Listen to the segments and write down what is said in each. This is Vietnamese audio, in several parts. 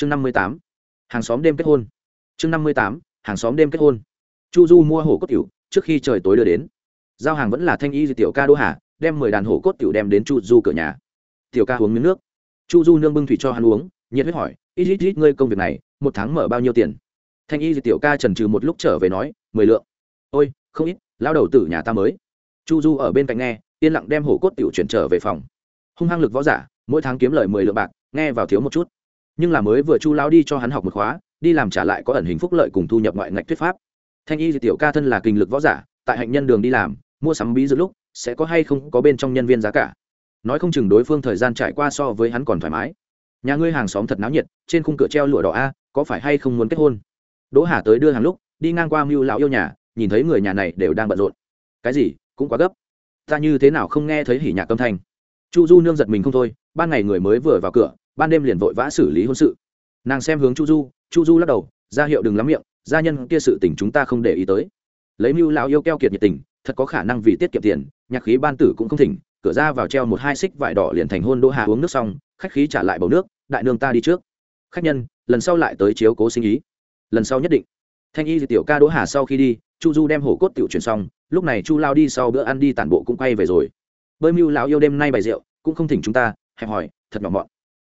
chương năm mươi tám, hàng xóm đêm kết hôn. Chương năm mươi tám, hàng xóm đêm kết hôn. Chu du mua hổ cốt tiểu trước khi trời tối đưa đến. Giao hàng vẫn là thanh y tiểu ca đô hà, đem mười đàn hổ cốt tiểu đem đến chu du cửa nhà. Tiểu ca uống miếng nước. Chu du nương bưng thủy cho hắn uống, nhiệt huyết hỏi, ít ít ít, ngươi công việc này, một tháng mở bao nhiêu tiền? Thanh y tiểu ca trần trừ một lúc trở về nói, mười lượng. Ôi, không ít lao đầu tử nhà ta mới. Chu du ở bên cạnh nghe, yên lặng đem hổ cốt tiểu chuyển trở về phòng. Hung hăng lực võ giả, mỗi tháng kiếm lời mười lượng bạc, nghe vào thiếu một chút nhưng là mới vừa chu lao đi cho hắn học một khóa, đi làm trả lại có ẩn hình phúc lợi cùng thu nhập ngoại ngạch thuyết pháp. Thanh y tiểu ca thân là kinh lực võ giả, tại hạnh nhân đường đi làm, mua sắm bí dự lúc, sẽ có hay không có bên trong nhân viên giá cả. Nói không chừng đối phương thời gian trải qua so với hắn còn thoải mái. Nhà ngươi hàng xóm thật náo nhiệt, trên khung cửa treo lụa đỏ a, có phải hay không muốn kết hôn? Đỗ hà tới đưa hàng lúc, đi ngang qua mưu lão yêu nhà, nhìn thấy người nhà này đều đang bận rộn. Cái gì? Cũng quá gấp. Ta như thế nào không nghe thấy hỉ nhạc âm thanh? Chu du nương giật mình không thôi, ban ngày người mới vừa vào cửa ban đêm liền vội vã xử lý hôn sự. Nàng xem hướng chu du chu du lắc đầu ra hiệu đừng lắm miệng, gia nhân kia sự tình chúng ta không để ý tới. Lấy mưu lão yêu keo kiệt nhiệt tình, thật có khả năng vì tiết kiệm tiền, nhạc khí ban tử cũng không thỉnh, cửa ra vào treo một hai xích vải đỏ liền thành hôn đỗ hà uống nước xong, khách khí trả lại bầu nước, đại nương ta đi trước. Khách nhân, lần sau lại tới chiếu cố sinh ý. Lần sau nhất định. Thanh y thì tiểu ca đỗ hà sau khi đi, chu du đem hổ cốt tiểu chuyển xong, lúc này chu lao đi sau bữa ăn đi tản bộ cũng quay về rồi. Bơi mưu lão yêu đêm nay bày rượu, cũng không thỉnh chúng ta, hẹp hỏi, thật nhỏ mọn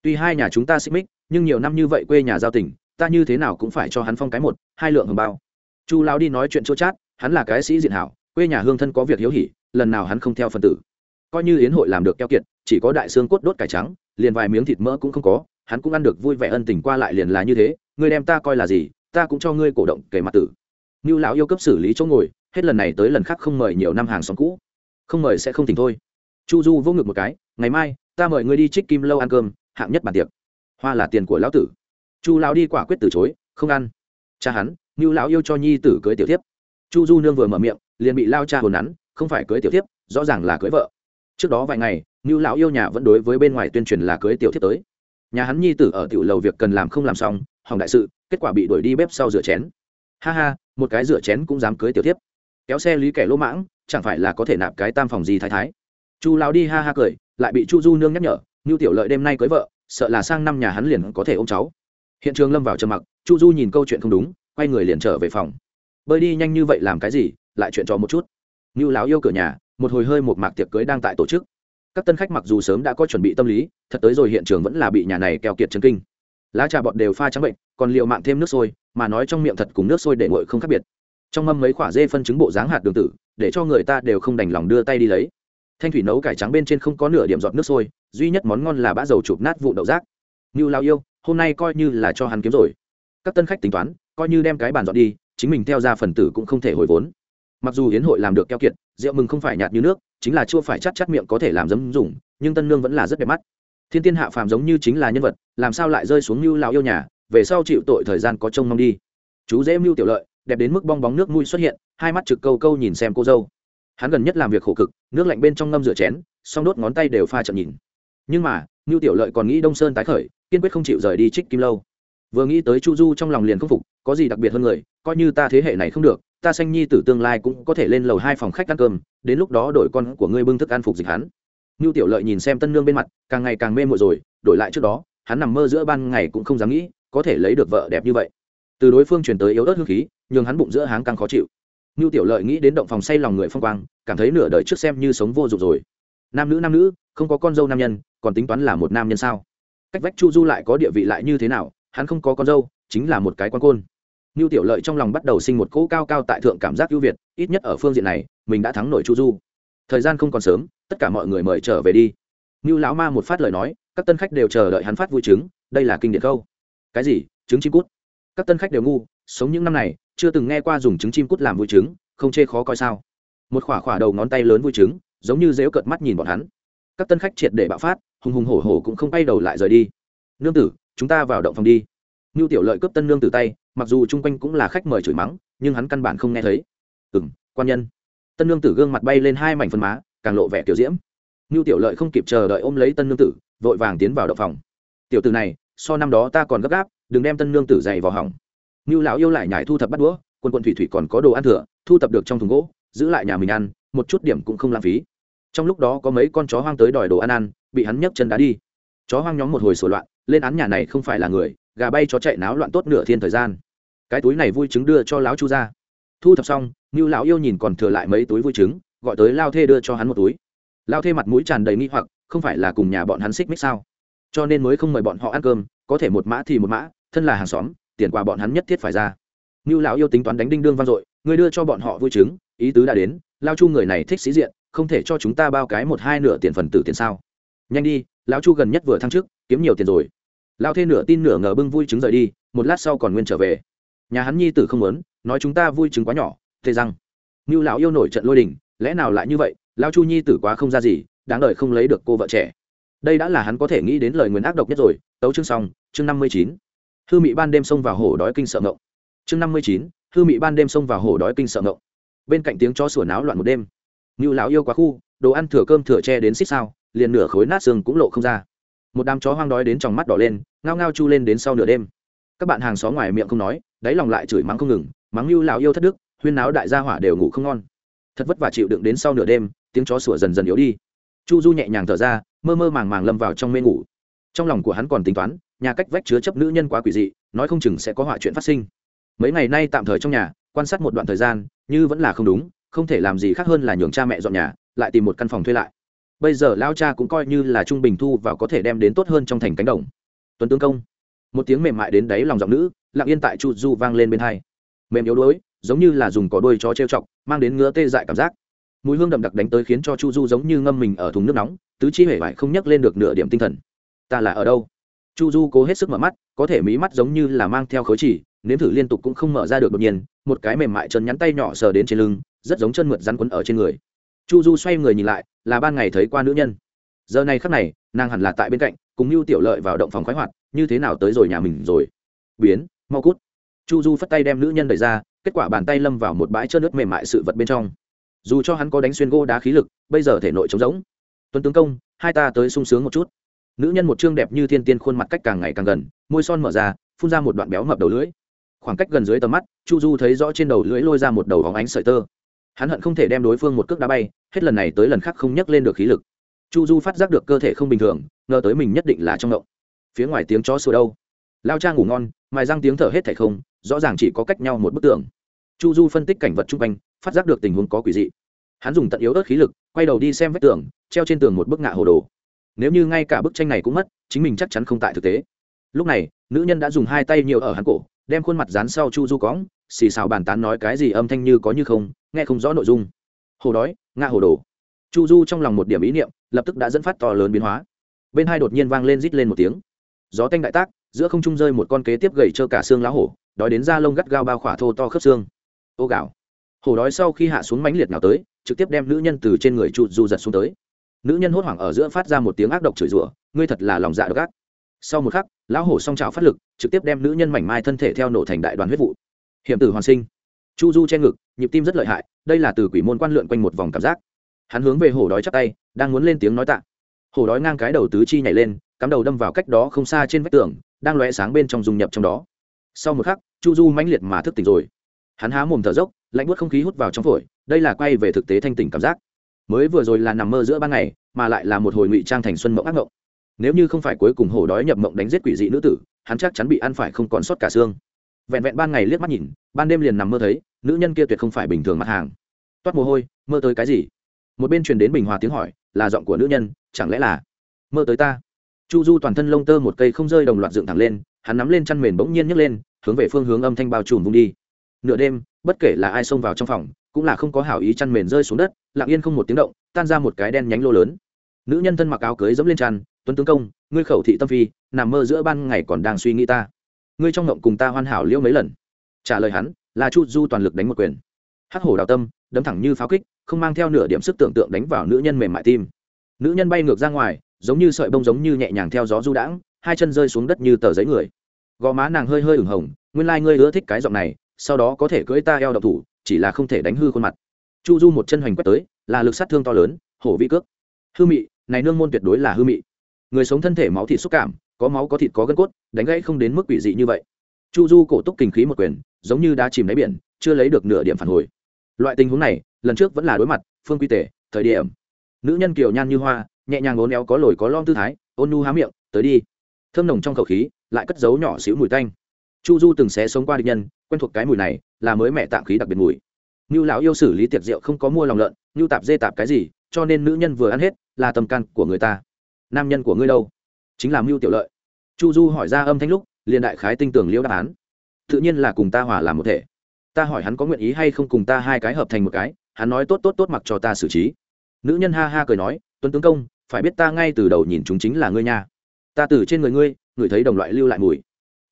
tuy hai nhà chúng ta xích mích, nhưng nhiều năm như vậy quê nhà giao tình, ta như thế nào cũng phải cho hắn phong cái một, hai lượng hồng bao. Chu lão đi nói chuyện chỗ chát, hắn là cái sĩ diện hảo, quê nhà hương thân có việc hiếu hỉ, lần nào hắn không theo phần tử. Coi như yến hội làm được keo kiệt, chỉ có đại xương cốt đốt cải trắng, liền vài miếng thịt mỡ cũng không có, hắn cũng ăn được vui vẻ ân tình qua lại liền là như thế, ngươi đem ta coi là gì, ta cũng cho ngươi cổ động kể mặt tử. Như lão yêu cấp xử lý chỗ ngồi, hết lần này tới lần khác không mời nhiều năm hàng xóm cũ. Không mời sẽ không tỉnh thôi. Chu du vô ngực một cái, ngày mai, ta mời ngươi đi trích kim lâu ăn cơm hạng nhất bàn tiệc. Hoa là tiền của lão tử. Chu lão đi quả quyết từ chối, không ăn. Cha hắn như lão yêu cho nhi tử cưới tiểu tiếp chu du nương vừa mở miệng, liền bị lao cha hồn nắn, không phải cưới tiểu tiếp rõ ràng là cưới vợ. Trước đó vài ngày như lão yêu nhà vẫn đối với bên ngoài tuyên truyền là cưới tiểu tiếp tới. Nhà hắn nhi tử ở tiểu lầu việc cần làm không làm xong, hỏng đại sự, kết quả bị đuổi đi bếp sau rửa chén. Ha ha, một cái rửa chén cũng dám cưới tiểu tiếp kéo xe lý kẻ lỗ mãng, chẳng phải là có thể nạp cái tam phòng gì thái thái. Chu lão đi ha ha cười, lại bị chu du nương nhắc nhở như tiểu lợi đêm nay cưới vợ, sợ là sang năm nhà hắn liền có thể ôm cháu. Hiện trường lâm vào trầm mặc, chu du nhìn câu chuyện không đúng, quay người liền trở về phòng. Bơi đi nhanh như vậy làm cái gì, lại chuyện trò một chút. Như Láo yêu cửa nhà, một hồi hơi một mạc tiệc cưới đang tại tổ chức. Các tân khách mặc dù sớm đã có chuẩn bị tâm lý, thật tới rồi hiện trường vẫn là bị nhà này keo kiệt chân kinh. Lá trà bọn đều pha trắng bệnh, còn liệu mạng thêm nước sôi, mà nói trong miệng thật cùng nước sôi để nguội không khác biệt. Trong mâm mấy quả dê phân chứng bộ dáng hạt đường tử, để cho người ta đều không đành lòng đưa tay đi lấy thanh thủy nấu cải trắng bên trên không có nửa điểm giọt nước sôi, duy nhất món ngon là bã dầu chụp nát vụ đậu rác. Như lao yêu, hôm nay coi như là cho hắn kiếm rồi. Các tân khách tính toán, coi như đem cái bàn dọn đi, chính mình theo ra phần tử cũng không thể hồi vốn. Mặc dù hiến hội làm được keo kiệt, rượu mừng không phải nhạt như nước, chính là chưa phải chắt chắt miệng có thể làm dấm dùng, nhưng tân nương vẫn là rất đẹp mắt. Thiên tiên hạ phàm giống như chính là nhân vật, làm sao lại rơi xuống như lão yêu nhà, về sau chịu tội thời gian có trông mong đi. Chú dễ mưu tiểu lợi, đẹp đến mức bong bóng nước mũi xuất hiện, hai mắt trực câu câu nhìn xem cô dâu hắn gần nhất làm việc khổ cực, nước lạnh bên trong ngâm rửa chén, song đốt ngón tay đều pha chậm nhìn. Nhưng mà ngưu tiểu lợi còn nghĩ đông sơn tái khởi, kiên quyết không chịu rời đi trích kim lâu. Vừa nghĩ tới chu du trong lòng liền không phục, có gì đặc biệt hơn người, coi như ta thế hệ này không được, ta sanh nhi tử tương lai cũng có thể lên lầu hai phòng khách ăn cơm, đến lúc đó đổi con của ngươi bưng thức ăn phục dịch hắn. Ngưu tiểu lợi nhìn xem tân nương bên mặt, càng ngày càng mê mội rồi, đổi lại trước đó, hắn nằm mơ giữa ban ngày cũng không dám nghĩ, có thể lấy được vợ đẹp như vậy. Từ đối phương chuyển tới yếu ớt hương khí, nhường hắn bụng giữa háng càng khó chịu ngưu tiểu lợi nghĩ đến động phòng say lòng người phong quang cảm thấy nửa đời trước xem như sống vô dụng rồi nam nữ nam nữ không có con dâu nam nhân còn tính toán là một nam nhân sao cách vách chu du lại có địa vị lại như thế nào hắn không có con dâu chính là một cái quan côn Nưu Tiểu Lợi trong lòng bắt đầu sinh một cỗ cao cao tại thượng cảm giác ưu việt, ít nhất ở phương diện này, mình đã thắng nổi Chu Du. Thời gian không còn sớm, tất cả mọi người mời trở về đi. Nưu lão ma một phát lời nói, các tân khách đều chờ đợi hắn phát vui trứng, đây là kinh điển câu. Cái gì? Trứng chim cút? Các tân khách đều ngu, sống những năm này, chưa từng nghe qua dùng trứng chim cút làm vui trứng, không chê khó coi sao? Một khỏa khỏa đầu ngón tay lớn vui trứng, giống như dễu cợt mắt nhìn bọn hắn. Các tân khách triệt để bạo phát, hùng hùng hổ hổ cũng không bay đầu lại rời đi. Nương tử, chúng ta vào động phòng đi. Ngưu Tiểu Lợi cướp tân nương tử tay, mặc dù chung quanh cũng là khách mời chửi mắng nhưng hắn căn bản không nghe thấy ừ m quan nhân tân nương tử gương mặt bay lên hai mảnh phân má càng lộ vẻ tiểu diễm ngưu tiểu lợi không kịp chờ đợi ôm lấy tân nương tử vội vàng tiến vào động phòng tiểu tử này so năm đó ta còn gấp gáp đừng đem tân nương tử dày vào hỏng ngưu lão yêu lại nhải thu thập bắt đũa, quân quân thủy thủy còn có đồ ăn thừa, thu thập được trong thùng gỗ, giữ lại nhà mình ăn, một chút điểm cũng không lãng phí. Trong lúc đó có mấy con chó hoang tới đòi đồ ăn ăn, bị hắn nhấc chân đá đi. Chó hoang nhóm một hồi sổ loạn, lên án nhà này không phải là người, gà bay chó chạy náo loạn tốt nửa thiên thời gian. Cái túi này vui trứng đưa cho lão chu ra. Thu thập xong như lão yêu nhìn còn thừa lại mấy túi vui trứng, gọi tới lao thê đưa cho hắn một túi. Lao thê mặt mũi tràn đầy nghi hoặc, không phải là cùng nhà bọn hắn xích mích sao? Cho nên mới không mời bọn họ ăn cơm, có thể một mã thì một mã, thân là hàng xóm tiền quà bọn hắn nhất thiết phải ra. Như lão yêu tính toán đánh đinh đương vang dội người đưa cho bọn họ vui chứng. ý tứ đã đến lao chu người này thích sĩ diện không thể cho chúng ta bao cái một hai nửa tiền phần tử tiền sao? Nhanh đi lão chu gần nhất vừa thăng chức, kiếm nhiều tiền rồi. Lao thê nửa tin nửa ngờ bưng vui chứng rời đi một lát sau còn nguyên trở về. Nhà hắn nhi tử không muốn nói chúng ta vui chứng quá nhỏ thế rằng. Như lão yêu nổi trận lôi đình lẽ nào lại như vậy? Lao chu nhi tử quá không ra gì đáng đợi không lấy được cô vợ trẻ. Đây đã là hắn có thể nghĩ đến lời nguyền ác độc nhất rồi. Tấu chương xong chương năm mươi chín hư mị ban đêm xông vào hổ đói kinh sợ ngộng. Chương năm mươi chín, hư mị ban đêm xông vào hổ đói kinh sợ ngộng. Bên cạnh tiếng chó sủa náo loạn một đêm. Như lão yêu quá khu, đồ ăn thừa cơm thừa tre đến xích sao, liền nửa khối nát xương cũng lộ không ra. Một đám chó hoang đói đến trong mắt đỏ lên, ngao ngao chu lên đến sau nửa đêm. Các bạn hàng xóm ngoài miệng không nói, đáy lòng lại chửi mắng không ngừng, mắng như lão yêu thất đức, huyên náo đại gia hỏa đều ngủ không ngon. Thật vất vả chịu đựng đến sau nửa đêm, tiếng chó sủa dần dần yếu đi. Chu du nhẹ nhàng thở ra, mơ mơ màng màng lâm vào trong mê ngủ. Trong lòng của hắn còn tính toán nhà cách vách chứa chấp nữ nhân quá quỷ dị, nói không chừng sẽ có họa chuyện phát sinh. Mấy ngày nay tạm thời trong nhà, quan sát một đoạn thời gian, như vẫn là không đúng, không thể làm gì khác hơn là nhường cha mẹ dọn nhà, lại tìm một căn phòng thuê lại. Bây giờ lao cha cũng coi như là trung bình thu và có thể đem đến tốt hơn trong thành cánh đồng. Tuấn tướng công. Một tiếng mềm mại đến đáy lòng giọng nữ, lặng yên tại chu du vang lên bên hai. Mềm yếu đuối, giống như là dùng cỏ đuôi chó trêu chọc, mang đến ngứa tê dại cảm giác. Mùi hương đậm đặc đánh tới khiến cho chu du giống như ngâm mình ở thùng nước nóng, tứ chi hể vải không nhắc lên được nửa điểm tinh thần. Ta là ở đâu? Chu du cố hết sức mở mắt, có thể mí mắt giống như là mang theo khối chỉ, nếm thử liên tục cũng không mở ra được đột nhiên, một cái mềm mại chân nhắn tay nhỏ sờ đến trên lưng, rất giống chân mượt rắn quấn ở trên người. Chu du xoay người nhìn lại, là ban ngày thấy qua nữ nhân. Giờ này khắc này, nàng hẳn là tại bên cạnh, cùng mưu tiểu lợi vào động phòng khoái hoạt, như thế nào tới rồi nhà mình rồi? Biến, mau cút. Chu du phất tay đem nữ nhân đẩy ra, kết quả bàn tay lâm vào một bãi trơn nước mềm mại sự vật bên trong. Dù cho hắn có đánh xuyên gô đá khí lực, bây giờ thể nội trống rỗng. Tuấn tướng công, hai ta tới sung sướng một chút nữ nhân một chương đẹp như thiên tiên khuôn mặt cách càng ngày càng gần, môi son mở ra, phun ra một đoạn béo mập đầu lưỡi. Khoảng cách gần dưới tầm mắt, chu du thấy rõ trên đầu lưỡi lôi ra một đầu hóng ánh sợi tơ. Hắn hận không thể đem đối phương một cước đá bay, hết lần này tới lần khác không nhấc lên được khí lực. Chu du phát giác được cơ thể không bình thường, ngờ tới mình nhất định là trong động. Phía ngoài tiếng chó sủa đâu? Lao cha ngủ ngon, mài răng tiếng thở hết thảy không, rõ ràng chỉ có cách nhau một bức tường. Chu du phân tích cảnh vật chung quanh, phát giác được tình huống có quỷ dị. Hắn dùng tận yếu ớt khí lực, quay đầu đi xem vách tường, treo trên tường một bức ngạ hồ đồ nếu như ngay cả bức tranh này cũng mất, chính mình chắc chắn không tại thực tế. Lúc này, nữ nhân đã dùng hai tay nhiều ở hắn cổ, đem khuôn mặt dán sau chu du cõng, xì xào bàn tán nói cái gì âm thanh như có như không, nghe không rõ nội dung. Hồ đói nga hồ đồ. Chu du trong lòng một điểm ý niệm, lập tức đã dẫn phát to lớn biến hóa. Bên hai đột nhiên vang lên rít lên một tiếng. Gió tanh đại tác, giữa không trung rơi một con kế tiếp gầy trơ cả xương lá hổ, đói đến da lông gắt gao bao khỏa thô to khớp xương. Ô gạo. Hổ đói sau khi hạ xuống mãnh liệt nào tới, trực tiếp đem nữ nhân từ trên người chu du giật xuống tới nữ nhân hốt hoảng ở giữa phát ra một tiếng ác độc chửi rủa, ngươi thật là lòng dạ độc ác. Sau một khắc, lão hổ song trào phát lực, trực tiếp đem nữ nhân mảnh mai thân thể theo nổ thành đại đoàn huyết vụ. Hiểm tử hoàn sinh. Chu du che ngực, nhịp tim rất lợi hại, đây là từ quỷ môn quan lượn quanh một vòng cảm giác. Hắn hướng về hổ đói chắp tay, đang muốn lên tiếng nói tạ. Hổ đói ngang cái đầu tứ chi nhảy lên, cắm đầu đâm vào cách đó không xa trên vách tường, đang lóe sáng bên trong dung nhập trong đó. Sau một khắc, chu du mãnh liệt mà thức tỉnh rồi. Hắn há mồm thở dốc, lạnh buốt không khí hút vào trong phổi, đây là quay về thực tế thanh tỉnh cảm giác mới vừa rồi là nằm mơ giữa ban ngày, mà lại là một hồi ngụy trang thành xuân mộng ác mộng. Nếu như không phải cuối cùng hổ đói nhập mộng đánh giết quỷ dị nữ tử, hắn chắc chắn bị ăn phải không còn sót cả xương. Vẹn vẹn ban ngày liếc mắt nhìn, ban đêm liền nằm mơ thấy, nữ nhân kia tuyệt không phải bình thường mặt hàng. Toát mồ hôi, mơ tới cái gì? Một bên truyền đến bình hòa tiếng hỏi, là giọng của nữ nhân, chẳng lẽ là mơ tới ta? Chu du toàn thân lông tơ một cây không rơi đồng loạt dựng thẳng lên, hắn nắm lên chăn mền bỗng nhiên nhấc lên, hướng về phương hướng âm thanh bao trùm vung đi. Nửa đêm, bất kể là ai xông vào trong phòng cũng là không có hảo ý chăn mền rơi xuống đất, lặng yên không một tiếng động, tan ra một cái đen nhánh lô lớn. Nữ nhân thân mặc áo cưới dẫm lên tràn, tuấn tướng công, ngươi khẩu thị tâm phi, nằm mơ giữa ban ngày còn đang suy nghĩ ta. Ngươi trong ngộng cùng ta hoàn hảo liễu mấy lần. Trả lời hắn, là chu du toàn lực đánh một quyền. Hắc hổ đào tâm, đấm thẳng như pháo kích, không mang theo nửa điểm sức tưởng tượng đánh vào nữ nhân mềm mại tim. Nữ nhân bay ngược ra ngoài, giống như sợi bông giống như nhẹ nhàng theo gió du đãng, hai chân rơi xuống đất như tờ giấy người. Gò má nàng hơi hơi ửng hồng, nguyên lai ngươi ưa thích cái giọng này, sau đó có thể cưỡi ta eo độc thủ chỉ là không thể đánh hư khuôn mặt. Chu du một chân hoành quét tới, là lực sát thương to lớn, hổ vi cước. Hư mị, này nương môn tuyệt đối là hư mị. Người sống thân thể máu thịt xúc cảm, có máu có thịt có gân cốt, đánh gãy không đến mức quỷ dị như vậy. Chu du cổ túc kinh khí một quyền, giống như đã chìm đáy biển, chưa lấy được nửa điểm phản hồi. Loại tình huống này, lần trước vẫn là đối mặt, phương quy tể thời điểm. Nữ nhân kiều nhan như hoa, nhẹ nhàng ốn éo có lồi có lom tư thái, ôn nu há miệng, tới đi. Thơm nồng trong khẩu khí, lại cất giấu nhỏ xíu mùi tanh. Chu du từng xé sống qua địch nhân quen thuộc cái mùi này, là mới mẹ tạm khí đặc biệt mùi. Như lão yêu xử lý tiệc rượu không có mua lòng lợn như tạp dê tạp cái gì, cho nên nữ nhân vừa ăn hết, là tầm can của người ta. Nam nhân của ngươi đâu? Chính là mưu tiểu lợi. Chu du hỏi ra âm thanh lúc, liền đại khái tinh tưởng liễu đáp án. Tự nhiên là cùng ta hòa làm một thể. Ta hỏi hắn có nguyện ý hay không cùng ta hai cái hợp thành một cái, hắn nói tốt tốt tốt mặc cho ta xử trí. Nữ nhân ha ha cười nói, tuấn tướng công, phải biết ta ngay từ đầu nhìn chúng chính là ngươi nha. Ta từ trên người ngươi, ngửi thấy đồng loại lưu lại mùi.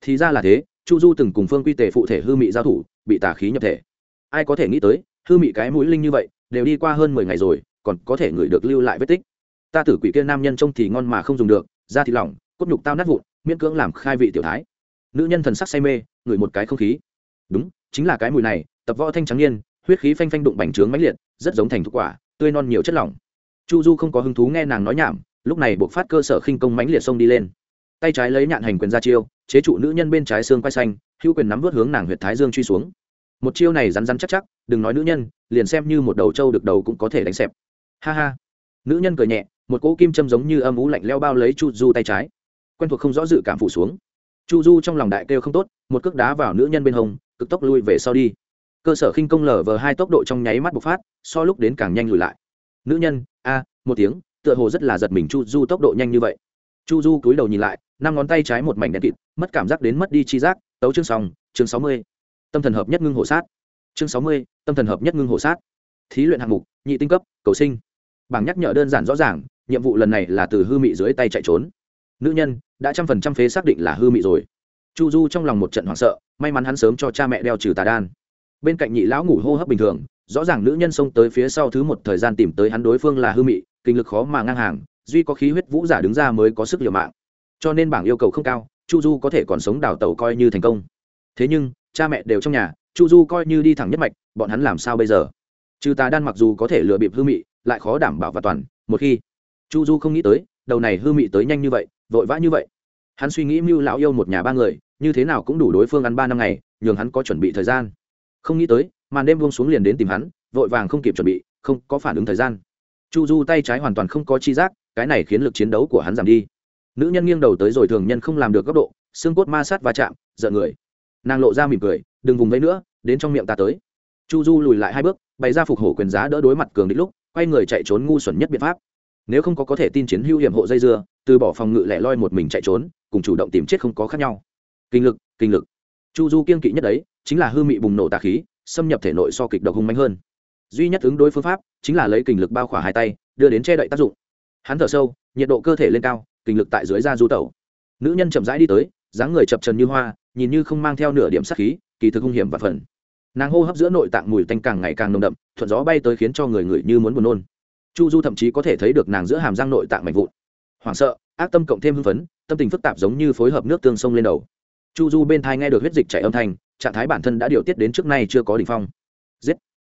Thì ra là thế chu du từng cùng phương quy tề phụ thể hư mị giao thủ, bị tà khí nhập thể. Ai có thể nghĩ tới, hư mị cái mũi linh như vậy, đều đi qua hơn mười ngày rồi, còn có thể người được lưu lại vết tích. Ta tử quỷ kia nam nhân trông thì ngon mà không dùng được, da thịt lỏng, cốt nhục tao nát vụn, miễn cưỡng làm khai vị tiểu thái. Nữ nhân thần sắc say mê, ngửi một cái không khí. Đúng, chính là cái mùi này, tập võ thanh trắng niên, huyết khí phanh phanh đụng bành trướng mãnh liệt, rất giống thành thuốc quả, tươi non nhiều chất lỏng. Chu du không có hứng thú nghe nàng nói nhảm, lúc này buộc phát cơ sở khinh công mãnh liệt xông đi lên tay trái lấy nhạn hành quyền ra chiêu, chế trụ nữ nhân bên trái xương quay xanh, hữu quyền nắm vớt hướng nàng huyệt thái dương truy xuống. Một chiêu này rắn rắn chắc chắc, đừng nói nữ nhân, liền xem như một đầu trâu được đầu cũng có thể đánh xẹp. Ha ha. Nữ nhân cười nhẹ, một cỗ kim châm giống như âm ú lạnh leo bao lấy chu du tay trái. Quen thuộc không rõ dự cảm phủ xuống. Chu du trong lòng đại kêu không tốt, một cước đá vào nữ nhân bên hông, cực tốc lui về sau đi. Cơ sở khinh công lở vờ hai tốc độ trong nháy mắt bộc phát, so lúc đến càng nhanh lùi lại. Nữ nhân, a, một tiếng, tựa hồ rất là giật mình chu du tốc độ nhanh như vậy chu du cúi đầu nhìn lại, năm ngón tay trái một mảnh đen kịt, mất cảm giác đến mất đi chi giác. Tấu chương sòng chương sáu mươi. Tâm thần hợp nhất ngưng hổ sát. Chương sáu mươi, tâm thần hợp nhất ngưng hổ sát. Thí luyện hạng mục, nhị tinh cấp, cầu sinh. Bảng nhắc nhở đơn giản rõ ràng, nhiệm vụ lần này là từ hư mị dưới tay chạy trốn. Nữ nhân, đã trăm phần trăm phế xác định là hư mị rồi. Chu du trong lòng một trận hoảng sợ, may mắn hắn sớm cho cha mẹ đeo trừ tà đan. Bên cạnh nhị lão ngủ hô hấp bình thường, rõ ràng nữ nhân xông tới phía sau thứ một thời gian tìm tới hắn đối phương là hư mị, kinh lực khó mà ngang hàng duy có khí huyết vũ giả đứng ra mới có sức liều mạng. Cho nên bảng yêu cầu không cao, chu du có thể còn sống đào tẩu coi như thành công. Thế nhưng, cha mẹ đều trong nhà, chu du coi như đi thẳng nhất mạch, bọn hắn làm sao bây giờ? Trừ tà đan mặc dù có thể lừa bịp hư mị, lại khó đảm bảo và toàn, một khi chu du không nghĩ tới, đầu này hư mị tới nhanh như vậy, vội vã như vậy. Hắn suy nghĩ mưu lão yêu một nhà ba người, như thế nào cũng đủ đối phương ăn ba năm ngày, nhường hắn có chuẩn bị thời gian. Không nghĩ tới, màn đêm buông xuống liền đến tìm hắn, vội vàng không kịp chuẩn bị, không có phản ứng thời gian. Chu du tay trái hoàn toàn không có chi giác cái này khiến lực chiến đấu của hắn giảm đi. Nữ nhân nghiêng đầu tới rồi thường nhân không làm được góc độ, xương cốt ma sát va chạm, giận người. Nàng lộ ra mỉm cười, đừng vùng vẫy nữa, đến trong miệng ta tới. Chu du lùi lại hai bước, bày ra phục hổ quyền giá đỡ đối mặt cường địch lúc, quay người chạy trốn ngu xuẩn nhất biện pháp. Nếu không có có thể tin chiến hữu hiểm hộ dây dưa, từ bỏ phòng ngự lẻ loi một mình chạy trốn, cùng chủ động tìm chết không có khác nhau. Kinh lực kinh lực. Chu du kiên kỵ nhất đấy, chính là hư mị bùng nổ tà khí, xâm nhập thể nội so kịch độc hung mạnh hơn. Duy nhất ứng đối phương pháp, chính là lấy kinh lực bao khỏa hai tay, đưa đến che đậy tác dụng hắn thở sâu, nhiệt độ cơ thể lên cao, kinh lực tại dưới da du tẩu. Nữ nhân chậm rãi đi tới, dáng người chập trần như hoa, nhìn như không mang theo nửa điểm sát khí, kỳ thực hung hiểm và phần. Nàng hô hấp giữa nội tạng mùi tanh càng ngày càng nồng đậm, thuận gió bay tới khiến cho người người như muốn buồn nôn. Chu du thậm chí có thể thấy được nàng giữa hàm răng nội tạng mạnh vụn. Hoảng sợ, ác tâm cộng thêm hưng phấn, tâm tình phức tạp giống như phối hợp nước tương sông lên đầu. Chu du bên thai nghe được huyết dịch chảy âm thanh, trạng thái bản thân đã điều tiết đến trước nay chưa có đ ỉ n h phong. Giết!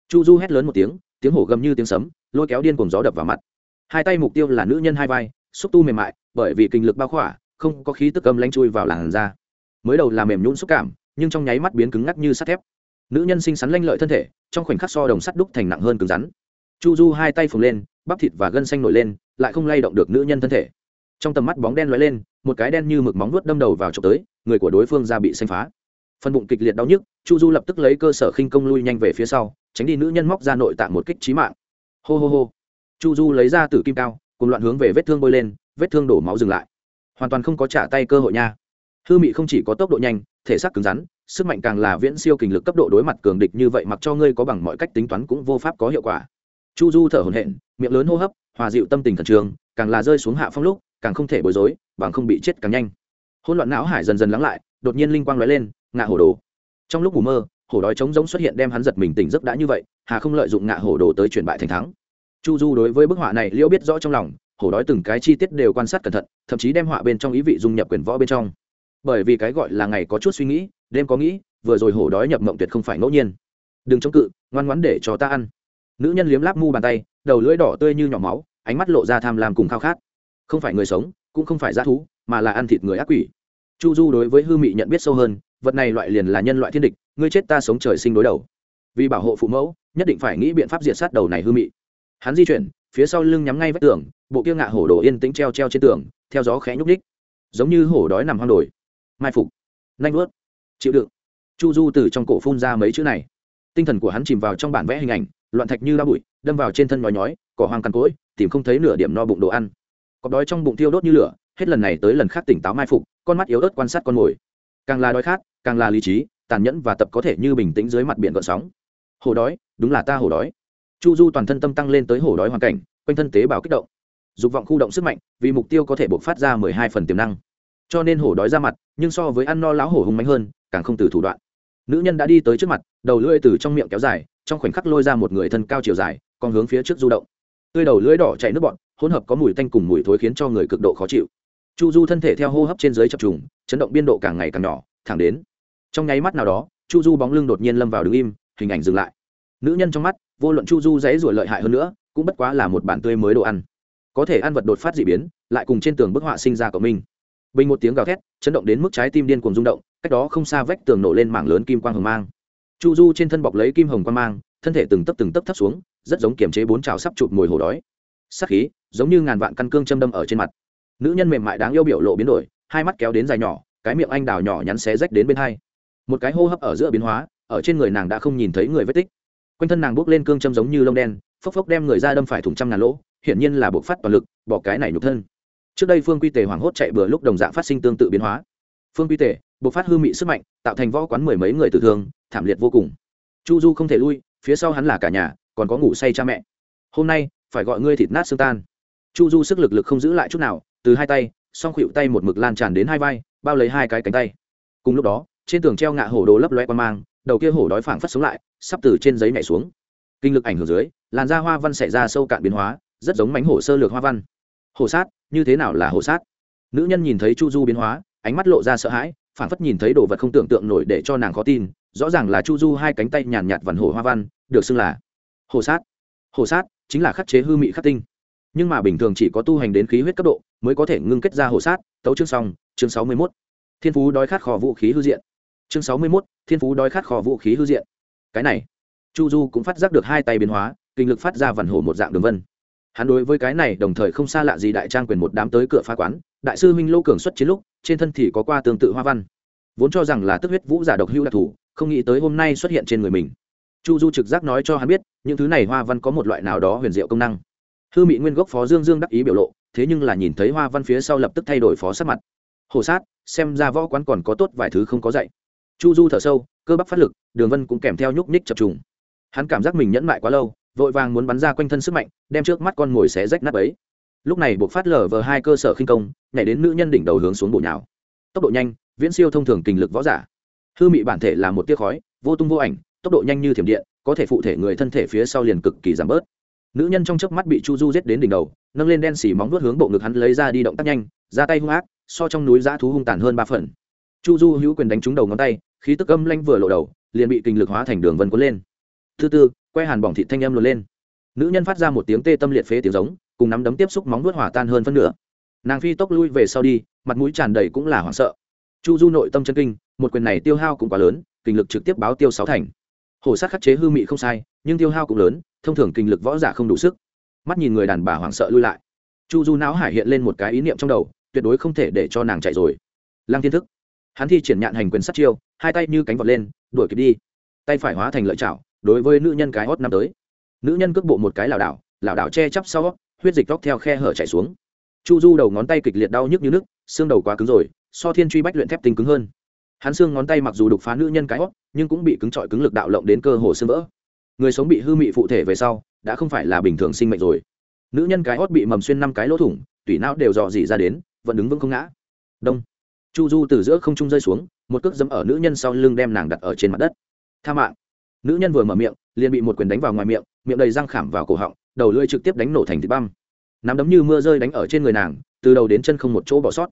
Chu du hét lớn một tiếng tiếng hổ gầm như tiếng sấm, lôi kéo điên cùng gió đập vào mặt hai tay mục tiêu là nữ nhân hai vai, xúc tu mềm mại, bởi vì kinh lực bao khỏa, không có khí tức âm lanh chui vào làn da. Mới đầu là mềm nhún xúc cảm, nhưng trong nháy mắt biến cứng ngắc như sắt thép. Nữ nhân xinh xắn lanh lợi thân thể, trong khoảnh khắc so đồng sắt đúc thành nặng hơn cứng rắn. Chu du hai tay phồng lên, bắp thịt và gân xanh nổi lên, lại không lay động được nữ nhân thân thể. Trong tầm mắt bóng đen lóe lên, một cái đen như mực móng vuốt đâm đầu vào trộm tới, người của đối phương ra bị xanh phá. Phần bụng kịch liệt đau nhức, chu du lập tức lấy cơ sở khinh công lui nhanh về phía sau, tránh đi nữ nhân móc ra nội tạng một kích trí mạng. Hô hô hô chu du lấy ra tử kim cao cùng loạn hướng về vết thương bôi lên vết thương đổ máu dừng lại. Hoàn toàn không có trả tay cơ hội nha. Hư mị không chỉ có tốc độ nhanh thể xác cứng rắn sức mạnh càng là viễn siêu kình lực cấp độ đối mặt cường địch như vậy mặc cho ngươi có bằng mọi cách tính toán cũng vô pháp có hiệu quả. Chu du thở hổn hển miệng lớn hô hấp hòa dịu tâm tình thần trường, càng là rơi xuống hạ phong lúc càng không thể bối rối bằng không bị chết càng nhanh. Hôn loạn não hải dần dần lắng lại đột nhiên linh quang lóe lên ngạ hổ đồ. Trong lúc ngủ mơ hổ đói trống rỗng xuất hiện đem hắn giật mình tỉnh giấc đã như vậy hà không lợi dụng ngạ hổ đồ tới chuyển bại thành thắng chu du đối với bức họa này liễu biết rõ trong lòng, hổ đói từng cái chi tiết đều quan sát cẩn thận, thậm chí đem họa bên trong ý vị dung nhập quyền võ bên trong. Bởi vì cái gọi là ngày có chút suy nghĩ, đêm có nghĩ, vừa rồi hổ đói nhập mộng tuyệt không phải ngẫu nhiên. Đừng chống cự, ngoan ngoãn để cho ta ăn. Nữ nhân liếm láp mu bàn tay, đầu lưỡi đỏ tươi như nhỏ máu, ánh mắt lộ ra tham lam cùng khao khát. Không phải người sống, cũng không phải g thú, mà là ăn thịt người ác quỷ. Chu du đối với hư mị nhận biết sâu hơn, vật này loại liền là nhân loại thiên địch, ngươi chết ta sống trời sinh đối đầu. Vì bảo hộ phụ mẫu, nhất định phải nghĩ biện pháp diệt sát đầu này hư mị hắn di chuyển, phía sau lưng nhắm ngay vách tường, bộ kia ngạ hổ đồ yên tĩnh treo treo trên tường, theo gió khẽ nhúc ních giống như hổ đói nằm hoang đồi. Mai phục. Nanh vớt. Chịu đựng. Chu du từ trong cổ phun ra mấy chữ này. Tinh thần của hắn chìm vào trong bản vẽ hình ảnh, loạn thạch như đau bụi, đâm vào trên thân nhói nhói, cỏ hoang cằn cỗi, tìm không thấy nửa điểm no bụng đồ ăn. Cọp đói trong bụng tiêu đốt như lửa, hết lần này tới lần khác tỉnh táo mai phục, con mắt yếu ớt quan sát con mồi. Càng là đói khát, càng là lý trí, tàn nhẫn và tập có thể như bình tĩnh dưới mặt biển gợn sóng. Hổ đói, đúng là ta hổ đói chu du toàn thân tâm tăng lên tới hổ đói hoàn cảnh, quanh thân tế bào kích động. Dục vọng khu động sức mạnh, vì mục tiêu có thể bộc phát ra mười hai phần tiềm năng. Cho nên hổ đói ra mặt, nhưng so với ăn no láo hổ hùng mạnh hơn, càng không từ thủ đoạn. Nữ nhân đã đi tới trước mặt, đầu lưỡi từ trong miệng kéo dài, trong khoảnh khắc lôi ra một người thân cao chiều dài còn hướng phía trước du động. Tươi đầu lưỡi đỏ chạy nước bọn hỗn hợp có mùi tanh cùng mùi thối khiến cho người cực độ khó chịu. Chu du thân thể theo hô hấp trên dưới chập trùng, chấn động biên độ càng ngày càng nhỏ, thẳng đến. Trong nháy mắt nào đó, chu du bóng lưng đột nhiên lâm vào đứng im, hình ảnh dừng lại. Nữ nhân trong mắt vô luận chu du dãy ruổi lợi hại hơn nữa, cũng bất quá là một bản tươi mới đồ ăn. Có thể ăn vật đột phát d ị biến, lại cùng trên tường bức họa sinh ra cộng minh. Bình một tiếng gào thét, chấn động đến mức trái tim điên cuồng rung động, cách đó không xa vách tường nổ lên mảng lớn kim quang hồng mang. Chu du trên thân bọc lấy kim hồng quang mang, thân thể từng tấp từng tấp thấp xuống, rất giống kiềm chế bốn trào sắp chụp mồi hồ đói. Sắc khí, giống như ngàn vạn căn cương châm đâm ở trên mặt. Nữ nhân mềm mại đáng yêu biểu lộ biến đổi, hai mắt kéo đến dài nhỏ, cái miệng anh đào nhỏ nhắn xé rách đến bên hai. Một cái hô hấp ở giữa biến hóa, ở trên người nàng đã không nhìn thấy người vết tích quanh thân nàng bước lên cương châm giống như lông đen, phốc phốc đem người ra đâm phải thủng trăm ngàn lỗ, hiển nhiên là buộc phát toàn lực, bỏ cái này nhục thân. Trước đây phương quy tề hoảng hốt chạy bừa lúc đồng dạng phát sinh tương tự biến hóa. Phương quy tề, buộc phát hư mị sức mạnh, tạo thành võ quán mười mấy người tử thương, thảm liệt vô cùng. Chu du không thể lui, phía sau hắn là cả nhà, còn có ngủ say cha mẹ. Hôm nay, phải gọi ngươi thịt nát xương tan. Chu du sức lực lực không giữ lại chút nào, từ hai tay, song khuỵu tay một mực lan tràn đến hai vai, bao lấy hai cái cánh tay. Cùng lúc đó, trên tường treo ngạ hổ đồ lấp loe qua mang đầu kia hổ đói phảng phất sống lại, sắp từ trên giấy nhảy xuống. Kinh lực ảnh hưởng dưới, làn da hoa văn xảy ra sâu cạn biến hóa, rất giống mánh hổ sơ lược hoa văn. Hổ sát, như thế nào là hổ sát? Nữ nhân nhìn thấy chu du biến hóa, ánh mắt lộ ra sợ hãi, phảng phất nhìn thấy đồ vật không tưởng tượng nổi để cho nàng khó tin, rõ ràng là chu du hai cánh tay nhàn nhạt vằn hổ hoa văn, được xưng là hổ sát. Hổ sát chính là khắc chế hư mị khắc tinh. Nhưng mà bình thường chỉ có tu hành đến khí huyết cấp độ, mới có thể ngưng kết ra hổ sát. Tấu chương xong, chương sáu mươi mốt. Thiên phú đói khát kho vũ khí hư diện chương sáu mươi mốt, thiên phú đói khát kho vũ khí hư diện. Cái này, chu du cũng phát giác được hai tay biến hóa, kinh lực phát ra vằn hổ một dạng đường vân. Hắn đối với cái này đồng thời không xa lạ gì đại trang quyền một đám tới cửa phá quán, đại sư minh lô cường xuất chiến lúc, trên thân thì có qua tương tự hoa văn. Vốn cho rằng là tức huyết vũ giả độc hưu đặc thù, không nghĩ tới hôm nay xuất hiện trên người mình. Chu du trực giác nói cho hắn biết, những thứ này hoa văn có một loại nào đó huyền diệu công năng. Hư mỹ nguyên gốc phó dương dương đắc ý biểu lộ, thế nhưng là nhìn thấy hoa văn phía sau lập tức thay đổi phó sắc mặt. Hồ sát, xem ra võ quán còn có tốt vài thứ không có dạy chu du thở sâu, cơ bắp phát lực, đường vân cũng kèm theo nhúc nhích chập trùng. Hắn cảm giác mình nhẫn mại quá lâu, vội vàng muốn bắn ra quanh thân sức mạnh, đem trước mắt con ngồi xé rách nắp ấy lúc này buộc phát lở vờ hai cơ sở khinh công, nhảy đến nữ nhân đỉnh đầu hướng xuống bộ nhào. Tốc độ nhanh, viễn siêu thông thường kình lực võ giả. Hư mị bản thể là một tia khói, vô tung vô ảnh, tốc độ nhanh như thiểm điện, có thể phụ thể người thân thể phía sau liền cực kỳ giảm bớt. Nữ nhân trong chớp mắt bị chu du giết đến đỉnh đầu, nâng lên đen xỉ móng vuốt hướng bộ ngực hắn lấy ra đi động tác nhanh, ra tay hung ác, so trong núi dã thú hung tàn hơn ba phần chu du hữu quyền đánh trúng đầu ngón tay, khí tức âm lanh vừa lộ đầu, liền bị kinh lực hóa thành đường vân cuốn lên. Thứ tư, que hàn bỏng thịt thanh âm lột lên. Nữ nhân phát ra một tiếng tê tâm liệt phế tiếng giống, cùng nắm đấm tiếp xúc móng vuốt hỏa tan hơn phân nửa. Nàng phi tốc lui về sau đi, mặt mũi tràn đầy cũng là hoảng sợ. Chu du nội tâm chân kinh, một quyền này tiêu hao cũng quá lớn, kinh lực trực tiếp báo tiêu sáu thành. Hổ sát khắc chế hư mị không sai, nhưng tiêu hao cũng lớn, thông thường kinh lực võ giả không đủ sức. Mắt nhìn người đàn bà hoảng sợ lui lại. Chu du não hải hiện lên một cái ý niệm trong đầu, tuyệt đối không thể để cho nàng chạy rồi. Lăng thiên thức hắn thi triển nhạn hành quyền sát chiêu, hai tay như cánh vọt lên, đuổi kịp đi. Tay phải hóa thành lợi chảo, đối với nữ nhân cái hót năm tới. Nữ nhân cước bộ một cái lảo đảo lảo đảo che chắp sau, huyết dịch tóc theo khe hở chạy xuống. Chu du đầu ngón tay kịch liệt đau nhức như nước, xương đầu quá cứng rồi, so thiên truy bách luyện thép tinh cứng hơn. Hắn xương ngón tay mặc dù đục phá nữ nhân cái hót nhưng cũng bị cứng trọi cứng lực đạo lộng đến cơ hồ xương vỡ. Người sống bị hư mị phụ thể về sau, đã không phải là bình thường sinh mệnh rồi. Nữ nhân cái hót bị mầm xuyên năm cái lỗ thủng, tủy não đều dò dỉ ra đến, vẫn đứng vững không ngã. Đông chu du từ giữa không trung rơi xuống, một cước dẫm ở nữ nhân sau lưng đem nàng đặt ở trên mặt đất. Tha mạng. Nữ nhân vừa mở miệng, liền bị một quyền đánh vào ngoài miệng miệng đầy răng khảm vào cổ họng, đầu lưỡi trực tiếp đánh nổ thành thịt băm. Nắm đấm như mưa rơi đánh ở trên người nàng, từ đầu đến chân không một chỗ bỏ sót.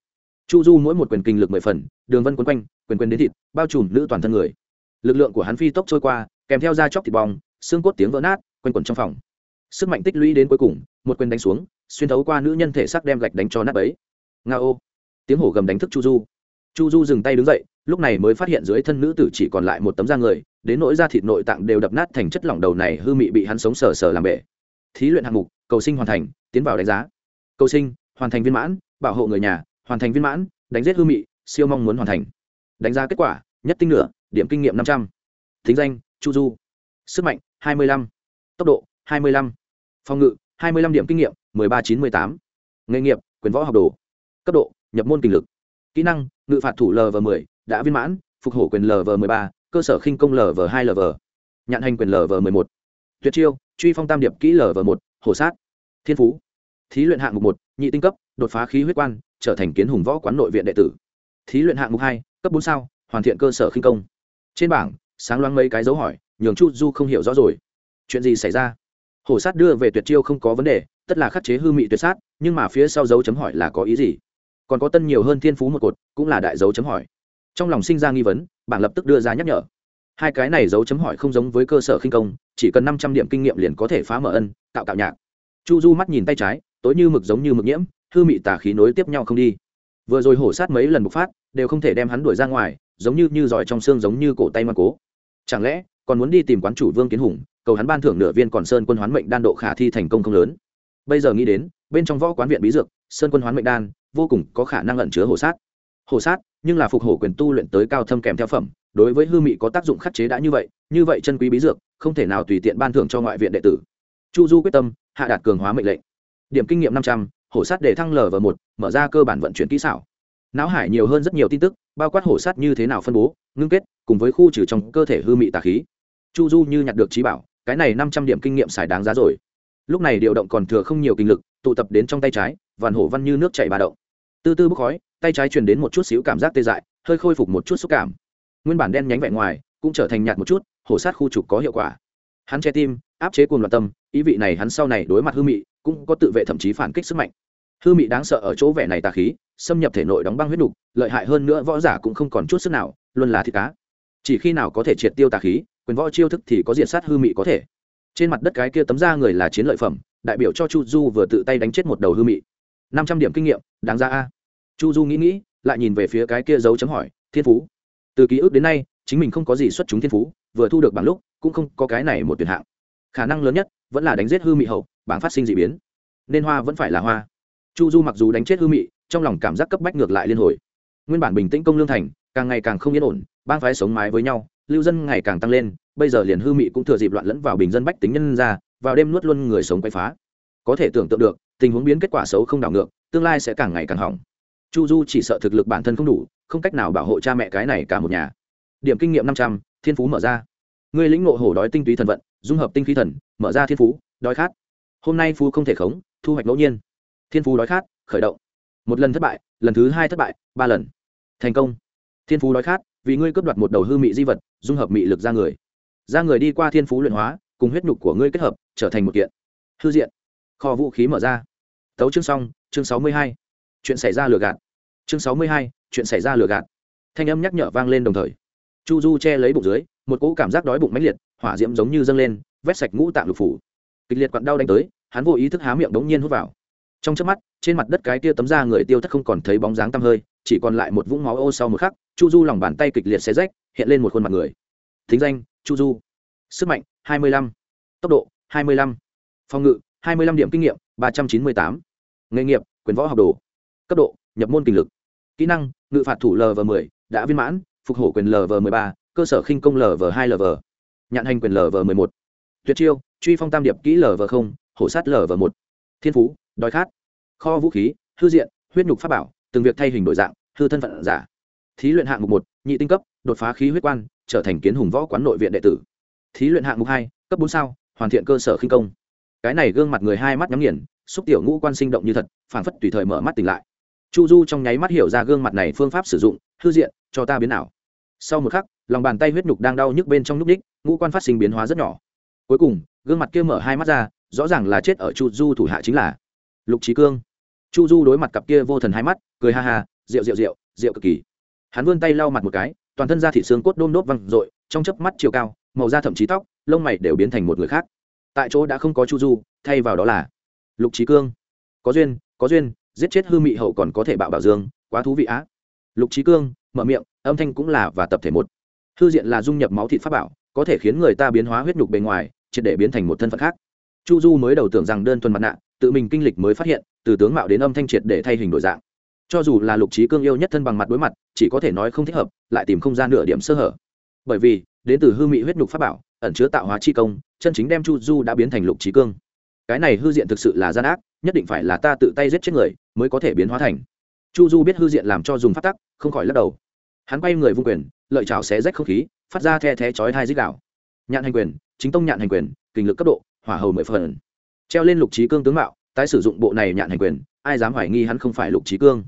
Chu du mỗi một quyền kinh lực mười phần, đường vân quấn quanh, quyền quyền đến thịt, bao trùm nữ toàn thân người. Lực lượng của hắn phi tốc trôi qua, kèm theo da chóc thịt bong, xương cốt tiếng vỡ nát, quanh quẩn trong phòng. Sức mạnh tích lũy đến cuối cùng, một quyền đánh xuống, xuyên thấu qua nữ nhân thể sắc đem gạch đánh cho nát ấy nga ô tiếng hổ gầm đánh thức chu du. Chu du dừng tay đứng dậy, lúc này mới phát hiện dưới thân nữ tử chỉ còn lại một tấm da người, đến nỗi da thịt nội tạng đều đập nát thành chất lỏng đầu này hư mị bị hắn sống sờ sờ làm bể. Thí luyện hạng mục, cầu sinh hoàn thành, tiến vào đánh giá. Cầu sinh, hoàn thành viên mãn, bảo hộ người nhà, hoàn thành viên mãn, đánh giết hư mị, siêu mong muốn hoàn thành. Đánh giá kết quả, nhất tinh nửa, điểm kinh nghiệm năm trăm. Thính danh, chu du. Sức mạnh, hai mươi lăm. Tốc độ, hai mươi lăm. Phòng ngự, hai mươi lăm điểm kinh nghiệm, mười ba chín mươi tám. Nghề nghiệp, quyền võ học đồ. Cấp độ nhập môn kinh lực. Kỹ năng ngự phạt thủ lv m ộ ư ơ i đã viên mãn phục hổ quyền lv m ộ ư ơ i ba cơ sở khinh công lv2lv, nhạn hành quyền lv m ộ ư ơ i một. Tuyệt chiêu truy phong tam điệp kỹ lv1, hổ sát. Thiên phú thí luyện hạng mục một nhị tinh cấp đột phá khí huyết quan trở thành kiến hùng võ quán nội viện đệ tử. Thí luyện hạng mục hai cấp bốn sao hoàn thiện cơ sở khinh công. Trên bảng sáng loáng mấy cái dấu hỏi nhường chu du không hiểu rõ rồi. Chuyện gì xảy ra? Hổ sát đưa về tuyệt chiêu không có vấn đề tất là khắc chế hư mị tuyệt sát nhưng mà phía sau dấu chấm hỏi là có ý gì? Còn có tân nhiều hơn thiên phú một cột, cũng là đại dấu chấm hỏi. Trong lòng sinh ra nghi vấn, bảng lập tức đưa ra nhắc nhở. Hai cái này dấu chấm hỏi không giống với cơ sở khinh công, chỉ cần năm trăm điểm kinh nghiệm liền có thể phá mở ân tạo tạo nhạc. Chu du mắt nhìn tay trái, tối như mực giống như mực nhiễm, hư mị tà khí nối tiếp nhau không đi. Vừa rồi hổ sát mấy lần bộc phát, đều không thể đem hắn đuổi ra ngoài, giống như như giỏi trong xương giống như cổ tay ngoan cố. Chẳng lẽ, còn muốn đi tìm quán chủ vương kiến hùng, cầu hắn ban thưởng nửa viên còn sơn quân hoán mệnh đan độ khả thi thành công không lớn? Bây giờ nghĩ đến, bên trong võ quán viện bí dược, sơn quân hoán mệnh đan vô cùng có khả năng ẩn chứa hổ sát. Hổ sát, nhưng là phục hổ quyền tu luyện tới cao thâm kèm theo phẩm, đối với hư mị có tác dụng khắc chế đã như vậy như vậy chân quý bí dược, không thể nào tùy tiện ban thưởng cho ngoại viện đệ tử. Chu du quyết tâm, hạ đạt cường hóa mệnh lệnh. Điểm kinh nghiệm năm trăm hổ sát để thăng lv một, mở ra cơ bản vận chuyển kỹ xảo. Não hải nhiều hơn rất nhiều tin tức, bao quát hổ sát như thế nào phân bố, ngưng kết, cùng với khu trừ trong cơ thể hư mị tà khí. Chu du như nhặt được trí bảo, cái này năm trăm điểm kinh nghiệm xài đáng giá rồi. Lúc này điều động còn thừa không nhiều kinh lực, tụ tập đến trong tay trái, vạn hổ văn như nước chảy ba động từ từ bốc khói, tay trái truyền đến một chút xíu cảm giác tê dại, hơi khôi phục một chút xúc cảm. Nguyên bản đen nhánh vẹn ngoài, cũng trở thành nhạt một chút, hổ sát khu trục có hiệu quả. Hắn che tim, áp chế cuồng loạn tâm, ý vị này hắn sau này đối mặt hư mị, cũng có tự vệ thậm chí phản kích sức mạnh. Hư mị đáng sợ ở chỗ vẻ này tà khí, xâm nhập thể nội đóng băng huyết đục lợi hại hơn nữa võ giả cũng không còn chút sức nào, luôn là thịt cá. Chỉ khi nào có thể triệt tiêu tà khí, quyền võ chiêu thức thì có diện sát hư mị có thể. Trên mặt đất cái kia tấm da người là chiến lợi phẩm, đại biểu cho chu du vừa tự tay đánh chết một đầu hư mị năm trăm điểm kinh nghiệm, đáng ra a. Chu du nghĩ nghĩ, lại nhìn về phía cái kia dấu chấm hỏi, thiên phú? Từ ký ức đến nay, chính mình không có gì xuất chúng thiên phú, vừa thu được bằng lúc, cũng không có cái này một tuyển hạng. Khả năng lớn nhất vẫn là đánh giết hư mị hậu, bảng phát sinh d ị biến. Nên hoa vẫn phải là hoa. Chu du mặc dù đánh chết hư mị, trong lòng cảm giác cấp bách ngược lại liên hồi. Nguyên bản bình tĩnh công lương thành, càng ngày càng không yên ổn, bang phái sống mái với nhau, lưu dân ngày càng tăng lên, bây giờ liền hư mị cũng thừa dịp loạn lẫn vào bình dân bách tính nhân ra, vào đêm nuốt luôn người sống quay phá. Có thể tưởng tượng được tình huống biến kết quả xấu không đảo ngược, tương lai sẽ càng ngày càng hỏng. Chu du chỉ sợ thực lực bản thân không đủ, không cách nào bảo hộ cha mẹ cái này cả một nhà. Điểm kinh nghiệm năm trăm, thiên phú mở ra. Người lĩnh ngộ hổ đói tinh túy thần vận, dung hợp tinh khí thần, mở ra thiên phú, đói khát. Hôm nay phú không thể khống, thu hoạch ngẫu nhiên. Thiên phú đói khát, khởi động. Một lần thất bại, lần thứ hai thất bại, ba lần. Thành công. Thiên phú đói khát, vì ngươi cướp đoạt một đầu hư mị di vật, dung hợp mị lực ra người. Ra người đi qua thiên phú luyện hóa, cùng huyết nhục của ngươi kết hợp, trở thành một kiện. Hư diện. Kho vũ khí mở ra tấu chương xong, chương sáu mươi hai. Chuyện xảy ra lừa gạt. Chương sáu mươi hai, chuyện xảy ra lừa gạt. Thanh âm nhắc nhở vang lên đồng thời. Chu du che lấy bụng dưới, một cỗ cảm giác đói bụng mãnh liệt, hỏa diễm giống như dâng lên, vét sạch ngũ tạng lục phủ. Kịch liệt quặn đau đánh tới, hắn vô ý thức há miệng đống nhiên hút vào. Trong chớp mắt, trên mặt đất cái tia tấm da người tiêu thất không còn thấy bóng dáng tăm hơi, chỉ còn lại một vũng máu ô sau một khắc, chu du lòng bàn tay kịch liệt xé rách, hiện lên một khuôn mặt người. Thính danh, chu du. Sức mạnh 25. tốc độ 25. phòng ngự 25 điểm kinh nghiệm 398 nghề nghiệp, quyền võ học đồ, cấp độ, nhập môn kinh lực. Kỹ năng, ngự phạt thủ lv 10 đã viên mãn, phục hổ quyền lv 13 cơ sở khinh công lv 2 lv nhạn hành quyền lv 11 tuyệt chiêu, truy phong tam điệp kỹ lv 0 hổ sát lv 1 thiên phú, đói khát. Kho vũ khí, hư diện, huyết nhục pháp bảo, từng việc thay hình đổi dạng, hư thân phận giả. Thí luyện hạng mục một, nhị tinh cấp, đột phá khí huyết quan, trở thành kiến hùng võ quán nội viện đệ tử. Thí luyện hạng mục hai, cấp bốn sao, hoàn thiện cơ sở khinh công. Cái này gương mặt người hai mắt nhắm nghiền xúc tiểu ngũ quan sinh động như thật phản phất tùy thời mở mắt tỉnh lại. Chu du trong nháy mắt hiểu ra gương mặt này phương pháp sử dụng hư diện, cho ta biến ảo. Sau một khắc, lòng bàn tay huyết nhục đang đau nhức bên trong nhúc ních ngũ quan phát sinh biến hóa rất nhỏ. Cuối cùng, gương mặt kia mở hai mắt ra, rõ ràng là chết ở chu du thủ hạ chính là lục trí cương. Chu du đối mặt cặp kia vô thần hai mắt, cười ha ha, rượu rượu rượu rượu cực kỳ. Hắn vươn tay lau mặt một cái, toàn thân da thị xương cốt đôm đốt văng r ộ i trong chớp mắt chiều cao, màu da thậm chí tóc, lông mày đều biến thành một người khác. Tại chỗ đã không có chu du, thay vào đó là lục trí cương. Có duyên có duyên, giết chết hư mị hậu còn có thể bạo bảo dương, quá thú vị á. Lục trí cương, mở miệng, âm thanh cũng là và tập thể một. Hư diện là dung nhập máu thịt pháp bảo, có thể khiến người ta biến hóa huyết nhục bề ngoài, triệt để biến thành một thân phận khác. Chu du mới đầu tưởng rằng đơn thuần mặt nạ, tự mình kinh lịch mới phát hiện, từ tướng mạo đến âm thanh triệt để thay hình đổi dạng. Cho dù là lục trí cương yêu nhất thân bằng mặt đối mặt, chỉ có thể nói không thích hợp, lại tìm không ra nửa điểm sơ hở. Bởi vì, đến từ hư mị huyết nhục pháp bảo, ẩn chứa tạo hóa chi công, chân chính đem chu du đã biến thành lục trí cương cái này hư diện thực sự là gian ác, nhất định phải là ta tự tay giết chết người mới có thể biến hóa thành. Chu du biết hư diện làm cho dùng phát tắc, không khỏi lắc đầu. Hắn quay người vung quyền, lợi chảo xé rách không khí, phát ra the thé chói hai dích đạo nhạn hành quyền, chính tông nhạn hành quyền kình lực cấp độ, hỏa hầu mười phần. Treo lên lục trí cương tướng mạo, tái sử dụng bộ này nhạn hành quyền, ai dám hoài nghi hắn không phải lục trí cương?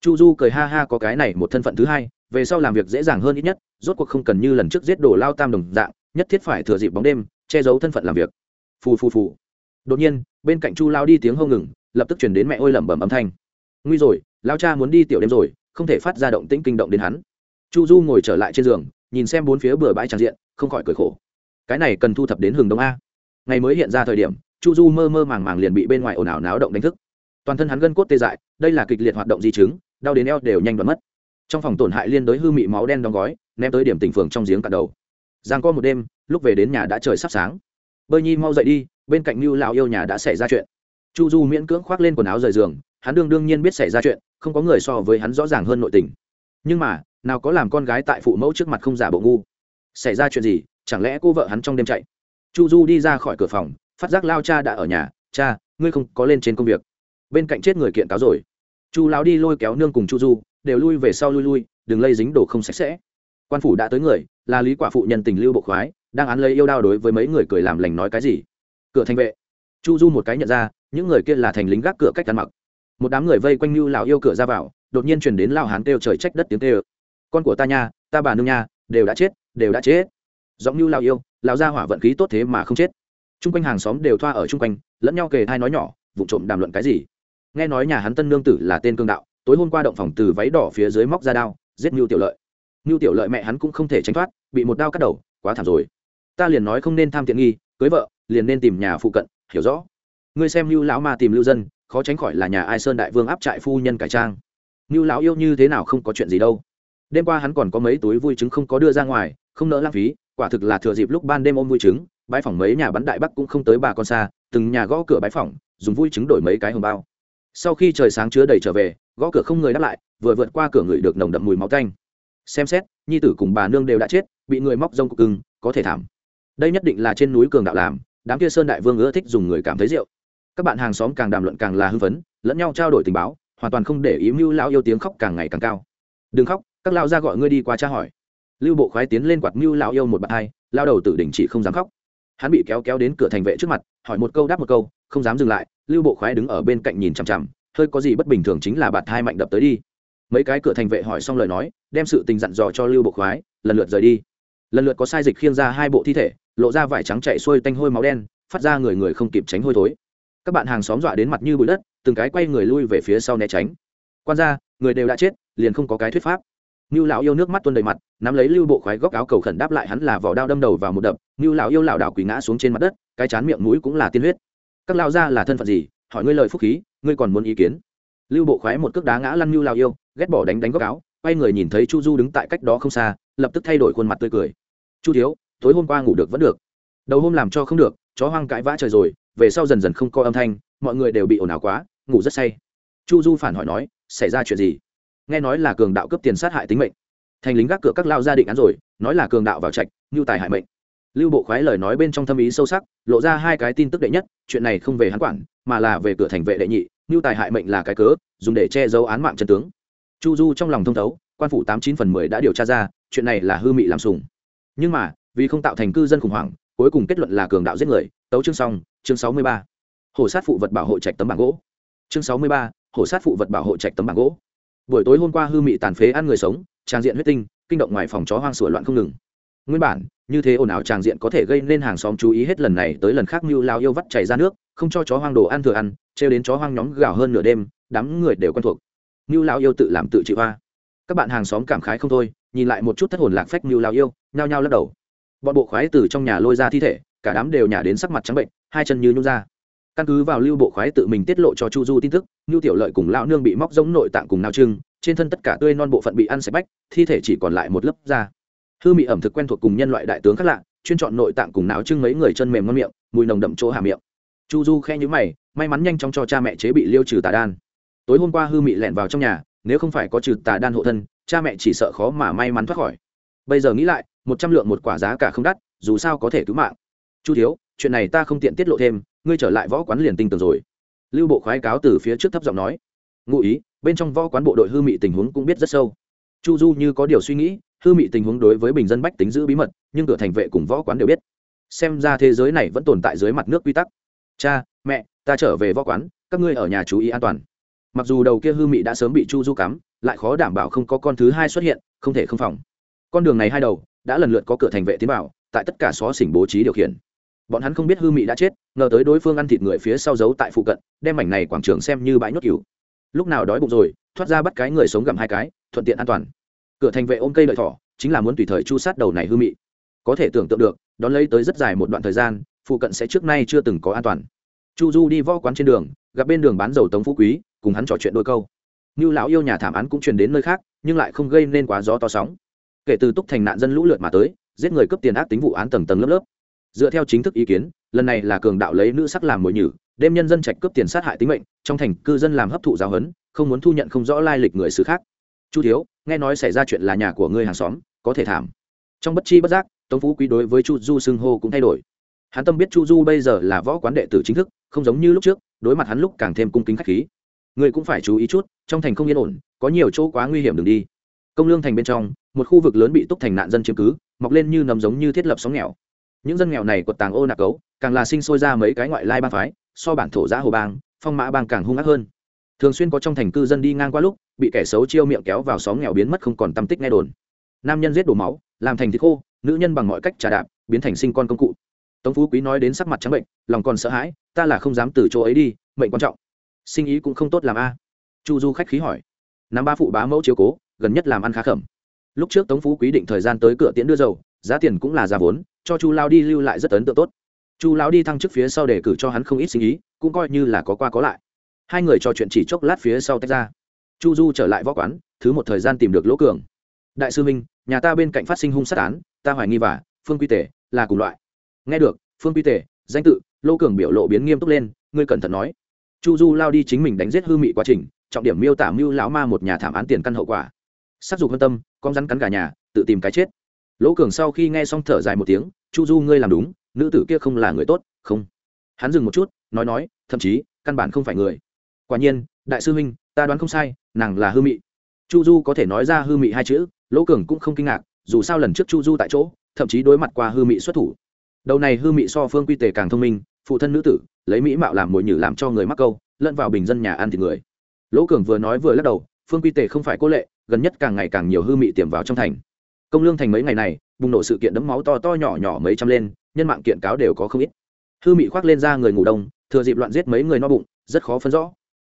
Chu du cười ha ha có cái này một thân phận thứ hai, về sau làm việc dễ dàng hơn ít nhất, rốt cuộc không cần như lần trước giết đồ lao tam đồng dạng, nhất thiết phải thừa dịp bóng đêm, che giấu thân phận làm việc. Phù phù phù đột nhiên, bên cạnh chu lao đi tiếng hông ngừng, lập tức chuyển đến mẹ ôi lẩm bẩm âm thanh. Nguy rồi, lao cha muốn đi tiểu đêm rồi, không thể phát ra động tĩnh kinh động đến hắn. Chu du ngồi trở lại trên giường, nhìn xem bốn phía bừa bãi tràn diện, không khỏi cười khổ. Cái này cần thu thập đến hừng đông a. Ngày mới hiện ra thời điểm, chu du mơ mơ màng màng liền bị bên ngoài ồn ào náo động đánh thức. Toàn thân hắn gân cốt tê dại, đây là kịch liệt hoạt động di chứng, đau đến eo đều nhanh đoán mất. Trong phòng tổn hại liên đối hư mị máu đen đóng gói, ném tới điểm tỉnh phường trong giếng cạn đầu. Giang co một đêm, lúc về đến nhà đã trời sắp sáng. Bơi nhi mau dậy đi bên cạnh Nưu lão yêu nhà đã xảy ra chuyện. Chu du miễn cưỡng khoác lên quần áo rời giường, hắn đương đương nhiên biết xảy ra chuyện, không có người so với hắn rõ ràng hơn nội tình. Nhưng mà, nào có làm con gái tại phụ mẫu trước mặt không giả bộ ngu. Xảy ra chuyện gì, chẳng lẽ cô vợ hắn trong đêm chạy? Chu du đi ra khỏi cửa phòng, phát giác lao cha đã ở nhà, cha, ngươi không có lên trên công việc. Bên cạnh chết người kiện cáo rồi. Chu lão đi lôi kéo nương cùng chu du, đều lui về sau lui lui, đừng lây dính đồ không sạch sẽ. Quan phủ đã tới người, là lý quả phụ nhân tình lưu bộ khoái, đang án lấy yêu đao đối với mấy người cười làm lành nói cái gì? Cửa thành vệ. Chu du một cái nhận ra, những người kia là thành lính gác cửa cách ăn mặc. Một đám người vây quanh lưu lão yêu cửa ra vào, đột nhiên truyền đến lao hán kêu trời trách đất tiếng kêu. Con của ta nha, ta bà nương nha, đều đã chết, đều đã chết. Giọng lưu lão yêu, lão gia hỏa vận khí tốt thế mà không chết. Chung quanh hàng xóm đều thoa ở chung quanh, lẫn nhau kề thai nói nhỏ vụ trộm đàm luận cái gì. Nghe nói nhà hắn tân nương tử là tên cương đạo, tối hôm qua động phòng từ váy đỏ phía dưới móc ra đao, giết mưu tiểu lợi. Mưu tiểu lợi mẹ hắn cũng không thể tránh thoát, bị một đao cắt đầu, quá thảm rồi. Ta liền nói không nên tham tiện nghi cưới vợ, liền nên tìm nhà phụ cận, hiểu rõ. Ngươi xem Lưu lão ma tìm lưu dân, khó tránh khỏi là nhà ai sơn đại vương áp trại phu nhân cải trang. Lưu lão yêu như thế nào không có chuyện gì đâu. Đêm qua hắn còn có mấy túi vui trứng không có đưa ra ngoài, không nỡ lãng phí, quả thực là thừa dịp lúc ban đêm ôm vui trứng, bãi phòng mấy nhà bắn đại bắc cũng không tới bà con xa, từng nhà gõ cửa bãi phòng, dùng vui trứng đổi mấy cái hồng bao. Sau khi trời sáng chứa đầy trở về, gõ cửa không người đáp lại, vừa vượt qua cửa người được nồng đậm mùi máu canh xem xét, nhi tử cùng bà nương đều đã chết, bị người móc rông cục cưng, có thể thảm đây nhất định là trên núi cường đạo làm, đám kia sơn đại vương ưa thích dùng người cảm thấy rượu. Các bạn hàng xóm càng đàm luận càng là hưng phấn, lẫn nhau trao đổi tình báo, hoàn toàn không để ý mưu lão yêu tiếng khóc càng ngày càng cao. Đừng khóc, các lao ra gọi ngươi đi qua tra hỏi. Lưu bộ khoái tiến lên quạt mưu lão yêu một bạn hai lao đầu tự đình chỉ không dám khóc. Hắn bị kéo kéo đến cửa thành vệ trước mặt, hỏi một câu đáp một câu, không dám dừng lại, lưu bộ khoái đứng ở bên cạnh nhìn chằm chằm, hơi có gì bất bình thường chính là bạt hai mạnh đập tới đi. Mấy cái cửa thành vệ hỏi xong lời nói, đem sự tình dặn dò cho lưu bộ khoái, lần lượt rời đi. Lần lượt có sai dịch khiêng ra hai bộ thi thể lộ ra vải trắng chạy xuôi tanh hôi máu đen phát ra người người không kịp tránh hôi thối các bạn hàng xóm dọa đến mặt như bụi đất từng cái quay người lui về phía sau né tránh quan ra người đều đã chết liền không có cái thuyết pháp Nưu lão yêu nước mắt tuôn đầy mặt, nắm lấy Lưu Bộ khoái góc áo cầu khẩn đáp lại hắn là vỏ đao đâm đầu vào một đập, Nưu lão yêu lão đảo quỳ ngã xuống trên mặt đất, cái chán miệng mũi cũng là tiên huyết. Các lão gia là thân phận gì? Hỏi ngươi lời phúc khí, ngươi còn muốn ý kiến? Lưu Bộ khoái một cước đá ngã lăn Nưu lão yêu, ghét bỏ đánh đánh góc áo, quay người nhìn thấy Chu Du đứng tại cách đó không xa, lập tức thay đổi khuôn mặt tươi cười. Chu thiếu, tối hôm qua ngủ được vẫn được. Đầu hôm làm cho không được, chó hoang cãi vã trời rồi, về sau dần dần không có âm thanh, mọi người đều bị ồn ào quá, ngủ rất say. Chu Du phản hỏi nói, xảy ra chuyện gì? Nghe nói là cường đạo cấp tiền sát hại tính mệnh thành lính gác cửa các lao gia định án rồi nói là cường đạo vào trạch ngưu tài hại mệnh lưu bộ khoái lời nói bên trong thâm ý sâu sắc lộ ra hai cái tin tức đệ nhất chuyện này không về hắn quản mà là về cửa thành vệ đệ nhị ngưu tài hại mệnh là cái cớ dùng để che giấu án mạng chân tướng chu du trong lòng thông thấu quan phủ tám chín phần mười đã điều tra ra chuyện này là hư mị làm sùng nhưng mà vì không tạo thành cư dân khủng hoảng, cuối cùng kết luận là cường đạo giết người. Tấu chương xong, chương sáu mươi ba. Hổ sát phụ vật bảo hộ trạch tấm bảng gỗ. Chương sáu mươi ba, hổ sát phụ vật bảo hộ trạch tấm bảng gỗ. Buổi tối hôm qua hư mị tàn phế ăn người sống, trang diện huyết tinh, kinh động ngoài phòng chó hoang sủa loạn không ngừng. Nguyên bản, như thế ồn ào tràng diện có thể gây nên hàng xóm chú ý hết lần này tới lần khác như lao yêu vắt chảy ra nước, không cho chó hoang đồ ăn thừa ăn, trêu đến chó hoang nhóm gào hơn nửa đêm, đám người đều quen thuộc. Như lao yêu tự làm tự chịu hoa các bạn hàng xóm cảm khái không thôi, nhìn lại một chút thất hồn lạc phách như lao yêu, nhao nhao lắc đầu bọn bộ khoái từ trong nhà lôi ra thi thể, cả đám đều nhả đến sắc mặt trắng bệnh, hai chân như nhung ra. Căn cứ vào lưu bộ khoái tự mình tiết lộ cho chu du tin tức ngưu tiểu lợi cùng lão nương bị móc giống nội tạng cùng nao trưng, trên thân tất cả tươi non bộ phận bị ăn sạch bách, thi thể chỉ còn lại một lớp da. Hư mị ẩm thực quen thuộc cùng nhân loại đại tướng khác lạ, chuyên chọn nội tạng cùng não trưng mấy người chân mềm ngon miệng, mùi nồng đậm chỗ hà miệng. Chu du khe nhữ mày, may mắn nhanh chóng cho cha mẹ chế bị liêu trừ tà đan. Tối hôm qua hư mị lẻn vào trong nhà, nếu không phải có trừ tà đan hộ thân, cha mẹ chỉ sợ khó mà may mắn thoát khỏi. Bây giờ nghĩ lại một trăm lượng một quả giá cả không đắt, dù sao có thể cứu mạng. Chu thiếu, chuyện này ta không tiện tiết lộ thêm, ngươi trở lại võ quán liền tinh tường rồi. Lưu bộ khoái cáo từ phía trước thấp giọng nói. Ngụ ý, bên trong võ quán bộ đội hư mị tình huống cũng biết rất sâu. Chu du như có điều suy nghĩ, hư mị tình huống đối với bình dân bách tính giữ bí mật, nhưng cửa thành vệ cùng võ quán đều biết. Xem ra thế giới này vẫn tồn tại dưới mặt nước quy tắc. Cha, mẹ, ta trở về võ quán, các ngươi ở nhà chú ý an toàn. Mặc dù đầu kia hư mị đã sớm bị chu du cắm, lại khó đảm bảo không có con thứ hai xuất hiện, không thể không phòng. Con đường này hai đầu đã lần lượt có cửa thành vệ tiến vào, tại tất cả xó xỉnh bố trí điều khiển. Bọn hắn không biết hư mị đã chết ngờ tới đối phương ăn thịt người phía sau giấu tại phụ cận đem mảnh này quảng trường xem như bãi nhốt cừu. Lúc nào đói bụng rồi thoát ra bắt cái người sống gặm hai cái thuận tiện an toàn. Cửa thành vệ ôm cây lợi thỏ chính là muốn tùy thời chu sát đầu này hư mị. Có thể tưởng tượng được đón lấy tới rất dài một đoạn thời gian phụ cận sẽ trước nay chưa từng có an toàn. Chu du đi vo quán trên đường gặp bên đường bán dầu tống phú quý cùng hắn trò chuyện đôi câu. Như lão yêu nhà thảm án cũng truyền đến nơi khác nhưng lại không gây nên quá gió to sóng kể từ túc thành nạn dân lũ lượt mà tới, giết người cướp tiền ác tính vụ án tầng tầng lớp lớp. Dựa theo chính thức ý kiến, lần này là cường đạo lấy nữ sắc làm mồi nhử đêm nhân dân trạch cướp tiền sát hại tính mệnh, trong thành cư dân làm hấp thụ giáo huấn, không muốn thu nhận không rõ lai lịch người xứ khác. Chu thiếu, nghe nói xảy ra chuyện là nhà của ngươi hàng xóm, có thể thảm. Trong bất chi bất giác, tống phú quý đối với chu du xưng hô cũng thay đổi. Hắn tâm biết chu du bây giờ là võ quán đệ tử chính thức, không giống như lúc trước, đối mặt hắn lúc càng thêm cung kính khách khí. Người cũng phải chú ý chút, trong thành không yên ổn, có nhiều chỗ quá nguy hiểm đường đi công lương thành bên trong, một khu vực lớn bị túc thành nạn dân chiếm cứ, mọc lên như nấm giống như thiết lập sóng nghèo. Những dân nghèo này quật tàng ô nạc cấu, càng là sinh sôi ra mấy cái ngoại lai bang phái, so bản thổ giã hồ bang, phong mã bang càng hung ác hơn. Thường xuyên có trong thành cư dân đi ngang qua lúc, bị kẻ xấu chiêu miệng kéo vào xóm nghèo biến mất không còn tâm tích nghe đồn. Nam nhân giết đổ máu, làm thành thịt khô, nữ nhân bằng mọi cách trả đạp, biến thành sinh con công cụ. Tống phú quý nói đến sắc mặt trắng bệnh, lòng còn sợ hãi, ta là không dám từ chỗ ấy đi, mệnh quan trọng. Sinh ý cũng không tốt làm a. Chu du khách khí hỏi. Năm ba phụ bá mẫu chiếu cố gần nhất làm ăn khá khẩm. Lúc trước tống phú quý định thời gian tới cửa tiễn đưa dầu, giá tiền cũng là giá vốn, cho chu lao đi lưu lại rất ấn tượng tốt. Chu lão đi thăng chức phía sau để cử cho hắn không ít sinh ý, cũng coi như là có qua có lại. Hai người trò chuyện chỉ chốc lát phía sau tách ra. Chu du trở lại võ quán, thứ một thời gian tìm được lỗ cường. Đại sư minh, nhà ta bên cạnh phát sinh hung sát án, ta hoài nghi và, phương quy tể là cùng loại. Nghe được, phương quy tể, danh tự, lỗ cường biểu lộ biến nghiêm túc lên, ngươi cẩn thận nói. Chu du lao đi chính mình đánh giết hư mị quá trình, trọng điểm miêu tả mưu lão ma một nhà thảm án tiền căn hậu quả sắc dục hân tâm, con rắn cắn cả nhà, tự tìm cái chết. Lỗ cường sau khi nghe xong thở dài một tiếng, chu du, ngươi làm đúng, nữ tử kia không là người tốt, không. Hắn dừng một chút, nói nói, thậm chí, căn bản không phải người. Quả nhiên, đại sư huynh, ta đoán không sai, nàng là hư mị. Chu du có thể nói ra hư mị hai chữ, lỗ cường cũng không kinh ngạc, dù sao lần trước chu du tại chỗ, thậm chí đối mặt qua hư mị xuất thủ. Đầu này hư mị so phương quy tề càng thông minh, phụ thân nữ tử, lấy mỹ mạo làm mồi nhử làm cho người mắc câu, lẫn vào bình dân nhà ăn thịt người. Lỗ cường vừa nói vừa lắc đầu phương quy tề không phải cô lệ, gần nhất càng ngày càng nhiều hư mị tiềm vào trong thành. Công lương thành mấy ngày này, bùng nổ sự kiện đấm máu to to nhỏ nhỏ mấy trăm lên, nhân mạng kiện cáo đều có không ít. Hư mị khoác lên ra người ngủ đông, thừa dịp loạn giết mấy người no bụng, rất khó phân rõ.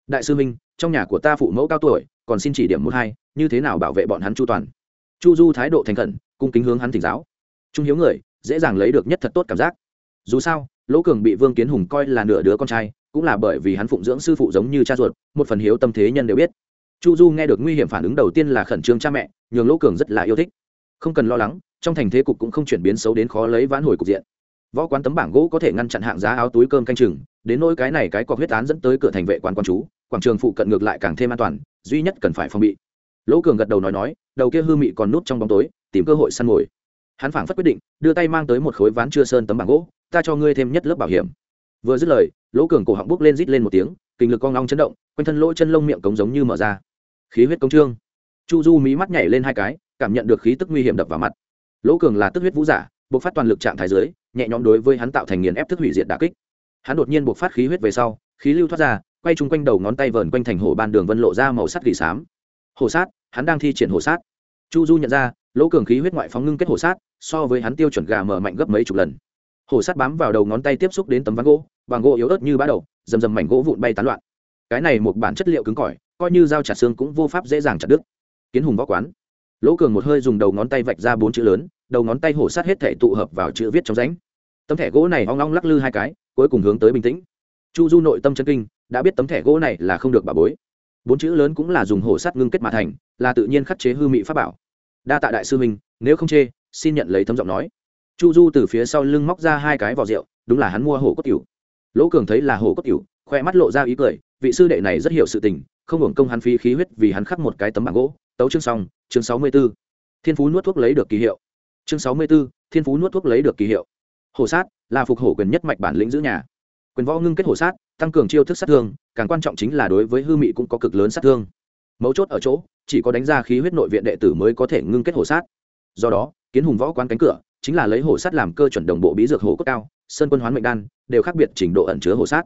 Đại sư minh, trong nhà của ta phụ mẫu cao tuổi, còn xin chỉ điểm một hai, như thế nào bảo vệ bọn hắn chu toàn? Chu du thái độ thành khẩn, cung kính hướng hắn thỉnh giáo. Trung hiếu người, dễ dàng lấy được nhất thật tốt cảm giác. Dù sao, lỗ cường bị vương kiến hùng coi là nửa đứa con trai, cũng là bởi vì hắn phụng dưỡng sư phụ giống như cha ruột, một phần hiếu tâm thế nhân đều biết chu du nghe được nguy hiểm phản ứng đầu tiên là khẩn trương cha mẹ, nhường lỗ cường rất là yêu thích. Không cần lo lắng, trong thành thế cục cũng không chuyển biến xấu đến khó lấy vãn hồi cục diện. Võ quán tấm bảng gỗ có thể ngăn chặn hạng giá áo túi cơm canh chừng, đến nỗi cái này cái cọc huyết án dẫn tới cửa thành vệ quán quan chú, quảng trường phụ cận ngược lại càng thêm an toàn, duy nhất cần phải phòng bị. Lỗ cường gật đầu nói nói, đầu kia hư mị còn nút trong bóng tối, tìm cơ hội săn mồi. Hắn phảng phất quyết định, đưa tay mang tới một khối ván chưa sơn tấm bảng gỗ, ta cho ngươi thêm nhất lớp bảo hiểm. Vừa dứt lời, lỗ cường cổ họng bốc lên rít lên một tiếng, kinh lực con long chấn động, quanh thân lỗ chân lông miệng cống giống như mở ra khí huyết công trương. Chu du mí mắt nhảy lên hai cái, cảm nhận được khí tức nguy hiểm đập vào mặt. Lỗ cường là tức huyết vũ giả buộc phát toàn lực trạng thái dưới, nhẹ nhõm đối với hắn tạo thành nghiền ép thức hủy diệt đà kích. Hắn đột nhiên buộc phát khí huyết về sau, khí lưu thoát ra, quay chung quanh đầu ngón tay vờn quanh thành hồ ban đường vân lộ ra màu sắt gỉ xám. Hồ sát, hắn đang thi triển hồ sát. Chu du nhận ra, lỗ cường khí huyết ngoại phóng ngưng kết hồ sát, so với hắn tiêu chuẩn gà mở mạnh gấp mấy chục lần. Hồ sát bám vào đầu ngón tay tiếp xúc đến tấm ván gỗ bằng gỗ yếu ớt như bã đầu dầm dầm mảnh gỗ vụn bay tán loạn. Cái này một bản chất liệu cứng cỏi coi như dao chặt xương cũng vô pháp dễ dàng chặt đứt. Kiến hùng võ quán. Lỗ cường một hơi dùng đầu ngón tay vạch ra bốn chữ lớn, đầu ngón tay hổ sát hết thể tụ hợp vào chữ viết trong rãnh. Tấm thẻ gỗ này hoang long lắc lư hai cái, cuối cùng hướng tới bình tĩnh. Chu du nội tâm chân kinh, đã biết tấm thẻ gỗ này là không được bà bối. Bốn chữ lớn cũng là dùng hổ sắt ngưng kết mà thành, là tự nhiên khắc chế hư mị pháp bảo. Đa tạ đại sư minh nếu không chê, xin nhận lấy thấm giọng nói. Chu du từ phía sau lưng móc ra hai cái vỏ rượu, đúng là hắn mua hổ cốt cửu. Lỗ cường thấy là hổ cốt cửu, khoe mắt lộ ra ý cười, vị sư đệ này rất hiểu sự tình không hưởng công hắn phí khí huyết vì hắn khắc một cái tấm bảng gỗ. Tấu chương xong, chương sáu mươi b ố thiên phú nuốt thuốc lấy được kỳ hiệu. Chương sáu mươi b ố thiên phú nuốt thuốc lấy được kỳ hiệu. Hổ sát, là phục hổ quyền nhất mạch bản lĩnh giữ nhà. Quyền võ ngưng kết hổ sát, tăng cường chiêu thức sát thương, càng quan trọng chính là đối với hư mị cũng có cực lớn sát thương. Mấu chốt ở chỗ, chỉ có đánh ra khí huyết nội viện đệ tử mới có thể ngưng kết hổ sát. Do đó, kiến hùng võ quán cánh cửa, chính là lấy hổ sát làm cơ chuẩn đồng bộ bí dược hổ cốt cao, sơn quân hoán mệnh đan, đều khác biệt trình độ ẩn chứa hổ sát.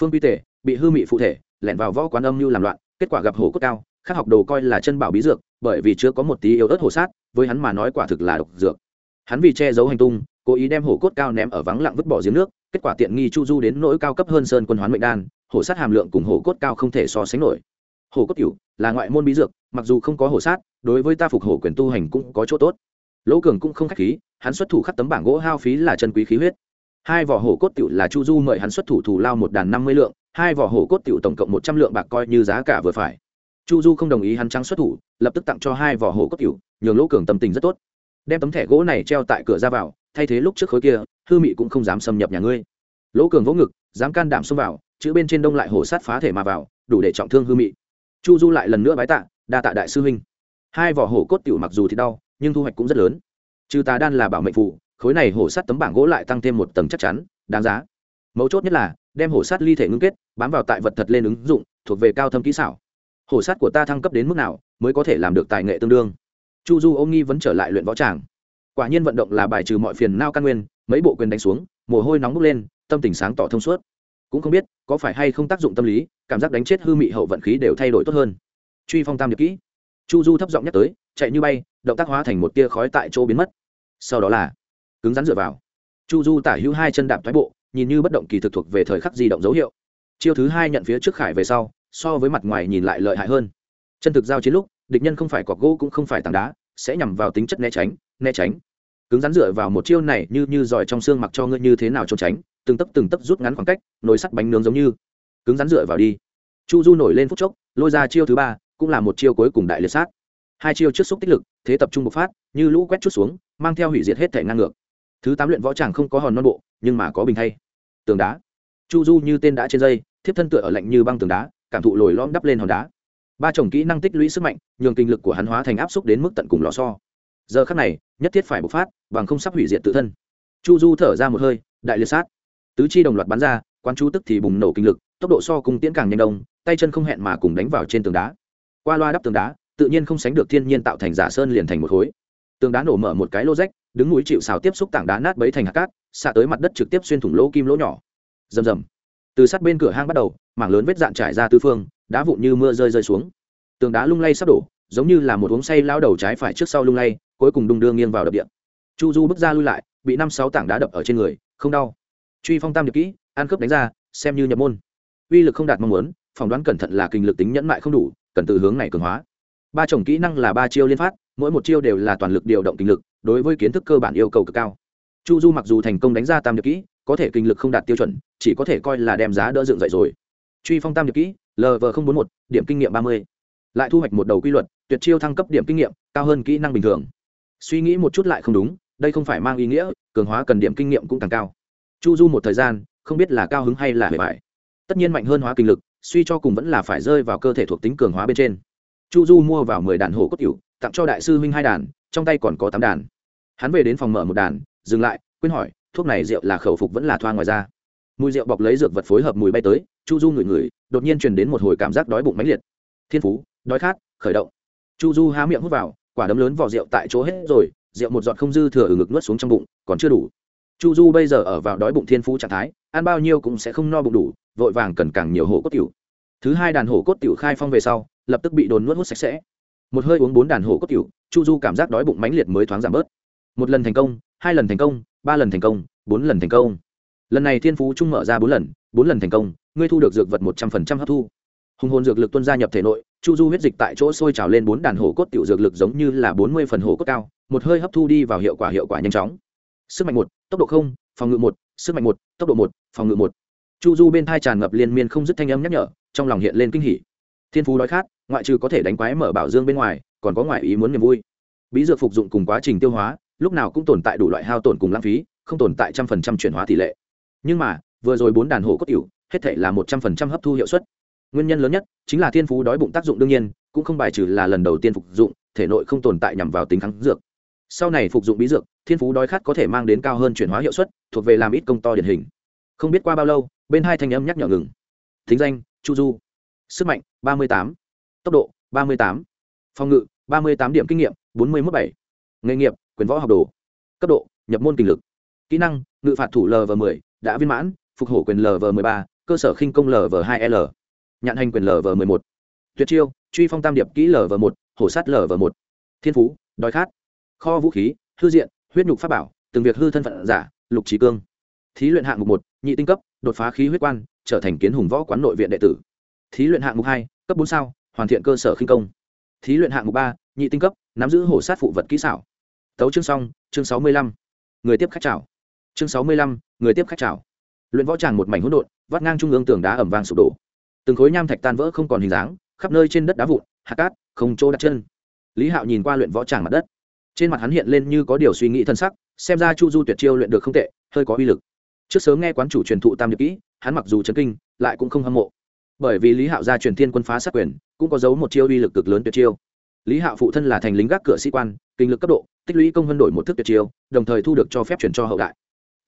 Phương quy tể, bị hư mị phụ thể lẻn vào võ quán âm mưu làm loạn, kết quả gặp hổ cốt cao, khác học đồ coi là chân bảo bí dược, bởi vì chưa có một tí yếu ớt hổ sát, với hắn mà nói quả thực là độc dược. Hắn vì che giấu hành tung, cố ý đem hổ cốt cao ném ở vắng lặng vứt bỏ giếng nước, kết quả tiện nghi chu du đến nỗi cao cấp hơn sơn quân hoán mệnh đan hổ sát hàm lượng cùng hổ cốt cao không thể so sánh nổi. Hổ cốt cửu là ngoại môn bí dược, mặc dù không có hổ sát, đối với ta phục hổ quyền tu hành cũng có chỗ tốt. Lỗ cường cũng không khách khí, hắn xuất thủ khắc tấm bảng gỗ hao phí là chân quý khí huyết. Hai vỏ hổ cốt tiểu là chu du mời hắn xuất thủ thủ lao một đàn năm mươi lượng hai vỏ hổ cốt tiểu tổng cộng một trăm lượng bạc coi như giá cả vừa phải. Chu du không đồng ý hắn trắng xuất thủ, lập tức tặng cho hai vỏ hổ cốt tiểu, nhường lỗ cường tâm tình rất tốt. Đem tấm thẻ gỗ này treo tại cửa ra vào, thay thế lúc trước khối kia, hư mị cũng không dám xâm nhập nhà ngươi. Lỗ cường vỗ ngực, dám can đảm xông vào, chữ bên trên đông lại hổ sát phá thể mà vào, đủ để trọng thương hư mị. Chu du lại lần nữa bái tạ, đa tạ đại sư huynh. Hai vỏ hổ cốt tiểu mặc dù thì đau, nhưng thu hoạch cũng rất lớn. Trừ tà đan là bảo mệnh phụ khối này hổ sát tấm bảng gỗ lại tăng thêm một tầng chắc chắn, đáng giá. Mấu chốt nhất là đem hổ sát ly thể ngưng kết, bám vào tại vật thật lên ứng dụng, thuộc về cao thâm kỹ xảo. Hổ sát của ta thăng cấp đến mức nào, mới có thể làm được tài nghệ tương đương. Chu du ôm nghi vẫn trở lại luyện võ tràng. Quả nhiên vận động là bài trừ mọi phiền nao căn nguyên, mấy bộ quyền đánh xuống, mồ hôi nóng bốc lên, tâm tình sáng tỏ thông suốt. Cũng không biết, có phải hay không tác dụng tâm lý, cảm giác đánh chết hư mị hậu vận khí đều thay đổi tốt hơn. Truy phong tam nhật kỹ. Chu du thấp giọng nhắc tới, chạy như bay, động tác hóa thành một tia khói tại chỗ biến mất. Sau đó là, cứng rắn dựa vào. Chu du tả hữu hai chân đạp thoái bộ nhìn như bất động kỳ thực thuộc về thời khắc di động dấu hiệu. Chiêu thứ hai nhận phía trước khải về sau, so với mặt ngoài nhìn lại lợi hại hơn. Chân thực giao chiến lúc, địch nhân không phải cọc gỗ cũng không phải tảng đá, sẽ nhằm vào tính chất né tránh né tránh. Cứng rắn dựa vào một chiêu này như như giỏi trong xương mặc cho ngươi như thế nào trốn tránh, từng tấp từng tấp rút ngắn khoảng cách, nồi sắt bánh nướng giống như. Cứng rắn dựa vào đi. Chu du nổi lên phút chốc, lôi ra chiêu thứ ba, cũng là một chiêu cuối cùng đại liệt sát. Hai chiêu trước xúc tích lực, thế tập trung bộc phát, như lũ quét chút xuống, mang theo hủy diệt hết thể ngang ngược. Thứ tám luyện võ tràng không có hòn non bộ nhưng mà có bình thay. Tường đá. Chu du như tên đã trên dây, thiếp thân tựa ở lạnh như băng tường đá, cảm thụ lồi lõm đắp lên hòn đá. Ba chồng kỹ năng tích lũy sức mạnh, nhường kinh lực của hắn hóa thành áp xúc đến mức tận cùng lò so giờ khắc này, nhất thiết phải bộc phát, bằng không sắp hủy diệt tự thân. Chu du thở ra một hơi, đại liệt sát. Tứ chi đồng loạt bắn ra quan chú tức thì bùng nổ kinh lực, tốc độ so cùng tiễn càng nhanh đông, tay chân không hẹn mà cùng đánh vào trên tường đá. Qua loa đắp tường đá, tự nhiên không sánh được thiên nhiên tạo thành giả sơn liền thành một khối. Tường đá nổ mở một cái lô rách đứng núi chịu xào tiếp xúc tảng đá nát bấy thành hạt cát, xạ tới mặt đất trực tiếp xuyên thủng lỗ kim lỗ nhỏ. Rầm rầm. Từ sát bên cửa hang bắt đầu, mảng lớn vết dạn trải ra tư phương, đá vụn như mưa rơi rơi xuống. Tường đá lung lay sắp đổ, giống như là một uống say lao đầu trái phải trước sau lung lay, cuối cùng đung đưa nghiêng vào đập điện chu du bước ra lui lại, bị năm sáu tảng đá đập ở trên người, không đau. Truy phong tam được kỹ, ăn cướp đánh ra, xem như nhập môn. Uy lực không đạt mong muốn, phỏng đoán cẩn thận là kinh lực tính nhẫn mại không đủ, cần từ hướng này cường hóa. Ba chồng kỹ năng là ba chiêu liên phát, mỗi một chiêu đều là toàn lực điều động kinh lực đối với kiến thức cơ bản yêu cầu cực cao. Chu du mặc dù thành công đánh ra tam nhược kỹ, có thể kinh lực không đạt tiêu chuẩn, chỉ có thể coi là đem giá đỡ dựng dậy rồi. Truy phong tam nhược kỹ lv bốn một, điểm kinh nghiệm ba mươi. Lại thu hoạch một đầu quy luật, tuyệt chiêu thăng cấp điểm kinh nghiệm, cao hơn kỹ năng bình thường. Suy nghĩ một chút lại không đúng, đây không phải mang ý nghĩa, cường hóa cần điểm kinh nghiệm cũng càng cao. Chu du một thời gian, không biết là cao hứng hay là hề bại. Tất nhiên mạnh hơn hóa kinh lực, suy cho cùng vẫn là phải rơi vào cơ thể thuộc tính cường hóa bên trên. Chu du mua vào mười đàn hổ cốt cựu tặng cho đại sư huynh hai đàn trong tay còn có tám đàn. Hắn về đến phòng mở một đàn dừng lại quên hỏi thuốc này rượu là khẩu phục vẫn là thoa ngoài da, mùi rượu bọc lấy dược vật phối hợp mùi bay tới chu du ngửi ngửi đột nhiên truyền đến một hồi cảm giác đói bụng mãnh liệt. Thiên phú đói khát khởi động. Chu du há miệng hút vào quả đấm lớn vỏ rượu tại chỗ hết rồi rượu một giọt không dư thừa ở ngực nuốt xuống trong bụng còn chưa đủ. Chu du bây giờ ở vào đói bụng thiên phú trạng thái ăn bao nhiêu cũng sẽ không no bụng đủ vội vàng cần càng nhiều hổ cốt tiểu. Thứ hai đàn hổ cốt tiểu khai phong về sau lập tức bị đồn nuốt hút sạch sẽ một hơi uống bốn đàn hổ cốt tiểu chu du cảm giác đói bụng mãnh liệt mới thoáng giảm bớt. Một lần thành công, hai lần thành công, ba lần thành công, bốn lần thành công. Lần này thiên phú trung mở ra bốn lần bốn lần thành công, ngươi thu được dược vật một trăm phần trăm hấp thu. Hùng hồn dược lực tuân gia nhập thể nội, chu du huyết dịch tại chỗ sôi trào lên bốn đàn hổ cốt tiểu dược lực giống như là bốn mươi phần hổ cốt cao, một hơi hấp thu đi vào hiệu quả hiệu quả nhanh chóng. Sức mạnh một, tốc độ không, phòng ngự một, sức mạnh một, tốc độ một, phòng ngự một. Chu du bên thai tràn ngập liên miên không dứt thanh âm nhắc nhở, trong lòng hiện lên kinh hỉ. Thiên phú đói khát ngoại trừ có thể đánh quái mở bảo dương bên ngoài, còn có ngoại ý muốn niềm vui. Bí dược phục dụng cùng quá trình tiêu hóa, lúc nào cũng tồn tại đủ loại hao tổn cùng lãng phí, không tồn tại trăm phần trăm chuyển hóa tỷ lệ. Nhưng mà, vừa rồi bốn đàn hổ cốt tiểu, hết thể là một trăm phần trăm hấp thu hiệu suất. Nguyên nhân lớn nhất chính là thiên phú đói bụng tác dụng đương nhiên, cũng không bài trừ là lần đầu tiên phục dụng, thể nội không tồn tại nhằm vào tính kháng dược. Sau này phục dụng bí dược, thiên phú đói khát có thể mang đến cao hơn chuyển hóa hiệu suất, thuộc về làm ít công to điển hình. Không biết qua bao lâu, bên hai thanh âm nhắc nhở ngừng. Thính danh, chu du. Sức mạnh, ba mươi tám tốc độ 38, phòng ngự 38 điểm kinh nghiệm 417, nghề nghiệp quyền võ học đồ. Cấp độ nhập môn kinh lực. Kỹ năng ngự phạt thủ lv 10 đã viên mãn phục hổ quyền lv 13 cơ sở khinh công lv 2 l. Nhạn hành quyền lv 11 tuyệt chiêu truy phong tam điệp kỹ lv 1 hổ sát lv 1 thiên phú đói khát. Kho vũ khí hư diện huyết nhục pháp bảo từng việc hư thân phận giả lục trí cương. Thí luyện hạng mục một nhị tinh cấp đột phá khí huyết quan trở thành kiến hùng võ quán nội viện đệ tử. Thí luyện hạng mục hai cấp bốn sao hoàn thiện cơ sở khinh công. Thí luyện hạng mục ba, nhị tinh cấp, nắm giữ hổ sát phụ vật kỹ xảo. Tấu chương xong, chương sáu mươi lăm. Người tiếp khách chào. Chương sáu mươi lăm, người tiếp khách chào. Luyện võ tràng một mảnh hỗn độn, vắt ngang trung ương tường đá ẩm vang sụp đổ. Từng khối nham thạch tan vỡ không còn hình dáng, khắp nơi trên đất đá vụn, hạt cát, không chỗ đặt chân. Lý hạo nhìn qua luyện võ tràng mặt đất. Trên mặt hắn hiện lên như có điều suy nghĩ thân sắc, xem ra chu du tuyệt chiêu luyện được không tệ, hơi có uy lực. Trước sớm nghe quán chủ truyền thụ tam nhật kỹ, hắn mặc dù chấn kinh, lại cũng không hâm mộ bởi vì lý hạo gia truyền thiên quân phá sát quyền, cũng có dấu một chiêu uy lực cực lớn tuyệt chiêu. Lý hạo phụ thân là thành lính gác cửa sĩ quan, kinh lực cấp độ, tích lũy công vân đổi một thức tuyệt chiêu, đồng thời thu được cho phép chuyển cho hậu đại.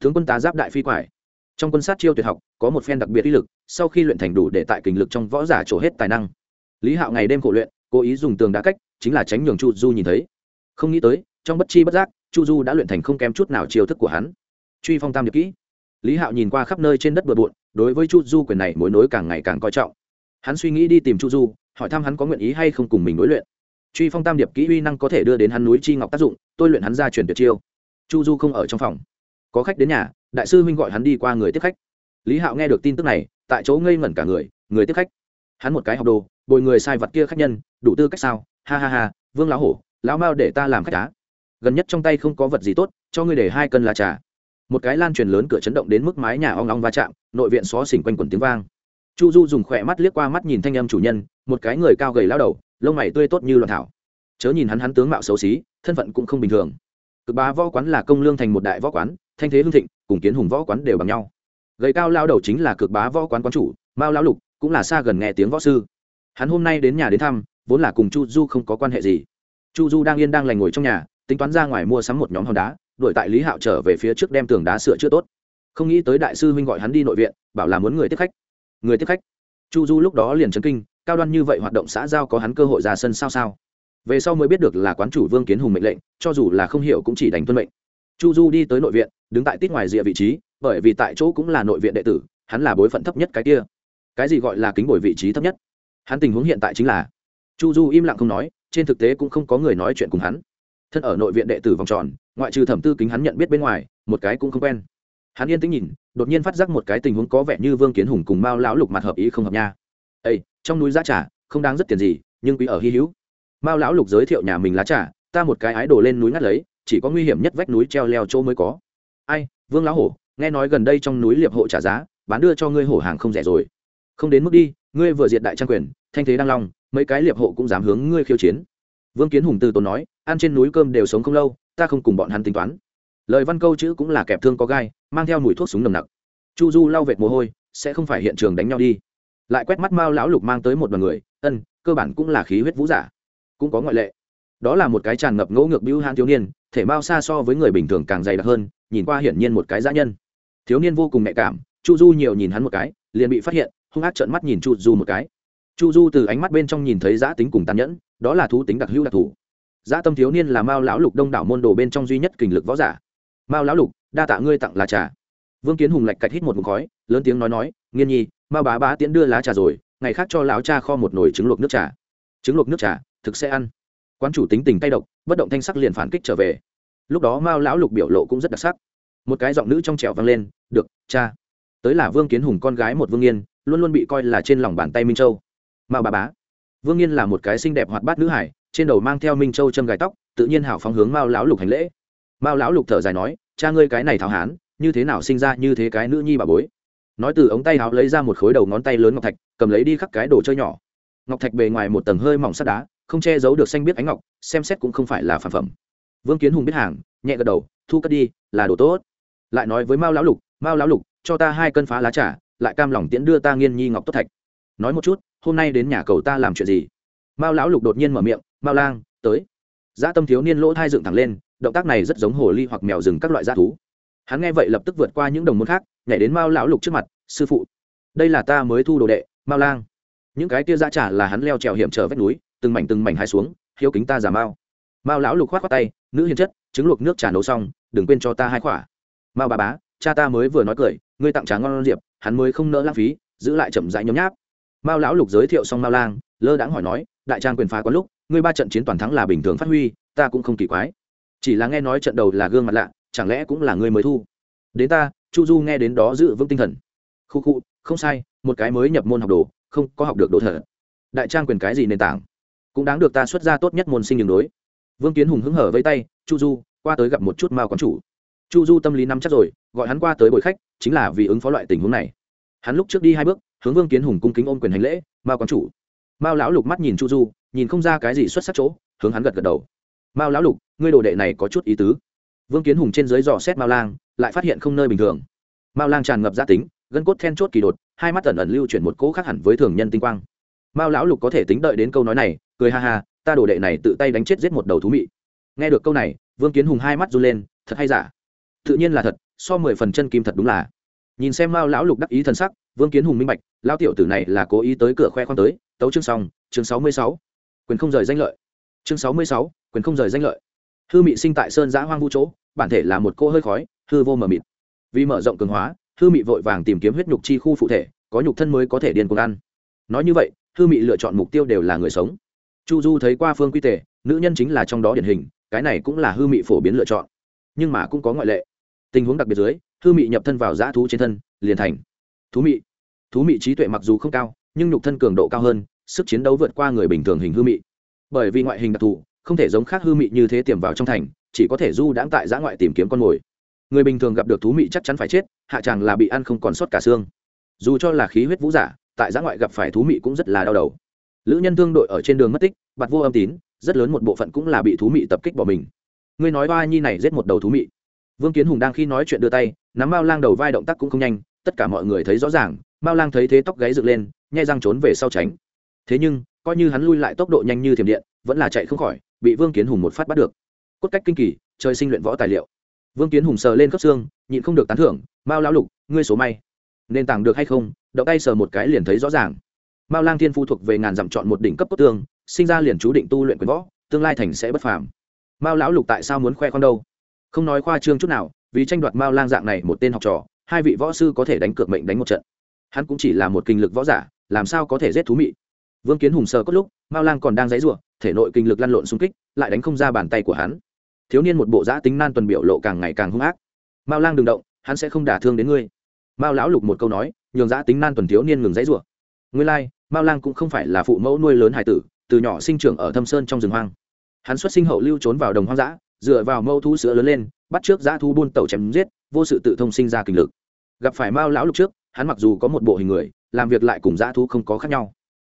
Tướng quân tá giáp đại phi quải. Trong quân sát chiêu tuyệt học, có một phen đặc biệt uy lực, sau khi luyện thành đủ để tại kinh lực trong võ giả trổ hết tài năng. Lý hạo ngày đêm khổ luyện, cố ý dùng tường đá cách, chính là tránh nhường chu du nhìn thấy. Không nghĩ tới, trong bất chi bất giác, chu du đã luyện thành không kém chút nào chiêu thức của hắn. Truy phong tam điệp kỹ. Lý hạo nhìn qua khắp nơi trên đất bừa bộn đối với chu du quyền này mối nối càng ngày càng coi trọng. Hắn suy nghĩ đi tìm chu du, hỏi thăm hắn có nguyện ý hay không cùng mình đối luyện. Truy phong tam điệp kỹ uy năng có thể đưa đến hắn núi chi ngọc tác dụng, tôi luyện hắn ra truyền tuyệt chiêu. Chu du không ở trong phòng. Có khách đến nhà, đại sư huynh gọi hắn đi qua người tiếp khách. Lý hạo nghe được tin tức này, tại chỗ ngây ngẩn cả người người tiếp khách. Hắn một cái học đồ, bồi người sai vật kia khách nhân, đủ tư cách sao? Ha ha ha, vương lão hổ, lão mao để ta làm khách cá gần nhất trong tay không có vật gì tốt, cho ngươi để hai cân lá trà. Một cái lan truyền lớn cửa chấn động đến mức mái nhà ong ong va chạm nội viện xó xỉnh quanh quần tiếng vang. Chu du dùng khỏe mắt liếc qua mắt nhìn thanh âm chủ nhân, một cái người cao gầy lao đầu, lông mày tươi tốt như loạn thảo. Chớ nhìn hắn hắn tướng mạo xấu xí, thân phận cũng không bình thường. Cực bá võ quán là công lương thành một đại võ quán, thanh thế hương thịnh, cùng kiến hùng võ quán đều bằng nhau. Gầy cao lao đầu chính là cực bá võ quán quán chủ, mao lão lục, cũng là xa gần nghe tiếng võ sư. Hắn hôm nay đến nhà đến thăm, vốn là cùng chu du không có quan hệ gì. Chu du đang yên đang lành ngồi trong nhà, tính toán ra ngoài mua sắm một nhóm hòn đá, đuổi tại lý hạo trở về phía trước đem tường đá sửa chữa tốt không nghĩ tới đại sư huynh gọi hắn đi nội viện, bảo là muốn người tiếp khách. Người tiếp khách? Chu du lúc đó liền chấn kinh, cao đoan như vậy hoạt động xã giao có hắn cơ hội ra sân sao sao? Về sau mới biết được là quán chủ vương kiến hùng mệnh lệnh, cho dù là không hiểu cũng chỉ đánh tuân mệnh. Chu du đi tới nội viện, đứng tại tít ngoài rìa vị trí, bởi vì tại chỗ cũng là nội viện đệ tử, hắn là bối phận thấp nhất cái kia. Cái gì gọi là kính bồi vị trí thấp nhất? Hắn tình huống hiện tại chính là, chu du im lặng không nói, trên thực tế cũng không có người nói chuyện cùng hắn. Thân ở nội viện đệ tử vòng tròn, ngoại trừ thẩm tư kính hắn nhận biết bên ngoài, một cái cũng không quen hắn yên tĩnh nhìn, đột nhiên phát giác một cái tình huống có vẻ như vương kiến hùng cùng mao lão lục mặt hợp ý không hợp nha. Ây trong núi giá trà, không đáng rất tiền gì, nhưng quý ở hy hữu. Mao lão lục giới thiệu nhà mình lá trà, ta một cái ái đồ lên núi ngắt lấy, chỉ có nguy hiểm nhất vách núi treo leo chỗ mới có. Ai, vương lão hổ, nghe nói gần đây trong núi liệp hộ trả giá, bán đưa cho ngươi hổ hàng không rẻ rồi. Không đến mức đi, ngươi vừa diệt đại trang quyền, thanh thế đang long, mấy cái liệp hộ cũng dám hướng ngươi khiêu chiến. Vương kiến hùng từ tốn nói, ăn trên núi cơm đều sống không lâu, ta không cùng bọn hắn tính toán. Lời văn câu chữ cũng là kẹp thương có gai mang theo mùi thuốc súng nồng nặc. Chu du lau vệt mồ hôi, sẽ không phải hiện trường đánh nhau đi. Lại quét mắt mao lão lục mang tới một đoàn người, ân, cơ bản cũng là khí huyết vũ giả. Cũng có ngoại lệ. Đó là một cái tràn ngập ngỗ ngược bưu hãn thiếu niên, thể mao xa so với người bình thường càng dày đặc hơn, nhìn qua hiển nhiên một cái dã nhân. Thiếu niên vô cùng nhạy cảm, chu du nhiều nhìn hắn một cái, liền bị phát hiện, hung ác trợn mắt nhìn chu du một cái. Chu du từ ánh mắt bên trong nhìn thấy giã tính cùng tàn nhẫn, đó là thú tính đặc hữu đặc thù. Giã tâm thiếu niên là mao lão lục đông đảo môn đồ bên trong duy nhất kình lực võ giả. Mao lão lục đa tạ ngươi tặng lá trà. Vương kiến hùng lạch cạch hít một mực khói, lớn tiếng nói nói, nghiên nhi, ma bá bá tiễn đưa lá trà rồi, ngày khác cho lão cha kho một nồi trứng luộc nước trà. Trứng luộc nước trà, thực sẽ ăn. Quan chủ tính tình tay độc, bất động thanh sắc liền phản kích trở về. Lúc đó mao lão lục biểu lộ cũng rất đặc sắc. Một cái giọng nữ trong trẻo vang lên, được, cha. Tới là vương kiến hùng con gái một vương yên, luôn luôn bị coi là trên lòng bàn tay minh châu. Mao bà bá. Vương yên là một cái xinh đẹp hoạt bát nữ hải, trên đầu mang theo minh châu châm gài tóc, tự nhiên hảo phóng hướng mao lão lục hành lễ. Mao lão lục thở dài nói cha ngươi cái này tháo hán, như thế nào sinh ra như thế cái nữ nhi bà bối? Nói từ ống tay háo lấy ra một khối đầu ngón tay lớn ngọc thạch, cầm lấy đi khắc cái đồ chơi nhỏ. Ngọc thạch bề ngoài một tầng hơi mỏng sắt đá, không che giấu được xanh biết ánh ngọc, xem xét cũng không phải là phản phẩm. Vương kiến hùng biết hàng, nhẹ gật đầu, thu cất đi, là đồ tốt. Lại nói với mao lão lục, mao lão lục, cho ta hai cân phá lá trà, lại cam lòng tiễn đưa ta nghiên nhi ngọc tốt thạch. Nói một chút, hôm nay đến nhà cầu ta làm chuyện gì? Mao lão lục đột nhiên mở miệng, mao lang, tới. Dã tâm thiếu niên lỗ thai dựng thẳng lên động tác này rất giống hồ ly hoặc mèo rừng các loại dã thú. Hắn nghe vậy lập tức vượt qua những đồng môn khác, nhảy đến mao lão lục trước mặt, sư phụ, đây là ta mới thu đồ đệ, mao lang. Những cái tia da trả là hắn leo trèo hiểm trở vách núi, từng mảnh từng mảnh hai xuống, hiếu kính ta giả mao. Mao lão lục khoát khoát tay, nữ hiền chất, trứng luộc nước trà nấu xong, đừng quên cho ta hai khỏa mao bà bá, cha ta mới vừa nói cười, ngươi tặng trà ngon diệp, hắn mới không nỡ lãng phí, giữ lại chậm rãi nhấm nháp. Mao lão lục giới thiệu xong mao lang, lơ đãng hỏi nói, đại trang quyền phá có lúc, ngươi ba trận chiến toàn thắng là bình thường phát huy, ta cũng không kỳ quái chỉ là nghe nói trận đầu là gương mặt lạ, chẳng lẽ cũng là người mới thu? Đến ta, chu du nghe đến đó giữ vững tinh thần. Khu khu, không sai, một cái mới nhập môn học đồ, không có học được đồ thờ đại trang quyền cái gì nền tảng? Cũng đáng được ta xuất ra tốt nhất môn sinh đường đối. Vương kiến hùng hứng hở vây tay, chu du, qua tới gặp một chút mao quán chủ. Chu du tâm lý nắm chắc rồi, gọi hắn qua tới bồi khách, chính là vì ứng phó loại tình huống này. Hắn lúc trước đi hai bước, hướng vương kiến hùng cung kính ôm quyền hành lễ, mao quán chủ. Mao lão lục mắt nhìn chu du, nhìn không ra cái gì xuất sắc chỗ, hướng hắn gật gật đầu mao lão lục, ngươi đồ đệ này có chút ý tứ. Vương kiến hùng trên dưới dò xét mao lang, lại phát hiện không nơi bình thường. Mao lang tràn ngập gia tính, gân cốt then chốt kỳ đột, hai mắt ẩn ẩn lưu chuyển một cỗ khác hẳn với thường nhân tinh quang. Mao lão lục có thể tính đợi đến câu nói này, cười ha ha, ta đồ đệ này tự tay đánh chết giết một đầu thú mị. Nghe được câu này, vương kiến hùng hai mắt run lên, thật hay giả? Tự nhiên là thật, so mười phần chân kim thật đúng là. Nhìn xem mao lão lục đắc ý t sắc, vương kiến hùng minh bạch lao tiểu tử này là cố ý tới cửa khoe khoang tới. Tấu chương xong, chương sáu mươi sáu. Quyền không rời danh lợi. Chương sáu mươi sáu quyền không rời danh lợi. Hư mị sinh tại sơn giã hoang vu chỗ, bản thể là một cô hơi khói, hư vô mờ mịt. Vì mở rộng cường hóa, hư mị vội vàng tìm kiếm huyết nhục chi khu phụ thể, có nhục thân mới có thể điên cuồng ăn. Nói như vậy, hư mị lựa chọn mục tiêu đều là người sống. Chu du thấy qua phương quy tề, nữ nhân chính là trong đó điển hình, cái này cũng là hư mị phổ biến lựa chọn. Nhưng mà cũng có ngoại lệ. Tình huống đặc biệt dưới, hư mị nhập thân vào dã thú trên thân, liền thành thú mị. Thú mị trí tuệ mặc dù không cao, nhưng nhục thân cường độ cao hơn, sức chiến đấu vượt qua người bình thường hình hư mị. Bởi vì ngoại hình đặc thù không thể giống khác hư mị như thế tiềm vào trong thành, chỉ có thể du đãng tại giã ngoại tìm kiếm con mồi. Người bình thường gặp được thú mị chắc chắn phải chết, hạ chàng là bị ăn không còn sót cả xương. Dù cho là khí huyết vũ giả, tại giã ngoại gặp phải thú mị cũng rất là đau đầu. Lữ nhân thương đội ở trên đường mất tích bặt vô âm tín, rất lớn một bộ phận cũng là bị thú mị tập kích bỏ mình. Ngươi nói ba nhi này giết một đầu thú mị. Vương kiến hùng đang khi nói chuyện đưa tay, nắm mao lang đầu vai động tác cũng không nhanh, tất cả mọi người thấy rõ ràng, mao lang thấy thế tóc gáy dựng lên, nhai răng trốn về sau tránh. Thế nhưng, coi như hắn lui lại tốc độ nhanh như thiểm điện, vẫn là chạy không khỏi bị vương kiến hùng một phát bắt được. Cốt cách kinh kỳ, trời sinh luyện võ tài liệu. Vương kiến hùng sờ lên khớp xương, nhịn không được tán thưởng, mao lão lục, ngươi số may. Nền tảng được hay không đậu tay sờ một cái liền thấy rõ ràng. Mao lang thiên phu thuộc về ngàn dặm chọn một đỉnh cấp cốt tương, sinh ra liền chú định tu luyện quyền võ, tương lai thành sẽ bất phàm. Mao lão lục tại sao muốn khoe con đâu? Không nói khoa trương chút nào, vì tranh đoạt mao lang dạng này một tên học trò, hai vị võ sư có thể đánh cược mệnh đánh một trận. Hắn cũng chỉ là một kinh lực võ giả, làm sao có thể giết thú mị? Vương kiến hùng sờ cốt lúc mao lang còn đang dãy ruộng thể nội kinh lực lăn lộn xung kích lại đánh không ra bàn tay của hắn. Thiếu niên một bộ giã tính nan tuần biểu lộ càng ngày càng hung ác. Mao lang đừng động hắn sẽ không đả thương đến ngươi. Mao lão lục một câu nói nhường giã tính nan tuần thiếu niên ngừng dãy ruộng ngươi lai、like, mao lang cũng không phải là phụ mẫu nuôi lớn hải tử từ nhỏ sinh trưởng ở thâm sơn trong rừng hoang. Hắn xuất sinh hậu lưu trốn vào đồng hoang dã dựa vào mâu thu sữa lớn lên bắt trước dã thu buôn tẩu chém giết vô sự tự thông sinh ra kinh lực. Gặp phải mao lão lục trước hắn mặc dù có một bộ hình người làm việc lại cùng dã thu không có khác nhau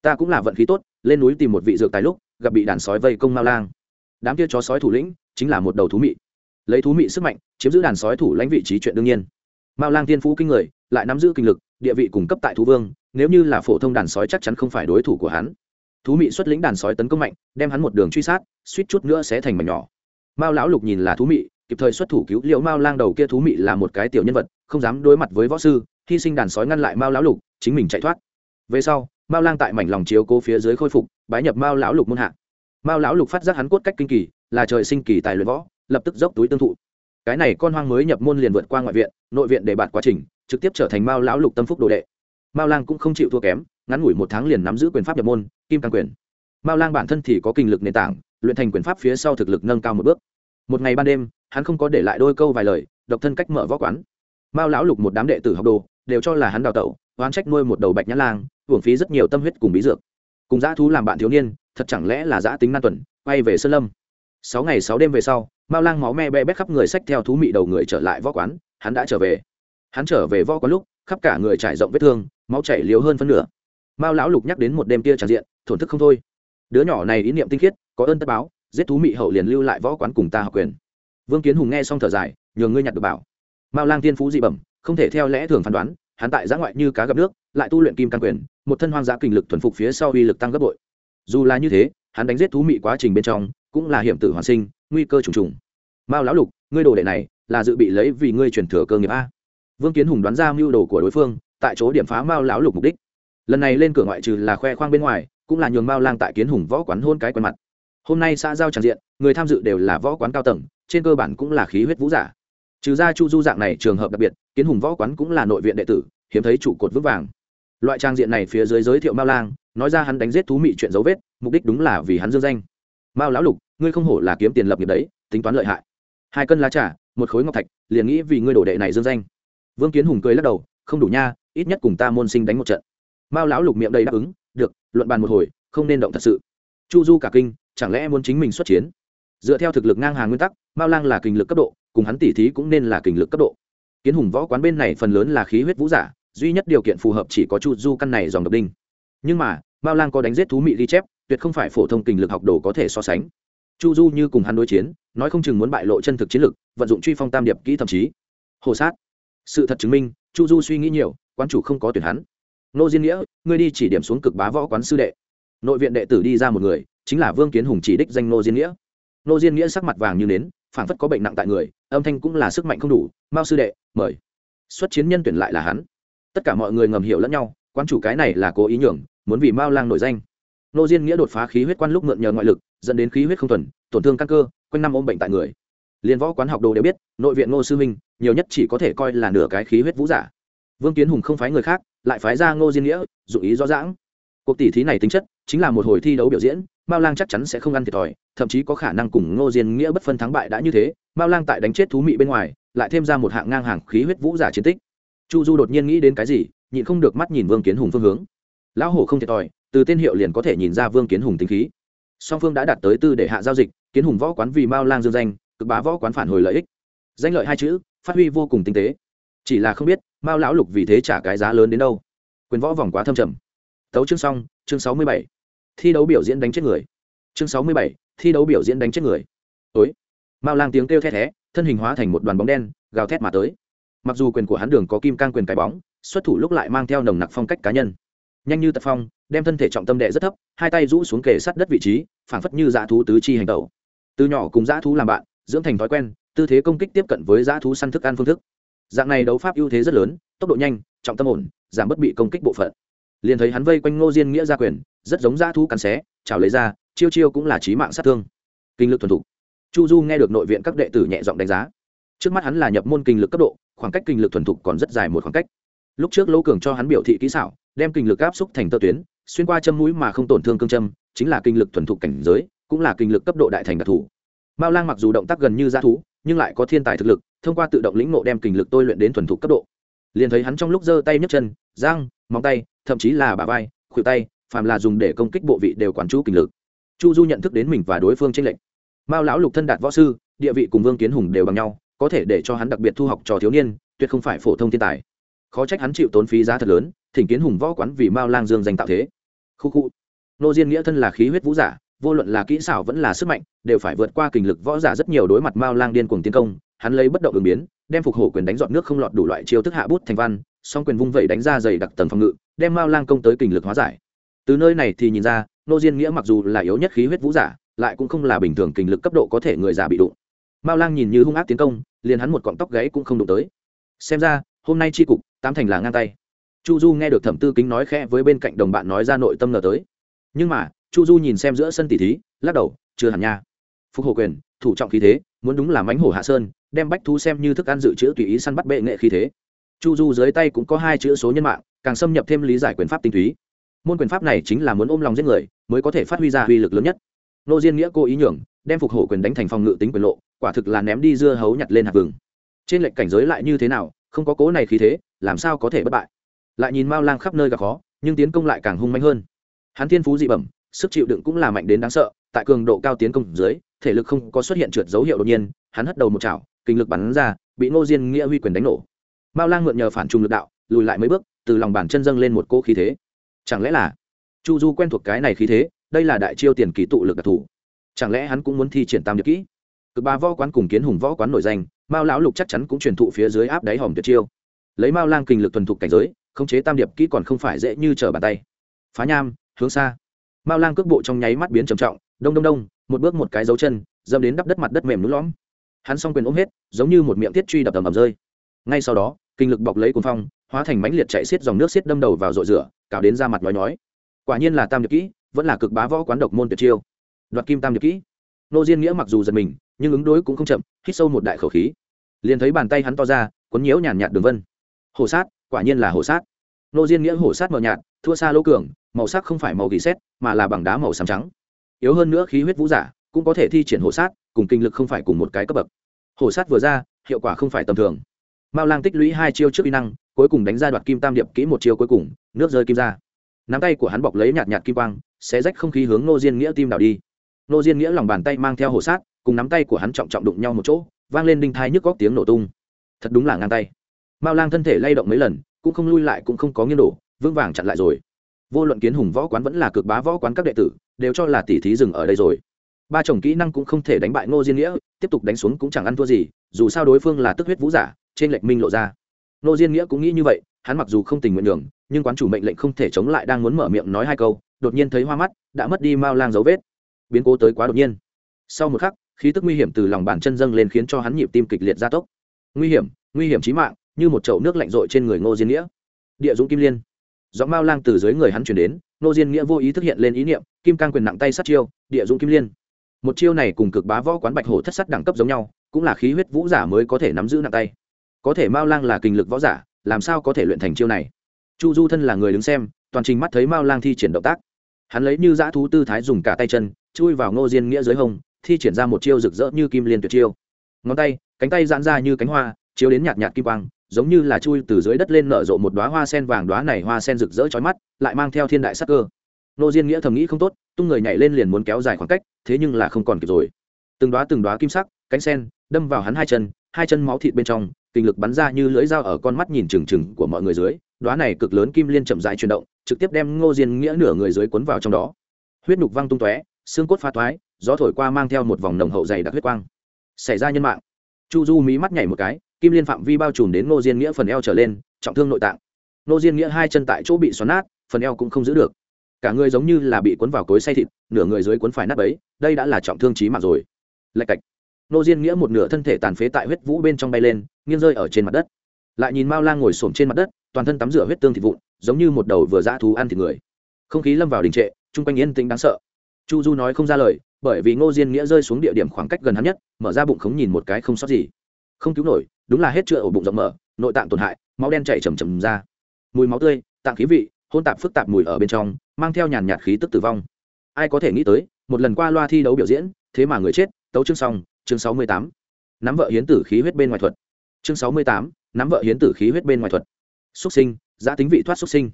ta cũng là vận khí tốt, lên núi tìm một vị dược tài lúc, gặp bị đàn sói vây công mao lang. Đám kia chó sói thủ lĩnh, chính là một đầu thú mị. Lấy thú mị sức mạnh, chiếm giữ đàn sói thủ lãnh vị trí chuyện đương nhiên. Mao lang tiên phú kinh người, lại nắm giữ kinh lực, địa vị cung cấp tại thú vương, nếu như là phổ thông đàn sói chắc chắn không phải đối thủ của hắn. Thú mị xuất lĩnh đàn sói tấn công mạnh, đem hắn một đường truy sát, suýt chút nữa sẽ thành mảnh nhỏ. Mao lão lục nhìn là thú mị, kịp thời xuất thủ cứu liệu mao lang đầu kia thú mị là một cái tiểu nhân vật, không dám đối mặt với võ sư, hy sinh đàn sói ngăn lại mao lão lục, chính mình chạy thoát. Về sau mao lang tại mảnh lòng chiếu cố phía dưới khôi phục, bái nhập mao lão lục môn hạ. Mao lão lục phát giác hắn cốt cách kinh kỳ, là trời sinh kỳ tài luyện võ, lập tức dốc túi tương thụ. Cái này con hoang mới nhập môn liền vượt qua ngoại viện, nội viện để bạt quá trình, trực tiếp trở thành mao lão lục tâm phúc đồ đệ. Mao lang cũng không chịu thua kém, ngắn ngủi một tháng liền nắm giữ quyền pháp nhập môn, kim càng quyền. Mao lang bản thân thì có kinh lực nền tảng, luyện thành quyền pháp phía sau thực lực nâng cao một bước. Một ngày ban đêm, hắn không có để lại đôi câu vài lời, độc thân cách mở võ quán. Mao lão lục một đám đệ tử học đồ, đều cho là hắn đào tẩu, oán trách nuôi một đầu bạch nhã lang hưởng phí rất nhiều tâm huyết cùng bí dược. Cùng dã thú làm bạn thiếu niên, thật chẳng lẽ là dã tính nan tuần, quay về sơn lâm. Sáu ngày sáu đêm về sau, mao lang máu me be bét khắp người sách theo thú mị đầu người trở lại võ quán, hắn đã trở về. Hắn trở về võ quán lúc, khắp cả người trải rộng vết thương, máu chảy liều hơn phân nửa. Mao lão lục nhắc đến một đêm kia tràn diện, thổn thức không thôi. Đứa nhỏ này ý niệm tinh khiết, có ơn tất báo, giết thú mị hậu liền lưu lại võ quán cùng ta học quyền. Vương kiến hùng nghe xong thở dài, nhường ngươi nhặt được bảo. Mao lang tiên phú dị bẩm, không thể theo lẽ thường phán đoán hắn tại giã ngoại như cá gặp nước, lại tu luyện kim căn quyền, một thân hoang dã kinh lực thuần phục phía sau uy lực tăng gấp bội. Dù là như thế, hắn đánh giết thú mị quá trình bên trong, cũng là hiểm tử hoàn sinh, nguy cơ trùng trùng. Mao lão lục, ngươi đồ đệ này, là dự bị lấy vì ngươi truyền thừa cơ nghiệp a. Vương kiến hùng đoán ra mưu đồ của đối phương, tại chỗ điểm phá mao lão lục mục đích. Lần này lên cửa ngoại trừ là khoe khoang bên ngoài, cũng là nhường mao lang tại kiến hùng võ quán hôn cái quen mặt. Hôm nay xã giao tràn diện, người tham dự đều là võ quán cao tầng, trên cơ bản cũng là khí huyết vũ giả trừ ra chu du dạng này trường hợp đặc biệt, kiến hùng võ quán cũng là nội viện đệ tử, hiếm thấy trụ cột vững vàng. Loại trang diện này phía dưới giới thiệu mao lang, nói ra hắn đánh giết thú mị chuyện dấu vết, mục đích đúng là vì hắn dương danh. Mao lão lục, ngươi không hổ là kiếm tiền lập nghiệp đấy, tính toán lợi hại. Hai cân lá trà, một khối ngọc thạch, liền nghĩ vì ngươi đổ đệ này dương danh. Vương kiến hùng cười lắc đầu, không đủ nha, ít nhất cùng ta môn sinh đánh một trận. Mao lão lục miệng đầy đáp ứng, được, luận bàn một hồi, không nên động thật sự. Chu du cả kinh, chẳng lẽ muốn chính mình xuất chiến? Dựa theo thực lực ngang hàng nguyên tắc, mao lang là kình lực cấp độ, cùng hắn tỉ thí cũng nên là kình lực cấp độ. Kiến hùng võ quán bên này phần lớn là khí huyết vũ giả, duy nhất điều kiện phù hợp chỉ có chu du căn này dòng độc đinh. Nhưng mà, mao lang có đánh giết thú mị ghi chép, tuyệt không phải phổ thông kình lực học đồ có thể so sánh. Chu du như cùng hắn đối chiến, nói không chừng muốn bại lộ chân thực chiến lực, vận dụng truy phong tam điệp kỹ thậm chí. Hồ sát. Sự thật chứng minh, chu du suy nghĩ nhiều, quán chủ không có tuyển hắn. Nô diên nghĩa, ngươi đi chỉ điểm xuống cực bá võ quán sư đệ. Nội viện đệ tử đi ra một người, chính là vương kiến hùng chỉ đích danh nô diên nghĩa nô diên nghĩa sắc mặt vàng như nến phản phất có bệnh nặng tại người, âm thanh cũng là sức mạnh không đủ. Mao sư đệ, mời. Xuất chiến nhân tuyển lại là hắn. Tất cả mọi người ngầm hiểu lẫn nhau quan chủ cái này là cố ý nhường, muốn vì mao lang nổi danh. Nô diên nghĩa đột phá khí huyết quan lúc mượn nhờ ngoại lực, dẫn đến khí huyết không thuần, tổn thương căn cơ, quanh năm ôm bệnh tại người. Liên võ quán học đồ đều biết, nội viện ngô sư minh, nhiều nhất chỉ có thể coi là nửa cái khí huyết vũ giả. Vương kiến hùng không phái người khác, lại phái ra ngô diên nghĩa dụ ý rõ rãng cuộc tỷ thí này tính chất, chính là một hồi thi đấu biểu diễn mao lang chắc chắn sẽ không ăn thiệt thòi, thậm chí có khả năng cùng ngô diên nghĩa bất phân thắng bại đã như thế, mao lang tại đánh chết thú mị bên ngoài, lại thêm ra một hạng ngang hàng khí huyết vũ giả chiến tích. Chu du đột nhiên nghĩ đến cái gì, nhịn không được mắt nhìn vương kiến hùng phương hướng. Lão hổ không thiệt thòi, từ tên hiệu liền có thể nhìn ra vương kiến hùng tính khí. Song phương đã đạt tới tư để hạ giao dịch, kiến hùng võ quán vì mao lang dương danh, cực bá võ quán phản hồi lợi ích. Danh lợi hai chữ, phát huy vô cùng tinh tế. Chỉ là không biết, mao lão lục vì thế trả cái giá lớn đến đâu. Quyền võ vòng quá thâm trầm. Tấu chương xong, chương sáu mươi bảy thi đấu biểu diễn đánh chết người. Chương sáu mươi bảy, thi đấu biểu diễn đánh chết người. Ối. Mao lang tiếng kêu thét thé thân hình hóa thành một đoàn bóng đen, gào thét mà tới. Mặc dù quyền của hắn đường có kim cang quyền cái bóng, xuất thủ lúc lại mang theo nồng nặc phong cách cá nhân. Nhanh như tật phong, đem thân thể trọng tâm đệ rất thấp, hai tay rũ xuống kề sát đất vị trí, phảng phất như dã thú tứ chi hành tẩu. Từ nhỏ cùng dã thú làm bạn, dưỡng thành thói quen, tư thế công kích tiếp cận với dã thú săn thức ăn phương thức. Dạng này đấu pháp ưu thế rất lớn, tốc độ nhanh, trọng tâm ổn, giảm bất bị công kích bộ phận. Liền thấy hắn vây quanh ngô diên nghĩa ra quyền rất giống dã thú cắn xé, chảo lấy ra, chiêu chiêu cũng là trí mạng sát thương. Kinh lực thuần thục. Chu du nghe được nội viện các đệ tử nhẹ giọng đánh giá. Trước mắt hắn là nhập môn kinh lực cấp độ, khoảng cách kinh lực thuần thục còn rất dài một khoảng cách. Lúc trước lỗ cường cho hắn biểu thị kỹ xảo, đem kinh lực áp xúc thành tơ tuyến, xuyên qua châm mũi mà không tổn thương cương châm, chính là kinh lực thuần thục cảnh giới, cũng là kinh lực cấp độ đại thành đặc thù. Mao lang mặc dù động tác gần như g thú, nhưng lại có thiên tài thực lực, thông qua tự động lĩnh ngộ đem kinh lực tôi luyện đến thuần thục cấp độ. Liền thấy hắn trong lúc giơ tay nhấc chân, giang, móng tay, thậm chí là bà vai, khuỷu tay phàm là dùng để công kích bộ vị đều quản chú kinh lực. Chu du nhận thức đến mình và đối phương tranh lệch. Mao lão lục thân đạt võ sư, địa vị cùng vương kiến hùng đều bằng nhau, có thể để cho hắn đặc biệt thu học trò thiếu niên, tuyệt không phải phổ thông thiên tài. Khó trách hắn chịu tốn phí giá thật lớn, thỉnh kiến hùng võ quán vì mao lang dương danh tạo thế. Khu khu. Nô diên nghĩa thân là khí huyết vũ giả, vô luận là kỹ xảo vẫn là sức mạnh, đều phải vượt qua kình lực võ giả rất nhiều đối mặt mao lang điên cuồng tiến công. Hắn lấy bất động ứng biến, đem phục hổ quyền đánh dọn nước không lọt đủ loại chiêu thức hạ bút thành văn, song quyền vung vẩy đánh ra dày đặc tầng phòng ngự, đem mao lang công tới kình lực hóa giải từ nơi này thì nhìn ra, nô diên nghĩa mặc dù là yếu nhất khí huyết vũ giả, lại cũng không là bình thường kình lực cấp độ có thể người già bị đụng. Mao lang nhìn như hung ác tiến công, liền hắn một cọng tóc gáy cũng không đụng tới. Xem ra, hôm nay tri cục, tám thành là ngang tay. Chu du nghe được thẩm tư kính nói khẽ với bên cạnh đồng bạn nói ra nội tâm ngờ tới. Nhưng mà, chu du nhìn xem giữa sân tỷ thí, lắc đầu, chưa hẳn nha. Phục hồ quyền, thủ trọng khí thế, muốn đúng là mánh hổ hạ sơn, đem bách thú xem như thức ăn dự trữ tùy ý săn bắt bệ nghệ khí thế. Chu du dưới tay cũng có hai chữ số nhân mạng, càng xâm nhập thêm lý giải quyền pháp tinh túy môn quyền pháp này chính là muốn ôm lòng giết người, mới có thể phát huy ra uy lực lớn nhất. Nô diên nghĩa cô ý nhường, đem phục hổ quyền đánh thành phòng ngự tính quyền lộ, quả thực là ném đi dưa hấu nhặt lên hạt vừng. Trên lệnh cảnh giới lại như thế nào, không có cố này khí thế, làm sao có thể bất bại? Lại nhìn mao lang khắp nơi gặp khó, nhưng tiến công lại càng hung mạnh hơn. Hắn thiên phú dị bẩm, sức chịu đựng cũng là mạnh đến đáng sợ, tại cường độ cao tiến công dưới, thể lực không có xuất hiện trượt dấu hiệu đột nhiên, hắn hất đầu một chảo, kinh lực bắn ra, bị ngô diên nghĩa huy quyền đánh nổ. Mao lang mượn nhờ phản trùng lực đạo, lùi lại mấy bước, từ lòng bàn chân dâng lên một cỗ khí thế chẳng lẽ là chu du quen thuộc cái này khí thế, đây là đại chiêu tiền kỳ tụ lực đặc thù. Chẳng lẽ hắn cũng muốn thi triển tam điệp kỹ? Cực ba võ quán cùng kiến hùng võ quán nổi danh, mao lão lục chắc chắn cũng truyền thụ phía dưới áp đáy hòm tuyệt chiêu. Lấy mao lang kinh lực thuần thục cảnh giới, khống chế tam điệp kỹ còn không phải dễ như trở bàn tay. Phá nham, hướng xa. Mao lang cước bộ trong nháy mắt biến trầm trọng, đông đông đông, một bước một cái dấu chân dâm đến đắp đất mặt đất mềm núi lõm. Hắn s o n g quyền ôm hết, giống như một miệng tiết truy đập tầm ầm rơi. Ngay sau đó, kinh lực bọc lấy cuốn phong hóa thành mãnh liệt chạy xiết dòng nước xiết đâm đầu vào rội rửa, cào đến ra mặt nói nói quả nhiên là tam Nhược kỹ, vẫn là cực bá võ quán độc môn tuyệt chiêu. Đoạt kim tam Nhược kỹ. Nô diên nghĩa mặc dù giật mình, nhưng ứng đối cũng không chậm, hít sâu một đại khẩu khí. Liền thấy bàn tay hắn to ra quấn nhiễu nhàn nhạt đường vân. Hổ sát, quả nhiên là hổ sát. Nô diên nghĩa hổ sát mờ nhạt, thua xa lỗ cường, màu sắc không phải màu gỉ xét, mà là bằng đá màu xám trắng. Yếu hơn nữa khí huyết vũ giả, cũng có thể thi triển hổ sát, cùng kinh lực không phải cùng một cái cấp bậc. Hổ sát vừa ra, hiệu quả không phải tầm thường mao lang tích lũy hai chiêu trước kỹ năng, cuối cùng đánh ra đoạt kim tam điệp kỹ một chiêu cuối cùng, nước rơi kim ra. Nắm tay của hắn bọc lấy nhạt nhạt kim quang sẽ rách không khí hướng nô diên nghĩa tim đảo đi. Nô diên nghĩa lòng bàn tay mang theo hổ sát, cùng nắm tay của hắn trọng trọng đụng nhau một chỗ, vang lên đinh thai nhức góc tiếng nổ tung. Thật đúng là ngang tay. Mao lang thân thể lay động mấy lần, cũng không lui lại, cũng không có nghiêng đổ, vững vàng chặn lại rồi. Vô luận kiến hùng võ quán vẫn là cực bá võ quán các đệ tử, đều cho là tỷ thí dừng ở đây rồi. Ba chồng kỹ năng cũng không thể đánh bại ngô diên nghĩa, tiếp tục đánh xuống cũng chẳng ăn thua gì, dù sao đối phương là tức huyết vũ giả trên lệnh minh lộ ra. Nô diên nghĩa cũng nghĩ như vậy, hắn mặc dù không tình nguyện đường nhưng quán chủ mệnh lệnh không thể chống lại đang muốn mở miệng nói hai câu, đột nhiên thấy hoa mắt, đã mất đi mao lang dấu vết. Biến cố tới quá đột nhiên. Sau một khắc, khí tức nguy hiểm từ lòng bàn chân dâng lên khiến cho hắn nhịp tim kịch liệt gia tốc. Nguy hiểm nguy hiểm chí mạng, như một chậu nước lạnh rội trên người ngô diên nghĩa. Địa dũng kim liên. Giọng mao lang từ dưới người hắn chuyển đến, ngô diên nghĩa vô ý thức hiện lên ý niệm, kim cang quyền nặng tay sát chiêu, địa dũng kim liên. Một chiêu này cùng cực bá võ quán bạch hổ thất sắt đẳng cấp giống nhau, cũng là khí huyết vũ giả mới có thể nắm giữ nặng tay có thể mao lang là kinh lực võ giả, làm sao có thể luyện thành chiêu này? Chu du thân là người đứng xem, toàn trình mắt thấy mao lang thi triển động tác. Hắn lấy như dã thú tư thái dùng cả tay chân, chui vào ngô diên nghĩa dưới hông, thi triển ra một chiêu rực rỡ như kim liên tuyệt chiêu. Ngón tay, cánh tay giãn ra như cánh hoa, chiếu đến nhạt nhạt kim quang, giống như là chui từ dưới đất lên nở rộ một đoá hoa sen vàng đoá này hoa sen rực rỡ chói mắt, lại mang theo thiên đại sắc cơ. Nô diên nghĩa thầm nghĩ không tốt, tung người nhảy lên liền muốn kéo dài khoảng cách, thế nhưng là không còn kịp rồi. Từng đoá từng đoá kim sắc, cánh sen, đâm vào hắn hai chân hai chân máu thịt bên trong, kinh lực bắn ra như lưỡi dao ở con mắt nhìn trừng trừng của mọi người dưới đoá này cực lớn kim liên chậm dài chuyển động, trực tiếp đem ngô diên nghĩa nửa người dưới cuốn vào trong đó. Huyết nục văng tung tóe, xương cốt pha thoái gió thổi qua mang theo một vòng nồng hậu dày đặc huyết quang. Xảy ra nhân mạng. Chu du mí mắt nhảy một cái, kim liên phạm vi bao trùm đến ngô diên nghĩa phần eo trở lên, trọng thương nội tạng. Ngô diên nghĩa hai chân tại chỗ bị xoắn nát, phần eo cũng không giữ được. Cả người giống như là bị cuốn vào cối say thịt, nửa người dưới cuốn phải nát ấy đây đã là trọng thương trí mạng rồi. Lạch cạch. Nô diên nghĩa một nửa thân thể tàn phế tại huyết vũ bên trong bay lên, nghiêng rơi ở trên mặt đất. Lại nhìn mao lang ngồi xổm trên mặt đất, toàn thân tắm rửa huyết tương thịt vụn, giống như một đầu vừa dã thú ăn thịt người. Không khí lâm vào đình trệ, chung quanh yên tĩnh đáng sợ. Chu du nói không ra lời, bởi vì ngô diên nghĩa rơi xuống địa điểm khoảng cách gần hắn nhất, mở ra bụng khống nhìn một cái không sót gì. Không cứu nổi, đúng là hết chữa ổ bụng rộng mở, nội tạng tổn hại, máu đen chảy chầm chầm ra. Mùi máu tươi, tạng khí vị hôn tạp phức tạp mùi ở bên trong, mang theo nhàn nhạt khí tức tử vong. Ai có thể nghĩ tới, một lần qua loa thi đấu biểu diễn, thế mà người chết, tấu chương xong chương sáu mươi tám, nắm vợ hiến tử khí huyết bên ngoài thuật. chương sáu mươi tám, nắm vợ hiến tử khí huyết bên ngoài thuật. Xuất sinh giã tính vị thoát xuất sinh.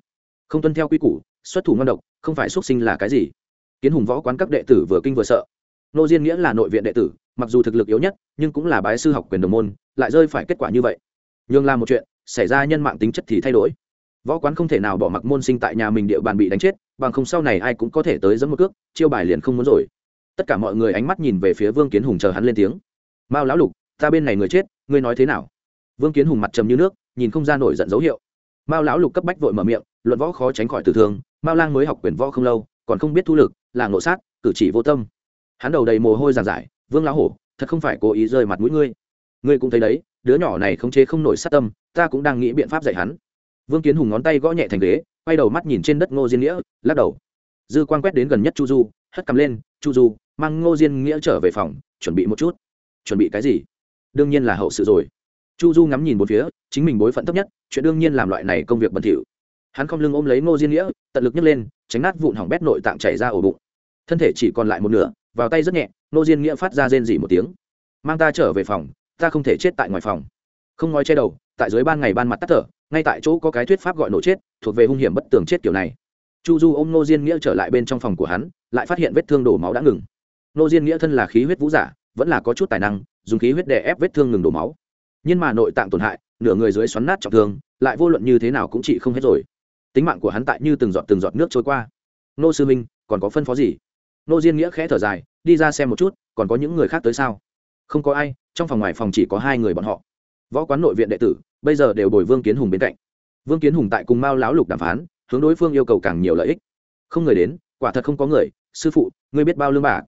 Không tuân theo quy củ, xuất thủ ngon độc, không phải xuất sinh là cái gì? Kiến hùng võ quán các đệ tử vừa kinh vừa sợ. Nô diên nghĩa là nội viện đệ tử, mặc dù thực lực yếu nhất, nhưng cũng là bái sư học quyền đồng môn, lại rơi phải kết quả như vậy. Nhưng làm một chuyện, xảy ra nhân mạng tính chất thì thay đổi. Võ quán không thể nào bỏ mặc môn sinh tại nhà mình địa bàn bị đánh chết, bằng không sau này ai cũng có thể tới dẫn một cước, chiêu bài liền không muốn rồi tất cả mọi người ánh mắt nhìn về phía vương kiến hùng chờ hắn lên tiếng. Mao lão lục, ta bên này người chết, ngươi nói thế nào? Vương kiến hùng mặt trầm như nước, nhìn không ra nổi giận dấu hiệu. Mao lão lục cấp bách vội mở miệng, luận võ khó tránh khỏi tử thương, mao lang mới học quyền võ không lâu, còn không biết thu lực, là ngộ sát, cử chỉ vô tâm. Hắn đầu đầy mồ hôi giàn giải vương lão hổ, thật không phải cố ý rơi mặt mũi ngươi. Ngươi cũng thấy đấy, đứa nhỏ này không chế không nổi sát tâm, ta cũng đang nghĩ biện pháp dạy hắn. Vương kiến hùng ngón tay gõ nhẹ thành ghế, quay đầu mắt nhìn trên đất ngô diên nghĩa, lắc đầu. Dư quan quét đến gần nhất chu du, hất cầm lên, chu du mang ngô diên nghĩa trở về phòng, chuẩn bị một chút. Chuẩn bị cái gì? Đương nhiên là hậu sự rồi. Chu du ngắm nhìn một phía, chính mình bối phận thấp nhất, chuyện đương nhiên làm loại này công việc bẩn thỉu. Hắn không lưng ôm lấy ngô diên nghĩa, tận lực nhấc lên, tránh nát vụn hỏng bét nội tạng chảy ra ổ bụng. Thân thể chỉ còn lại một nửa, vào tay rất nhẹ, ngô diên nghĩa phát ra rên dỉ một tiếng. Mang ta trở về phòng, ta không thể chết tại ngoài phòng. Không ngói che đầu, tại dưới ban ngày ban mặt tắt thở, ngay tại chỗ có cái thuyết pháp gọi nổ chết, thuộc về hung hiểm bất tường chết kiểu này. Chu du ôm ngô diên nghĩa trở lại bên trong phòng của hắn, lại phát hiện vết thương đổ máu đã ngừng. Nô diên nghĩa thân là khí huyết vũ giả, vẫn là có chút tài năng, dùng khí huyết đè ép vết thương ngừng đổ máu. Nhưng mà nội tạng tổn hại, nửa người dưới xoắn nát trọng thương, lại vô luận như thế nào cũng trị không hết rồi. Tính mạng của hắn tại như từng giọt từng giọt nước trôi qua. Nô sư minh, còn có phân phó gì? Nô diên nghĩa khẽ thở dài, đi ra xem một chút, còn có những người khác tới sao? Không có ai, trong phòng ngoài phòng chỉ có hai người bọn họ. Võ quán nội viện đệ tử, bây giờ đều bồi vương kiến hùng bên cạnh. Vương kiến hùng tại cùng mao láo lục đàm phán, hướng đối phương yêu cầu càng nhiều lợi ích. Không người đến, quả thật không có người. Sư phụ, ngươi biết bao lương bạc?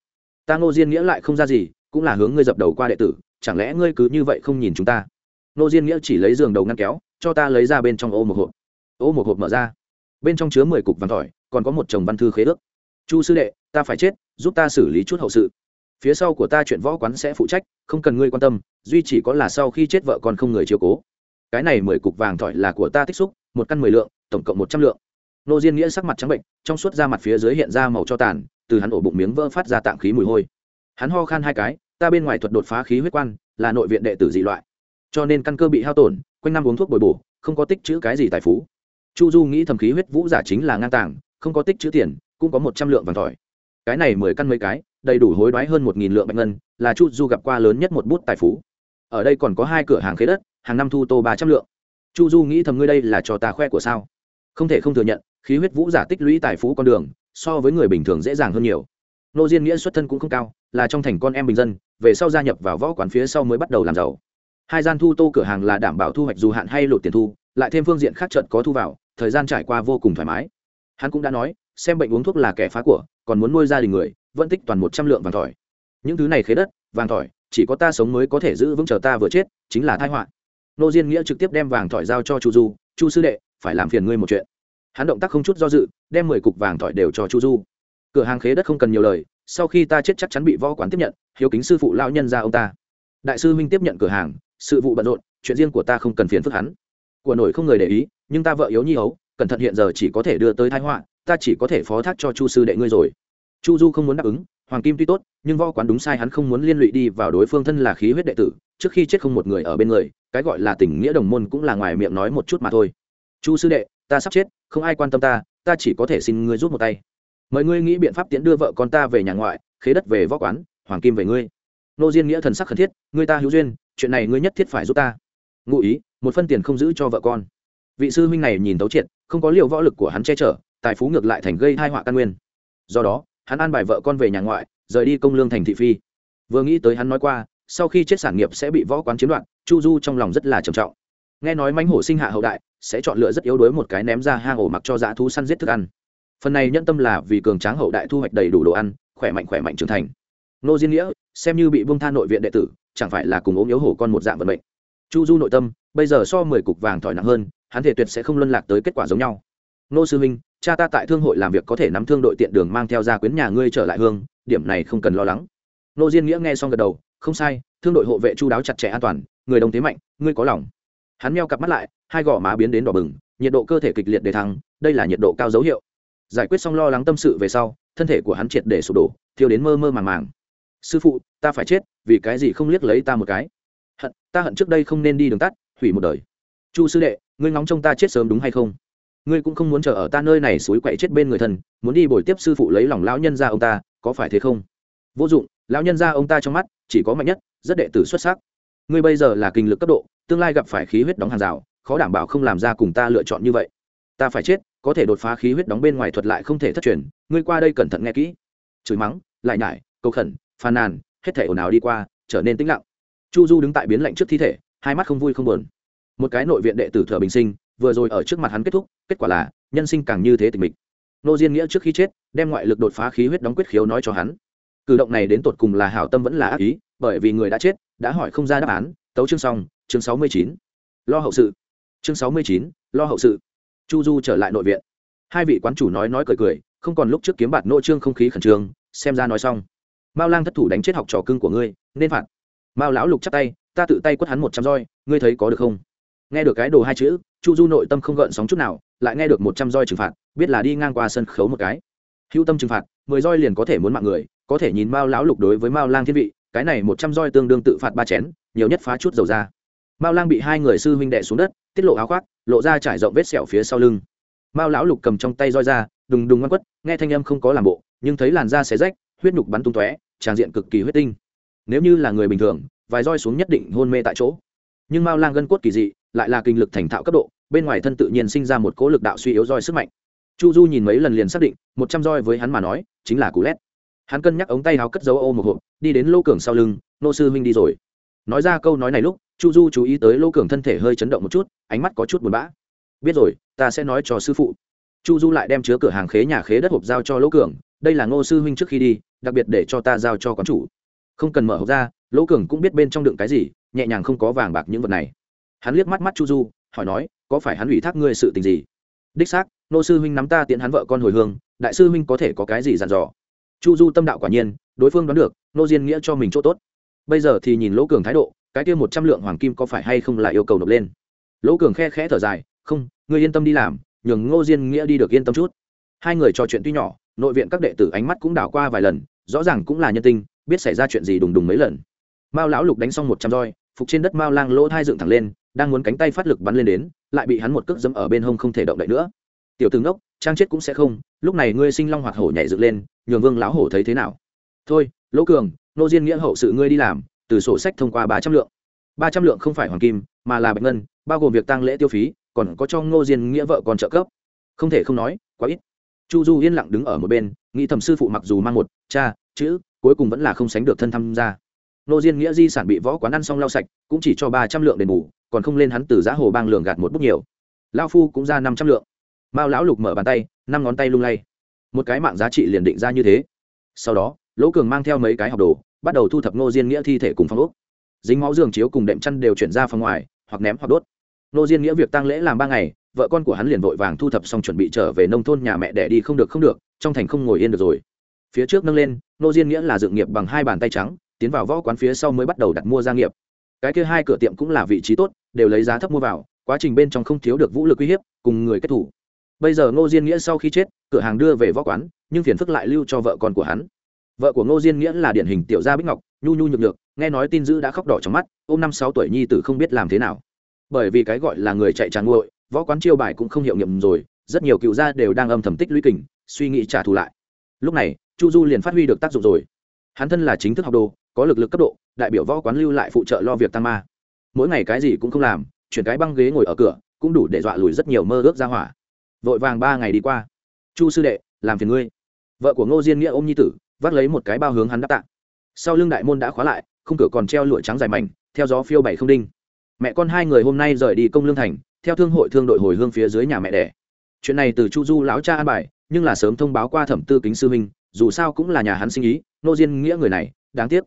Ta ngô diên nghĩa lại không ra gì, cũng là hướng ngươi dập đầu qua đệ tử, chẳng lẽ ngươi cứ như vậy không nhìn chúng ta? Ngô diên nghĩa chỉ lấy giường đầu ngăn kéo, cho ta lấy ra bên trong ô một hộp. Ô một hộp mở ra. Bên trong chứa mười cục vàng tỏi, còn có một chồng văn thư khế ước. Chu sư đệ, ta phải chết, giúp ta xử lý chút hậu sự. Phía sau của ta chuyện võ quán sẽ phụ trách, không cần ngươi quan tâm, duy chỉ có là sau khi chết vợ còn không người chiều cố. Cái này mười cục vàng thỏi là của ta tích xúc, một căn mười lượng, tổng cộng một trăm lượng. Nô diên nghĩa sắc mặt trắng bệnh, trong suốt da mặt phía dưới hiện ra màu cho tàn từ hắn ổ bụng miếng vỡ phát ra tạng khí mùi hôi. Hắn ho khan hai cái, ta bên ngoài thuật đột phá khí huyết quan, là nội viện đệ tử dị loại. Cho nên căn cơ bị hao tổn, quanh năm uống thuốc bồi bổ, không có tích chữ cái gì tài phú. Chu du nghĩ thầm khí huyết vũ giả chính là ngang tàng, không có tích chữ tiền, cũng có một trăm lượng vàng tỏi cái này mười căn mấy cái, đầy đủ hối đoái hơn một nghìn lượng bạch ngân, là chu du gặp qua lớn nhất một bút tài phú. Ở đây còn có hai cửa hàng khế đất, hàng năm thu tô ba trăm lượng. Chu du nghĩ thầm ngươi đây là cho ta khoe của sao? Không thể không thừa nhận, khí huyết vũ giả tích lũy tài phú con đường so với người bình thường dễ dàng hơn nhiều. Nô diên nghĩa xuất thân cũng không cao, là trong thành con em bình dân, về sau gia nhập vào võ quán phía sau mới bắt đầu làm giàu. Hai gian thu tô cửa hàng là đảm bảo thu hoạch dù hạn hay lột tiền thu, lại thêm phương diện khác trận có thu vào, thời gian trải qua vô cùng thoải mái. Hắn cũng đã nói, xem bệnh uống thuốc là kẻ phá của, còn muốn nuôi gia đình người, vẫn tích toàn một trăm lượng vàng tỏi những thứ này khế đất, vàng tỏi chỉ có ta sống mới có thể giữ vững chờ ta vừa chết, chính là thái họa. Nô diên nghĩa trực tiếp đem vàng tỏi giao cho chu du, chu sư đệ, phải làm phiền ngươi một chuyện hắn động tác không chút do dự, đem mười cục vàng thỏi đều cho chu du. Cửa hàng khế đất không cần nhiều lời, sau khi ta chết chắc chắn bị võ quán tiếp nhận, hiếu kính sư phụ lao nhân ra ông ta. Đại sư Minh tiếp nhận cửa hàng, sự vụ bận rộn, chuyện riêng của ta không cần phiền phức hắn. Của nổi không người để ý, nhưng ta vợ yếu nhi ấu cẩn thận hiện giờ chỉ có thể đưa tới thái họa, ta chỉ có thể phó thác cho chu sư đệ ngươi rồi. Chu du không muốn đáp ứng, hoàng kim tuy tốt, nhưng võ quán đúng sai hắn không muốn liên lụy đi vào đối phương thân là khí huyết đệ tử, trước khi chết không một người ở bên người, cái gọi là tình nghĩa đồng môn cũng là ngoài miệng nói một chút mà thôi. Chu sư đệ ta sắp chết, không ai quan tâm ta ta chỉ có thể xin ngươi rút một tay. Mời ngươi nghĩ biện pháp tiễn đưa vợ con ta về nhà ngoại, khế đất về võ quán, hoàng kim về ngươi. Nô diên nghĩa thần sắc khẩn thiết, ngươi ta hữu duyên, chuyện này ngươi nhất thiết phải giúp ta. Ngụ ý, một phân tiền không giữ cho vợ con. Vị sư huynh này nhìn tấu triệt, không có liệu võ lực của hắn che chở, tài phú ngược lại thành gây hai họa căn nguyên. Do đó, hắn an bài vợ con về nhà ngoại, rời đi công lương thành thị phi. Vừa nghĩ tới hắn nói qua, sau khi chết sản nghiệp sẽ bị võ quán chiếm đoạt, chu du trong lòng rất là trầm trọng nghe nói mãnh hổ sinh hạ hậu đại, sẽ chọn lựa rất yếu đuối một cái ném ra hang ổ mặc cho dã thú săn giết thức ăn. Phần này nhân tâm là vì cường tráng hậu đại thu hoạch đầy đủ đồ ăn, khỏe mạnh khỏe mạnh trưởng thành. Nô diên nghĩa, xem như bị vương tha nội viện đệ tử, chẳng phải là cùng ốm yếu hổ con một dạng vận mệnh. Chu du nội tâm, bây giờ so mười cục vàng thỏi nặng hơn, hắn thể tuyệt sẽ không luân lạc tới kết quả giống nhau. Nô sư huynh cha ta tại thương hội làm việc có thể nắm thương đội tiện đường mang theo ra quyến nhà ngươi trở lại hương, điểm này không cần lo lắng. Nô diên nghĩa nghe xong gật đầu, không sai, thương đội hộ vệ chu đáo chặt chẽ an toàn, người đồng thế mạnh, ngươi có lòng hắn meo cặp mắt lại, hai gò má biến đến đỏ bừng, nhiệt độ cơ thể kịch liệt để thăng, đây là nhiệt độ cao dấu hiệu. Giải quyết xong lo lắng tâm sự về sau, thân thể của hắn triệt để sụp đổ, thiêu đến mơ mơ màng màng. Sư phụ, ta phải chết, vì cái gì không liếc lấy ta một cái? Hận, ta hận trước đây không nên đi đường tắt, hủy một đời. Chu sư đệ, ngươi ngóng trông ta chết sớm đúng hay không? Ngươi cũng không muốn chờ ở ta nơi này suối quậy chết bên người thân, muốn đi bồi tiếp sư phụ lấy lòng lão nhân ra ông ta, có phải thế không? Vô dụng, lão nhân ra ông ta trong mắt chỉ có mạnh nhất, rất đệ tử xuất sắc. Ngươi bây giờ là kinh lực cấp độ tương lai gặp phải khí huyết đóng hàng rào, khó đảm bảo không làm ra cùng ta lựa chọn như vậy. Ta phải chết, có thể đột phá khí huyết đóng bên ngoài thuật lại không thể thất truyền, ngươi qua đây cẩn thận nghe kỹ. Chửi mắng, lại nhải câu khẩn, phàn nàn, hết thể ồn ào đi qua, trở nên tĩnh lặng. Chu du đứng tại biến lạnh trước thi thể, hai mắt không vui không buồn. Một cái nội viện đệ tử thợ bình sinh, vừa rồi ở trước mặt hắn kết thúc, kết quả là, nhân sinh càng như thế tình mình nô diên nghĩa trước khi chết, đem ngoại lực đột phá khí huyết đóng quyết khiếu nói cho hắn cử động này đến tột cùng là hảo tâm vẫn là ác ý, bởi vì người đã chết, đã hỏi không ra đáp án, tấu chương xong, chương sáu mươi chín. Lo hậu sự. Chương sáu mươi chín, lo hậu sự. Chu du trở lại nội viện. Hai vị quán chủ nói nói cười cười, không còn lúc trước kiếm bạt nô trương không khí khẩn trương, xem ra nói xong. Mao lang thất thủ đánh chết học trò cưng của ngươi, nên phạt. Mao lão lục chắc tay, ta tự tay quất hắn một trăm roi, ngươi thấy có được không? Nghe được cái đồ hai chữ, chu du nội tâm không gợn sóng chút nào, lại nghe được một trăm roi trừng phạt, biết là đi ngang qua sân khấu một cái. Hữu tâm trừng phạt, mười roi liền có thể muốn mạng người có thể nhìn mao lão lục đối với mao lang thiên vị, cái này một trăm roi tương đương tự phạt ba chén, nhiều nhất phá chút dầu ra. Mao lang bị hai người sư huynh đệ xuống đất, tiết lộ áo khoác, lộ ra trải rộng vết sẹo phía sau lưng. Mao lão lục cầm trong tay roi ra, đùng đùng ngoan quất, nghe thanh âm không có làm bộ, nhưng thấy làn da xé rách, huyết nhục bắn tung tóe tràng diện cực kỳ huyết tinh. Nếu như là người bình thường, vài roi xuống nhất định hôn mê tại chỗ. Nhưng mao lang gân cốt kỳ dị, lại là kinh lực thành thạo cấp độ, bên ngoài thân tự nhiên sinh ra một cỗ lực đạo suy yếu roi sức mạnh. Chu du nhìn mấy lần liền xác định, một trăm roi với hắn mà nói, chính là cú lét hắn cân nhắc ống tay áo cất dấu ô một hộp, đi đến lô cường sau lưng, nô sư huynh đi rồi. Nói ra câu nói này lúc, chu du chú ý tới Lô cường thân thể hơi chấn động một chút, ánh mắt có chút buồn bã. Biết rồi, ta sẽ nói cho sư phụ. Chu du lại đem chứa cửa hàng khế nhà khế đất hộp giao cho lỗ cường, đây là ngô sư huynh trước khi đi, đặc biệt để cho ta giao cho quán chủ. Không cần mở hộp ra lỗ cường cũng biết bên trong đựng cái gì, nhẹ nhàng không có vàng bạc những vật này. Hắn liếc mắt mắt chu du, hỏi nói, có phải hắn ủy thác ngươi sự tình gì? Đích xác nô sư huynh nắm ta tiện hắn vợ con hồi hương, đại sư huynh có thể có cái gì dặn dò? Chu du tâm đạo quả nhiên, đối phương đoán được nô diên nghĩa cho mình chỗ tốt. Bây giờ thì nhìn lỗ cường thái độ, cái kia một trăm lượng hoàng kim có phải hay không là yêu cầu nộp lên? Lỗ cường khe khẽ thở dài, không, ngươi yên tâm đi làm, nhường ngô diên nghĩa đi được yên tâm chút. Hai người trò chuyện tuy nhỏ, nội viện các đệ tử ánh mắt cũng đảo qua vài lần, rõ ràng cũng là nhân tinh biết xảy ra chuyện gì đùng đùng mấy lần. Mao lão lục đánh xong một trăm roi, phục trên đất mao lang lỗ thai dựng thẳng lên, đang muốn cánh tay phát lực bắn lên đến, lại bị hắn một cước dẫm ở bên hông không thể động đậy nữa. Tiểu tướng đốc trang chết cũng sẽ không, lúc này ngươi sinh long hoạt hổ nhảy dựng lên, nhường vương lão hổ thấy thế nào? Thôi, lỗ cường, nô diên nghĩa hậu sự ngươi đi làm, từ sổ sách thông qua ba trăm lượng. Ba trăm lượng không phải hoàng kim, mà là bạch ngân, bao gồm việc tăng lễ tiêu phí, còn có cho ngô diên nghĩa vợ còn trợ cấp. Không thể không nói, quá ít. Chu du yên lặng đứng ở một bên, nghĩ thầm sư phụ mặc dù mang một, cha, chữ, cuối cùng vẫn là không sánh được thân tham gia. Ngô diên nghĩa di sản bị võ quán ăn xong lau sạch, cũng chỉ cho ba trăm lượng đền bù, còn không lên hắn từ giá hồ bang lường gạt một bút nhiều. Lao phu cũng ra năm trăm lượng mao lão lục mở bàn tay, năm ngón tay lung lay. Một cái mạng giá trị liền định ra như thế. Sau đó, lỗ cường mang theo mấy cái học đồ, bắt đầu thu thập ngô diên nghĩa thi thể cùng phong úc dính máu giường chiếu cùng đệm chăn đều chuyển ra phòng ngoài, hoặc ném hoặc đốt. Ngô diên nghĩa việc tăng lễ làm ba ngày, vợ con của hắn liền vội vàng thu thập xong chuẩn bị trở về nông thôn nhà mẹ đẻ đi không được không được, trong thành không ngồi yên được rồi. Phía trước nâng lên, ngô diên nghĩa là dự nghiệp bằng hai bàn tay trắng, tiến vào võ quán phía sau mới bắt đầu đặt mua gia nghiệp. Cái kia hai cửa tiệm cũng là vị trí tốt, đều lấy giá thấp mua vào, quá trình bên trong không thiếu được vũ lực uy hiếp, cùng người kết thủ bây giờ ngô diên nghĩa sau khi chết, cửa hàng đưa về võ quán, nhưng phiền phức lại lưu cho vợ con của hắn. Vợ của ngô diên nghĩa là điển hình tiểu gia bích ngọc, nhu nhu nhược nhược, nghe nói tin dữ đã khóc đỏ trong mắt ô m năm sáu tuổi nhi tử không biết làm thế nào. Bởi vì cái gọi là người chạy tràn nguội, võ quán chiêu bài cũng không hiệu nghiệm rồi, rất nhiều cựu gia đều đang âm thầm tích lũy kình, suy nghĩ trả thù lại. Lúc này, chu du liền phát huy được tác dụng rồi. Hắn thân là chính thức học đồ, có lực lực cấp độ, đại biểu võ quán lưu lại phụ trợ lo việc tăng ma. Mỗi ngày cái gì cũng không làm, chuyển cái băng ghế ngồi ở cửa, cũng đủ để dọa lùi rất nhiều mơ ước ra hỏa vội vàng ba ngày đi qua. Chu sư đệ, làm phiền ngươi. Vợ của ngô diên nghĩa ôm nhi tử, vác lấy một cái bao hướng hắn đáp tạ. Sau lưng đại môn đã khóa lại, khung cửa còn treo lụa trắng dài mảnh, theo gió phiêu bảy không đinh. Mẹ con hai người hôm nay rời đi công lương thành, theo thương hội thương đội hồi hương phía dưới nhà mẹ đẻ. Chuyện này từ chu du lão cha an bài, nhưng là sớm thông báo qua thẩm tư kính sư minh dù sao cũng là nhà hắn sinh ý nô diên nghĩa người này, đáng tiếc.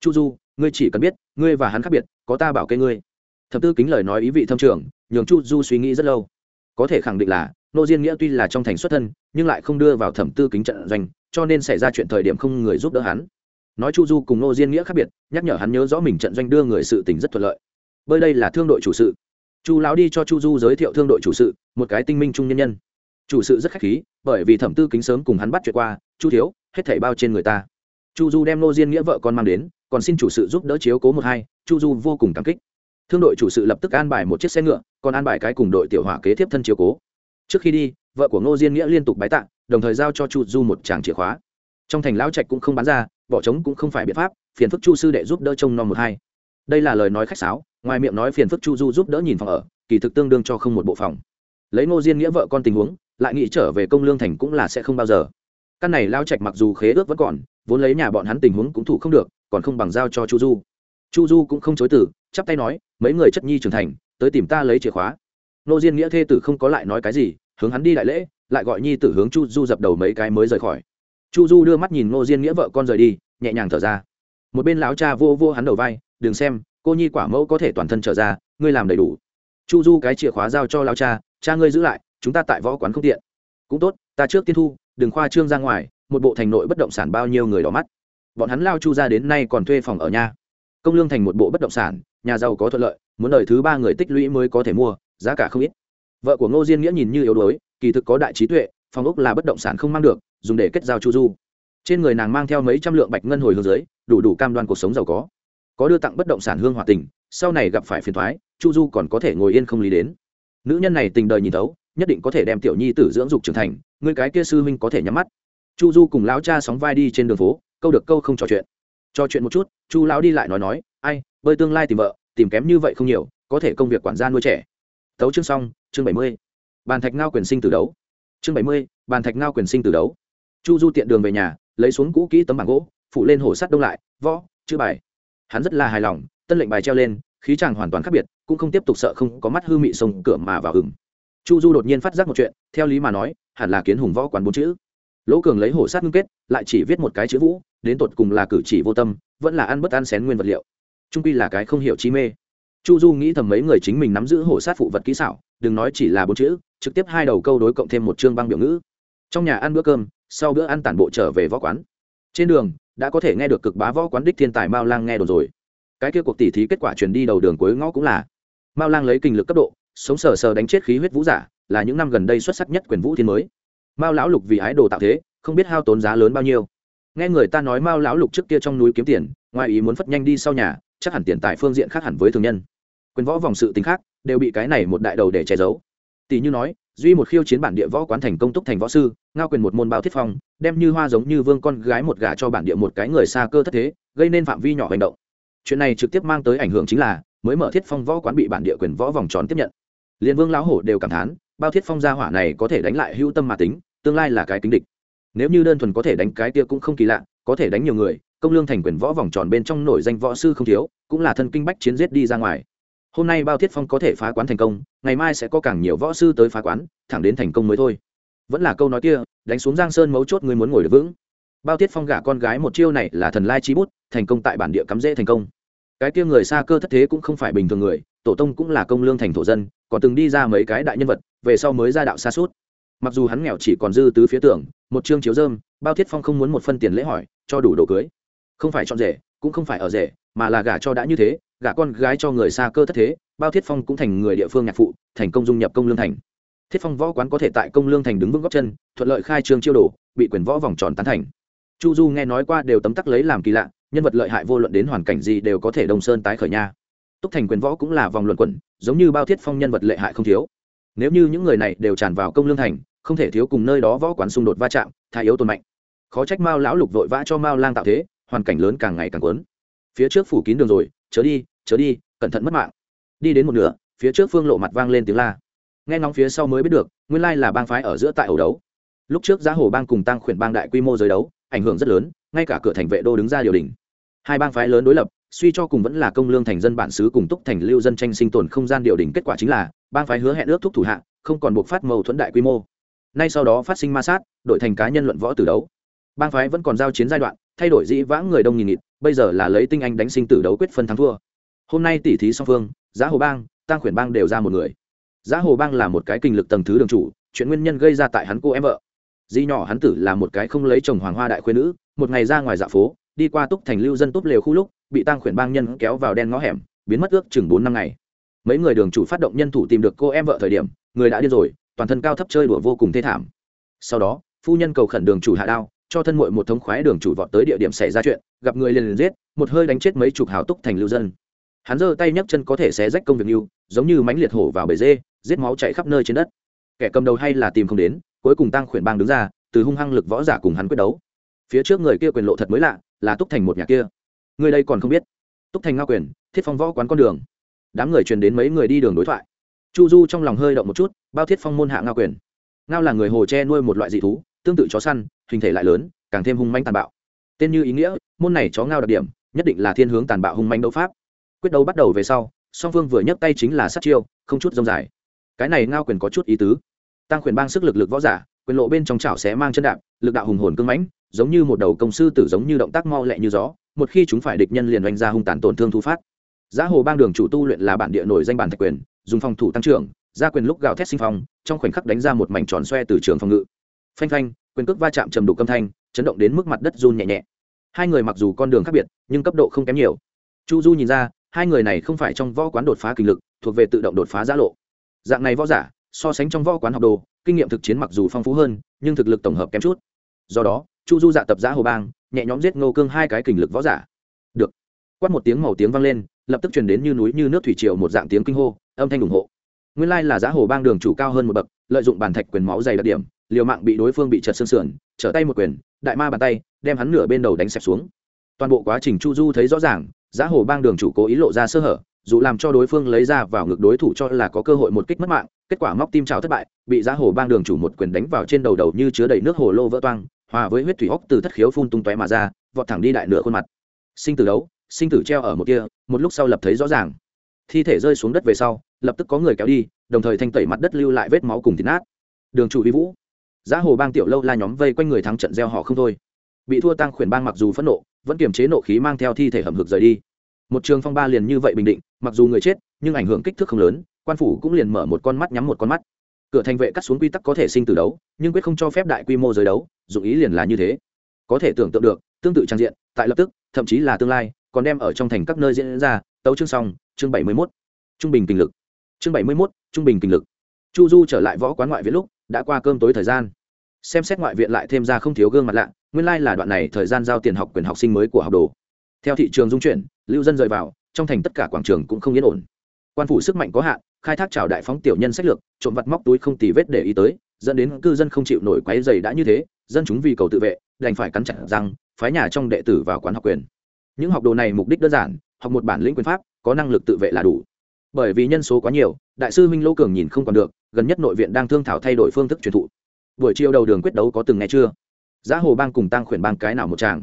Chu du, ngươi chỉ cần biết, ngươi và hắn khác biệt, có ta bảo kê ngươi. Thẩm tư kính lời nói ý vị thâm trường, nhường chu du suy nghĩ rất lâu. Có thể khẳng định là nô diên nghĩa tuy là trong thành xuất thân, nhưng lại không đưa vào thẩm tư kính trận doanh, cho nên xảy ra chuyện thời điểm không người giúp đỡ hắn. Nói chu du cùng nô diên nghĩa khác biệt, nhắc nhở hắn nhớ rõ mình trận doanh đưa người sự tình rất thuận lợi. Bơi đây là thương đội chủ sự. Chu lão đi cho chu du giới thiệu thương đội chủ sự, một cái tinh minh trung nhân nhân. Chủ sự rất khách khí, bởi vì thẩm tư kính sớm cùng hắn bắt chuyện qua, chu thiếu, hết thảy bao trên người ta. Chu du đem nô diên nghĩa vợ con mang đến, còn xin chủ sự giúp đỡ chiếu cố một hai, chu du vô cùng cảm kích. Thương đội chủ sự lập tức an bài một chiếc xe ngựa, còn an bài cái cùng đội tiểu hỏa kế tiếp thân chiếu cố trước khi đi, vợ của ngô diên nghĩa liên tục bái tạ, đồng thời giao cho chu du một tràng chìa khóa. Trong thành lão trạch cũng không bán ra, bỏ trống cũng không phải biện pháp, phiền phức chu sư đệ giúp đỡ trông nom một hai. Đây là lời nói khách sáo, ngoài miệng nói phiền phức chu du giúp đỡ nhìn phòng ở, kỳ thực tương đương cho không một bộ phòng. Lấy ngô diên nghĩa vợ con tình huống, lại nghĩ trở về công lương thành cũng là sẽ không bao giờ. Căn này lao trạch mặc dù khế ước vẫn còn, vốn lấy nhà bọn hắn tình huống cũng thủ không được, còn không bằng giao cho chu du. Chu du cũng không chối từ, chắp tay nói, mấy người chất nhi trưởng thành, tới tìm ta lấy chìa khóa. Nô diên nghĩa thê tử không có lại nói cái gì hướng hắn đi đại lễ, lại gọi nhi tử hướng chu du dập đầu mấy cái mới rời khỏi. Chu du đưa mắt nhìn Ngô diên nghĩa vợ con rời đi, nhẹ nhàng thở ra. Một bên lão cha vô vô hắn đầu vai, đừng xem, cô nhi quả mẫu có thể toàn thân trở ra, ngươi làm đầy đủ. Chu du cái chìa khóa giao cho lão cha cha ngươi giữ lại, chúng ta tại võ quán không tiện. Cũng tốt, ta trước tiên thu, đừng khoa trương ra ngoài, một bộ thành nội bất động sản bao nhiêu người đỏ mắt. Bọn hắn lao chu ra đến nay còn thuê phòng ở nhà. Công lương thành một bộ bất động sản, nhà giàu có thuận lợi, muốn đời thứ ba người tích lũy mới có thể mua, giá cả không ít vợ của ngô diên nghĩa nhìn như yếu đuối, kỳ thực có đại trí tuệ, phòng ốc là bất động sản không mang được, dùng để kết giao chu du. Trên người nàng mang theo mấy trăm lượng bạch ngân hồi hướng dưới, đủ đủ cam đoan cuộc sống giàu có. Có đưa tặng bất động sản hương hòa tình, sau này gặp phải phiền thoái chu du còn có thể ngồi yên không lý đến. Nữ nhân này tình đời nhìn thấu, nhất định có thể đem tiểu nhi tử dưỡng dục trưởng thành, người cái kia sư huynh có thể nhắm mắt. Chu du cùng lão cha sóng vai đi trên đường phố, câu được câu không trò chuyện. Trò chuyện một chút, chu lão đi lại nói nói, ai, bơi tương lai tìm vợ, tìm kém như vậy không nhiều, có thể công việc quản gia nuôi trẻ tấu chương xong, chương bảy mươi. Bàn thạch ngao quyền sinh từ đấu. Chương bảy mươi, bàn thạch ngao quyền sinh từ đấu. Chu du tiện đường về nhà, lấy xuống cũ kỹ tấm bảng gỗ, phụ lên hổ sắt đông lại, võ, chữ bài. Hắn rất là hài lòng, tân lệnh bài treo lên, khí chàng hoàn toàn khác biệt, cũng không tiếp tục sợ không có mắt hư mị sông cửa mà vào hừng chu du đột nhiên phát giác một chuyện, theo lý mà nói, hẳn là kiến hùng võ quán bốn chữ. Lỗ cường lấy hổ sát ngưng kết, lại chỉ viết một cái chữ vũ, đến tột cùng là cử chỉ vô tâm, vẫn là ăn bất ăn xén nguyên vật liệu. Trung quy là cái không hiểu chi mê chu du nghĩ thầm mấy người chính mình nắm giữ hổ sát phụ vật kỹ xảo, đừng nói chỉ là bốn chữ, trực tiếp hai đầu câu đối cộng thêm một chương băng biểu ngữ. Trong nhà ăn bữa cơm, sau bữa ăn tản bộ trở về võ quán. Trên đường, đã có thể nghe được cực bá võ quán đích thiên tài mao lang nghe đồn rồi. Cái kia cuộc tỉ thí kết quả truyền đi đầu đường cuối ngõ cũng là. Mao lang lấy kinh lực cấp độ, sống sờ sờ đánh chết khí huyết vũ giả, là những năm gần đây xuất sắc nhất quyền vũ thiên mới. Mao lão lục vì ái đồ tạo thế, không biết hao tốn giá lớn bao nhiêu. Nghe người ta nói mao lão lục trước kia trong núi kiếm tiền, ngoài ý muốn phất nhanh đi sau nhà chắc hẳn tiền tài phương diện khác hẳn với thường nhân. Quyền võ vòng sự tính khác đều bị cái này một đại đầu để che giấu. Tỷ như nói, duy một khiêu chiến bản địa võ quán thành công túc thành võ sư, ngao quyền một môn bao thiết phong, đem như hoa giống như vương con gái một gả cho bản địa một cái người xa cơ thất thế, gây nên phạm vi nhỏ hành động. Chuyện này trực tiếp mang tới ảnh hưởng chính là, mới mở thiết phong võ quán bị bản địa quyền võ vòng tròn tiếp nhận. Liên vương lão hổ đều cảm thán, bao thiết phong gia hỏa này có thể đánh lại hữu tâm mà tính, tương lai là cái kính địch. Nếu như đơn thuần có thể đánh cái kia cũng không kỳ lạ, có thể đánh nhiều người công lương thành quyền võ vòng tròn bên trong nổi danh võ sư không thiếu, cũng là thân kinh bách chiến giết đi ra ngoài. Hôm nay bao thiết phong có thể phá quán thành công, ngày mai sẽ có càng nhiều võ sư tới phá quán, thẳng đến thành công mới thôi. Vẫn là câu nói kia, đánh xuống giang sơn mấu chốt người muốn ngồi được vững. Bao thiết phong gả con gái một chiêu này là thần lai chi bút, thành công tại bản địa cắm dễ thành công. Cái kia người xa cơ thất thế cũng không phải bình thường người, tổ tông cũng là công lương thành thổ dân, còn từng đi ra mấy cái đại nhân vật, về sau mới ra đạo xa suốt. Mặc dù hắn nghèo chỉ còn dư tứ phía tưởng một chương chiếu dơm bao thiết phong không muốn một phân tiền lễ hỏi, cho đủ đồ cưới không phải chọn rể, cũng không phải ở rể, mà là gả cho đã như thế, gả con gái cho người xa cơ thất thế, bao thiết phong cũng thành người địa phương nhạc phụ, thành công dung nhập công lương thành. Thiết phong võ quán có thể tại công lương thành đứng vững góc chân, thuận lợi khai trương chiêu đồ, bị quyền võ vòng tròn tán thành. Chu du nghe nói qua đều tấm tắc lấy làm kỳ lạ, nhân vật lợi hại vô luận đến hoàn cảnh gì đều có thể đông sơn tái khởi nha. Túc thành quyền võ cũng là vòng luận quẩn, giống như bao thiết phong nhân vật lệ hại không thiếu. Nếu như những người này đều tràn vào công lương thành, không thể thiếu cùng nơi đó võ quán xung đột va chạm thái yếu tồn mạnh. Khó trách mao lão lục vội vã cho mao lang tạo thế hoàn cảnh lớn càng ngày càng quấn phía trước phủ kín đường rồi, chớ đi chớ đi, cẩn thận mất mạng. Đi đến một nửa, phía trước phương lộ mặt vang lên tiếng la. Nghe ngóng phía sau mới biết được, nguyên lai là bang phái ở giữa tại ẩu đấu. Lúc trước giá hồ bang cùng tăng khuyển bang đại quy mô giới đấu, ảnh hưởng rất lớn, ngay cả cửa thành vệ đô đứng ra điều đình. Hai bang phái lớn đối lập, suy cho cùng vẫn là công lương thành dân bản xứ cùng túc thành lưu dân tranh sinh tồn không gian điều đình kết quả chính là, bang phái hứa hẹn ước thúc thủ hạ, không còn buộc phát mâu thuẫn đại quy mô. Nay sau đó phát sinh ma sát đội thành cá nhân luận võ từ đấu. Bang phái vẫn còn giao chiến giai đoạn thay đổi dĩ vãng người đông nghìn nghịt, bây giờ là lấy tinh anh đánh sinh tử đấu quyết phân thắng thua. Hôm nay tỉ thí song phương, giá hồ bang tăng khuyển bang đều ra một người. Giá hồ bang là một cái kinh lực tầng thứ đường chủ, chuyện nguyên nhân gây ra tại hắn cô em vợ. Di nhỏ hắn tử là một cái không lấy chồng hoàng hoa đại khuyên nữ, một ngày ra ngoài dạ phố, đi qua túc thành lưu dân túc lều khu lúc, bị tăng khuyển bang nhân kéo vào đen ngõ hẻm, biến mất ước chừng bốn năm ngày. Mấy người đường chủ phát động nhân thủ tìm được cô em vợ thời điểm, người đã điên rồi, toàn thân cao thấp chơi đùa vô cùng thê thảm. Sau đó, phu nhân cầu khẩn đường chủ hạ đao cho thân muội một thống khoái đường chủ vọt tới địa điểm xảy ra chuyện, gặp người liền liền giết, một hơi đánh chết mấy chục hào túc thành lưu dân. Hắn giơ tay nhấc chân có thể xé rách công việc lưu giống như mánh liệt hổ vào bể dê, giết máu chạy khắp nơi trên đất. Kẻ cầm đầu hay là tìm không đến, cuối cùng tăng khuyển bang đứng ra, từ hung hăng lực võ giả cùng hắn quyết đấu. Phía trước người kia quyền lộ thật mới lạ, là túc thành một nhà kia. Người đây còn không biết. Túc thành ngao quyền, thiết phong võ quán con đường. Đám người truyền đến mấy người đi đường đối thoại. Chu du trong lòng hơi động một chút, bao thiết phong môn hạ ngao quyền. Ngao là người hồ che nuôi một loại dị thú tương tự chó săn, hình thể lại lớn, càng thêm hung manh tàn bạo. Tên như ý nghĩa, môn này chó ngao đặc điểm, nhất định là thiên hướng tàn bạo hung manh đấu pháp. Quyết đấu bắt đầu về sau, song phương vừa nhấc tay chính là sát chiêu, không chút rông dài. Cái này ngao quyền có chút ý tứ. Tăng quyền bang sức lực lực võ giả, quyền lộ bên trong chảo sẽ mang chân đạp, lực đạo hùng hồn cưng mãnh, giống như một đầu công sư tử giống như động tác mau lẹ như gió, một khi chúng phải địch nhân liền đánh ra hung tàn tổn thương thu phát. Giá hồ bang đường chủ tu luyện là bản địa nổi danh bản thạch quyền, dùng phòng thủ tăng trưởng, ra quyền lúc gào thét sinh phong, trong khoảnh khắc đánh ra một mảnh tròn xoe từ trường phòng ngự phanh phanh, quyền cước va chạm trầm đủ âm thanh, chấn động đến mức mặt đất run nhẹ nhẹ. Hai người mặc dù con đường khác biệt, nhưng cấp độ không kém nhiều. Chu du nhìn ra, hai người này không phải trong võ quán đột phá kinh lực, thuộc về tự động đột phá giã lộ. Dạng này võ giả, so sánh trong võ quán học đồ, kinh nghiệm thực chiến mặc dù phong phú hơn, nhưng thực lực tổng hợp kém chút. Do đó, chu du dạ tập giã hồ bang, nhẹ nhõm giết ngô cương hai cái kình lực võ giả. Được. Quát một tiếng màu tiếng vang lên, lập tức truyền đến như núi như nước thủy triều một dạng tiếng kinh hô, âm thanh ủng hộ. Nguyên lai là giã hồ bang đường chủ cao hơn một bậc, lợi dụng bàn thạch quyền máu dày đặc điểm liều mạng bị đối phương bị chật xương sườn, trở tay một quyền, đại ma bàn tay, đem hắn nửa bên đầu đánh xẹp xuống. Toàn bộ quá trình chu du thấy rõ ràng, giá hồ bang đường chủ cố ý lộ ra sơ hở, dù làm cho đối phương lấy ra vào ngực đối thủ cho là có cơ hội một kích mất mạng, kết quả móc tim trào thất bại, bị giá hồ bang đường chủ một quyền đánh vào trên đầu đầu như chứa đầy nước hồ lô vỡ toang, hòa với huyết thủy hốc từ thất khiếu phun tung tóe mà ra, vọt thẳng đi đại nửa khuôn mặt. Sinh tử đấu, sinh tử treo ở một kia, một lúc sau lập thấy rõ ràng. Thi thể rơi xuống đất về sau, lập tức có người kéo đi, đồng thời thanh tẩy mặt đất lưu lại vết máu cùng thịt nát. Đường chủ vi vũ giá hồ bang tiểu lâu la nhóm vây quanh người thắng trận gieo họ không thôi. Bị thua tăng khuyển bang mặc dù phẫn nộ vẫn kiềm chế nộ khí mang theo thi thể hầm hực rời đi. Một trường phong ba liền như vậy bình định mặc dù người chết nhưng ảnh hưởng kích thước không lớn quan phủ cũng liền mở một con mắt nhắm một con mắt. Cửa thành vệ cắt xuống quy tắc có thể sinh từ đấu nhưng quyết không cho phép đại quy mô giới đấu dụng ý liền là như thế. Có thể tưởng tượng được tương tự trang diện tại lập tức thậm chí là tương lai còn đem ở trong thành các nơi diễn ra tấu chương xong chương bảy mươi 71. trung bình kinh lực. Chương bảy mươi 71, trung bình kinh lực. Chu du trở lại võ quán ngoại viện lúc đã qua cơm tối thời gian xem xét ngoại viện lại thêm ra không thiếu gương mặt lạ, nguyên lai、like、là đoạn này thời gian giao tiền học quyền học sinh mới của học đồ. Theo thị trường dung chuyển, lưu dân rời vào, trong thành tất cả quảng trường cũng không yên ổn. Quan phủ sức mạnh có hạn, khai thác trào đại phóng tiểu nhân sách lược, trộm vặt móc túi không tì vết để ý tới, dẫn đến cư dân không chịu nổi quáy dày đã như thế, dân chúng vì cầu tự vệ, đành phải cắn chặt rằng phái nhà trong đệ tử vào quán học quyền. Những học đồ này mục đích đơn giản, học một bản lĩnh quyền pháp, có năng lực tự vệ là đủ. Bởi vì nhân số quá nhiều, đại sư minh lỗ cường nhìn không còn được, gần nhất nội viện đang thương thảo thay đổi phương thức truyền thụ buổi chiều đầu đường quyết đấu có từng nghe chưa? Giá hồ bang cùng tăng khuyển bang cái nào một tràng?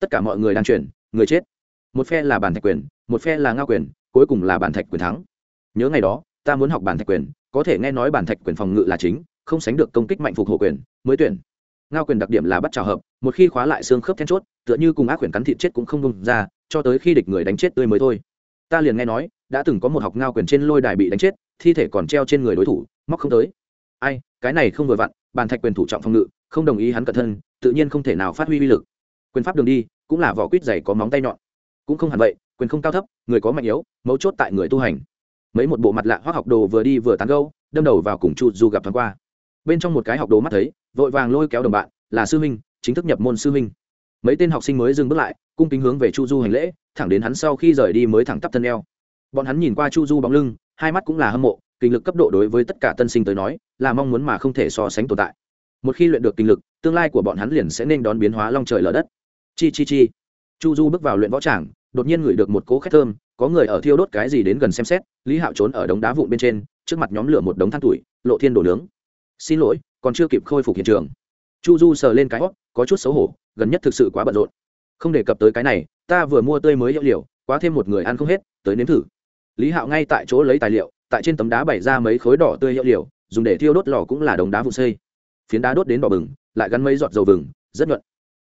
Tất cả mọi người đang chuyển, người chết. Một phe là bản thạch quyền, một phe là ngao quyền, cuối cùng là bản thạch quyền thắng. Nhớ ngày đó, ta muốn học bản thạch quyền, có thể nghe nói bản thạch quyền phòng ngự là chính, không sánh được công kích mạnh phục hộ quyền, mới tuyển. Ngao quyền đặc điểm là bắt trào hợp, một khi khóa lại xương khớp then chốt, tựa như cùng ác quyền cắn thịt chết cũng không bung ra, cho tới khi địch người đánh chết tươi mới thôi. Ta liền nghe nói, đã từng có một học ngao quyền trên lôi đài bị đánh chết, thi thể còn treo trên người đối thủ, móc không tới. Ai, cái này không vừa vặn bàn thạch quyền thủ trọng phòng ngự, không đồng ý hắn cẩn thân, tự nhiên không thể nào phát huy uy lực. Quyền pháp đường đi, cũng là vỏ quýt dày có móng tay nhọn. Cũng không hẳn vậy, quyền không cao thấp, người có mạnh yếu, mấu chốt tại người tu hành. Mấy một bộ mặt lạ hoác học đồ vừa đi vừa tán gâu đâm đầu vào cùng chu du gặp thoáng qua. Bên trong một cái học đồ mắt thấy, vội vàng lôi kéo đồng bạn, là sư minh chính thức nhập môn sư minh mấy tên học sinh mới dừng bước lại, cung kính hướng về chu du hành lễ, thẳng đến hắn sau khi rời đi mới thẳng tắp thân eo. Bọn hắn nhìn qua chu du bóng lưng, hai mắt cũng là hâm mộ kinh lực cấp độ đối với tất cả tân sinh tới nói, là mong muốn mà không thể so sánh tồn tại. Một khi luyện được kinh lực, tương lai của bọn hắn liền sẽ nên đón biến hóa long trời lở đất. Chi chi chi. Chu du bước vào luyện võ tràng, đột nhiên ngửi được một cỗ khét thơm, có người ở thiêu đốt cái gì đến gần xem xét, lý hạo trốn ở đống đá vụn bên trên, trước mặt nhóm lửa một đống than tuổi, lộ thiên đổ nướng. Xin lỗi, còn chưa kịp khôi phục hiện trường. Chu du sờ lên cái hót có chút xấu hổ, gần nhất thực sự quá bận rộn. Không đề cập tới cái này, ta vừa mua tươi mới hiệu liệu quá thêm một người ăn không hết, tới nếm thử. Lý hạo ngay tại chỗ lấy tài liệu tại trên tấm đá bày ra mấy khối đỏ tươi hiệu liệu dùng để thiêu đốt lò cũng là đống đá vụn xây. Phiến đá đốt đến đỏ bừng, lại gắn mấy giọt dầu vừng, rất nhuận.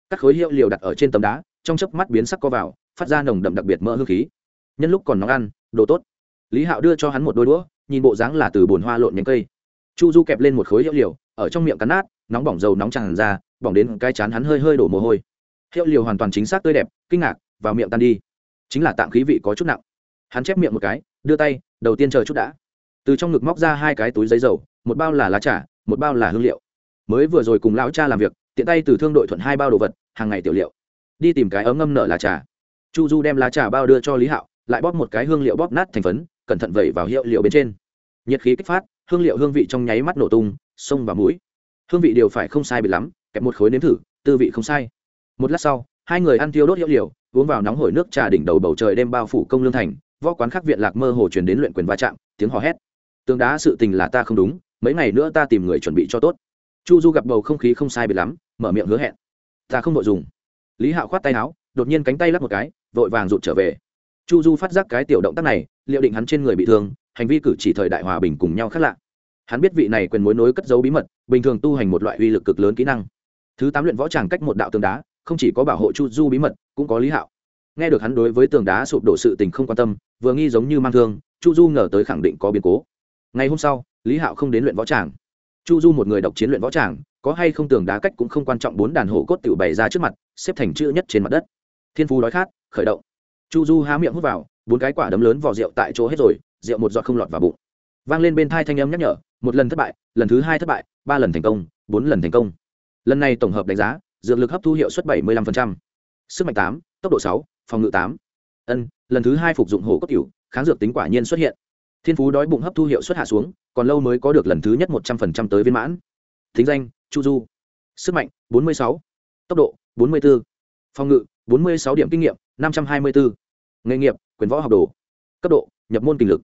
Các khối hiệu liệu đặt ở trên tấm đá, trong chớp mắt biến sắc co vào, phát ra nồng đậm đặc biệt mỡ hương khí. Nhân lúc còn nóng ăn, đồ tốt. Lý hạo đưa cho hắn một đôi đũa, nhìn bộ dáng là từ bồn hoa lộn nhánh cây. Chu du kẹp lên một khối hiệu liều, ở trong miệng cắn nát, nóng bỏng dầu nóng tràn ra, bỏng đến cái chán hắn hơi hơi đổ mồ hôi. Hiệu liều hoàn toàn chính xác tươi đẹp, kinh ngạc, vào miệng tan đi. Chính là tạm khí vị có chút nặng. Hắn chép miệng một cái, đưa tay, đầu tiên chờ chút đã từ trong ngực móc ra hai cái túi giấy dầu, một bao là lá trà, một bao là hương liệu. Mới vừa rồi cùng lão cha làm việc, tiện tay từ thương đội thuận hai bao đồ vật, hàng ngày tiểu liệu. Đi tìm cái ấm ngâm nở lá trà. Chu du đem lá trà bao đưa cho lý hạo, lại bóp một cái hương liệu bóp nát thành phấn, cẩn thận vẩy vào hiệu liệu bên trên. Nhiệt khí kích phát, hương liệu hương vị trong nháy mắt nổ tung, sông và mũi. Hương vị đều phải không sai bị lắm, kẹp một khối nếm thử, tư vị không sai. Một lát sau, hai người ăn tiêu đốt hiệu liệu, uống vào nóng hổi nước trà đỉnh đầu bầu trời đêm bao phủ công lương thành, võ quán khắc viện lạc mơ hồ truyền đến luyện quyền va chạm, tiếng hò hét tường đá sự tình là ta không đúng, mấy ngày nữa ta tìm người chuẩn bị cho tốt. Chu du gặp bầu không khí không sai bị lắm, mở miệng hứa hẹn. Ta không vội dùng. Lý hạo khoát tay áo, đột nhiên cánh tay lắp một cái, vội vàng rụt trở về. Chu du phát giác cái tiểu động tác này, liệu định hắn trên người bị thương, hành vi cử chỉ thời đại hòa bình cùng nhau khác lạ. Hắn biết vị này quyền mối nối cất dấu bí mật, bình thường tu hành một loại uy lực cực lớn kỹ năng. Thứ tám luyện võ tràng cách một đạo tường đá, không chỉ có bảo hộ chu du bí mật, cũng có lý hạo. Nghe được hắn đối với tường đá sụp đổ sự tình không quan tâm, vừa nghi giống như mang thương, chu du ngờ tới khẳng định có biến cố ngày hôm sau lý hạo không đến luyện võ tràng. Chu du một người độc chiến luyện võ tràng có hay không tường đá cách cũng không quan trọng bốn đàn hổ cốt tự bày ra trước mặt xếp thành chữ nhất trên mặt đất. Thiên phú đói khát khởi động. Chu du há miệng hút vào bốn cái quả đấm lớn vỏ rượu tại chỗ hết rồi rượu một giọt không lọt vào bụng. Vang lên bên thai thanh âm nhắc nhở một lần thất bại lần thứ hai thất bại ba lần thành công bốn lần thành công. Lần này tổng hợp đánh giá dược lực hấp thu hiệu suất bảy mươi 75%. sức mạnh tám tốc độ sáu phòng ngự tám. Ân lần thứ hai phục dụng hổ cốt tiểu, kháng dược tính quả nhiên xuất hiện thiên phú đói bụng hấp thu hiệu suất hạ xuống, còn lâu mới có được lần thứ nhất một trăm phần trăm tới viên mãn. Thính danh, chu du. Sức mạnh, bốn mươi sáu. Tốc độ, bốn mươi 44. phòng ngự, bốn mươi sáu điểm kinh nghiệm, năm trăm hai mươi bốn nghề nghiệp, quyền võ học đồ. Cấp độ, nhập môn kinh lực.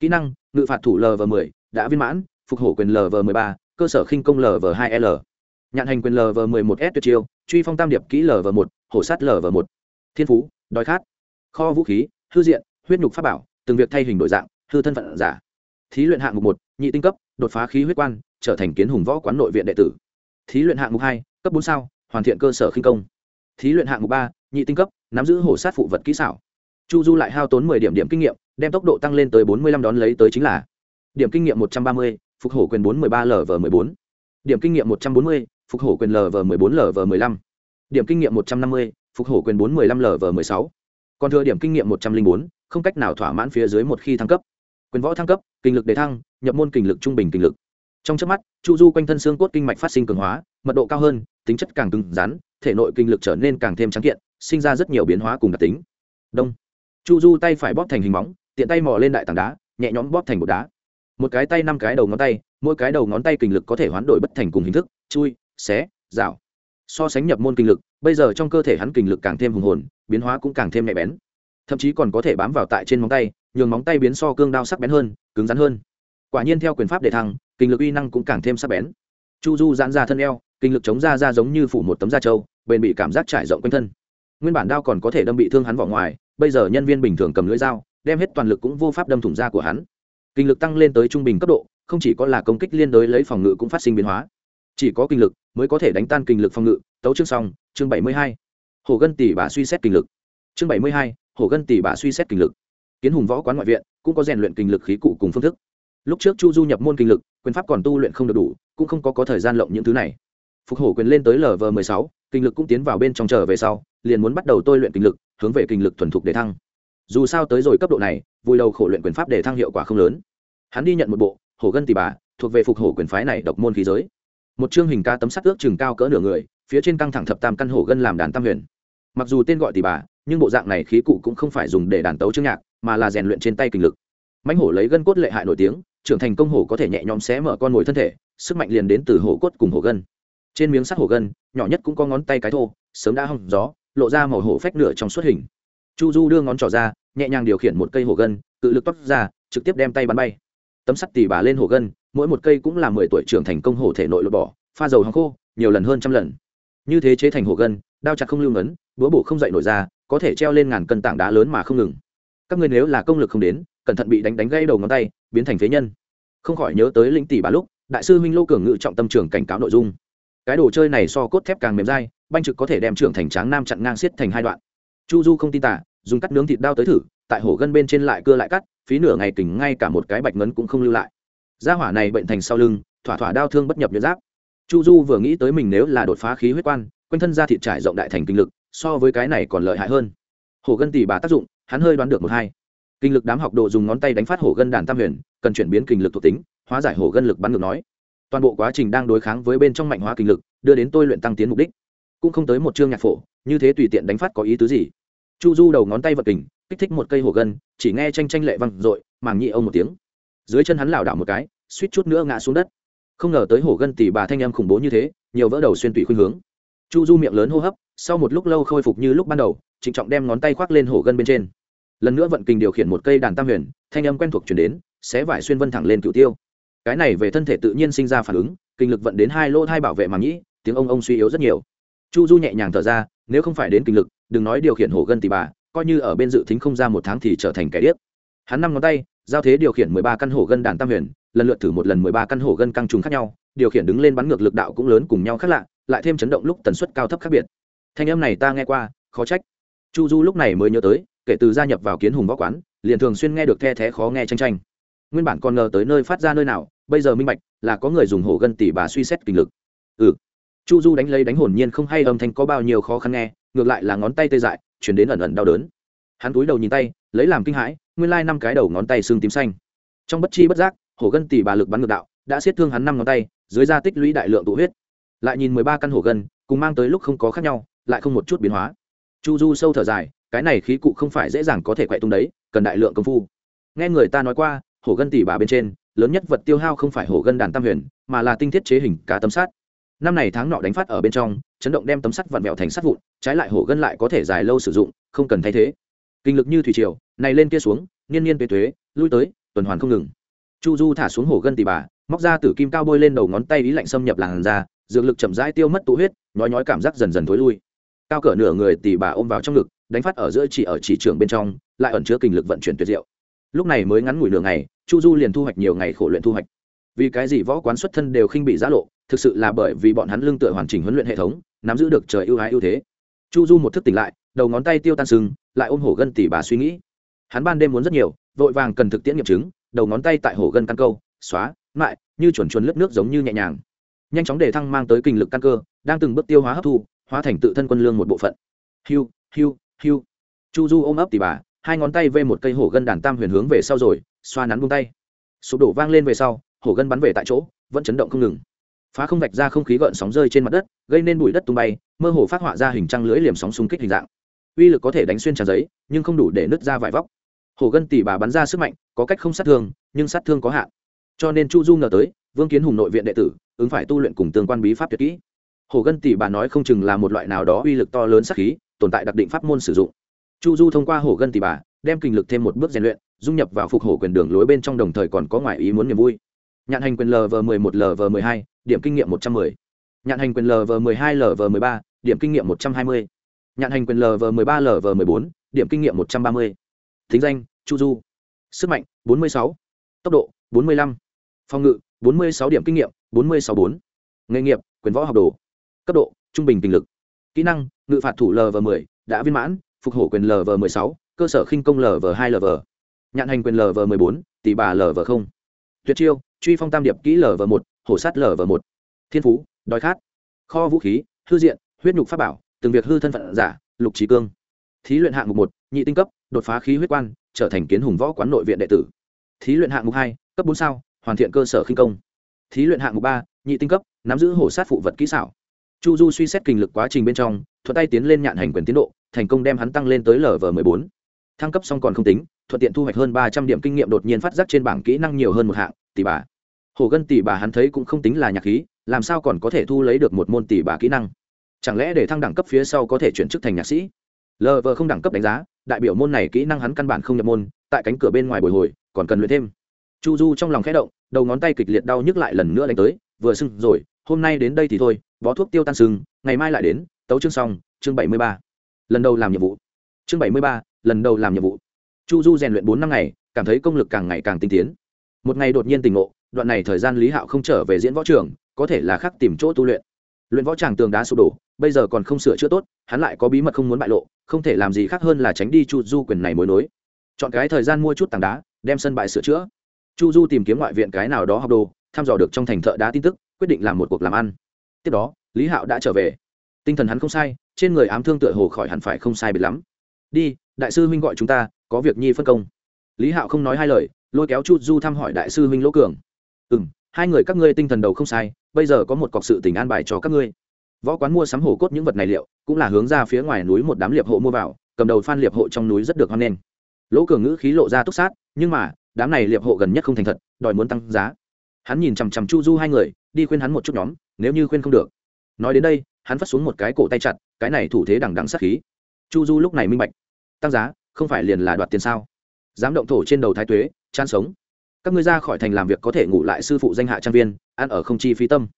Kỹ năng, ngự phạt thủ lv 10 đã viên mãn, phục hổ quyền lv 13 cơ sở khinh công lv 2 l. Nhạn hành quyền lv 11 s tuyệt chiêu, truy phong tam điệp kỹ lv 1 hổ sát lv 1 thiên phú, đói khát. Kho vũ khí, hư diện, huyết nhục pháp bảo, từng việc thay hình đổi dạng hư thân phận giả. Thí luyện hạng mục một, nhị tinh cấp, đột phá khí huyết quan, trở thành kiến hùng võ quán nội viện đệ tử. Thí luyện hạng mục hai, cấp bốn sao, hoàn thiện cơ sở khinh công. Thí luyện hạng mục ba, nhị tinh cấp, nắm giữ hổ sát phụ vật kỹ xảo. Chu du lại hao tốn mười điểm điểm kinh nghiệm, đem tốc độ tăng lên tới bốn mươi lăm đón lấy tới chính là điểm kinh nghiệm một trăm ba mươi, phục hổ quyền bốn mươi ba lv m ộ bốn. Điểm kinh nghiệm một trăm bốn mươi, phục hổ quyền lv m ộ bốn lv m ộ năm điểm kinh nghiệm một trăm năm mươi, phục hổ quyền bốn mươi lăm lv m ộ sáu. Còn thừa điểm kinh nghiệm một trăm linh bốn, không cách nào thỏa mãn phía dưới một khi thăng cấp quyền võ thăng cấp, kinh lực đề thăng, nhập môn kinh lực trung bình kinh lực. Trong trước mắt, chu du quanh thân xương cốt kinh mạch phát sinh cường hóa, mật độ cao hơn, tính chất càng cứng rắn, thể nội kinh lực trở nên càng thêm trắng kiện, sinh ra rất nhiều biến hóa cùng đặc tính. Đông. Chu du tay phải bóp thành hình móng tiện tay mò lên đại tảng đá, nhẹ nhõm bóp thành một đá. Một cái tay, năm cái đầu ngón tay, mỗi cái đầu ngón tay kinh lực có thể hoán đổi bất thành cùng hình thức, chui, xé, rào. so sánh nhập môn kinh lực, bây giờ trong cơ thể hắn kinh lực càng thêm hùng hồn, biến hóa cũng càng thêm nhạy bén. Thậm chí còn có thể bám vào tại trên móng tay nhường móng tay biến so cương đao sắc bén hơn, cứng rắn hơn. Quả nhiên theo quyền pháp để thăng, kinh lực uy năng cũng càng thêm sắc bén. Chu du giãn ra thân eo, kinh lực chống ra ra giống như phủ một tấm da trâu, bền bị cảm giác trải rộng quanh thân. Nguyên bản đao còn có thể đâm bị thương hắn vỏ ngoài, bây giờ nhân viên bình thường cầm lưỡi dao, đem hết toàn lực cũng vô pháp đâm thủng da của hắn. Kinh lực tăng lên tới trung bình cấp độ, không chỉ có là công kích liên đối lấy phòng ngự cũng phát sinh biến hóa. Chỉ có kinh lực mới có thể đánh tan kinh lực phòng ngự, tấu chương xong, chương bảy mươi hai. Hồ gân tỷ bà suy xét kinh lực. Chương bảy mươi hai, hồ gân tỷ bà suy xét kinh lực kiến hùng võ quán ngoại viện cũng có rèn luyện kinh lực khí cụ cùng phương thức. Lúc trước chu du nhập môn kinh lực quyền pháp còn tu luyện không được đủ cũng không có, có thời gian lộng những thứ này. Phục hổ quyền lên tới lv m ộ sáu kinh lực cũng tiến vào bên trong trở về sau liền muốn bắt đầu tôi luyện kinh lực hướng về kinh lực thuần thục để thăng. Dù sao tới rồi cấp độ này vui đầu khổ luyện quyền pháp để thăng hiệu quả không lớn. Hắn đi nhận một bộ hổ gân tỷ bà thuộc về phục hổ quyền phái này độc môn khí giới. Một chương hình ca tấm sắt ước chừng cao cỡ nửa người phía trên căng thẳng thập tam căn hổ gân làm đàn tam huyền. Mặc dù tên gọi tỷ bà nhưng bộ dạng này khí cụ cũng không phải dùng để đàn tấu chương nhạc, mà là rèn luyện trên tay kinh lực. Mãnh hổ lấy gân cốt lệ hại nổi tiếng, trưởng thành công hổ có thể nhẹ nhõm xé mở con mồi thân thể, sức mạnh liền đến từ hổ cốt cùng hổ gân. Trên miếng sắt hổ gân, nhỏ nhất cũng có ngón tay cái thô, sớm đã hong gió, lộ ra màu hổ phách nửa trong suốt hình. Chu du đưa ngón trỏ ra, nhẹ nhàng điều khiển một cây hổ gân tự lực tóc ra, trực tiếp đem tay bắn bay. Tấm sắt tỉ bà lên hổ gân, mỗi một cây cũng là mười tuổi trưởng thành công hổ thể nội lột bỏ, pha dầu hàng khô, nhiều lần hơn trăm lần. Như thế chế thành hổ gân, đao chặt không lưu ngấn, búa bổ không dậy nổi ra có thể treo lên ngàn cân tảng đá lớn mà không ngừng. Các ngươi nếu là công lực không đến, cẩn thận bị đánh đánh gây đầu ngón tay, biến thành phế nhân. Không khỏi nhớ tới lĩnh tỷ bà lúc, đại sư huynh lô cường ngự trọng tâm trường cảnh cáo nội dung. Cái đồ chơi này so cốt thép càng mềm dai, banh trực có thể đem trưởng thành tráng nam chặn ngang xiết thành hai đoạn. Chu du không tin tả dùng cắt nướng thịt đao tới thử, tại hổ gân bên trên lại cưa lại cắt, phí nửa ngày tỉnh ngay cả một cái bạch ngấn cũng không lưu lại. Gia hỏa này bệnh thành sau lưng, thỏa thỏa đao thương bất nhập nhuyễn giáp. Chu du vừa nghĩ tới mình nếu là đột phá khí huyết quan, quanh thân ra thịt trải rộng đại thành kinh lực so với cái này còn lợi hại hơn. Hổ gân tỉ bà tác dụng, hắn hơi đoán được một hai. Kinh lực đám học đồ dùng ngón tay đánh phát hổ gân đàn tam huyền, cần chuyển biến kinh lực thuộc tính, hóa giải hổ gân lực bắn ngược nói. Toàn bộ quá trình đang đối kháng với bên trong mạnh hóa kinh lực, đưa đến tôi luyện tăng tiến mục đích. Cũng không tới một chương nhạc phổ, như thế tùy tiện đánh phát có ý tứ gì? Chu du đầu ngón tay vật kình, kích thích một cây hổ gân, chỉ nghe tranh tranh lệ văng r ộ i màng nhị ông một tiếng. Dưới chân hắn lảo đảo một cái, suýt chút nữa ngã xuống đất. Không ngờ tới hổ gân tỉ bà thanh em khủng bố như thế, nhiều vỡ đầu xuyên tủy khuynh hướng. Chu du miệng lớn hô hấp sau một lúc lâu khôi phục như lúc ban đầu, trịnh trọng đem ngón tay khoác lên hổ gân bên trên. Lần nữa vận kình điều khiển một cây đàn tam huyền, thanh âm quen thuộc chuyển đến, xé vải xuyên vân thẳng lên cửu tiêu. Cái này về thân thể tự nhiên sinh ra phản ứng, kinh lực vận đến hai lỗ hai bảo vệ mà nhĩ tiếng ông ông suy yếu rất nhiều. Chu du nhẹ nhàng thở ra, nếu không phải đến kinh lực, đừng nói điều khiển hổ gân tỷ bà, coi như ở bên dự tính không ra một tháng thì trở thành kẻ điếc. Hắn năm ngón tay, giao thế điều khiển mười ba căn hổ gân đàn tam huyền, lần lượt thử một lần mười ba căn hổ gân căng trùng khác nhau, điều khiển đứng lên bắn ngược lực đạo cũng lớn cùng nhau khác lạ, lại thêm chấn động lúc tần suất cao thấp khác biệt thanh âm này ta nghe qua, khó trách. Chu du lúc này mới nhớ tới, kể từ gia nhập vào kiến hùng võ quán, liền thường xuyên nghe được the thé khó nghe tranh tranh. Nguyên bản còn ngờ tới nơi phát ra nơi nào, bây giờ minh bạch, là có người dùng hổ gân tỉ bà suy xét kinh lực. Ừ. Chu du đánh lấy đánh hồn nhiên không hay âm thanh có bao nhiêu khó khăn nghe, ngược lại là ngón tay tê dại, chuyển đến ẩn ẩn đau đớn. Hắn túi đầu nhìn tay, lấy làm kinh hãi, nguyên lai năm cái đầu ngón tay xương tím xanh. Trong bất chi bất giác, hổ gân tỉ bà lực bắn ngược đạo, đã xiết thương hắn năm ngón tay, dưới da tích lũy đại lượng tụ huyết. Lại nhìn mười ba căn hổ gân, cùng mang tới lúc không có khác nhau lại không một chút biến hóa. Chu du sâu thở dài, cái này khí cụ không phải dễ dàng có thể quậy tung đấy, cần đại lượng công phu. Nghe người ta nói qua, hổ gân tỉ bà bên trên, lớn nhất vật tiêu hao không phải hổ gân đàn tam huyền, mà là tinh thiết chế hình cá tấm sắt. Năm này tháng nọ đánh phát ở bên trong, chấn động đem tấm sắt vặn vẹo thành sắt vụn, trái lại hổ gân lại có thể dài lâu sử dụng, không cần thay thế. Kinh lực như thủy triều, này lên kia xuống niên niên tuế tuế, lui tới, tuần hoàn không ngừng. Chu du thả xuống hổ gân tỉ bà, móc ra tử kim cao bôi lên đầu ngón tay ý lạnh xâm nhập làn da, dược lực chậm rãi tiêu mất tụ huyết, nhói nhói cảm giác dần dần thối lui cao cỡ nửa người tỷ bà ôm vào trong ngực, đánh phát ở giữa chỉ ở chỉ trường bên trong, lại ẩn chứa kinh lực vận chuyển tuyệt diệu. Lúc này mới ngắn ngủi nửa ngày, chu du liền thu hoạch nhiều ngày khổ luyện thu hoạch. Vì cái gì võ quán xuất thân đều khinh bị giã lộ, thực sự là bởi vì bọn hắn lương tựa hoàn chỉnh huấn luyện hệ thống, nắm giữ được trời ưu ái ưu thế. Chu du một thức tỉnh lại, đầu ngón tay tiêu tan sưng, lại ôm hổ gân tỷ bà suy nghĩ. Hắn ban đêm muốn rất nhiều, vội vàng cần thực tiễn nghiệm chứng, đầu ngón tay tại hổ gân căn câu, xóa mại như chuẩn chuẩn lướt nước giống như nhẹ nhàng. Nhanh chóng để thăng mang tới kinh lực căn cơ, đang từng bước tiêu hóa hấp thu hóa thành tự thân quân lương một bộ phận. Hiu hiu hiu. Chu du ôm ấp tỉ bà, hai ngón tay vê một cây hổ gân đàn tam huyền hướng về sau rồi, xoa nắn buông tay. Sụp đổ vang lên về sau, hổ gân bắn về tại chỗ, vẫn chấn động không ngừng. Phá không vạch ra không khí gợn sóng rơi trên mặt đất, gây nên bụi đất tung bay, mơ hồ phát họa ra hình trăng lưỡi liềm sóng xung kích hình dạng. Uy lực có thể đánh xuyên tràn giấy, nhưng không đủ để nứt ra vải vóc. Hổ gân tỉ bà bắn ra sức mạnh, có cách không sát thương, nhưng sát thương có hạn. Cho nên chu du ngờ tới, vương kiến hùng nội viện đệ tử, ứng phải tu luyện cùng tương quan bí pháp tuyệt kỹ hổ gân tỷ bà nói không chừng là một loại nào đó uy lực to lớn sắc khí, tồn tại đặc định pháp môn sử dụng. Chu du thông qua hổ gân tỷ bà, đem kinh lực thêm một bước rèn luyện, dung nhập vào phục hổ quyền đường lối bên trong đồng thời còn có ngoại ý muốn niềm vui. Nhạn hành quyền lv m ộ một lv m hai, điểm kinh nghiệm một trăm m ư ơ i nhạn hành quyền lv m hai lv m ba, điểm kinh nghiệm một trăm hai mươi. Nhạn hành quyền lv m ba lv m bốn, điểm kinh nghiệm một trăm ba mươi. Thính danh, chu du. Sức mạnh, bốn mươi sáu. Tốc độ, bốn mươi lăm. Phòng ngự, bốn mươi sáu điểm kinh nghiệm, bốn mươi sáu bốn. Nghề nghiệp, quyền võ học đồ cấp độ trung bình tình lực. Kỹ năng ngự phạt thủ lv m ộ ư ơ i đã viên mãn phục hổ quyền lv m ộ ư ơ i sáu cơ sở khinh công lv 2 lv nhạn hành quyền lv m ộ ư ơ i bốn tỷ bà lv không. Tuyệt chiêu truy phong tam điệp kỹ lv 1, hổ sát lv 1, thiên phú đói khát. Kho vũ khí hư diện huyết nhục pháp bảo từng việc hư thân phận giả lục trí cương. Thí luyện hạng mục một nhị tinh cấp đột phá khí huyết quan trở thành kiến hùng võ quán nội viện đệ tử. Thí luyện hạng mục hai cấp bốn sao hoàn thiện cơ sở khinh công. Thí luyện hạng mục ba nhị tinh cấp nắm giữ hổ sát phụ vật kỹ xảo chu du suy xét kinh lực quá trình bên trong, thuận tay tiến lên nhạn hành quyền tiến độ, thành công đem hắn tăng lên tới lv m ộ bốn. Thăng cấp xong còn không tính, thuận tiện thu hoạch hơn ba trăm điểm kinh nghiệm đột nhiên phát giác trên bảng kỹ năng nhiều hơn một hạng, tỷ bà. Hồ gân tỷ bà hắn thấy cũng không tính là nhạc khí, làm sao còn có thể thu lấy được một môn tỷ bà kỹ năng? Chẳng lẽ để thăng đẳng cấp phía sau có thể chuyển chức thành nhạc sĩ? Lv không đẳng cấp đánh giá, đại biểu môn này kỹ năng hắn căn bản không nhập môn, tại cánh cửa bên ngoài bồi hồi, còn cần luyện thêm. Chu du trong lòng khẽ động, đầu ngón tay kịch liệt đau nhức lại lần nữa đánh tới, vừa sưng, rồi, hôm nay đến đây thì thôi bó thuốc tiêu tan sưng, ngày mai lại đến, tấu chương xong, chương bảy mươi ba. Lần đầu làm nhiệm vụ. Chương bảy mươi ba, lần đầu làm nhiệm vụ. Chu du rèn luyện bốn năm ngày, cảm thấy công lực càng ngày càng tinh tiến. Một ngày đột nhiên tình ngộ, đoạn này thời gian lý hạo không trở về diễn võ trường, có thể là khắc tìm chỗ tu luyện. Luyện võ tràng tường đá sụp đổ, bây giờ còn không sửa chữa tốt, hắn lại có bí mật không muốn bại lộ, không thể làm gì khác hơn là tránh đi chu du quyền này mối nối. Chọn cái thời gian mua chút tảng đá, đem sân bãi sửa chữa. Chu du tìm kiếm ngoại viện cái nào đó học đồ, thăm dò được trong thành thợ đá tin tức, quyết định làm một cuộc làm ăn tiếp đó, lý hạo đã trở về. Tinh thần hắn không sai, trên người ám thương tựa hồ khỏi hẳn phải không sai biệt lắm. Đi, đại sư huynh gọi chúng ta, có việc nhi phân công. Lý hạo không nói hai lời, lôi kéo chu du thăm hỏi đại sư huynh lỗ cường. Ừ m hai người các ngươi tinh thần đầu không sai, bây giờ có một cọc sự tình an bài cho các ngươi. Võ quán mua sắm hổ cốt những vật này liệu, cũng là hướng ra phía ngoài núi một đám liệp hộ mua vào, cầm đầu phan liệp hộ trong núi rất được hoan nghênh. Lỗ cường ngữ khí lộ ra túc sát, nhưng mà, đám này liệp hộ gần nhất không thành thật, đòi muốn tăng giá. Hắn nhìn chằm chằm chu du hai người, đi khuyên hắn một chút nhóm nếu như khuyên không được. Nói đến đây, hắn phát xuống một cái cổ tay chặt, cái này thủ thế đằng đằng sát khí. Chu du lúc này minh bạch. Tăng giá, không phải liền là đoạt tiền sao? Dám động thổ trên đầu thái tuế, chan sống. Các ngươi ra khỏi thành làm việc có thể ngủ lại sư phụ danh hạ trang viên, ăn ở không chi phí tâm.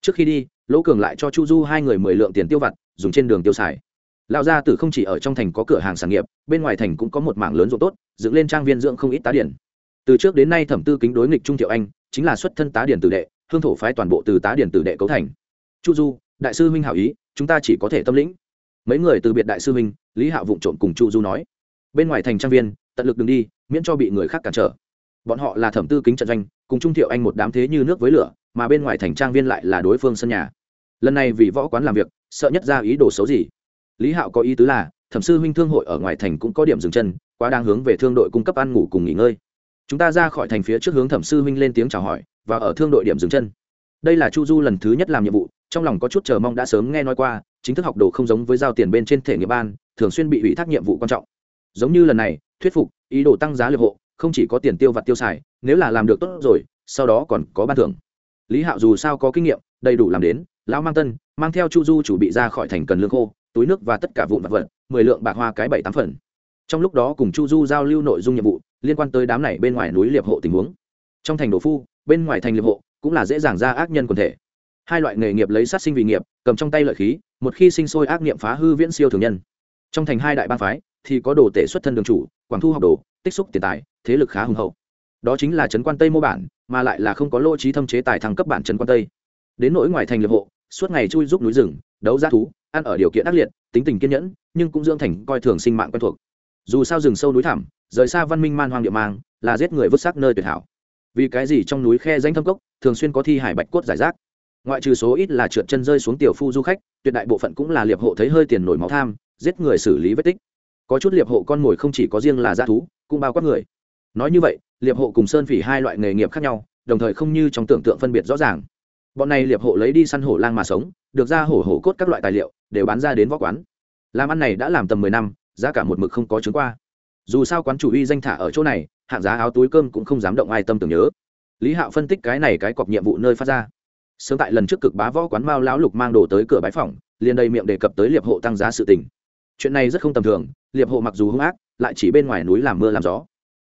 Trước khi đi, lỗ cường lại cho chu du hai người mười lượng tiền tiêu vặt, dùng trên đường tiêu xài. Lão gia tử không chỉ ở trong thành có cửa hàng sản nghiệp, bên ngoài thành cũng có một mảng lớn ruộng tốt, dựng lên trang viên dưỡng không ít tá điển. Từ trước đến nay thẩm tư kính đối nghịch trung thiệu anh, chính là xuất thân tá điển tử đệ hương thổ phái toàn bộ từ tá điển tử đệ cấu thành. Chu du, đại sư huynh hảo ý, chúng ta chỉ có thể tâm lĩnh. Mấy người từ biệt đại sư huynh, lý Hạo vụng trộm cùng chu du nói. Bên ngoài thành trang viên, tận lực đ đi, miễn cho bị người khác cản trở. Bọn họ là thẩm tư kính trận doanh, cùng trung thiệu anh một đám thế như nước với lửa, mà bên ngoài thành trang viên lại là đối phương sân nhà. Lần này vì võ quán làm việc, sợ nhất ra ý đồ xấu gì? Lý hạo có ý tứ là, thẩm sư huynh thương hội ở ngoài thành cũng có điểm dừng chân, quá đang hướng về thương đội cung cấp ăn ngủ cùng nghỉ ngơi. Chúng ta ra khỏi thành phía trước hướng thẩm sư huynh lên tiếng chào hỏi và ở thương đội điểm dừng chân. Đây là chu du lần thứ nhất làm nhiệm vụ, trong lòng có chút chờ mong đã sớm nghe nói qua, chính thức học đồ không giống với giao tiền bên trên thể nghiệp ban, thường xuyên bị ủy thác nhiệm vụ quan trọng. Giống như lần này, thuyết phục, ý đồ tăng giá liệp hộ, không chỉ có tiền tiêu vặt tiêu xài, nếu là làm được tốt rồi, sau đó còn có ban thưởng. Lý hạo dù sao có kinh nghiệm, đầy đủ làm đến, lão mang tân, mang theo chu du chủ bị ra khỏi thành cần lương khô, túi nước và tất cả vụn vật vật, mười lượng bạc hoa cái bảy tám phần. Trong lúc đó cùng chu du giao lưu nội dung nhiệm vụ, liên quan tới đám này bên ngoài núi liệp hộ tình huống. Trong thành đồ phu bên ngoài thành liệp hộ cũng là dễ dàng ra ác nhân quần thể. Hai loại nghề nghiệp lấy sát sinh vì nghiệp, cầm trong tay lợi khí, một khi sinh sôi ác niệm phá hư viễn siêu thường nhân. Trong thành hai đại bang phái thì có đồ tể xuất thân đường chủ, quảng thu học đồ, tích xúc tiền tài, thế lực khá hùng hậu. Đó chính là trấn quan tây mô bản, mà lại là không có lỗ trí thâm chế tài thăng cấp bản trấn quan tây. Đến nỗi ngoài thành liệp hộ, suốt ngày chui giúp núi rừng, đấu giá thú, ăn ở điều kiện ác liệt, tính tình kiên nhẫn, nhưng cũng dưỡng thành coi thường sinh mạng quen thuộc. Dù sao rừng sâu núi thẳm, rời xa văn minh man hoang địa mang, là giết người vứt xác nơi tuyệt hảo vì cái gì trong núi khe danh thâm cốc thường xuyên có thi hải bạch cốt giải rác? Ngoại trừ số ít là trượt chân rơi xuống tiểu phu du khách, tuyệt đại bộ phận cũng là liệp hộ thấy hơi tiền nổi máu tham, giết người xử lý vết tích. Có chút liệp hộ con mồi không chỉ có riêng là g thú, cũng bao quát người. Nói như vậy, liệp hộ cùng sơn phỉ hai loại nghề nghiệp khác nhau, đồng thời không như trong tưởng tượng phân biệt rõ ràng. Bọn này liệp hộ lấy đi săn hổ lang mà sống, được ra hổ hổ cốt các loại tài liệu, đều bán ra đến võ quán. Làm ăn này đã làm tầm mười năm, giá cả một mực không có chứng qua dù sao quán chủ uy danh thả ở chỗ này, hạng giá áo túi cơm cũng không dám động ai tâm tưởng nhớ. Lý hạo phân tích cái này cái cọc nhiệm vụ nơi phát ra. Sớm tại lần trước cực bá võ quán mao lão lục mang đồ tới cửa bãi phòng liền đầy miệng đề cập tới liệp hộ tăng giá sự tình. Chuyện này rất không tầm thường, liệp hộ mặc dù hung ác, lại chỉ bên ngoài núi làm mưa làm gió.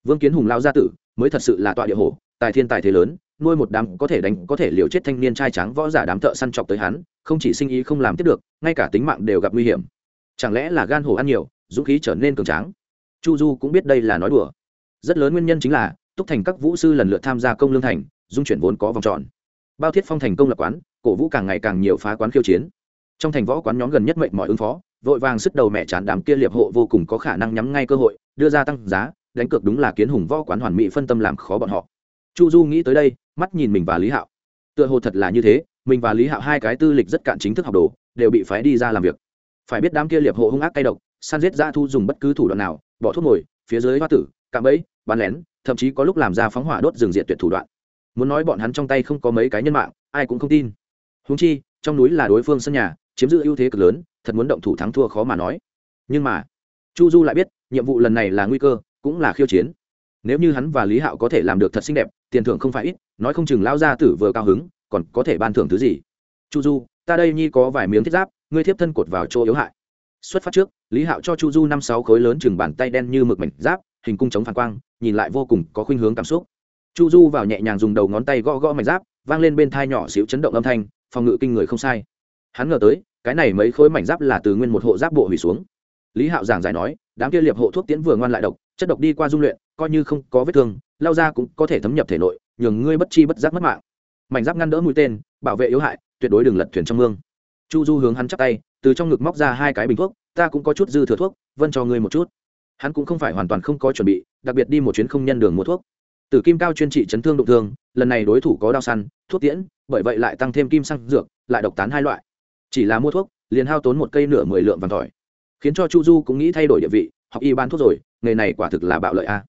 Vương kiến hùng lao gia tử, mới thật sự là tọa địa hộ tài thiên tài thế lớn, nuôi một đám có thể đánh, có thể liều chết thanh niên trai trắng võ giả đám thợ săn chọc tới hắn, không chỉ sinh ý không làm tiếp được, ngay cả tính mạng đều gặp nguy hiểm. Chẳng lẽ là gan hổ ăn nhiều, dũng khí trở nên cường tráng? Chu du cũng biết đây là nói đùa. Rất lớn nguyên nhân chính là, túc thành các vũ sư lần lượt tham gia công lương thành, dung chuyển vốn có vòng tròn. Bao thiết phong thành công lập quán, cổ vũ càng ngày càng nhiều phá quán khiêu chiến. Trong thành võ quán nhóm gần nhất mệnh mọi ứng phó, vội vàng sức đầu mẹ chán đám kia liệp hộ vô cùng có khả năng nhắm ngay cơ hội, đưa ra tăng giá, đánh cược đúng là kiến hùng võ quán hoàn mỹ phân tâm làm khó bọn họ. Chu du nghĩ tới đây, mắt nhìn mình và lý hạo. Tựa hồ thật là như thế, mình và lý hạo hai cái tư lịch rất cạn chính thức học đồ, đều bị phái đi ra làm việc. Phải biết đám kia liệp hộ hung ác cay độc săn giết ra thu dùng bất cứ thủ đoạn nào bỏ thuốc mồi phía dưới hoa tử, cạm bẫy bắn lén, thậm chí có lúc làm ra phóng hỏa đốt rừng diện tuyệt thủ đoạn. Muốn nói bọn hắn trong tay không có mấy cái nhân mạng, ai cũng không tin. Húng chi, trong núi là đối phương sân nhà, chiếm giữ ưu thế cực lớn, thật muốn động thủ thắng thua khó mà nói. Nhưng mà, chu du lại biết, nhiệm vụ lần này là nguy cơ, cũng là khiêu chiến. Nếu như hắn và lý hạo có thể làm được thật xinh đẹp, tiền thưởng không phải ít, nói không chừng lao gia tử vừa cao hứng, còn có thể ban thưởng thứ gì. Chu du, ta đây nhi có vài miếng thiết giáp, ngươi thiếp thân cột vào chỗ yếu hại xuất phát trước, lý hạo cho chu du năm sáu khối lớn chừng bàn tay đen như mực mảnh giáp, hình cung chống phản quang, nhìn lại vô cùng có khuynh hướng cảm xúc. Chu du vào nhẹ nhàng dùng đầu ngón tay gõ gõ mảnh giáp, vang lên bên thai nhỏ xíu chấn động âm thanh, phòng ngự kinh người không sai. Hắn ngờ tới, cái này mấy khối mảnh giáp là từ nguyên một hộ giáp bộ hủy xuống. Lý hạo giảng giải nói, đám kia liệp hộ thuốc tiễn vừa ngoan lại độc, chất độc đi qua dung luyện, coi như không có vết thương, lao ra cũng có thể thấm nhập thể nội, nhường ngươi bất chi bất giác mất mạng. Mảnh giáp ngăn đỡ mũi tên, bảo vệ yếu hại, tuyệt đối đừng lật thuyền trong mương. Chu du hướng hắn chắp tay từ trong ngực móc ra hai cái bình thuốc, ta cũng có chút dư thừa thuốc, vân cho ngươi một chút. Hắn cũng không phải hoàn toàn không có chuẩn bị, đặc biệt đi một chuyến không nhân đường mua thuốc. Tử kim cao chuyên trị chấn thương đụng thương, lần này đối thủ có đau săn, thuốc tiễn, bởi vậy lại tăng thêm kim xăng dược, lại độc tán hai loại. Chỉ là mua thuốc, liền hao tốn một cây nửa mười lượng vàng tỏi. Khiến cho chu du cũng nghĩ thay đổi địa vị, học y bán thuốc rồi, nghề này quả thực là bạo lợi a.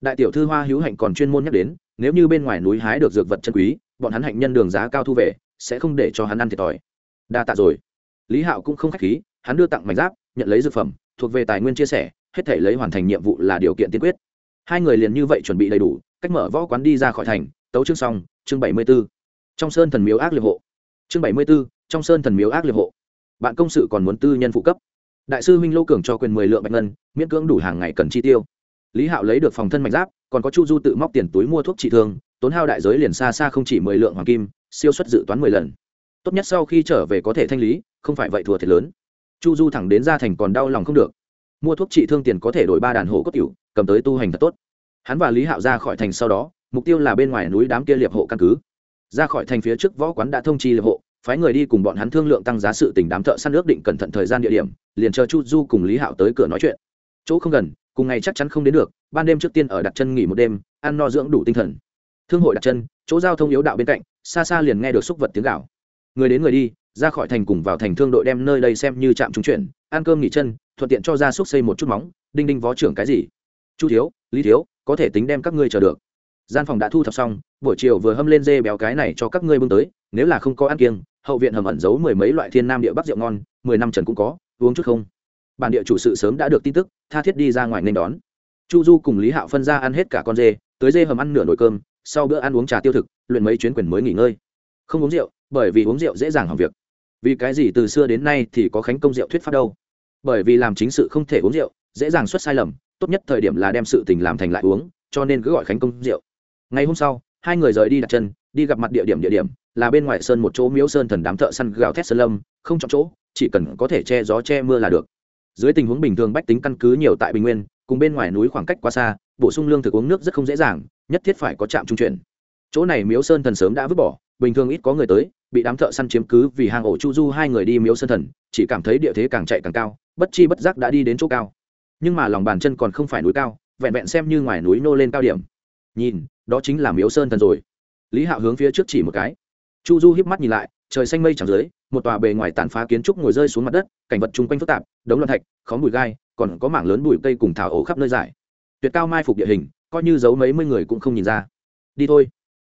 Đại tiểu thư hoa hữu hạnh còn chuyên môn nhắc đến, nếu như bên ngoài núi hái được dược vật chân quý, bọn hắn hạnh nhân đường giá cao thu về, sẽ không để cho hắn ăn thiệt thòi. Đa tạ rồi lý hạo cũng không k h á c h khí, hắn đưa tặng mảnh giáp, nhận lấy dược phẩm, thuộc về tài nguyên chia sẻ, hết thể lấy hoàn thành nhiệm vụ là điều kiện tiên quyết. Hai người liền như vậy chuẩn bị đầy đủ, cách mở võ quán đi ra khỏi thành, tấu chương xong, chương bảy mươi b ố trong sơn thần miếu ác liệt hộ. Chương bảy mươi b ố trong sơn thần miếu ác liệt hộ. Bạn công sự còn muốn tư nhân phụ cấp. Đại sư minh lô cường cho quyền mười lượng bạch ngân, miễn cưỡng đủ hàng ngày cần chi tiêu. Lý hạo lấy được phòng thân mạch giáp, còn có chu du tự móc tiền túi mua thuốc trị thương, tốn hao đại giới liền xa xa không chỉ mười lượng hoàng kim, siêu xuất dự toán mười lần. Tốt nhất sau khi trở về có thể thanh lý không phải vậy thua thiệt lớn. Chu du thẳng đến ra thành còn đau lòng không được. Mua thuốc trị thương tiền có thể đổi ba đàn hổ cốt cựu cầm tới tu hành thật tốt. Hắn và lý hạo ra khỏi thành sau đó, mục tiêu là bên ngoài núi đám kia liệp hộ căn cứ. Ra khỏi thành phía trước võ quán đã thông chi liệp hộ, phái người đi cùng bọn hắn thương lượng tăng giá sự tình đám thợ săn ước định cẩn thận thời gian địa điểm, liền chờ chu du cùng lý hạo tới cửa nói chuyện. Chỗ không gần, cùng ngày chắc chắn không đến được, ban đêm trước tiên ở đặt chân nghỉ một đêm, ăn no dưỡng đủ tinh thần. Thương hội đặt chân, chỗ giao thông yếu đạo bên cạnh, xa xa liền nghe được xúc vật tiếng gạo người đến người đi ra khỏi thành cùng vào thành thương đội đem nơi đây xem như trạm trung chuyển, ăn cơm nghỉ chân, thuận tiện cho ra xúc xây một chút móng, đinh đinh vó trưởng cái gì. Chu thiếu, lý thiếu, có thể tính đem các ngươi chờ được. Gian phòng đã thu thập xong, buổi chiều vừa hâm lên dê béo cái này cho các ngươi bưng tới, nếu là không có ăn kiêng, hậu viện hầm ẩn giấu mười mấy loại thiên nam địa bắc rượu ngon, mười năm trần cũng có, uống chút không. Bản địa chủ sự sớm đã được tin tức, tha thiết đi ra ngoài nên đón. Chu du cùng lý hạo phân ra ăn hết cả con dê, tới dê hầm ăn nửa nồi cơm, sau bữa ăn uống trà tiêu thực, luyện mấy chuyến quyền mới nghỉ ngơi. Không uống rượu bởi vì uống rượu dễ dàng hỏng việc. Vì cái gì từ xưa đến nay thì có khánh công rượu thuyết pháp đâu? Bởi vì làm chính sự không thể uống rượu, dễ dàng xuất sai lầm, tốt nhất thời điểm là đem sự tình làm thành lại uống, cho nên cứ gọi khánh công rượu. Ngày hôm sau, hai người rời đi đặt chân, đi gặp mặt địa điểm địa điểm, là bên ngoài sơn một chỗ miếu sơn thần đám thợ săn gào thét sơn lâm, không chọn chỗ, chỉ cần có thể che gió che mưa là được. Dưới tình huống bình thường bách tính căn cứ nhiều tại bình nguyên, cùng bên ngoài núi khoảng cách quá xa, bổ sung lương thực uống nước rất không dễ dàng, nhất thiết phải có trạm trung chuyển. Chỗ này miếu sơn thần sớm đã vứt bỏ bình thường ít có người tới, bị đám thợ săn chiếm cứ vì hang ổ chu du hai người đi miếu sơn thần, chỉ cảm thấy địa thế càng chạy càng cao, bất chi bất giác đã đi đến chỗ cao. Nhưng mà lòng bàn chân còn không phải núi cao, vẹn vẹn xem như ngoài núi nô lên cao điểm. Nhìn, đó chính là miếu sơn thần rồi. Lý hạo hướng phía trước chỉ một cái. Chu du híp mắt nhìn lại, trời xanh mây chẳng dưới, một tòa bề ngoài tàn phá kiến trúc ngồi rơi xuống mặt đất, cảnh vật chung quanh phức tạp, đống loạn thạch, khóm bụi gai, còn có mảng lớn bụi cây cùng thảo ổ khắp nơi giải. Tuyệt cao mai phục địa hình, coi như giấu mấy mươi người cũng không nhìn ra. Đi thôi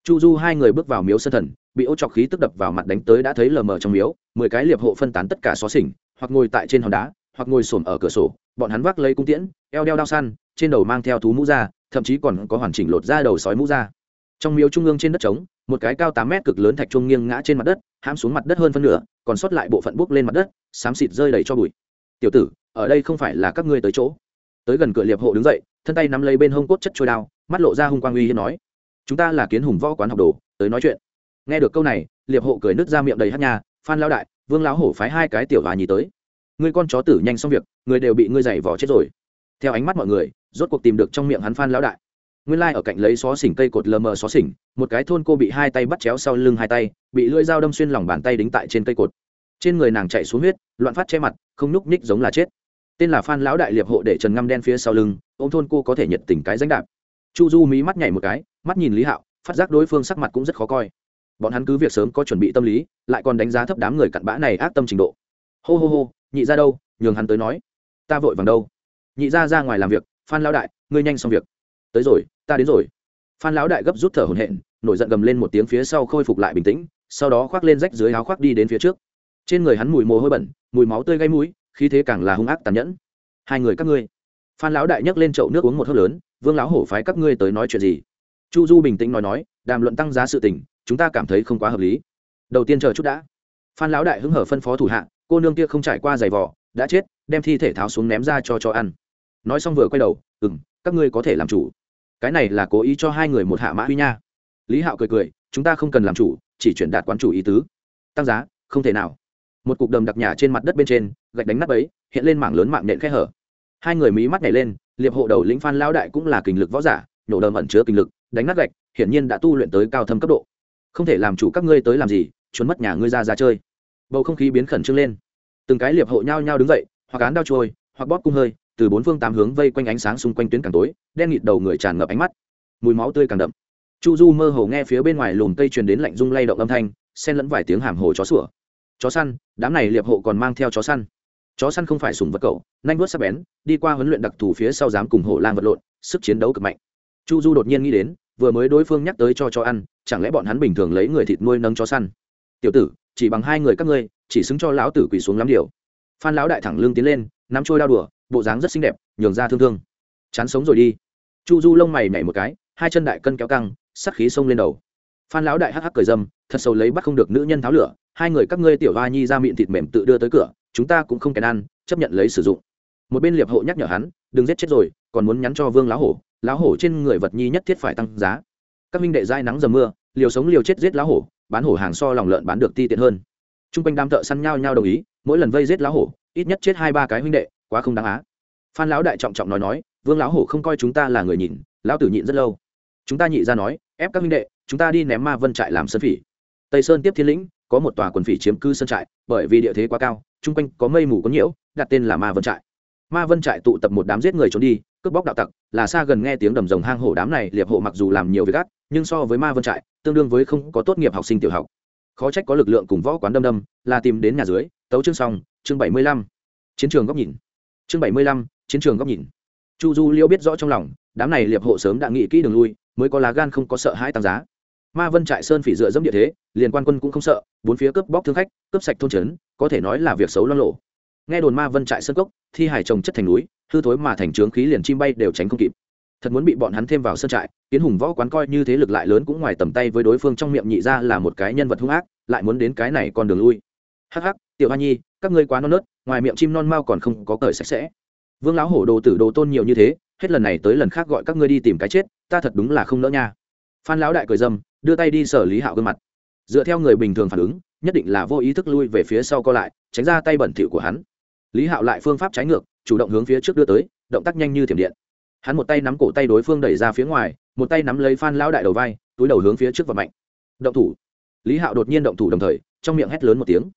chu du hai người bước vào miếu sân thần, bị ô trọc khí tức đập vào mặt đánh tới đã thấy lờ mờ trong miếu, mười cái liệp hộ phân tán tất cả xó xỉnh, hoặc ngồi tại trên hòn đá, hoặc ngồi xổm ở cửa sổ, bọn hắn vác lấy cung tiễn, eo đeo đao săn, trên đầu mang theo thú mũ ra, thậm chí còn có hoàn chỉnh lột ra đầu sói mũ ra. Trong miếu trung ương trên đất trống, một cái cao tám mét cực lớn thạch trung nghiêng ngã trên mặt đất, hãm xuống mặt đất hơn phân nửa, còn sót lại bộ phận buốc lên mặt đất, xám xịt rơi đầy cho bụi. Tiểu tử, ở đây không phải là các ngươi tới chỗ? Tới gần cửa liệp hộ đứng dậy, thân tay nắm lấy bên hông cốt chất trôi đao, mắt lộ ra hung quang uy hiếp nói chúng ta là kiến hùng võ quán học đồ, tới nói chuyện. Nghe được câu này, liệp hộ cười nứt ra miệng đầy hát nhà phan lao đại, vương lão hổ phái hai cái tiểu hòa nhì tới. Ngươi con chó tử nhanh xong việc, người đều bị ngươi giày vỏ chết rồi. Theo ánh mắt mọi người, rốt cuộc tìm được trong miệng hắn phan lão đại. Nguyên lai ở cạnh lấy xó xỉnh cây cột lờ mờ xó xỉnh, một cái thôn cô bị hai tay bắt chéo sau lưng hai tay, bị lưỡi dao đâm xuyên lòng bàn tay đính tại trên cây cột. Trên người nàng chạy xuống huyết, loạn phát che mặt, không nhúc nhích giống là chết. Tên là phan lão đại liệp hộ để trần ngăm đen phía sau lưng ô m thôn cô có thể nhiệt tình cái danh đạp chu du mí mắt nhảy một cái, mắt nhìn lý hạo, phát giác đối phương sắc mặt cũng rất khó coi. Bọn hắn cứ việc sớm có chuẩn bị tâm lý, lại còn đánh giá thấp đám người cặn bã này ác tâm trình độ. Hô hô hô, nhị ra đâu? Nhường hắn tới nói. Ta vội vàng đâu? Nhị ra ra ngoài làm việc, phan lão đại, ngươi nhanh xong việc. Tới rồi, ta đến rồi. Phan lão đại gấp rút thở hổn hển, nổi giận gầm lên một tiếng phía sau khôi phục lại bình tĩnh, sau đó khoác lên rách dưới áo khoác đi đến phía trước. Trên người hắn mùi mồ hôi bẩn, mùi máu tươi gây mũi, khí thế càng là hung ác tàn nhẫn. Hai người các ngươi. Phan lão đại nhấc lên chậu nước uống một hớp lớn vương lão hổ phái các ngươi tới nói chuyện gì? Chu du bình tĩnh nói nói, đàm luận tăng giá sự tình, chúng ta cảm thấy không quá hợp lý. Đầu tiên chờ chút đã. Phan lão đại hứng hở phân phó thủ hạ, cô nương kia không trải qua giày vỏ đã chết, đem thi thể tháo xuống ném ra cho cho ăn. Nói xong vừa quay đầu ừ m các ngươi có thể làm chủ. Cái này là cố ý cho hai người một hạ mã huy nha. Lý hạo cười cười, chúng ta không cần làm chủ, chỉ chuyển đạt quán chủ ý tứ. Tăng giá, không thể nào. Một cục đầm đặc nhà trên mặt đất bên trên, gạch đánh nắp ấy, hiện lên mảng lớn mạng nện khe hở hai người mí mắt nhảy lên, liệp hộ đầu lĩnh phan lão đại cũng là kình lực võ giả nhổ đờm ẩn chứa kình lực, đánh nát gạch, hiển nhiên đã tu luyện tới cao thâm cấp độ. Không thể làm chủ các ngươi tới làm gì trốn mất nhà ngươi ra ra chơi. Bầu không khí biến khẩn trương lên. Từng cái liệp hộ nhau nhau đứng dậy, hoặc án đao trôi, hoặc bóp cung hơi, từ bốn phương tám hướng vây quanh ánh sáng xung quanh tuyến càng tối, đen nghịt đầu người tràn ngập ánh mắt. Mùi máu tươi càng đậm. Chu du mơ hồ nghe phía bên ngoài lùm cây truyền đến lạnh rung lay động âm thanh, xen lẫn vài tiếng hàm hồ chó sủa. Chó săn, đám này liệp hộ còn mang theo chó săn chó săn không phải sùng vật cậu nanh vuốt sắc bén, đi qua huấn luyện đặc thù phía sau dám cùng hổ lang vật lộn, sức chiến đấu cực mạnh. Chu du đột nhiên nghĩ đến, vừa mới đối phương nhắc tới cho chó ăn, chẳng lẽ bọn hắn bình thường lấy người thịt nuôi nâng chó săn? Tiểu tử, chỉ bằng hai người các ngươi, chỉ xứng cho lão tử quỳ xuống lắm điều. Phan lão đại thẳng lưng tiến lên, nắm trôi đao đùa, bộ dáng rất xinh đẹp, nhường ra thương thương. Chán sống rồi đi. Chu du lông mày nhảy một cái, hai chân đại cân kéo căng, sắc khí xông lên đầu. Phan lão đại hắc hắc cười dâm, thật sâu lấy bắt không được nữ nhân tháo lửa, hai người các ngươi tiểu hoa nhi ra miệng thịt mềm tự đưa tới cửa chúng ta cũng không kèn ăn, chấp nhận lấy sử dụng. Một bên liệp hộ nhắc nhở hắn, đừng giết chết rồi, còn muốn nhắn cho vương lão hổ lão hổ trên người vật nhi nhất thiết phải tăng giá. Các minh đệ dai nắng dầm mưa, liều sống liều chết giết lão hổ, bán hổ hàng so lòng lợn bán được ti tiện hơn. T r u n g quanh đám thợ săn nhau nhau đồng ý, mỗi lần vây giết lão hổ, ít nhất chết hai ba cái huynh đệ, quá không đáng á. Phan lão đại trọng trọng nói nói, vương lão hổ không coi chúng ta là người nhìn lão tử nhịn rất lâu. Chúng ta nhị ra nói, ép các huynh đệ, chúng ta đi ném ma vân trại làm sơn phỉ. Tây sơn tiếp thiên lĩnh, có một tòa quần phỉ chiếm cư sân trại, bởi vì địa thế quá cao chung quanh có mây mù có nhiễu, đặt tên là ma vân trại. Ma vân trại tụ tập một đám giết người trốn đi, cướp bóc đạo tặc, là xa gần nghe tiếng đầm rồng hang hổ đám này, liệp hộ mặc dù làm nhiều việc gắt, nhưng so với ma vân trại, tương đương với không có tốt nghiệp học sinh tiểu học. Khó trách có lực lượng cùng võ quán đâm đâm, là tìm đến nhà dưới, tấu chương xong, chương bảy mươi lăm. Chiến trường góc nhìn. Chương bảy mươi lăm, chiến trường góc nhìn. Chu du liêu biết rõ trong lòng, đám này liệp hộ sớm đã nghĩ kỹ đường lui, mới có lá gan không có sợ hãi tăng giá. Ma vân trại sơn phỉ dựa dẫm địa thế, liền quan quân cũng không sợ, bốn phía cướp bóc thương khách, cướp sạch thôn trấn có thể nói là việc xấu lo lộ nghe đồn ma vân trại sơn cốc, thi hải trồng chất thành núi, hư thối mà thành trướng khí liền chim bay đều tránh không kịp. Thật muốn bị bọn hắn thêm vào sơn trại, kiến hùng võ quán coi như thế lực lại lớn cũng ngoài tầm tay với đối phương trong miệng nhị ra là một cái nhân vật hung ác, lại muốn đến cái này còn đường lui. Hắc hắc, tiểu hoa nhi, các ngươi quá non nớt, ngoài miệng chim non mau còn không có cởi sạch sẽ. Vương lão hổ đồ tử đồ tôn nhiều như thế, hết lần này tới lần khác gọi các ngươi đi tìm cái chết, ta thật đúng là không nỡ nha. Phan lão đại cười dâm, đưa tay đi sở lý hạo gương mặt. Dựa theo người bình thường phản ứng nhất định là vô ý thức lui về phía sau co lại, tránh ra tay bẩn thỉu của hắn. Lý hạo lại phương pháp trái ngược, chủ động hướng phía trước đưa tới, động tác nhanh như thiểm điện. Hắn một tay nắm cổ tay đối phương đẩy ra phía ngoài, một tay nắm lấy phan lão đại đầu vai, túi đầu hướng phía trước và mạnh. Động thủ. Lý hạo đột nhiên động thủ đồng thời, trong miệng hét lớn một tiếng.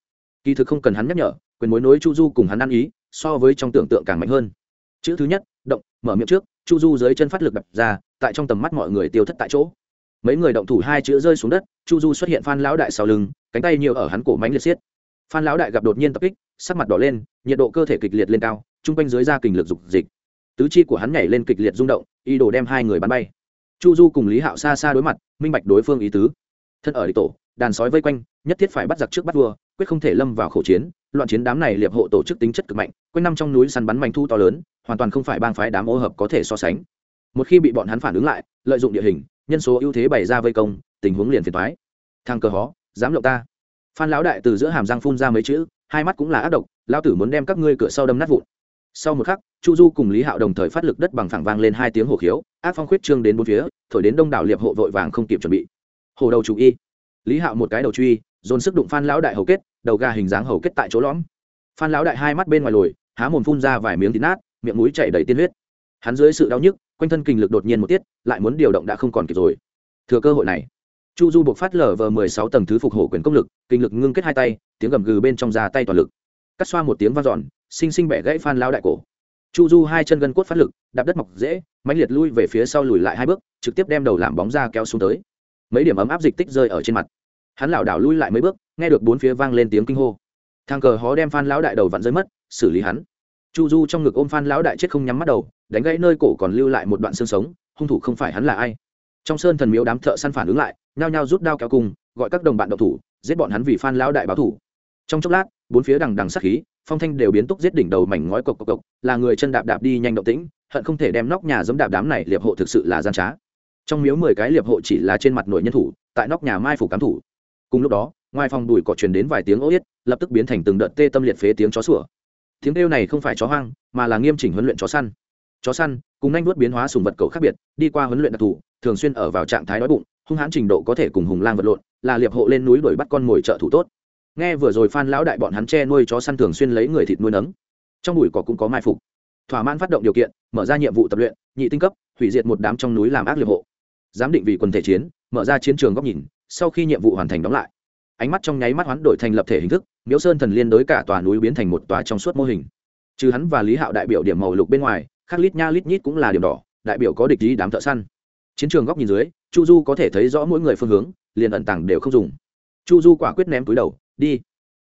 Kỳ thực không cần hắn nhắc nhở, quyền mối nối chu du cùng hắn ăn ý, so với trong tưởng tượng càng mạnh hơn. Chữ thứ nhất, động, mở miệng trước, chu du dưới chân phát lực đập ra, tại trong tầm mắt mọi người tiêu thất tại chỗ mấy người động thủ hai chữ rơi xuống đất, chu du xuất hiện phan lão đại sau lưng, cánh tay nhiều ở hắn cổ mánh liệt xiết. Phan lão đại gặp đột nhiên tập kích, sắc mặt đỏ lên, nhiệt độ cơ thể kịch liệt lên cao, chung quanh dưới da kình lực dục dịch. Tứ chi của hắn nhảy lên kịch liệt rung động, ý đồ đem hai người bắn bay. Chu du cùng lý hạo xa xa đối mặt, minh bạch đối phương ý tứ. Thân ở địch tổ, đàn sói vây quanh, nhất thiết phải bắt giặc trước bắt vua, quyết không thể lâm vào khẩu chiến. Loạn chiến đám này liệp hộ tổ chức tính chất cực mạnh, quanh năm trong núi săn bắn manh thu to lớn, hoàn toàn không phải bang phái đám ô hợp có thể so sánh. Một khi bị bọn hắn phản ứng lại, lợi dụng địa hình nhân số ưu thế bày ra vây công, tình huống liền phiền thoái thằng cờ hó, dám lộng ta. Phan lão đại từ giữa hàm răng phun ra mấy chữ, hai mắt cũng là ác độc, lão tử muốn đem các ngươi cửa sau đâm nát vụn. Sau một khắc, chu du cùng lý hạo đồng thời phát lực đất bằng phẳng vang lên hai tiếng hổ khiếu, ác phong khuyết trương đến bốn phía, thổi đến đông đảo liệp hộ vội vàng không kịp chuẩn bị. Hồ đầu chủ y. Lý hạo một cái đầu truy, dồn sức đụng phan lão đại hầu kết, đầu gà hình dáng hầu kết tại chỗ lõm. Phan lão đại hai mắt bên ngoài lồi, há mồm phun ra vài miếng thịt nát, miệng mũi chảy đầy tiên huyết. Hắn dưới sự đau nhức quanh thân kinh lực đột nhiên một tiết, lại muốn điều động đã không còn kịp rồi. Thừa cơ hội này, chu du buộc phát lở vờ mười sáu tầng thứ phục hổ quyền công lực, kinh lực ngưng kết hai tay, tiếng gầm gừ bên trong ra tay toàn lực. Cắt xoa một tiếng vang giòn xinh xinh bẻ gãy phan lao đại cổ. Chu du hai chân gân cốt phát lực, đạp đất mọc dễ, mãnh liệt lui về phía sau lùi lại hai bước, trực tiếp đem đầu làm bóng ra kéo xuống tới. Mấy điểm ấm áp dịch tích rơi ở trên mặt. Hắn lảo đảo lui lại mấy bước, nghe được bốn phía vang lên tiếng kinh hô. Thang cờ hó đem phan lão đại đầu vặn rơi mất, xử lý hắn chu du trong ngực ôm phan lão đại chết không nhắm mắt đầu, đánh gãy nơi cổ còn lưu lại một đoạn xương sống, hung thủ không phải hắn là ai. Trong sơn thần miếu đám thợ săn phản ứng lại, nhao nhao rút đao kéo cùng, gọi các đồng bạn độc thủ, giết bọn hắn vì phan lão đại báo thủ. Trong chốc lát, bốn phía đằng đằng sát khí, phong thanh đều biến túc giết đỉnh đầu mảnh ngói cộc cộc cộc, là người chân đạp đạp đi nhanh động tĩnh, hận không thể đem nóc nhà giống đạp đám này liệp hộ thực sự là gian trá. Trong miếu mười cái liệp hộ chỉ là trên mặt nội nhân thủ, tại nóc nhà mai phủ cám thủ. Cùng lúc đó, ngoài phòng đùi cỏ truyền đến vài tiếng ô yết, lập tức biến thành từng đợt tê tâm liệt phế tiếng chó sủa tiếng kêu này không phải chó hoang, mà là nghiêm chỉnh huấn luyện chó săn. Chó săn, cùng nhanh vuốt biến hóa sùng vật cầu khác biệt, đi qua huấn luyện đặc thù, thường xuyên ở vào trạng thái đói bụng, hung hãn trình độ có thể cùng hùng lang vật lộn, là liệp hộ lên núi đuổi bắt con mồi trợ thủ tốt. Nghe vừa rồi phan lão đại bọn hắn che nuôi chó săn thường xuyên lấy người thịt nuôi nấng. Trong bụi cỏ cũng có mai phục. Thỏa mãn phát động điều kiện, mở ra nhiệm vụ tập luyện, nhị tinh cấp, hủy diệt một đám trong núi làm ác liệp hộ. Giám định vị quần thể chiến, mở ra chiến trường góc nhìn, sau khi nhiệm vụ hoàn thành đóng lại. Ánh mắt trong nháy mắt hoán đổi thành lập thể hình thức miếu sơn thần liên đối cả tòa núi biến thành một tòa trong suốt mô hình. Trừ hắn và lý hạo đại biểu điểm màu lục bên ngoài, khác lít nha lít nhít cũng là điểm đỏ, đại biểu có địch lý đám thợ săn. Chiến trường góc nhìn dưới, chu du có thể thấy rõ mỗi người phương hướng, liền ẩn tàng đều không dùng. Chu du quả quyết ném túi đầu, đi.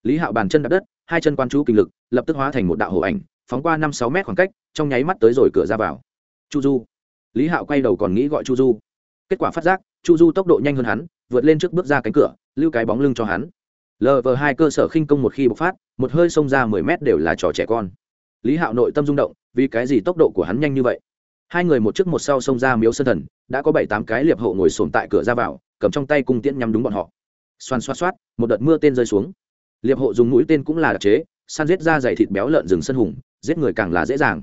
Lý hạo bàn chân đặt đất, hai chân quan chú kinh lực, lập tức hóa thành một đạo hồ ảnh, phóng qua năm sáu mét khoảng cách, trong nháy mắt tới rồi cửa ra vào. Chu du. Lý hạo quay đầu còn nghĩ gọi chu du. Kết quả phát giác, chu du tốc độ nhanh hơn hắn, vượt lên trước bước ra cánh cửa, lưu cái bóng lưng cho hắn lv hai cơ sở khinh công một khi bộc phát, một hơi xông ra mười mét đều là trò trẻ con. Lý hạo nội tâm rung động, vì cái gì tốc độ của hắn nhanh như vậy? Hai người một trước một sau xông ra miếu sân thần, đã có bảy tám cái liệp hộ ngồi sồn tại cửa ra vào, cầm trong tay cung tiễn nhắm đúng bọn họ. Xoan xoát xoát, một đợt mưa tên rơi xuống. Liệp hộ dùng mũi tên cũng là đặc chế, săn giết ra dày thịt béo lợn rừng sân hùng, giết người càng là dễ dàng.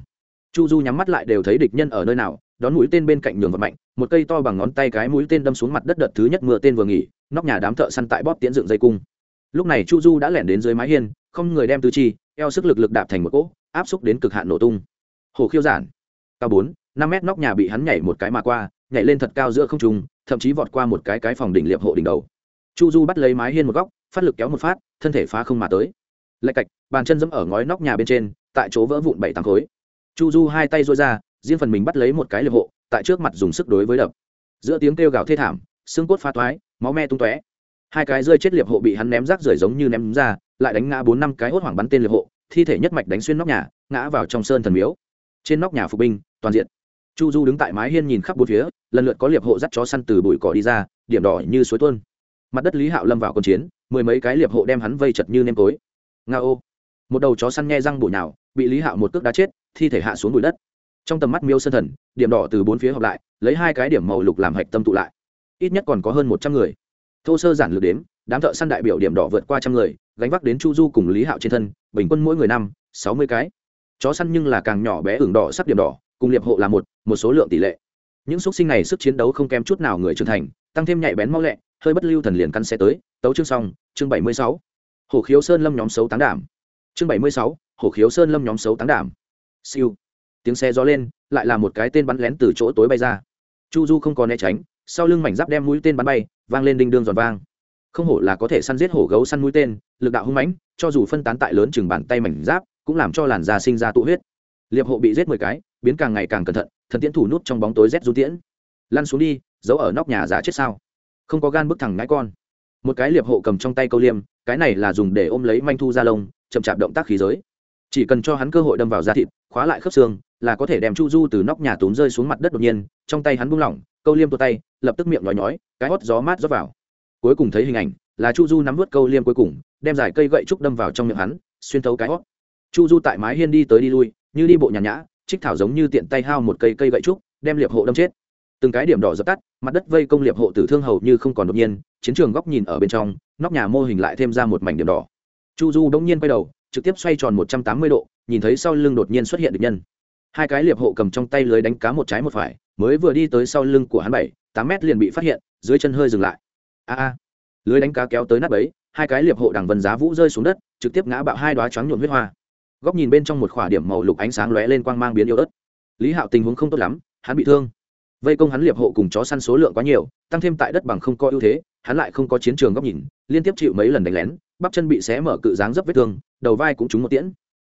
Chu du nhắm mắt lại đều thấy địch nhân ở nơi nào, đón mũi tên bên cạnh nhường vật mạnh, một cây to bằng ngón tay cái mũi tên đâm xuống mặt đất đợt thứ nhất mưa tên vừa nghỉ, nóc nhà đám thợ săn tại bóp tiễn dựng dây cung lúc này chu du đã lẻn đến dưới mái hiên, không người đem tư chi, eo sức lực lực đạp thành một cỗ, áp xúc đến cực hạn nổ tung. Hồ khiêu giản, cao bốn, năm mét nóc nhà bị hắn nhảy một cái mà qua, nhảy lên thật cao giữa không trung, thậm chí vọt qua một cái cái phòng đỉnh liệp hộ đỉnh đầu. Chu du bắt lấy mái hiên một góc, phát lực kéo một phát, thân thể phá không mà tới. Lạch cạch, bàn chân dẫm ở ngói nóc nhà bên trên, tại chỗ vỡ vụn bảy tám khối. Chu du hai tay dôi ra, riêng phần mình bắt lấy một cái liệp hộ, tại trước mặt dùng sức đối với đập. Giữa tiếng kêu gào thê thảm, xương cốt phá toái, máu me tung tóe hai cái rơi chết liệp hộ bị hắn ném rác rưởi giống như ném ra, lại đánh ngã bốn năm cái hốt hoảng bắn tên liệp hộ, thi thể nhất mạch đánh xuyên nóc nhà, ngã vào trong sơn thần miếu. Trên nóc nhà phục binh, toàn diện. Chu du đứng tại mái hiên nhìn khắp bốn phía, lần lượt có liệp hộ dắt chó săn từ bụi cỏ đi ra, điểm đỏ như suối tuôn. Mặt đất lý hạo lâm vào con chiến, mười mấy cái liệp hộ đem hắn vây chật như nêm tối. Nga ô. Một đầu chó săn nghe răng bụi nào bị lý hạo một cước đá chết, thi thể hạ xuống bụi đất. Trong tầm mắt miêu sơn thần, điểm đỏ từ bốn phía hợp lại, lấy hai cái điểm màu lục làm hạch tâm tụ lại. Ít nhất còn có hơn một trăm người thô sơ giản lược đếm, đám thợ săn đại biểu điểm đỏ vượt qua trăm người, gánh vác đến chu du cùng lý hạo trên thân, bình quân mỗi người năm, sáu mươi cái. Chó săn nhưng là càng nhỏ bé ửng đỏ sắc điểm đỏ, cùng liệp hộ là một một số lượng tỷ lệ. Những xúc sinh này sức chiến đấu không kém chút nào người trưởng thành, tăng thêm nhạy bén mau lẹ, hơi bất lưu thần liền căn xe tới, tấu chương xong, chương bảy mươi sáu. Hồ khiếu sơn lâm nhóm xấu tán đảm. Chương bảy mươi sáu, hổ khiếu sơn lâm nhóm xấu tán đảm. Siêu. Tiếng xe gió lên, lại là một cái tên bắn lén từ chỗ tối bay ra. Chu du không còn né tránh, sau lưng mảnh giáp đem mũi tên bắn bay vang lên đinh đương giòn vang. Không hổ là có thể săn giết hổ gấu săn mũi tên, lực đạo hung mãnh, cho dù phân tán tại lớn chừng bàn tay mảnh giáp, cũng làm cho làn da sinh ra tụ huyết. Liệp hộ bị giết mười cái, biến càng ngày càng cẩn thận, thần tiễn thủ nút trong bóng tối rét du tiễn. Lăn xuống đi, giấu ở nóc nhà giả chết sao? Không có gan bức thẳng ngãi con. Một cái liệp hộ cầm trong tay câu liêm, cái này là dùng để ôm lấy manh thu ra lông, chậm chạp động tác khí giới chỉ cần cho hắn cơ hội đâm vào da thịt, khóa lại khớp xương, là có thể đem chu du từ nóc nhà tốn rơi xuống mặt đất đột nhiên, trong tay hắn buông lỏng, câu liêm tuột tay, lập tức miệng nói nhói, cái hót gió mát rót vào. Cuối cùng thấy hình ảnh, là chu du nắm vớt câu liêm cuối cùng, đem giải cây gậy trúc đâm vào trong miệng hắn, xuyên thấu cái hót chu du tại mái hiên đi tới đi lui, như đi bộ nhàn nhã, trích thảo giống như tiện tay hao một cây cây gậy trúc, đem liệp hộ đâm chết. Từng cái điểm đỏ dập tắt, mặt đất vây công liệp hộ tử thương hầu như không còn đột nhiên, chiến trường góc nhìn ở bên trong, nóc nhà mô hình lại thêm ra một mảnh điểm đỏ. Chu du đông nhiên quay đầu trực tiếp xoay tròn một trăm tám mươi độ, nhìn thấy sau lưng đột nhiên xuất hiện được nhân. Hai cái liệp hộ cầm trong tay lưới đánh cá một trái một phải, mới vừa đi tới sau lưng của hắn bảy, tám mét liền bị phát hiện, dưới chân hơi dừng lại. A a. Lưới đánh cá kéo tới nắp ấy, hai cái liệp hộ đằng vân giá vũ rơi xuống đất, trực tiếp ngã bạo hai đoá choáng nhuộm huyết hoa. Góc nhìn bên trong một khỏa điểm màu lục ánh sáng lóe lên quang mang biến yếu ớt. Lý hạo tình huống không tốt lắm, hắn bị thương. Vây công hắn liệp hộ cùng chó săn số lượng quá nhiều, tăng thêm tại đất bằng không có ưu thế, hắn lại không có chiến trường góc nhìn, liên tiếp chịu mấy lần đánh lén bắp chân bị xé mở cự dáng dấp vết thương, đầu vai cũng trúng một tiễn.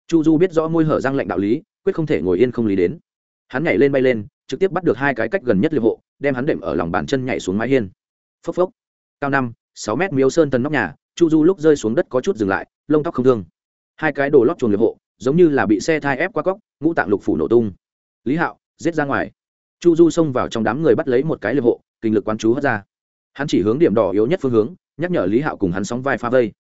Chu du biết rõ môi hở răng lệnh đạo lý, quyết không thể ngồi yên không lý đến. Hắn nhảy lên bay lên, trực tiếp bắt được hai cái cách gần nhất liệp hộ, đem hắn đệm ở lòng bàn chân nhảy xuống mái hiên. Phốc phốc. Cao năm, sáu mét miếu sơn tần nóc nhà, chu du lúc rơi xuống đất có chút dừng lại, lông tóc không thương. Hai cái đồ lót chuồng liệp hộ, giống như là bị xe thai ép qua cóc, ngũ tạng lục phủ nổ tung. Lý hạo, giết ra ngoài. Chu du xông vào trong đám người bắt lấy một cái liệp hộ, kinh lực quán chú hất ra. Hắn chỉ hướng điểm đỏ yếu nhất phương hướng, nhắc nhở lý hạo cùng hắn sóng vai pha vây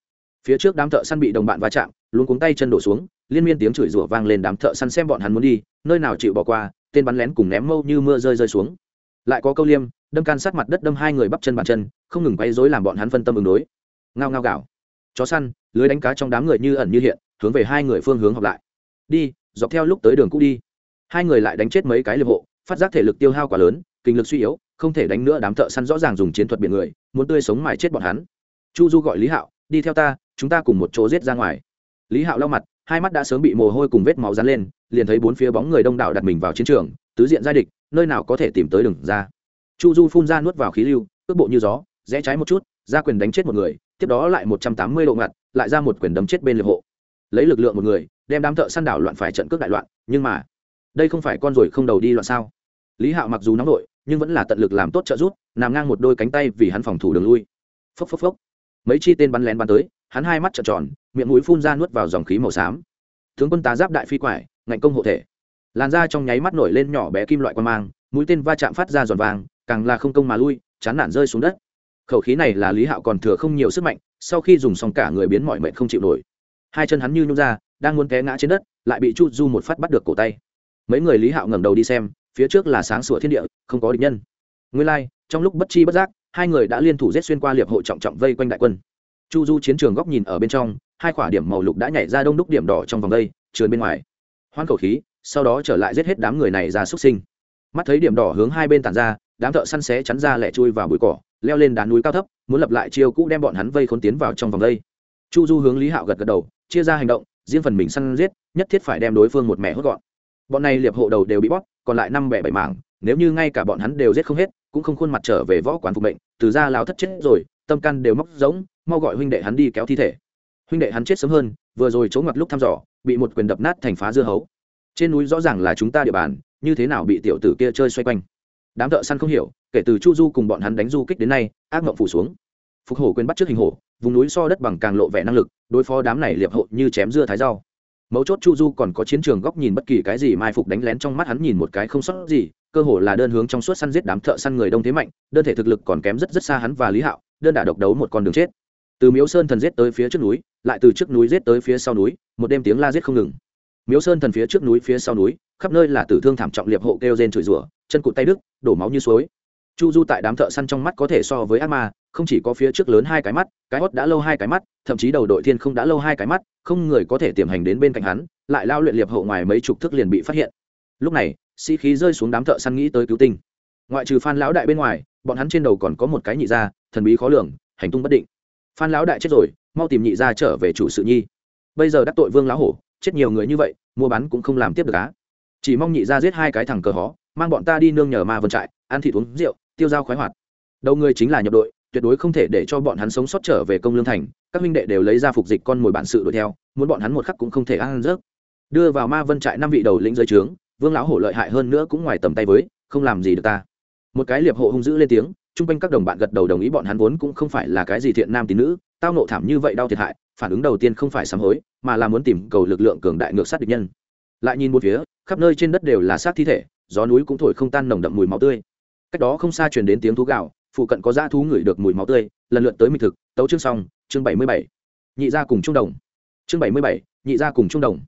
phía trước đám thợ săn bị đồng bạn va chạm luôn cuống tay chân đổ xuống, liên miên tiếng chửi rủa vang lên đám thợ săn xem bọn hắn muốn đi, nơi nào chịu bỏ qua, tên bắn lén cùng ném mâu như mưa rơi rơi xuống. Lại có câu liêm, đâm can sát mặt đất đâm hai người bắp chân bàn chân, không ngừng quay dối làm bọn hắn phân tâm ứng đối. Ngao ngao gạo chó săn, lưới đánh cá trong đám người như ẩn như hiện, hướng về hai người phương hướng học lại. Đi, dọc theo lúc tới đường cũ đi. Hai người lại đánh chết mấy cái liệp hộ, phát giác thể lực tiêu hao quá lớn, kinh lực suy yếu, không thể đánh nữa đám thợ săn rõ ràng dùng chiến thuật biển người, muốn tươi sống mài chết bọn hắn. Chu du gọi lý hạo, đi theo ta chúng ta cùng một chỗ giết ra ngoài. Lý hạo lau mặt, hai mắt đã sớm bị mồ hôi cùng vết máu dán lên, liền thấy bốn phía bóng người đông đảo đặt mình vào chiến trường, tứ diện giai địch, nơi nào có thể tìm tới đường ra. Chu du phun ra nuốt vào khí lưu cước bộ như gió, rẽ trái một chút, ra quyền đánh chết một người, tiếp đó lại một trăm tám mươi độ ngặt, lại ra một quyền đấm chết bên liệp hộ. Lấy lực lượng một người, đem đám thợ săn đảo loạn phải trận cước đại loạn, nhưng mà, đây không phải con rồi không đầu đi loạn sao? Lý hạo mặc dù nóng nổi nhưng vẫn là tận lực làm tốt trợ giúp, nằm ngang một đôi cánh tay vì hắn phòng thủ đường lui. Phốc phốc phốc mấy chi tên bắn lén bắn tới hắn hai mắt trợn tròn miệng mũi phun ra nuốt vào dòng khí màu xám. Tướng quân tá giáp đại phi quải ngạnh công hộ thể. Làn da trong nháy mắt nổi lên nhỏ bé kim loại quan mang mũi tên va chạm phát ra giòn vàng càng là không công mà lui chán nản rơi xuống đất. Khẩu khí này là lý hạo còn thừa không nhiều sức mạnh sau khi dùng xong cả người biến mọi mệnh không chịu nổi. Hai chân hắn như nhung ra đang muốn té ngã trên đất lại bị chu du một phát bắt được cổ tay. Mấy người lý hạo ngẩng đầu đi xem phía trước là sáng sủa thiên địa không có địch nhân. Nguyên lai、like, trong lúc bất chi bất giác hai người đã liên thủ giết xuyên qua liệp hộ trọng trọng vây quanh đại quân chu du chiến trường góc nhìn ở bên trong, hai khỏa điểm màu lục đã nhảy ra đông đúc điểm đỏ trong vòng đây. trườn bên ngoài hoan khẩu khí, sau đó trở lại giết hết đám người này ra xúc sinh mắt thấy điểm đỏ hướng hai bên tàn ra, đám thợ săn xé chắn ra lẻ chui vào bụi cỏ, leo lên đá núi cao thấp, muốn lập lại chiêu cũ đem bọn hắn vây khốn tiến vào trong vòng đây. chu du hướng lý hạo gật gật đầu, chia ra hành động, riêng phần mình săn giết, nhất thiết phải đem đối phương một mẹ hốt gọn bọn này liệp hộ đầu đều bị bóp, còn lại năm bẻ bảy mảng nếu như ngay cả bọn hắn đều giết không hết, cũng không khuôn mặt trở về võ quán phục mệnh, từ ra lao thất chết rồi, tâm căn đều móc giống mau gọi huynh đệ hắn đi kéo thi thể. Huynh đệ hắn chết sớm hơn, vừa rồi chỗ ngoặt lúc thăm dò, bị một quyền đập nát thành phá dưa hấu. Trên núi rõ ràng là chúng ta địa bàn, như thế nào bị tiểu tử kia chơi xoay quanh. Đám thợ săn không hiểu, kể từ chu du cùng bọn hắn đánh du kích đến nay, ác mộng phủ xuống. Phục hổ quên bắt trước hình hổ, vùng núi so đất bằng càng lộ vẻ năng lực, đối phó đám này liệp hộ như chém dưa thái rau. Mấu chốt chu du còn có chiến trường góc nhìn bất kỳ cái gì, mai phục đánh lén trong mắt hắn nhìn một cái không sót gì cơ hồ là đơn hướng trong suốt săn giết đám thợ săn người đông thế mạnh, đơn thể thực lực còn kém rất rất xa hắn và lý hạo, đơn đả độc đấu một con đường chết. Từ miếu sơn thần giết tới phía trước núi, lại từ trước núi giết tới phía sau núi, một đêm tiếng la giết không ngừng. Miếu sơn thần phía trước núi phía sau núi, khắp nơi là tử thương thảm trọng liệp hộ kêu rên chửi rủa, chân cụt tay đức đổ máu như suối. Chu du tại đám thợ săn trong mắt có thể so với ác ma, không chỉ có phía trước lớn hai cái mắt, cái hót đã lâu hai cái mắt, thậm chí đầu đội thiên không đã lâu hai cái mắt, không người có thể tiềm hành đến bên cạnh hắn, lại lao luyện liệp hậu ngoài mấy chục thước liền bị phát hiện. Lúc này Sĩ khí rơi xuống đám thợ săn nghĩ tới cứu tinh. Ngoại trừ phan lão đại bên ngoài, bọn hắn trên đầu còn có một cái nhị gia, thần bí khó lường, hành tung bất định. Phan lão đại chết rồi, mau tìm nhị gia trở về chủ sự nhi. Bây giờ đắc tội vương lão hổ, chết nhiều người như vậy, mua bán cũng không làm tiếp được á. Chỉ mong nhị gia giết hai cái thằng cờ hó, mang bọn ta đi nương nhờ ma vân trại, ăn thịt uống rượu, tiêu dao khoái hoạt. Đầu người chính là nhập đội, tuyệt đối không thể để cho bọn hắn sống sót trở về công lương thành, các huynh đệ đều lấy ra phục dịch con mồi bản sự đuổi theo, muốn bọn hắn một khắc cũng không thể ăn rớt. Đưa vào ma vân trại năm vị đầu lĩnh giới trướng vương lão hổ lợi hại hơn nữa cũng ngoài tầm tay với, không làm gì được ta. Một cái liệp hộ hung dữ lên tiếng, chung quanh các đồng bạn gật đầu đồng ý bọn hắn vốn cũng không phải là cái gì thiện nam tín nữ, tao nộ thảm như vậy đau thiệt hại, phản ứng đầu tiên không phải sám hối, mà là muốn tìm cầu lực lượng cường đại ngược sát địch nhân. Lại nhìn một phía, khắp nơi trên đất đều là xác thi thể, gió núi cũng thổi không tan nồng đậm mùi máu tươi. Cách đó không xa truyền đến tiếng thú gạo phụ cận có dã thú ngửi được mùi máu tươi, lần lượt tới mịch thực, tấu chương xong, chương bảy mươi bảy. Nhị gia cùng trung đồng. Chương bảy mươi bảy, nhị gia cùng trung đồng.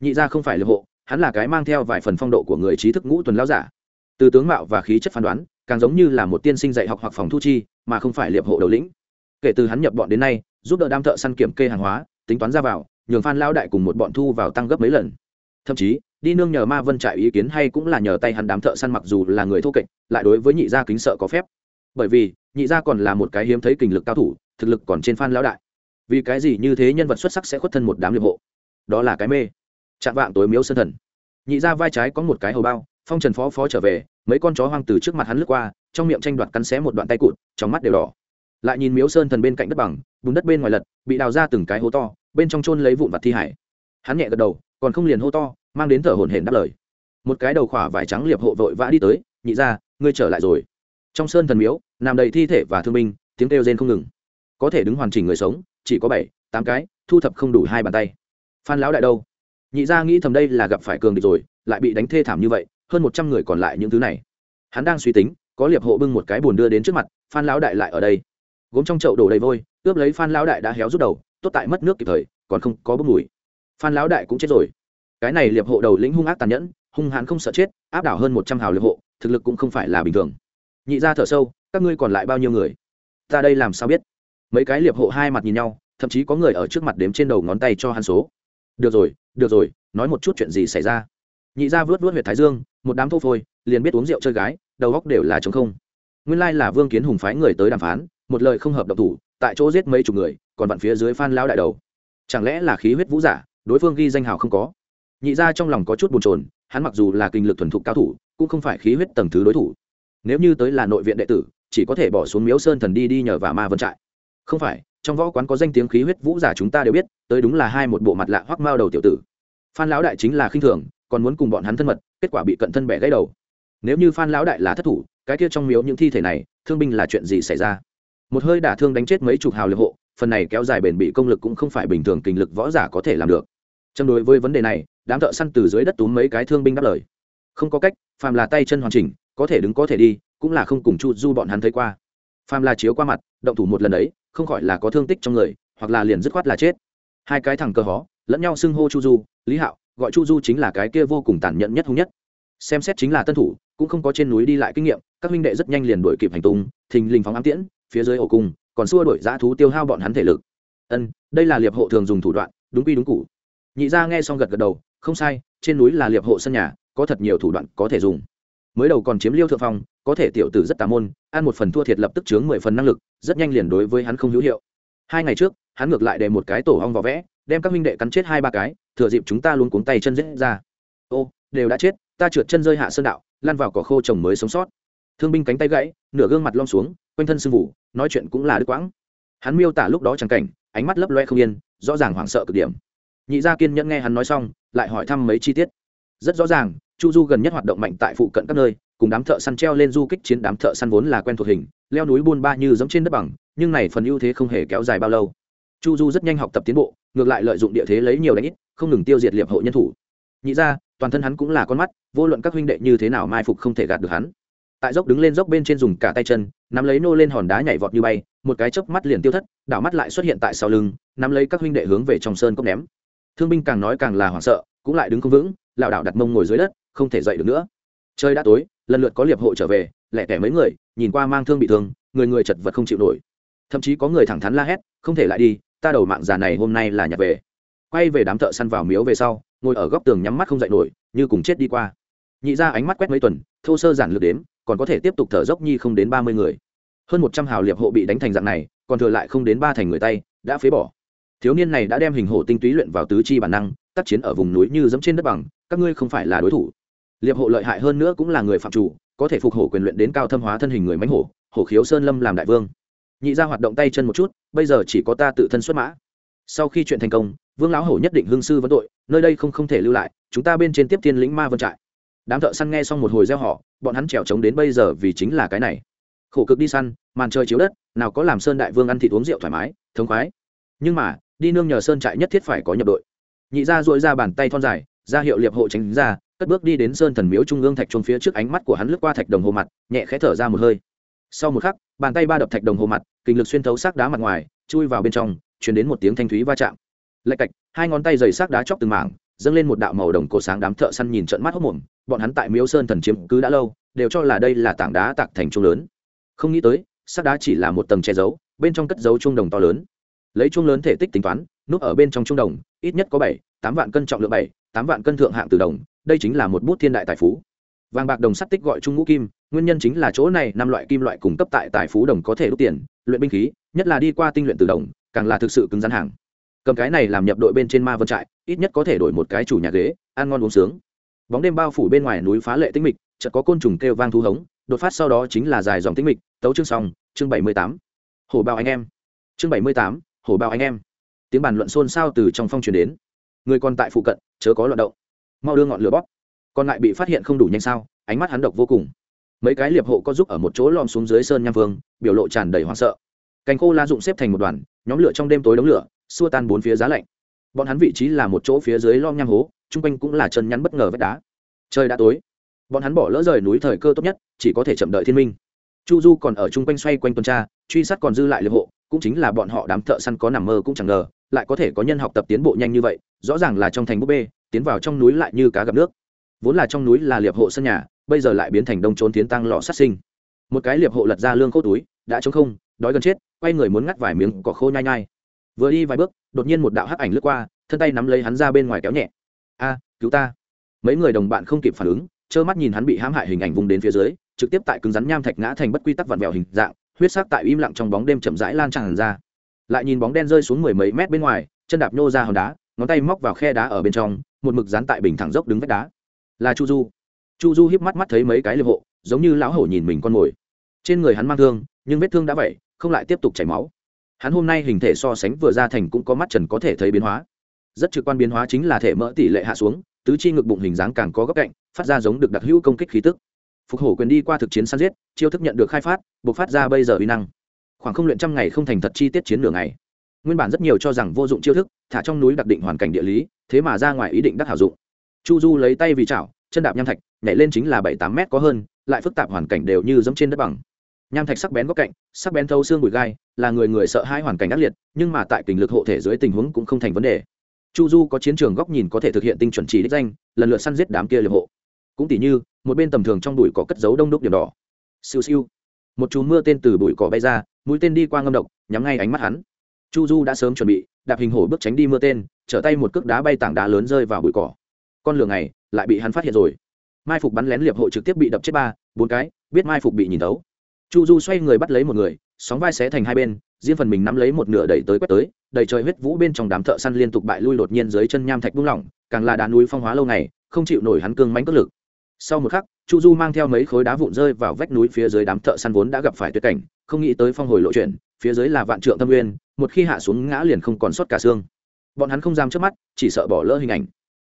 Nhị gia không phải liệp hộ hắn là cái mang theo vài phần phong độ của người trí thức ngũ tuần lao giả. Từ tướng mạo và khí chất phán đoán, càng giống như là một tiên sinh dạy học hoặc phòng thu chi, mà không phải liệp hộ đầu lĩnh. Kể từ hắn nhập bọn đến nay, giúp đỡ đam thợ săn kiểm kê hàng hóa, tính toán ra vào, nhường phan lao đại cùng một bọn thu vào tăng gấp mấy lần. Thậm chí, đi nương nhờ ma vân trại ý kiến hay cũng là nhờ tay hắn đám thợ săn mặc dù là người thô kệch, lại đối với nhị gia kính sợ có phép. Bởi vì, nhị gia còn là một cái hiếm thấy kình lực cao thủ, thực lực còn trên phan lão đại. Vì cái gì như thế nhân vật xuất sắc sẽ khuất thân một đám liệp hộ? Đó là cái mê chạm vạng tối miếu sơn thần. Nhị gia vai trái có một cái hầu bao, phong trần phó phó trở về, mấy con chó hoang từ trước mặt hắn lướt qua, trong miệng tranh đoạt cắn xé một đoạn tay cụt, trong mắt đều đỏ. Lại nhìn miếu sơn thần bên cạnh đất bằng, bùn đất bên ngoài lật, bị đào ra từng cái hố to, bên trong trôn lấy vụn vặt thi hải. Hắn nhẹ gật đầu, còn không liền hô to, mang đến thở hổn hển đáp lời. Một cái đầu khỏa vải trắng liệp hộ vội vã đi tới, nhị ra, ngươi trở lại rồi. Trong sơn thần miếu, nằm đầy thi thể và thương binh, tiếng kêu rên không ngừng. Có thể đứng hoàn chỉnh người sống, chỉ có bảy, tám cái, thu thập không đủ hai bàn tay. Phan lão đại đâu? Nhị gia nghĩ thầm đây là gặp phải cường địch rồi, lại bị đánh thê thảm như vậy, hơn một trăm người còn lại những thứ này. Hắn đang suy tính, có liệp hộ bưng một cái bồn đưa đến trước mặt, phan lão đại lại ở đây. Gốm trong chậu đổ đầy vôi, ướp lấy phan lão đại đã héo rút đầu, tốt tại mất nước kịp thời, còn không có bốc mùi. Phan lão đại cũng chết rồi. Cái này liệp hộ đầu lĩnh hung ác tàn nhẫn, hung hãn không sợ chết, áp đảo hơn một trăm hào liệp hộ, thực lực cũng không phải là bình thường. Nhị ra thở sâu, các ngươi còn lại bao nhiêu người? Ta đây làm sao biết? Mấy cái liệp hộ hai mặt nhìn nhau, thậm chí có người ở trước mặt đếm trên đầu ngón tay cho hắn số. Được rồi được rồi, nói một chút chuyện gì xảy ra. Nhị ra vớt vớt huyệt thái dương, một đám thô phôi, liền biết uống rượu chơi gái, đầu góc đều là chống không. Nguyên lai là vương kiến hùng phái người tới đàm phán, một lời không hợp độc thủ, tại chỗ giết mấy chục người, còn vặn phía dưới phan lao đại đầu. Chẳng lẽ là khí huyết vũ giả, đối phương ghi danh hào không có? Nhị ra trong lòng có chút bồn chồn, hắn mặc dù là kinh lực thuần thục cao thủ, cũng không phải khí huyết tầng thứ đối thủ. Nếu như tới là nội viện đệ tử, chỉ có thể bỏ xuống miếu sơn thần đi đi nhờ và ma vân trại. Không phải, trong võ quán có danh tiếng khí huyết vũ giả chúng ta đều biết, tới đúng là hai một bộ mặt lạ hoắc mao đầu tiểu tử phan lão đại chính là khinh thường còn muốn cùng bọn hắn thân mật kết quả bị cận thân bẻ gãy đầu. Nếu như phan lão đại là thất thủ cái kia trong miếu những thi thể này thương binh là chuyện gì xảy ra? Một hơi đả thương đánh chết mấy chục hào liệt hộ phần này kéo dài bền bị công lực cũng không phải bình thường kinh lực võ giả có thể làm được. Châm đối với vấn đề này đám thợ săn từ dưới đất túm mấy cái thương binh đáp lời. Không có cách phàm là tay chân hoàn chỉnh có thể đứng có thể đi cũng là không cùng chu du bọn hắn thấy qua. Phàm là chiếu qua mặt động thủ một lần ấy, không khỏi là có thương tích trong người hoặc là liền dứt khoát là chết. Hai cái thằng cơ hó lẫn nhau xưng hô chu du, lý hạo, gọi chu du chính là cái kia vô cùng tàn nhẫn nhất hung nhất. Xem xét chính là tân thủ, cũng không có trên núi đi lại kinh nghiệm, các huynh đệ rất nhanh liền đuổi kịp hành tung, thình lình phóng ám tiễn, phía dưới ổ cung, còn xua đuổi dã thú tiêu hao bọn hắn thể lực. Ân, đây là liệp hộ thường dùng thủ đoạn, đúng quy đúng cụ nhị gia nghe xong gật gật đầu, không sai, trên núi là liệp hộ sân nhà, có thật nhiều thủ đoạn có thể dùng. Mới đầu còn chiếm liêu thượng phong, có thể tiểu tử rất tà môn, ăn một phần thua thiệt lập tức chướng mười phần năng lực, rất nhanh liền đối với hắn không hữu hiệu. Hai ngày trước, hắn ngược lại để một cái tổ hong vỏ vẽ đem các minh đệ cắn chết hai ba cái, thừa dịp chúng ta luôn cuống tay chân rết ra. Ô, đều đã chết, ta trượt chân rơi hạ sơn đạo lan vào cỏ khô trồng mới sống sót. Thương binh cánh tay gãy, nửa gương mặt lom xuống, quanh thân sưng vụ, nói chuyện cũng là đứt quãng. Hắn miêu tả lúc đó chẳng cảnh, ánh mắt lấp loe không yên, rõ ràng hoảng sợ cực điểm. Nhị gia kiên nhẫn nghe hắn nói xong, lại hỏi thăm mấy chi tiết. Rất rõ ràng, chu du gần nhất hoạt động mạnh tại phụ cận các nơi, cùng đám thợ săn treo lên du kích chiến đám thợ săn vốn là quen thuộc hình, leo núi buôn ba như giống trên đất bằng, nhưng này phần ưu thế không hề kéo dài bao lâu. Chu du rất nhanh học tập tiến bộ ngược lại lợi dụng địa thế lấy nhiều đánh ít, không ngừng tiêu diệt liệp hộ nhân thủ. Nhị ra, toàn thân hắn cũng là con mắt, vô luận các huynh đệ như thế nào mai phục không thể gạt được hắn. Tại dốc đứng lên dốc bên trên dùng cả tay chân, nắm lấy nô lên hòn đá nhảy vọt như bay, một cái chớp mắt liền tiêu thất, đảo mắt lại xuất hiện tại sau lưng, nắm lấy các huynh đệ hướng về trong sơn cốc ném. Thương binh càng nói càng là hoảng sợ, cũng lại đứng không vững, lảo đảo đặt mông ngồi dưới đất, không thể dậy được nữa. Trời đã tối, lần lượt có liệp hộ trở về, lẻ tẻ mấy người, nhìn qua mang thương bị thương, người người chật vật không chịu nổi. Thậm chí có người thẳng thắn la hét, không thể lại đi ta đầu mạng già này hôm nay là nhặt về. Quay về đám thợ săn vào miếu về sau, ngồi ở góc tường nhắm mắt không dậy nổi, như cùng chết đi qua. Nhị ra ánh mắt quét mấy tuần, thô sơ giản lược đếm, còn có thể tiếp tục thở dốc nhi không đến ba mươi người. Hơn một trăm hào liệp hộ bị đánh thành dạng này, còn thừa lại không đến ba thành người tay, đã phế bỏ. Thiếu niên này đã đem hình hổ tinh túy luyện vào tứ chi bản năng, tác chiến ở vùng núi như dẫm trên đất bằng, các ngươi không phải là đối thủ. Liệp hộ lợi hại hơn nữa cũng là người phạm chủ, có thể phục hổ quyền luyện đến cao thâm hóa thân hình người mánh hổ hổ khiếu sơn lâm làm đại vương nhị ra hoạt động tay chân một chút, bây giờ chỉ có ta tự thân xuất mã. Sau khi chuyện thành công, vương lão hổ nhất định hương sư vấn tội, nơi đây không không thể lưu lại, chúng ta bên trên tiếp tiên lĩnh ma vân trại. Đám thợ săn nghe xong một hồi gieo họ, bọn hắn trèo trống đến bây giờ vì chính là cái này. Khổ cực đi săn, màn trời chiếu đất, nào có làm sơn đại vương ăn thịt uống rượu thoải mái, thống khoái. Nhưng mà, đi nương nhờ sơn trại nhất thiết phải có nhập đội. Nhị ra dội ra bàn tay thon dài, ra hiệu liệp hộ tránh ra, cất bước đi đến sơn thần miếu trung ương thạch trông phía trước ánh mắt của hắn lướt qua thạch đồng hồ mặt, nhẹ khẽ thở ra một hơi. Sau một khắc bàn tay ba đập thạch đồng hồ mặt, kinh lực xuyên thấu xác đá mặt ngoài, chui vào bên trong chuyển đến một tiếng thanh thúy va chạm. Lạch cạch, hai ngón tay dày xác đá chóc từng mảng, dâng lên một đạo màu đồng cổ sáng đám thợ săn nhìn trận mắt hốc mồm, bọn hắn tại miếu sơn thần chiếm cứ đã lâu, đều cho là đây là tảng đá tạc thành trung lớn. Không nghĩ tới, xác đá chỉ là một tầng che giấu, bên trong cất giấu trung đồng to lớn. Lấy chuông lớn thể tích tính toán, núp ở bên trong trung đồng, ít nhất có bảy, tám vạn cân trọng lượng bảy, tám vạn cân thượng hạng từ đồng, đây chính là một bút thiên đại tài phú vàng bạc đồng sắt tích gọi trung ngũ kim, nguyên nhân chính là chỗ này năm loại kim loại cung cấp tại tài phú đồng có thể đúc tiền, luyện binh khí, nhất là đi qua tinh luyện từ đồng, càng là thực sự cứng rắn hàng. Cầm cái này làm nhập đội bên trên ma vân trại, ít nhất có thể đổi một cái chủ nhà ghế, ăn ngon uống sướng. Bóng đêm bao phủ bên ngoài núi phá lệ tinh mịch, chợt có côn trùng kêu vang thú hống, đột phát sau đó chính là dài dòng tinh mịch, tấu chương xong, chương bảy mươi tám. Hổ bao anh em. Chương bảy mươi tám, hổ bao anh em. Tiếng bàn luận xôn xao từ trong phong truyền đến. Người còn tại phụ cận, chớ có loạn động. Mau đưa ngọn lửa bóp còn lại bị phát hiện không đủ nhanh sao, ánh mắt hắn độc vô cùng. Mấy cái liệp hộ có giúp ở một chỗ lom xuống dưới sơn nham vương, biểu lộ tràn đầy hoảng sợ. Cành khô la dụng xếp thành một đoàn, nhóm lửa trong đêm tối đống lửa, xua tan bốn phía giá lạnh. Bọn hắn vị trí là một chỗ phía dưới lom nham hố, chung quanh cũng là chân nhắn bất ngờ vách đá. Trời đã tối. Bọn hắn bỏ lỡ rời núi thời cơ tốt nhất, chỉ có thể chậm đợi thiên minh. Chu du còn ở chung quanh xoay quanh tuần tra, truy sát còn dư lại liệp hộ, cũng chính là bọn họ đám thợ săn có nằm mơ cũng chẳng ngờ, lại có thể có nhân học tập tiến bộ nhanh như vậy, rõ ràng là trong thành búp bê, tiến vào trong núi lại như cá gặp nước vốn là trong núi là liệp hộ sân nhà, bây giờ lại biến thành đông trốn tiến tăng lò sát sinh. Một cái liệp hộ lật ra lương khô túi, đã trống không, đói gần chết, quay người muốn ngắt vài miếng cỏ khô nhai nhai. Vừa đi vài bước, đột nhiên một đạo hắc ảnh lướt qua, thân tay nắm lấy hắn ra bên ngoài kéo nhẹ. A, cứu ta. Mấy người đồng bạn không kịp phản ứng, trơ mắt nhìn hắn bị hãm hại hình ảnh vùng đến phía dưới, trực tiếp tại cứng rắn nham thạch ngã thành bất quy tắc vặn vẹo hình dạng, huyết sắc tại im lặng trong bóng đêm chậm rãi lan tràn ra. Lại nhìn bóng đen rơi xuống mười mấy mét bên ngoài, chân đạp nhô ra hòn đá, ngón tay móc vào khe đá ở bên trong, một mực dán tại bình thẳng dốc đứng vách đá là chu du. Chu du hiếp mắt mắt thấy mấy cái liệp hộ, giống như lão hổ nhìn mình con mồi. Trên người hắn mang thương, nhưng vết thương đã vậy, không lại tiếp tục chảy máu. Hắn hôm nay hình thể so sánh vừa ra thành cũng có mắt trần có thể thấy biến hóa. Rất trực quan biến hóa chính là thể mỡ tỷ lệ hạ xuống, tứ chi ngực bụng hình dáng càng có góc cạnh, phát ra giống được đặc hữu công kích khí tức. Phục hổ quyền đi qua thực chiến săn giết, chiêu thức nhận được khai phát buộc phát ra bây giờ uy năng. Khoảng không luyện trăm ngày không thành thật chi tiết chiến nửa ngày. Nguyên bản rất nhiều cho rằng vô dụng chiêu thức, thả trong núi đặc định hoàn cảnh địa lý, thế mà ra ngoài ý định đắc hảo dụng chu du lấy tay vì chảo, chân đạp nham thạch, nhảy lên chính là bảy tám mét có hơn, lại phức tạp hoàn cảnh đều như dẫm trên đất bằng. Nham thạch sắc bén góc cạnh, sắc bén thâu xương bụi gai, là người người sợ hai hoàn cảnh ác liệt, nhưng mà tại kình lực hộ thể dưới tình huống cũng không thành vấn đề. Chu du có chiến trường góc nhìn có thể thực hiện tinh chuẩn chỉ đích danh, lần lượt săn giết đám kia liệp hộ. Cũng tỉ như, một bên tầm thường trong bụi có cất dấu đông đúc điểm đỏ. Siêu siêu. Một chú mưa tên từ bụi cỏ bay ra, mũi tên đi qua ngâm độc, nhắm ngay ánh mắt hắn. Chu du đã sớm chuẩn bị, đạp hình hổ bước tránh đi mưa tên, trở tay một cước đá bay tảng đá lớn rơi vào bụi cỏ con lửa này lại bị hắn phát hiện rồi. Mai phục bắn lén liệp hộ trực tiếp bị đập chết ba, bốn cái, biết mai phục bị nhìn tấu chu du xoay người bắt lấy một người, sóng vai xé thành hai bên, riêng phần mình nắm lấy một nửa đẩy tới quét tới, đầy trời huyết vũ bên trong đám thợ săn liên tục bại lui đột nhiên dưới chân nham thạch buông lỏng, càng là đá núi phong hóa lâu ngày, không chịu nổi hắn cương mánh cất lực. Sau một khắc, chu du mang theo mấy khối đá vụn rơi vào vách núi phía dưới đám thợ săn vốn đã gặp phải tuyệt cảnh, không nghĩ tới phong hồi lộ chuyển phía dưới là vạn trượng tâm nguyên, một khi hạ xuống ngã liền không còn sót cả xương. Bọn hắn không dám trước mắt, chỉ sợ bỏ lỡ hình ảnh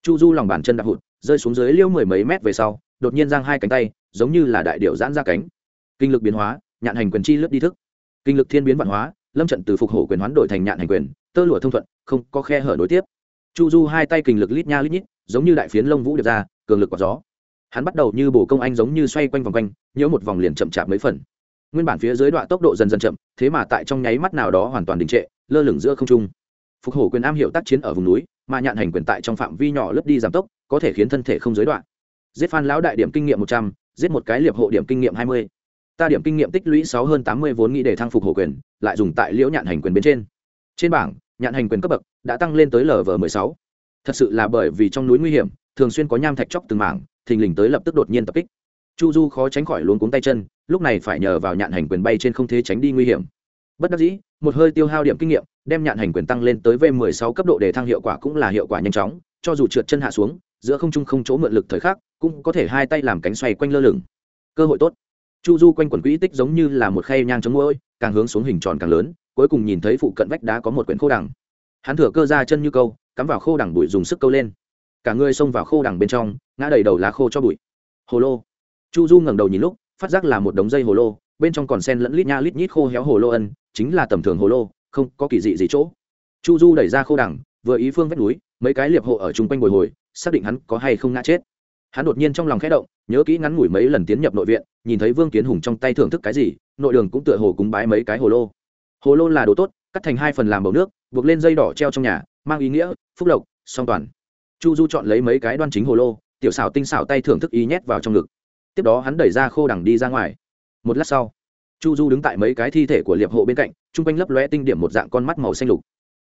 chu du lòng bàn chân đạp hụt, rơi xuống dưới liêu mười mấy mét về sau, đột nhiên giang hai cánh tay, giống như là đại điệu giãn ra cánh. Kinh lực biến hóa, nhạn hành quyền chi lướt đi thức. Kinh lực thiên biến văn hóa, lâm trận từ phục hổ quyền hoán đổi thành nhạn hành quyền, tơ lụa thông thuận, không có khe hở nối tiếp. Chu du hai tay kinh lực lít nha lít nhít, giống như đại phiến lông vũ điệp ra, cường lực quả gió. Hắn bắt đầu như bổ công anh giống như xoay quanh vòng quanh, nhớ một vòng liền chậm chạp mấy phần. Nguyên bản phía dưới đoạn tốc độ dần dần chậm, thế mà tại trong nháy mắt nào đó hoàn toàn đình trệ, lơ lửng giữa không trung. Phục hổ quyền am hiệu tác chiến ở vùng núi mà nhạn hành quyền tại trong phạm vi nhỏ lướt đi giảm tốc, có thể khiến thân thể không giới đoạn giết phan lão đại điểm kinh nghiệm một trăm, giết một cái liệp hộ điểm kinh nghiệm hai mươi. Ta điểm kinh nghiệm tích lũy sáu hơn tám mươi vốn nghĩ để thăng phục hổ quyền, lại dùng tại liễu nhạn hành quyền bên trên. Trên bảng, nhạn hành quyền cấp bậc đã tăng lên tới lv m sáu. Thật sự là bởi vì trong núi nguy hiểm, thường xuyên có nham thạch chóc từng mảng, thình lình tới lập tức đột nhiên tập kích. Chu du khó tránh khỏi luống cuống tay chân, lúc này phải nhờ vào nhạn hành quyền bay trên không thế tránh đi nguy hiểm. Bất đắc dĩ, một hơi tiêu hao điểm kinh nghiệm đem nhạn hành quyền tăng lên tới v 16 cấp độ để thăng hiệu quả cũng là hiệu quả nhanh chóng, cho dù trượt chân hạ xuống, giữa không trung không chỗ mượn lực thời khắc, cũng có thể hai tay làm cánh xoay quanh lơ lửng. Cơ hội tốt. Chu du quanh quần quỹ tích giống như là một khay nhang chống môi càng hướng xuống hình tròn càng lớn, cuối cùng nhìn thấy phụ cận vách đá có một quyển khô đằng. Hắn thừa cơ ra chân như câu, cắm vào khô đằng bụi dùng sức câu lên. Cả người xông vào khô đằng bên trong, ngã đầy đầu lá khô cho bụi. Hồ lô. Chu du ngẩng đầu nhìn lúc, phát giác là một đống dây hồ lô, bên trong còn sen lẫn lít nha lít nhít khô héo hồ lô ân, chính là tầm thường hồ lô không có kỳ dị gì chỗ. Chu du đẩy ra khô đằng, vừa ý phương vách núi, mấy cái liệp hộ ở chung quanh bồi hồi, xác định hắn có hay không ngã chết. Hắn đột nhiên trong lòng khẽ động, nhớ kỹ ngắn ngủi mấy lần tiến nhập nội viện, nhìn thấy vương kiến hùng trong tay thưởng thức cái gì, nội đường cũng tựa hồ cúng bái mấy cái hồ lô. Hồ lô là đồ tốt, cắt thành hai phần làm bầu nước, buộc lên dây đỏ treo trong nhà, mang ý nghĩa, phúc lộc, song toàn. Chu du chọn lấy mấy cái đoan chính hồ lô, tiểu xảo tinh xảo tay thưởng thức ý nhét vào trong ngực. Tiếp đó hắn đẩy ra khô đằng đi ra ngoài. Một lát sau chu du đứng tại mấy cái thi thể của liệp hộ bên cạnh, chung quanh lấp lóe tinh điểm một dạng con mắt màu xanh lục.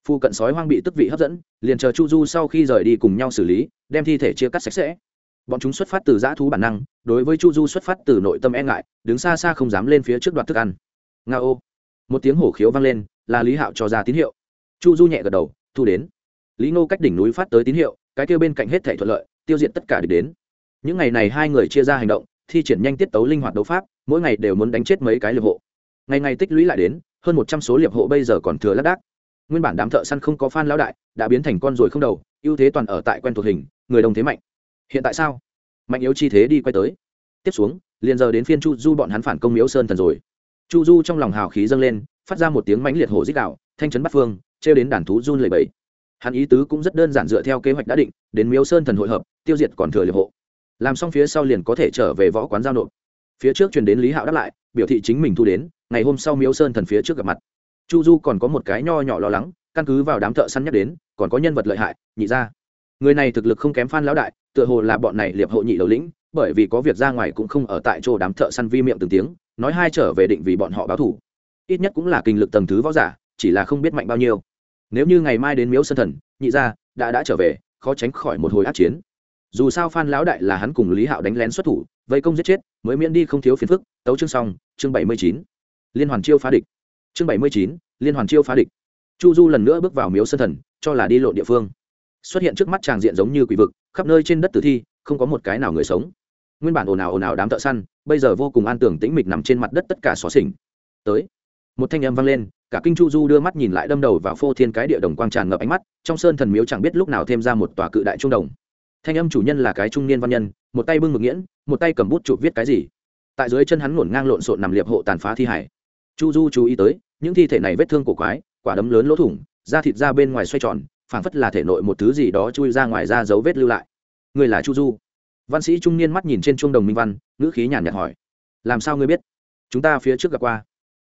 Phu cận sói hoang bị tức vị hấp dẫn, liền chờ chu du sau khi rời đi cùng nhau xử lý, đem thi thể chia cắt sạch sẽ. Bọn chúng xuất phát từ giã thú bản năng, đối với chu du xuất phát từ nội tâm e ngại, đứng xa xa không dám lên phía trước đoạt thức ăn. Nga ô. Một tiếng hổ khiếu vang lên, là lý hạo cho ra tín hiệu. Chu du nhẹ gật đầu, thu đến. Lý ngô cách đỉnh núi phát tới tín hiệu, cái kêu bên cạnh hết thể thuận lợi, tiêu diệt tất cả địch đến. Những ngày này hai người chia ra hành động thi triển nhanh tiết tấu linh hoạt đấu pháp, mỗi ngày đều muốn đánh chết mấy cái liệp hộ. Ngày ngày tích lũy lại đến, hơn một trăm số liệp hộ bây giờ còn thừa lác đác. Nguyên bản đám thợ săn không có phan lão đại, đã biến thành con ruồi không đầu, ưu thế toàn ở tại quen thuộc hình, người đồng thế mạnh. Hiện tại sao? Mạnh yếu chi thế đi quay tới. Tiếp xuống, liền giờ đến phiên chu du bọn hắn phản công miếu sơn thần rồi. Chu du trong lòng hào khí dâng lên, phát ra một tiếng mãnh liệt hổ dích đạo thanh trấn bắt phương, trêu đến đàn thú run lầy bẫy hắn ý tứ cũng rất đơn giản dựa theo kế hoạch đã định, đến miếu sơn thần hội hợp, tiêu diệt còn thừa liệp hộ làm xong phía sau liền có thể trở về võ quán giao nộp. Phía trước truyền đến lý hạo đáp lại, biểu thị chính mình thu đến, ngày hôm sau miếu sơn thần phía trước gặp mặt. Chu du còn có một cái nho nhỏ lo lắng, căn cứ vào đám thợ săn nhắc đến, còn có nhân vật lợi hại, nhị ra người này thực lực không kém phan lão đại, tựa hồ là bọn này liệp hộ nhị đầu lĩnh, bởi vì có việc ra ngoài cũng không ở tại chỗ đám thợ săn vi miệng từng tiếng, nói hai trở về định vì bọn họ báo thủ. Ít nhất cũng là kinh lực tầng thứ võ giả, chỉ là không biết mạnh bao nhiêu. Nếu như ngày mai đến miếu sơn thần, nhị ra đã đã trở về, khó tránh khỏi một hồi át chiến dù sao phan lão đại là hắn cùng lý hạo đánh lén xuất thủ, vây công giết chết, mới miễn đi không thiếu phiền phức, tấu chương xong, chương bảy mươi chín. Liên hoàn chiêu phá địch. Chương bảy mươi chín, liên hoàn chiêu phá địch. Chu du lần nữa bước vào miếu sân thần, cho là đi lộn địa phương. Xuất hiện trước mắt tràng diện giống như quỷ vực, khắp nơi trên đất tử thi, không có một cái nào người sống. Nguyên bản ồn ào ồn ào đám thợ săn, bây giờ vô cùng an tưởng tĩnh mịch nằm trên mặt đất tất cả xóa xỉnh. Tới, một thanh âm vang lên, cả kinh chu du đưa mắt nhìn lại đâm đầu vào phô thiên cái địa đồng quang tràn ngập ánh mắt, trong sơn thần miếu chẳng biết lúc nào thêm ra một tòa cự đại trung đồng thanh âm chủ nhân là cái trung niên văn nhân, một tay bưng mực nghiễn, một tay cầm bút chụp viết cái gì. Tại dưới chân hắn ngổn ngang lộn xộn nằm liệp hộ tàn phá thi hải. Chu du chú ý tới, những thi thể này vết thương cổ quái, quả đấm lớn lỗ thủng, da thịt ra bên ngoài xoay tròn, phảng phất là thể nội một thứ gì đó chui ra ngoài ra dấu vết lưu lại. Người là chu du. Văn sĩ trung niên mắt nhìn trên chuông đồng minh văn, ngữ khí nhàn nhạt hỏi. Làm sao ngươi biết? Chúng ta phía trước gặp qua.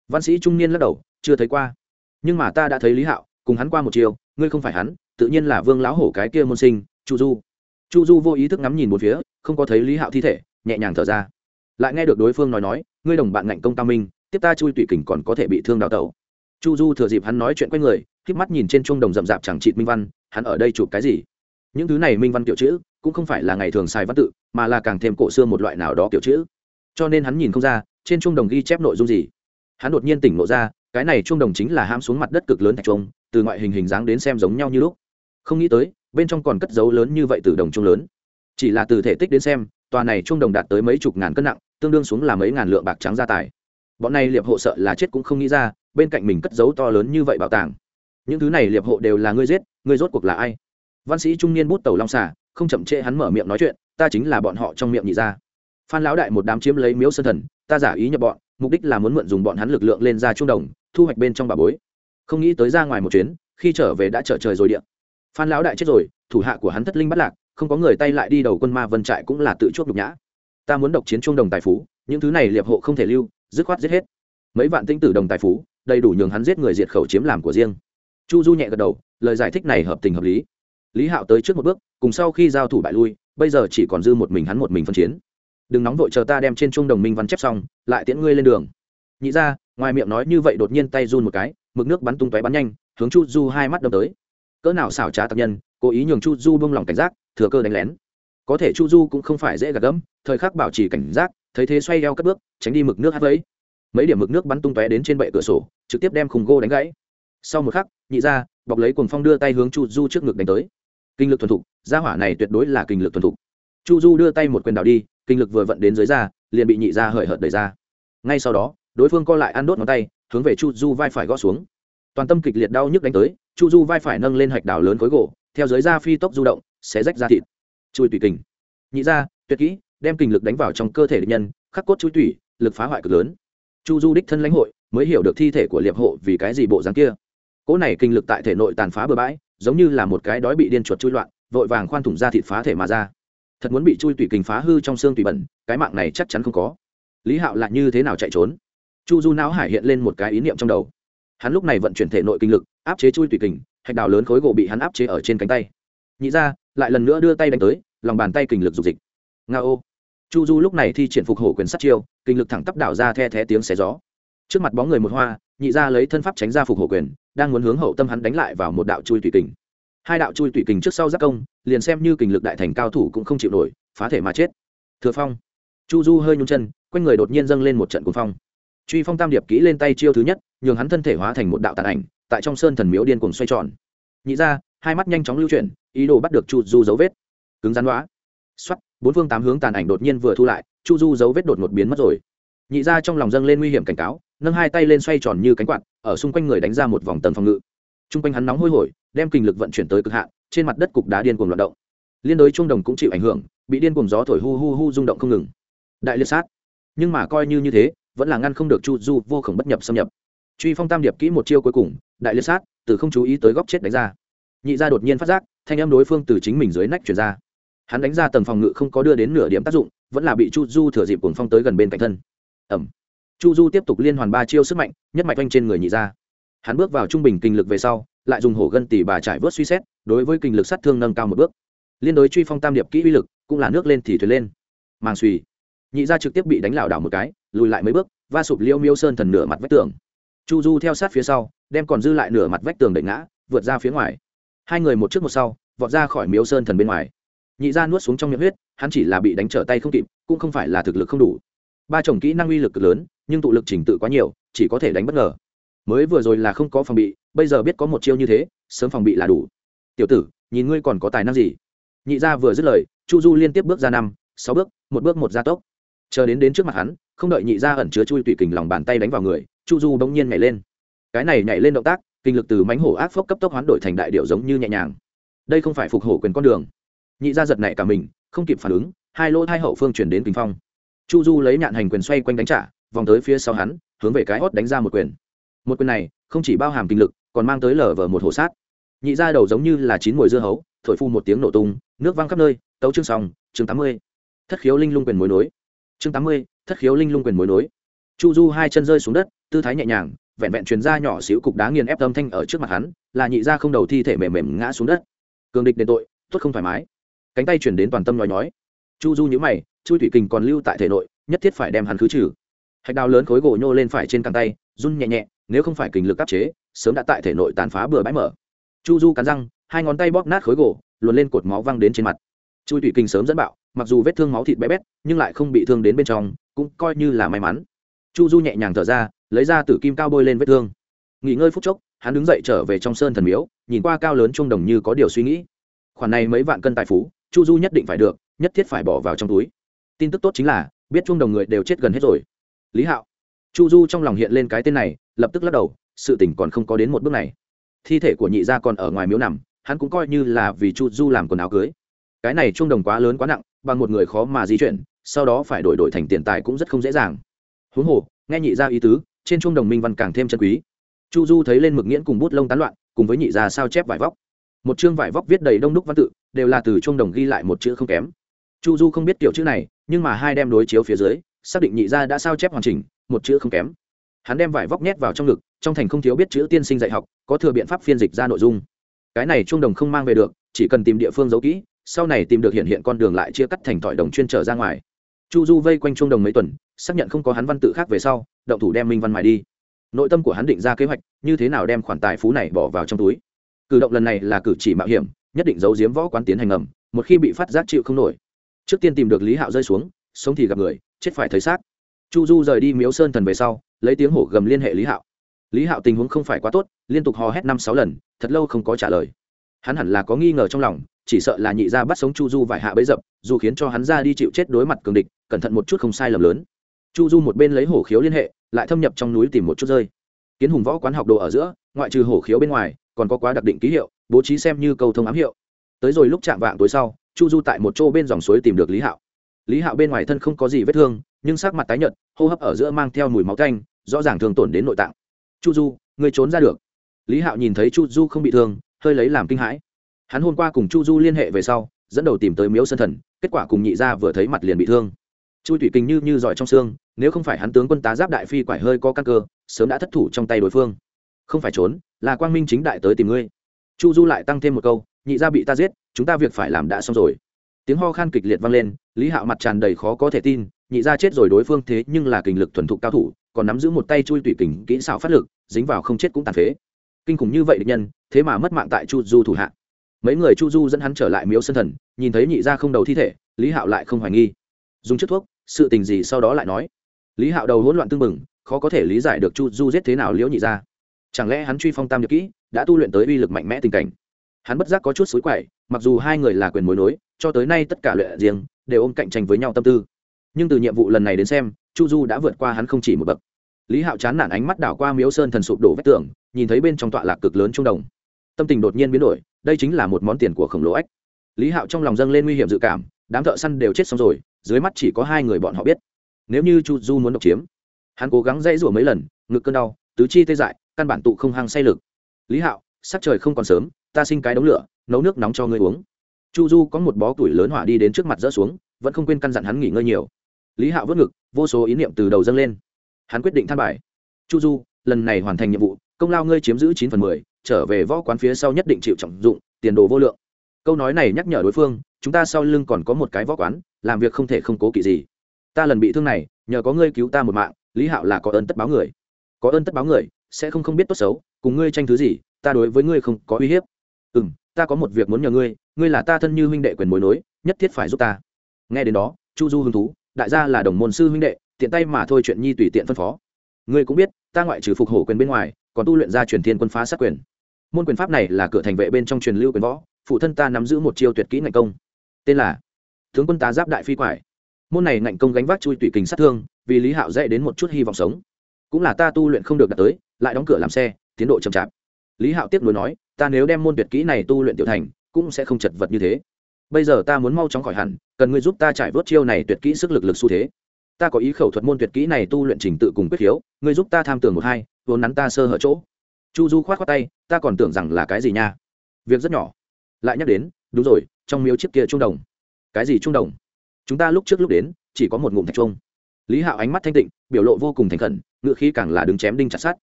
Văn sĩ trung niên lắc đầu, chưa thấy qua. Nhưng mà ta đã thấy lý hạo, cùng hắn qua một chiều, ngươi không phải hắn, tự nhiên là vương lão hổ cái kia môn sinh, chu du chu du vô ý thức ngắm nhìn một phía, không có thấy lý hạo thi thể, nhẹ nhàng thở ra. Lại nghe được đối phương nói nói, ngươi đồng bạn ngạnh công tam minh, tiếp ta chui tùy kình còn có thể bị thương đào tẩu. Chu du thừa dịp hắn nói chuyện quay người k mắt nhìn trên chuông đồng rậm rạp chẳng trịt minh văn, hắn ở đây chụp cái gì? Những thứ này minh văn kiểu chữ, cũng không phải là ngày thường xài văn tự, mà là càng thêm cổ xưa một loại nào đó kiểu chữ. Cho nên hắn nhìn không ra, trên chuông đồng ghi chép nội dung gì. Hắn đột nhiên tỉnh ngộ ra, cái này chuông đồng chính là ham xuống mặt đất cực lớn thạch chuông, từ ngoại hình hình dáng đến xem giống nhau như lúc. Không nghĩ tới bên trong còn cất dấu lớn như vậy từ đồng trung lớn. Chỉ là từ thể tích đến xem, tòa này trung đồng đạt tới mấy chục ngàn cân nặng, tương đương xuống là mấy ngàn lượng bạc trắng gia tài. Bọn này liệp hộ sợ là chết cũng không nghĩ ra, bên cạnh mình cất dấu to lớn như vậy bảo tàng. Những thứ này liệp hộ đều là ngươi giết, ngươi rốt cuộc là ai? Văn sĩ trung niên bút tàu long xà, không chậm trễ hắn mở miệng nói chuyện, ta chính là bọn họ trong miệng nhị ra phan lão đại một đám chiếm lấy miếu sơn thần, ta giả ý nhập bọn, mục đích là muốn mượn dùng bọn hắn lực lượng lên ra trung đồng, thu hoạch bên trong bà bối. Không nghĩ tới ra ngoài một chuyến, khi trở về đã trở trời rồi điện phan lão đại chết rồi, thủ hạ của hắn thất linh bắt lạc, không có người tay lại đi đầu quân ma vân trại cũng là tự chuốc nhục nhã. Ta muốn độc chiến trung đồng tài phú, những thứ này liệp hộ không thể lưu, dứt khoát giết hết. Mấy vạn tinh tử đồng tài phú, đầy đủ nhường hắn giết người diệt khẩu chiếm làm của riêng. Chu du nhẹ gật đầu, lời giải thích này hợp tình hợp lý. Lý hạo tới trước một bước, cùng sau khi giao thủ bại lui, bây giờ chỉ còn dư một mình hắn một mình phân chiến. Đừng nóng vội chờ ta đem trên trung đồng minh văn chép xong, lại tiễn ngươi lên đường. Nhị ra ngoài miệng nói như vậy đột nhiên tay run một cái, mực nước bắn tung tóe bắn nhanh, hướng chu du hai mắt đâm tới cỡ nào xảo trá tập nhân, cố ý nhường chu du bông lòng cảnh giác, thừa cơ đánh lén. Có thể chu du cũng không phải dễ gạt gẫm, thời khắc bảo trì cảnh giác, thấy thế xoay eo cất bước, tránh đi mực nước hát vẫy. Mấy điểm mực nước bắn tung tóe đến trên bệ cửa sổ, trực tiếp đem khùng gô đánh gãy. Sau một khắc, nhị ra bọc lấy cuồng phong đưa tay hướng chu du trước ngực đánh tới. Kinh lực thuần thục, gia hỏa này tuyệt đối là kinh lực thuần thục. Chu du đưa tay một quyền đảo đi, kinh lực vừa vận đến dưới da, liền bị nhị ra hời hợt đẩy ra. Ngay sau đó, đối phương co lại ăn đốt ngón tay, hướng về chu du vai phải gõ xuống. Toàn tâm kịch liệt đau nhức đánh tới chu du vai phải nâng lên hạch đào lớn khối gỗ, theo dưới da phi tốc du động sẽ rách ra thịt. Chui tùy kình. Nhị ra, tuyệt kỹ, đem kình lực đánh vào trong cơ thể địch nhân, khắc cốt chui tủy, lực phá hoại cực lớn. Chu du đích thân lãnh hội, mới hiểu được thi thể của liệp hộ vì cái gì bộ dáng kia. Cỗ này kinh lực tại thể nội tàn phá bừa bãi, giống như là một cái đói bị điên chuột chui loạn, vội vàng khoan thủng ra thịt phá thể mà ra. Thật muốn bị chui tủy kình phá hư trong xương tùy bẩn, cái mạng này chắc chắn không có. Lý hạo lại như thế nào chạy trốn? Chu du não hải hiện lên một cái ý niệm trong đầu hắn lúc này vận chuyển thể nội kinh lực, áp chế chui tùy kình, hạch đào lớn khối gỗ bị hắn áp chế ở trên cánh tay. Nhị ra lại lần nữa đưa tay đánh tới, lòng bàn tay kình lực dục dịch. Nga ô. Chu du lúc này thi triển phục hổ quyền sát chiêu, kinh lực thẳng tắp đảo ra the thé tiếng xé gió. Trước mặt bóng người một hoa, nhị ra lấy thân pháp tránh ra phục hổ quyền, đang muốn hướng hậu tâm hắn đánh lại vào một đạo chui tùy kình. Hai đạo chui tùy kình trước sau giác công, liền xem như kình lực đại thành cao thủ cũng không chịu nổi, phá thể mà chết. Thừa phong. Chu du hơi nhún chân, quanh người đột nhiên dâng lên một trận cuồng phong truy phong tam điệp kỹ lên tay chiêu thứ nhất, nhường hắn thân thể hóa thành một đạo tàn ảnh, tại trong sơn thần miếu điên cuồng xoay tròn. Nhị ra hai mắt nhanh chóng lưu chuyển, ý đồ bắt được chu du dấu vết. Cứng rắn đoá xuất bốn phương tám hướng tàn ảnh đột nhiên vừa thu lại, chu du dấu vết đột ngột biến mất rồi. Nhị ra trong lòng dâng lên nguy hiểm cảnh cáo, nâng hai tay lên xoay tròn như cánh quạt, ở xung quanh người đánh ra một vòng tầng phòng ngự. T r u n g quanh hắn nóng hôi hổi, đem kinh lực vận chuyển tới cực hạn, trên mặt đất cục đá điên cuồng loạt động. Liên đối trung đồng cũng chịu ảnh hưởng, bị điên cuồng gió thổi hu hu hu rung động không ngừng. Đại liệt sát. Nhưng mà coi như như thế vẫn là ngăn không được chu du vô khổng bất nhập xâm nhập. Truy phong tam điệp kỹ một chiêu cuối cùng, đại liệt sát, từ không chú ý tới góc chết đánh ra. Nhị ra đột nhiên phát giác, thanh em đối phương từ chính mình dưới nách chuyển ra. Hắn đánh ra tầng phòng ngự không có đưa đến nửa điểm tác dụng, vẫn là bị chu du thừa dịp cuồng phong tới gần bên cạnh thân. Ẩm chu du tiếp tục liên hoàn ba chiêu sức mạnh, nhất mạch oanh trên người nhị ra hắn bước vào trung bình kinh lực về sau, lại dùng hổ gân tỉ bà trải vớt suy xét, đối với kinh lực sát thương nâng cao một bước. Liên đối truy phong tam điệp kỹ uy lực, cũng là nước lên thì thuyền lên. Màng suy nhị ra trực tiếp bị đánh lảo đảo một cái lùi lại mấy bước, va sụp liêu miêu sơn thần nửa mặt vách tường. Chu du theo sát phía sau, đem còn dư lại nửa mặt vách tường đẩy ngã, vượt ra phía ngoài. Hai người một trước một sau, vọt ra khỏi miếu sơn thần bên ngoài. Nhị ra nuốt xuống trong miệng huyết, hắn chỉ là bị đánh trở tay không kịp, cũng không phải là thực lực không đủ. Ba chồng kỹ năng uy lực cực lớn, nhưng tụ lực trình tự quá nhiều, chỉ có thể đánh bất ngờ. Mới vừa rồi là không có phòng bị, bây giờ biết có một chiêu như thế, sớm phòng bị là đủ. Tiểu tử, nhìn ngươi còn có tài năng gì? Nhị gia vừa dứt lời, chu du liên tiếp bước ra năm, sáu bước, một bước một gia tốc. Chờ đến đến trước mặt hắn không đợi nhị gia ẩn chứa chui tùy kình lòng bàn tay đánh vào người, chu du bỗng nhiên nhảy lên. Cái này nhảy lên động tác, kinh lực từ mánh hổ ác phốc cấp tốc hoán đổi thành đại điệu giống như nhẹ nhàng. Đây không phải phục hổ quyền con đường. Nhị gia giật nảy cả mình, không kịp phản ứng, hai lỗ hai hậu phương chuyển đến kinh phong. Chu du lấy nhạn hành quyền xoay quanh đánh trả, vòng tới phía sau hắn, hướng về cái hót đánh ra một quyền. Một quyền này, không chỉ bao hàm kinh lực, còn mang tới lở vờ một hổ sát. Nhị ra đầu giống như là chín mùi dưa hấu, thổi phu một tiếng nổ tung, nước văng khắp nơi, tấu chương xong, chương tám mươi. Thất khiếu linh lung quyền mối nối chương tám mươi, thất khiếu linh lung quyền mối nối. Chu du hai chân rơi xuống đất, tư thái nhẹ nhàng, vẹn vẹn truyền ra nhỏ xíu cục đá nghiền ép âm thanh ở trước mặt hắn, là nhị ra không đầu thi thể mềm mềm ngã xuống đất. Cường địch đền tội, tốt không thoải mái. Cánh tay chuyển đến toàn tâm nói nói chu du nhữ mày chui thủy kình còn lưu tại thể nội, nhất thiết phải đem hắn khứ trừ. Hạch đào lớn khối gỗ nhô lên phải trên cẳng tay, run nhẹ nhẹ, nếu không phải kình lực áp chế, sớm đã tại thể nội tàn phá bừa bãi mở. Chu du cắn răng, hai ngón tay bóp nát khối gỗ, luồn lên cột máu văng đến trên mặt. Chui thủy kinh sớm dẫn bạo mặc dù vết thương máu thịt bé bét, nhưng lại không bị thương đến bên trong, cũng coi như là may mắn. Chu du nhẹ nhàng thở ra, lấy ra tử kim cao bôi lên vết thương. Nghỉ ngơi phút chốc, hắn đứng dậy trở về trong sơn thần miếu, nhìn qua cao lớn trung đồng như có điều suy nghĩ. Khoản này mấy vạn cân tài phú, chu du nhất định phải được, nhất thiết phải bỏ vào trong túi. Tin tức tốt chính là, biết trung đồng người đều chết gần hết rồi. Lý hạo. Chu du trong lòng hiện lên cái tên này, lập tức lắc đầu, sự tỉnh còn không có đến một bước này. Thi thể của nhị gia còn ở ngoài miếu nằm, hắn cũng coi như là vì chu du làm quần áo cưới. Cái này trung đồng quá lớn quá nặng bằng một người khó mà di chuyển, sau đó phải đổi đổi thành tiền tài cũng rất không dễ dàng. Huống hồ, nghe nhị gia ý tứ, trên trung đồng minh văn càng thêm chân quý. Chu du thấy lên mực nghiễn cùng bút lông tán loạn, cùng với nhị gia sao chép vải vóc. Một chương vải vóc viết đầy đông đúc văn tự, đều là từ trung đồng ghi lại một chữ không kém. Chu du không biết kiểu chữ này, nhưng mà hai đem đối chiếu phía dưới, xác định nhị gia đã sao chép hoàn chỉnh, một chữ không kém. Hắn đem vải vóc nhét vào trong ngực, trong thành không thiếu biết chữ tiên sinh dạy học, có thừa biện pháp phiên dịch ra nội dung. Cái này trung đồng không mang về được, chỉ cần tìm địa phương giấu kỹ sau này tìm được hiện hiện con đường lại chia cắt thành thỏi đồng chuyên trở ra ngoài. Chu du vây quanh trung đồng mấy tuần, xác nhận không có hắn văn tự khác về sau, động thủ đem minh văn mài đi. Nội tâm của hắn định ra kế hoạch, như thế nào đem khoản tài phú này bỏ vào trong túi. Cử động lần này là cử chỉ mạo hiểm, nhất định giấu giếm võ quán tiến hành ngầm, một khi bị phát giác chịu không nổi. Trước tiên tìm được lý hạo rơi xuống, sống thì gặp người, chết phải thấy xác. Chu du rời đi miếu sơn thần về sau, lấy tiếng hổ gầm liên hệ lý hạo. Lý hạo tình huống không phải quá tốt, liên tục hò hét năm sáu lần, thật lâu không có trả lời. Hắn hẳn là có nghi ngờ trong lòng chỉ sợ là nhị gia bắt sống chu du vài hạ bấy dập, dù khiến cho hắn ra đi chịu chết đối mặt cường địch, cẩn thận một chút không sai lầm lớn. Chu du một bên lấy hổ khiếu liên hệ, lại thâm nhập trong núi tìm một chút rơi. Kiến hùng võ quán học đồ ở giữa, ngoại trừ hổ khiếu bên ngoài, còn có quá đặc định ký hiệu, bố trí xem như cầu thông ám hiệu. Tới rồi lúc chạm vạng tối sau, chu du tại một chỗ bên dòng suối tìm được lý hạo. Lý hạo bên ngoài thân không có gì vết thương, nhưng sắc mặt tái nhợt, hô hấp ở giữa mang theo mùi máu canh rõ ràng thường tổn đến nội tạng. Chu du người trốn ra được. Lý hạo nhìn thấy chu du không bị thương, hơi lấy làm kinh hãi hắn hôm qua cùng chu du liên hệ về sau, dẫn đầu tìm tới miếu sân thần, kết quả cùng nhị ra vừa thấy mặt liền bị thương. Chui thủy kinh như như giỏi trong xương, nếu không phải hắn tướng quân tá giáp đại phi quải hơi có căn cơ, sớm đã thất thủ trong tay đối phương. Không phải trốn, là quang minh chính đại tới tìm ngươi. Chu du lại tăng thêm một câu, nhị ra bị ta giết, chúng ta việc phải làm đã xong rồi. Tiếng ho khan kịch liệt vang lên, lý hạo mặt tràn đầy khó có thể tin, nhị ra chết rồi đối phương thế nhưng là kình lực thuần thục cao thủ, còn nắm giữ một tay chui tủy kình kỹ xảo phát lực, dính vào không chết cũng tàn phế. Kinh khủng như vậy địch nhân, thế mà mất mạng tại chu du thủ hạ mấy người chu du dẫn hắn trở lại miếu sân thần, nhìn thấy nhị ra không đầu thi thể, lý hạo lại không hoài nghi. dùng chất thuốc, sự tình gì sau đó lại nói. lý hạo đầu hỗn loạn tưng bừng, khó có thể lý giải được chu du giết thế nào liễu nhị ra chẳng lẽ hắn truy phong tam nhật kỹ, đã tu luyện tới uy lực mạnh mẽ tình cảnh. hắn bất giác có chút xối quậy, mặc dù hai người là quyền mối nối, cho tới nay tất cả luyện riêng, đều ôm cạnh tranh với nhau tâm tư. nhưng từ nhiệm vụ lần này đến xem, chu du đã vượt qua hắn không chỉ một bậc. lý hạo chán nản ánh mắt đảo qua miếu sơn thần sụp đổ vách tường, nhìn thấy bên trong tọa lạc cực lớn trung đồng tâm tình đột nhiên biến đổi, đây chính là một món tiền của khổng lồ ếch lý hạo trong lòng dâng lên nguy hiểm dự cảm, đám thợ săn đều chết xong rồi, dưới mắt chỉ có hai người bọn họ biết. Nếu như chu du muốn độc chiếm, hắn cố gắng dãy rủa mấy lần, ngực cơn đau, tứ chi tê dại, căn bản tụ không hăng say lực. Lý hạo, sắc trời không còn sớm, ta sinh cái đống lửa, nấu nước nóng cho ngươi uống. Chu du có một bó tuổi lớn hỏa đi đến trước mặt rỡ xuống, vẫn không quên căn dặn hắn nghỉ ngơi nhiều. Lý hạo vớt ngực, vô số ý niệm từ đầu dâng lên. Hắn quyết định than bài. Chu du, lần này hoàn thành nhiệm vụ, công lao ngươi chiếm giữ chín phần mười trở về võ quán phía sau nhất định chịu trọng dụng, tiền đồ vô lượng. Câu nói này nhắc nhở đối phương, chúng ta sau lưng còn có một cái võ quán, làm việc không thể không cố kỵ gì. Ta lần bị thương này, nhờ có ngươi cứu ta một mạng, lý hạo là có ơn tất báo người. Có ơn tất báo người, sẽ không không biết tốt xấu, cùng ngươi tranh thứ gì, ta đối với ngươi không có uy hiếp. Ừ m ta có một việc muốn nhờ ngươi ngươi là ta thân như huynh đệ quyền mối nối, nhất thiết phải giúp ta. Nghe đến đó, chu du hứng thú, đại gia là đồng môn sư huynh đệ, tiện tay mà thôi chuyện nhi tùy tiện phân phó. Ngươi cũng biết, ta ngoại trừ phục hổ quyền bên ngoài còn tu luyện ra truyền thiên quân phá sát quyền. Môn quyền pháp này là cửa thành vệ bên trong truyền lưu quyền võ, phụ thân ta nắm giữ một chiêu tuyệt kỹ ngạnh công. Tên là tướng quân tá giáp đại phi quải. Môn này ngạnh công gánh vác chui tùy kình sát thương, vì lý hạo dạy đến một chút hy vọng sống. Cũng là ta tu luyện không được đạt tới, lại đóng cửa làm xe, tiến độ chậm chạp. Lý hạo tiếp nối nói, ta nếu đem môn tuyệt kỹ này tu luyện tiểu thành, cũng sẽ không chật vật như thế. Bây giờ ta muốn mau chóng khỏi hẳn, cần ngươi giúp ta trải vớt chiêu này tuyệt kỹ sức lực lực xu thế. Ta có ý khẩu thuật môn tuyệt kỹ này tu luyện trình tự cùng quyết khiếu, ngươi giúp ta tham tưởng một hai vốn nắn ta sơ hở chỗ. Chu du khoát khoát tay, ta còn tưởng rằng là cái gì nha. Việc rất nhỏ. Lại nhắc đến, đúng rồi, trong miếu chiếc kia trung đồng. Cái gì trung đồng? Chúng ta lúc trước lúc đến, chỉ có một ngụm thạch trung lý hạo ánh mắt thanh tịnh, biểu lộ vô cùng thành khẩn, ngựa khí càng là đứng chém đinh chặt sát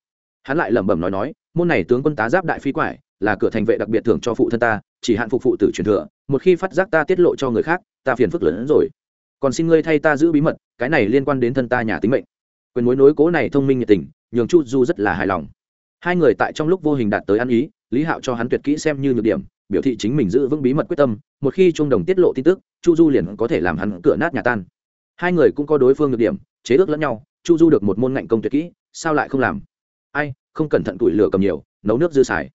hắn lại lẩm bẩm nói nói, môn này tướng quân tá giáp đại phi quải, là cửa thành vệ đặc biệt thưởng cho phụ thân ta, chỉ hạn phục phụ tử truyền thừa, một khi phát giác ta tiết lộ cho người khác, ta phiền phức lớn hơn rồi. Còn xin ngươi thay ta giữ bí mật, cái này liên quan đến thân ta nhà tính mệnh. Quyền mối nối cố này thông minh nhiệt tình nhường chu du rất là hài lòng. Hai người tại trong lúc vô hình đạt tới ăn ý, lý hạo cho hắn tuyệt kỹ xem như nhược điểm, biểu thị chính mình giữ vững bí mật quyết tâm, một khi trung đồng tiết lộ tin tức, chu du liền có thể làm hắn cửa nát nhà tan. Hai người cũng có đối phương nhược điểm, chế ước lẫn nhau, chu du được một môn ngạnh công tuyệt kỹ, sao lại không làm? Ai, không cẩn thận tuổi lửa cầm nhiều, nấu nước dư xài.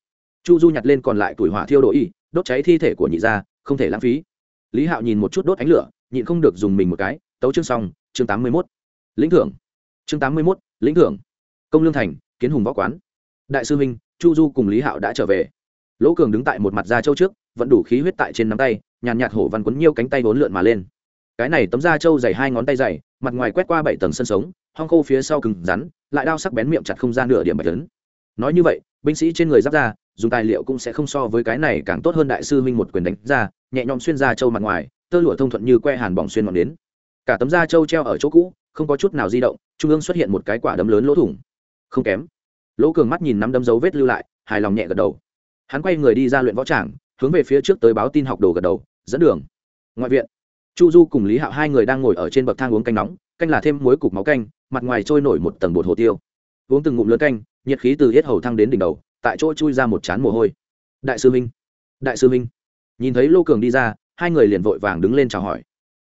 Chu du nhặt lên còn lại tuổi hỏa thiêu đổ y, đốt cháy thi thể của nhị gia, không thể lãng phí. Lý hạo nhìn một chút đốt ánh lửa, nhịn không được dùng mình một cái, tấu chương xong, chương tám mươi mốt. Lĩnh thưởng. Chương tám mươi mốt, lĩnh thưởng công lương thành, kiến hùng võ quán. Đại sư minh chu du cùng lý hạo đã trở về. Lỗ cường đứng tại một mặt da trâu trước vẫn đủ khí huyết tại trên nắm tay, nhàn nhạt hổ văn quấn nhiêu cánh tay vốn lượn mà lên. Cái này tấm da trâu dày hai ngón tay dày, mặt ngoài quét qua bảy tầng sân sống, hong khô phía sau cứng rắn, lại đao sắc bén miệng chặt không ra nửa điểm bạch lớn nói như vậy, binh sĩ trên người giáp ra dùng tài liệu cũng sẽ không so với cái này càng tốt hơn đại sư minh một quyền đánh ra, nhẹ nhõm xuyên da trâu mặt ngoài, tơ lụa thông thuận như que hàn bỏng xuyên ngọn đến cả tấm da trâu treo ở chỗ cũ, không có chút nào di động, trung ương xuất hiện một cái quả đấm lớn lỗ thủng không kém. Lỗ cường mắt nhìn nắm đấm dấu vết lưu lại, hài lòng nhẹ gật đầu. Hắn quay người đi ra luyện võ tràng, hướng về phía trước tới báo tin học đồ gật đầu, dẫn đường. Ngoại viện, chu du cùng lý hạo hai người đang ngồi ở trên bậc thang uống canh nóng, canh là thêm muối cục máu canh, mặt ngoài trôi nổi một tầng bột hồ tiêu. Uống từng ngụm lớn canh, nhiệt khí từ hết hầu thăng đến đỉnh đầu, tại chỗ chui ra một chán mồ hôi. Đại sư minh, đại sư minh. Nhìn thấy lô cường đi ra, hai người liền vội vàng đứng lên chào hỏi.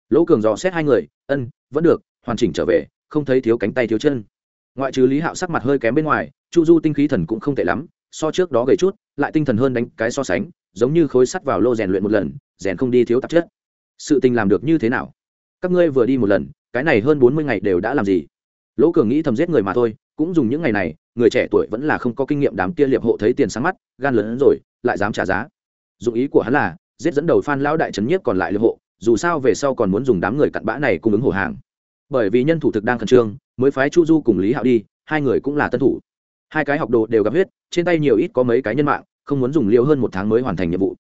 Lỗ cường dò xét hai người, ân, vẫn được, hoàn chỉnh trở về, không thấy thiếu cánh tay thiếu chân ngoại trừ lý hạo sắc mặt hơi kém bên ngoài, chu du tinh khí thần cũng không tệ lắm, so trước đó gầy chút, lại tinh thần hơn đánh cái so sánh, giống như khối sắt vào lô rèn luyện một lần, rèn không đi thiếu tạp chất. Sự tình làm được như thế nào? Các ngươi vừa đi một lần, cái này hơn bốn mươi ngày đều đã làm gì? Lỗ cường nghĩ thầm giết người mà thôi, cũng dùng những ngày này, người trẻ tuổi vẫn là không có kinh nghiệm đám kia liệp hộ thấy tiền sáng mắt, gan lớn hơn rồi, lại dám trả giá. Dụng ý của hắn là, giết dẫn đầu phan lão đại trấn nhiếp còn lại liệp hộ, dù sao về sau còn muốn dùng đám người cặn bã này cung ứng hổ hàng bởi vì nhân thủ thực đang khẩn trương, mới phái chu du cùng lý hạo đi, hai người cũng là tân thủ. Hai cái học đồ đều gặp huyết, trên tay nhiều ít có mấy cái nhân mạng, không muốn dùng liều hơn một tháng mới hoàn thành nhiệm vụ.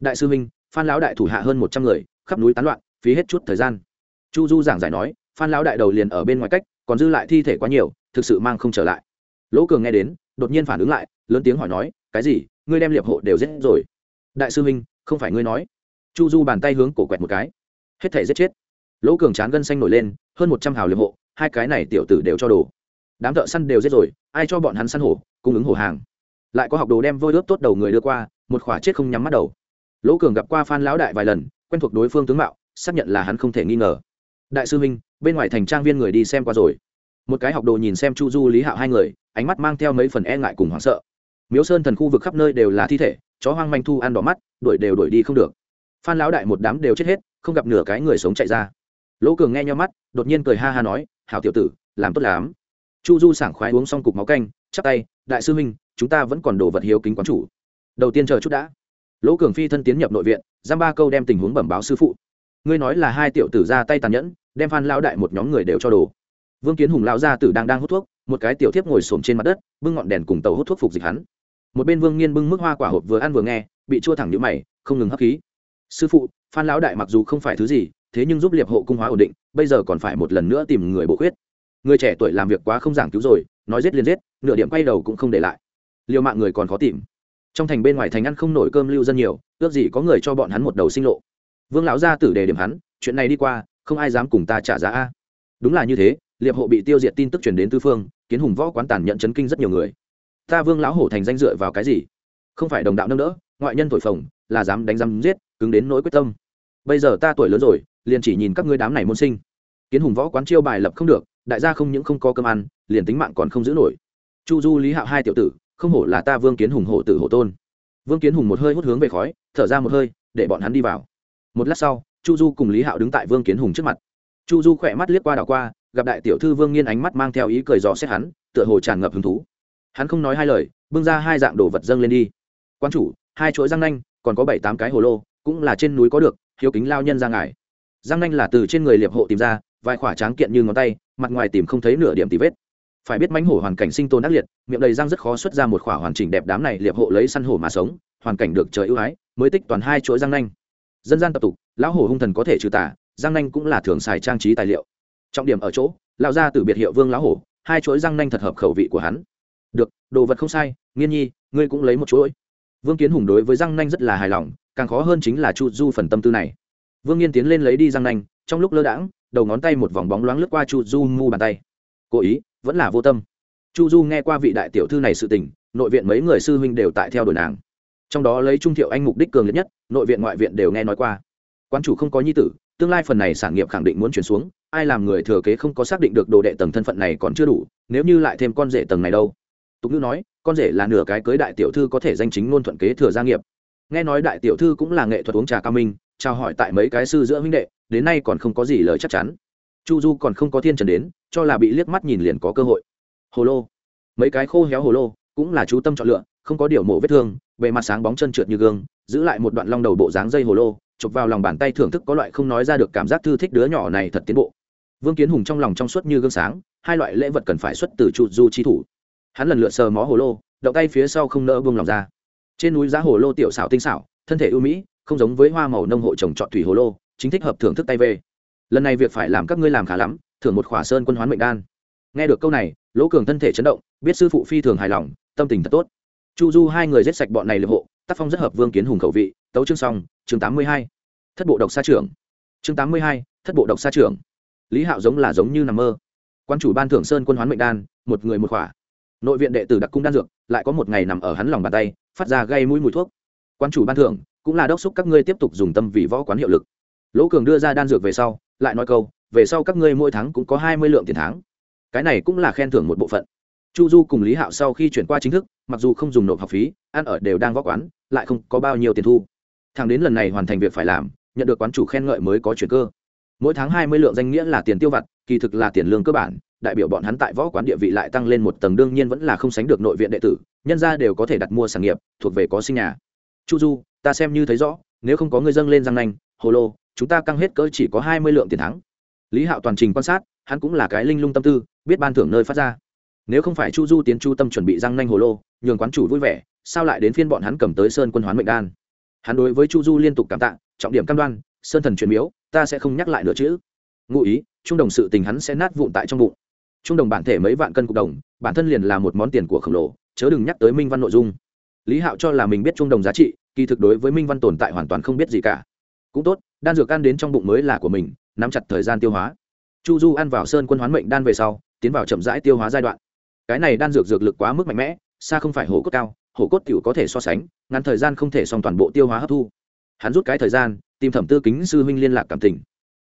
Đại sư minh, phan lão đại thủ hạ hơn một trăm người, khắp núi tán loạn, phí hết chút thời gian. Chu du giảng giải nói, phan lão đại đầu liền ở bên ngoài cách, còn dư lại thi thể quá nhiều, thực sự mang không trở lại. Lỗ cường nghe đến, đột nhiên phản ứng lại, lớn tiếng hỏi nói, cái gì? Ngươi đem liệp hộ đều giết rồi? Đại sư minh, không phải ngươi nói. Chu du bàn tay hướng cổ quẹt một cái. Hết thể giết chết. Lỗ cường chán gân xanh nổi lên hơn một trăm hào liệp hộ, hai cái này tiểu tử đều cho đồ. Đám thợ săn đều giết rồi, ai cho bọn hắn săn hổ, cung ứng hổ hàng. Lại có học đồ đem vôi ướp tốt đầu người đưa qua, một khỏa chết không nhắm mắt đầu. Lỗ cường gặp qua phan lão đại vài lần, quen thuộc đối phương tướng mạo, xác nhận là hắn không thể nghi ngờ. Đại sư minh, bên ngoài thành trang viên người đi xem qua rồi. Một cái học đồ nhìn xem chu du, lý hạo hai người, ánh mắt mang theo mấy phần e ngại cùng hoảng sợ. Miếu sơn thần khu vực khắp nơi đều là thi thể, chó hoang manh thu ăn đỏ mắt, đuổi đều đuổi đi không được. Phan lão đại một đám đều chết hết, không gặp nửa cái người sống chạy ra lỗ cường nghe nhau mắt, đột nhiên cười ha ha nói, hảo tiểu tử, làm tốt lắm. Chu du sảng khoái uống xong cục máu canh, chắp tay, đại sư huynh, chúng ta vẫn còn đồ vật hiếu kính quán chủ. Đầu tiên chờ chút đã. Lỗ cường phi thân tiến nhập nội viện, giam ba câu đem tình huống bẩm báo sư phụ. Ngươi nói là hai tiểu tử ra tay tàn nhẫn, đem phan lão đại một nhóm người đều cho đồ. Vương kiến hùng lão gia tử đang đang hút thuốc, một cái tiểu thiếp ngồi xổm trên mặt đất, bưng ngọn đèn cùng tàu hút thuốc phục dịch hắn. Một bên vương nghiên bưng mức hoa quả hộp vừa ăn vừa nghe, bị chua thẳng nhũ mày, không ngừng hấp khí. Sư phụ, phan lão đại mặc dù không phải thứ gì thế nhưng giúp liệp hộ cung hóa ổn định, bây giờ còn phải một lần nữa tìm người bộ khuyết. Người trẻ tuổi làm việc quá không giảng cứu rồi, nói giết liền giết, nửa điểm quay đầu cũng không để lại. Liều mạng người còn khó tìm. Trong thành bên ngoài thành ăn không nổi cơm lưu dân nhiều, ước gì có người cho bọn hắn một đầu sinh lộ. Vương lão gia tử đề điểm hắn, chuyện này đi qua, không ai dám cùng ta trả giá a. Đúng là như thế, liệp hộ bị tiêu diệt tin tức truyền đến tư phương, kiến hùng võ quán tàn nhận chấn kinh rất nhiều người. Ta vương lão hổ thành danh dựa vào cái gì? Không phải đồng đạo nâng đỡ, ngoại nhân thổi phồng, là dám đánh dám giết, cứng đến nỗi quyết tâm. Bây giờ ta tuổi lớn rồi liền chỉ nhìn các ngươi đám này môn sinh. Kiến hùng võ quán chiêu bài lập không được, đại gia không những không có cơm ăn, liền tính mạng còn không giữ nổi. Chu du, lý hạo hai tiểu tử, không hổ là ta vương kiến hùng hộ tử hộ tôn. Vương kiến hùng một hơi hút hướng về khói, thở ra một hơi, để bọn hắn đi vào. Một lát sau, chu du cùng lý hạo đứng tại vương kiến hùng trước mặt. Chu du khỏe mắt liếc qua đảo qua, gặp đại tiểu thư vương nghiên ánh mắt mang theo ý cười dò xét hắn, tựa hồ tràn ngập hứng thú. Hắn không nói hai lời, bưng ra hai dạng đồ vật dâng lên đi. Quan chủ, hai chuỗi răng nanh, còn có bảy tám cái hồ lô, cũng là trên núi có được, hiếu kính lao nhân ra ngài răng nanh là từ trên người liệp hộ tìm ra vài khỏa tráng kiện như ngón tay mặt ngoài tìm không thấy nửa điểm tì vết. Phải biết mánh hổ hoàn cảnh sinh tồn ác liệt miệng đầy răng rất khó xuất ra một khỏa hoàn chỉnh đẹp đám này liệp hộ lấy săn hổ mà sống hoàn cảnh được trời ưu ái mới tích toàn hai chuỗi răng nanh. Dân gian tập tục lão hổ hung thần có thể trừ tả, răng nanh cũng là thường xài trang trí tài liệu. Trọng điểm ở chỗ lão gia từ biệt hiệu vương lão hổ hai chuỗi răng nanh thật hợp khẩu vị của hắn. Được đồ vật không sai nghiên nhi ngươi cũng lấy một chuỗi. Vương kiến hùng đối với răng nanh rất là hài lòng càng khó hơn chính là chu du phần tâm tư này vương nghiên tiến lên lấy đi răng nanh, trong lúc lơ đãng, đầu ngón tay một vòng bóng loáng lướt qua chu du mu bàn tay. Cố ý, vẫn là vô tâm. Chu du nghe qua vị đại tiểu thư này sự tình, nội viện mấy người sư huynh đều tại theo đuổi nàng. Trong đó lấy trung thiệu anh mục đích cường liệt nhất, nội viện ngoại viện đều nghe nói qua. Quan chủ không có nhi tử, tương lai phần này sản nghiệp khẳng định muốn chuyển xuống, ai làm người thừa kế không có xác định được đồ đệ tầng thân phận này còn chưa đủ, nếu như lại thêm con rể tầng này đâu. Tục ngữ nói, con rể là nửa cái cưới đại tiểu thư có thể danh chính ngôn thuận kế thừa gia nghiệp. Nghe nói đại tiểu thư cũng là nghệ thuật uống trà cao minh chào hỏi tại mấy cái sư giữa huynh đệ, đến nay còn không có gì lời chắc chắn. Chu du còn không có thiên trần đến, cho là bị liếc mắt nhìn liền có cơ hội. Hồ lô. Mấy cái khô héo hồ lô, cũng là chú tâm chọn lựa, không có điều mổ vết thương, bề mặt sáng bóng chân trượt như gương, giữ lại một đoạn long đầu bộ dáng dây hồ lô, chụp vào lòng bàn tay thưởng thức có loại không nói ra được cảm giác thư thích đứa nhỏ này thật tiến bộ. Vương kiến hùng trong lòng trong suốt như gương sáng, hai loại lễ vật cần phải xuất từ chu du chi thủ. Hắn lần lượt sờ mó hồ lô, động tay phía sau không nỡ buông lòng ra. Trên núi giá hồ lô tiểu xảo tinh xảo, thân thể ưu mỹ không giống với hoa màu nông hộ trồng trọt thủy hồ lô, chính thích hợp thưởng thức tay về. Lần này việc phải làm các ngươi làm khá lắm, thưởng một khỏa sơn quân hoán mệnh đan. Nghe được câu này, lỗ cường thân thể chấn động, biết sư phụ phi thường hài lòng, tâm tình thật tốt. Chu du hai người giết sạch bọn này liệp hộ, tác phong rất hợp vương kiến hùng khẩu vị, tấu chương xong, chương tám mươi hai. Thất bộ độc xa trưởng. Chương tám mươi hai, thất bộ độc xa trưởng. Lý hạo giống là giống như nằm mơ. Quan chủ ban thưởng sơn quân hoán mệnh đan, một người một khỏa. Nội viện đệ tử đặc cung đan dược, lại có một ngày nằm ở hắn lòng bàn tay, phát ra gây mũi mùi thuốc. Quan chủ ban thưởng cũng là đốc xúc các ngươi tiếp tục dùng tâm vì võ quán hiệu lực. Lỗ cường đưa ra đan dược về sau, lại nói câu, về sau các ngươi mỗi tháng cũng có hai mươi lượng tiền tháng. Cái này cũng là khen thưởng một bộ phận. Chu du cùng lý hạo sau khi chuyển qua chính thức, mặc dù không dùng nộp học phí, ăn ở đều đang võ quán, lại không có bao nhiêu tiền thu. Thằng đến lần này hoàn thành việc phải làm, nhận được quán chủ khen ngợi mới có chuyển cơ. Mỗi tháng hai mươi lượng danh nghĩa là tiền tiêu vặt, kỳ thực là tiền lương cơ bản, đại biểu bọn hắn tại võ quán địa vị lại tăng lên một tầng, đương nhiên vẫn là không sánh được nội viện đệ tử, nhân ra đều có thể đặt mua sản nghiệp, thuộc về có sinh nhà chu du, ta xem như thấy rõ, nếu không có người dâng lên răng nanh, hồ lô, chúng ta căng hết cỡ chỉ có hai mươi lượng tiền thắng. Lý hạo toàn trình quan sát, hắn cũng là cái linh lung tâm tư, biết ban thưởng nơi phát ra. Nếu không phải chu du tiến chu tâm chuẩn bị răng nanh hồ lô, nhường quán chủ vui vẻ, sao lại đến phiên bọn hắn cầm tới sơn quân hoán mệnh đan? Hắn đối với chu du liên tục cảm tạ, trọng điểm cam đoan, sơn thần truyền miếu, ta sẽ không nhắc lại nữa chứ. Ngụ ý, trung đồng sự tình hắn sẽ nát vụn tại trong bụng. Trung đồng bản thể mấy vạn cân cục đồng, bản thân liền là một món tiền của khổng lồ, chớ đừng nhắc tới minh văn nội dung lý hạo cho là mình biết trung đồng giá trị, kỳ thực đối với minh văn tồn tại hoàn toàn không biết gì cả. Cũng tốt, đan dược ăn đến trong bụng mới là của mình, nắm chặt thời gian tiêu hóa. Chu du ăn vào sơn quân hoán mệnh đan về sau, tiến vào chậm rãi tiêu hóa giai đoạn. Cái này đan dược dược lực quá mức mạnh mẽ, xa không phải hổ cốt cao, hổ cốt cựu có thể so sánh, ngắn thời gian không thể xong toàn bộ tiêu hóa hấp thu. Hắn rút cái thời gian, tìm thẩm tư kính sư huynh liên lạc cảm tình.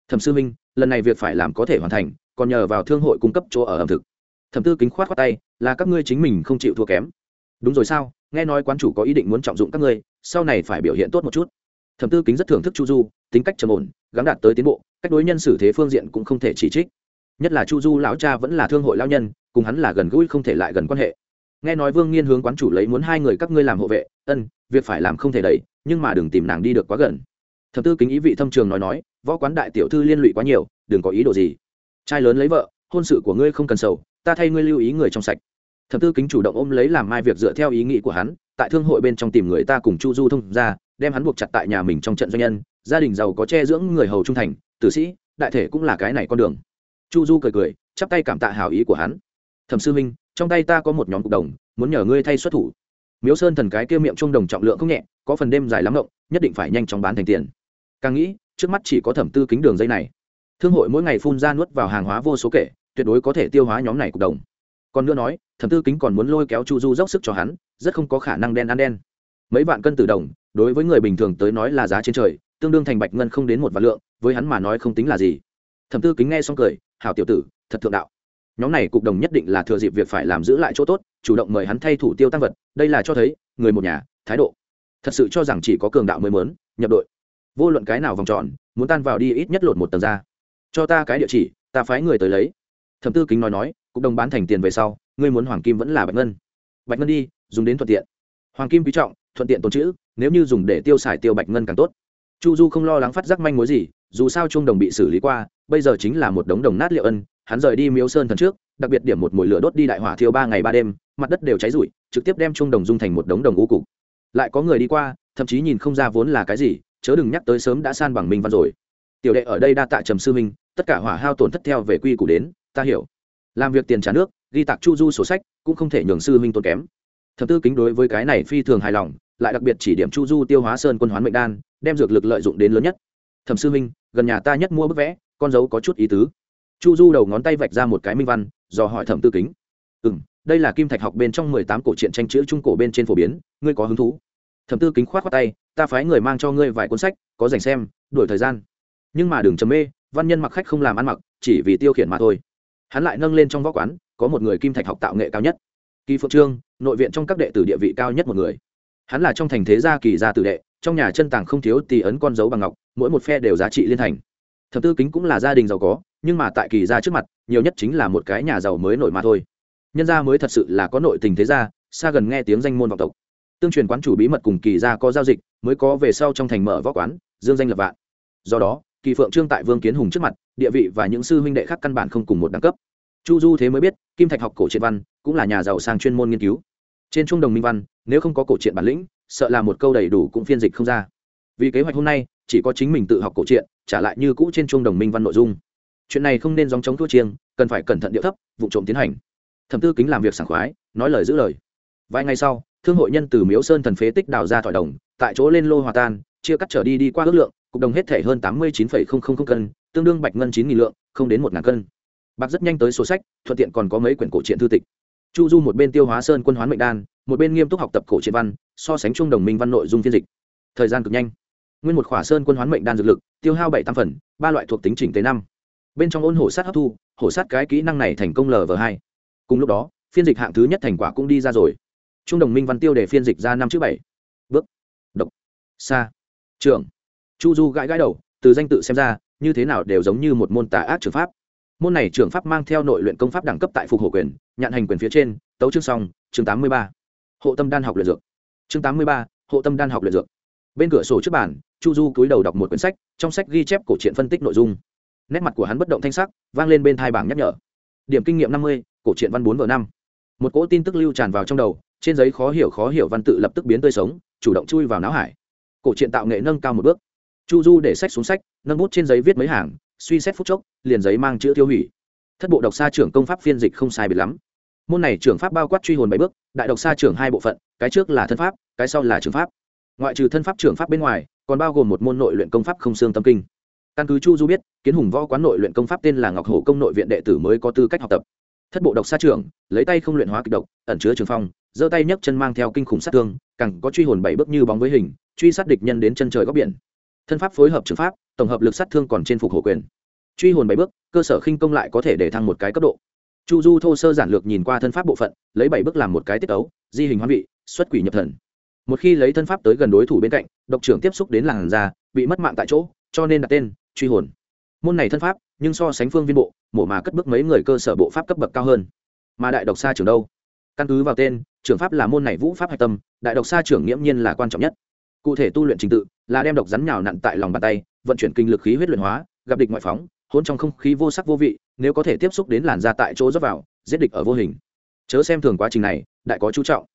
Thẩm sư huynh, lần này việc phải làm có thể hoàn thành, còn nhờ vào thương hội cung cấp chỗ ở ẩm thực. Thẩm tư kính khoát khoát tay, là các ngươi chính mình không chịu thua kém. Đúng rồi sao? Nghe nói quán chủ có ý định muốn trọng dụng các ngươi, sau này phải biểu hiện tốt một chút. Thẩm tư kính rất thưởng thức chu du, tính cách trầm ổn gắn đạt tới tiến bộ, cách đối nhân xử thế phương diện cũng không thể chỉ trích. Nhất là chu du lão cha vẫn là thương hội lão nhân, cùng hắn là gần gũi không thể lại gần quan hệ. Nghe nói vương nghiên hướng quán chủ lấy muốn hai người các ngươi làm hộ vệ, ân, việc phải làm không thể đẩy, nhưng mà đừng tìm nàng đi được quá gần. Thập tư kính ý vị thâm trường nói nói, võ quán đại tiểu thư liên lụy quá nhiều, đừng có ý đồ gì. Trai lớn lấy vợ, hôn sự của ngươi không cần sầu, ta thay ngươi lưu ý người trong sạch thập tư kính chủ động ôm lấy làm mai việc dựa theo ý nghĩ của hắn, tại thương hội bên trong tìm người ta cùng chu du thông ra, đem hắn buộc chặt tại nhà mình trong trận doanh nhân, gia đình giàu có che dưỡng người hầu trung thành, tử sĩ, đại thể cũng là cái này con đường. Chu du cười cười, chắp tay cảm tạ hào ý của hắn. Thẩm sư minh trong tay ta có một nhóm cục đồng, muốn nhờ ngươi thay xuất thủ. Miếu sơn thần cái kia miệng trung đồng trọng lượng không nhẹ, có phần đêm dài lắm rộng nhất định phải nhanh chóng bán thành tiền. Càng nghĩ, trước mắt chỉ có thẩm tư kính đường dây này. Thương hội mỗi ngày phun ra nuốt vào hàng hóa vô số kể, tuyệt đối có thể tiêu hóa nhóm này cục đồng. Còn nữa nói thẩm tư kính còn muốn lôi kéo chu du dốc sức cho hắn, rất không có khả năng đen ăn đen. Mấy vạn cân tử đồng, đối với người bình thường tới nói là giá trên trời, tương đương thành bạch ngân không đến một vạn lượng, với hắn mà nói không tính là gì. Thẩm tư kính nghe xong cười, hảo tiểu tử, thật thượng đạo. Nhóm này cục đồng nhất định là thừa dịp việc phải làm giữ lại chỗ tốt, chủ động mời hắn thay thủ tiêu tăng vật, đây là cho thấy, người một nhà, thái độ. Thật sự cho rằng chỉ có cường đạo mới mớn nhập đội. Vô luận cái nào vòng tròn, muốn tan vào đi ít nhất lột một tầng ra. Cho ta cái địa chỉ, ta phái người tới lấy. Thẩm tư kính nói nói, cục đồng bán thành tiền về sau ngươi muốn hoàng kim vẫn là bạch ngân. Bạch ngân đi, dùng đến thuận tiện. Hoàng kim quý trọng, thuận tiện tồn chữ nếu như dùng để tiêu xài tiêu bạch ngân càng tốt. Chu du không lo lắng phát giác manh mối gì, dù sao trung đồng bị xử lý qua, bây giờ chính là một đống đồng nát liệu ân, hắn rời đi miếu sơn thần trước, đặc biệt điểm một mùi lửa đốt đi đại hỏa thiêu ba ngày ba đêm, mặt đất đều cháy rụi, trực tiếp đem trung đồng dung thành một đống đồng u cục. Lại có người đi qua, thậm chí nhìn không ra vốn là cái gì, chớ đừng nhắc tới sớm đã san bằng minh văn rồi. Tiểu đệ ở đây đa tạ trầm sư minh tất cả hỏa hao tổn thất theo về quy củ đến, ta hiểu. Làm việc tiền trả nước ghi tạc chu du sổ sách cũng không thể nhường sư minh tốn kém. Thập tư kính đối với cái này phi thường hài lòng, lại đặc biệt chỉ điểm chu du tiêu hóa sơn quân hoán mệnh đan, đem dược lực lợi dụng đến lớn nhất. Thẩm sư minh gần nhà ta nhất mua bức vẽ, con dấu có chút ý tứ. Chu du đầu ngón tay vạch ra một cái minh văn do hỏi thẩm tư kính. Ừ m đây là kim thạch học bên trong mười tám cổ truyện tranh chữ trung cổ bên trên phổ biến, ngươi có hứng thú? Thẩm tư kính k h o á t khoác tay, ta phái người mang cho ngươi vài cuốn sách, có dành xem đổi thời gian. Nhưng mà đừng chấm mê, văn nhân mặc khách không làm ăn mặc, chỉ vì tiêu khiển mà thôi hắn lại nâng lên trong võ quán, có một người kim thạch học tạo nghệ cao nhất. Kỳ phượng trương, nội viện trong các đệ tử địa vị cao nhất một người. Hắn là trong thành thế gia kỳ gia tử đệ, trong nhà chân tàng không thiếu tì ấn con dấu bằng ngọc, mỗi một phe đều giá trị liên thành. Thập tư kính cũng là gia đình giàu có, nhưng mà tại kỳ gia trước mặt, nhiều nhất chính là một cái nhà giàu mới nổi mà thôi. Nhân gia mới thật sự là có nội tình thế gia, xa gần nghe tiếng danh môn vọng tộc. Tương truyền quán chủ bí mật cùng kỳ gia có giao dịch, mới có về sau trong thành mở võ quán, dương danh lập vạn. Do đó kỳ phượng trương tại vương kiến hùng trước mặt, địa vị và những sư huynh đệ khác căn bản không cùng một đẳng cấp. Chu du thế mới biết, kim thạch học cổ triện văn cũng là nhà giàu sang chuyên môn nghiên cứu. Trên trung đồng minh văn, nếu không có cổ truyện bản lĩnh, sợ là một câu đầy đủ cũng phiên dịch không ra. Vì kế hoạch hôm nay, chỉ có chính mình tự học cổ truyện, trả lại như cũ trên trung đồng minh văn nội dung. Chuyện này không nên dòng chống thua chiêng, cần phải cẩn thận điệu thấp, vụ trộm tiến hành. Thẩm tư kính làm việc sảng khoái, nói lời giữ lời. Vài ngày sau, thương hội nhân từ miếu sơn thần phế tích đào ra thỏi đồng, tại chỗ lên lô hòa tan, chia cắt trở đi đi qua ước lượng cục đồng hết thể hơn tám mươi chín cân, tương đương bạch ngân chín lượng, không đến một ngàn cân. Bạc rất nhanh tới số sách, thuận tiện còn có mấy quyển cổ truyện thư tịch. Chu du một bên tiêu hóa sơn quân hoán mệnh đan, một bên nghiêm túc học tập cổ truyện văn, so sánh chung đồng minh văn nội dung phiên dịch. Thời gian cực nhanh. Nguyên một khỏa sơn quân hoán mệnh đan dược lực, tiêu hao bảy tam phần, ba loại thuộc tính chỉnh tới năm. Bên trong ôn hổ sát hấp thu, hổ sát cái kỹ năng này thành công lv hai. Cùng lúc đó, phiên dịch hạng thứ nhất thành quả cũng đi ra rồi. Trung đồng minh văn tiêu để phiên dịch ra năm chữ bảy. Bước. Độc. Xa trưởng chu du gãi gãi đầu, từ danh tự xem ra, như thế nào đều giống như một môn tà ác trường pháp. Môn này trường pháp mang theo nội luyện công pháp đẳng cấp tại phục hộ quyền nhận hành quyền phía trên, tấu chương song chương tám mươi ba. Hộ tâm đan học luyện dược. Chương tám mươi ba, hộ tâm đan học luyện dược. Bên cửa sổ trước bàn, chu du cúi đầu đọc một quyển sách, trong sách ghi chép cổ truyện phân tích nội dung. Nét mặt của hắn bất động thanh sắc, vang lên bên thai bảng nhắc nhở. Điểm kinh nghiệm năm mươi, cổ truyện văn bốn vở năm. Một cỗ tin tức lưu tràn vào trong đầu, trên giấy khó hiểu khó hiểu văn tự lập tức biến tươi sống, chủ động chui vào não hải. Cổ truyện tạo nghệ nâng cao một bước chu du để sách xuống sách, nâng bút trên giấy viết mấy hàng, suy xét phút chốc, liền giấy mang chữ tiêu hủy. Thất bộ độc xa trưởng công pháp phiên dịch không sai biệt lắm. Môn này trưởng pháp bao quát truy hồn bảy bước, đại độc xa trưởng hai bộ phận, cái trước là thân pháp, cái sau là trưởng pháp. Ngoại trừ thân pháp trưởng pháp bên ngoài, còn bao gồm một môn nội luyện công pháp không xương tâm kinh. Căn cứ chu du biết, kiến hùng võ quán nội luyện công pháp tên là ngọc hổ công nội viện đệ tử mới có tư cách học tập. Thất bộ độc xa trưởng, lấy tay không luyện hóa kịch độc, ẩn chứa trường phong, giơ tay nhấc chân mang theo kinh khủng sát thương, càng có truy hồn bảy bước như bóng với hình, truy sát địch nhân đến chân trời góc biển thân pháp phối hợp trường pháp, tổng hợp lực sát thương còn trên phục hổ quyền. Truy hồn bảy bước, cơ sở khinh công lại có thể để thăng một cái cấp độ. Chu du thô sơ giản lược nhìn qua thân pháp bộ phận, lấy bảy bước làm một cái tiết ấu, di hình hoán vị, xuất quỷ nhập thần. Một khi lấy thân pháp tới gần đối thủ bên cạnh, độc trưởng tiếp xúc đến làn da, bị mất mạng tại chỗ, cho nên đặt tên, truy hồn. Môn này thân pháp, nhưng so sánh phương viên bộ, mổ mà cất bước mấy người cơ sở bộ pháp cấp bậc cao hơn. Mà đại độc xa trưởng đâu? Căn cứ vào tên, trưởng pháp là môn này vũ pháp hạch tâm, đại độc xa trưởng nghiễm nhiên là quan trọng nhất cụ thể tu luyện trình tự là đem độc rắn nhào nặn tại lòng bàn tay, vận chuyển kinh lực khí huyết luyện hóa, gặp địch ngoại phóng, hôn trong không khí vô sắc vô vị, nếu có thể tiếp xúc đến làn da tại chỗ dốc vào, giết địch ở vô hình. Chớ xem thường quá trình này, đại có chú trọng.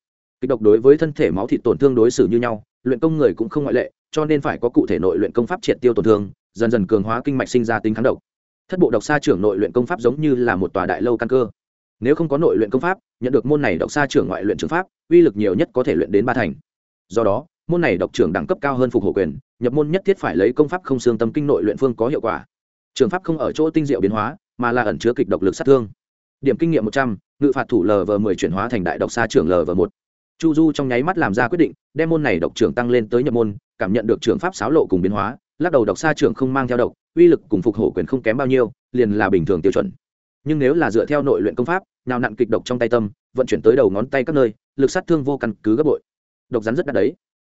Kịch độc đối với thân thể máu thịt tổn thương đối xử như nhau, luyện công người cũng không ngoại lệ, cho nên phải có cụ thể nội luyện công pháp triệt tiêu tổn thương, dần dần cường hóa kinh mạch sinh ra tính kháng độc. Thất bộ độc xa trưởng nội luyện công pháp giống như là một tòa đại lâu căn cơ. Nếu không có nội luyện công pháp, nhận được môn này độc xa trưởng ngoại luyện trường pháp, uy lực nhiều nhất có thể luyện đến ba thành. Do đó môn này độc trưởng đẳng cấp cao hơn phục hộ quyền, nhập môn nhất thiết phải lấy công pháp không xương tâm kinh nội luyện phương có hiệu quả. Trường pháp không ở chỗ tinh diệu biến hóa, mà là ẩn chứa kịch độc lực sát thương. Điểm kinh nghiệm một trăm, ngự phạt thủ lv mười chuyển hóa thành đại độc xa trưởng lv một. Chu du trong nháy mắt làm ra quyết định, đem môn này độc trưởng tăng lên tới nhập môn, cảm nhận được trường pháp xáo lộ cùng biến hóa, lắc đầu độc xa trưởng không mang theo độc, uy lực cùng phục hổ quyền không kém bao nhiêu, liền là bình thường tiêu chuẩn. Nhưng nếu là dựa theo nội luyện công pháp, nào nặn kịch độc trong tay tâm, vận chuyển tới đầu ngón tay các nơi, lực sát thương vô căn cứ gấp bội. Độc rắn rất đắt đấy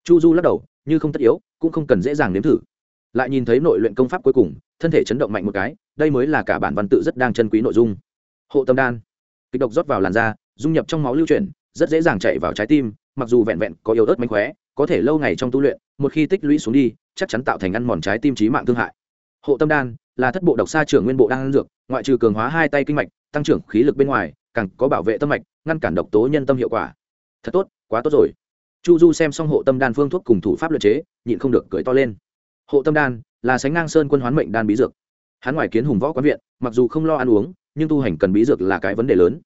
chu du lắc đầu, như không tất yếu, cũng không cần dễ dàng nếm thử. Lại nhìn thấy nội luyện công pháp cuối cùng, thân thể chấn động mạnh một cái, đây mới là cả bản văn tự rất đang chân quý nội dung. Hộ tâm đan. Kịch độc rót vào làn da, dung nhập trong máu lưu chuyển, rất dễ dàng chạy vào trái tim, mặc dù vẹn vẹn có yếu ớt mánh khóe, có thể lâu ngày trong tu luyện, một khi tích lũy xuống đi, chắc chắn tạo thành ăn mòn trái tim trí mạng thương hại. Hộ tâm đan là thất bộ độc xa trưởng nguyên bộ đan dược, ngoại trừ cường hóa hai tay kinh mạch, tăng trưởng khí lực bên ngoài, càng có bảo vệ tâm mạch, ngăn cản độc tố nhân tâm hiệu quả. Thật tốt, quá tốt rồi chu du xem xong hộ tâm đan phương thuốc cùng thủ pháp luật chế, nhịn không được cười to lên. Hộ tâm đan là sánh ngang sơn quân hoán mệnh đan bí dược. Hắn ngoài kiến hùng võ quán viện, mặc dù không lo ăn uống, nhưng tu hành cần bí dược là cái vấn đề lớn.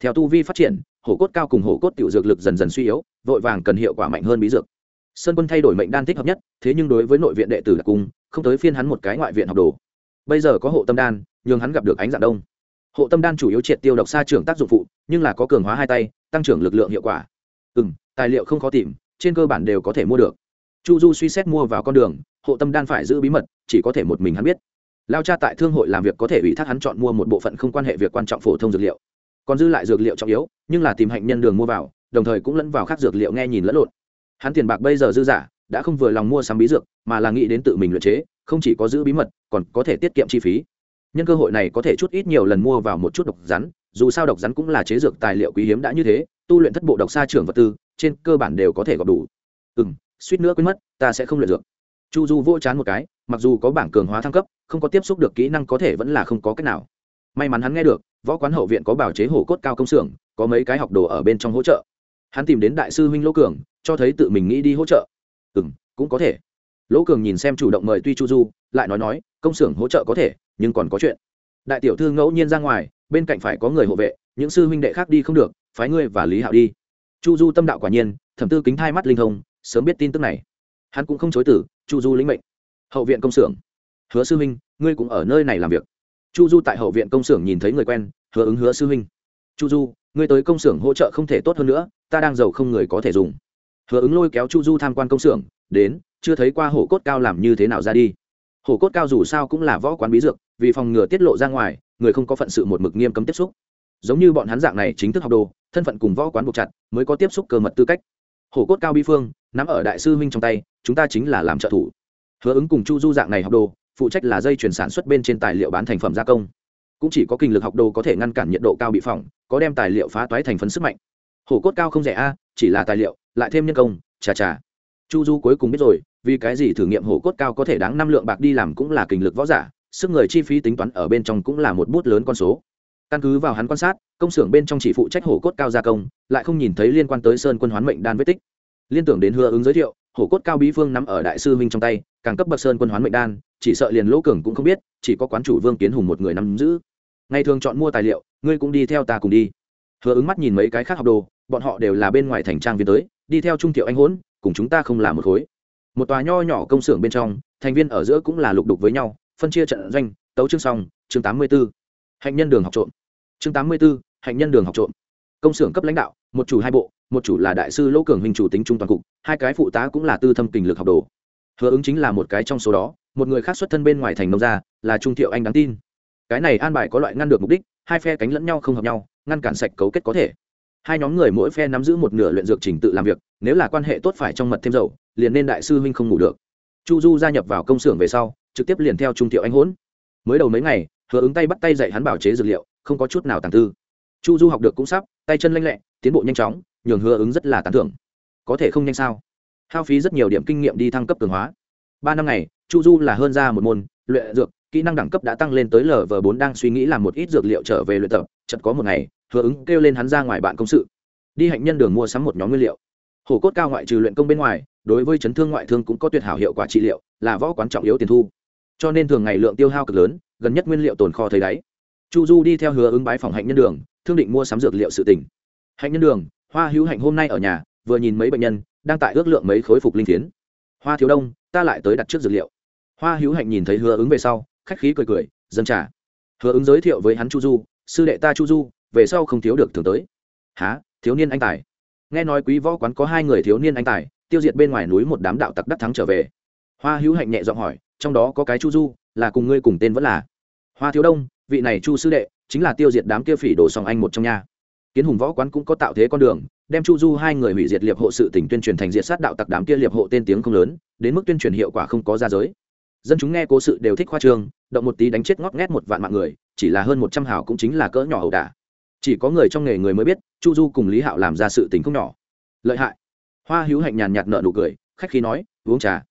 Theo tu vi phát triển, hổ cốt cao cùng hổ cốt tiểu dược lực dần dần suy yếu, vội vàng cần hiệu quả mạnh hơn bí dược. Sơn quân thay đổi mệnh đan thích hợp nhất, thế nhưng đối với nội viện đệ tử đặc cung không tới phiên hắn một cái ngoại viện học đồ. Bây giờ có hộ tâm đan nhưng hắn gặp được ánh dạng đông. Hộ tâm đan chủ yếu triệt tiêu độc xa trưởng tác dụng phụ, nhưng là có cường hóa hai tay, tăng trưởng lực lượng hiệu quả. Ừ m tài liệu không khó tìm, trên cơ bản đều có thể mua được. Chu du suy xét mua vào con đường, hộ tâm đan phải giữ bí mật, chỉ có thể một mình hắn biết. Lao cha tại thương hội làm việc có thể ủy thác hắn chọn mua một bộ phận không quan hệ việc quan trọng phổ thông dược liệu. Còn dư lại dược liệu trọng yếu, nhưng là tìm hạnh nhân đường mua vào, đồng thời cũng lẫn vào khác dược liệu nghe nhìn lẫn lộn. Hắn tiền bạc bây giờ dư giả đã không vừa lòng mua sắm bí dược, mà là nghĩ đến tự mình luyện chế, không chỉ có giữ bí mật, còn có thể tiết kiệm chi phí. Nhân cơ hội này có thể chút ít nhiều lần mua vào một chút độc rắn, dù sao độc rắn cũng là chế dược tài liệu quý hiếm đã như thế, tu luyện thất bộ độc xa trưởng vật tư trên cơ bản đều có thể gọp đủ. Ừ m suýt nữa quên mất, ta sẽ không luyện dược. Chu du vỗ chán một cái, mặc dù có bảng cường hóa thăng cấp, không có tiếp xúc được kỹ năng có thể vẫn là không có cách nào. May mắn hắn nghe được, võ quán hậu viện có bảo chế hổ cốt cao công xưởng, có mấy cái học đồ ở bên trong hỗ trợ. Hắn tìm đến đại sư huynh lỗ cường, cho thấy tự mình nghĩ đi hỗ trợ. Ừ m cũng có thể. Lỗ cường nhìn xem chủ động mời tuy chu du, lại nói nói, công xưởng hỗ trợ có thể, nhưng còn có chuyện. Đại tiểu thư ngẫu nhiên ra ngoài, bên cạnh phải có người hộ vệ, những sư huynh đệ khác đi không được, phái ngươi và lý hạo đi chu du tâm đạo quả nhiên, thẩm tư kính hai mắt linh thông, sớm biết tin tức này. Hắn cũng không chối tử chu du lĩnh mệnh. Hậu viện công xưởng. Hứa sư huynh, ngươi cũng ở nơi này làm việc. Chu du tại hậu viện công xưởng nhìn thấy người quen, hứa ứng hứa sư huynh. Chu du, ngươi tới công xưởng hỗ trợ không thể tốt hơn nữa, ta đang giàu không người có thể dùng. Hứa ứng lôi kéo chu du tham quan công xưởng, đến, chưa thấy qua hổ cốt cao làm như thế nào ra đi. Hổ cốt cao dù sao cũng là võ quán bí dược, vì phòng ngừa tiết lộ ra ngoài, người không có phận sự một mực nghiêm cấm tiếp xúc. Giống như bọn hắn dạng này chính thức học đồ thân phận cùng võ quán buộc chặt mới có tiếp xúc cơ mật tư cách. Hổ cốt cao bi phương, nắm ở đại sư huynh trong tay, chúng ta chính là làm trợ thủ. Hứa ứng cùng chu du dạng này học đồ, phụ trách là dây chuyển sản xuất bên trên tài liệu bán thành phẩm gia công. Cũng chỉ có kinh lực học đồ có thể ngăn cản nhiệt độ cao bị phỏng, có đem tài liệu phá toái thành phấn sức mạnh. Hổ cốt cao không rẻ a, chỉ là tài liệu, lại thêm nhân công, chà chà. Chu du cuối cùng biết rồi, vì cái gì thử nghiệm hổ cốt cao có thể đáng năm lượng bạc đi làm cũng là kinh lực võ giả, sức người chi phí tính toán ở bên trong cũng là một bút lớn con số căn cứ vào hắn quan sát, công xưởng bên trong chỉ phụ trách hổ cốt cao gia công, lại không nhìn thấy liên quan tới sơn quân hoán mệnh đan vết tích. Liên tưởng đến hứa ứng giới thiệu, hổ cốt cao bí phương nắm ở đại sư huynh trong tay, càng cấp bậc sơn quân hoán mệnh đan, chỉ sợ liền lỗ cường cũng không biết, chỉ có quán chủ vương kiến hùng một người nắm giữ. Ngày thường chọn mua tài liệu, ngươi cũng đi theo ta cùng đi. Hứa ứng mắt nhìn mấy cái khác học đồ, bọn họ đều là bên ngoài thành trang viên tới, đi theo trung thiệu anh hỗn, cùng chúng ta không là một khối. Một tòa nho nhỏ công xưởng bên trong, thành viên ở giữa cũng là lục đục với nhau, phân chia trận doanh, tấu chương xong, chương tám mươi 84. hạnh nhân đường học trộm chương tám mươi 84, hạnh nhân đường học trộm. Công xưởng cấp lãnh đạo một chủ hai bộ một chủ là đại sư lỗ cường hình chủ tính trung toàn cục hai cái phụ tá cũng là tư thâm kình lực học đồ. Hứa ứng chính là một cái trong số đó một người khác xuất thân bên ngoài thành nông gia là trung thiệu anh đáng tin. Cái này an bài có loại ngăn được mục đích hai phe cánh lẫn nhau không hợp nhau ngăn cản sạch cấu kết có thể. Hai nhóm người mỗi phe nắm giữ một nửa luyện dược trình tự làm việc nếu là quan hệ tốt phải trong mật thêm dầu liền nên đại sư huynh không ngủ được. Chu du gia nhập vào công xưởng về sau trực tiếp liền theo trung thiệu anh hỗn. Mới đầu mấy ngày hứa ứng tay bắt tay dạy hắn bảo chế dược liệu không có chút nào tàng tư chu du học được cũng sắp, tay chân lanh lẹ, tiến bộ nhanh chóng, nhường hứa ứng rất là tán thưởng. Có thể không nhanh sao? Hao phí rất nhiều điểm kinh nghiệm đi thăng cấp cường hóa. Ba năm ngày, chu du là hơn ra một môn, luyện dược, kỹ năng đẳng cấp đã tăng lên tới lv bốn, đang suy nghĩ làm một ít dược liệu trở về luyện tập. Chật có một ngày, hứa ứng kêu lên hắn ra ngoài bạn công sự. Đi hạnh nhân đường mua sắm một nhóm nguyên liệu. Hổ cốt cao ngoại trừ luyện công bên ngoài, đối với chấn thương ngoại thương cũng có tuyệt hảo hiệu quả trị liệu, là võ quán trọng yếu tiền thu. Cho nên thường ngày lượng tiêu hao cực lớn, gần nhất nguyên liệu tồn kho thấy đáy chu du đi theo hứa ứng bái phòng hạnh nhân đường, thương định mua sắm dược liệu sự tỉnh hạnh nhân đường, hoa hữu hạnh hôm nay ở nhà, vừa nhìn mấy bệnh nhân, đang tại ước lượng mấy khối phục linh thiến hoa thiếu đông, ta lại tới đặt trước dược liệu. Hoa hữu hạnh nhìn thấy hứa ứng về sau, khách khí cười cười dân trả hứa ứng giới thiệu với hắn chu du, sư đệ ta chu du, về sau không thiếu được thường tới. Há thiếu niên anh tài? Nghe nói quý võ quán có hai người thiếu niên anh tài, tiêu diệt bên ngoài núi một đám đạo tặc đắc thắng trở về. Hoa hữu hạnh nhẹ giọng hỏi, trong đó có cái chu du, là cùng ngươi cùng tên vẫn là? Hoa thiếu đông vị này chu sư đệ chính là tiêu diệt đám kia phỉ đồ sòng anh một trong nhà kiến hùng võ quán cũng có tạo thế con đường, đem chu du hai người hủy diệt liệp hộ sự tỉnh tuyên truyền thành diệt sát đạo tặc đám kia liệp hộ tên tiếng không lớn, đến mức tuyên truyền hiệu quả không có ra giới. Dân chúng nghe cố sự đều thích khoa trương, động một tí đánh chết ngót nghét một vạn mạng người, chỉ là hơn một trăm hào cũng chính là cỡ nhỏ ẩu đả. Chỉ có người trong nghề người mới biết, chu du cùng lý hạo làm ra sự tình không nhỏ. Lợi hại. Hoa hữu hạnh nhàn nhạt nợ nụ cười, khách khí nói, uống trà.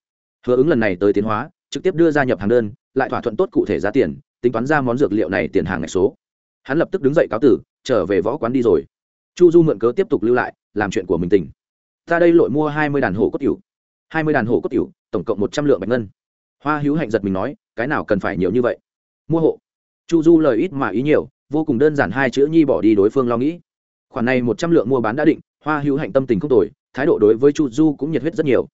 Hứa ứng lần này tới tiến hóa, trực tiếp đưa ra nhập hàng đơn, lại thỏa thuận tốt cụ thể giá tiền tính toán ra món dược liệu này tiền hàng ngày số. Hắn lập tức đứng dậy cáo tử, trở về võ quán đi rồi. Chu du mượn cớ tiếp tục lưu lại, làm chuyện của mình tỉnh. Ta đây lội mua hai mươi đàn hổ cốt tiểu hai mươi đàn hổ cốt tiểu tổng cộng một trăm lượng bạch ngân. Hoa hữu hạnh giật mình nói, cái nào cần phải nhiều như vậy? Mua hộ. Chu du lời ít mà ý nhiều, vô cùng đơn giản hai chữ nhi bỏ đi đối phương lo nghĩ. Khoản này một trăm lượng mua bán đã định, hoa hữu hạnh tâm tình không tồi, thái độ đối với chu du cũng nhiệt huyết rất nhiều.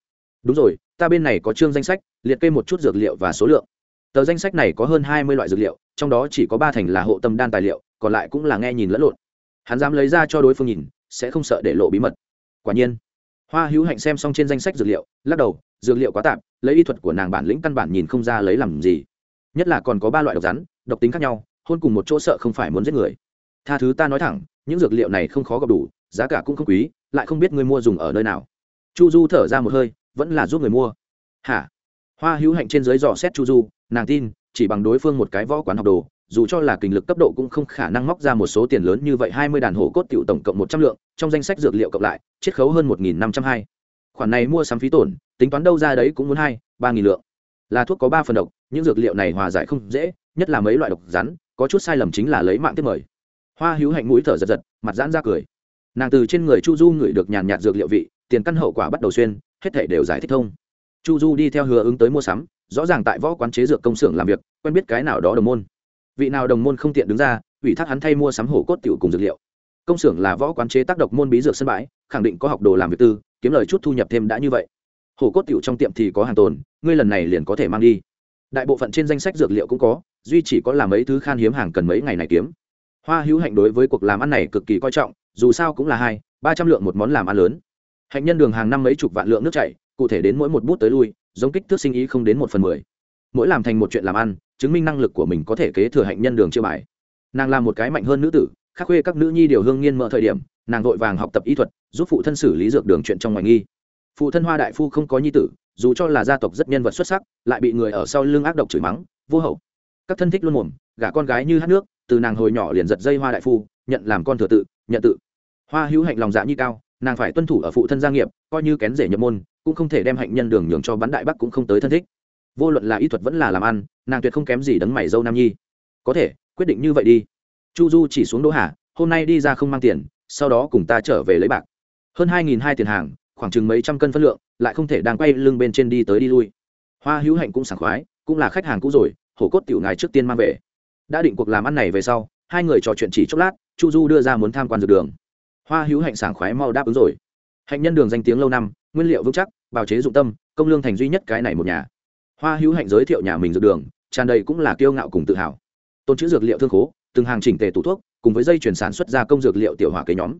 Đúng rồi, ta bên này có chương danh sách, liệt kê một chút dược liệu và số lượng tờ danh sách này có hơn hai mươi loại dược liệu, trong đó chỉ có ba thành là hộ tâm đan tài liệu, còn lại cũng là nghe nhìn lẫn lộn. Hắn dám lấy ra cho đối phương nhìn, sẽ không sợ để lộ bí mật. Quả nhiên, hoa hữu hạnh xem xong trên danh sách dược liệu, lắc đầu, dược liệu quá tạp, lấy y thuật của nàng bản lĩnh căn bản nhìn không ra lấy làm gì. Nhất là còn có ba loại độc rắn, độc tính khác nhau, hôn cùng một chỗ sợ không phải muốn giết người. Tha thứ ta nói thẳng, những dược liệu này không khó gặp đủ, giá cả cũng không quý, lại không biết người mua dùng ở nơi nào. Chu du thở ra một hơi, vẫn là giúp người mua. Hả? Hoa hữu hạnh trên dưới dò xét chu du nàng tin, chỉ bằng đối phương một cái võ quán học đồ, dù cho là kinh lực cấp độ cũng không khả năng móc ra một số tiền lớn như vậy, hai mươi đàn hổ cốt tiểu tổng cộng một trăm lượng, trong danh sách dược liệu cộng lại, chiết khấu hơn một nghìn năm trăm hai. Khoản này mua sắm phí tổn, tính toán đâu ra đấy cũng muốn hai, ba nghìn lượng. Là thuốc có ba phần độc, những dược liệu này hòa giải không dễ, nhất là mấy loại độc rắn, có chút sai lầm chính là lấy mạng tiếp mời. Hoa hữu hạnh mũi thở giật giật, mặt giãn ra cười. Nàng từ trên người chu du ngửi được nhàn nhạt dược liệu vị, tiền căn hậu quả bắt đầu xuyên, hết thể đều giải thích thông. Chu du đi theo hứa ứng tới mua sắm rõ ràng tại võ quán chế dược công xưởng làm việc, quen biết cái nào đó đồng môn. Vị nào đồng môn không tiện đứng ra, ủy thác hắn thay mua sắm hổ cốt tiểu cùng dược liệu. Công xưởng là võ quán chế tác độc môn bí dược sân bãi, khẳng định có học đồ làm việc tư, kiếm lời chút thu nhập thêm đã như vậy. Hổ cốt tiểu trong tiệm thì có hàng tồn, ngươi lần này liền có thể mang đi. Đại bộ phận trên danh sách dược liệu cũng có, duy chỉ có làm mấy thứ khan hiếm hàng cần mấy ngày này kiếm. Hoa hữu hạnh đối với cuộc làm ăn này cực kỳ coi trọng, dù sao cũng là hai, ba trăm lượng một món làm ăn lớn. Hạnh nhân đường hàng năm mấy chục vạn lượng nước chảy, cụ thể đến mỗi một bút tới lui giống kích thước sinh ý không đến một phần mười. Mỗi làm thành một chuyện làm ăn, chứng minh năng lực của mình có thể kế thừa hạnh nhân đường chưa bài. Nàng là một cái mạnh hơn nữ tử khắc khuê các nữ nhi điều hương nghiên mở thời điểm, nàng vội vàng học tập y thuật, giúp phụ thân xử lý dược đường chuyện trong ngoài nghi. Phụ thân hoa đại phu không có nhi tử, dù cho là gia tộc rất nhân vật xuất sắc, lại bị người ở sau lưng ác độc chửi mắng, vô hậu. Các thân thích luôn mồm, gả con gái như hát nước, từ nàng hồi nhỏ liền giật dây hoa đại phu, nhận làm con thừa tự, nhận tự. Hoa hữu hạnh lòng dạ như cao, nàng phải tuân thủ ở phụ thân gia nghiệp, coi như kén rể nhập môn cũng không thể đem hạnh nhân đường nhường cho bắn đại bắc cũng không tới thân thích. Vô luận là y thuật vẫn là làm ăn, nàng tuyệt không kém gì đấng mày dâu nam nhi. Có thể, quyết định như vậy đi. Chu du chỉ xuống đỗ hà, hôm nay đi ra không mang tiền, sau đó cùng ta trở về lấy bạc. Hơn hai nghìn hai tiền hàng, khoảng chừng mấy trăm cân phân lượng, lại không thể đang quay lưng bên trên đi tới đi lui. Hoa hữu hạnh cũng sảng khoái, cũng là khách hàng cũ rồi, hổ cốt tiểu ngài trước tiên mang về. Đã định cuộc làm ăn này về sau, hai người trò chuyện chỉ chốc lát, chu du đưa ra muốn tham quan dược đường. Hoa hữu hạnh sảng khoái mau đáp ứng rồi. Hạnh nhân đường danh tiếng lâu năm, nguyên liệu vững chắc bào chế dụng tâm, công lương thành duy nhất cái này một nhà. Hoa hữu hạnh giới thiệu nhà mình dược đường, tràn đầy cũng là kiêu ngạo cùng tự hào. Tôn chữ dược liệu thương khố, từng hàng chỉnh tề tủ thuốc, cùng với dây chuyển sản xuất ra công dược liệu tiểu hỏa kế nhóm.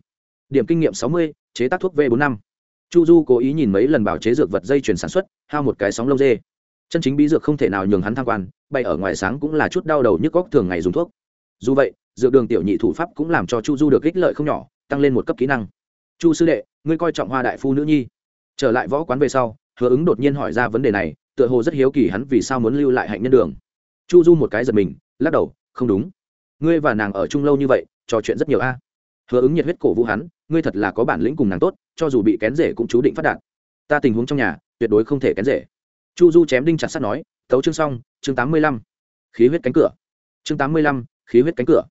Điểm kinh nghiệm sáu mươi, chế tác thuốc v bốn năm. Chu du cố ý nhìn mấy lần bảo chế dược vật dây chuyển sản xuất, hao một cái sóng lông dê. Chân chính bí dược không thể nào nhường hắn tham quan bay ở ngoài sáng cũng là chút đau đầu nhức góc thường ngày dùng thuốc. Dù vậy, dược đường tiểu nhị thủ pháp cũng làm cho chu du được ích lợi không nhỏ, tăng lên một cấp kỹ năng. Chu sư đệ, ngươi coi trọng hoa đại phu nữ nhi trở lại võ quán về sau, hứa ứng đột nhiên hỏi ra vấn đề này, tựa hồ rất hiếu kỳ hắn vì sao muốn lưu lại hạnh nhân đường. Chu du một cái giật mình, lắc đầu, không đúng. Ngươi và nàng ở chung lâu như vậy, trò chuyện rất nhiều a. Hứa ứng nhiệt huyết cổ vũ hắn, ngươi thật là có bản lĩnh cùng nàng tốt, cho dù bị kén rể cũng chú định phát đạt. Ta tình huống trong nhà, tuyệt đối không thể kén rể. Chu du chém đinh chặt sắt nói, tấu chương xong, chương tám mươi lăm. Khí huyết cánh cửa. Chương tám mươi lăm, khí huyết cánh cửa.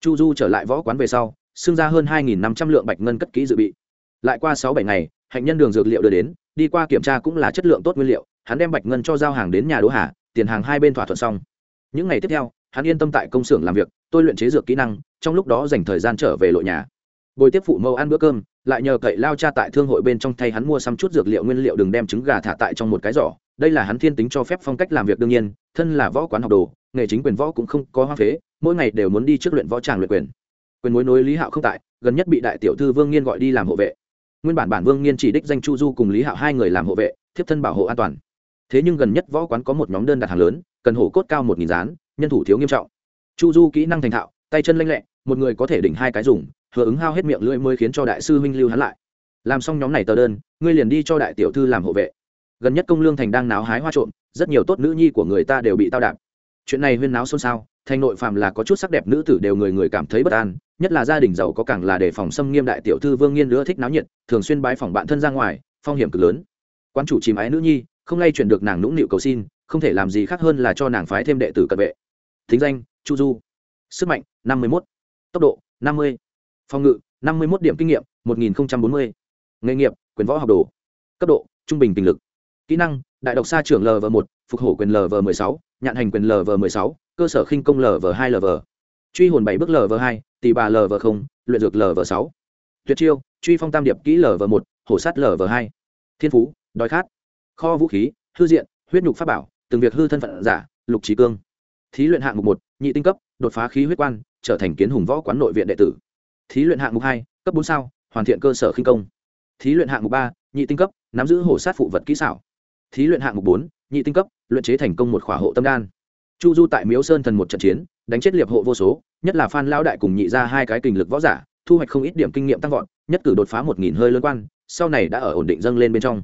Chu du trở lại võ quán về sau, xưng ra hơn hai năm trăm lượng bạch ngân cất kỹ dự bị. Lại qua sáu bảy ngày hạnh nhân đường dược liệu đưa đến, đi qua kiểm tra cũng là chất lượng tốt nguyên liệu, hắn đem bạch ngân cho giao hàng đến nhà đỗ hà, tiền hàng hai bên thỏa thuận xong. Những ngày tiếp theo, hắn yên tâm tại công xưởng làm việc, tôi luyện chế dược kỹ năng, trong lúc đó dành thời gian trở về lội nhà. Bồi tiếp phụ mẫu ăn bữa cơm, lại nhờ cậy lao cha tại thương hội bên trong thay hắn mua xăm chút dược liệu nguyên liệu đừng đem trứng gà thả tại trong một cái giỏ. Đây là hắn thiên tính cho phép phong cách làm việc đương nhiên, thân là võ quán học đồ, nghề chính quyền võ cũng không có hoa phế, mỗi ngày đều muốn đi trước luyện võ tràng luyện quyền. Quyền mối nối lý hạo không tại, gần nhất bị đại tiểu thư vương nghiên gọi đi làm hộ vệ nguyên bản bản vương nghiên chỉ đích danh chu du cùng lý hạo hai người làm hộ vệ, thiếp thân bảo hộ an toàn. Thế nhưng gần nhất võ quán có một nhóm đơn đặt hàng lớn, cần hổ cốt cao một nghìn rán nhân thủ thiếu nghiêm trọng. Chu du kỹ năng thành thạo, tay chân lanh lẹ, một người có thể đỉnh hai cái dùng, hứa ứng hao hết miệng lưỡi mới khiến cho đại sư huynh lưu hắn lại. Làm xong nhóm này tờ đơn, ngươi liền đi cho đại tiểu thư làm hộ vệ. Gần nhất công lương thành đang náo hái hoa trộm, rất nhiều tốt nữ nhi của người ta đều bị tao đạp. Chuyện này huyên náo xôn xao thành nội phàm là có chút sắc đẹp nữ tử đều người người cảm thấy bất an, nhất là gia đình giàu có càng là đề phòng xâm nghiêm đại tiểu thư vương nghiên nữa thích náo nhiệt, thường xuyên bái phòng bạn thân ra ngoài, phong hiểm cực lớn. Quan chủ chìm ái nữ nhi, không lay chuyển được nàng nũng nịu cầu xin, không thể làm gì khác hơn là cho nàng phái thêm đệ tử cận vệ. Thính danh, chu du. Sức mạnh, năm mươi một tốc độ, năm mươi. Phòng ngự, năm mươi một điểm kinh nghiệm, một nghìn bốn mươi. Nghề nghiệp, quyền võ học đồ. Cấp độ, trung bình tình lực. Kỹ năng, đại độc sa trưởng lv một, phục hổ quyền lv m ộ sáu, nhạn hành quyền lv m ộ sáu cơ sở khinh công lv hai lv truy hồn bảy bước lv hai, tỷ bà lv không, luyện dược lv sáu. Tuyệt chiêu, truy phong tam điệp kỹ lv một, hổ sát lv hai. Thiên phú, đói khát. Kho vũ khí, hư diện, huyết nhục pháp bảo, từng việc hư thân phận giả, lục trí cương. Thí luyện hạng mục một, nhị tinh cấp, đột phá khí huyết quan, trở thành kiến hùng võ quán nội viện đệ tử. Thí luyện hạng mục hai, cấp bốn sao, hoàn thiện cơ sở khinh công. Thí luyện hạng mục ba, nhị tinh cấp, nắm giữ hổ sát phụ vật kỹ xảo. Thí luyện hạng mục bốn, nhị tinh cấp, luyện chế thành công một khỏa hộ tâm đan chu du tại miếu sơn thần một trận chiến, đánh chết liệp hộ vô số, nhất là phan lão đại cùng nhị ra hai cái kình lực võ giả, thu hoạch không ít điểm kinh nghiệm tăng vọt, nhất cử đột phá một nghìn hơi lớn quan, sau này đã ở ổn định dâng lên bên trong.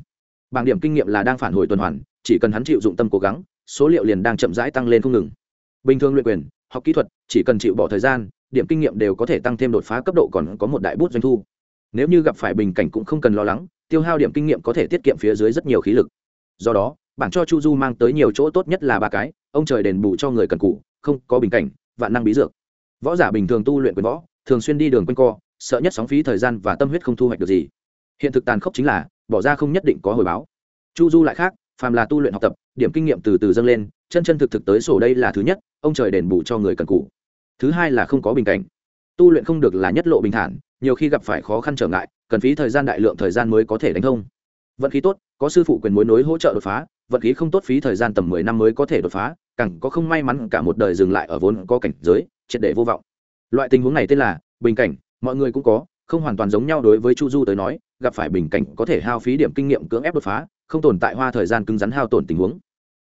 Bảng điểm kinh nghiệm là đang phản hồi tuần hoàn, chỉ cần hắn chịu dụng tâm cố gắng, số liệu liền đang chậm rãi tăng lên không ngừng. Bình thường luyện quyền, học kỹ thuật, chỉ cần chịu bỏ thời gian, điểm kinh nghiệm đều có thể tăng thêm đột phá cấp độ còn có một đại bút doanh thu. Nếu như gặp phải bình cảnh cũng không cần lo lắng, tiêu hao điểm kinh nghiệm có thể tiết kiệm phía dưới rất nhiều khí lực. Do đó bảng cho chu du mang tới nhiều chỗ tốt nhất là ba cái, ông trời đền bù cho người cần cụ không có bình cảnh, vạn năng bí dược. Võ giả bình thường tu luyện quyền võ, thường xuyên đi đường quanh co, sợ nhất sóng phí thời gian và tâm huyết không thu hoạch được gì. Hiện thực tàn khốc chính là, bỏ ra không nhất định có hồi báo. Chu du lại khác, phàm là tu luyện học tập, điểm kinh nghiệm từ từ dâng lên, chân chân thực thực tới sổ đây là thứ nhất, ông trời đền bù cho người cần cụ thứ hai là không có bình cảnh. Tu luyện không được là nhất lộ bình thản, nhiều khi gặp phải khó khăn trở ngại, cần phí thời gian đại lượng thời gian mới có thể đánh thông. Vận khí tốt, có sư phụ quyền mối nối hỗ trợ đột phá vận khí không tốt phí thời gian tầm mười năm mới có thể đột phá, càng có không may mắn cả một đời dừng lại ở vốn có cảnh giới, triệt để vô vọng. Loại tình huống này tên là bình cảnh, mọi người cũng có, không hoàn toàn giống nhau đối với chu du tới nói, gặp phải bình cảnh có thể hao phí điểm kinh nghiệm cưỡng ép đột phá, không tồn tại hoa thời gian cứng rắn hao tổn tình huống.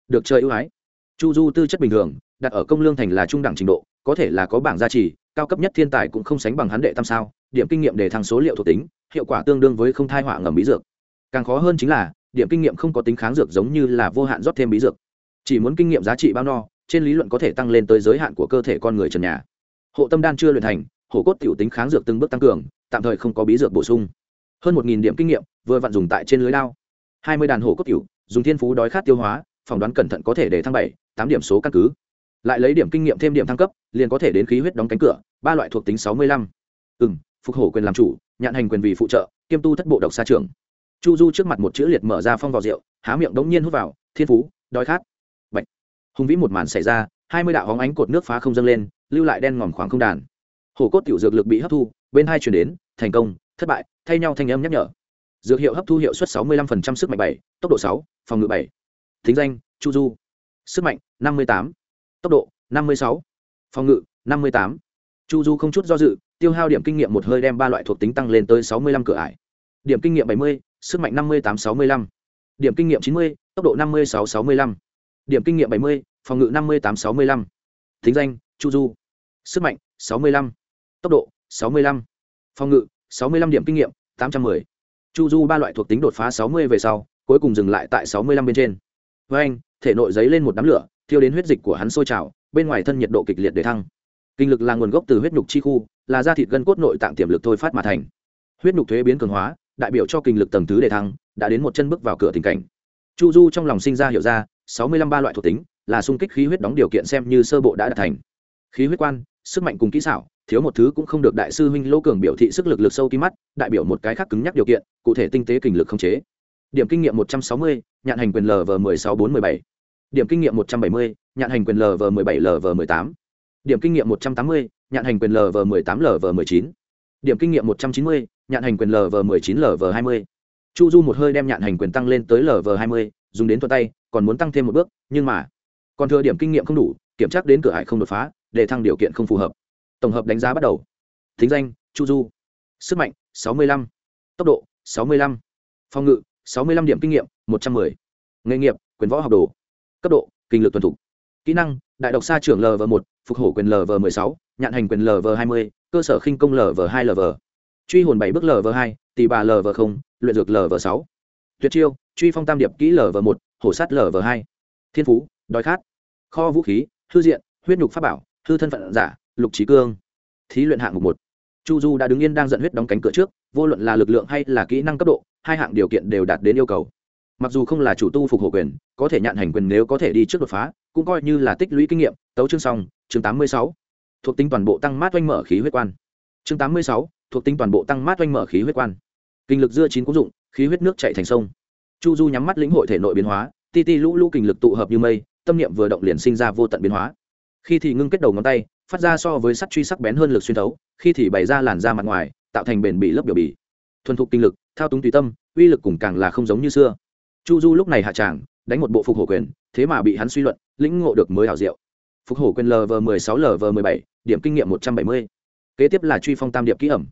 Được chơi ưu ái. Chu du tư chất bình thường, đặt ở công lương thành là trung đẳng trình độ, có thể là có bảng gia trì, cao cấp nhất thiên tài cũng không sánh bằng hắn đệ tam sao, điểm kinh nghiệm để thăng số liệu thuộc tính, hiệu quả tương đương với không thai họa ngầm bí dược. Càng khó hơn chính là điểm kinh nghiệm không có tính kháng dược giống như là vô hạn rót thêm bí dược. Chỉ muốn kinh nghiệm giá trị bao no, trên lý luận có thể tăng lên tới giới hạn của cơ thể con người trần nhà. Hộ tâm đan chưa luyện thành, hổ cốt tiểu tính kháng dược từng bước tăng cường, tạm thời không có bí dược bổ sung. Hơn một điểm kinh nghiệm, vừa vặn dùng tại trên lưới lao hai mươi đàn hổ cốt tiểu, dùng thiên phú đói khát tiêu hóa, phỏng đoán cẩn thận có thể để thăng bảy, tám điểm số căn cứ. Lại lấy điểm kinh nghiệm thêm điểm thăng cấp, liền có thể đến khí huyết đóng cánh cửa, ba loại thuộc tính sáu mươi lăm. Ừ m phục hổ quyền làm chủ nhạn hành quyền vì phụ trợ, kiêm tu thất bộ độc xa trường chu du trước mặt một chữ liệt mở ra phong vào rượu, há miệng đống nhiên hút vào, thiên phú, đói khát. Bệnh hùng vĩ một màn xảy ra, hai mươi đạo hóng ánh cột nước phá không dâng lên, lưu lại đen ngòm khoảng không đàn. Hổ cốt tiểu dược lực bị hấp thu, bên hai chuyển đến, thành công, thất bại, thay nhau thanh âm nhắc nhở. Dược hiệu hấp thu hiệu suất sáu mươi 65% sức mạnh bảy, tốc độ sáu, phòng ngự bảy. Thính danh, chu du. Sức mạnh, năm mươi tám. Tốc độ, năm mươi sáu. Phòng ngự, năm mươi tám. Chu du không chút do dự, tiêu hao điểm kinh nghiệm một hơi đem ba loại thuộc tính tăng lên tới sáu mươi lăm cửa ải. Điểm kinh nghiệm bảy mươi sức mạnh năm mươi tám sáu mươi lăm, điểm kinh nghiệm chín mươi, tốc độ năm mươi sáu sáu mươi lăm, điểm kinh nghiệm bảy mươi, phòng ngự năm mươi tám sáu mươi lăm, thính danh, chu du. Sức mạnh sáu mươi lăm, tốc độ sáu mươi lăm, phòng ngự sáu mươi lăm, điểm kinh nghiệm tám trăm m ư ơ i chu du ba loại thuộc tính đột phá sáu mươi về sau, cuối cùng dừng lại tại sáu mươi lăm bên trên. Với anh, thể nội giấy lên một đám lửa, thiêu đến huyết dịch của hắn sôi trào, bên ngoài thân nhiệt độ kịch liệt để thăng. Kinh lực là nguồn gốc từ huyết nhục chi khu, là da thịt gân cốt nội tạng tiềm lực thôi phát mà thành. Huyết nhục thuế biến cường hóa đại biểu cho kinh lực tầng thứ để thăng, đã đến một chân bước vào cửa tình cảnh. Chu du trong lòng sinh ra hiểu ra, sáu mươi lăm ba loại thuộc tính là sung kích khí huyết đóng điều kiện xem như sơ bộ đã đạt thành. Khí huyết quan, sức mạnh cùng kỹ xảo, thiếu một thứ cũng không được đại sư huynh lỗ cường biểu thị sức lực lực sâu ký mắt, đại biểu một cái khác cứng nhắc điều kiện, cụ thể tinh tế kình lực không chế. Điểm kinh nghiệm một trăm sáu mươi, nhạn hành quyền lv mười sáu bốn mười bảy. Điểm kinh nghiệm một trăm bảy mươi, nhạn hành quyền lv mười bảy lv mười tám. Điểm kinh nghiệm một trăm tám mươi, nhạn hành quyền lv mười tám lv mười chín. Điểm kinh nghiệm một trăm chín mươi nhạn hành quyền lv 19 lv 20 chu du một hơi đem nhạn hành quyền tăng lên tới lv 20 dùng đến thuận tay, còn muốn tăng thêm một bước, nhưng mà, còn thừa điểm kinh nghiệm không đủ, kiểm tra đến cửa hải không đột phá, để thăng điều kiện không phù hợp. Tổng hợp đánh giá bắt đầu. Thính danh, chu du. Sức mạnh 65. tốc độ 65. phòng ngự 65 điểm kinh nghiệm 110. nghề nghiệp, quyền võ học đồ. Cấp độ, kinh lực tuần thủ. Kỹ năng, đại độc sa trưởng lv 1 phục hổ quyền lv 16 nhạn hành quyền lv 20 cơ sở khinh công lv 2 lv truy hồn bảy bước lv hai tì bà lv không, luyện dược lv sáu. Tuyệt chiêu, truy phong tam điệp kỹ lv một, hổ sát lv hai. Thiên phú, đói khát. Kho vũ khí, hư diện, huyết nhục pháp bảo, hư thân phận giả, lục trí cương. Thí luyện hạng mục một. Chu du đã đứng yên đang dẫn huyết đóng cánh cửa trước, vô luận là lực lượng hay là kỹ năng cấp độ, hai hạng điều kiện đều đạt đến yêu cầu. Mặc dù không là chủ tu phục hộ quyền, có thể nhạn hành quyền nếu có thể đi trước đột phá, cũng coi như là tích lũy kinh nghiệm, tấu chương xong, chương tám mươi sáu. Thuộc tính toàn bộ tăng mát oanh mở khí huyết quan. Chương tám mươi sáu thuộc tính toàn bộ tăng mát oanh mở khí huyết quan. Kinh lực dưa chín cũng dụng, khí huyết nước chạy thành sông. Chu du nhắm mắt lĩnh hội thể nội biến hóa, ti ti lũ lũ kinh lực tụ hợp như mây, tâm niệm vừa động liền sinh ra vô tận biến hóa. Khi thì ngưng kết đầu ngón tay, phát ra so với sắt truy sắc bén hơn lực xuyên thấu, khi thì bày ra làn da mặt ngoài, tạo thành bền bị lớp biểu bì. Thuần thục kinh lực, thao túng tùy tâm, uy lực cùng càng là không giống như xưa. Chu du lúc này hạ tràng, đánh một bộ phục hổ quyền, thế mà bị hắn suy luận, lĩnh ngộ được mới hảo diệu. Phục hổ quyền lv m ộ sáu lv m ộ bảy, điểm kinh nghiệm một trăm bảy mươi. Kế tiếp là truy phong tam điệp kỹ ẩm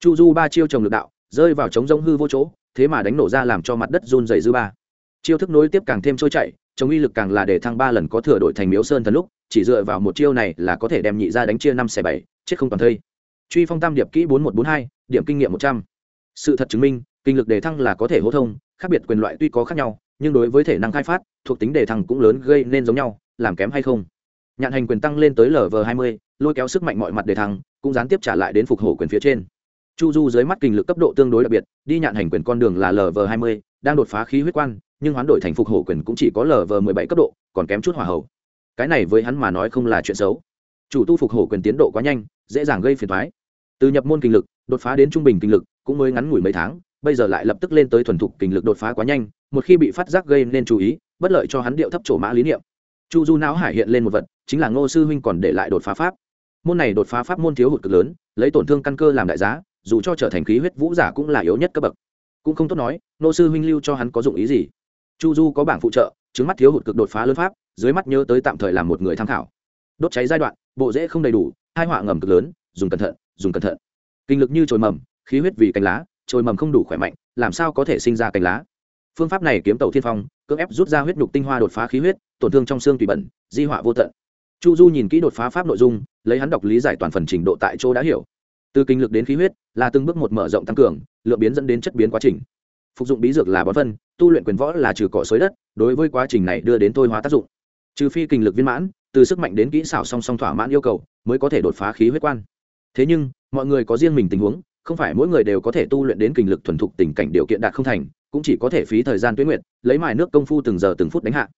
chu du ba chiêu trồng lực đạo, rơi vào trống rông hư vô chỗ, thế mà đánh nổ ra làm cho mặt đất run dày dư ba. Chiêu thức nối tiếp càng thêm trôi chảy chống uy lực càng là để thăng ba lần có thừa đổi thành miếu sơn thần lúc, chỉ dựa vào một chiêu này là có thể đem nhị ra đánh chia năm xẻ bảy, chết không toàn thây. Truy phong tam điệp kỹ bốn một bốn hai, điểm kinh nghiệm một trăm. Sự thật chứng minh, kinh lực đề thăng là có thể hô thông, khác biệt quyền loại tuy có khác nhau, nhưng đối với thể năng khai phát, thuộc tính đề thăng cũng lớn gây nên giống nhau, làm kém hay không? Nhạn hành quyền tăng lên tới lv hai mươi, lôi kéo sức mạnh mọi mặt đề thăng, cũng gián tiếp trả lại đến phục hổ quyền phía trên chu du dưới mắt kinh lực cấp độ tương đối đặc biệt, đi nhạn hành quyền con đường là lv hai mươi, đang đột phá khí huyết quan, nhưng hoán đổi thành phục hổ quyền cũng chỉ có lv mười bảy cấp độ, còn kém chút hỏa hậu cái này với hắn mà nói không là chuyện xấu. Chủ tu phục hổ quyền tiến độ quá nhanh, dễ dàng gây phiền thoái từ nhập môn kinh lực, đột phá đến trung bình kinh lực, cũng mới ngắn ngủi mấy tháng, bây giờ lại lập tức lên tới thuần thục kinh lực đột phá quá nhanh, một khi bị phát giác gây nên chú ý, bất lợi cho hắn điệu thấp trổ mã lý niệm. Chu du não hải hiện lên một vật, chính là ngô sư huynh còn để lại đột phá pháp. Môn này đột phá pháp môn thiếu hụt cực lớn, lấy tổn thương căn cơ làm đại giá dù cho trở thành khí huyết vũ giả cũng là yếu nhất cấp bậc. Cũng không tốt nói, Nô sư huynh lưu cho hắn có dụng ý gì. Chu du có bảng phụ trợ chứng mắt thiếu hụt cực đột phá lớn pháp, dưới mắt nhớ tới tạm thời làm một người tham khảo. Đốt cháy giai đoạn, bộ dễ không đầy đủ, hai họa ngầm cực lớn, dùng cẩn thận, dùng cẩn thận. Kinh lực như trồi mầm, khí huyết vì cành lá, trồi mầm không đủ khỏe mạnh, làm sao có thể sinh ra cành lá? Phương pháp này kiếm tàu thiên phong, cưỡng ép rút ra huyết nhục tinh hoa đột phá khí huyết, tổn thương trong xương tùy bẩn, di họa vô tận. Chu du nhìn kỹ đột phá pháp nội dung, lấy hắn đọc lý giải toàn phần trình độ tại chỗ đã hiểu từ kinh lực đến khí huyết, là từng bước một mở rộng tăng cường, lượng biến dẫn đến chất biến quá trình. Phục dụng bí dược là bón phân, tu luyện quyền võ là trừ cỏ xới đất, đối với quá trình này đưa đến thôi hóa tác dụng. Trừ phi kinh lực viên mãn, từ sức mạnh đến kỹ xảo song song thỏa mãn yêu cầu, mới có thể đột phá khí huyết quan. Thế nhưng, mọi người có riêng mình tình huống, không phải mỗi người đều có thể tu luyện đến kinh lực thuần thục tình cảnh điều kiện đạt không thành, cũng chỉ có thể phí thời gian tuyến nguyện, lấy mài nước công phu từng giờ từng phút đánh hạ.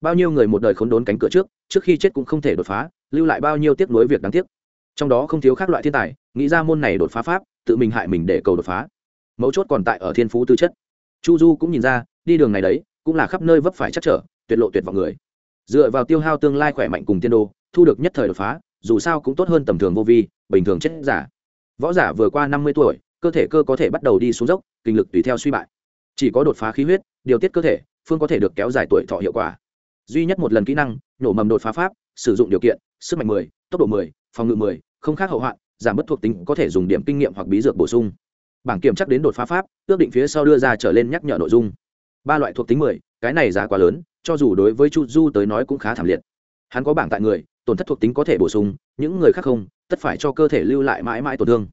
Bao nhiêu người một đời khốn đốn cánh cửa trước trước khi chết cũng không thể đột phá, lưu lại bao nhiêu tiếc nuối việc đáng tiếc trong đó không thiếu các loại thiên tài nghĩ ra môn này đột phá pháp tự mình hại mình để cầu đột phá. Mấu chốt còn tại ở thiên phú tư chất. Chu du cũng nhìn ra đi đường này đấy cũng là khắp nơi vấp phải chắc trở tuyệt lộ tuyệt vọng người. Dựa vào tiêu hao tương lai khỏe mạnh cùng tiên đô thu được nhất thời đột phá dù sao cũng tốt hơn tầm thường vô vi bình thường chết giả. Võ giả vừa qua năm mươi tuổi cơ thể cơ có thể bắt đầu đi xuống dốc kinh lực tùy theo suy bại. Chỉ có đột phá khí huyết điều tiết cơ thể phương có thể được kéo dài tuổi thọ hiệu quả. Duy nhất một lần kỹ năng nổ mầm đột phá pháp sử dụng điều kiện sức mạnh 10, tốc độ 10, phòng ngự 10, không khác hậu hoạn giảm bất thuộc tính có thể dùng điểm kinh nghiệm hoặc bí dược bổ sung. Bảng kiểm chắc đến đột phá pháp ước định phía sau đưa ra trở lên nhắc nhở nội dung. Ba loại thuộc tính 10, cái này giá quá lớn cho dù đối với chu du tới nói cũng khá thảm liệt. Hắn có bảng tại người tổn thất thuộc tính có thể bổ sung những người khác không tất phải cho cơ thể lưu lại mãi mãi tổn thương.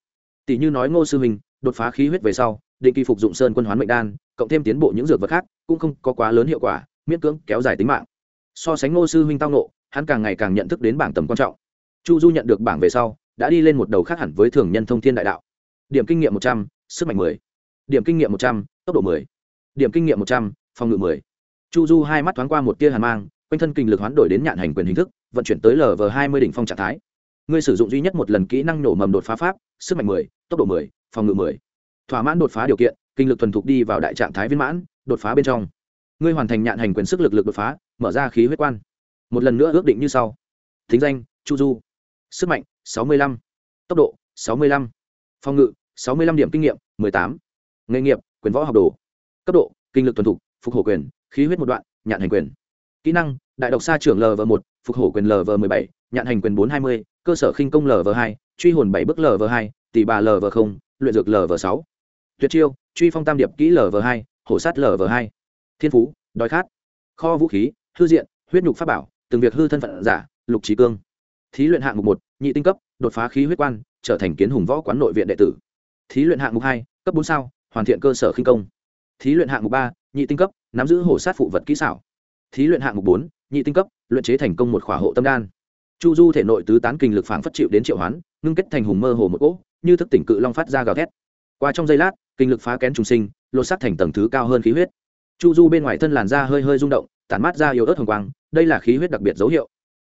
Tỷ như nói ngô sư huynh đột phá khí huyết về sau định kỳ phục dụng sơn quân hoán mệnh đan cộng thêm tiến bộ những dược vật khác cũng không có quá lớn hiệu quả miễn cưỡng kéo dài tính mạng. So sánh ngô sư huynh tao nộ hắn càng ngày càng nhận thức đến bảng tầm quan trọng chu du nhận được bảng về sau, đã đi lên một đầu khác hẳn với thường nhân thông thiên đại đạo. Điểm kinh nghiệm một trăm, sức mạnh mười. Điểm kinh nghiệm một trăm, tốc độ mười. Điểm kinh nghiệm một trăm, phòng ngự mười. Chu du hai mắt thoáng qua một tia hàn mang, quanh thân kinh lực hoán đổi đến nhạn hành quyền hình thức, vận chuyển tới lv hai mươi đỉnh phong trạng thái. Ngươi sử dụng duy nhất một lần kỹ năng nổ mầm đột phá pháp, sức mạnh mười, tốc độ mười, phòng ngự mười. Thỏa mãn đột phá điều kiện, kinh lực thuần thục đi vào đại trạng thái viên mãn, đột phá bên trong. Ngươi hoàn thành nhạn hành quyền sức lực lực đột phá, mở ra khí huyết quan. Một lần nữa ước định như sau. Thính danh, chu du sức mạnh, sáu mươi lăm. Tốc độ, sáu mươi lăm. Phòng ngự, sáu mươi lăm điểm kinh nghiệm, mười tám. Nghề nghiệp, quyền võ học đồ. Cấp độ, kinh lực tuần thục, phục hổ quyền, khí huyết một đoạn, nhạn hành quyền. Kỹ năng, đại độc sa trưởng lv một, phục hổ quyền lv m ộ bảy, nhạn hành quyền bốn hai mươi, cơ sở khinh công lv hai, truy hồn bảy bước lv hai, tỷ bà lv không, luyện dược lv sáu. Tuyệt chiêu, truy phong tam điệp kỹ lv hai, hổ sát lv hai. Thiên phú, đói khát. Kho vũ khí, hư diện, huyết nhục pháp bảo, từng việc hư thân phận giả, lục trí cương thí luyện hạng mục một, nhị tinh cấp, đột phá khí huyết quan, trở thành kiến hùng võ quán nội viện đệ tử. Thí luyện hạng mục hai, cấp bốn sao, hoàn thiện cơ sở khinh công. Thí luyện hạng mục ba, nhị tinh cấp, nắm giữ hổ sát phụ vật kỹ xảo. Thí luyện hạng mục bốn, nhị tinh cấp, luyện chế thành công một khỏa hộ tâm đan. Chu du thể nội tứ tán kinh lực phản phất chịu đến triệu hoán, ngưng kết thành hùng mơ hồ một cỗ, như thức tỉnh cự long phát ra gào thét. Qua trong giây lát, kinh lực phá kén trùng sinh, lột sát thành tầng thứ cao hơn khí huyết. Chu du bên ngoài thân làn da hơi hơi rung động, tản mát ra yếu ớt hồng quang, đây là khí huyết đặc biệt dấu hiệu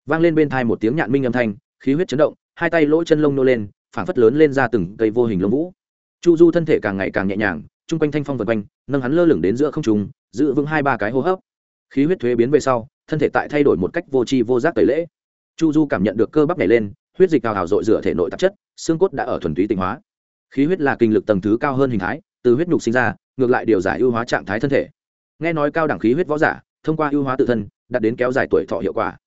vang lên bên thai một tiếng nhạn minh âm thanh, khí huyết chấn động, hai tay lỗ chân lông nô lên, phảng phất lớn lên ra từng cây vô hình lông vũ. Chu du thân thể càng ngày càng nhẹ nhàng, chung quanh thanh phong vần quanh, nâng hắn lơ lửng đến giữa không trùng giữ vững hai ba cái hô hấp. Khí huyết thuế biến về sau, thân thể tại thay đổi một cách vô tri vô giác tẩy lễ. Chu du cảm nhận được cơ bắp này lên, huyết dịch hào hào dội rửa thể nội tạp chất, xương cốt đã ở thuần túy tịnh hóa. Khí huyết là kinh lực tầng thứ cao hơn hình thái, từ huyết nhục sinh ra, ngược lại điều giải ưu hóa trạng thái thân thể. Nghe nói cao đẳng khí huyết võ giả, thông qua ưu hóa tự thân, đạt đến kéo dài tuổi thọ hiệu quả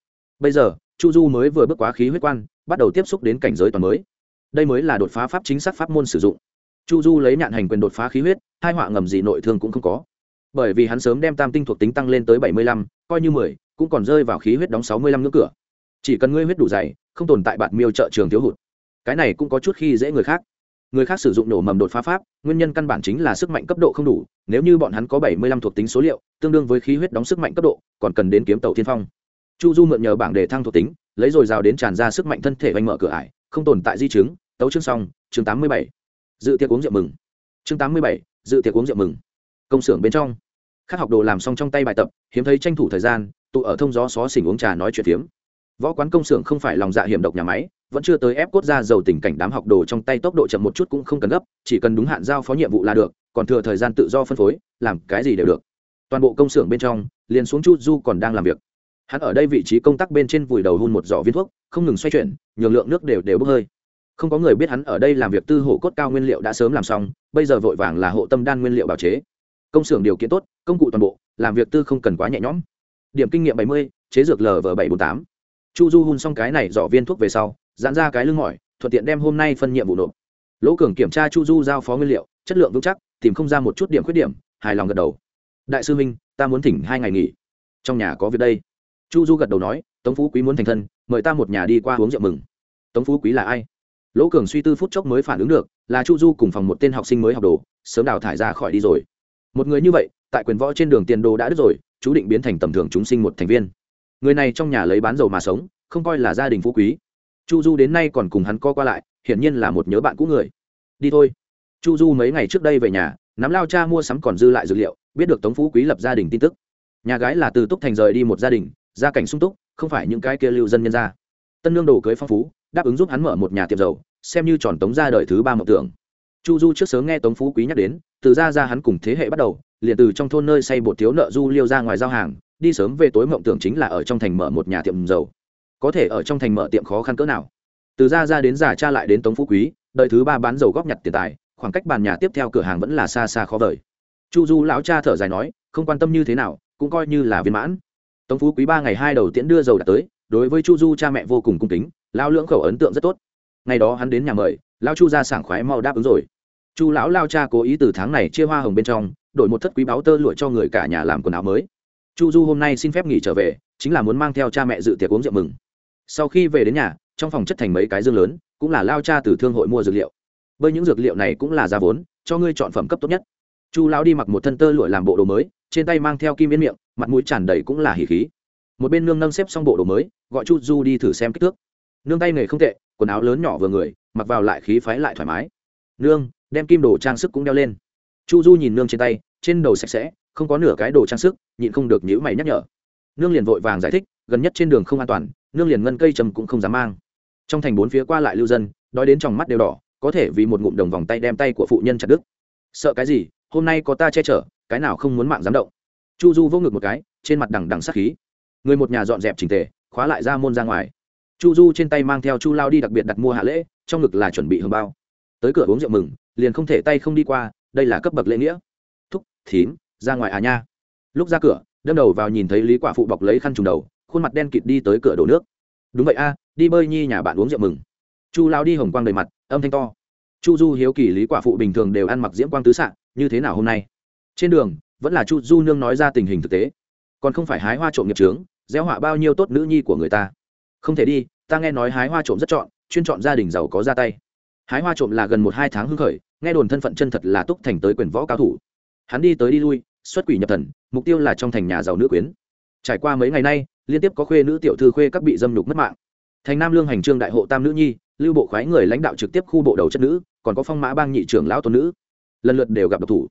bây giờ, chu du mới vừa bước quá khí huyết quan, bắt đầu tiếp xúc đến cảnh giới toàn mới. Đây mới là đột phá pháp chính xác pháp môn sử dụng. Chu du lấy nhạn hành quyền đột phá khí huyết, hai họa ngầm gì nội thương cũng không có. Bởi vì hắn sớm đem tam tinh thuộc tính tăng lên tới bảy mươi lăm, coi như mười, cũng còn rơi vào khí huyết đóng sáu mươi lăm ngưỡng cửa. Chỉ cần ngươi huyết đủ dày, không tồn tại bạn miêu trợ trường thiếu hụt. Cái này cũng có chút khi dễ người khác. Người khác sử dụng nổ mầm đột phá pháp, nguyên nhân căn bản chính là sức mạnh cấp độ không đủ, nếu như bọn hắn có bảy mươi lăm thuộc tính số liệu, tương đương với khí huyết đóng sức mạnh cấp độ, còn cần đến kiếm tàu tiên phong chu du mượn nhờ bảng đề thăng thuộc tính, lấy rồi rào đến tràn ra sức mạnh thân thể oanh mở cửa ải, không tồn tại di chứng, tấu chương xong, chương tám mươi bảy. Dự tiệc uống rượu mừng. Chương tám mươi bảy, dự tiệc uống rượu mừng. Công xưởng bên trong. Các học đồ làm xong trong tay bài tập, hiếm thấy tranh thủ thời gian, tụ ở thông gió xó xỉnh uống trà nói chuyện phiếm. Võ quán công xưởng không phải lòng dạ hiểm độc nhà máy, vẫn chưa tới ép cốt ra dầu tình cảnh đám học đồ trong tay tốc độ chậm một chút cũng không cần gấp, chỉ cần đúng hạn giao phó nhiệm vụ là được, còn thừa thời gian tự do phân phối, làm cái gì đều được. Toàn bộ công xưởng bên trong, liền xuống chu du còn đang làm việc hắn ở đây vị trí công tác bên trên vùi đầu hun một giỏ viên thuốc, không ngừng xoay chuyển, nhường lượng nước đều đều bốc hơi. Không có người biết hắn ở đây làm việc tư hộ cốt cao nguyên liệu đã sớm làm xong, bây giờ vội vàng là hộ tâm đan nguyên liệu bào chế. Công xưởng điều kiện tốt, công cụ toàn bộ, làm việc tư không cần quá nhẹ nhõm. Điểm kinh nghiệm bảy mươi, chế dược lv bảy bốn tám. Chu du hun xong cái này dỏ viên thuốc về sau dán ra cái lưng mỏi, thuận tiện đem hôm nay phân nhiệm vụ nộp. Lỗ cường kiểm tra chu du giao phó nguyên liệu, chất lượng vững chắc, tìm không ra một chút điểm khuyết điểm, hài lòng gật đầu. Đại sư minh, ta muốn thỉnh hai ngày nghỉ. Trong nhà có việc đây chu du gật đầu nói, tống phú quý muốn thành thân, mời ta một nhà đi qua uống rượu mừng. Tống phú quý là ai? Lỗ cường suy tư phút chốc mới phản ứng được, là chu du cùng phòng một tên học sinh mới học đồ, sớm đào thải ra khỏi đi rồi. Một người như vậy, tại quyền võ trên đường tiền đồ đã đứt rồi, chú định biến thành tầm thường chúng sinh một thành viên. Người này trong nhà lấy bán dầu mà sống, không coi là gia đình phú quý. Chu du đến nay còn cùng hắn co qua lại, hiển nhiên là một nhớ bạn cũ người. Đi thôi. Chu du mấy ngày trước đây về nhà, nắm lao cha mua sắm còn dư lại dược liệu, biết được tống phú quý lập gia đình tin tức. Nhà gái là từ túc thành rời đi một gia đình gia cảnh sung túc, không phải những cái kia lưu dân nhân gia. Tân lương đồ cưới phong phú, đáp ứng giúp hắn mở một nhà tiệm dầu, xem như tròn tống ra đời thứ ba mộng tưởng. Chu du trước sớm nghe tống phú quý nhắc đến, từ ra ra hắn cùng thế hệ bắt đầu, liền từ trong thôn nơi xây bột thiếu nợ du liêu ra ngoài giao hàng, đi sớm về tối mộng tưởng chính là ở trong thành mở một nhà tiệm dầu. Có thể ở trong thành mở tiệm khó khăn cỡ nào. Từ ra ra đến giả cha lại đến tống phú quý đợi thứ ba bán dầu góp nhặt tiền tài, khoảng cách bàn nhà tiếp theo cửa hàng vẫn là xa xa khó vời. Chu du lão cha thở dài nói, không quan tâm như thế nào, cũng coi như là viên mãn tống phú quý ba ngày hai đầu tiễn đưa dầu đã tới, đối với chu du cha mẹ vô cùng cung kính lao lưỡng khẩu ấn tượng rất tốt. Ngày đó hắn đến nhà mời lao chu ra sảng khoái mau đáp ứng rồi. Chu lão lao cha cố ý từ tháng này chia hoa hồng bên trong, đổi một thất quý báo tơ lụa cho người cả nhà làm quần áo mới. Chu du hôm nay xin phép nghỉ trở về, chính là muốn mang theo cha mẹ dự tiệc uống rượu mừng. Sau khi về đến nhà, trong phòng chất thành mấy cái dương lớn, cũng là lao cha từ thương hội mua dược liệu. Bởi những dược liệu này cũng là giá vốn, cho ngươi chọn phẩm cấp tốt nhất chu lão đi mặc một thân tơ lụa làm bộ đồ mới, trên tay mang theo kim yên miệng, mặt mũi tràn đầy cũng là hỉ khí. Một bên nương nâng xếp xong bộ đồ mới, gọi chu du đi thử xem kích thước. Nương tay nghề không tệ, quần áo lớn nhỏ vừa người, mặc vào lại khí phái lại thoải mái. Nương, đem kim đồ trang sức cũng đeo lên. Chu du nhìn nương trên tay, trên đầu sạch sẽ, không có nửa cái đồ trang sức, nhịn không được nhữ mày nhắc nhở. Nương liền vội vàng giải thích, gần nhất trên đường không an toàn, nương liền ngân cây trầm cũng không dám mang. Trong thành bốn phía qua lại lưu dân, đói đến trong mắt đều đỏ, có thể vì một ngụm đồng vòng tay đem tay của phụ nhân chặt đứt. Sợ cái gì hôm nay có ta che chở, cái nào không muốn mạng dám động. Chu du vô ngực một cái, trên mặt đằng đằng sát khí. Người một nhà dọn dẹp trình tề, khóa lại ra môn ra ngoài. Chu du trên tay mang theo chu lao đi đặc biệt đặt mua hạ lễ, trong ngực là chuẩn bị hương bao. Tới cửa uống rượu mừng, liền không thể tay không đi qua, đây là cấp bậc lễ nghĩa. Thúc, thím, ra ngoài à nha. Lúc ra cửa, đâm đầu vào nhìn thấy lý quả phụ bọc lấy khăn trùng đầu, khuôn mặt đen kịt đi tới cửa đổ nước. Đúng vậy a, đi bơi nhi nhà bạn uống rượu mừng. Chu lao đi hồng quang đầy mặt, âm thanh to. Chu du hiếu kỳ lý quả phụ bình thường đều ăn mặc diễm quang tứ s như thế nào hôm nay? Trên đường, vẫn là chu du nương nói ra tình hình thực tế. Còn không phải hái hoa trộm nghiệp trướng gieo họa bao nhiêu tốt nữ nhi của người ta. Không thể đi, ta nghe nói hái hoa trộm rất chọn, chuyên chọn gia đình giàu có ra tay. Hái hoa trộm là gần một hai tháng hưng khởi, nghe đồn thân phận chân thật là túc thành tới quyền võ cao thủ. Hắn đi tới đi lui, xuất quỷ nhập thần, mục tiêu là trong thành nhà giàu nữ quyến. Trải qua mấy ngày nay, liên tiếp có khuê nữ tiểu thư khuê các bị dâm nhục mất mạng. Thành nam lương hành trương đại hộ tam nữ nhi, lưu bộ khoái người lãnh đạo trực tiếp khu bộ đầu chất nữ, còn có phong mã bang nhị trưởng lão tôn nữ lần lượt đều gặp độc thủ.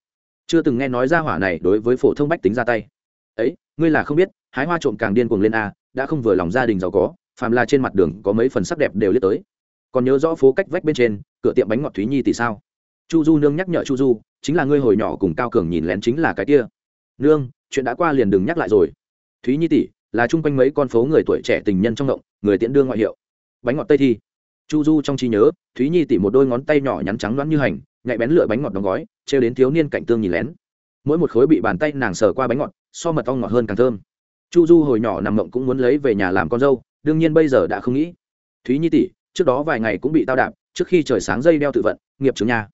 Chưa từng nghe nói ra hỏa này đối với phổ thông bách tính ra tay. Ấy, ngươi là không biết, hái hoa trộm càng điên cuồng lên a, đã không vừa lòng gia đình giàu có, phàm là trên mặt đường có mấy phần sắc đẹp đều liếc tới. Còn nhớ rõ phố cách vách bên trên, cửa tiệm bánh ngọt thúy nhi thì sao? Chu du nương nhắc nhở chu du, chính là ngươi hồi nhỏ cùng cao cường nhìn lén chính là cái kia. Nương, chuyện đã qua liền đừng nhắc lại rồi. Thúy nhi tỷ, là chung quanh mấy con phố người tuổi trẻ tình nhân trong động, người tiễn đương ngoại hiệu. Bánh ngọt tây thi. Chu du trong trí nhớ, thúy nhi tỷ một đôi ngón tay nhỏ nhắn trắng đoán như hành nhạy bén lựa bánh ngọt đóng gói, trêu đến thiếu niên cạnh tương nhìn lén. Mỗi một khối bị bàn tay nàng sờ qua bánh ngọt, so mật ong ngọt hơn càng thơm. Chu du hồi nhỏ nằm mộng cũng muốn lấy về nhà làm con dâu, đương nhiên bây giờ đã không nghĩ. Thúy nhi tỷ, trước đó vài ngày cũng bị tao đạp, trước khi trời sáng dây đeo tự vận, nghiệp trưởng nhà.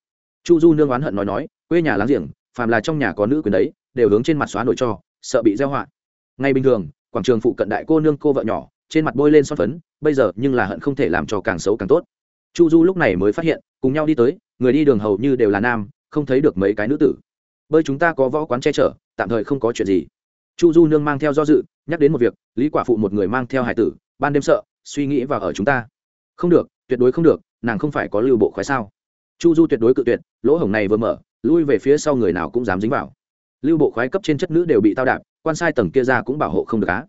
Chu du nương oán hận nói nói, quê nhà láng giềng, phàm là trong nhà có nữ quyền đấy, đều hướng trên mặt xóa nổi cho, sợ bị gieo họa. Ngay bình thường, quảng trường phụ cận đại cô nương cô vợ nhỏ, trên mặt bôi lên son phấn, bây giờ nhưng là hận không thể làm cho càng xấu càng tốt chu du lúc này mới phát hiện, cùng nhau đi tới, người đi đường hầu như đều là nam, không thấy được mấy cái nữ tử. Bơi chúng ta có võ quán che chở, tạm thời không có chuyện gì. Chu du nương mang theo do dự, nhắc đến một việc, lý quả phụ một người mang theo hải tử, ban đêm sợ, suy nghĩ và ở chúng ta. Không được, tuyệt đối không được, nàng không phải có lưu bộ khoái sao? Chu du tuyệt đối cự tuyệt, lỗ hổng này vừa mở, lui về phía sau người nào cũng dám dính vào. Lưu bộ khoái cấp trên chất nữ đều bị tao đạp, quan sai tầng kia ra cũng bảo hộ không được á.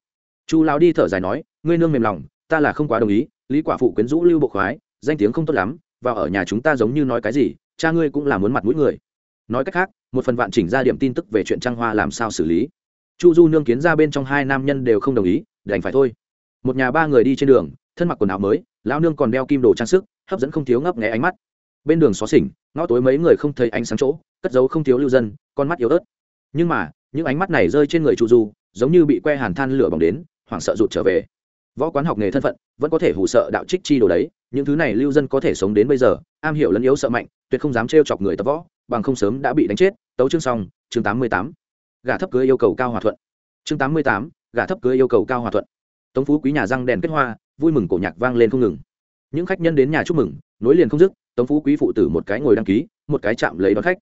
Chu lão đi thở dài nói, ngươi nương mềm lòng, ta là không quá đồng ý, lý quả phụ quyến rũ lưu bộ khoái danh tiếng không tốt lắm, và ở nhà chúng ta giống như nói cái gì, cha ngươi cũng là muốn mặt mũi người. Nói cách khác, một phần vạn chỉnh ra điểm tin tức về chuyện trang hoa làm sao xử lý. Chu du nương kiến ra bên trong hai nam nhân đều không đồng ý, đành phải thôi. Một nhà ba người đi trên đường, thân mặc quần áo mới, lão nương còn đeo kim đồ trang sức, hấp dẫn không thiếu ngấp nghé ánh mắt. Bên đường xó xỉnh, ngõ tối mấy người không thấy ánh sáng chỗ, cất giấu không thiếu lưu dân, con mắt yếu ớt. Nhưng mà, những ánh mắt này rơi trên người chu du, giống như bị que hàn than lửa bỏng đến, hoảng sợ rụt trở về. Võ quán học nghề thân phận, vẫn có thể hù sợ đạo trích chi đồ đấy những thứ này lưu dân có thể sống đến bây giờ, am hiểu lẫn yếu sợ mạnh, tuyệt không dám trêu chọc người tập võ, bằng không sớm đã bị đánh chết. Tấu chương xong, chương tám mươi tám. Gà thấp cưới yêu cầu cao hòa thuận. Chương tám mươi tám gà thấp cưới yêu cầu cao hòa thuận. Tống phú quý nhà răng đèn kết hoa, vui mừng cổ nhạc vang lên không ngừng. Những khách nhân đến nhà chúc mừng, nối liền không dứt, tống phú quý phụ tử một cái ngồi đăng ký, một cái chạm lấy đón khách.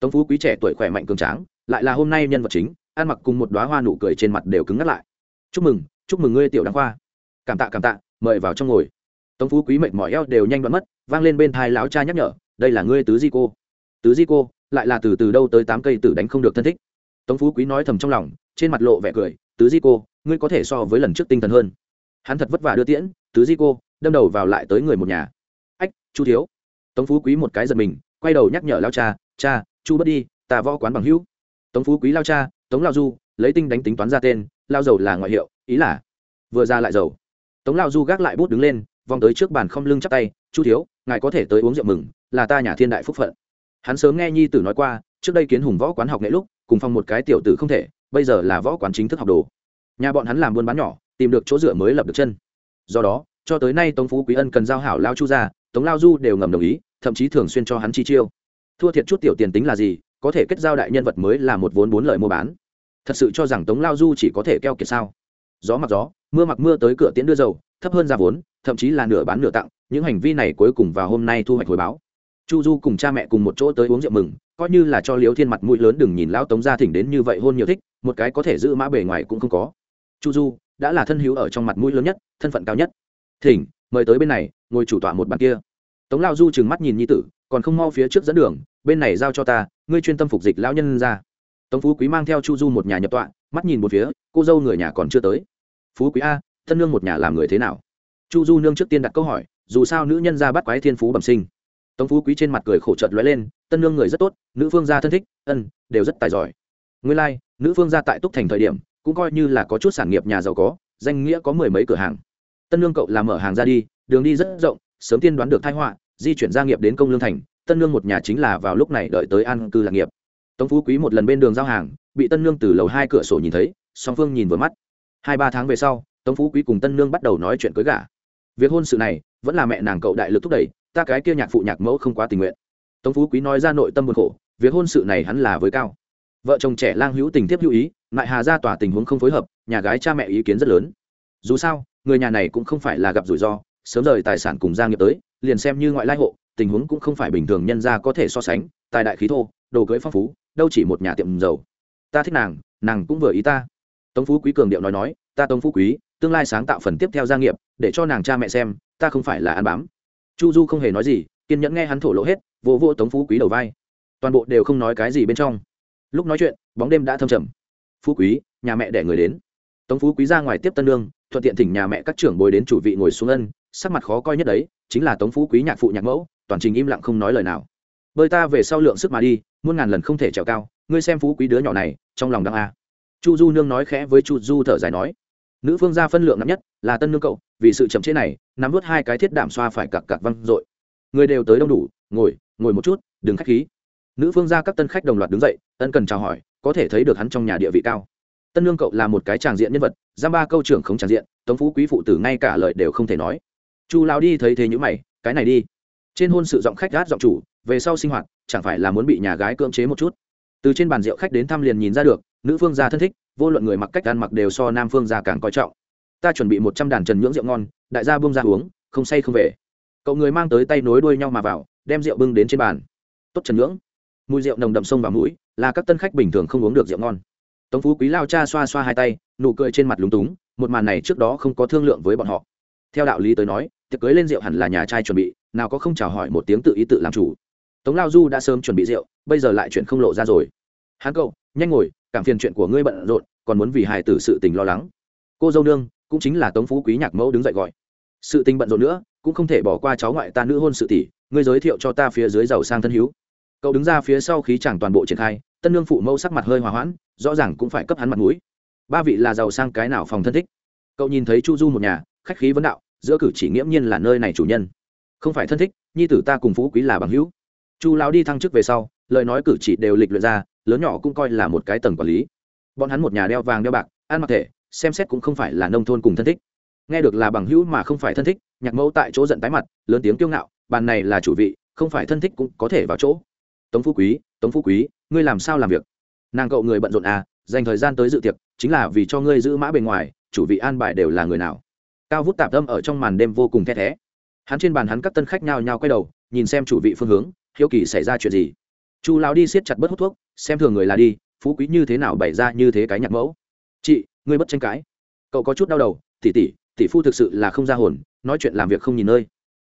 Tống phú quý trẻ tuổi khỏe mạnh cường tráng, lại là hôm nay nhân vật chính, ăn mặc cùng một đoá hoa nụ cười trên mặt đều cứng ngắt lại. Chúc mừng chúc mừng ngươi tiểu đăng khoa. Cảm tạ cảm tạ, mời vào trong ngồi tống phú quý mệnh mỏi eo đều nhanh đoán mất, vang lên bên thai lão cha nhắc nhở, đây là ngươi tứ di cô. Tứ di cô, lại là từ từ đâu tới tám cây tử đánh không được thân thích. Tống phú quý nói thầm trong lòng, trên mặt lộ vẻ cười, tứ di cô, ngươi có thể so với lần trước tinh thần hơn. Hắn thật vất vả đưa tiễn, tứ di cô, đâm đầu vào lại tới người một nhà. Ách, chu thiếu. Tống phú quý một cái giật mình, quay đầu nhắc nhở lao cha cha, chu bất đi, ta võ quán bằng hữu. Tống phú quý lao cha, tống lao du, lấy tinh đánh tính toán ra tên, lao dầu là ngoại hiệu, ý là vừa ra lại dầu. Tống lao du gác lại bút đứng lên vòng tới trước bàn không lưng chắp tay, chu thiếu, ngài có thể tới uống rượu mừng, là ta nhà thiên đại phúc phận. Hắn sớm nghe nhi tử nói qua, trước đây kiến hùng võ quán học nghệ lúc, cùng phong một cái tiểu tử không thể, bây giờ là võ quán chính thức học đồ. Nhà bọn hắn làm buôn bán nhỏ, tìm được chỗ dựa mới lập được chân. Do đó, cho tới nay tống phú quý ân cần giao hảo lao chu ra, tống lao du đều ngầm đồng ý, thậm chí thường xuyên cho hắn chi chiêu. Thua thiệt chút tiểu tiền tính là gì, có thể kết giao đại nhân vật mới là một vốn bốn lợi mua bán. Thật sự cho rằng tống lao du chỉ có thể keo kiệt sao? Gió mặc gió, mưa mặc mưa tới cửa tiễn đưa dầu, thấp hơn ra vốn thậm chí là nửa bán nửa tặng, những hành vi này cuối cùng vào hôm nay thu hoạch hồi báo. Chu du cùng cha mẹ cùng một chỗ tới uống rượu mừng, coi như là cho liếu thiên mặt mũi lớn đừng nhìn lão tống gia thỉnh đến như vậy hôn nhiều thích, một cái có thể giữ mã bề ngoài cũng không có. Chu du, đã là thân hữu ở trong mặt mũi lớn nhất, thân phận cao nhất. Thỉnh, mời tới bên này, ngồi chủ tọa một bàn kia. Tống lao du chừng mắt nhìn nhi tử, còn không mau phía trước dẫn đường, bên này giao cho ta, ngươi chuyên tâm phục dịch lão nhân ra. Tống phú quý mang theo chu du một nhà nhập tọa, mắt nhìn một phía, cô dâu người nhà còn chưa tới. Phú quý a, thân lương một nhà làm người thế nào? Chu du nương trước tiên đặt câu hỏi dù sao nữ nhân ra bắt quái thiên phú bẩm sinh. Tống phú quý trên mặt cười khổ trợt lóe lên tân nương người rất tốt nữ phương gia thân thích ân đều rất tài giỏi. Nguyên lai、like, nữ phương gia tại túc thành thời điểm cũng coi như là có chút sản nghiệp nhà giàu có danh nghĩa có mười mấy cửa hàng. Tân nương cậu làm mở hàng ra đi đường đi rất rộng sớm tiên đoán được thái họa di chuyển gia nghiệp đến công lương thành tân nương một nhà chính là vào lúc này đợi tới an cư lạc nghiệp. Tống phú quý một lần bên đường giao hàng bị tân nương từ lầu hai cửa sổ nhìn thấy song phương nhìn vừa mắt. Hai ba tháng về sau tống phú quý cùng tân nương bắt đầu nói chuyện cưới gả việc hôn sự này vẫn là mẹ nàng cậu đại lực thúc đẩy, ta cái kia nhạc phụ nhạc mẫu không quá tình nguyện. Tống phú quý nói ra nội tâm buồn khổ, việc hôn sự này hắn là với cao. Vợ chồng trẻ lang hữu tình tiếp hữu ý lại hà ra tỏa tình huống không phối hợp, nhà gái cha mẹ ý kiến rất lớn. Dù sao, người nhà này cũng không phải là gặp rủi ro, sớm rời tài sản cùng gia nghiệp tới, liền xem như ngoại lai hộ, tình huống cũng không phải bình thường nhân gia có thể so sánh, tài đại khí thô, đồ cưới phong phú, đâu chỉ một nhà tiệm dầu ta thích nàng nàng cũng vừa ý ta. Tống phú quý cường điệu nói nói, ta tống phú quý tương lai sáng tạo phần tiếp theo gia nghiệp, để cho nàng cha mẹ xem, ta không phải là ăn bám. Chu du không hề nói gì, kiên nhẫn nghe hắn thổ lộ hết, vô vô tống phú quý đầu vai. Toàn bộ đều không nói cái gì bên trong. Lúc nói chuyện, bóng đêm đã thâm trầm. Phú quý, nhà mẹ đẻ người đến. Tống phú quý ra ngoài tiếp tân lương, thuận tiện thỉnh nhà mẹ các trưởng bồi đến chủ vị ngồi xuống ân, sắc mặt khó coi nhất đấy, chính là tống phú quý nhạc phụ nhạc mẫu, toàn trình im lặng không nói lời nào. Bơi ta về sau lượng sức mà đi, muôn ngàn lần không thể trèo cao, ngươi xem phú quý đứa nhỏ này, trong lòng đang a. Chu du nương nói khẽ với chu du thở dài nói nữ phương gia phân lượng nặng nhất là tân nương cậu, vì sự chậm chế này, nắm vớt hai cái thiết đảm xoa phải cặc cặc văng dội người đều tới đông đủ, ngồi ngồi một chút, đừng khách khí. Nữ phương gia các tân khách đồng loạt đứng dậy tân cần chào hỏi, có thể thấy được hắn trong nhà địa vị cao. Tân nương cậu là một cái tràng diện nhân vật, giam ba câu trưởng không tràng diện, tống phú quý phụ tử ngay cả lời đều không thể nói. Chu lao đi thấy thế những mày, cái này đi. Trên hôn sự giọng khách gát giọng chủ, về sau sinh hoạt, chẳng phải là muốn bị nhà gái cưỡng chế một chút. Từ trên bàn rượu khách đến thăm liền nhìn ra được nữ phương gia thân thích, vô luận người mặc cách ăn mặc đều so nam phương gia càng coi trọng. Ta chuẩn bị một trăm đàn trần nhưỡng rượu ngon, đại gia bưng ra uống, không say không về. Cậu người mang tới tay nối đuôi nhau mà vào, đem rượu bưng đến trên bàn. Tốt trần nhưỡng. Mùi rượu nồng đậm sông vào mũi, là các tân khách bình thường không uống được rượu ngon. Tống phú quý lao cha xoa xoa hai tay, nụ cười trên mặt lúng túng, một màn này trước đó không có thương lượng với bọn họ. Theo đạo lý tới nói, tiệc cưới lên rượu hẳn là nhà trai chuẩn bị, nào có không chào hỏi một tiếng tự ý tự làm chủ. Tống lao du đã sớm chuẩn bị rượu, bây giờ lại chuyện không lộ ra rồi. Hắn cậu, nhanh ngồi cảm phiền chuyện của ngươi bận rộn, còn muốn vì hài tử sự tình lo lắng. Cô dâu nương, cũng chính là tống phú quý nhạc mẫu đứng dậy gọi. Sự tình bận rộn nữa, cũng không thể bỏ qua cháu ngoại ta nữ hôn sự tỷ, ngươi giới thiệu cho ta phía dưới giàu sang thân hữu. Cậu đứng ra phía sau khí chẳng toàn bộ triển khai, tân nương phụ mẫu sắc mặt hơi hòa hoãn, rõ ràng cũng phải cấp hắn mặt mũi. Ba vị là giàu sang cái nào phòng thân thích? Cậu nhìn thấy chu du một nhà, khách khí vấn đạo, giữa cử chỉ nghiễm nhiên là nơi này chủ nhân. Không phải thân thích, nhi tử ta cùng phú quý là bằng hữu. Chu lão đi thăng chức về sau, lời nói cử chỉ đều lịch luyện ra lớn nhỏ cũng coi là một cái tầng quản lý. Bọn hắn một nhà đeo vàng đeo bạc, ăn mặc thể, xem xét cũng không phải là nông thôn cùng thân thích. Nghe được là bằng hữu mà không phải thân thích, nhạc mẫu tại chỗ giận tái mặt, lớn tiếng kiêu ngạo, bàn này là chủ vị, không phải thân thích cũng có thể vào chỗ. Tống phú quý, tống phú quý, ngươi làm sao làm việc? Nàng cậu người bận rộn à dành thời gian tới dự tiệc, chính là vì cho ngươi giữ mã bề ngoài, chủ vị an bài đều là người nào. Cao vút tạp tâm ở trong màn đêm vô cùng the thé. Hắn trên bàn hắn các tân khách nhao nhao quay đầu, nhìn xem chủ vị phương hướng, hiếu kỳ xảy ra chuyện gì chu lão đi siết chặt bớt hút thuốc, xem thường người là đi, phú quý như thế nào bày ra như thế cái nhạc mẫu. Chị, ngươi bất tranh cãi. Cậu có chút đau đầu, tỷ tỷ tỷ phu thực sự là không ra hồn, nói chuyện làm việc không nhìn nơi.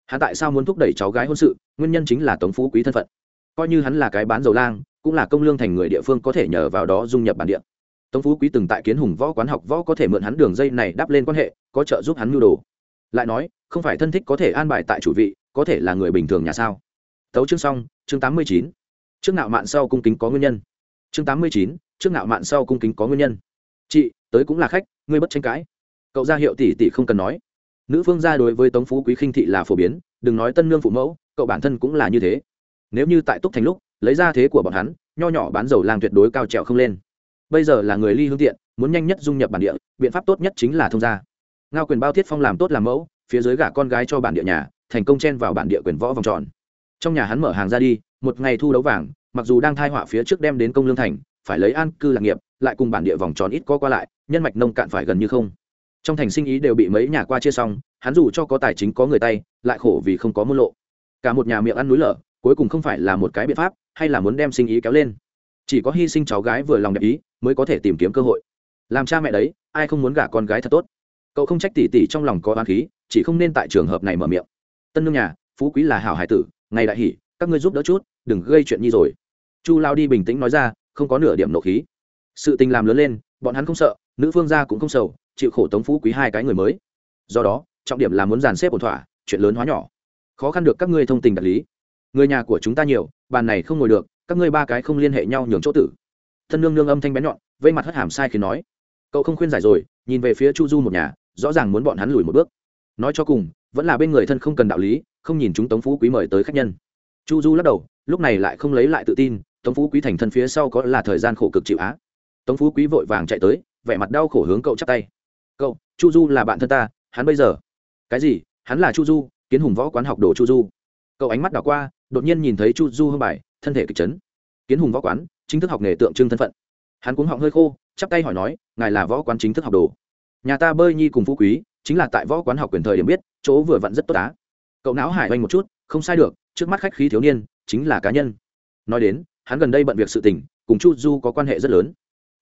Hắn tại sao muốn thúc đẩy cháu gái hôn sự, nguyên nhân chính là tống phú quý thân phận. Coi như hắn là cái bán dầu lang, cũng là công lương thành người địa phương có thể nhờ vào đó dung nhập bản địa. Tống phú quý từng tại kiến hùng võ quán học võ có thể mượn hắn đường dây này đáp lên quan hệ, có trợ giúp hắn mưu đồ. Lại nói, không phải thân thích có thể an bài tại chủ vị, có thể là người bình thường nhà sao? Tấu chương xong, chương tám mươi chín trước nạo mạn sau cung kính có nguyên nhân. Chương tám mươi chín, trước nạo mạn sau cung kính có nguyên nhân. Chị, tới cũng là khách, ngươi bất tranh cãi. Cậu ra hiệu tỷ tỷ không cần nói. Nữ phương gia đối với tống phú quý khinh thị là phổ biến, đừng nói tân lương phụ mẫu, cậu bản thân cũng là như thế. Nếu như tại túc thành lúc, lấy ra thế của bọn hắn, nho nhỏ bán dầu lang tuyệt đối cao trèo không lên. Bây giờ là người ly hương tiện, muốn nhanh nhất dung nhập bản địa, biện pháp tốt nhất chính là thông gia. Ngao quyền bao thiết phong làm tốt làm mẫu, phía dưới gả con gái cho bản địa nhà, thành công chen vào bản địa quyền võ vòng tròn. Trong nhà hắn mở hàng ra đi một ngày thu đấu vàng, mặc dù đang thai họa phía trước đem đến công lương thành, phải lấy an cư lạc nghiệp, lại cùng bản địa vòng tròn ít có qua lại, nhân mạch nông cạn phải gần như không. Trong thành sinh ý đều bị mấy nhà qua chia xong, hắn dù cho có tài chính có người tay, lại khổ vì không có môn lộ. Cả một nhà miệng ăn núi lở, cuối cùng không phải là một cái biện pháp, hay là muốn đem sinh ý kéo lên. Chỉ có hy sinh cháu gái vừa lòng đẹp ý, mới có thể tìm kiếm cơ hội. Làm cha mẹ đấy, ai không muốn gả con gái thật tốt? Cậu không trách tỉ tỉ trong lòng có oán khí, chỉ không nên tại trường hợp này mở miệng. Tân nương nhà, phú quý là hảo hải tử, ngày đại hỷ các ngươi giúp đỡ chút, đừng gây chuyện nhi rồi. Chu lao đi bình tĩnh nói ra, không có nửa điểm nộ khí. Sự tình làm lớn lên, bọn hắn không sợ, nữ phương gia cũng không sầu, chịu khổ tống phú quý hai cái người mới. Do đó, trọng điểm là muốn dàn xếp ổn thỏa, chuyện lớn hóa nhỏ. Khó khăn được các ngươi thông tình đạt lý. Người nhà của chúng ta nhiều, bàn này không ngồi được, các ngươi ba cái không liên hệ nhau nhường chỗ tử. Thân nương nương âm thanh bén nhọn, vây mặt hất hàm sai khi nói. Cậu không khuyên giải rồi, nhìn về phía chu du một nhà, rõ ràng muốn bọn hắn lùi một bước. Nói cho cùng, vẫn là bên người thân không cần đạo lý, không nhìn chúng tống phú quý mời tới khách nhân chu du lắc đầu, lúc này lại không lấy lại tự tin, tống phú quý thành thân phía sau có là thời gian khổ cực chịu á. Tống phú quý vội vàng chạy tới, vẻ mặt đau khổ hướng cậu chắp tay. Cậu, chu du là bạn thân ta, hắn bây giờ cái gì? Hắn là chu du, kiến hùng võ quán học đồ chu du. Cậu ánh mắt đảo qua, đột nhiên nhìn thấy chu du hương bài thân thể kịch chấn. Kiến hùng võ quán, chính thức học nghề tượng trưng thân phận. Hắn cuống họng hơi khô, chắp tay hỏi nói, ngài là võ quán chính thức học đồ? Nhà ta bơi nhi cùng phú quý, chính là tại võ quán học quyền thời điểm biết, chỗ vừa vặn rất tốt á. Cậu não hải oanh một chút, không sai được trước mắt khách khí thiếu niên chính là cá nhân. Nói đến, hắn gần đây bận việc sự tình, cùng chu du có quan hệ rất lớn.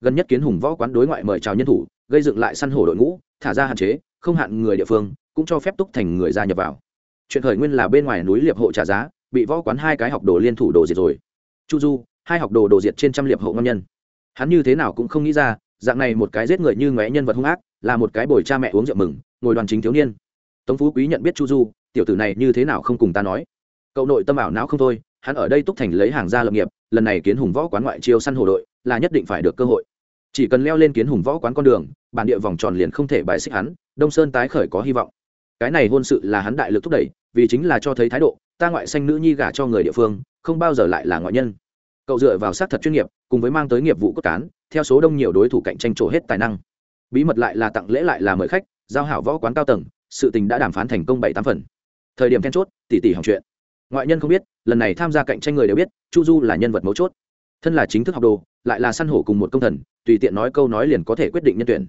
Gần nhất kiến hùng võ quán đối ngoại mời chào nhân thủ, gây dựng lại săn hổ đội ngũ, thả ra hạn chế, không hạn người địa phương, cũng cho phép túc thành người gia nhập vào. Chuyện khởi nguyên là bên ngoài núi liệp hộ trả giá, bị võ quán hai cái học đồ liên thủ đồ diệt rồi. Chu du, hai học đồ đồ diệt trên trăm liệp hộ ngon nhân. Hắn như thế nào cũng không nghĩ ra, dạng này một cái giết người như ngoé nhân vật hung ác, là một cái bồi cha mẹ uống rượu mừng, ngồi đoàn chính thiếu niên. Tống phú quý nhận biết chu du, tiểu tử này như thế nào không cùng ta nói cậu nội tâm ảo não không thôi, hắn ở đây túc thành lấy hàng ra lập nghiệp, lần này kiến hùng võ quán ngoại chiêu săn hồ đội, là nhất định phải được cơ hội. Chỉ cần leo lên kiến hùng võ quán con đường, bản địa vòng tròn liền không thể bài xích hắn, đông sơn tái khởi có hy vọng. Cái này hôn sự là hắn đại lực thúc đẩy, vì chính là cho thấy thái độ, ta ngoại xanh nữ nhi gả cho người địa phương, không bao giờ lại là ngoại nhân. Cậu dựa vào sát thật chuyên nghiệp, cùng với mang tới nghiệp vụ cốt cán, theo số đông nhiều đối thủ cạnh tranh trổ hết tài năng. Bí mật lại là tặng lễ lại là mời khách, giao hảo võ quán cao tầng, sự tình đã đàm phán thành công bảy tám phần. Thời điểm then chốt, tỷ tỷ hỏng chuyện ngoại nhân không biết, lần này tham gia cạnh tranh người đều biết, chu du là nhân vật mấu chốt. Thân là chính thức học đồ, lại là săn hổ cùng một công thần, tùy tiện nói câu nói liền có thể quyết định nhân tuyển.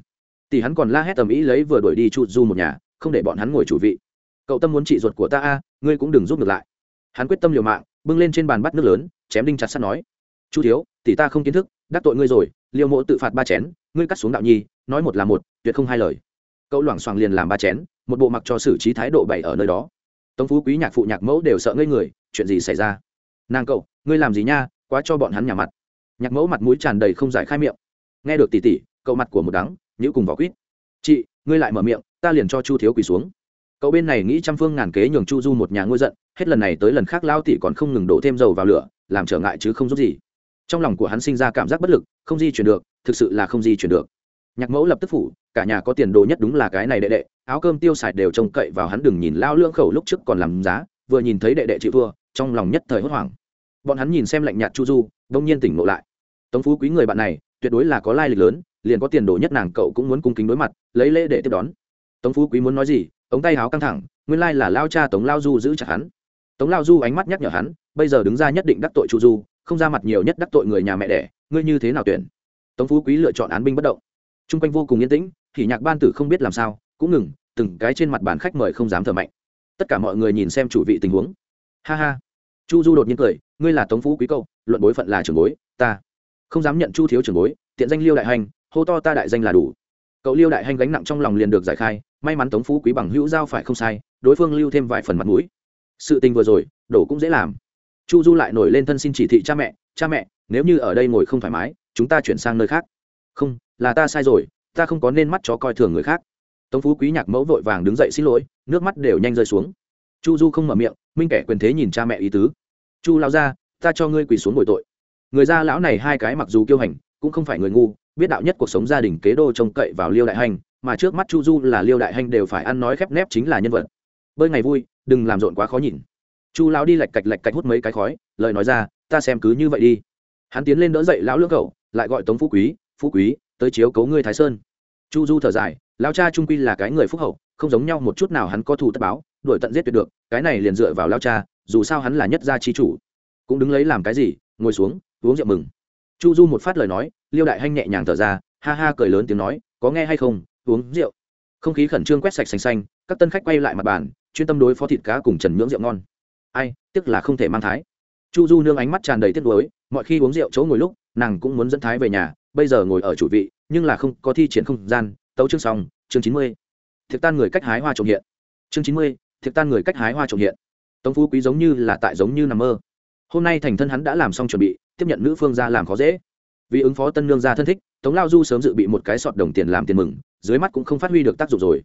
Tỷ hắn còn la hét tầm ý lấy vừa đuổi đi chu du một nhà, không để bọn hắn ngồi chủ vị. Cậu tâm muốn trị ruột của ta a, ngươi cũng đừng giúp ngược lại. Hắn quyết tâm liều mạng, bưng lên trên bàn bắt nước lớn, chém đinh chặt sắt nói. Chu thiếu, tỷ ta không kiến thức, đắc tội ngươi rồi, liêu mộ tự phạt ba chén, ngươi cắt xuống đạo nhi, nói một là một, tuyệt không hai lời. Cậu loảng xoảng liền làm ba chén, một bộ mặc cho xử trí thái độ bày ở nơi đó tống phú quý nhạc phụ nhạc mẫu đều sợ ngây người, chuyện gì xảy ra? Nàng cậu, ngươi làm gì nha, quá cho bọn hắn nhà mặt. Nhạc mẫu mặt mũi tràn đầy không giải khai miệng. Nghe được tỉ tỉ cậu mặt của một đắng nhữ cùng vỏ quýt. Chị, ngươi lại mở miệng, ta liền cho chu thiếu quỳ xuống. Cậu bên này nghĩ trăm phương ngàn kế nhường chu du một nhà ngôi giận, hết lần này tới lần khác lao tỉ còn không ngừng đổ thêm dầu vào lửa, làm trở ngại chứ không giúp gì. Trong lòng của hắn sinh ra cảm giác bất lực, không di chuyển được, thực sự là không di chuyển được. Nhạc mẫu lập tức phủ, cả nhà có tiền đồ nhất đúng là cái này đệ đệ áo cơm tiêu xài đều trông cậy vào hắn đừng nhìn lao lương khẩu lúc trước còn làm giá, vừa nhìn thấy đệ đệ chịu thua, trong lòng nhất thời hốt hoảng. Bọn hắn nhìn xem lạnh nhạt chu du, đông nhiên tỉnh ngộ lại. Tống phú quý người bạn này, tuyệt đối là có lai lịch lớn, liền có tiền đồ nhất nàng cậu cũng muốn cung kính đối mặt, lấy lễ để tiếp đón. Tống phú quý muốn nói gì, ống tay áo căng thẳng, nguyên lai là lao cha tống lao du giữ chặt hắn. Tống lao du ánh mắt nhắc nhở hắn, bây giờ đứng ra nhất định đắc tội chu du, không ra mặt nhiều nhất đắc tội người nhà mẹ đẻ, ngươi như thế nào tuyển? Tống phú quý lựa chọn án binh bất động. T r u n g quanh vô cùng yên tĩnh thì nhạc ban tử không biết làm sao cũng ngừng, từng cái trên mặt bàn khách mời không dám thở mạnh. Tất cả mọi người nhìn xem chủ vị tình huống. Ha ha. Chu du đột nhiên cười, ngươi là tống phú quý câu, luận bối phận là trưởng bối, ta. Không dám nhận chu thiếu trưởng bối, tiện danh liêu đại hành, hô to ta đại danh là đủ. Cậu liêu đại hành gánh nặng trong lòng liền được giải khai, may mắn tống phú quý bằng hữu giao phải không sai, đối phương lưu thêm vài phần mặt mũi. Sự tình vừa rồi, đổ cũng dễ làm. Chu du lại nổi lên thân xin chỉ thị cha mẹ cha mẹ, nếu như ở đây ngồi không thoải mái, chúng ta chuyển sang nơi khác. Không, là ta sai rồi, ta không có nên mắt chó coi thường người khác tống phú quý nhạc mẫu vội vàng đứng dậy xin lỗi, nước mắt đều nhanh rơi xuống. Chu du không mở miệng, minh kẻ quyền thế nhìn cha mẹ ý tứ. Chu lao ra ta cho ngươi quỳ xuống bồi tội. Người gia lão này hai cái mặc dù kiêu hành, cũng không phải người ngu, biết đạo nhất cuộc sống gia đình kế đô trông cậy vào liêu đại hành, mà trước mắt chu du là liêu đại hành đều phải ăn nói khép nép chính là nhân vật. Bơi ngày vui, đừng làm rộn quá khó nhìn. Chu lão đi lạch cạch lạch cạch hút mấy cái khói, lời nói ra, ta xem cứ như vậy đi. Hắn tiến lên đỡ dậy lão lưỡng cậu, lại gọi tống phú quý phú quý, tới chiếu cấu ngươi thái sơn. Chu du thở dài lão cha trung quy là cái người phúc hậu, không giống nhau một chút nào hắn có thù tất báo, đuổi tận giết tuyệt được, cái này liền dựa vào lão cha, dù sao hắn là nhất gia chi chủ. Cũng đứng lấy làm cái gì, ngồi xuống, uống rượu mừng. Chu du một phát lời nói, liêu đại hanh nhẹ nhàng thở ra, ha ha cười lớn tiếng nói, có nghe hay không? Uống rượu. Không khí khẩn trương quét sạch xanh xanh, các tân khách quay lại mặt bàn, chuyên tâm đối phó thịt cá cùng trần nhưỡng rượu ngon. Ai tức là không thể mang thái. Chu du nương ánh mắt tràn đầy tiếc nuối, mọi khi uống rượu chỗ ngồi lúc, nàng cũng muốn dẫn thái về nhà, bây giờ ngồi ở chủ vị, nhưng là không có thi triển không gian tấu chương xong chương chín mươi. Thiệt tan người cách hái hoa trồng hiện. Chương chín mươi thiệt tan người cách hái hoa trồng hiện. Tống phú quý giống như là tại giống như nằm mơ. Hôm nay thành thân hắn đã làm xong chuẩn bị tiếp nhận nữ phương ra làm khó dễ. Vì ứng phó tân nương ra thân thích tống lao du sớm dự bị một cái sọt đồng tiền làm tiền mừng dưới mắt cũng không phát huy được tác dụng rồi.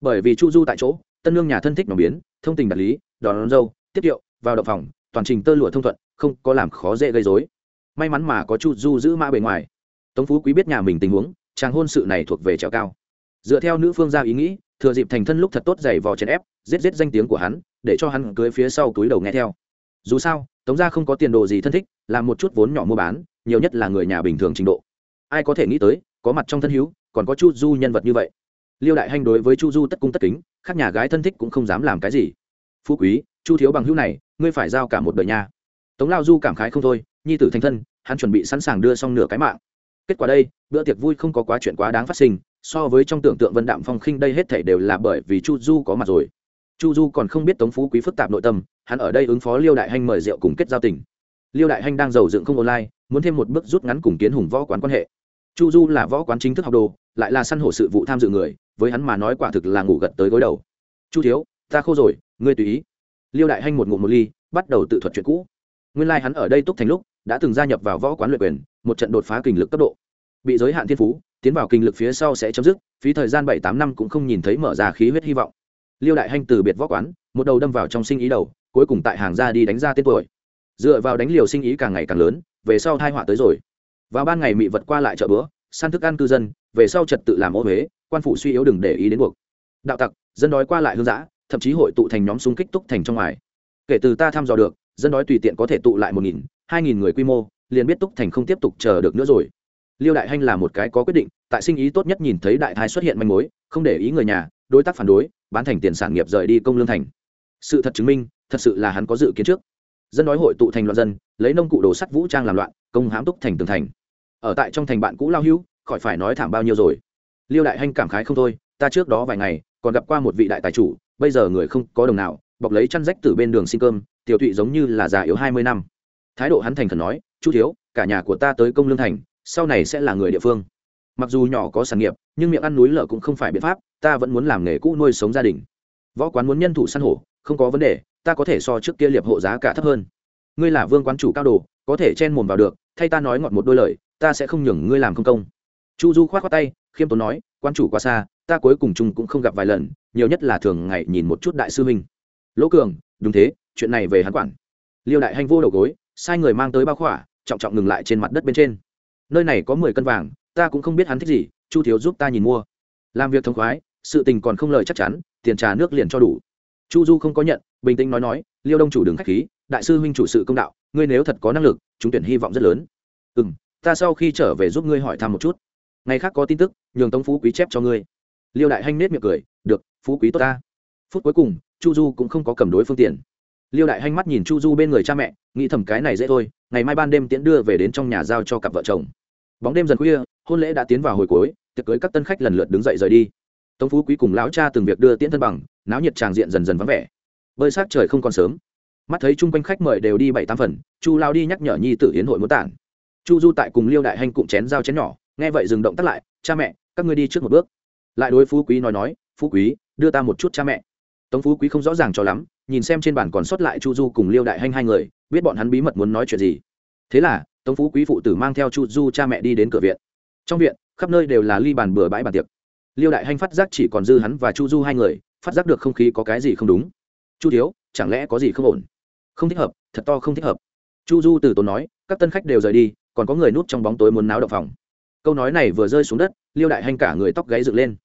Bởi vì chu du tại chỗ tân nương nhà thân thích nhóm biến thông tình đạt lý đón, đón dâu tiết kiệu vào động phòng toàn trình tơ lụa thông thuận không có làm khó dễ gây dối may mắn mà có chu du giữ mã bề ngoài. Tống phú quý biết nhà mình tình huống chàng hôn sự này thuộc về trèo cao. Dựa theo nữ phương ra ý nghĩ, thừa dịp thành thân lúc thật tốt giày vò chèn ép, giết giết danh tiếng của hắn, để cho hắn cưới phía sau túi đầu nghe theo. Dù sao, tống gia không có tiền đồ gì thân thích, làm một chút vốn nhỏ mua bán, nhiều nhất là người nhà bình thường trình độ. Ai có thể nghĩ tới, có mặt trong thân hữu, còn có chu du nhân vật như vậy. Liêu đại hanh đối với chu du tất cung tất kính, khác nhà gái thân thích cũng không dám làm cái gì. Phú quý, chu thiếu bằng hữu này, ngươi phải giao cả một đời nha. Tống lao du cảm khái không thôi, nhi tử thành thân, hắn chuẩn bị sẵn sàng đưa xong nửa cái mạng kết quả đây, bữa tiệc vui không có quá chuyện quá đáng phát sinh, so với trong tưởng tượng vân đạm phong khinh đây hết thảy đều là bởi vì chu du có mặt rồi. Chu du còn không biết tống phú quý phức tạp nội tâm, hắn ở đây ứng phó liêu đại hanh mời rượu cùng kết giao tình. Liêu đại hanh đang giàu dựng không online, muốn thêm một bước rút ngắn cùng kiến hùng võ quán quan hệ. Chu du là võ quán chính thức học đồ, lại là săn hổ sự vụ tham dự người, với hắn mà nói quả thực là ngủ gật tới gối đầu. Chu thiếu, ta khô rồi, ngươi tùy ý. Liêu đại hanh một ngụm một ly, bắt đầu tự thuật chuyện cũ. Nguyên lai hắn ở đây túc thành lúc đã từng gia nhập vào võ quán luyện quyền, một trận đột phá kinh lực cấp độ. Bị giới hạn thiên phú, tiến vào kinh lực phía sau sẽ chấm dứt, phí thời gian bảy tám năm cũng không nhìn thấy mở ra khí huyết hy vọng. Liêu đại hanh từ biệt võ quán, một đầu đâm vào trong sinh ý đầu, cuối cùng tại hàng ra đi đánh ra tên tuổi. Dựa vào đánh liều sinh ý càng ngày càng lớn, về sau thai họa tới rồi. Vào ban ngày mị vật qua lại chợ bữa, săn thức ăn cư dân, về sau trật tự làm ô huế quan phụ suy yếu đừng để ý đến buộc. Đạo tặc, dân đói qua lại hương giã thậm chí hội tụ thành nhóm xung kích túc thành trong ngoài. Kể từ ta thăm dò được, dân đói tùy tiện có thể tụ lại một nghìn hai nghìn người quy mô, liền biết túc thành không tiếp tục chờ được nữa rồi. Liêu đại hanh là một cái có quyết định, tại sinh ý tốt nhất nhìn thấy đại thái xuất hiện manh mối, không để ý người nhà, đối tác phản đối, bán thành tiền sản nghiệp rời đi công lương thành. Sự thật chứng minh, thật sự là hắn có dự kiến trước. Dân nói hội tụ thành loạn dân, lấy nông cụ đồ sắt vũ trang làm loạn, công hãm túc thành tường thành. Ở tại trong thành bạn cũ lao hữu, khỏi phải nói thảm bao nhiêu rồi. Liêu đại hanh cảm khái không thôi, ta trước đó vài ngày, còn gặp qua một vị đại tài chủ, bây giờ người không có đồng nào, bọc lấy chăn rách từ bên đường xin cơm, tiểu thụy giống như là già yếu hai mươi năm thái độ hắn thành khẩn nói, chu thiếu, cả nhà của ta tới công lương thành, sau này sẽ là người địa phương. Mặc dù nhỏ có sản nghiệp, nhưng miệng ăn núi lở cũng không phải biện pháp, ta vẫn muốn làm nghề cũ nuôi sống gia đình. Võ quán muốn nhân thủ săn hổ, không có vấn đề, ta có thể so trước kia liệp hộ giá cả thấp hơn. Ngươi là vương quán chủ cao đồ, có thể chen mồm vào được, thay ta nói ngọt một đôi lời, ta sẽ không nhường ngươi làm không công. Chu du k h o á t tay, khiêm tốn nói quan chủ quá xa, ta cuối cùng chung cũng không gặp vài lần, nhiều nhất là thường ngày nhìn một chút đại sư huynh. Lỗ cường, đúng thế, chuyện này về hắn quản. Liêu đại hanh vô đầu gối sai người mang tới bao khỏa, trọng trọng ngừng lại trên mặt đất bên trên. Nơi này có mười cân vàng, ta cũng không biết hắn thích gì, chu thiếu giúp ta nhìn mua. Làm việc thông khoái, sự tình còn không lời chắc chắn, tiền trà nước liền cho đủ. Chu du không có nhận, bình tĩnh nói nói, liêu đông chủ đường k h á c h khí, đại sư huynh chủ sự công đạo, ngươi nếu thật có năng lực, chúng tuyển hy vọng rất lớn. Ừ m ta sau khi trở về giúp ngươi hỏi thăm một chút. Ngày khác có tin tức, nhường tống phú quý chép cho ngươi. Liêu đại hanh nết miệng cười, được, phú quý tốt ta. Phút cuối cùng, chu du cũng không có cầm đối phương tiện liêu đại hanh mắt nhìn chu du bên người cha mẹ, nghĩ thầm cái này dễ thôi, ngày mai ban đêm tiễn đưa về đến trong nhà giao cho cặp vợ chồng. Bóng đêm dần khuya, hôn lễ đã tiến vào hồi cuối, tiệc cưới các tân khách lần lượt đứng dậy rời đi. Tống phú quý cùng lão cha từng việc đưa tiễn thân bằng, náo nhiệt tràng diện dần dần vắng vẻ. Bơi sát trời không còn sớm. Mắt thấy chung quanh khách mời đều đi bảy tám phần, chu lao đi nhắc nhở nhi tử hiến hội muốn tản. Chu du tại cùng liêu đại hanh cụm chén dao chén nhỏ, nghe vậy dừng động tắt lại, cha mẹ, các ngươi đi trước một bước. Lại đối phú quý nói nói, phú quý, đưa ta một chút cha mẹ. Tống phú quý không rõ ràng cho lắm nhìn xem trên bàn còn sót lại chu du cùng liêu đại hanh hai người, biết bọn hắn bí mật muốn nói chuyện gì. Thế là, tống phú quý phụ tử mang theo chu du cha mẹ đi đến cửa viện. Trong viện, khắp nơi đều là ly bàn bừa bãi bàn tiệc. Liêu đại hanh phát giác chỉ còn dư hắn và chu du hai người, phát giác được không khí có cái gì không đúng. Chu thiếu, chẳng lẽ có gì không ổn? Không thích hợp, thật to không thích hợp. Chu du từ tốn nói, các tân khách đều rời đi, còn có người núp trong bóng tối muốn náo động phòng. Câu nói này vừa rơi xuống đất, liêu đại hanh cả người tóc gáy dựng lên.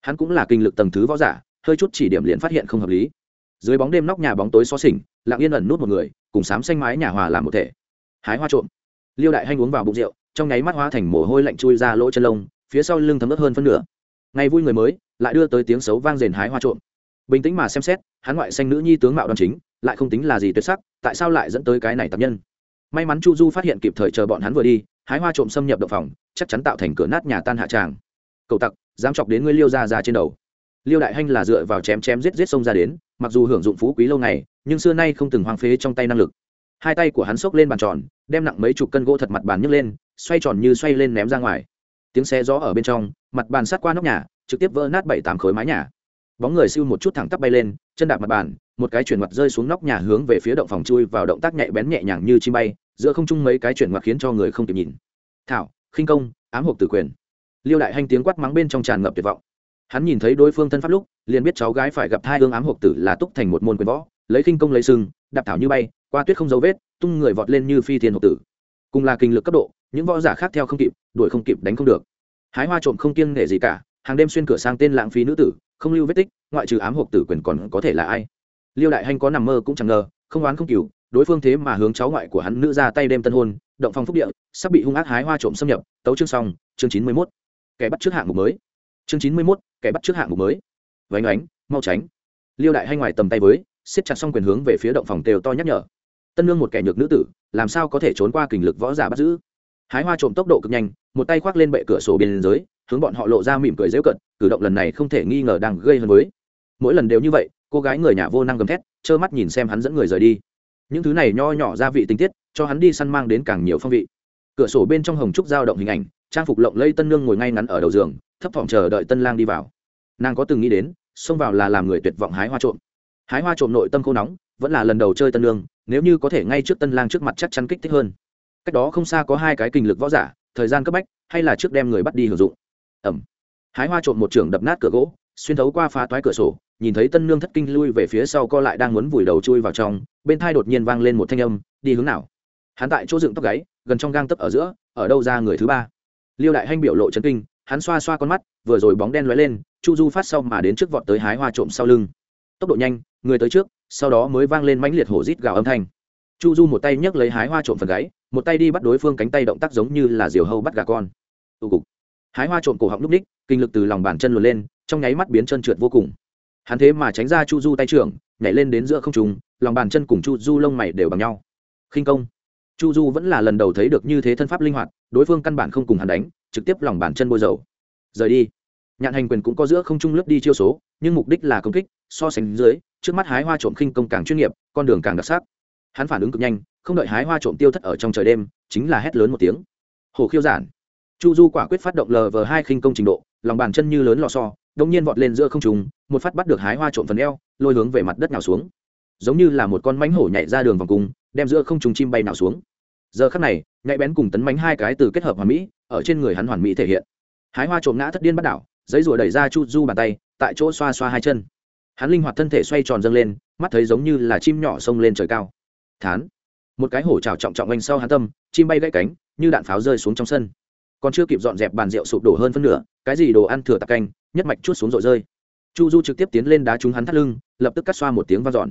Hắn cũng là kinh lực tầng thứ võ giả, hơi chút chỉ điểm liền phát hiện không hợp lý dưới bóng đêm nóc nhà bóng tối xó xỉnh, lặng yên ẩn nút một người, cùng sám xanh mái nhà hòa làm một thể. Hái hoa trộm. Liêu đại hanh uống vào bụng rượu, trong nháy mắt hóa thành mồ hôi lạnh chui ra lỗ chân lông, phía sau lưng thấm ướt hơn phân nửa. Ngày vui người mới, lại đưa tới tiếng xấu vang rền hái hoa trộm. Bình tĩnh mà xem xét, hắn ngoại xanh nữ nhi tướng mạo đoan chính, lại không tính là gì tuyệt sắc, tại sao lại dẫn tới cái này tập nhân? May mắn chu du phát hiện kịp thời chờ bọn hắn vừa đi, hái hoa trộm xâm nhập động phòng, chắc chắn tạo thành cửa nát nhà tan hạ tràng. Cầu tặc, dám chọc đến ngươi liêu ra ra trên đầu. Liêu đại hanh là dựa vào chém chém giết giết xông ra đến mặc dù hưởng dụng phú quý lâu ngày, nhưng xưa nay không từng hoang phế trong tay năng lực. Hai tay của hắn xốc lên bàn tròn, đem nặng mấy chục cân gỗ thật mặt bàn nhấc lên, xoay tròn như xoay lên ném ra ngoài. Tiếng xe gió ở bên trong, mặt bàn sát qua nóc nhà, trực tiếp vỡ nát bảy tám khối mái nhà. Bóng người siêu một chút thẳng tắp bay lên, chân đạp mặt bàn, một cái chuyển mặt rơi xuống nóc nhà hướng về phía động phòng chui vào động tác nhạy bén nhẹ nhàng như chim bay, giữa không trung mấy cái chuyển mặt khiến cho người không kịp nhìn. Thảo, khinh công, ám hộp tử quyền. Liêu đại hanh tiếng quát mắng bên trong tràn ngập tuyệt vọng hắn nhìn thấy đối phương thân pháp lúc, liền biết cháu gái phải gặp hai hương ám hộp tử là túc thành một môn quyền võ, lấy khinh công lấy sừng, đạp thảo như bay, qua tuyết không dấu vết, tung người vọt lên như phi thiên hộp tử. Cùng là kinh lực cấp độ, những võ giả khác theo không kịp, đuổi không kịp đánh không được. Hái hoa trộm không kiêng nghệ gì cả, hàng đêm xuyên cửa sang tên lãng phí nữ tử, không lưu vết tích, ngoại trừ ám hộp tử quyền còn có thể là ai? Liêu đại hanh có nằm mơ cũng chẳng ngờ, không oán không cừu, đối phương thế mà hướng cháu ngoại của hắn nữ ra tay đêm tân hôn, động phong phúc địa, sắp bị hung ác hái hoa trộm xâm nhập, tấu chương xong, chương chín mươi mốt. Kẻ bắt trước hạng mục mới chương chín mươi mốt, kẻ bắt trước hạng mục mới. Vánh ánh, mau tránh. Liêu đại hay ngoài tầm tay với, siết chặt xong quyền hướng về phía động phòng tều to nhắc nhở. Tân lương một kẻ nhược nữ tử, làm sao có thể trốn qua kình lực võ giả bắt giữ? Hái hoa trộm tốc độ cực nhanh, một tay khoác lên bệ cửa sổ biên giới, hướng bọn họ lộ ra mỉm cười dễu cận, cử động lần này không thể nghi ngờ đang gây hơn với. Mỗi lần đều như vậy, cô gái người nhà vô năng gầm thét, trơ mắt nhìn xem hắn dẫn người rời đi. Những thứ này nho nhỏ gia vị tình tiết, cho hắn đi săn mang đến càng nhiều phong vị. Cửa sổ bên trong hồng trúc dao động hình ảnh, trang phục lộng lây tân nương ngồi ngay ngắn ở đầu giường thấp thỏm chờ đợi tân lang đi vào. Nàng có từng nghĩ đến, xông vào là làm người tuyệt vọng hái hoa trộm. Hái hoa trộm nội tâm khô nóng, vẫn là lần đầu chơi tân nương nếu như có thể ngay trước tân lang trước mặt chắc chắn kích thích hơn. Cách đó không xa có hai cái kinh lực võ giả, thời gian cấp bách, hay là trước đem người bắt đi hưởng dụng. Ẩm. Hái hoa trộm một trưởng đập nát cửa gỗ, xuyên thấu qua phá toái cửa sổ, nhìn thấy tân nương thất kinh lui về phía sau co lại đang muốn vùi đầu chui vào trong, bên thai đột nhiên vang lên một thanh âm, đi hướng nào? Hắn tại chỗ dựng tóc gáy, gần trong gang tấp ở giữa, ở đâu ra người thứ ba. Liêu đại hanh biểu lộ chấn kinh hắn xoa xoa con mắt, vừa rồi bóng đen lóe lên, chu du phát sau mà đến trước vọt tới hái hoa trộm sau lưng. Tốc độ nhanh, người tới trước, sau đó mới vang lên mãnh liệt hổ rít gào âm thanh. Chu du một tay nhấc lấy hái hoa trộm phần gáy, một tay đi bắt đối phương cánh tay động tác giống như là diều hâu bắt gà con. Tụ cục. Hái hoa trộm cổ họng núp ních, kinh lực từ lòng bàn chân luồn lên, trong nháy mắt biến chân trượt vô cùng. Hắn thế mà tránh ra chu du tay trưởng, nhảy lên đến giữa không trùng lòng bàn chân cùng chu du lông mày đều bằng nhau. Khinh công chu du vẫn là lần đầu thấy được như thế thân pháp linh hoạt, đối phương căn bản không cùng hắn đánh, trực tiếp lòng bàn chân bôi dầu. Rời đi. Nhạn hành quyền cũng có giữa không trung lướt đi chiêu số, nhưng mục đích là công kích, so sánh dưới, trước mắt hái hoa trộm khinh công càng chuyên nghiệp, con đường càng đặc sắc. Hắn phản ứng cực nhanh, không đợi hái hoa trộm tiêu thất ở trong trời đêm, chính là hét lớn một tiếng. Hồ khiêu giản. Chu du quả quyết phát động lv hai khinh công trình độ, lòng bàn chân như lớn lò so đông nhiên vọt lên giữa không trùng một phát bắt được hái hoa trộm phần eo, lôi hướng về mặt đất nào xuống. Giống như là một con mánh hổ nhảy ra đường vòng cung, đem giữa không trùng chim bay nào xuống giờ khắc này, nhạy bén cùng tấn mánh hai cái từ kết hợp hoàn mỹ, ở trên người hắn hoàn mỹ thể hiện. Hái hoa trộm ngã thất điên bắt đảo, giấy rùa đẩy ra chu du bàn tay, tại chỗ xoa xoa hai chân. Hắn linh hoạt thân thể xoay tròn dâng lên, mắt thấy giống như là chim nhỏ xông lên trời cao. Thán. Một cái hổ trào trọng trọng anh sau hắn tâm, chim bay gãy cánh, như đạn pháo rơi xuống trong sân. Còn chưa kịp dọn dẹp bàn rượu sụp đổ hơn phân nửa, cái gì đồ ăn thừa tạc canh, nhất mạch chút xuống rồi rơi. Chu du trực tiếp tiến lên đá trúng hắn thắt lưng, lập tức cắt xoa một tiếng vang dọn.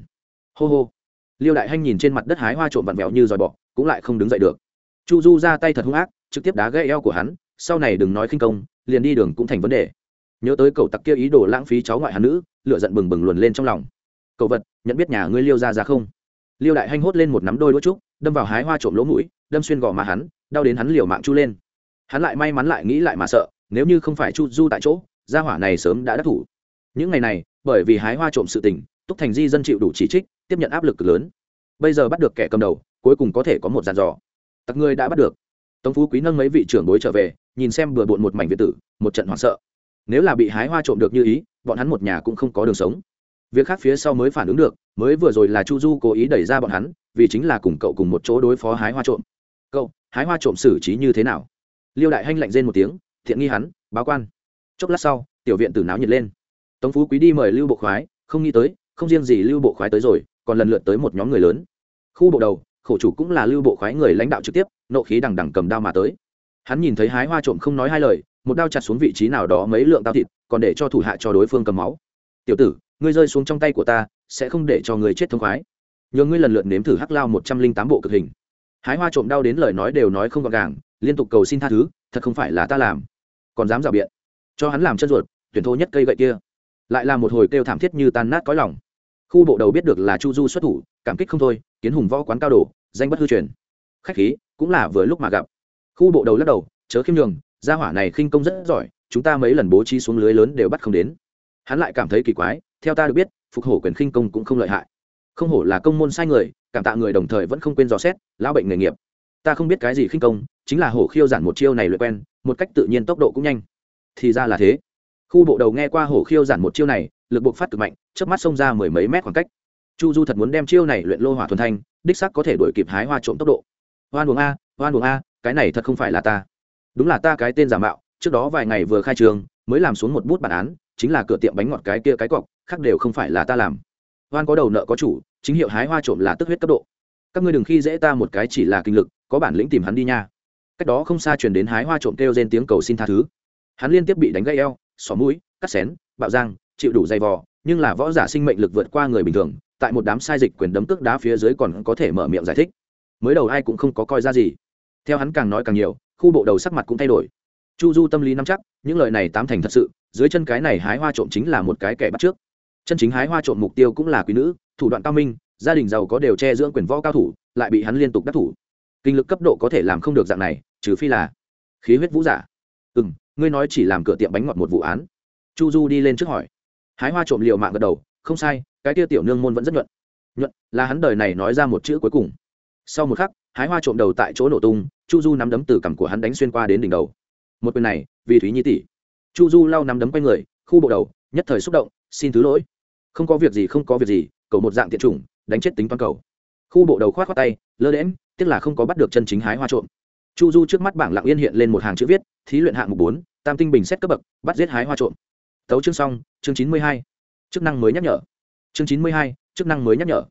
Hô hô. Liêu đại hanh nhìn trên mặt đất hái hoa trộm vặn vẹo như dòi bọ cũng lại không đứng dậy được. Chu du ra tay thật hung ác, trực tiếp đá gãy eo của hắn, sau này đừng nói khinh công, liền đi đường cũng thành vấn đề. Nhớ tới cậu tặc kia ý đồ lãng phí cháu ngoại hắn nữ lựa giận bừng bừng luồn lên trong lòng. Cậu vật, nhận biết nhà ngươi liêu ra ra không? Liêu đại hanh hốt lên một nắm đôi đũa trúc, đâm vào hái hoa trộm lỗ mũi, đâm xuyên gò má hắn, đau đến hắn liều mạng chu lên. Hắn lại may mắn lại nghĩ lại mà sợ, nếu như không phải chu du tại chỗ, gia hỏa này sớm đã đắc thủ. Những ngày này, bởi vì hái hoa trộm sự tình, túc thành di dân chịu đủ chỉ trích, tiếp nhận áp lực lớn. Bây giờ bắt được kẻ cầm đầu cuối cùng có thể có một dàn dò. Tặc người đã bắt được. Tống phú quý nâng mấy vị trưởng bối trở về, nhìn xem bừa bộn một mảnh việt tử, một trận hoảng sợ. Nếu là bị hái hoa trộm được như ý, bọn hắn một nhà cũng không có đường sống. Việc khác phía sau mới phản ứng được, mới vừa rồi là chu du cố ý đẩy ra bọn hắn, vì chính là cùng cậu cùng một chỗ đối phó hái hoa trộm. Cậu, hái hoa trộm xử trí như thế nào? Liêu đại hanh lạnh rên một tiếng, thiện nghi hắn, báo quan. Chốc lát sau, tiểu viện tử náo nhiệt lên. Tống phú quý đi mời lưu bộ khoái, không nghĩ tới, không riêng gì lưu bộ khoái tới rồi, còn lần lượt tới một nhóm người lớn. Khu bộ đầu khổ chủ cũng là lưu bộ khoái người lãnh đạo trực tiếp, nộ khí đằng đằng cầm đao mà tới. Hắn nhìn thấy hái hoa trộm không nói hai lời, một đao chặt xuống vị trí nào đó mấy lượng tao thịt, còn để cho thủ hạ cho đối phương cầm máu. Tiểu tử, ngươi rơi xuống trong tay của ta, sẽ không để cho người chết thông khoái. Nhờ ngươi lần lượt nếm thử hắc lao một trăm linh tám bộ cực hình. Hái hoa trộm đau đến lời nói đều nói không gọn gàng, liên tục cầu xin tha thứ, thật không phải là ta làm, còn dám rào biện. Cho hắn làm chân ruột, tuyển thô nhất cây gậy kia. Lại là một hồi kêu thảm thiết như tan nát cõi lòng. Khu bộ đầu biết được là chu du xuất thủ cảm kích không thôi, kiến hùng võ quán cao đồ, danh bất hư truyền. Khách khí, cũng là vừa lúc mà gặp. Khu bộ đầu lắc đầu, chớ khiêm nhường, gia hỏa này khinh công rất giỏi, chúng ta mấy lần bố trí xuống lưới lớn đều bắt không đến. Hắn lại cảm thấy kỳ quái, theo ta được biết, phục hổ quyền khinh công cũng không lợi hại. Không hổ là công môn sai người, cảm tạ người đồng thời vẫn không quên dò xét, lão bệnh nghề nghiệp. Ta không biết cái gì khinh công, chính là hổ khiêu giản một chiêu này luyện quen, một cách tự nhiên tốc độ cũng nhanh. Thì ra là thế. Khu bộ đầu nghe qua hổ khiêu giản một chiêu này, lực buộc phát cực mạnh trước mắt xông ra mười mấy mét khoảng cách chu du thật muốn đem chiêu này luyện lô hỏa thuần thanh, đích sắc có thể đuổi kịp hái hoa trộm tốc độ. Hoan buồng a hoan buồng a, cái này thật không phải là ta. Đúng là ta cái tên giả mạo, trước đó vài ngày vừa khai trường, mới làm xuống một bút bản án, chính là cửa tiệm bánh ngọt cái kia cái cọc, khác đều không phải là ta làm. Hoan có đầu nợ có chủ, chính hiệu hái hoa trộm là tức huyết cấp độ. Các ngươi đừng khi dễ ta một cái chỉ là kinh lực, có bản lĩnh tìm hắn đi nha. Cách đó không xa truyền đến hái hoa trộm kêu trên tiếng cầu xin tha thứ. Hắn liên tiếp bị đánh gây eo, xỏ mũi, cắt xén, bạo giang, chịu đủ dày vò, nhưng là võ giả sinh mệnh lực vượt qua người bình thường tại một đám sai dịch quyền đấm cước đá phía dưới còn có thể mở miệng giải thích. Mới đầu ai cũng không có coi ra gì. Theo hắn càng nói càng nhiều, khu bộ đầu sắc mặt cũng thay đổi. Chu du tâm lý nắm chắc, những lời này tám thành thật sự, dưới chân cái này hái hoa trộm chính là một cái kẻ bắt trước. Chân chính hái hoa trộm mục tiêu cũng là quý nữ, thủ đoạn cao minh, gia đình giàu có đều che dưỡng quyền võ cao thủ, lại bị hắn liên tục đắc thủ. Kinh lực cấp độ có thể làm không được dạng này, trừ phi là khí huyết vũ giả. Ừ m ngươi nói chỉ làm cửa tiệm bánh ngọt một vụ án. Chu du đi lên trước hỏi. Hái hoa trộm liệu mạng gật đầu, không sai cái kia tiểu nương môn vẫn rất nhuận. Nhuận là hắn đời này nói ra một chữ cuối cùng. Sau một khắc, hái hoa trộm đầu tại chỗ nổ tung, chu du nắm đấm từ cằm của hắn đánh xuyên qua đến đỉnh đầu. Một quyền này, vì thúy nhi tỷ. Chu du lau nắm đấm quay người, khu bộ đầu, nhất thời xúc động, xin thứ lỗi. Không có việc gì, không có việc gì, cầu một dạng tiện chủng, đánh chết tính toàn cầu. Khu bộ đầu khoát khoát tay, lơ đễm tiếc là không có bắt được chân chính hái hoa trộm. Chu du trước mắt bảng lặng yên hiện lên một hàng chữ viết, thí luyện hạng mục bốn, tam tinh bình xét cấp bậc, bắt giết hái hoa trộm. Tấu chương xong, chương chín mươi hai. Chức năng mới nhắc nhở chương chín mươi hai, chức năng mới nhắc nhở.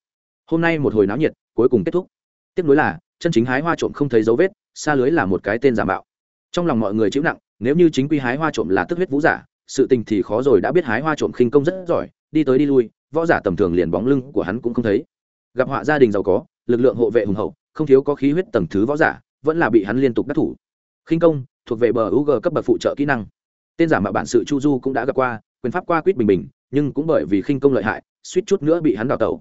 Hôm nay một hồi náo nhiệt, cuối cùng kết thúc. Tiếp nối là, chân chính hái hoa trộm không thấy dấu vết, xa lưới là một cái tên giả mạo. Trong lòng mọi người chịu nặng, nếu như chính quy hái hoa trộm là tức huyết vũ giả, sự tình thì khó rồi đã biết hái hoa trộm khinh công rất giỏi, đi tới đi lui, võ giả tầm thường liền bóng lưng của hắn cũng không thấy. Gặp họa gia đình giàu có, lực lượng hộ vệ hùng hậu, không thiếu có khí huyết tầng thứ võ giả, vẫn là bị hắn liên tục đắc thủ. Khinh công, thuộc về bờ UG cấp bậc phụ trợ kỹ năng. Tên giả mạo bản sự chu du cũng đã gặp qua, quyền pháp qua quýt bình bình, nhưng cũng bởi vì khinh công lợi hại suýt chút nữa bị hắn đào tẩu.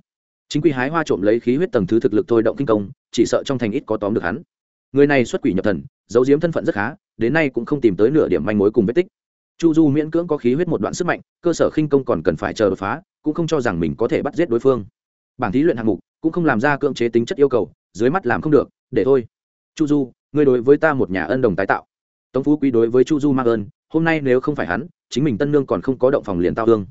Chính quy hái hoa trộm lấy khí huyết tầng thứ thực lực thôi động kinh công, chỉ sợ trong thành ít có tóm được hắn. Người này xuất quỷ nhập thần, giấu giếm thân phận rất khá, đến nay cũng không tìm tới nửa điểm manh mối cùng vết tích. Chu du miễn cưỡng có khí huyết một đoạn sức mạnh, cơ sở khinh công còn cần phải chờ đột phá, cũng không cho rằng mình có thể bắt giết đối phương. Bảng thí luyện hạng mục cũng không làm ra cưỡng chế tính chất yêu cầu, dưới mắt làm không được, để thôi. Chu du, ngươi đối với ta một nhà ân đồng tái tạo. Tống phú quý đối với chu du mang ơn, hôm nay nếu không phải hắn, chính mình tân nương còn không có động phòng liền tao hương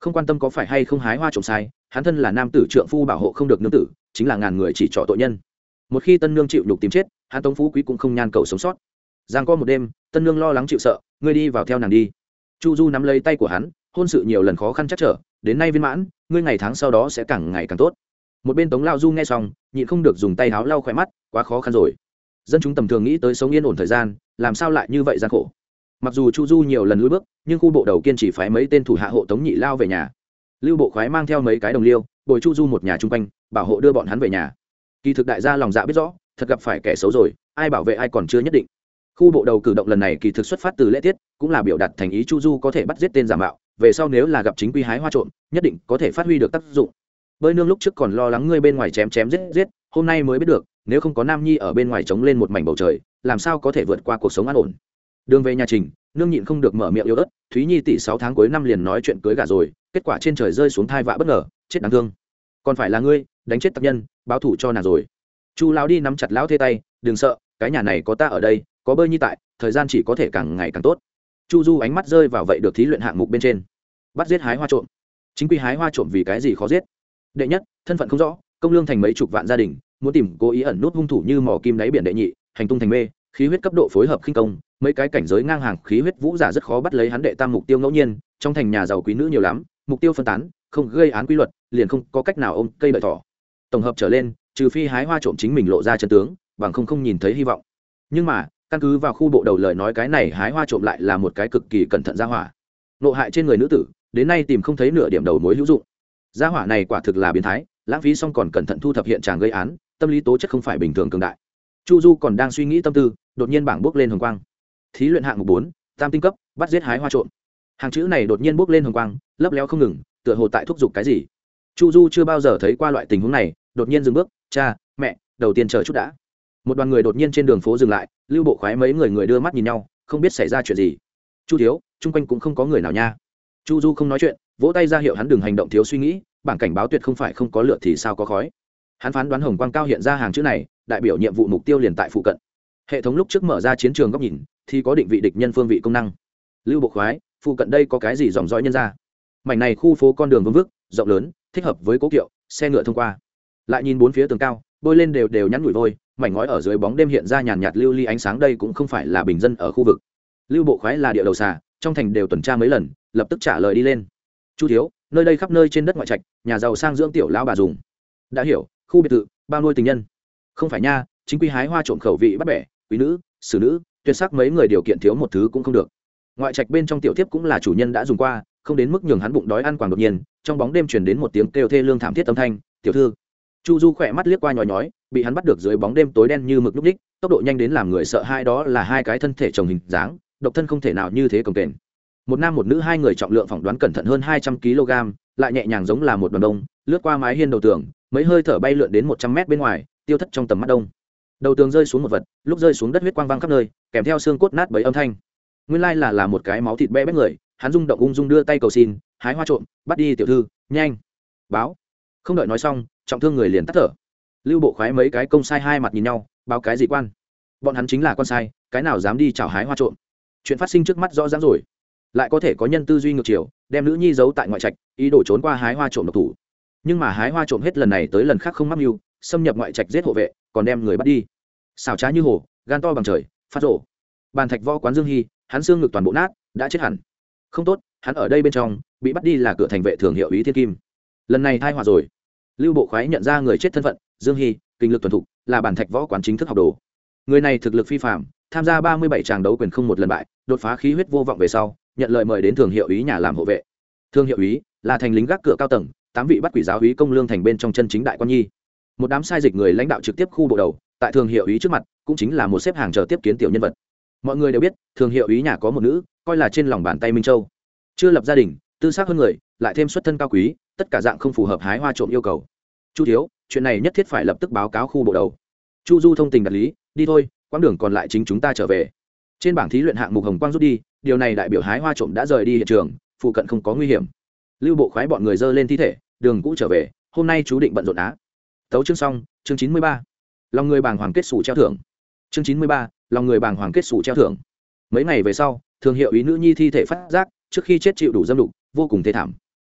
không quan tâm có phải hay không hái hoa trồng sai, hắn thân là nam tử trượng phu bảo hộ không được nương tử, chính là ngàn người chỉ trọ tội nhân. Một khi tân nương chịu nhục tìm chết, hắn tống phú quý cũng không nhan cầu sống sót. Giang co một đêm, tân nương lo lắng chịu sợ, ngươi đi vào theo nàng đi. Chu du nắm lấy tay của hắn, hôn sự nhiều lần khó khăn chắc trở, đến nay viên mãn, ngươi ngày tháng sau đó sẽ càng ngày càng tốt. Một bên tống lao du nghe xong, nhịn không được dùng tay háo lau khỏe mắt, quá khó khăn rồi. Dân chúng tầm thường nghĩ tới sống yên ổn thời gian, làm sao lại như vậy gian khổ? Mặc dù chu du nhiều lần lùi bước, nhưng khu bộ đầu kiên chỉ phái mấy tên thủ hạ hộ tống nhị lao về nhà. Lưu bộ khoái mang theo mấy cái đồng liêu, bồi chu du một nhà chung quanh, bảo hộ đưa bọn hắn về nhà. Kỳ thực đại gia lòng dạ biết rõ, thật gặp phải kẻ xấu rồi, ai bảo vệ ai còn chưa nhất định. Khu bộ đầu cử động lần này kỳ thực xuất phát từ lễ tiết, cũng là biểu đạt thành ý chu du có thể bắt giết tên giả mạo, về sau nếu là gặp chính quy hái hoa trộm, nhất định có thể phát huy được tác dụng. Bơi nương lúc trước còn lo lắng ngươi bên ngoài chém chém giết giết, hôm nay mới biết được, nếu không có nam nhi ở bên ngoài chống lên một mảnh bầu trời, làm sao có thể vượt qua cuộc sống an ổn đường về nhà trình, nương nhịn không được mở miệng yếu ớt, thúy nhi tỷ sáu tháng cuối năm liền nói chuyện cưới gà rồi, kết quả trên trời rơi xuống thai vạ bất ngờ, chết đáng thương. Còn phải là ngươi, đánh chết tác nhân, báo thủ cho nàng rồi. Chu lão đi nắm chặt lão thê tay, đừng sợ, cái nhà này có ta ở đây, có bơi nhi tại, thời gian chỉ có thể càng ngày càng tốt. Chu du ánh mắt rơi vào vậy được thí luyện hạng mục bên trên. Bắt giết hái hoa trộm. Chính quy hái hoa trộm vì cái gì khó giết? Đệ nhất, thân phận không rõ, công lương thành mấy chục vạn gia đình, muốn tìm cố ý ẩn nút hung thủ như mỏ kim đáy biển đệ nhị, hành tung thành mê khí huyết cấp độ phối hợp khinh công, mấy cái cảnh giới ngang hàng khí huyết vũ giả rất khó bắt lấy hắn đệ tam mục tiêu ngẫu nhiên, trong thành nhà giàu quý nữ nhiều lắm, mục tiêu phân tán, không gây án quy luật, liền không có cách nào ôm cây đợi thỏ. Tổng hợp trở lên, trừ phi hái hoa trộm chính mình lộ ra chân tướng, bằng không không nhìn thấy hy vọng. Nhưng mà, căn cứ vào khu bộ đầu lời nói cái này hái hoa trộm lại là một cái cực kỳ cẩn thận ra hỏa. Nộ hại trên người nữ tử, đến nay tìm không thấy nửa điểm đầu mối hữu dụng. Gia hỏa này quả thực là biến thái, lãng phí xong còn cẩn thận thu thập hiện trạng gây án, tâm lý tố chất không phải bình thường cường đại. Chu du còn đang suy nghĩ tâm tư đột nhiên bảng bước lên hồng quang. Thí luyện hạng mục bốn, tam tinh cấp, bắt giết hái hoa trộm. Hàng chữ này đột nhiên bước lên hồng quang, lấp léo không ngừng, tựa hồ tại thúc giục cái gì. Chu du chưa bao giờ thấy qua loại tình huống này, đột nhiên dừng bước, cha, mẹ, đầu tiên chờ chút đã. Một đoàn người đột nhiên trên đường phố dừng lại, lưu bộ khoái mấy người người đưa mắt nhìn nhau, không biết xảy ra chuyện gì. Chu thiếu, chung quanh cũng không có người nào nha. Chu du không nói chuyện, vỗ tay ra hiệu hắn đừng hành động thiếu suy nghĩ, bảng cảnh báo tuyệt không phải không có lửa thì sao có khói. Hắn phán đoán hồng quang cao hiện ra hàng chữ này, đại biểu nhiệm vụ mục tiêu liền tại phụ cận hệ thống lúc trước mở ra chiến trường góc nhìn, thì có định vị địch nhân phương vị công năng. Lưu bộ khoái, phụ cận đây có cái gì dòng dõi nhân ra? Mảnh này khu phố con đường vương vức, rộng lớn, thích hợp với cố kiệu, xe ngựa thông qua. Lại nhìn bốn phía tường cao, bôi lên đều đều nhắn nhủi vôi, mảnh ngói ở dưới bóng đêm hiện ra nhàn nhạt lưu ly ánh sáng đây cũng không phải là bình dân ở khu vực. Lưu bộ khoái là địa đầu xà, trong thành đều tuần tra mấy lần, lập tức trả lời đi lên. Chu thiếu, nơi đây khắp nơi trên đất ngoại trạch, nhà giàu sang dưỡng tiểu lão bà dùng. Đã hiểu, khu biệt thự, bao nuôi tình nhân. Không phải nha, chính quy hái hoa trộm khẩu vị bắt bẻ quý nữ, xử nữ, tuyệt sắc mấy người điều kiện thiếu một thứ cũng không được. Ngoại trạch bên trong tiểu tiếp cũng là chủ nhân đã dùng qua, không đến mức nhường hắn bụng đói ăn quàng đột nhiên, trong bóng đêm chuyển đến một tiếng kêu thê lương thảm thiết âm thanh, tiểu thư. Chu du khỏe mắt liếc qua nhói nhói, bị hắn bắt được dưới bóng đêm tối đen như mực núp đích, tốc độ nhanh đến làm người sợ hai đó là hai cái thân thể chồng hình dáng, độc thân không thể nào như thế cồng kềnh. Một nam một nữ hai người trọng lượng phỏng đoán cẩn thận hơn hai trăm kg, lại nhẹ nhàng giống là một đoàn đông, lướt qua mái hiên đầu tường, mấy hơi thở bay lượn đến một trăm mét bên ngoài, tiêu thất trong tầm mắt đông đầu tường rơi xuống một vật, lúc rơi xuống đất huyết quang văng khắp nơi, kèm theo xương cốt nát bấy âm thanh. Nguyên lai là là một cái máu thịt bé bét người, hắn rung động ung dung đưa tay cầu xin, hái hoa trộm, bắt đi tiểu thư, nhanh. Báo. Không đợi nói xong, trọng thương người liền tắt thở. Lưu bộ khoái mấy cái công sai hai mặt nhìn nhau, báo cái gì quan? Bọn hắn chính là con sai, cái nào dám đi chào hái hoa trộm? Chuyện phát sinh trước mắt rõ ràng rồi. Lại có thể có nhân tư duy ngược chiều, đem nữ nhi giấu tại ngoại trạch, ý đồ trốn qua hái hoa trộm độc thủ. Nhưng mà hái hoa trộm hết lần này tới lần khác không mắc mưu xâm nhập ngoại trạch giết hộ vệ, còn đem người bắt đi. Xào trá như hồ, gan to bằng trời, phát rổ bàn thạch võ quán dương hy, hắn xương ngực toàn bộ nát, đã chết hẳn. Không tốt, hắn ở đây bên trong, bị bắt đi là cửa thành vệ thường hiệu ý thiên kim. Lần này thai hòa rồi. Lưu bộ khoái nhận ra người chết thân phận, dương hy, kinh lực tuần thục, là bản thạch võ quán chính thức học đồ. Người này thực lực phi phạm tham gia ba mươi bảy tràng đấu quyền không một lần bại, đột phá khí huyết vô vọng về sau, nhận lời mời đến thường hiệu ý nhà làm hộ vệ. Thương hiệu ý là thành lính gác cửa cao tầng, tám vị bắt quỷ giáo ý công lương thành bên trong chân chính đại quan nhi một đám sai dịch người lãnh đạo trực tiếp khu bộ đầu, tại thường hiệu ý trước mặt, cũng chính là một xếp hàng chờ tiếp kiến tiểu nhân vật. Mọi người đều biết, thường hiệu ý nhà có một nữ, coi là trên lòng bàn tay minh châu. Chưa lập gia đình, tư xác hơn người, lại thêm xuất thân cao quý, tất cả dạng không phù hợp hái hoa trộm yêu cầu. Chu thiếu, chuyện này nhất thiết phải lập tức báo cáo khu bộ đầu. Chu du thông tình đạt lý, đi thôi, quãng đường còn lại chính chúng ta trở về. Trên bảng thí luyện hạng mục hồng quang rút đi, điều này đại biểu hái hoa trộm đã rời đi hiện trường, phụ cận không có nguy hiểm. Lưu bộ khoái bọn người dơ lên thi thể, đường cũ trở về, hôm nay chú định bận rộn á tấu chương xong, chương chín mươi ba. Lòng người bàng hoàng kết xù treo thưởng. Chương chín mươi ba, lòng người bàng hoàng kết xù treo thưởng. Mấy ngày về sau, thương hiệu ý nữ nhi thi thể phát giác, trước khi chết chịu đủ dâm đục, vô cùng thê thảm.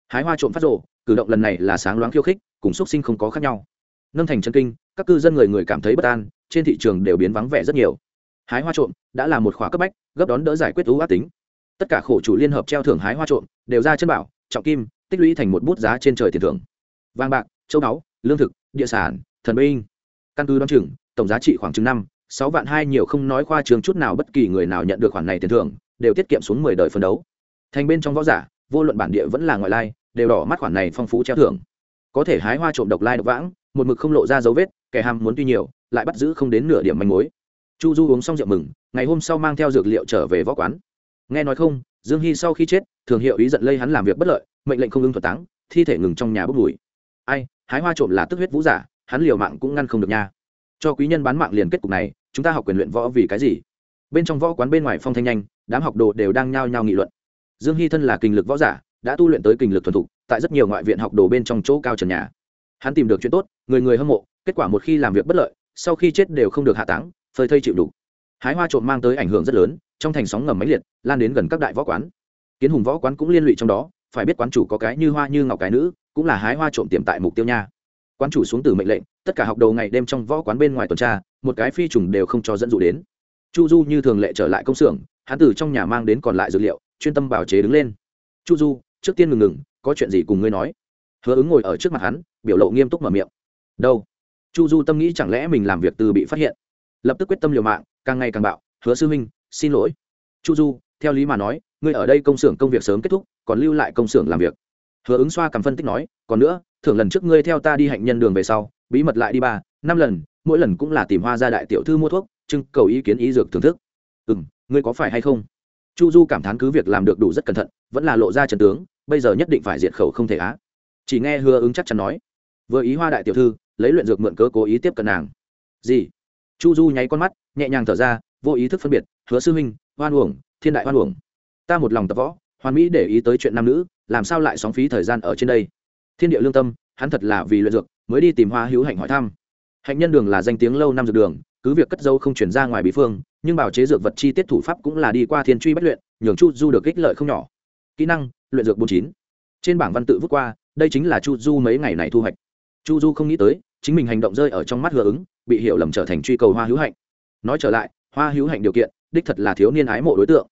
Hái hoa trộm phát rộ cử động lần này là sáng loáng khiêu khích, cùng x sinh không có khác nhau. Nâng thành chân kinh, các cư dân người người cảm thấy bất an, trên thị trường đều biến vắng vẻ rất nhiều. Hái hoa trộm đã là một khóa cấp bách, gấp đón đỡ giải quyết ưu ác tính. Tất cả khổ chủ liên hợp treo thưởng hái hoa trộm, đều ra chân bảo, trọng kim, tích lũy thành một bút giá trên trời tiền thưởng. Vàng bạc, châu báu, lương thực địa sản, thần binh. Căn cứ đ o chừng, tổng giá trị khoảng chừng năm, sáu vạn hai nhiều không nói khoa trường chút nào bất kỳ người nào nhận được khoản này tiền thưởng, đều tiết kiệm xuống mười đời phân đấu. Thành bên trong võ giả, vô luận bản địa vẫn là ngoại lai, đều đỏ mắt khoản này phong phú treo thưởng. Có thể hái hoa trộm độc lai độc vãng, một mực không lộ ra dấu vết, kẻ ham muốn tuy nhiều, lại bắt giữ không đến nửa điểm manh mối. Chu du uống xong rượu mừng, ngày hôm sau mang theo dược liệu trở về võ quán. Nghe nói không, dương hy sau khi chết, thường hiệu ý giận lây hắn làm việc bất lợi, mệnh lệnh không ưng thuật táng, thi thể ngừng trong nhà bốc mùi ai, hái hoa trộm là tức huyết vũ giả, hắn liều mạng cũng ngăn không được nha. Cho quý nhân bán mạng liền kết cục này, chúng ta học quyền luyện võ vì cái gì? Bên trong võ quán bên ngoài phong thanh nhanh, đám học đồ đều đang nhao nhao nghị luận. Dương hy thân là kinh lực võ giả, đã tu luyện tới kinh lực thuần thục, tại rất nhiều ngoại viện học đồ bên trong chỗ cao trần nhà. Hắn tìm được chuyện tốt, người người hâm mộ, kết quả một khi làm việc bất lợi, sau khi chết đều không được hạ táng, phơi thây chịu đủ. Hái hoa trộm mang tới ảnh hưởng rất lớn, trong thành sóng ngầm máy liệt, lan đến gần các đại võ quán. Kiến hùng võ quán cũng liên lụy trong đó, phải biết quán chủ có cái như hoa như ngọc cái nữ cũng là hái hoa trộm tiềm tại mục tiêu nha. Quán chủ xuống từ mệnh lệnh, tất cả học đầu ngày đêm trong võ quán bên ngoài tuần tra, một cái phi trùng đều không cho dẫn dụ đến. Chu du như thường lệ trở lại công xưởng, hắn từ trong nhà mang đến còn lại dược liệu, chuyên tâm bảo chế đứng lên. Chu du, trước tiên ngừng ngừng, có chuyện gì cùng ngươi nói. Hứa ứng ngồi ở trước mặt hắn, biểu lộ nghiêm túc mở miệng. Đâu? Chu du tâm nghĩ chẳng lẽ mình làm việc từ bị phát hiện. Lập tức quyết tâm liều mạng, càng ngày càng bạo, hứa sư huynh, xin lỗi. Chu du, theo lý mà nói, ngươi ở đây công xưởng công việc sớm kết thúc, còn lưu lại công xưởng làm việc hứa ứng xoa cầm phân tích nói, còn nữa thường lần trước ngươi theo ta đi hạnh nhân đường về sau, bí mật lại đi ba, năm lần, mỗi lần cũng là tìm hoa ra đại tiểu thư mua thuốc, trưng cầu ý kiến ý dược thưởng thức. Ừ m ngươi có phải hay không? Chu du cảm thán cứ việc làm được đủ rất cẩn thận, vẫn là lộ ra trần tướng, bây giờ nhất định phải diệt khẩu không thể á. Chỉ nghe hứa ứng chắc chắn nói, vừa ý hoa đại tiểu thư, lấy luyện dược mượn cớ cố ý tiếp cận nàng. Gì? Chu du nháy con mắt, nhẹ nhàng thở ra, vô ý thức phân biệt, hứa sư huynh, hoan uổng, thiên đại hoan uổng. Ta một lòng tập võ, hoàn mỹ để ý tới chuyện nam nữ làm sao lại sóng phí thời gian ở trên đây? Thiên địa lương tâm, hắn thật là vì luyện dược mới đi tìm hoa hữu hạnh hỏi thăm. Hạnh nhân đường là danh tiếng lâu năm dược đường, cứ việc cất dấu không chuyển ra ngoài bí phương, nhưng bảo chế dược vật chi tiết thủ pháp cũng là đi qua thiên truy bất luyện, nhường chu du được ích lợi không nhỏ. Kỹ năng, luyện dược bốn chín. Trên bảng văn tự vút qua, đây chính là chu du mấy ngày này thu hoạch. Chu du không nghĩ tới, chính mình hành động rơi ở trong mắt hứa ứng, bị hiểu lầm trở thành truy cầu hoa hữu hạnh. Nói trở lại, hoa hữu hạnh điều kiện, đích thật là thiếu niên ái mộ đối tượng.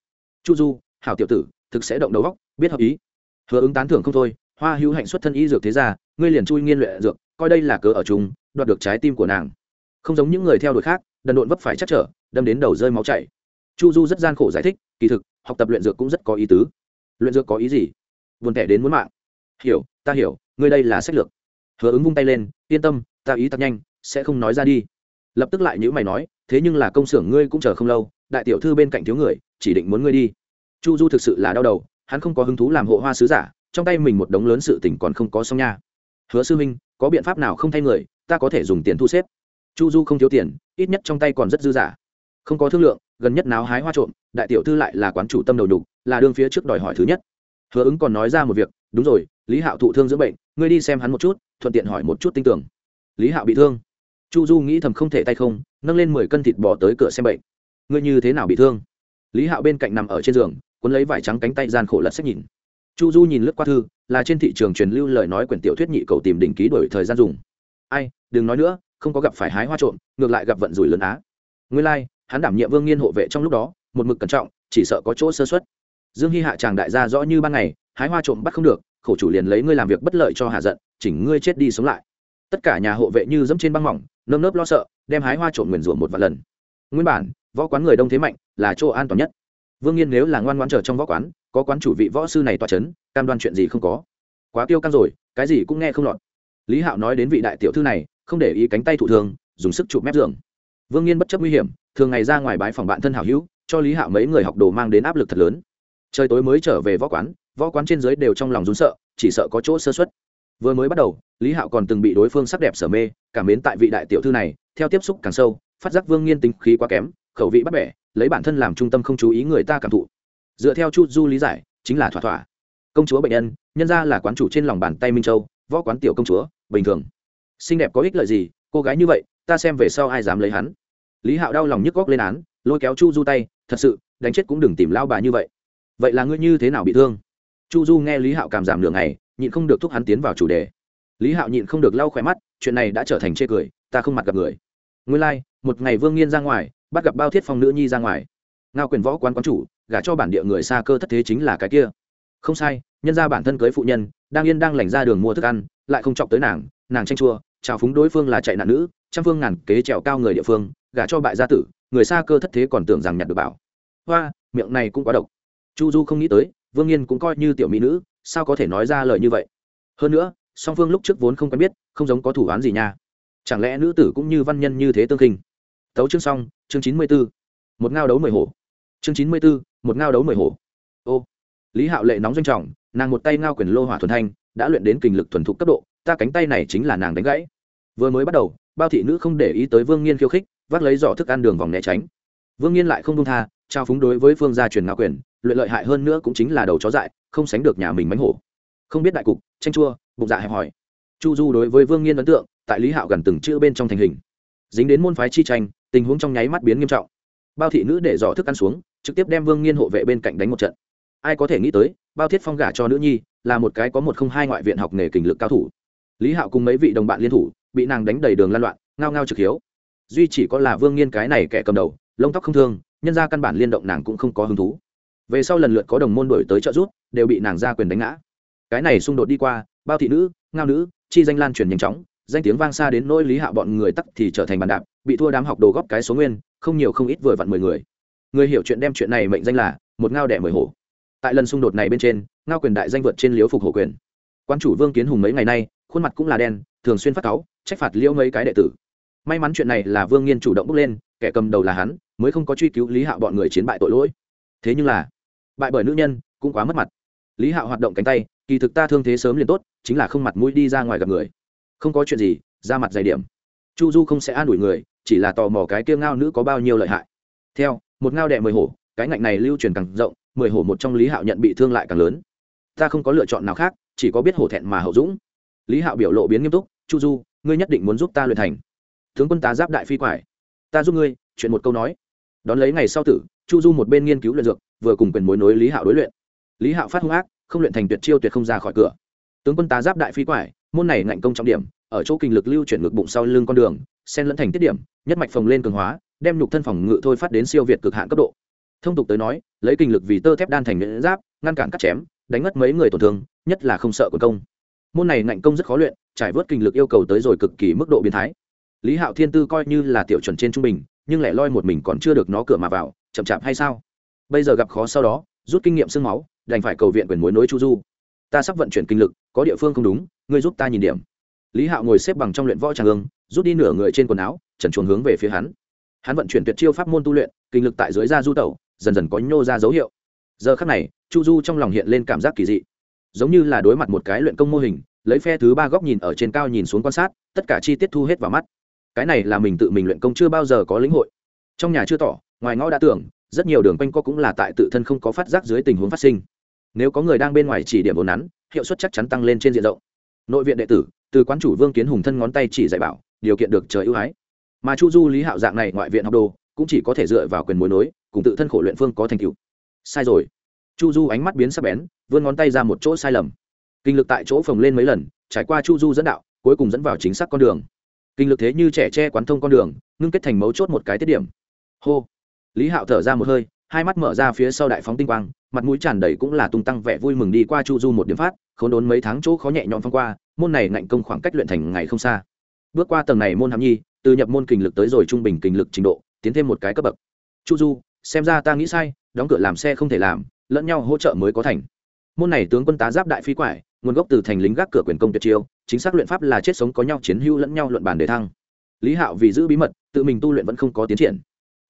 Chu du, hảo tiểu tử, thực sẽ động đầu góc biết hợp ý hứa ứng tán thưởng không thôi hoa hữu hạnh xuất thân y dược thế ra ngươi liền chui nghiên luyện dược coi đây là cớ ở chúng, đoạt được trái tim của nàng. Không giống những người theo đuổi khác đần độn vấp phải chắc trở đâm đến đầu rơi máu chảy. Chu du rất gian khổ giải thích kỳ thực học tập luyện dược cũng rất có ý tứ. Luyện dược có ý gì? Buồn thẻ đến muốn mạng. Hiểu ta hiểu ngươi đây là sách lược. Hứa ứng vung tay lên yên tâm ta ý tặc nhanh sẽ không nói ra đi. Lập tức lại nhữ mày nói thế nhưng là công xưởng ngươi cũng chờ không lâu đại tiểu thư bên cạnh thiếu người chỉ định muốn ngươi đi. Chu du thực sự là đau đầu hắn không có hứng thú làm hộ hoa sứ giả, trong tay mình một đống lớn sự tình còn không có xong nha. Hứa sư minh có biện pháp nào không thay người, ta có thể dùng tiền thu xếp. Chu du không thiếu tiền, ít nhất trong tay còn rất dư giả. Không có thương lượng, gần nhất náo hái hoa trộm, đại tiểu thư lại là quán chủ tâm đầu đục, là đương phía trước đòi hỏi thứ nhất. Hứa ứng còn nói ra một việc, đúng rồi, lý hạo thụ thương dưỡng bệnh, ngươi đi xem hắn một chút, thuận tiện hỏi một chút tin tưởng lý hạo bị thương. Chu du nghĩ thầm không thể tay không, nâng lên mười cân thịt bò tới cửa xem bệnh. Ngươi như thế nào bị thương? Lý hạo bên cạnh nằm ở trên giường cuốn lấy vải trắng cánh tay gian khổ lật sách nhìn. Chu du nhìn lướt qua thư là trên thị trường truyền lưu lời nói quyển tiểu thuyết nhị cầu tìm đỉnh ký đổi thời gian dùng. Ai đừng nói nữa không có gặp phải hái hoa trộm ngược lại gặp vận rủi lớn á. Nguyên lai、like, hắn đảm nhiệm vương nghiên hộ vệ trong lúc đó một mực cẩn trọng chỉ sợ có chỗ sơ xuất dương hy hạ chàng đại gia rõ như ban ngày hái hoa trộm bắt không được khổ chủ liền lấy ngươi làm việc bất lợi cho hạ giận chỉnh ngươi chết đi sống lại. Tất cả nhà hộ vệ như dẫm trên băng mỏng nơm nớp lo sợ đem hái hoa trộm nguyền rủa một vài lần. Nguyên bản võ quán người đông thế mạnh là chỗ an toàn nhất vương nghiên nếu là ngoan ngoan chờ trong võ quán, có quán chủ vị võ sư này tỏa c h ấ n cam đoan chuyện gì không có. Quá tiêu căng rồi, cái gì cũng nghe không lọt. Lý hạo nói đến vị đại tiểu thư này, không để ý cánh tay thụ thường, dùng sức chụp mép giường. Vương nghiên bất chấp nguy hiểm, thường ngày ra ngoài bãi phòng bạn thân hảo hữu, cho lý hạo mấy người học đồ mang đến áp lực thật lớn. Trời tối mới trở về võ quán võ quán trên giới đều trong lòng rún sợ, chỉ sợ có chỗ sơ xuất vừa mới bắt đầu, lý hạo còn từng bị đối phương sắc đẹp sở mê, cảm mến tại vị đại tiểu thư này, theo tiếp xúc càng sâu, phát giác vương nghiên tính khí quá kém, khẩu vị bắt bẻ lấy bản thân làm trung tâm không chú ý người ta cảm thụ. Dựa theo chu du lý giải, chính là thỏa thỏa. Công chúa bệnh nhân nhân ra là quán chủ trên lòng bàn tay minh châu, võ quán tiểu công chúa, bình thường. Xinh đẹp có ích lợi gì, cô gái như vậy, ta xem về sau ai dám lấy hắn. Lý hạo đau lòng nhức góc lên án, lôi kéo chu du tay, thật sự, đánh chết cũng đừng tìm lao bà như vậy. Vậy là ngươi như thế nào bị thương? Chu du nghe lý hạo cảm giảm nửa ngày, nhịn không được thúc hắn tiến vào chủ đề. Lý hạo nhịn không được lau khỏe mắt, chuyện này đã trở thành chê cười, ta không mặt gặp người nguyên lai、like, một ngày vương nghiên ra ngoài bắt gặp bao thiết phong nữ nhi ra ngoài. Ngao quyền võ quán quán chủ gả cho bản địa người xa cơ thất thế chính là cái kia. Không sai nhân ra bản thân cưới phụ nhân đang yên đang lành ra đường mua thức ăn lại không chọc tới nàng nàng tranh chua chào phúng đối phương là chạy nạn nữ trăm phương ngàn kế trèo cao người địa phương gả cho bại gia tử người xa cơ thất thế còn tưởng rằng nhặt được bảo. Hoa miệng này cũng quá độc. Chu du không nghĩ tới vương nghiên cũng coi như tiểu mỹ nữ sao có thể nói ra lời như vậy? Hơn nữa song phương lúc trước vốn không quen biết không giống có thủ án gì nha chẳng lẽ nữ tử cũng như văn nhân như thế tương khinh? Tấu chương xong, chương chín mươi b ố một ngao đấu mười hổ. Chương chín mươi b ố một ngao đấu mười hổ. Ô. Lý hạo lệ nóng doanh trọng, nàng một tay ngao quyền lô hỏa thuần thanh, đã luyện đến kình lực thuần thục cấp độ, ta cánh tay này chính là nàng đánh gãy. Vừa mới bắt đầu, bao thị nữ không để ý tới vương nghiên khiêu khích, vác lấy giỏ thức ăn đường vòng né tránh. Vương nghiên lại không đông tha, trao phúng đối với phương gia truyền ngao quyền, luyện lợi hại hơn nữa cũng chính là đầu chó dại, không sánh được nhà mình mánh hổ. Không biết đại cục, tranh chua, bụng dạ hẹp hòi chu du đối với vương nghiên ấn tượng tại lý hạo gần từng chữ bên trong thành hình dính đến môn phái chi tranh tình huống trong nháy mắt biến nghiêm trọng bao thị nữ để dò thức ăn xuống trực tiếp đem vương nghiên hộ vệ bên cạnh đánh một trận ai có thể nghĩ tới bao thiết phong gả cho nữ nhi là một cái có một không hai ngoại viện học nghề kình lực cao thủ lý hạo cùng mấy vị đồng bạn liên thủ bị nàng đánh đầy đường lan loạn ngao ngao trực hiếu duy chỉ có là vương nghiên cái này kẻ cầm đầu lông tóc không thương nhân ra căn bản liên động nàng cũng không có hứng thú về sau lần lượt có đồng môn đổi tới trợ giúp đều bị nàng ra quyền đánh ngã cái này xung đột đi qua bao thị nữ ngao nữ chi danh lan truyền nhanh chóng danh tiếng vang xa đến nỗi lý hạo bọn người tắc thì trở thành bàn đạp, bị thua đám học đồ góp cái số nguyên, không nhiều không ít vừa vặn mười người. Người hiểu chuyện đem chuyện này mệnh danh là một ngao đẻ mười hổ. Tại lần xung đột này bên trên, ngao quyền đại danh vượt trên liếu phục hổ quyền. Quan chủ vương kiến hùng mấy ngày nay, khuôn mặt cũng là đen, thường xuyên phát cáu, trách phạt liễu mấy cái đệ tử. May mắn chuyện này là vương nghiên chủ động bước lên, kẻ cầm đầu là hắn, mới không có truy cứu lý hạo bọn người chiến bại tội lỗi. Thế nhưng là, bại bởi nữ nhân, cũng quá mất mặt. Lý hạo hoạt động cánh tay, kỳ thực ta thương thế sớm liền tốt, chính là không mặt mũi đi ra ngoài gặp người không có chuyện gì, ra mặt dày điểm. Chu du không sẽ an ủi người, chỉ là tò mò cái kia ngao nữ có bao nhiêu lợi hại. Theo, một ngao đệ mười hổ, cái ngạnh này lưu truyền càng rộng, mười hổ một trong lý hạo nhận bị thương lại càng lớn. Ta không có lựa chọn nào khác, chỉ có biết hổ thẹn mà hậu dũng. Lý hạo biểu lộ biến nghiêm túc, chu du, ngươi nhất định muốn giúp ta luyện thành. Tướng quân tá giáp đại phi quải. Ta giúp ngươi, chuyện một câu nói. Đón lấy ngày sau tử, chu du một bên nghiên cứu luyện dược, vừa cùng quyền mối nối lý hạo đối luyện. Lý hạo phát hung ác, không luyện thành tuyệt chiêu tuyệt không ra khỏi cửa. Tướng quân tá giáp đại phi quải môn này ngạnh công trọng điểm, ở chỗ kinh lực lưu chuyển ngực bụng sau lưng con đường, xen lẫn thành tiết điểm, nhất mạch phồng lên cường hóa, đem nhục thân phòng ngự thôi phát đến siêu việt cực hạn cấp độ. Thông tục tới nói, lấy kinh lực vì tơ thép đan thành nhuyễn giáp, ngăn cản cắt chém, đánh mất mấy người tổn thương, nhất là không sợ quần công. Môn này ngạnh công rất khó luyện, trải vớt kinh lực yêu cầu tới rồi cực kỳ mức độ biến thái. Lý hạo thiên tư coi như là tiểu chuẩn trên trung bình, nhưng lại loi một mình còn chưa được nó cửa mà vào, chậm chạp hay sao? Bây giờ gặp khó sau đó, rút kinh nghiệm sương máu, đành phải cầu viện quyền mối nối chu du. Ta sắp vận chuyển kinh lực có địa phương không đúng, ngươi giúp ta nhìn điểm. Lý hạo ngồi xếp bằng trong luyện võ tràng ương, rút đi nửa người trên quần áo, trần chuồn hướng về phía hắn. Hắn vận chuyển tuyệt chiêu pháp môn tu luyện, kinh lực tại dưới da du tẩu, dần dần có nhô ra dấu hiệu. Giờ khắc này, chu du trong lòng hiện lên cảm giác kỳ dị. Giống như là đối mặt một cái luyện công mô hình, lấy phe thứ ba góc nhìn ở trên cao nhìn xuống quan sát, tất cả chi tiết thu hết vào mắt. Cái này là mình tự mình luyện công chưa bao giờ có lĩnh hội. Trong nhà chưa tỏ, ngoài ngõ đã tưởng, rất nhiều đường quanh co cũng là tại tự thân không có phát giác dưới tình huống phát sinh. Nếu có người đang bên ngoài chỉ điểm ồn nắn hiệu suất chắc chắn tăng lên trên diện rộng. Nội viện đệ tử, từ quán chủ vương kiến hùng thân ngón tay chỉ dạy bảo, điều kiện được trời ưu ái. Mà chu du lý hạo dạng này ngoại viện học đồ, cũng chỉ có thể dựa vào quyền mối nối, cùng tự thân khổ luyện phương có thành tựu. Sai rồi. Chu du ánh mắt biến sắc bén, vươn ngón tay ra một chỗ sai lầm. Kinh lực tại chỗ phồng lên mấy lần, trải qua chu du dẫn đạo, cuối cùng dẫn vào chính xác con đường. Kinh lực thế như trẻ che quán thông con đường, ngưng kết thành mấu chốt một cái tiết điểm. Hô. Lý hạo thở ra một hơi hai mắt mở ra phía sau đại phóng tinh quang, mặt mũi tràn đầy cũng là tung tăng vẻ vui mừng đi qua chu du một điểm phát k h ố n đốn mấy tháng chỗ khó nhẹ nhõm phong qua, môn này ngạnh công khoảng cách luyện thành ngày không xa. Bước qua tầng này môn hàm nhi, từ nhập môn kình lực tới rồi trung bình kình lực trình độ, tiến thêm một cái cấp bậc. Chu du, xem ra ta nghĩ sai, đóng cửa làm xe không thể làm, lẫn nhau hỗ trợ mới có thành. Môn này tướng quân tá giáp đại phi quải, nguồn gốc từ thành lính gác cửa quyền công tuyệt chiêu, chính xác luyện pháp là chết sống có nhau chiến hữu lẫn nhau luận bàn đề thăng. Lý hạo vì giữ bí mật, tự mình tu luyện vẫn không có tiến triển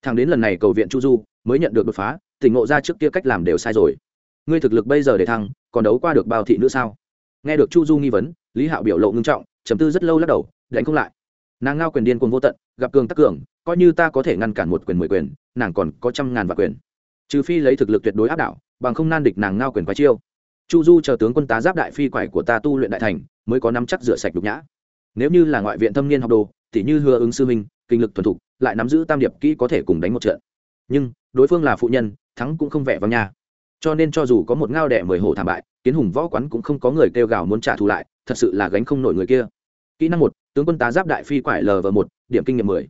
thằng đến lần này cầu viện chu du mới nhận được đột phá, tỉnh ngộ ra trước kia cách làm đều sai rồi. Ngươi thực lực bây giờ để thăng, còn đấu qua được bao thị nữa sao? Nghe được chu du nghi vấn, lý hạo biểu lộ ngưng trọng chấm tư rất lâu lắc đầu, đánh không lại. Nàng ngao quyền điên cuồng vô tận, gặp cường tắc cường, coi như ta có thể ngăn cản một quyền mười quyền, nàng còn có trăm ngàn vạn quyền. Trừ phi lấy thực lực tuyệt đối áp đảo, bằng không nan địch nàng ngao quyền quá chiêu. Chu du chờ tướng quân tá giáp đại phi quải của ta tu luyện đại thành, mới có nắm chắc rửa sạch đục nhã. Nếu như là ngoại viện thâm niên học đồ, thì như hứa ứng sư minh, kinh lực thuần thục lại nắm giữ tam điệp kỹ có thể cùng đánh một trận. Nhưng, đối phương là phụ nhân, thắng cũng không vẻ vang nha. Cho nên cho dù có một ngao đẻ mười hổ thảm bại, kiến hùng võ quán cũng không có người kêu gào muốn trả thù lại, thật sự là gánh không nổi người kia. Kỹ năng một, tướng quân tá giáp đại phi quải lv một, điểm kinh nghiệm mười.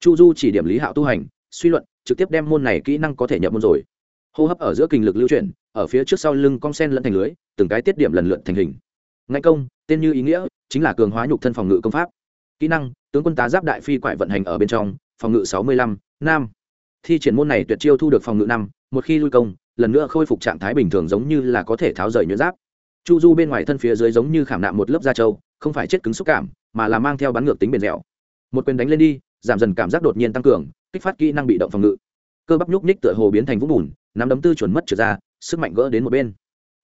Chu du chỉ điểm lý hạo tu hành, suy luận, trực tiếp đem môn này kỹ năng có thể nhập môn rồi. Hô hấp ở giữa kinh lực lưu chuyển, ở phía trước sau lưng cong sen lẫn thành lưới, từng cái tiết điểm lần lượt thành hình. Ngay công, tên như ý nghĩa, chính là cường hóa nhục thân phòng ngự công pháp. Kỹ năng, tướng quân tá giáp đại phi quại vận hành ở bên trong phòng ngự sáu mươi lăm nam thi triển môn này tuyệt chiêu thu được phòng ngự năm, một khi lui công, lần nữa khôi phục trạng thái bình thường giống như là có thể tháo rời nhuyễn giáp. Chu du bên ngoài thân phía dưới giống như khảm nạm một lớp da trâu, không phải chết cứng xúc cảm, mà là mang theo bắn ngược tính bền dẻo. Một quyền đánh lên đi, giảm dần cảm giác đột nhiên tăng cường, kích phát kỹ năng bị động phòng ngự. Cơ bắp nhúc nhích tựa hồ biến thành vũng bùn, nắm đấm tư chuẩn mất trở ra, sức mạnh gỡ đến một bên.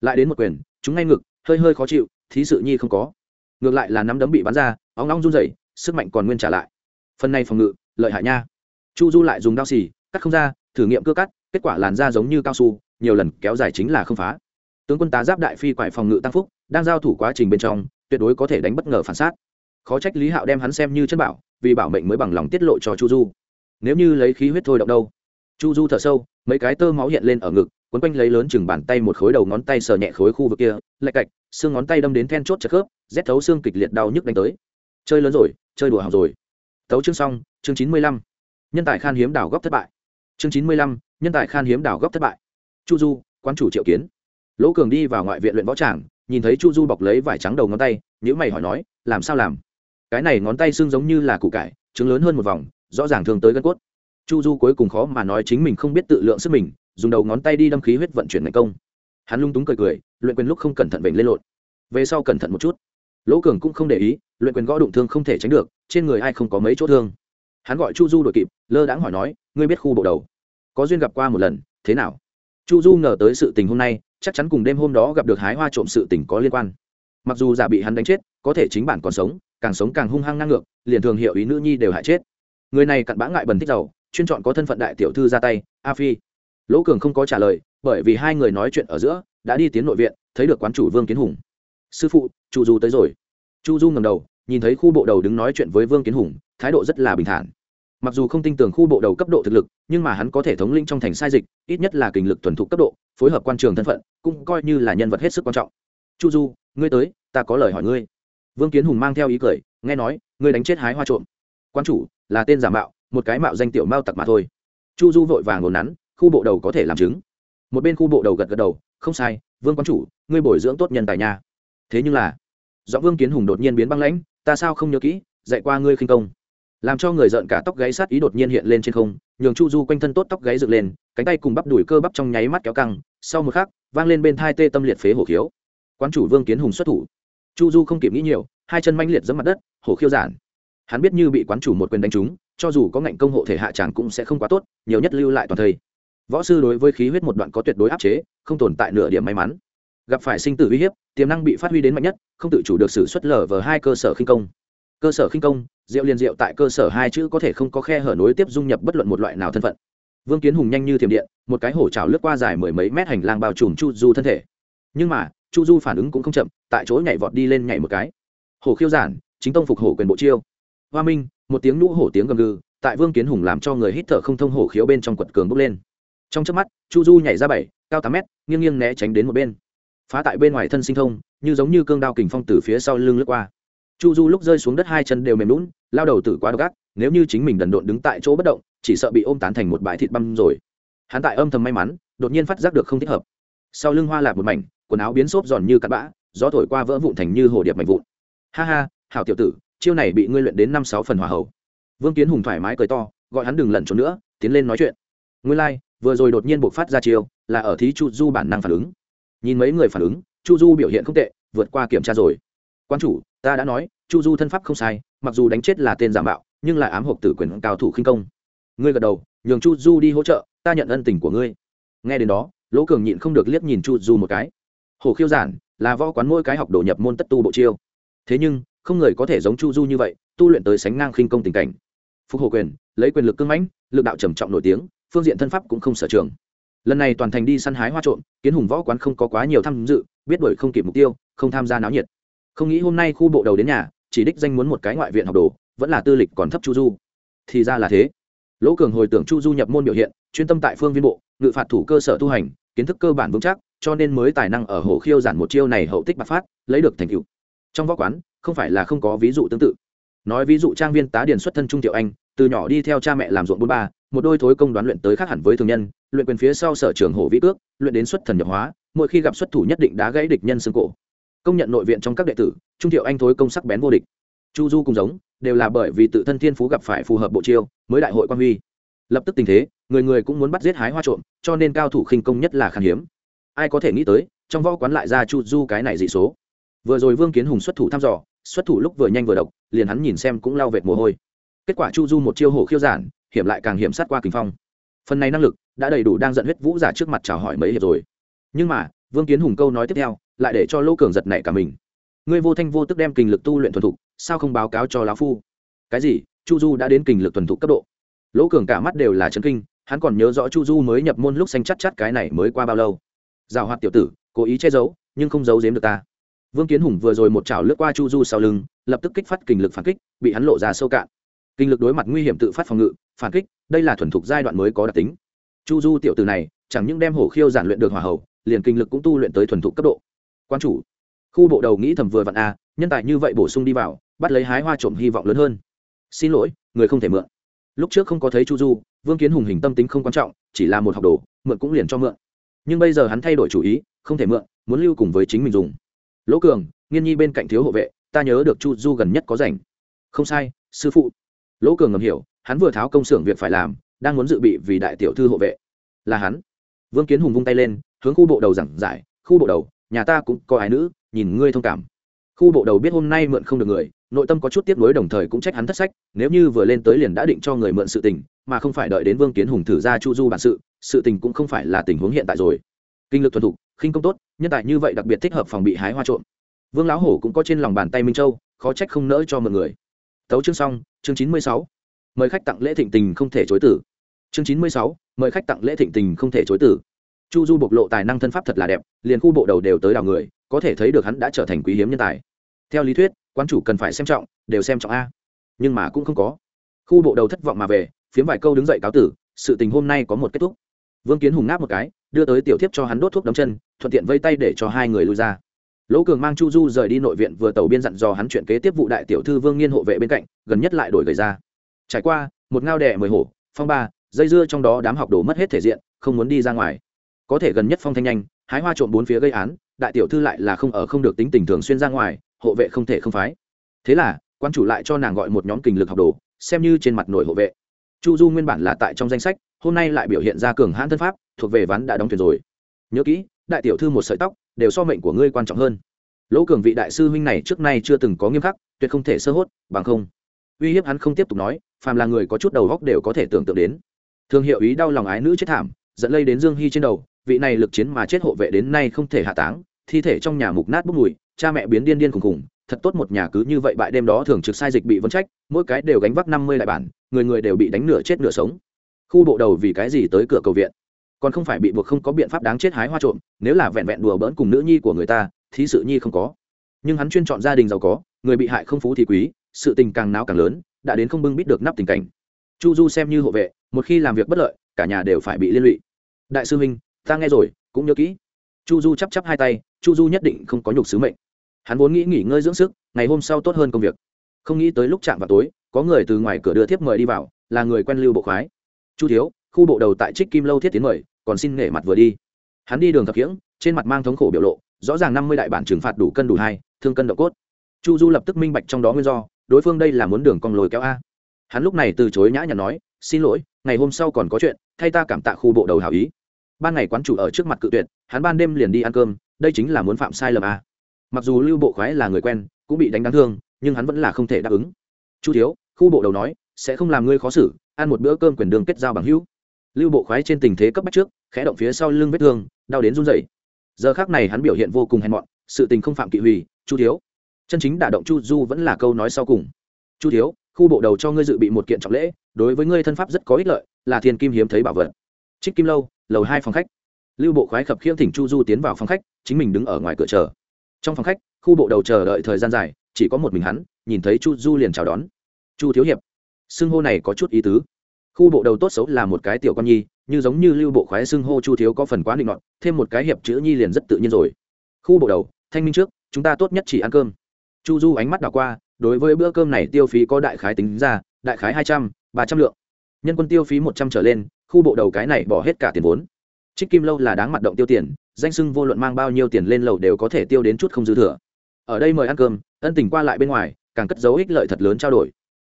Lại đến một quyền chúng ngay ngực, hơi hơi khó chịu, thí sự nhi không có. Ngược lại là nắm đấm bị bắn ra óng óng run rẩy, sức mạnh còn nguyên trả lại. Phần này phòng ngự lợi hại nha. Chu du lại dùng đao xì, cắt không ra, thử nghiệm cơ cắt, kết quả làn da giống như cao su, nhiều lần kéo dài chính là không phá. Tướng quân tá giáp đại phi quải phòng ngự tăng phúc, đang giao thủ quá trình bên trong, tuyệt đối có thể đánh bất ngờ phản sát. Khó trách lý hạo đem hắn xem như chân bảo, vì bảo mệnh mới bằng lòng tiết lộ cho chu du. Nếu như lấy khí huyết thôi động đâu? Chu du thở sâu, mấy cái tơ máu hiện lên ở ngực, quấn quanh lấy lớn chừng bàn tay một khối đầu ngón tay sờ nhẹ khối khu vực kia, lạch cạch, xương ngón tay đâm đến then chốt chật khớp, rét thấu xương kịch liệt đau nhức đánh tới. Chơi lớn rồi, chơi đùa học rồi. Tấu chương xong chương chín mươi lăm, nhân tài khan hiếm đảo góc thất bại. Chương chín mươi lăm, nhân tài khan hiếm đảo góc thất bại. Chu du quan chủ triệu kiến. Lỗ cường đi vào ngoại viện luyện võ tràng, nhìn thấy chu du bọc lấy vải trắng đầu ngón tay nhữ mày hỏi nói, làm sao làm? Cái này ngón tay xương giống như là củ cải, trứng lớn hơn một vòng, rõ ràng thường tới gân cốt. Chu du cuối cùng khó mà nói chính mình không biết tự lượng sức mình, dùng đầu ngón tay đi đâm khí huyết vận chuyển thành công. Hắn lung túng cười cười, luyện quyền lúc không cẩn thận vểnh lên lộn. Về sau cẩn thận một chút. Lỗ cường cũng không để ý, luyện quyền gõ đụng thương không thể tránh được, trên người ai không có mấy chỗ thương hắn gọi chu du đội kịp, lơ đãng hỏi nói, ngươi biết khu bộ đầu có duyên gặp qua một lần, thế nào? Chu du ngờ tới sự tình hôm nay, chắc chắn cùng đêm hôm đó gặp được hái hoa trộm sự tình có liên quan. Mặc dù giả bị hắn đánh chết, có thể chính bản còn sống, càng sống càng hung hăng ngang ngược, liền thường hiệu ý nữ nhi đều hại chết. Người này cặn bã ngại bần thích giàu, chuyên chọn có thân phận đại tiểu thư ra tay, a phi. Lỗ cường không có trả lời, bởi vì hai người nói chuyện ở giữa, đã đi tiến nội viện, thấy được quán chủ vương kiến hùng. Sư phụ, chu du tới rồi. Chu du ngầm đầu, nhìn thấy khu bộ đầu đứng nói chuyện với vương kiến hùng, thái độ rất là bình thản mặc dù không tin tưởng khu bộ đầu cấp độ thực lực, nhưng mà hắn có thể thống linh trong thành sai dịch, ít nhất là kình lực thuần thục cấp độ, phối hợp quan trường thân phận, cũng coi như là nhân vật hết sức quan trọng. Chu du, ngươi tới, ta có lời hỏi ngươi. Vương kiến hùng mang theo ý cười, nghe nói, ngươi đánh chết hái hoa trộm. Quan chủ, là tên giả mạo, một cái mạo danh tiểu mao tặc mà thôi. Chu du vội vàng ngồn nắn, khu bộ đầu có thể làm chứng. Một bên khu bộ đầu gật gật đầu, không sai, vương quan chủ, ngươi bồi dưỡng tốt nhân tài nha. Thế nhưng là do vương kiến hùng đột nhiên biến băng lãnh, ta sao không nhớ kỹ, dạy qua ngươi khinh công làm cho người giận cả tóc gáy sát ý đột nhiên hiện lên trên không, nhường chu du quanh thân tốt tóc gáy dựng lên, cánh tay cùng bắp đùi cơ bắp trong nháy mắt kéo căng, sau một khắc, vang lên bên thai tê tâm liệt phế hổ khiếu. Quan chủ vương kiến hùng xuất thủ. Chu du không kịp nghĩ nhiều, hai chân manh liệt giẫm mặt đất, hổ khiêu giản. Hắn biết như bị quán chủ một quyền đánh trúng, cho dù có ngạnh công hộ thể hạ tràng cũng sẽ không quá tốt, nhiều nhất lưu lại toàn thây. Võ sư đối với khí huyết một đoạn có tuyệt đối áp chế, không tồn tại nửa điểm may mắn. Gặp phải sinh tử uy hiếp, tiềm năng bị phát huy đến mạnh nhất, không tự chủ được sự xuất lở vờ hai cơ sở khinh công. Cơ sở khinh công diệu liền diệu tại cơ sở hai chữ có thể không có khe hở nối tiếp dung nhập bất luận một loại nào thân phận. Vương kiến hùng nhanh như thiểm điện, một cái hổ trào lướt qua dài mười mấy mét hành lang bao trùm chu du thân thể. Nhưng mà, chu du phản ứng cũng không chậm, tại chỗ nhảy vọt đi lên nhảy một cái. Hổ khiêu giản, chính tông phục hổ quyền bộ chiêu. Hoa minh, một tiếng nhũ hổ tiếng gầm gừ, tại vương kiến hùng làm cho người hít thở không thông hổ khiếu bên trong quật cường bốc lên. Trong chớp mắt, chu du nhảy ra bảy, cao tám mét, nghiêng nghiêng né tránh đến một bên. Phá tại bên ngoài thân sinh thông, như giống như cương đao kình phong từ phía sau lưng lướt qua chu du lúc rơi xuống đất hai chân đều mềm lún lao đầu tử quá độc ác nếu như chính mình đần độn đứng tại chỗ bất động chỉ sợ bị ôm tán thành một bãi thịt băm rồi. Hắn tại âm thầm may mắn đột nhiên phát giác được không thích hợp. Sau lưng hoa lạc một mảnh quần áo biến xốp giòn như cắt bã gió thổi qua vỡ vụn thành như hồ điệp mảnh vụn. Ha ha hảo tiểu tử chiêu này bị ngươi luyện đến năm sáu phần hòa hậu vương kiến hùng thoải mái cười to gọi hắn đừng lẩn trốn nữa tiến lên nói chuyện. Nguyên lai、like, vừa rồi đột nhiên buộc phát ra chiêu là ở thí chu du bản năng phản ứng. Nhìn mấy người phản ứng chu du biểu hiện không tệ vượt qua kiểm tra rồi quan chủ, ta đã nói, chu du thân pháp không sai, mặc dù đánh chết là tên giả mạo, nhưng lại ám hộp tử quyền cao thủ khinh công. Ngươi gật đầu, nhường chu du đi hỗ trợ, ta nhận ân tình của ngươi. Nghe đến đó, lỗ cường nhịn không được liếc nhìn chu du một cái. Hồ khiêu giản, là võ quán mỗi cái học đổ nhập môn tất tu bộ chiêu. Thế nhưng, không người có thể giống chu du như vậy, tu luyện tới sánh ngang khinh công tình cảnh. Phục hồ quyền, lấy quyền lực cưng mãnh, lực đạo trầm trọng nổi tiếng, phương diện thân pháp cũng không sở trường. Lần này toàn thành đi săn hái hoa trộm, kiến hùng võ quán không có quá nhiều tham dự, biết đổi không kịp mục tiêu, không tham gia náo nhiệt không nghĩ hôm nay khu bộ đầu đến nhà, chỉ đích danh muốn một cái ngoại viện học đồ, vẫn là tư lịch còn thấp chu du. Thì ra là thế. Lỗ cường hồi tưởng chu du nhập môn biểu hiện, chuyên tâm tại phương viên bộ, ngự phạt thủ cơ sở tu hành, kiến thức cơ bản vững chắc, cho nên mới tài năng ở hồ khiêu giản một chiêu này hậu tích bạc phát, lấy được thành tựu. Trong võ quán, không phải là không có ví dụ tương tự. Nói ví dụ trang viên tá điền xuất thân trung tiểu anh, từ nhỏ đi theo cha mẹ làm ruộng bốn ba, một đôi thối công đoán luyện tới khác hẳn với thường nhân, luyện quyền phía sau sở trường hổ vĩ cước, luyện đến xuất thần nhập hóa, mỗi khi gặp xuất thủ nhất định đá gãy địch nhân xương cổ công nhận nội viện trong các đệ tử, trung thiệu anh thối công sắc bén vô địch. Chu du cùng giống, đều là bởi vì tự thân thiên phú gặp phải phù hợp bộ chiêu, mới đại hội quan huy. Lập tức tình thế, người người cũng muốn bắt giết hái hoa trộm, cho nên cao thủ khinh công nhất là khan hiếm. Ai có thể nghĩ tới, trong võ quán lại ra chu du cái này dị số. Vừa rồi vương kiến hùng xuất thủ thăm dò, xuất thủ lúc vừa nhanh vừa độc, liền hắn nhìn xem cũng lao vệt mồ hôi. Kết quả chu du một chiêu hổ khiêu giản, hiểm lại càng hiểm sát qua kình phong. Phần này năng lực đã đầy đủ đang giận huyết vũ giả trước mặt chào hỏi mấy hiệp rồi. Nhưng mà, vương kiến hùng câu nói tiếp theo lại để cho lỗ cường giật nảy cả mình. Ngươi vô thanh vô tức đem kình lực tu luyện thuần thục, sao không báo cáo cho lão phu? Cái gì? Chu du đã đến kình lực thuần thục cấp độ. Lỗ cường cả mắt đều là chấn kinh, hắn còn nhớ rõ chu du mới nhập môn lúc xanh chắc chắc cái này mới qua bao lâu. Rào hoạt tiểu tử, cố ý che giấu, nhưng không giấu giếm được ta. Vương kiến hùng vừa rồi một chảo lướt qua chu du sau lưng, lập tức kích phát kinh lực phản kích, bị hắn lộ ra sâu cạn. Kinh lực đối mặt nguy hiểm tự phát phòng ngự, phản kích, đây là thuần thục giai đoạn mới có đặc tính. Chu du tiểu tử này, chẳng những đem hổ khiêu giản luyện được hỏa hậu liền kinh lực cũng tu luyện tới thuần thục cấp độ quan chủ. Khu bộ đầu nghĩ thầm vừa vặn a nhân tài như vậy bổ sung đi vào, bắt lấy hái hoa trộm hy vọng lớn hơn. Xin lỗi, người không thể mượn. Lúc trước không có thấy chu du, vương kiến hùng hình tâm tính không quan trọng, chỉ là một học đồ, mượn cũng liền cho mượn. Nhưng bây giờ hắn thay đổi chủ ý, không thể mượn, muốn lưu cùng với chính mình dùng. Lỗ cường, nghiên nhi bên cạnh thiếu hộ vệ, ta nhớ được chu du gần nhất có rảnh. Không sai, sư phụ. Lỗ cường ngầm hiểu, hắn vừa tháo công xưởng việc phải làm, đang muốn dự bị vì đại tiểu thư hộ vệ. Là hắn. Vương kiến hùng vung tay lên, hướng khu bộ đầu giảng giải, khu bộ đầu nhà ta cũng có ai nữ, nhìn ngươi thông cảm. Khu bộ đầu biết hôm nay mượn không được người, nội tâm có chút tiếp nối đồng thời cũng trách hắn thất sách, nếu như vừa lên tới liền đã định cho người mượn sự tình, mà không phải đợi đến vương kiến hùng thử ra chu du bản sự sự tình cũng không phải là tình huống hiện tại rồi. Kinh lực thuần thục, khinh công tốt, nhân tài như vậy đặc biệt thích hợp phòng bị hái hoa trộm. Vương lão hổ cũng có trên lòng bàn tay minh châu, khó trách không nỡ cho mọi người. Tấu chương xong, chương chín mươi sáu. Mời khách tặng lễ thịnh tình không thể chối tử chương chín mươi sáu, mời khách tặng lễ thịnh tình không thể chối tử chu du bộc lộ tài năng thân pháp thật là đẹp, liền khu bộ đầu đều tới đào người, có thể thấy được hắn đã trở thành quý hiếm nhân tài. Theo lý thuyết quan chủ cần phải xem trọng, đều xem trọng a. Nhưng mà cũng không có. Khu bộ đầu thất vọng mà về, phiếm vài câu đứng dậy cáo tử, sự tình hôm nay có một kết thúc. Vương kiến hùng ngáp một cái, đưa tới tiểu thiếp cho hắn đốt thuốc đấm chân, thuận tiện vây tay để cho hai người lui ra. Lỗ cường mang chu du rời đi nội viện vừa tàu biên dặn dò hắn chuyện kế tiếp vụ đại tiểu thư vương nghiên hộ vệ bên cạnh, gần nhất lại đổi gầy ra trải qua, một ngao đẻ mười hổ, phong ba, dây dưa trong đó đám học đồ mất hết thể diện, không muốn đi ra ngoài có thể gần nhất phong thanh nhanh, hái hoa trộm bốn phía gây án, đại tiểu thư lại là không ở không được tính tình thường xuyên ra ngoài, hộ vệ không thể không phái. Thế là, quan chủ lại cho nàng gọi một nhóm kình lực học đồ, xem như trên mặt nổi hộ vệ. Chu du nguyên bản là tại trong danh sách, hôm nay lại biểu hiện ra cường hãn thân pháp, thuộc về ván đã đóng thuyền rồi. Nhớ kỹ, đại tiểu thư một sợi tóc, đều so mệnh của ngươi quan trọng hơn. Lỗ cường vị đại sư huynh này trước nay chưa từng có nghiêm khắc, tuyệt không thể sơ hốt, bằng không. Uy hiếp hắn không tiếp tục nói, phàm là người có chút đầu góc đều có thể tưởng tượng đến. Thương hiệu ý đau lòng ái nữ chết thảm dẫn lây đến dương hy trên đầu vị này lực chiến mà chết hộ vệ đến nay không thể hạ táng, thi thể trong nhà mục nát bốc mùi, cha mẹ biến điên điên khùng khùng, thật tốt một nhà cứ như vậy bại đêm đó thường trực sai dịch bị vấn trách, mỗi cái đều gánh vác năm mươi đại bản, người người đều bị đánh nửa chết nửa sống. Khu bộ đầu vì cái gì tới cửa cầu viện? Còn không phải bị buộc không có biện pháp đáng chết hái hoa trộm, nếu là vẹn vẹn đùa bỡn cùng nữ nhi của người ta thì sự nhi không có. Nhưng hắn chuyên chọn gia đình giàu có, người bị hại không phú thì quý, sự tình càng náo càng lớn, đã đến không bưng bít được nắp tình cảnh. Chu du xem như hộ vệ, một khi làm việc bất lợi, cả nhà đều phải bị liên lụy. Đại sư huynh ta nghe rồi, cũng nhớ kỹ. Chu du chắp chắp hai tay, chu du nhất định không có nhục sứ mệnh. Hắn vốn nghĩ nghỉ ngơi dưỡng sức, ngày hôm sau tốt hơn công việc. Không nghĩ tới lúc chạm vào tối, có người từ ngoài cửa đưa thiếp mời đi vào, là người quen lưu bộ khoái. Chu thiếu, khu bộ đầu tại trích kim lâu thiết tiến mời, còn xin nể mặt vừa đi. Hắn đi đường thập khiễng, trên mặt mang thống khổ biểu lộ, rõ ràng năm mươi đại bản trừng phạt đủ cân đủ hai, thương cân độ cốt. Chu du lập tức minh bạch trong đó nguyên do, đối phương đây là muốn đường cong lồi kéo a. Hắn lúc này từ chối nhã nhặn nói, xin lỗi, ngày hôm sau còn có chuyện, thay ta cảm tạ khu bộ đầu hảo ý ban ngày quán chủ ở trước mặt cự tuyệt, hắn ban đêm liền đi ăn cơm, đây chính là muốn phạm sai lầm a mặc dù lưu bộ khoái là người quen, cũng bị đánh đáng thương, nhưng hắn vẫn là không thể đáp ứng. Chu thiếu, khu bộ đầu nói, sẽ không làm ngươi khó xử, ăn một bữa cơm quyền đường kết giao bằng hữu. Lưu bộ khoái trên tình thế cấp bách trước, khẽ động phía sau lưng vết thương, đau đến run rẩy. Giờ khác này hắn biểu hiện vô cùng hèn mọn, sự tình không phạm kỵ hủy, chu thiếu. Chân chính đả động chu du vẫn là câu nói sau cùng. Chu thiếu, khu bộ đầu cho ngươi dự bị một kiện trọng lễ, đối với ngươi thân pháp rất có ích lợi, là thiên kim hiếm thấy bảo vật trích kim lâu, lầu hai phòng khách. Lưu bộ khoái khập khiễng thỉnh chu du tiến vào phòng khách, chính mình đứng ở ngoài cửa chờ. Trong phòng khách, khu bộ đầu chờ đợi thời gian dài, chỉ có một mình hắn, nhìn thấy chu du liền chào đón. Chu thiếu hiệp, xưng hô này có chút ý tứ. Khu bộ đầu tốt xấu là một cái tiểu con nhi, như giống như lưu bộ khoái xưng hô chu thiếu có phần quá định nọt, thêm một cái hiệp chữ nhi liền rất tự nhiên rồi. Khu bộ đầu, thanh minh trước, chúng ta tốt nhất chỉ ăn cơm. Chu du ánh mắt đảo qua, đối với bữa cơm này tiêu phí có đại khái tính ra, đại khái hai trăm, ba trăm lượng nhân quân tiêu phí một trăm trở lên, khu bộ đầu cái này bỏ hết cả tiền vốn. Trích kim lâu là đáng mặt động tiêu tiền, danh sưng vô luận mang bao nhiêu tiền lên lầu đều có thể tiêu đến chút không dư thừa. Ở đây mời ăn cơm, ân tình qua lại bên ngoài, càng cất dấu ích lợi thật lớn trao đổi.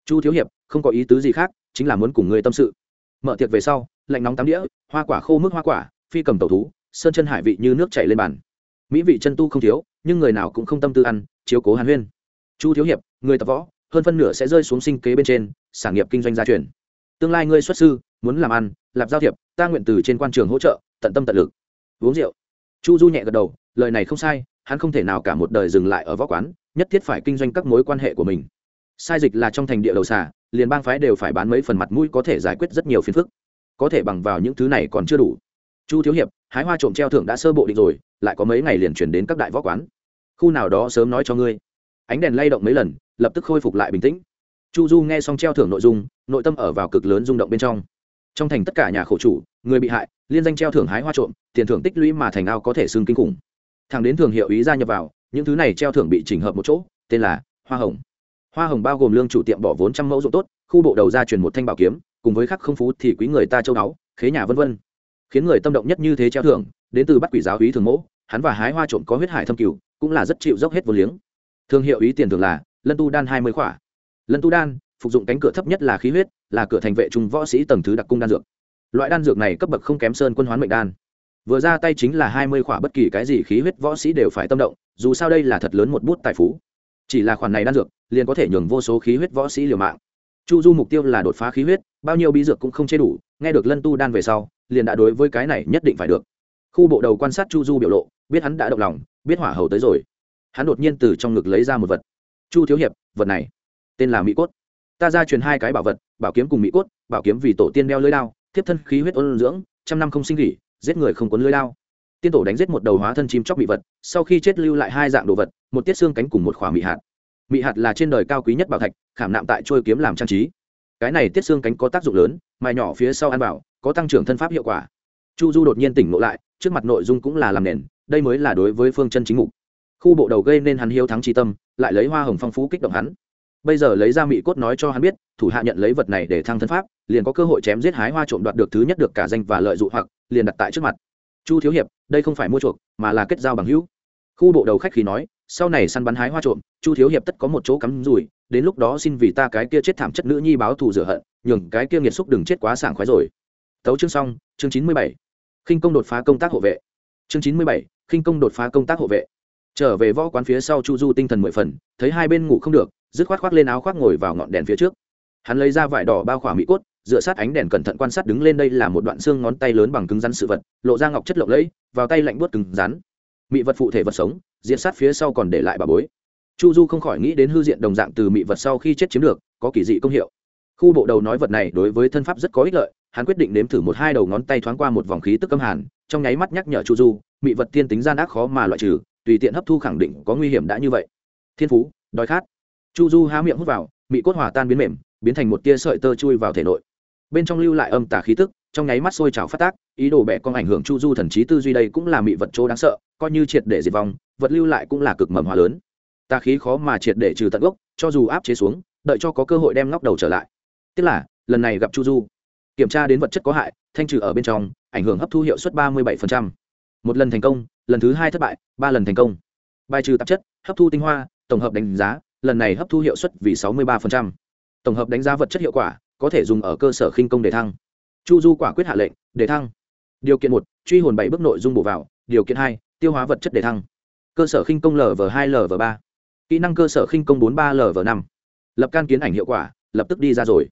Chu thiếu hiệp, không có ý tứ gì khác, chính là muốn cùng người tâm sự. Mở tiệc về sau, lạnh nóng tắm đĩa, hoa quả khô mức hoa quả, phi cầm tàu thú, sơn chân hải vị như nước chảy lên bàn. Mỹ vị chân tu không thiếu, nhưng người nào cũng không tâm tư ăn, chiếu cố hàn huyên. Chu thiếu hiệp, người tập võ, hơn phân nửa sẽ rơi xuống sinh kế bên trên, sản nghiệp kinh doanh gia truyền tương lai ngươi xuất sư, muốn làm ăn lạp giao thiệp, ta nguyện từ trên quan trường hỗ trợ, tận tâm tận lực. Uống rượu. Chu du nhẹ gật đầu, lời này không sai, hắn không thể nào cả một đời dừng lại ở võ quán, nhất thiết phải kinh doanh các mối quan hệ của mình. Sai dịch là trong thành địa đầu xà, liền bang phái đều phải bán mấy phần mặt mũi có thể giải quyết rất nhiều phiền phức. Có thể bằng vào những thứ này còn chưa đủ. Chu thiếu hiệp, hái hoa trộm treo thưởng đã sơ bộ định rồi, lại có mấy ngày liền chuyển đến các đại võ quán. Khu nào đó sớm nói cho ngươi. Ánh đèn lay động mấy lần, lập tức khôi phục lại bình tĩnh chu du nghe xong treo thưởng nội dung, nội tâm ở vào cực lớn rung động bên trong. Trong thành tất cả nhà khổ chủ, người bị hại, liên danh treo thưởng hái hoa trộm, tiền thưởng tích lũy mà thành ao có thể xương kinh khủng. Thằng đến thường hiệu ý gia nhập vào, những thứ này treo thưởng bị chỉnh hợp một chỗ, tên là hoa hồng. Hoa hồng bao gồm lương chủ tiệm bỏ vốn trăm mẫu dụng tốt, khu bộ đầu ra truyền một thanh bảo kiếm, cùng với khắc không phú thì quý người ta châu báu, khế nhà vân vân. Khiến người tâm động nhất như thế treo thưởng, đến từ bắt quỷ giáo ý thường mẫu, hắn và hái hoa trộm có huyết hải thâm cửu cũng là rất chịu dốc hết vô liếng. Thương hiệu ý tiền thường là lân tu đan hai mươi khỏa lân tu đan, phục dụng cánh cửa thấp nhất là khí huyết, là cửa thành vệ trung võ sĩ tầng thứ đặc cung đan dược. Loại đan dược này cấp bậc không kém sơn quân hoán mệnh đan. Vừa ra tay chính là hai mươi khỏa bất kỳ cái gì khí huyết võ sĩ đều phải tâm động, dù sao đây là thật lớn một bút tài phú. Chỉ là khoản này đan dược, liền có thể nhường vô số khí huyết võ sĩ liều mạng. Chu du mục tiêu là đột phá khí huyết, bao nhiêu bí dược cũng không chế đủ, nghe được lân tu đan về sau, liền đã đối với cái này nhất định phải được. Khu bộ đầu quan sát chu du biểu lộ, biết hắn đã động lòng, biết hỏa hầu tới rồi. Hắn đột nhiên từ trong ngực lấy ra một vật. Chu thiếu hiệp, vật này tên là mỹ cốt. Ta ra truyền hai cái bảo vật, bảo kiếm cùng mỹ cốt, bảo kiếm vì tổ tiên đeo lưới đao, thiếp thân khí huyết ôn dưỡng, trăm năm không sinh nghỉ, giết người không cuốn lưới đao. Tiên tổ đánh giết một đầu hóa thân chim chóc bị vật, sau khi chết lưu lại hai dạng đồ vật, một tiết xương cánh cùng một khỏa mị hạt. Mị hạt là trên đời cao quý nhất bảo thạch, khảm nạm tại trôi kiếm làm trang trí. Cái này tiết xương cánh có tác dụng lớn, mài nhỏ phía sau ăn bảo có tăng trưởng thân pháp hiệu quả. Chu du đột nhiên tỉnh ngộ lại, trước mặt nội dung cũng là làm nền, đây mới là đối với phương chân chính mục. Khu bộ đầu gây nên hắn hiếu thắng tri tâm, lại lấy hoa hồng phong phú kích động hắn bây giờ lấy ra mỹ cốt nói cho hắn biết, thủ hạ nhận lấy vật này để thăng thân pháp, liền có cơ hội chém giết hái hoa trộm đoạt được thứ nhất được cả danh và lợi dụng hoặc, liền đặt tại trước mặt. Chu thiếu hiệp, đây không phải mua chuộc, mà là kết giao bằng hữu. Khu bộ đầu khách khí nói, sau này săn bắn hái hoa trộm, chu thiếu hiệp tất có một chỗ cắm rủi, đến lúc đó xin vì ta cái kia chết thảm chất nữ nhi báo thù rửa hận, nhường cái kia nghiệt xúc đừng chết quá sảng khoái rồi. Tấu chương xong, chương chín mươi bảy. Khinh công đột phá công tác hộ vệ. Chương chín mươi bảy, khinh công đột phá công tác hộ vệ. Trở về võ quán phía sau chu du tinh thần mười phần, thấy hai bên ngủ không được dứt khoát khoác lên áo khoác ngồi vào ngọn đèn phía trước. Hắn lấy ra vải đỏ bao khỏa mỹ cốt, dựa sát ánh đèn cẩn thận quan sát đứng lên đây là một đoạn xương ngón tay lớn bằng cứng rắn sự vật, lộ ra ngọc chất lộng lẫy, vào tay lạnh buốt cứng rắn. Mỹ vật phụ thể vật sống diện sát phía sau còn để lại bà bối. Chu du không khỏi nghĩ đến hư diện đồng dạng từ mỹ vật sau khi chết chiếm được, có kỳ dị công hiệu. Khu bộ đầu nói vật này đối với thân pháp rất có ích lợi, hắn quyết định nếm thử một hai đầu ngón tay thoáng qua một vòng khí tức âm hàn, trong nháy mắt nhắc nhở chu du mỹ vật tiên tính gian ác khó mà loại trừ, tùy tiện hấp thu khẳng định có nguy hiểm đã như vậy. Thiên phú, đói khát chu du há miệng hút vào, mị cốt hòa tan biến mềm, biến thành một tia sợi tơ chui vào thể nội. Bên trong lưu lại âm tà khí tức, trong nháy mắt sôi trào phát tác, ý đồ bẻ con ảnh hưởng chu du thần trí tư duy đây cũng là mị vật chỗ đáng sợ, coi như triệt để diệt vong, vật lưu lại cũng là cực mầm hóa lớn. Tà khí khó mà triệt để trừ tận gốc, cho dù áp chế xuống, đợi cho có cơ hội đem ngóc đầu trở lại. Tức là, lần này gặp chu du, kiểm tra đến vật chất có hại, thanh trừ ở bên trong, ảnh hưởng hấp thu hiệu suất ba mươi bảy một lần thành công, lần thứ hai thất bại, ba lần thành công. Bài trừ tạp chất, hấp thu tinh hoa, tổng hợp đánh giá lần này hấp thu hiệu suất vì sáu mươi ba tổng hợp đánh giá vật chất hiệu quả, có thể dùng ở cơ sở khinh công để thăng. Chu du quả quyết hạ lệnh, để thăng. Điều kiện một, truy hồn bảy bước nội dung bổ vào. Điều kiện hai, tiêu hóa vật chất để thăng. Cơ sở khinh công lv hai lv ba. Kỹ năng cơ sở khinh công bốn ba lv năm. Lập can kiến ảnh hiệu quả, lập tức đi ra rồi.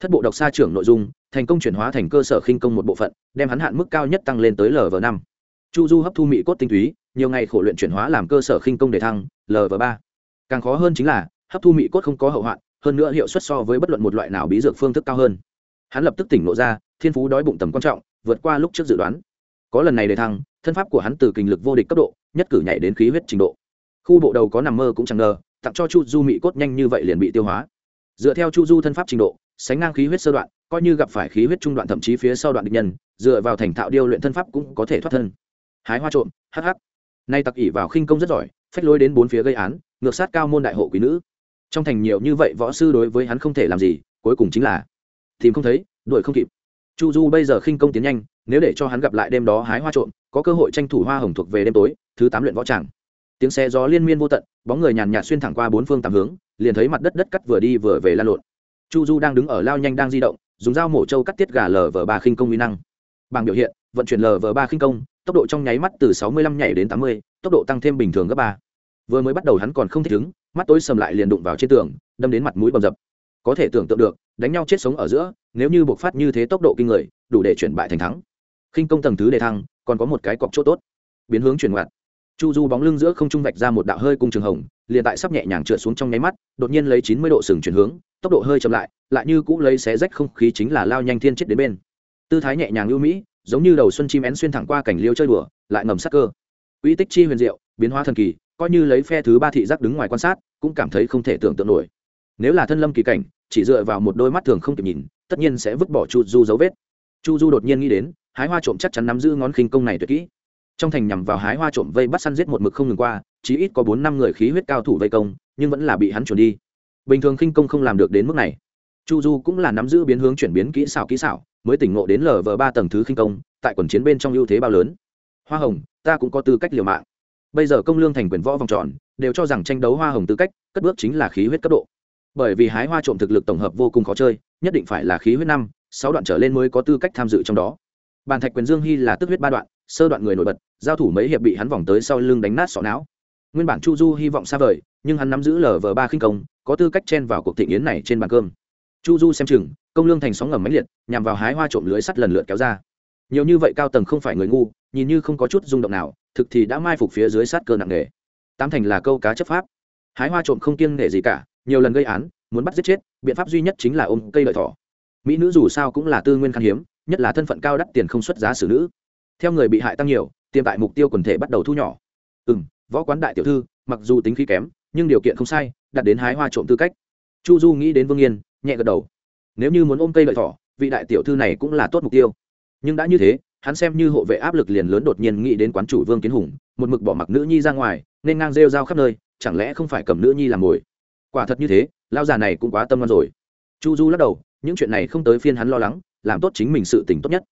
Thất bộ độc xa trưởng nội dung, thành công chuyển hóa thành cơ sở khinh công một bộ phận, đem hắn hạn mức cao nhất tăng lên tới lv năm. Chu du hấp thu mỹ cốt tinh túy, nhiều ngày khổ luyện chuyển hóa làm cơ sở khinh công để thăng lv ba càng khó hơn chính là, hấp thu mị cốt không có hậu hoạn, hơn nữa hiệu suất so với bất luận một loại nào bí dược phương thức cao hơn. Hắn lập tức tỉnh lộ ra, thiên phú đói bụng tầm quan trọng, vượt qua lúc trước dự đoán. Có lần này để thăng, thân pháp của hắn từ kinh lực vô địch cấp độ, nhất cử nhảy đến khí huyết trình độ. Khu bộ đầu có nằm mơ cũng chẳng ngờ, tặng cho chu du mị cốt nhanh như vậy liền bị tiêu hóa. Dựa theo chu du thân pháp trình độ, sánh ngang khí huyết sơ đoạn, coi như gặp phải khí huyết trung đoạn thậm chí phía sau đoạn địch nhân, dựa vào thành thạo điêu luyện thân pháp cũng có thể thoát thân. Hái hoa trộm hh nay tặc ỉ vào khinh công rất giỏi phách lối đến bốn phía gây án, ngược sát cao môn đại hộ quý nữ. Trong thành nhiều như vậy võ sư đối với hắn không thể làm gì, cuối cùng chính là tìm không thấy, đuổi không kịp. Chu du bây giờ khinh công tiến nhanh, nếu để cho hắn gặp lại đêm đó hái hoa trộm, có cơ hội tranh thủ hoa hồng thuộc về đêm tối, thứ tám luyện võ tràng. Tiếng xe gió liên miên vô tận, bóng người nhàn nhạt xuyên thẳng qua bốn phương tám hướng, liền thấy mặt đất đất cắt vừa đi vừa về lan lộn. Chu du đang đứng ở lao nhanh đang di động, dùng dao mổ trâu cắt tiết gà lờ vờ ba khinh công uy năng. Bằng biểu hiện, vận chuyển lờ vờ ba khinh công, tốc độ trong nháy mắt từ sáu mươi lăm nhảy đến tám mươi, tốc độ tăng thêm bình thường gấp ba vừa mới bắt đầu hắn còn không thích ứng mắt tối sầm lại liền đụng vào trên tường, đâm đến mặt mũi bầm dập. Có thể tưởng tượng được, đánh nhau chết sống ở giữa, nếu như buộc phát như thế tốc độ kinh người, đủ để chuyển bại thành thắng. Khinh công tầng thứ đề thăng, còn có một cái cọc chỗ tốt. Biến hướng chuyển ngoặt. Chu du bóng lưng giữa không trung vạch ra một đạo hơi cung trường hồng, liền tại sắp nhẹ nhàng trượt xuống trong nháy mắt, đột nhiên lấy chín mươi độ sừng chuyển hướng, tốc độ hơi chậm lại lại như cũ lấy xé rách không khí chính là lao nhanh thiên chết đến bên. Tư thái nhẹ nhàng ưu mỹ, giống như đầu xuân chim én xuyên thẳng qua cảnh liêu chơi đùa, lại ngầm sắc cơ. Uy tích chi huyền diệu, biến hóa thần kỳ coi như lấy phe thứ ba thị giác đứng ngoài quan sát, cũng cảm thấy không thể tưởng tượng nổi. Nếu là thân lâm kỳ cảnh, chỉ dựa vào một đôi mắt thường không kịp nhìn, tất nhiên sẽ vứt bỏ chu du dấu vết. Chu du đột nhiên nghĩ đến, hái hoa trộm chắc chắn nắm giữ ngón khinh công này tuyệt kỹ. Trong thành nhằm vào hái hoa trộm vây bắt săn giết một mực không ngừng qua, chí ít có bốn năm người khí huyết cao thủ vây công, nhưng vẫn là bị hắn chuẩn đi. Bình thường khinh công không làm được đến mức này. Chu du cũng là nắm giữ biến hướng chuyển biến kỹ xảo kỹ xảo, mới tỉnh ngộ đến lờ vờ ba tầng thứ khinh công, tại quần chiến bên trong ưu thế bao lớn. Hoa hồng, ta cũng có tư cách liều mạng bây giờ công lương thành quyền võ vòng tròn, đều cho rằng tranh đấu hoa hồng tư cách, cất bước chính là khí huyết cấp độ. Bởi vì hái hoa trộm thực lực tổng hợp vô cùng khó chơi, nhất định phải là khí huyết năm, sáu đoạn trở lên mới có tư cách tham dự trong đó. Bàn thạch quyền dương hy là tức huyết ba đoạn, sơ đoạn người nổi bật, giao thủ mấy hiệp bị hắn vòng tới sau lưng đánh nát sọ não. Nguyên bản chu du hy vọng xa vời, nhưng hắn nắm giữ lờ vờ ba khinh công, có tư cách chen vào cuộc thị yến này trên bàn cơm. Chu du xem chừng, công lương thành sóng ngầm máy liệt, nhằm vào hái hoa trộm lưới sắt lần lượt kéo ra. Nhiều như vậy cao tầng không phải người ngu, nhìn như không có chút rung động nào thực thì đã mai phục phía dưới sát cơ nặng nề. Tám thành là câu cá chấp pháp. Hái hoa trộm không kiêng nể gì cả, nhiều lần gây án, muốn bắt giết chết, biện pháp duy nhất chính là ôm cây lợi thỏ. Mỹ nữ dù sao cũng là tư nguyên khan hiếm, nhất là thân phận cao đắt tiền không xuất giá xử nữ. Theo người bị hại tăng nhiều, tiềm tại mục tiêu quần thể bắt đầu thu nhỏ. Ừ m võ quán đại tiểu thư, mặc dù tính khí kém, nhưng điều kiện không sai đặt đến hái hoa trộm tư cách. Chu du nghĩ đến vương yên, nhẹ gật đầu. Nếu như muốn ôm cây lợi thỏ, vị đại tiểu thư này cũng là tốt mục tiêu. Nhưng đã như thế hắn xem như hộ vệ áp lực liền lớn đột nhiên nghĩ đến quán chủ vương kiến hùng, một mực bỏ mặc nữ nhi ra ngoài, nên ngang rêu rao khắp nơi, chẳng lẽ không phải cầm nữ nhi làm mồi? Quả thật như thế lao già này cũng quá tâm ngon rồi. Chu du lắc đầu, những chuyện này không tới phiên hắn lo lắng, làm tốt chính mình sự tình tốt nhất.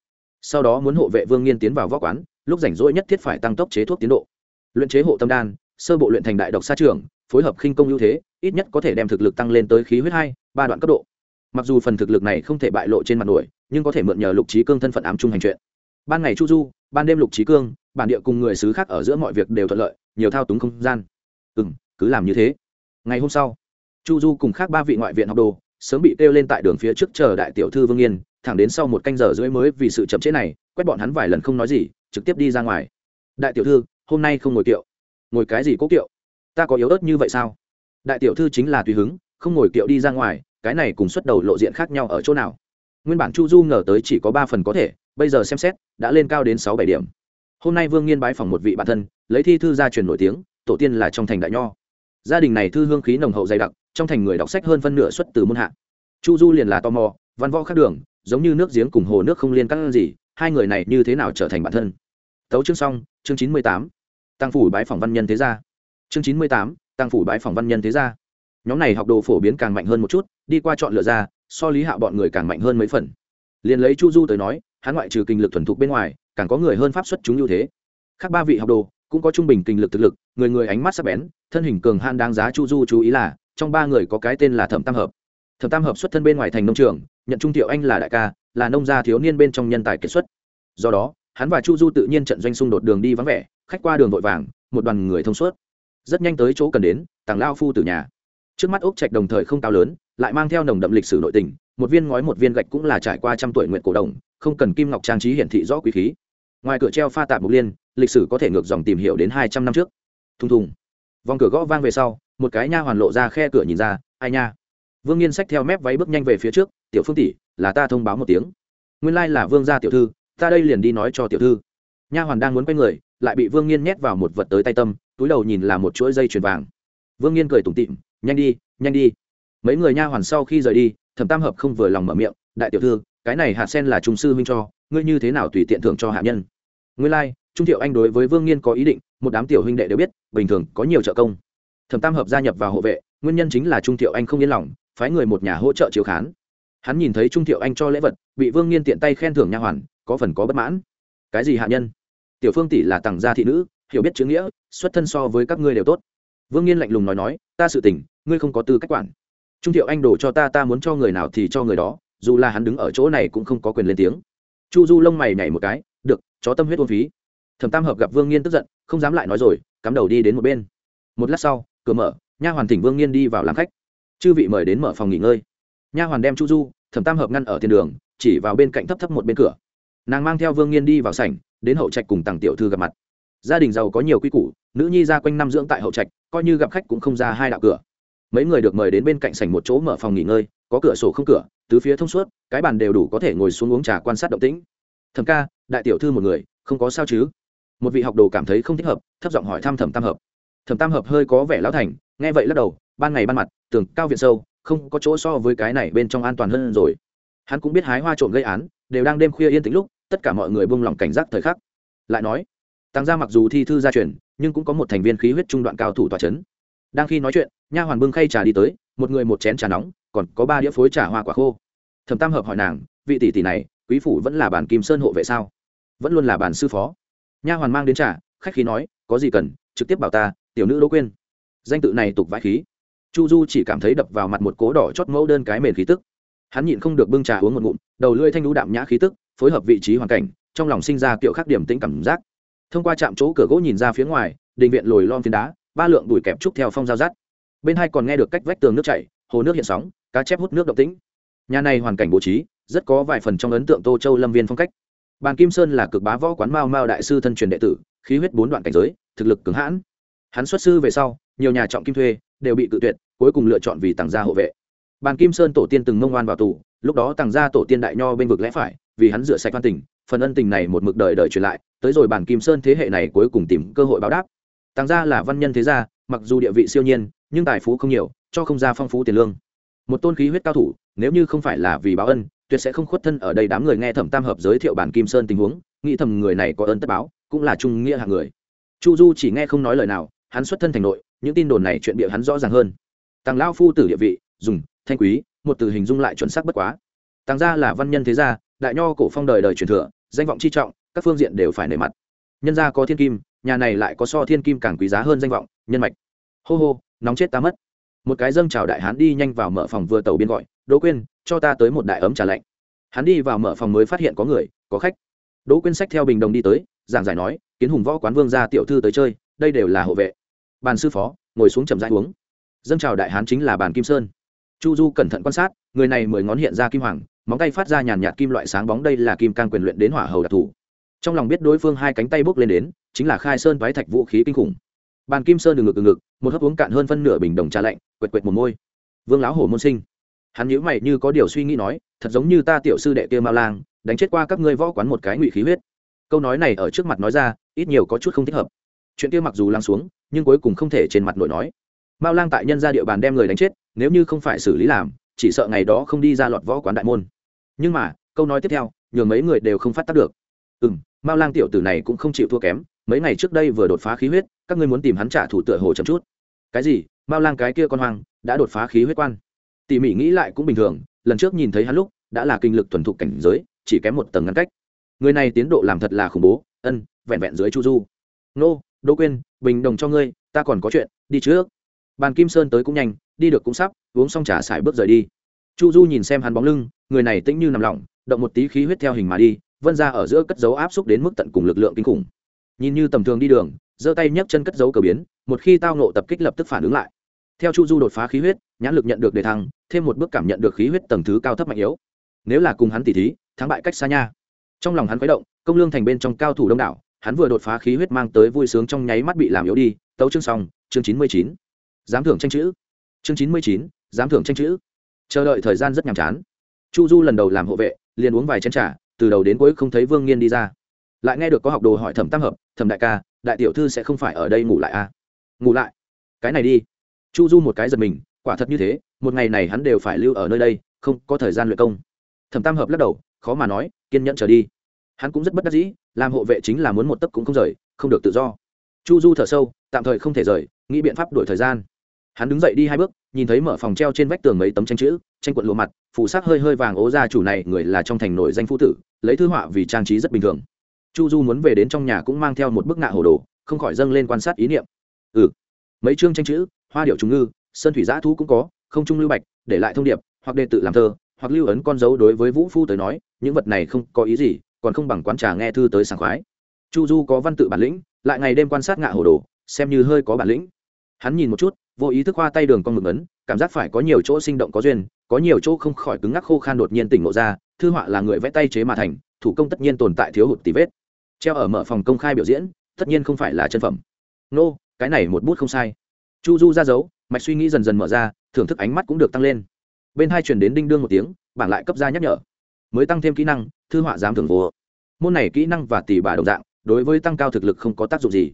Sau đó muốn hộ vệ vương nghiên tiến vào võ quán, lúc rảnh rỗi nhất thiết phải tăng tốc chế thuốc tiến độ. Luyện chế hộ tâm đan, sơ bộ luyện thành đại độc xa trường, phối hợp khinh công ưu thế, ít nhất có thể đem thực lực tăng lên tới khí huyết hai, ba đoạn cấp độ. Mặc dù phần thực lực này không thể bại lộ trên mặt nổi, nhưng có thể mượn nhờ lục trí cương thân phận ám trung hành chuyện ban ngày chu du, ban đêm lục trí cương, bản địa cùng người xứ khác ở giữa mọi việc đều thuận lợi, nhiều thao túng không gian. Ừ m cứ làm như thế. Ngày hôm sau, chu du cùng khác ba vị ngoại viện học đồ sớm bị kêu lên tại đường phía trước chờ đại tiểu thư vương yên, thẳng đến sau một canh giờ rưỡi mới vì sự chậm trễ này, quét bọn hắn vài lần không nói gì, trực tiếp đi ra ngoài. Đại tiểu thư, hôm nay không ngồi kiệu. Ngồi cái gì cố kiệu? Ta có yếu ớt như vậy sao? Đại tiểu thư chính là tùy hứng, không ngồi kiệu đi ra ngoài, cái này cùng xuất đầu lộ diện khác nhau ở chỗ nào? Nguyên bản chu du ngờ tới chỉ có ba phần có thể bây giờ xem xét, đã lên cao đến sáu bảy điểm. Hôm nay vương nghiên bái phòng một vị bản thân, lấy thi thư gia truyền nổi tiếng, tổ tiên là trong thành đại nho. Gia đình này thư hương khí nồng hậu dày đặc, trong thành người đọc sách hơn phân nửa xuất từ môn hạ. Chu du liền là tò mò, văn võ khác đường, giống như nước giếng cùng hồ nước không liên cắt gì, hai người này như thế nào trở thành bản thân? Tấu chương xong, chương chín mươi tám. Tăng phủ bái phòng văn nhân thế gia. Chương chín mươi tám, tăng phủ bái phòng văn nhân thế gia. Nhóm này học đồ phổ biến càng mạnh hơn một chút, đi qua chọn lựa ra, so lý hạ bọn người càng mạnh hơn mấy phần. Liền lấy chu du tới nói hắn ngoại trừ kinh lực thuần thục bên ngoài, càng có người hơn pháp xuất chúng ưu thế. Khác ba vị học đồ cũng có trung bình kinh lực thực lực, người người ánh mắt sắc bén, thân hình cường han đáng giá chu du chú ý là, trong ba người có cái tên là thẩm tam hợp. Thẩm tam hợp xuất thân bên ngoài thành nông trường, nhận trung thiệu anh là đại ca, là nông gia thiếu niên bên trong nhân tài kiệt xuất. Do đó, hắn và chu du tự nhiên trận doanh xung đột đường đi vắng vẻ, khách qua đường vội vàng, một đoàn người thông suốt. Rất nhanh tới chỗ cần đến, tàng lao phu từ nhà. Trước mắt ốc trạch đồng thời không cao lớn, lại mang theo nồng đậm lịch sử nội tình một viên ngói một viên gạch cũng là trải qua trăm tuổi nguyện cổ đồng, không cần kim ngọc trang trí hiển thị rõ quý khí. Ngoài cửa treo pha tạp mục liên, lịch sử có thể ngược dòng tìm hiểu đến hai trăm năm trước. Thùng thùng. Vòng cửa gõ vang về sau, một cái nha hoàn lộ ra khe cửa nhìn ra, ai nha? Vương nghiên sách theo mép váy bước nhanh về phía trước, tiểu phương tỷ, là ta thông báo một tiếng. Nguyên lai là vương gia tiểu thư, ta đây liền đi nói cho tiểu thư. Nha hoàn đang muốn quay người, lại bị vương nghiên nhét vào một vật tới tay tâm, túi đầu nhìn là một chuỗi dây chuyền vàng. Vương nghiên cười tủm tịm nhanh đi nhanh đi. Mấy người nha hoàn sau khi rời đi thẩm tam hợp không vừa lòng mở miệng đại tiểu thư cái này hạt sen là trung sư huynh cho ngươi như thế nào tùy tiện thưởng cho hạ nhân? Ngươi lai、like, trung thiệu anh đối với vương nghiên có ý định một đám tiểu huynh đệ đều biết bình thường có nhiều trợ công. Thẩm tam hợp gia nhập vào hộ vệ nguyên nhân chính là trung thiệu anh không yên lòng phái người một nhà hỗ trợ chiếu khán. Hắn nhìn thấy trung thiệu anh cho lễ vật bị vương nghiên tiện tay khen thưởng nha hoàn có phần có bất mãn. Cái gì hạ nhân? Tiểu phương tỷ là tặng gia thị nữ hiểu biết chữ nghĩa xuất thân so với các ngươi đều tốt. Vương nghiên lạnh lùng nói nói ta sự tình ngươi không có tư cách quản trung thiệu anh đổ cho ta ta muốn cho người nào thì cho người đó, dù là hắn đứng ở chỗ này cũng không có quyền lên tiếng. Chu du lông mày nhảy một cái, được, chó tâm huyết ôn phí. Thẩm tam hợp gặp vương nghiên tức giận, không dám lại nói rồi, cắm đầu đi đến một bên. Một lát sau, cửa mở, nha hoàn tỉnh vương nghiên đi vào làm khách. Chư vị mời đến mở phòng nghỉ ngơi. Nha hoàn đem chu du, thẩm tam hợp ngăn ở tiền đường, chỉ vào bên cạnh thấp thấp một bên cửa. Nàng mang theo vương nghiên đi vào sảnh, đến hậu trạch cùng tàng tiểu thư gặp mặt. Gia đình giàu có nhiều quy củ, nữ nhi ra quanh năm dưỡng tại hậu trạch, coi như gặp khách cũng không ra hai đạo cửa mấy người được mời đến bên cạnh sảnh một chỗ mở phòng nghỉ ngơi, có cửa sổ không cửa, tứ phía thông suốt, cái bàn đều đủ có thể ngồi xuống uống trà quan sát động tĩnh. Thẩm ca, đại tiểu thư một người, không có sao chứ? Một vị học đồ cảm thấy không thích hợp, thấp giọng hỏi thăm thẩm tam hợp. Thẩm tam hợp hơi có vẻ lão thành, nghe vậy lắc đầu, ban ngày ban mặt, tường cao viện sâu, không có chỗ so với cái này bên trong an toàn hơn rồi. Hắn cũng biết hái hoa trộm gây án, đều đang đêm khuya yên tĩnh lúc, tất cả mọi người buông lỏng cảnh giác thời khắc. Lại nói tăng gia mặc dù thi thư gia truyền, nhưng cũng có một thành viên khí huyết trung đoạn cao thủ tòa c h ấ n đang khi nói chuyện, nha hoàn bưng khay trà đi tới, một người một chén trà nóng, còn có ba đĩa phối trà hoa quả khô. Thẩm tam hợp hỏi nàng, vị tỷ tỷ này, quý phủ vẫn là bản kim sơn hộ vệ sao? Vẫn luôn là bản sư phó. Nha hoàn mang đến trà, khách khí nói, có gì cần, trực tiếp bảo ta, tiểu nữ đỗ quên danh tự này tục vãi khí. Chu du chỉ cảm thấy đập vào mặt một cố đỏ chót mẫu đơn cái mền khí tức. Hắn nhịn không được bưng trà uống một ngụm, đầu lưỡi thanh lũ đạm nhã khí tức, phối hợp vị trí hoàn cảnh, trong lòng sinh ra kiểu khác điểm tĩnh cảm giác. Thông qua chạm chỗ cửa gỗ nhìn ra phía ngoài, đình viện lồi lon phiến đá ba lượng đùi kẹp trúc theo phong giao rát. Bên hai còn nghe được cách vách tường nước chảy, hồ nước hiện sóng, cá chép hút nước động tĩnh. Nhà này hoàn cảnh bố trí, rất có vài phần trong ấn tượng tô châu lâm viên phong cách. Bàn kim sơn là cực bá võ quán mao mao đại sư thân truyền đệ tử, khí huyết bốn đoạn cảnh giới, thực lực cứng hãn. Hắn xuất sư về sau, nhiều nhà trọng kim thuê, đều bị cự tuyệt, cuối cùng lựa chọn vì tàng gia hộ vệ. Bàn kim sơn tổ tiên từng mông oan vào tù, lúc đó tàng gia tổ tiên đại nho bên vực lẽ phải, vì hắn rửa sạch văn tình, phần ân tình này một mực đời đời truyền lại, tới rồi bàn kim sơn thế hệ này cuối cùng tìm cơ hội báo đáp tàng gia là văn nhân thế gia, mặc dù địa vị siêu nhiên, nhưng tài phú không nhiều, cho không ra phong phú tiền lương. Một tôn khí huyết cao thủ, nếu như không phải là vì báo ân, tuyệt sẽ không khuất thân ở đây đám người nghe thẩm tam hợp giới thiệu bản kim sơn tình huống, nghĩ thầm người này có ơn tất báo, cũng là trung nghĩa hạng người. Chu du chỉ nghe không nói lời nào, hắn xuất thân thành nội, những tin đồn này chuyện bịa hắn rõ ràng hơn. Tàng lao phu tử địa vị, dùng, thanh quý, một từ hình dung lại chuẩn xác bất quá. Tàng gia là văn nhân thế gia, đại nho cổ phong đời đời truyền thừa, danh vọng chi trọng, các phương diện đều phải nể mặt. Nhân gia có thiên kim nhà này lại có so thiên kim càng quý giá hơn danh vọng, nhân mạch. Hô hô, nóng chết ta mất. Một cái dâng chào đại hán đi nhanh vào mở phòng vừa tàu biên gọi, đỗ quyên, cho ta tới một đại ấm trà lạnh. Hắn đi vào mở phòng mới phát hiện có người, có khách. Đỗ quyên sách theo bình đồng đi tới, giảng giải nói, kiến hùng võ quán vương gia tiểu thư tới chơi, đây đều là hộ vệ. Bàn sư phó, ngồi xuống trầm rãi uống. Dâng chào đại hán chính là bàn kim sơn. Chu du cẩn thận quan sát, người này mười ngón hiện ra kim hoàng, móng tay phát ra nhàn nhạt kim loại sáng bóng, đây là kim cang quyền luyện đến hỏa hầu đặc thù trong lòng biết đối phương hai cánh tay bốc lên đến, chính là khai sơn toái thạch vũ khí kinh khủng. Bàn kim sơn từ ngực từ ngực, một hớp uống cạn hơn phân nửa bình đồng trà lạnh, quệt quệt một môi. Vương lão hổ môn sinh. Hắn nhíu mày như có điều suy nghĩ nói, thật giống như ta tiểu sư đệ kia mao lang, đánh chết qua các ngươi võ quán một cái ngụy khí huyết. Câu nói này ở trước mặt nói ra, ít nhiều có chút không thích hợp. Chuyện kia mặc dù lăng xuống, nhưng cuối cùng không thể trên mặt nội nói. Mao lang tại nhân ra địa bàn đem người đánh chết, nếu như không phải xử lý làm, chỉ sợ ngày đó không đi ra lọt võ quán đại môn. Nhưng mà, câu nói tiếp theo, nhường mấy người đều không phát tác được. Ừ m mao lang tiểu tử này cũng không chịu thua kém, mấy ngày trước đây vừa đột phá khí huyết, các ngươi muốn tìm hắn trả thủ tựa hồ chậm chút. Cái gì? Mao lang cái kia con hoang, đã đột phá khí huyết quan. Tỉ mỉ nghĩ lại cũng bình thường, lần trước nhìn thấy hắn lúc, đã là kinh lực thuần thục cảnh giới, chỉ kém một tầng ngăn cách. Người này tiến độ làm thật là khủng bố, ân, vẹn vẹn dưới chu du. Nô, đỗ quên bình đồng cho ngươi, ta còn có chuyện, đi trước. Bàn kim sơn tới cũng nhanh, đi được cũng sắp, uống xong trà xài bước rời đi. Chu du nhìn xem hắn bóng lưng, người này tĩnh như nằm lỏng, động một tí khí huyết theo hình mà đi vân ra ở giữa cất dấu áp xúc đến mức tận cùng lực lượng kinh khủng. Nhìn như tầm thường đi đường, giơ tay nhấc chân cất dấu cờ biến, một khi tao nộ tập kích lập tức phản ứng lại. Theo chu du đột phá khí huyết, nhãn lực nhận được đề thăng, thêm một bước cảm nhận được khí huyết tầng thứ cao thấp mạnh yếu. Nếu là cùng hắn tỉ thí, thắng bại cách xa nha. Trong lòng hắn khuấy động, công lương thành bên trong cao thủ đông đảo, hắn vừa đột phá khí huyết mang tới vui sướng trong nháy mắt bị làm yếu đi, tấu chương xong, chương chín mươi chín. Giám thưởng tranh chữ. Chương chín mươi chín, giám thưởng tranh chữ. Chờ đợi thời gian rất nhàm chán. Chu du lần đầu làm hộ vệ, liền uống vài chén t r à từ đầu đến cuối không thấy vương nghiên đi ra. Lại nghe được có học đồ hỏi thẩm tam hợp, thẩm đại ca, đại tiểu thư sẽ không phải ở đây ngủ lại à? Ngủ lại? Cái này đi. Chu du một cái giật mình, quả thật như thế, một ngày này hắn đều phải lưu ở nơi đây, không có thời gian luyện công. Thẩm tam hợp lắc đầu, khó mà nói, kiên nhẫn trở đi. Hắn cũng rất bất đắc dĩ, làm hộ vệ chính là muốn một tấc cũng không rời, không được tự do. Chu du thở sâu, tạm thời không thể rời, nghĩ biện pháp đổi thời gian hắn đứng dậy đi hai bước, nhìn thấy mở phòng treo trên vách tường mấy tấm tranh chữ, tranh quận lộ mặt, phủ sắc hơi hơi vàng ố ra chủ này, người là trong thành nổi danh phu tử, lấy thư họa vì trang trí rất bình thường. Chu du muốn về đến trong nhà cũng mang theo một bức ngạ hồ đồ, không khỏi dâng lên quan sát ý niệm. Ừ. Mấy chương tranh chữ, hoa điệu trùng ngư, sơn thủy giã thú cũng có, không trung lưu bạch, để lại thông điệp, hoặc đề tự làm thơ, hoặc lưu ấn con dấu đối với vũ phu tới nói, những vật này không có ý gì, còn không bằng quán trà nghe thư tới sảng khoái. Chu du có văn tự bản lĩnh, lại ngày đêm quan sát ngạ hồ đồ, xem như hơi có bản lĩnh hắn nhìn một chút vô ý thức hoa tay đường con mực ấn cảm giác phải có nhiều chỗ sinh động có duyên có nhiều chỗ không khỏi cứng ngắc khô khan đột nhiên tỉnh ngộ ra thư họa là người vẽ tay chế mà thành thủ công tất nhiên tồn tại thiếu hụt tí vết. Treo ở mở phòng công khai biểu diễn tất nhiên không phải là chân phẩm. Nô、no, cái này một bút không sai. Chu du ra dấu mạch suy nghĩ dần dần mở ra thưởng thức ánh mắt cũng được tăng lên. Bên hai chuyển đến đinh đương một tiếng bảng lại cấp ra nhắc nhở. Mới tăng thêm kỹ năng thư họa giám thưởng vô. Môn này kỹ năng và tỷ bà đồng dạng đối với tăng cao thực lực không có tác dụng gì.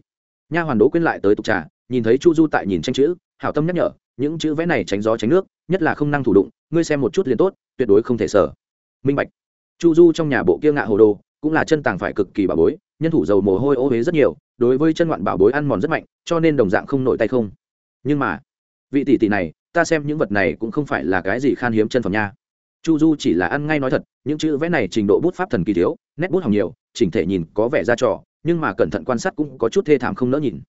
Nha hoàn đỗ quên lại tới tục trà nhìn thấy chu du tại nhìn tranh chữ, hảo tâm nhắc nhở, những chữ vẽ này tránh gió tránh nước, nhất là không năng thủ đụng, ngươi xem một chút liền tốt, tuyệt đối không thể sở minh bạch. Chu du trong nhà bộ kia ngạ hồ đồ, cũng là chân tàng phải cực kỳ bảo bối, nhân thủ dầu mồ hôi ô huế rất nhiều, đối với chân ngoạn bảo bối ăn mòn rất mạnh, cho nên đồng dạng không nổi tay không. Nhưng mà, vị tỷ tỷ này, ta xem những vật này cũng không phải là cái gì khan hiếm chân phẩm nha. Chu du chỉ là ăn ngay nói thật, những chữ vẽ này trình độ bút pháp thần kỳ thiếu, nét bút hỏng nhiều, chỉnh thể nhìn có vẻ ra trò, nhưng mà cẩn thận quan sát cũng có chút thê thảm không nỡ nhìn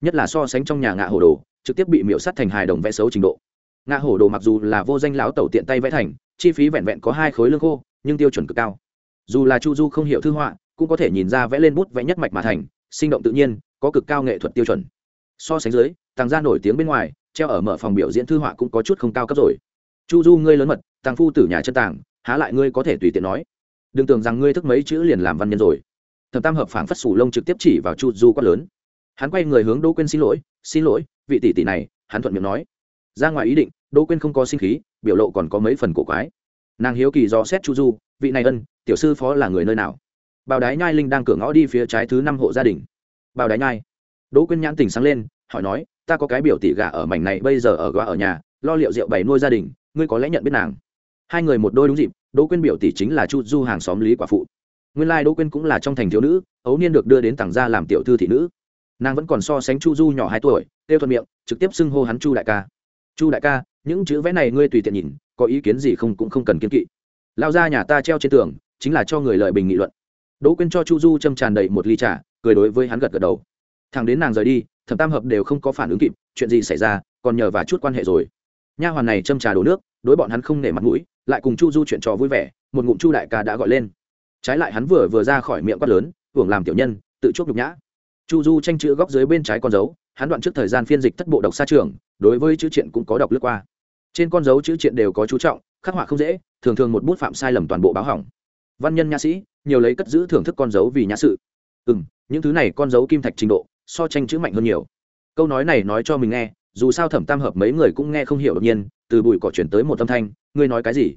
nhất là so sánh trong nhà ngạ hồ đồ, trực tiếp bị miễu sắt thành hài đồng vẽ xấu trình độ. Ngạ hồ đồ mặc dù là vô danh lão tẩu tiện tay vẽ thành, chi phí vẹn vẹn có hai khối lương khô, nhưng tiêu chuẩn cực cao. Dù là chu du không hiểu thư họa, cũng có thể nhìn ra vẽ lên bút vẽ nhất mạch mà thành, sinh động tự nhiên, có cực cao nghệ thuật tiêu chuẩn. So sánh dưới, tàng gia nổi tiếng bên ngoài, treo ở mở phòng biểu diễn thư họa cũng có chút không cao cấp rồi. Chu du, ngươi lớn mật, tàng phu tử nhà chân tàng, há lại ngươi có thể tùy tiện nói. Đừng tưởng rằng ngươi thức mấy chữ liền làm văn nhân rồi. Thẩm tam hợp phảng phất sủ lông trực tiếp chỉ vào chu du quát lớn hắn quay người hướng đỗ quyên xin lỗi xin lỗi, vị tỷ tỷ này, hắn thuận miệng nói. Ra ngoài ý định, đỗ quyên không có sinh khí, biểu lộ còn có mấy phần cổ quái. Nàng hiếu kỳ do xét chu du, vị này ân, tiểu sư phó là người nơi nào? Bào đái nhai linh đang cửa ngõ đi phía trái thứ năm hộ gia đình. Bào đái nhai. Đỗ quyên nhãn tình sáng lên, hỏi nói, ta có cái biểu tỷ gà ở mảnh này bây giờ ở gà ở nhà, lo liệu rượu bày nuôi gia đình, ngươi có lẽ nhận biết nàng. Hai người một đôi đúng dịp, đỗ quyên biểu tỷ chính là chu du hàng xóm lý quả phụ. Nguyên lai đỗ quyên cũng là trong thành thiếu nữ, ấu niên được đưa đến tảng gia làm tiểu thư thị nữ nàng vẫn còn so sánh chu du nhỏ hai tuổi têu thuận miệng, trực tiếp xưng hô hắn chu đại ca. Chu đại ca, những chữ vẽ này ngươi tùy tiện nhìn, có ý kiến gì không cũng không cần kiên kỵ. Lao ra nhà ta treo trên tường, chính là cho người lợi bình nghị luận. Đỗ quyên cho chu du châm tràn đầy một ly trà, cười đối với hắn gật gật đầu. Thằng đến nàng rời đi, thẩm tam hợp đều không có phản ứng kịp, chuyện gì xảy ra, còn nhờ và chút quan hệ rồi. Nha hoàn này châm trà đổ nước, đối bọn hắn không nể mặt mũi, lại cùng chu du chuyện trò vui vẻ, một ngụm chu đại ca đã gọi lên. Trái lại hắn vừa vừa ra khỏi miệng quát lớn, hưởng làm tiểu nhân, tự chuốc nhục nhã chu du tranh chữ góc dưới bên trái con dấu, hắn đoạn trước thời gian phiên dịch thất bộ đọc xa trường, đối với chữ triện cũng có đọc lướt qua. Trên con dấu chữ triện đều có chú trọng, khắc họa không dễ, thường thường một bút phạm sai lầm toàn bộ báo hỏng. Văn nhân nha sĩ, nhiều lấy cất giữ thưởng thức con dấu vì nhã sự. Ừ m những thứ này con dấu kim thạch trình độ, so tranh chữ mạnh hơn nhiều. Câu nói này nói cho mình nghe, dù sao thẩm tam hợp mấy người cũng nghe không hiểu đột nhiên, từ bụi cỏ chuyển tới một âm thanh, ngươi nói cái gì?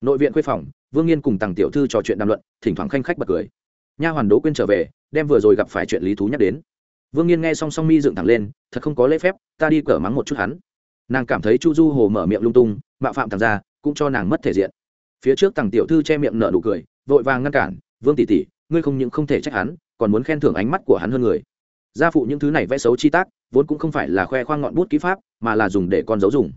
Nội viện khuê phòng, vương nghiên cùng tàng tiểu thư trò chuyện đàm luận, thỉnh thoảng khanh khách bật cười. Nha hoàn đỗ quyên trở về đem vừa rồi gặp phải chuyện lý thú nhắc đến. Vương nghiên nghe song song mi dựng thẳng lên, thật không có lễ phép, ta đi cở mắng một chút hắn. Nàng cảm thấy chu du hồ mở miệng lung tung mạo phạm thằng ra, cũng cho nàng mất thể diện. Phía trước tàng tiểu thư che miệng nở nụ cười, vội vàng ngăn cản, vương tỷ tỷ, ngươi không những không thể trách hắn, còn muốn khen thưởng ánh mắt của hắn hơn người. Gia phụ những thứ này vẽ xấu chi tác, vốn cũng không phải là khoe khoang ngọn bút ký pháp, mà là dùng để con dấu dùng.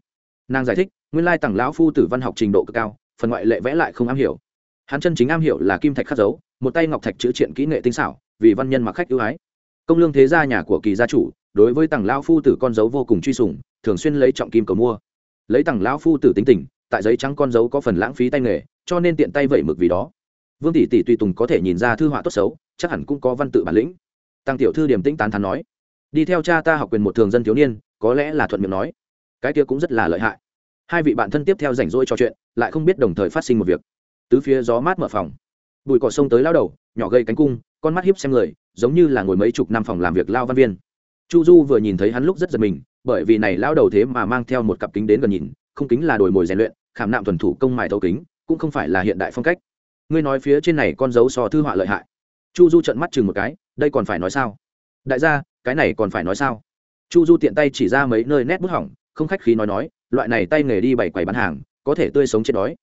Nàng giải thích, nguyên lai tặng lão phu tử văn học trình độ cực cao, phần ngoại lệ vẽ lại không am hiểu. Hắn chân chính am hiểu là kim thạch khắc dấu, một tay ngọc thạch chữ triện kỹ nghệ tinh xảo vì văn nhân mặc khách ưu ái. Công lương thế gia nhà của kỳ gia chủ, đối với tằng lão phu tử con dấu vô cùng truy sùng thường xuyên lấy trọng kim cầu mua. Lấy tằng lão phu tử tính tình, tại giấy trắng con dấu có phần lãng phí tay nghề, cho nên tiện tay vẩy mực vì đó. Vương tỷ tỷ tùy tùng có thể nhìn ra thư họa tốt xấu, chắc hẳn cũng có văn tự bản lĩnh. Tăng tiểu thư điểm tĩnh tán thán nói, đi theo cha ta học quyền một thường dân thiếu niên, có lẽ là thuận miệng nói. Cái kia cũng rất là lợi hại. Hai vị bạn thân tiếp theo rảnh rỗi trò chuyện, lại không biết đồng thời phát sinh một việc. Tứ phía gió mát mở phòng. Bụi cỏ sông tới lao đầu, nhỏ gây cánh cung con mắt hiếp xem người, giống như là ngồi mấy chục năm phòng làm việc lao văn viên. Chu du vừa nhìn thấy hắn lúc rất giật mình, bởi vì này lao đầu thế mà mang theo một cặp kính đến gần nhìn, không kính là đổi mồi rèn luyện, khảm nạm thuần thủ công mài thấu kính, cũng không phải là hiện đại phong cách. Ngươi nói phía trên này con dấu so thư họa lợi hại. Chu du trận mắt chừng một cái, đây còn phải nói sao? Đại gia, cái này còn phải nói sao? Chu du tiện tay chỉ ra mấy nơi nét bút hỏng, không khách khí nói nói, loại này tay nghề đi bày quầy bán hàng, có thể tươi sống chết đói.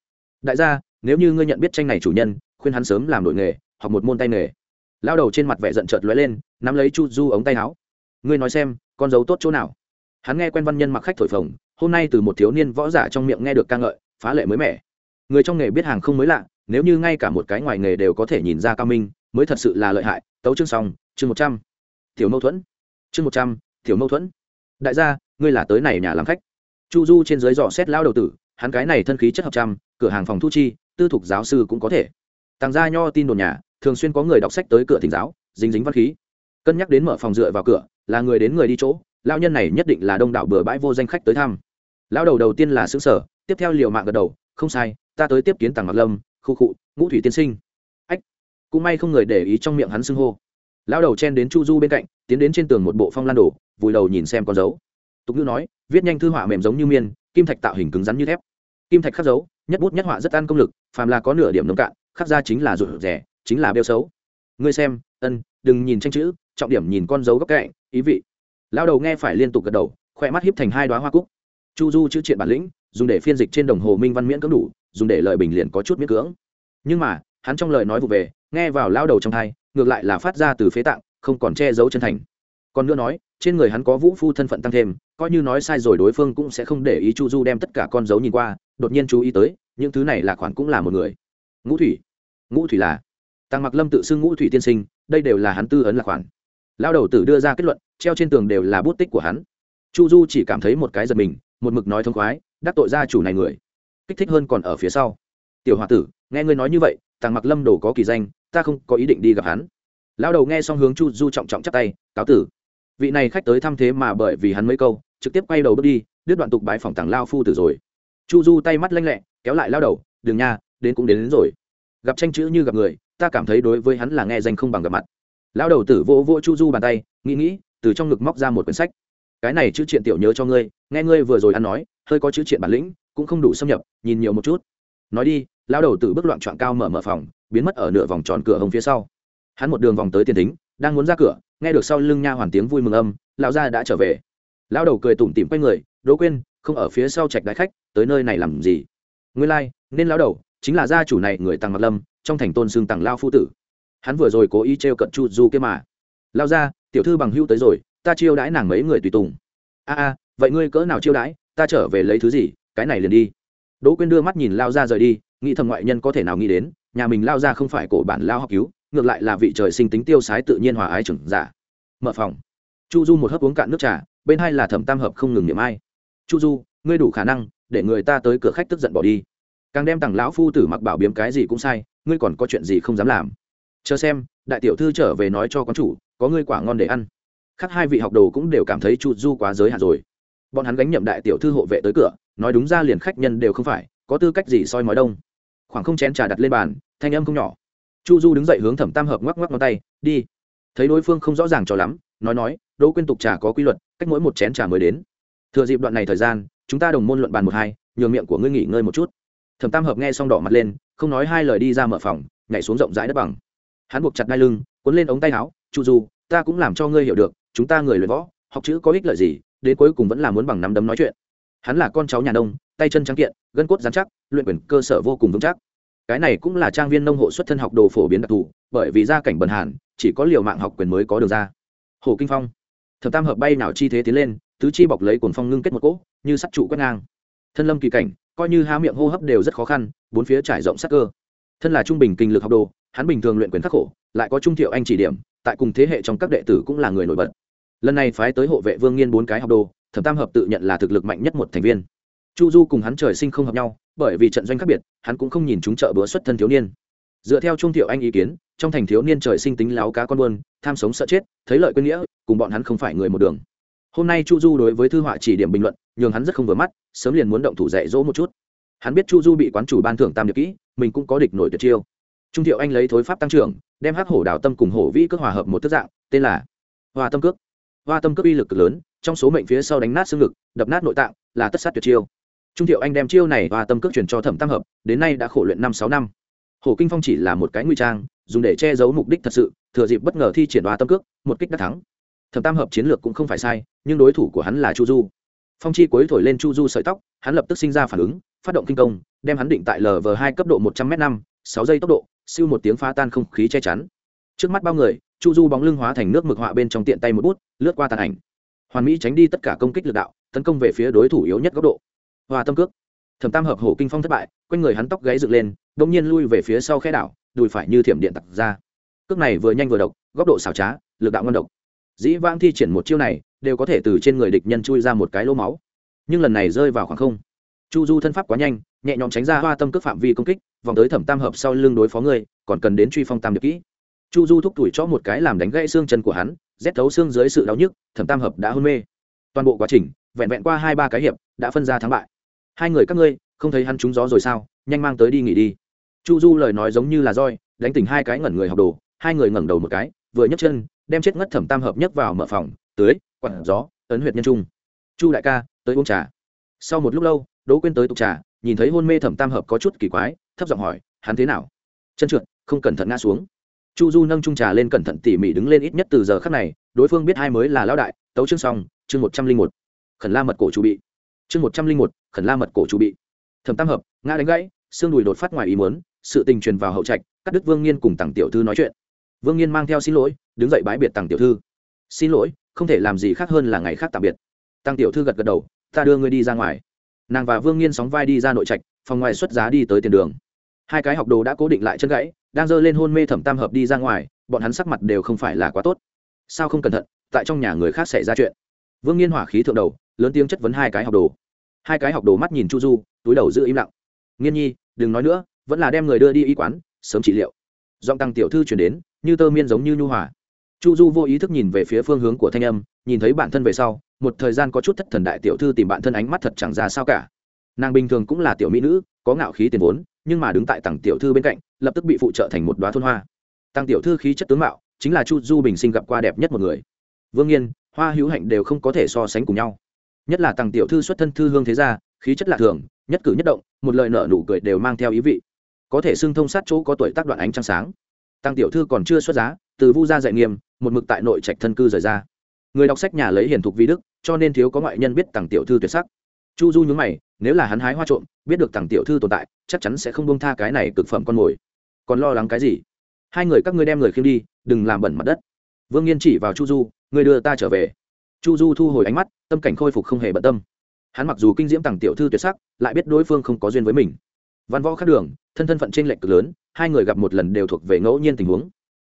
Đại gia, nếu như ngươi nhận biết tranh này chủ nhân, khuyên hắn sớm làm đội nghề hoặc một môn tay nghề lao đầu trên mặt vẻ giận chợt lóe lên, nắm lấy chu du ống tay áo. Ngươi nói xem, con dấu tốt chỗ nào? Hắn nghe quen văn nhân mặc khách thổi phồng, hôm nay từ một thiếu niên võ giả trong miệng nghe được ca ngợi, phá lệ mới mẻ. Người trong nghề biết hàng không mới lạ, nếu như ngay cả một cái ngoài nghề đều có thể nhìn ra cao minh, mới thật sự là lợi hại. Tấu chương xong, chương một trăm. Thiểu mâu thuẫn. Chương một trăm thiểu mâu thuẫn. Đại gia, ngươi là tới này nhà làm khách. Chu du trên dưới dò xét lao đầu tử, hắn cái này thân khí chất hợp trăm, cửa hàng phòng thu chi, tư thục giáo sư cũng có thể. Tàng gia nho tin đồn nhà thường xuyên có người đọc sách tới cửa thỉnh giáo dính dính văn khí. Cân nhắc đến mở phòng dựa vào cửa là người đến người đi chỗ lao nhân này nhất định là đông đảo bừa bãi vô danh khách tới thăm. Lao đầu đầu tiên là xứ sở tiếp theo liều mạng gật đầu không sai ta tới tiếp kiến tàng mặc lâm khu khụ ngũ thủy tiên sinh. Ách cũng may không người để ý trong miệng hắn xưng hô. Lao đầu chen đến chu du bên cạnh tiến đến trên tường một bộ phong lan đổ, vùi đầu nhìn xem con dấu. Tục ngữ nói viết nhanh thư họa mềm giống như miên kim thạch tạo hình cứng rắn như thép. Kim thạch khắc dấu nhất bút nhất họa rất ăn công lực phàm là có nửa điểm nông cạn khắc ra chính là rụt rẻ chính là bêu xấu. Ngươi xem, ân, đừng nhìn tranh chữ, trọng điểm nhìn con dấu góc cạnh, ý vị. Lao đầu nghe phải liên tục gật đầu khoe mắt hiếp thành hai đoá hoa cúc. Chu du chữ triện bản lĩnh, dùng để phiên dịch trên đồng hồ minh văn miễn cưỡng đủ, dùng để lợi bình liền có chút miễn cưỡng. Nhưng mà, hắn trong lời nói vụ về, nghe vào lao đầu trong thai ngược lại là phát ra từ phế tạng, không còn che giấu chân thành. Còn nữa nói, trên người hắn có vũ phu thân phận tăng thêm, coi như nói sai rồi đối phương cũng sẽ không để ý chu du đem tất cả con dấu nhìn qua, đột nhiên chú ý tới, những thứ này là khoản cũng là một người. Ngũ thủy. Ngũ thủy là Tàng mặc lâm tự xưng ngũ thủy tiên sinh đây đều là hắn tư ấn lạc khoản. Lao đầu tử đưa ra kết luận treo trên tường đều là bút tích của hắn. Chu du chỉ cảm thấy một cái giật mình một mực nói thông khoái đắc tội gia chủ này người. Kích thích hơn còn ở phía sau. Tiểu h o a tử nghe ngươi nói như vậy tàng mặc lâm đồ có kỳ danh ta không có ý định đi gặp hắn. Lao đầu nghe xong hướng chu du trọng trọng chắc tay cáo tử. Vị này khách tới thăm thế mà bởi vì hắn mấy câu trực tiếp quay đầu bước đi đứt đoạn tục bãi phòng tàng lao phu tử rồi. Chu du tay mắt lanh lẹ kéo lại lao đầu đường nha đến cũng đến, đến rồi. Gặp tranh chữ như gặp người ta cảm thấy đối với hắn là nghe danh không bằng gặp mặt. Lão đầu tử vỗ vỗ chu du bàn tay, nghĩ nghĩ, từ trong ngực móc ra một quyển sách. Cái này chữ triện tiểu nhớ cho ngươi, nghe ngươi vừa rồi ăn nói, hơi có chữ triện bản lĩnh, cũng không đủ xâm nhập, nhìn nhiều một chút. Nói đi, Lão đầu tử bước loạn trọn cao mở mở phòng, biến mất ở nửa vòng tròn cửa hồng phía sau. Hắn một đường vòng tới tiền thính đang muốn ra cửa, nghe được sau lưng nha hoàn tiếng vui mừng âm, lão gia đã trở về. Lão đầu cười tủm tỉm quay người, đỗ quên không ở phía sau trạch đại khách, tới nơi này làm gì? Nguyên lai, nên lão đầu chính là gia chủ này người tăng mặc lâm, trong thành tôn xương tăng lao phu tử. Hắn vừa rồi cố ý trêu cận chu du kia mà. Lao ra, tiểu thư bằng hưu tới rồi, ta chiêu đãi nàng mấy người tùy tùng. A a, vậy ngươi cỡ nào chiêu đãi, ta trở về lấy thứ gì, cái này liền đi. Đỗ quyên đưa mắt nhìn lao ra rời đi, nghĩ thầm ngoại nhân có thể nào nghĩ đến, nhà mình lao ra không phải cổ bản lao học cứu, ngược lại là vị trời sinh tính tiêu sái tự nhiên hòa ái trưởng giả. Mở phòng. Chu du một hớp uống cạn nước trà, bên hai là thẩm tam hợp không ngừng niệm ai. Chu du, ngươi đủ khả năng, để người ta tới cửa khách tức giận bỏ đi càng đem tặng lão phu tử mặc bảo biếm cái gì cũng sai, ngươi còn có chuyện gì không dám làm? Chờ xem, đại tiểu thư trở về nói cho quán chủ, có ngươi quả ngon để ăn. Khác hai vị học đồ cũng đều cảm thấy chu du quá giới hạn rồi. Bọn hắn gánh nhậm đại tiểu thư hộ vệ tới cửa, nói đúng ra liền khách nhân đều không phải, có tư cách gì soi mói đông. Khoảng không chén trà đặt lên bàn, thanh âm không nhỏ. Chu du đứng dậy hướng thẩm tam hợp ngoắc ngoắc ngón tay, đi. Thấy đối phương không rõ ràng cho lắm, nói nói, đỗ quyên tục trà có quy luật, cách mỗi một chén trà mới đến. Thừa dịp đoạn này thời gian, chúng ta đồng môn luận bàn một hai, nhường miệng của ngươi nghỉ ngơi một chút thẩm tam hợp nghe xong đỏ mặt lên, không nói hai lời đi ra mở phòng, nhảy xuống rộng rãi đất bằng. Hắn buộc chặt đai lưng, cuốn lên ống tay áo, chu du, ta cũng làm cho ngươi hiểu được, chúng ta người luyện võ, học chữ có ích lợi gì, đến cuối cùng vẫn là muốn bằng nắm đấm nói chuyện. Hắn là con cháu nhà nông, tay chân trắng kiện, gân cốt dán chắc, luyện quyền cơ sở vô cùng vững chắc. Cái này cũng là trang viên nông hộ xuất thân học đồ phổ biến đặc thù, bởi vì gia cảnh bần hàn, chỉ có liều mạng học quyền mới có được ra. Hồ kinh phong. Thập tam hợp bay nào chi thế tiến lên, tứ chi bọc lấy cồn phong ngưng kết một cỗ, như sắt trụ quét ngang. Thân lâm kỳ cảnh coi như há miệng hô hấp đều rất khó khăn, bốn phía trải rộng sắc cơ. Thân là trung bình kinh lực học đồ, hắn bình thường luyện quyền khắc khổ, lại có trung thiệu anh chỉ điểm, tại cùng thế hệ trong các đệ tử cũng là người nổi bật. Lần này phái tới hộ vệ vương nghiên bốn cái học đồ, thẩm tam hợp tự nhận là thực lực mạnh nhất một thành viên. Chu du cùng hắn trời sinh không hợp nhau, bởi vì trận doanh khác biệt, hắn cũng không nhìn chúng trợ bữa xuất thân thiếu niên. Dựa theo trung thiệu anh ý kiến, trong thành thiếu niên trời sinh tính láo cá con buôn, tham sống sợ chết, thấy lợi quên nghĩa, cùng bọn hắn không phải người một đường. Hôm nay chu du đối với thư họa chỉ điểm bình luận nhường hắn rất không vừa mắt, sớm liền muốn động thủ dạy dỗ một chút. Hắn biết chu du bị quán chủ ban thưởng tam điệp kỹ, mình cũng có địch nổi tuyệt chiêu. Trung thiệu anh lấy thối pháp tăng trưởng, đem hắc hổ đào tâm cùng hổ vĩ cước hòa hợp một thức dạng, tên là hoa tâm cước. Hoa tâm cước uy lực cực lớn, trong số mệnh phía sau đánh nát xương ngực, đập nát nội tạng, là tất sát tuyệt chiêu. Trung thiệu anh đem chiêu này hoa tâm cước truyền cho thẩm tam hợp, đến nay đã khổ luyện năm sáu năm. Hổ kinh phong chỉ là một cái nguy trang, dùng để che giấu mục đích thật sự, thừa dịp bất ngờ thi triển hoa tâm cước, một kích đã thắng. Thẩm tam hợp chiến lược cũng không phải sai, nhưng đối thủ của hắn là chu du phong chi cuối thổi lên chu du sợi tóc, hắn lập tức sinh ra phản ứng, phát động kinh công, đem hắn định tại lv hai cấp độ một trăm m năm, sáu giây tốc độ, siêu một tiếng phá tan không khí che chắn. Trước mắt bao người, chu du bóng lưng hóa thành nước mực họa bên trong tiện tay một bút, lướt qua tàn ảnh. Hoàn mỹ tránh đi tất cả công kích lực đạo, tấn công về phía đối thủ yếu nhất góc độ. Hòa tâm cước. Thẩm tam hợp hổ kinh phong thất bại, quanh người hắn tóc gáy dựng lên đ ỗ n g nhiên lui về phía sau khe đảo, đùi phải như thiểm điện tặc ra. Cước này vừa nhanh vừa độc, góc độ xảo trá, lực đạo ngon độc dĩ vãng thi triển một chiêu này, đều có thể từ trên người địch nhân chui ra một cái lỗ máu. Nhưng lần này rơi vào khoảng không. Chu du thân pháp quá nhanh, nhẹ nhõm tránh ra hoa tâm cước phạm vi công kích, vòng tới thẩm tam hợp sau lưng đối phó người, còn cần đến truy phong tam được kỹ. Chu du thúc tuổi cho một cái làm đánh gãy xương chân của hắn, rét thấu xương dưới sự đau nhức, thẩm tam hợp đã hôn mê. Toàn bộ quá trình, vẹn vẹn qua hai ba cái hiệp, đã phân ra thắng bại. Hai người các ngươi, không thấy hắn trúng gió rồi sao? Nhanh mang tới đi nghỉ đi. Chu du lời nói giống như là roi, đánh tỉnh hai cái ngẩn người học đồ, hai người ngẩng đầu một cái vừa nhấc chân, đem chết ngất thẩm tam hợp nhấc vào mở phòng, tưới quặn gió ấn huyệt nhân trung. Chu đại ca, tới uống trà. Sau một lúc lâu, đỗ quên tới tục trà, nhìn thấy hôn mê thẩm tam hợp có chút kỳ quái, thấp giọng hỏi, hắn thế nào? Chân trượt, không cẩn thận ngã xuống. Chu du nâng trung trà lên cẩn thận tỉ mỉ đứng lên ít nhất từ giờ khắc này, đối phương biết hai mới là lão đại, tấu chương xong, chương một trăm linh một. Khẩn la mật cổ chu bị. Chương một trăm linh một, khẩn la mật cổ chu bị. Thẩm tam hợp, ngã đánh gãy, xương đùi đột phát ngoài ý muốn, sự tình truyền vào hậu trạch, cắt đức vương nghiên cùng tặng tiểu thư nói chuyện vương nghiên mang theo xin lỗi, đứng dậy bãi biệt tàng tiểu thư. Xin lỗi, không thể làm gì khác hơn là ngày khác tạm biệt. Tăng tiểu thư gật gật đầu, ta đưa ngươi đi ra ngoài. Nàng và vương nghiên sóng vai đi ra nội trạch, phòng ngoài xuất giá đi tới tiền đường. Hai cái học đồ đã cố định lại chân gãy, đang dơ lên hôn mê thẩm tam hợp đi ra ngoài, bọn hắn sắc mặt đều không phải là quá tốt. Sao không cẩn thận, tại trong nhà người khác xảy ra chuyện. Vương nghiên hỏa khí thượng đầu, lớn tiếng chất vấn hai cái học đồ. Hai cái học đồ mắt nhìn chu du, túi đầu giữ im lặng. Nghiên nhi, đừng nói nữa, vẫn là đem người đưa đi y quán, sớm trị liệu. Giọng tăng tiểu thư chuyển đến như tơ miên giống như nhu hòa. Chu du vô ý thức nhìn về phía phương hướng của thanh âm, nhìn thấy bản thân về sau, một thời gian có chút thất thần đại tiểu thư tìm bản thân ánh mắt thật chẳng ra sao cả. Nàng bình thường cũng là tiểu mỹ nữ, có ngạo khí tiền vốn, nhưng mà đứng tại tặng tiểu thư bên cạnh, lập tức bị phụ trợ thành một đoá thôn hoa. Tăng tiểu thư khí chất tướng mạo, chính là chu du bình sinh gặp qua đẹp nhất một người. Vương nhiên hoa hữu hạnh đều không có thể so sánh cùng nhau. Nhất là tăng tiểu thư xuất thân thư hương thế gia, khí chất lạ thường, nhất cử nhất động, một lời nở nụ cười đều mang theo ý vị. Có thể xưng thông sát chỗ có tuổi tác đoạn ánh trăng sáng tăng tiểu thư còn chưa xuất giá, từ vu gia dạy nghiêm, một mực tại nội trạch thân cư rời ra. Người đọc sách nhà lấy hiền thục vi đức, cho nên thiếu có ngoại nhân biết tăng tiểu thư tuyệt sắc. Chu du nhúng mày, nếu là hắn hái hoa trộm, biết được tăng tiểu thư tồn tại, chắc chắn sẽ không bông tha cái này cực phẩm con mồi. Còn lo lắng cái gì? Hai người các ngươi đem người khiêm đi, đừng làm bẩn mặt đất. Vương nghiên chỉ vào chu du người đưa ta trở về. Chu du thu hồi ánh mắt, tâm cảnh khôi phục không hề bận tâm. Hắn mặc dù kinh diễm tặng tiểu thư tuyệt sắc, lại biết đối phương không có duyên với mình văn võ khác đường, thân thân phận t r ê n lệch cực lớn, hai người gặp một lần đều thuộc về ngẫu nhiên tình huống.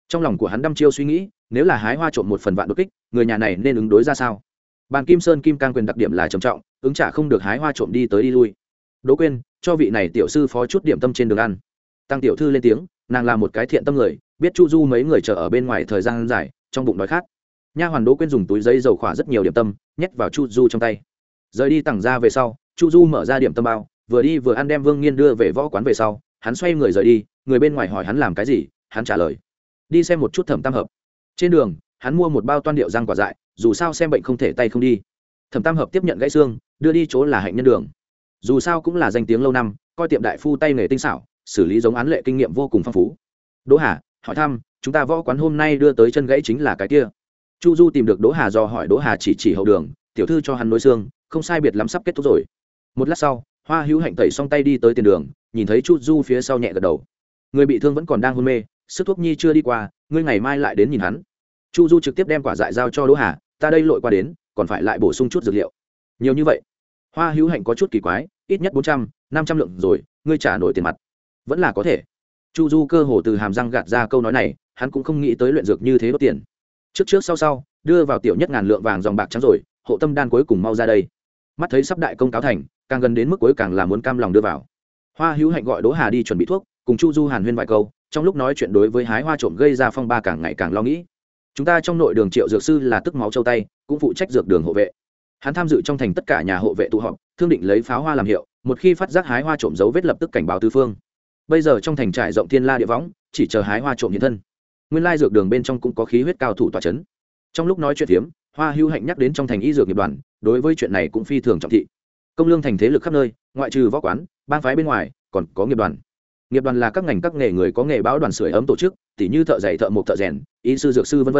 Trong lòng của hắn đăm chiêu suy nghĩ, nếu là hái hoa trộm một phần vạn đột kích, người nhà này nên ứng đối ra sao? Bàn kim sơn kim can quyền đặc điểm là trầm trọng, ứng trả không được hái hoa trộm đi tới đi lui. Đỗ quên cho vị này tiểu sư phó chút điểm tâm trên đường ăn. Tăng tiểu thư lên tiếng, nàng là một cái thiện tâm người, biết chu du mấy người chờ ở bên ngoài thời gian dài, trong bụng đói khát nha hoàn đỗ quên dùng túi giấy dầu khỏa rất nhiều điểm tâm, nhét vào chu du trong tay. Rời đi tặng ra về sau, chu du mở ra điểm tâm bao vừa đi vừa ăn đem vương nghiên đưa về võ quán về sau, hắn xoay người rời đi, người bên ngoài hỏi hắn làm cái gì, hắn trả lời, đi xem một chút thẩm tam hợp. Trên đường, hắn mua một bao toan điệu răng quả dại, dù sao xem bệnh không thể tay không đi. Thẩm tam hợp tiếp nhận gãy xương, đưa đi chỗ là hạnh nhân đường. Dù sao cũng là danh tiếng lâu năm, coi tiệm đại phu tay nghề tinh xảo, xử lý giống án lệ kinh nghiệm vô cùng phong phú. Đỗ hà, hỏi thăm, chúng ta võ quán hôm nay đưa tới chân gãy chính là cái kia. Chu du tìm được đỗ hà do hỏi, đỗ hà chỉ chỉ hậu đường, tiểu thư cho hắn nối xương, không sai biệt lắm sắp kết thúc rồi. Một lát sau hoa hữu hạnh tẩy xong tay đi tới tiền đường, nhìn thấy chu du phía sau nhẹ gật đầu. Người bị thương vẫn còn đang hôn mê, sức thuốc nhi chưa đi qua, ngươi ngày mai lại đến nhìn hắn. Chu du trực tiếp đem quả dại giao cho đỗ hà, ta đây lội qua đến, còn phải lại bổ sung chút dược liệu. Nhiều như vậy, hoa hữu hạnh có chút kỳ quái, ít nhất bốn trăm, năm trăm lượng rồi, ngươi trả nổi tiền mặt. Vẫn là có thể. Chu du cơ hồ từ hàm răng gạt ra câu nói này, hắn cũng không nghĩ tới luyện dược như thế đốt tiền. Trước trước sau sau, đưa vào tiểu nhất ngàn lượng vàng dòng bạc trắng rồi, hộ tâm đan cuối cùng mau ra đây mắt thấy sắp đại công cáo thành, càng gần đến mức cuối càng là muốn cam lòng đưa vào. Hoa hữu hạnh gọi đỗ hà đi chuẩn bị thuốc, cùng chu du hàn huyên vài câu, trong lúc nói chuyện đối với hái hoa trộm gây ra phong ba càng ngày càng lo nghĩ. Chúng ta trong nội đường triệu dược sư là tức máu châu tay, cũng phụ trách dược đường hộ vệ. Hắn tham dự trong thành tất cả nhà hộ vệ tụ họp, thương định lấy pháo hoa làm hiệu, một khi phát giác hái hoa trộm dấu vết lập tức cảnh báo tư phương. Bây giờ trong thành trại rộng thiên la địa võng, chỉ chờ hái hoa trộm hiện thân. Nguyên lai dược đường bên trong cũng có khí huyết cao thủ tòa c h ấ n trong lúc nói chuyện hiếm hoa hữu hạnh nhắc đến trong thành y dược nghiệp đoàn, đối với chuyện này cũng phi thường trọng thị. Công lương thành thế lực khắp nơi, ngoại trừ võ quán ban phái bên ngoài, còn có nghiệp đoàn. Nghiệp đoàn là các ngành các nghề người có nghề báo đoàn sưởi ấm tổ chức, tỉ như thợ dạy thợ mộc, thợ rèn, y sư, dược sư v v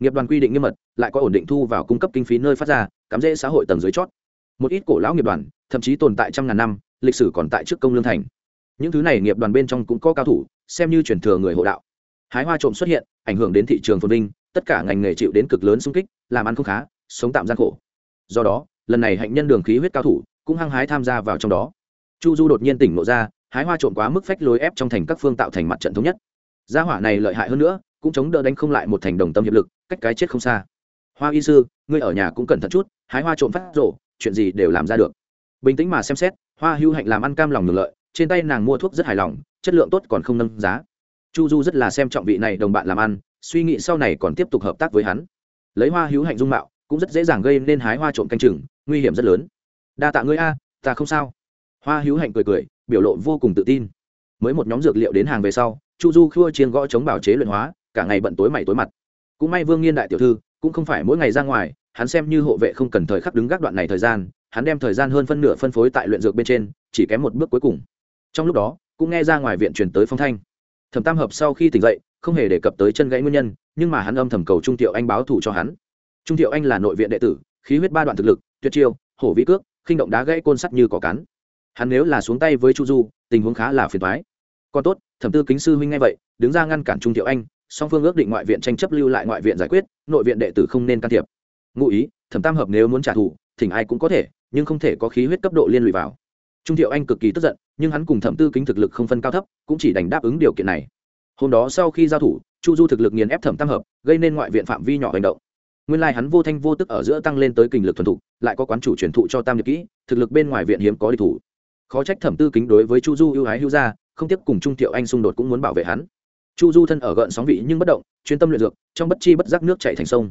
nghiệp đoàn quy định nghiêm mật, lại có ổn định thu vào cung cấp kinh phí nơi phát ra, cắm rễ xã hội tầng dưới chót. Một ít cổ lão nghiệp đoàn, thậm chí tồn tại trăm ngàn năm, lịch sử còn tại trước công lương thành. Những thứ này nghiệp đoàn bên trong cũng có cao thủ, xem như truyền thừa người hộ đạo. Hái hoa trộm xuất hiện, ảnh hưởng đến thị trường phồn vinh tất cả ngành nghề chịu đến cực lớn xung kích làm ăn không khá sống tạm gian khổ. Do đó lần này hạnh nhân đường khí huyết cao thủ cũng hăng hái tham gia vào trong đó. Chu du đột nhiên tỉnh ngộ ra hái hoa trộm quá mức phách lối ép trong thành các phương tạo thành mặt trận thống nhất. Gia hỏa này lợi hại hơn nữa cũng chống đỡ đánh không lại một thành đồng tâm hiệp lực cách cái chết không xa. Hoa y sư ngươi ở nhà cũng cẩn thận chút hái hoa trộm phát rổ, chuyện gì đều làm ra được. Bình tĩnh mà xem xét hoa hưu hạnh làm ăn cam lòng ngược lợi trên tay nàng mua thuốc rất hài lòng chất lượng tốt còn không nâng giá. Chu du rất là xem trọng vị này đồng bạn làm ăn suy nghĩ sau này còn tiếp tục hợp tác với hắn. Lấy hoa hữu hạnh dung mạo cũng rất dễ dàng gây nên hái hoa trộm canh chừng, nguy hiểm rất lớn. Đa tạ ngươi a, ta không sao. Hoa hữu hạnh cười cười, biểu lộ vô cùng tự tin. Mới một nhóm dược liệu đến hàng về sau, chu du khua chiên gõ chống bảo chế luyện hóa, cả ngày bận tối mày tối mặt. Cũng may vương nghiên đại tiểu thư, cũng không phải mỗi ngày ra ngoài, hắn xem như hộ vệ không cần thời khắc đứng gác đoạn này thời gian, hắn đem thời gian hơn phân nửa phân phối tại luyện dược bên trên, chỉ kém một bước cuối cùng. Trong lúc đó, cũng nghe ra ngoài viện truyền tới phong thanh. Thẩm tam hợp sau khi tỉnh dậy không hề đề cập tới chân gãy nguyên nhân, nhưng mà hắn âm thầm cầu trung thiệu anh báo thủ cho hắn. Trung thiệu anh là nội viện đệ tử, khí huyết ba đoạn thực lực, tuyệt chiêu, hổ vĩ cước, khinh động đá gãy côn sắt như cỏ cắn hắn nếu là xuống tay với chu du, tình huống khá là phiền thoái còn tốt, thẩm tư kính sư huynh ngay vậy, đứng ra ngăn cản trung thiệu anh, song phương ước định ngoại viện tranh chấp lưu lại ngoại viện giải quyết, nội viện đệ tử không nên can thiệp. Ngụ ý, thẩm tam hợp nếu muốn trả thù, thỉnh ai cũng có thể, nhưng không thể có khí huyết cấp độ liên lụy vào. Trung thiệu anh cực kỳ tức giận, nhưng hắn cùng thẩm tư kính thực lực không phân cao thấp, cũng chỉ đành đáp ứng điều kiện này hôm đó sau khi giao thủ, chu du thực lực nghiền ép thẩm tam hợp, gây nên ngoại viện phạm vi nhỏ hành động. Nguyên lai hắn vô thanh vô tức ở giữa tăng lên tới kình lực thuần thục, lại có quán chủ truyền thụ cho tam nhật kỹ, thực lực bên ngoài viện hiếm có địch thủ. Khó trách thẩm tư kính đối với chu du ưu ái hữu gia, không tiếp cùng trung thiệu anh xung đột cũng muốn bảo vệ hắn. Chu du thân ở gợn sóng vị nhưng bất động, chuyên tâm luyện dược, trong bất chi bất giác nước chạy thành sông.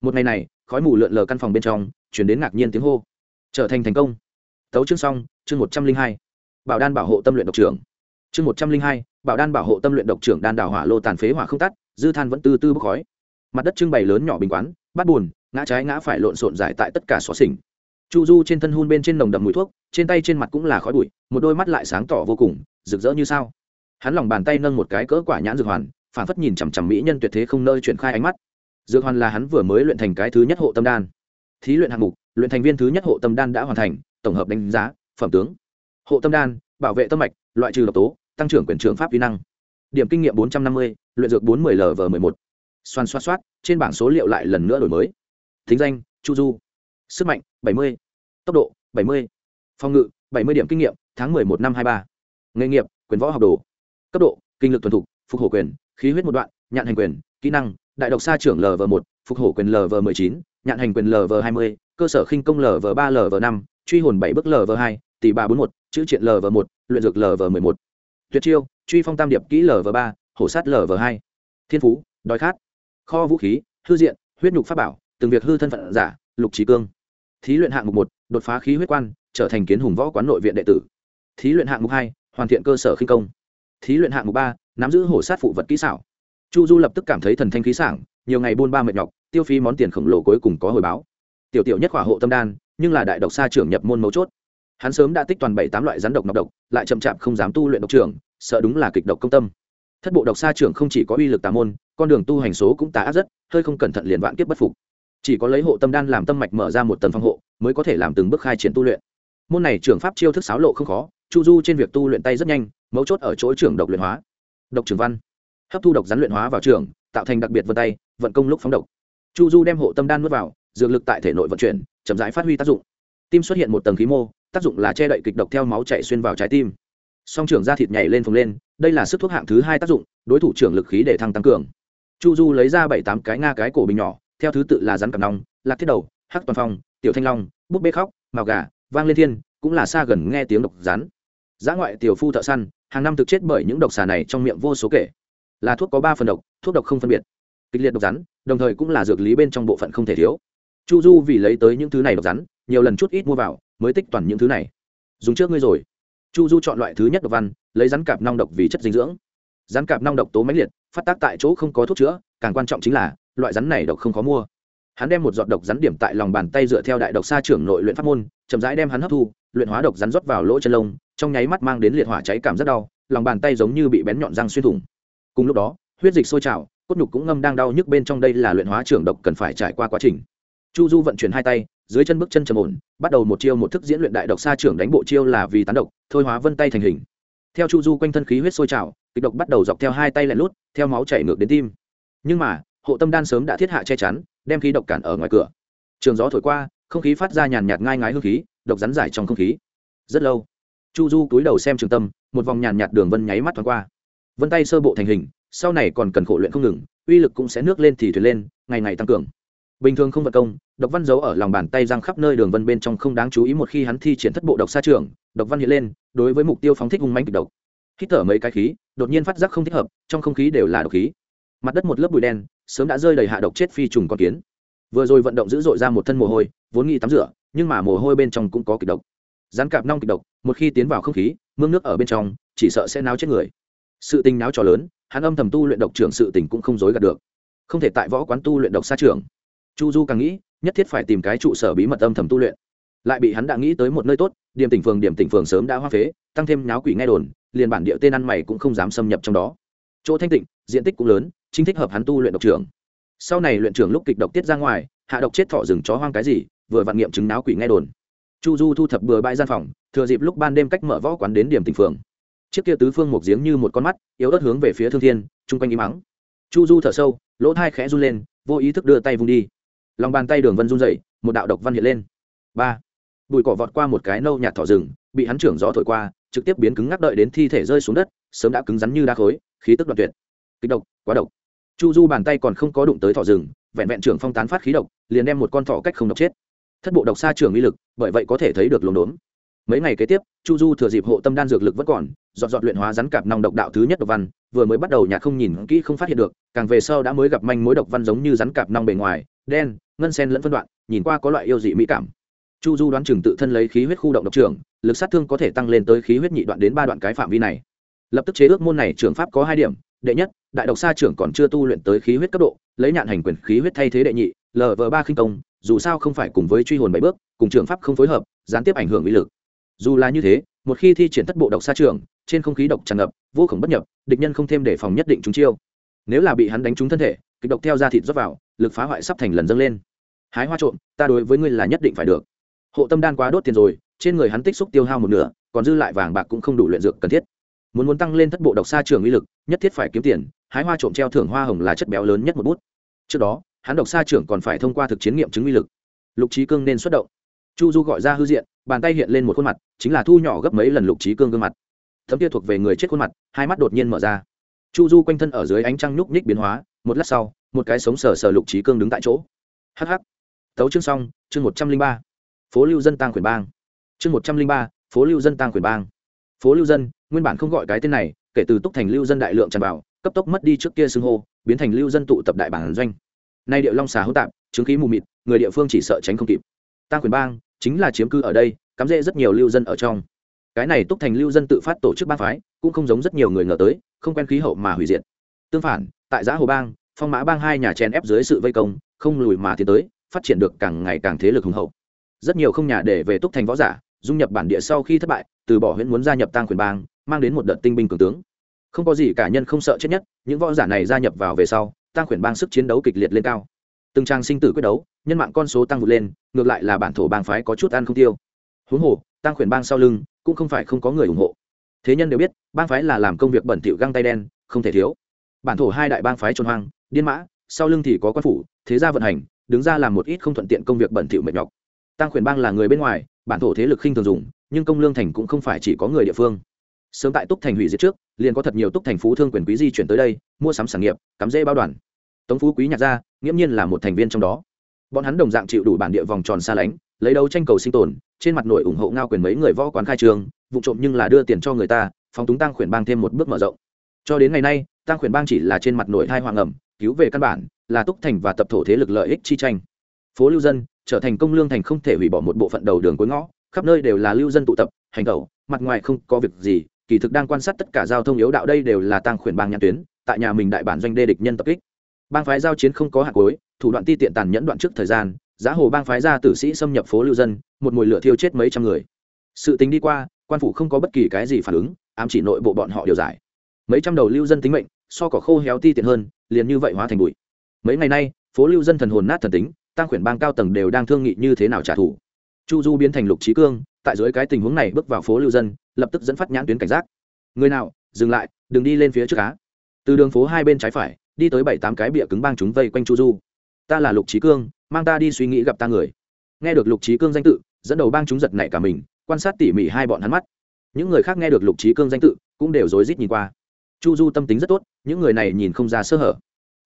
Một ngày này, khói mù lượn lờ căn phòng bên trong chuyển đến ngạc nhiên tiếng hô. Trở thành thành công. Tấu chương xong, chương một trăm linh hai. Bảo đan bảo hộ tâm luyện độc trưởng chương một trăm linh hai, bảo đan bảo hộ tâm luyện độc trưởng đan đảo hỏa lô tàn phế hỏa không tắt, dư than vẫn tư tư bốc khói. Mặt đất trưng bày lớn nhỏ bình quán bắt buồn, ngã trái ngã phải lộn xộn dài tại tất cả xó xỉnh. Chu du trên thân hun bên trên nồng đậm mùi thuốc, trên tay trên mặt cũng là khói bụi, một đôi mắt lại sáng tỏ vô cùng, rực rỡ như sao. Hắn lòng bàn tay nâng một cái cỡ quả nhãn dược hoàn phản phất nhìn chằm chằm mỹ nhân tuyệt thế không nơi chuyển khai ánh mắt. Dược hoàn là hắn vừa mới luyện thành cái thứ nhất hộ tâm đan. Thí luyện hạng mục, luyện thành viên thứ nhất hộ tâm đan đã hoàn thành, tổng hợp đánh giá, phẩm tướng. Hộ tâm đan, bảo vệ tâm mạch, loại trừ độc tố tăng trưởng quyền trưởng pháp vi năng. Điểm kinh nghiệm bốn trăm năm mươi, luyện dược bốn mươi lv m một. Xoan xoát xoát, trên bảng số liệu lại lần nữa đổi mới. Thính danh, chu du. Sức mạnh, bảy mươi. Tốc độ, bảy mươi. Phòng ngự, bảy mươi điểm kinh nghiệm, tháng một mươi một năm hai ba. Nghề nghiệp, quyền võ học đồ. Cấp độ, kinh lực thuần thục, phục hổ quyền, khí huyết một đoạn, nhạn hành quyền, kỹ năng, đại độc sa trưởng lv một, phục hổ quyền lv m ộ chín, nhạn hành quyền lv hai mươi, cơ sở khinh công lv ba lv năm, truy hồn bảy bước lv hai, tỷ ba bốn một, chữ triện lv một, luyện dược lv m ộ một tuyệt chiêu, truy phong tam điệp kỹ lv ba, hổ sát lv hai. Thiên phú, đói khát. Kho vũ khí, hư diện, huyết nhục pháp bảo, từng việc hư thân phận giả, lục trí cương. Thí luyện hạng mục một, đột phá khí huyết quan, trở thành kiến hùng võ quán nội viện đệ tử. Thí luyện hạng mục hai, hoàn thiện cơ sở khinh công. Thí luyện hạng mục ba, nắm giữ hổ sát phụ vật kỹ xảo. Chu du lập tức cảm thấy thần thanh khí sảng, nhiều ngày buôn ba mệt nhọc, tiêu phí món tiền khổng lồ cuối cùng có hồi báo. Tiểu tiểu nhất khỏa hộ tâm đan, nhưng là đại độc sa trưởng nhập môn mấu chốt hắn sớm đã tích toàn bảy tám loại rắn độc nọc độc, lại chậm chạp không dám tu luyện độc trưởng, sợ đúng là kịch độc công tâm. Thất bộ độc sa trưởng không chỉ có uy lực tà môn, con đường tu hành số cũng tà ác rất, hơi không cẩn thận liền vạn kiếp bất phục. Chỉ có lấy hộ tâm đan làm tâm mạch mở ra một tầng phòng hộ, mới có thể làm từng bước khai triển tu luyện. Môn này trưởng pháp chiêu thức xáo lộ không khó, chu du trên việc tu luyện tay rất nhanh, mấu chốt ở chỗ trưởng độc luyện hóa. Độc trưởng văn. Hấp thu độc rắn luyện hóa vào trường tạo thành đặc biệt vân tay, vận công lúc phóng độc. Chu du đem hộ tâm đan nuốt vào, dược lực tại thể nội vận chuyển, chậm rãi phát huy tác dụng. Tim xuất hiện một tầng khí mô tác dụng là che đậy kịch độc theo máu chạy xuyên vào trái tim. Song trưởng da thịt nhảy lên phồng lên, đây là sức thuốc hạng thứ hai tác dụng, đối thủ trưởng lực khí để thăng tăng cường. Chu du lấy ra bảy tám cái nga cái cổ bình nhỏ, theo thứ tự là rắn cặp nong, lạc thiết đầu, hắc toàn phong, tiểu thanh long, búp bê khóc, màu gà, vang lên thiên, cũng là xa gần nghe tiếng độc rắn. Giá ngoại tiểu phu thợ săn, hàng năm thực chết bởi những độc xà này trong miệng vô số kể. Là thuốc có ba phần độc, thuốc độc không phân biệt. Kịch liệt độc rắn, đồng thời cũng là dược lý bên trong bộ phận không thể thiếu. Chu du vì lấy tới những thứ này độc rắn, nhiều lần chút ít mua vào mới tích toàn những thứ này. Dùng trước ngươi rồi. Chu du chọn loại thứ nhất độc văn, lấy rắn cạp nong độc vì chất dinh dưỡng. Rắn cạp nong độc tố mãnh liệt, phát tác tại chỗ không có thuốc chữa, càng quan trọng chính là, loại rắn này độc không khó mua. Hắn đem một giọt độc rắn điểm tại lòng bàn tay dựa theo đại độc sa trưởng nội luyện pháp môn, chậm rãi đem hắn hấp thu, luyện hóa độc rắn rót vào lỗ chân lông, trong nháy mắt mang đến liệt hỏa cháy cảm rất đau, lòng bàn tay giống như bị bén nhọn răng xuyên thủng. Cùng lúc đó, huyết dịch sôi trào, cốt nhục cũng ngâm đang đau nhức bên trong đây là luyện hóa trưởng độc cần phải trải qua quá trình chu du vận chuyển hai tay, dưới chân bước chân trầm ổn, bắt đầu một chiêu một thức diễn luyện đại độc sa trưởng đánh bộ chiêu là vì tán độc, thôi hóa vân tay thành hình. Theo chu du quanh thân khí huyết sôi trào, kịch độc bắt đầu dọc theo hai tay lẹn lút, theo máu chảy ngược đến tim. Nhưng mà, hộ tâm đan sớm đã thiết hạ che chắn, đem khí độc cản ở ngoài cửa. Trường gió thổi qua, không khí phát ra nhàn nhạt ngai ngái hương khí, độc rắn giải trong không khí. Rất lâu, chu du túi đầu xem trường tâm, một vòng nhàn nhạt đường vân nháy mắt thoáng qua. Vân tay sơ bộ thành hình, sau này còn cần khổ luyện không ngừng, uy lực cũng sẽ nước lên thì thuyền lên, ngày ngày tăng cường bình thường không vật công, độc văn giấu ở lòng bàn tay răng khắp nơi đường vân bên trong không đáng chú ý một khi hắn thi triển thất bộ độc xa trường, độc văn hiện lên, đối với mục tiêu phóng thích hung manh kịch độc. Hít thở mấy cái khí, đột nhiên phát giác không thích hợp, trong không khí đều là độc khí. Mặt đất một lớp bụi đen, sớm đã rơi đầy hạ độc chết phi trùng con kiến. Vừa rồi vận động dữ dội ra một thân mồ hôi, vốn nghĩ tắm rửa, nhưng mà mồ hôi bên trong cũng có kịch độc. Rán cạp nong kịch độc, một khi tiến vào không khí, mương nước ở bên trong, chỉ sợ sẽ náo chết người. Sự tình náo trò lớn, hắn âm thầm tu luyện độc trưởng sự tình cũng không dối gạt được. Không thể tại võ quán tu luyện độc xa trường chu du càng nghĩ, nhất thiết phải tìm cái trụ sở bí mật âm thầm tu luyện. Lại bị hắn đã nghĩ tới một nơi tốt, điểm tỉnh phường, điểm tỉnh phường sớm đã hoa phế, tăng thêm nháo quỷ nghe đồn, liền bản địa tên ăn mày cũng không dám xâm nhập trong đó. Chỗ thanh tịnh, diện tích cũng lớn, chính thích hợp hắn tu luyện độc trưởng. Sau này luyện trưởng lúc kịch độc tiết ra ngoài, hạ độc chết thọ rừng chó hoang cái gì, vừa vạn nghiệm chứng náo quỷ nghe đồn. Chu du thu thập bừa bãi gian phòng, thừa dịp lúc ban đêm cách mở võ quán đến điểm tỉnh phường. Chiếc kia tứ phương một giếng như một con mắt, yếu ớt hướng về phía thương thiên, chung quanh im mắng chu du thở sâu, lỗ thai khẽ run lên, vô ý thức đưa tay vung đi lòng bàn tay đường vân run dậy một đạo độc văn hiện lên. Ba. Bụi cỏ vọt qua một cái nâu nhạt thỏ rừng, bị hắn trưởng gió thổi qua, trực tiếp biến cứng ngắc đợi đến thi thể rơi xuống đất, sớm đã cứng rắn như đá khối, khí tức đoạn tuyệt. Kịch độc, quá độc. Chu du bàn tay còn không có đụng tới thỏ rừng, vẹn vẹn trưởng phong tán phát khí độc, liền đem một con thỏ cách không độc chết. Thất bộ độc xa trưởng uy lực, bởi vậy có thể thấy được lồn đốn mấy ngày kế tiếp, chu du thừa dịp hộ tâm đan dược lực vẫn còn, dọn dọn luyện hóa rắn cạp nòng độc đạo thứ nhất độc văn, vừa mới bắt đầu nhạc không nhìn kỹ không phát hiện được, càng về sau đã mới gặp manh mối độc văn giống như rắn cạp nòng bề ngoài đen, ngân sen lẫn phân đoạn, nhìn qua có loại yêu dị mỹ cảm. Chu du đoán chừng tự thân lấy khí huyết khu động độc trưởng, lực sát thương có thể tăng lên tới khí huyết nhị đoạn đến ba đoạn cái phạm vi này. Lập tức chế ước môn này trường pháp có hai điểm, đệ nhất, đại độc sa trưởng còn chưa tu luyện tới khí huyết cấp độ, lấy nhạn hành quyền khí huyết thay thế đệ nhị lv ba khinh công, dù sao không phải cùng với truy hồn bảy bước, cùng trường pháp không phối hợp, gián tiếp ảnh hưởng uy lực. Dù là như thế, một khi thi triển thất bộ độc sa trưởng, trên không khí độc tràn ngập, vô khổng bất nhập, địch nhân không thêm đề phòng nhất định chúng chiêu nếu là bị hắn đánh trúng thân thể, kịch độc theo da thịt rót vào, lực phá hoại sắp thành lần dâng lên. Hái hoa trộm, ta đối với ngươi là nhất định phải được. Hộ tâm đan quá đốt tiền rồi, trên người hắn tích xúc tiêu hao một nửa, còn dư lại vàng bạc cũng không đủ luyện dược cần thiết. Muốn muốn tăng lên thất bộ độc xa trường uy lực, nhất thiết phải kiếm tiền, hái hoa trộm treo thưởng hoa hồng là chất béo lớn nhất một bút. Trước đó, hắn độc xa trưởng còn phải thông qua thực chiến nghiệm chứng uy lực. Lục trí cương nên xuất động. Chu du gọi ra hư diện, bàn tay hiện lên một khuôn mặt, chính là thu nhỏ gấp mấy lần lục trí cương gương mặt. Thấm kia thuộc về người chết khuôn mặt, hai mắt đột nhiên mở ra chu du quanh thân ở dưới ánh trăng nhúc nhích biến hóa, một lát sau, một cái sống sờ sờ lục trí cương đứng tại chỗ. Hh tấu chương xong, chương một trăm linh ba. Phố lưu dân tăng quyền bang. Chương một trăm linh ba, phố lưu dân tăng quyền bang. Phố lưu dân, nguyên bản không gọi cái tên này, kể từ túc thành lưu dân đại lượng tràn vào, cấp tốc mất đi trước kia xưng hô, biến thành lưu dân tụ tập đại bản doanh. Nay điệu long xà hỗn tạp, chứng khí mù mịt, người địa phương chỉ sợ tránh không kịp. Tăng quyền bang chính là chiếm cư ở đây, cắm rễ rất nhiều lưu dân ở trong. Cái này túc thành lưu dân tự phát tổ chức bang phái, cũng không giống rất nhiều người ngờ tới không quen khí hậu mà hủy diệt. Tương phản, tại giã hồ bang, phong mã bang hai nhà chèn ép dưới sự vây công, không lùi mà tiến tới, phát triển được càng ngày càng thế lực hùng hậu. Rất nhiều không nhà để về túc thành võ giả, dung nhập bản địa sau khi thất bại, từ bỏ huyện muốn gia nhập tăng quyền bang, mang đến một đợt tinh binh cường tướng. Không có gì cả nhân không sợ chết nhất, những võ giả này gia nhập vào về sau tăng quyền bang sức chiến đấu kịch liệt lên cao. Từng trang sinh tử quyết đấu, nhân mạng con số tăng vượt lên, ngược lại là bản thổ bang phái có chút ăn không tiêu. Huống hồ tăng quyền bang sau lưng, cũng không phải không có người ủng hộ thế nhân đều biết, bang phái là làm công việc bẩn thỉu găng tay đen, không thể thiếu. Bản thổ hai đại bang phái trôn hoang, điên mã, sau lưng thì có quan phủ, thế gia vận hành, đứng ra làm một ít không thuận tiện công việc bẩn thỉu mệt nhọc. Tăng quyền bang là người bên ngoài, bản thổ thế lực khinh thường dùng, nhưng công lương thành cũng không phải chỉ có người địa phương. Sớm tại túc thành hủy diệt trước, liền có thật nhiều túc thành phú thương quyền quý di chuyển tới đây, mua sắm sản nghiệp, cắm rễ bao đoàn. Tống phú quý nhạc gia nghiễm nhiên là một thành viên trong đó. Bọn hắn đồng dạng chịu đủ bản địa vòng tròn xa lánh, lấy đấu tranh cầu sinh tồn, trên mặt nội ủng hộ ngao quyền mấy người võ quán khai trường vụ trộm nhưng là đưa tiền cho người ta, phóng túng tăng khuyển bang thêm một bước mở rộng. Cho đến ngày nay tăng khuyển bang chỉ là trên mặt nội thai hoàng ẩm, cứu về căn bản, là túc thành và tập thổ thế lực lợi ích chi tranh. Phố lưu dân trở thành công lương thành không thể hủy bỏ một bộ phận đầu đường cuối ngõ, khắp nơi đều là lưu dân tụ tập, hành tẩu, mặt ngoài không có việc gì, kỳ thực đang quan sát tất cả giao thông yếu đạo đây đều là tăng khuyển bang nhãn tuyến, tại nhà mình đại bản doanh đê địch nhân tập kích. Bang phái giao chiến không có hạt cối thủ đoạn ti tiện tàn nhẫn đoạn trước thời gian, giá hồ bang phái ra tử sĩ xâm nhập phố lưu dân, một mùi lửa thiêu chết mấy trăm người. Sự tính đi qua quan phủ không có bất kỳ cái gì phản ứng, ám chỉ nội bộ bọn họ điều giải. Mấy trăm đầu lưu dân tính mệnh, so cỏ khô héo ti tiện hơn, liền như vậy hóa thành bụi. Mấy ngày nay, phố lưu dân thần hồn nát thần tính, tăng khuyển bang cao tầng đều đang thương nghị như thế nào trả thù. Chu du biến thành lục trí cương, tại dưới cái tình huống này bước vào phố lưu dân, lập tức dẫn phát nhãn tuyến cảnh giác. Người nào, dừng lại, đừng đi lên phía trước cá từ đường phố hai bên trái phải, đi tới bảy tám cái bịa cứng bang chúng vây quanh chu du. Ta là lục trí cương, mang ta đi suy nghĩ gặp ta người. Nghe được lục trí cương danh tự, dẫn đầu bang chúng giật nảy cả mình quan sát tỉ mỉ hai bọn hắn mắt. Những người khác nghe được lục trí cương danh tự, cũng đều rối rít nhìn qua. Chu du tâm tính rất tốt, những người này nhìn không ra sơ hở.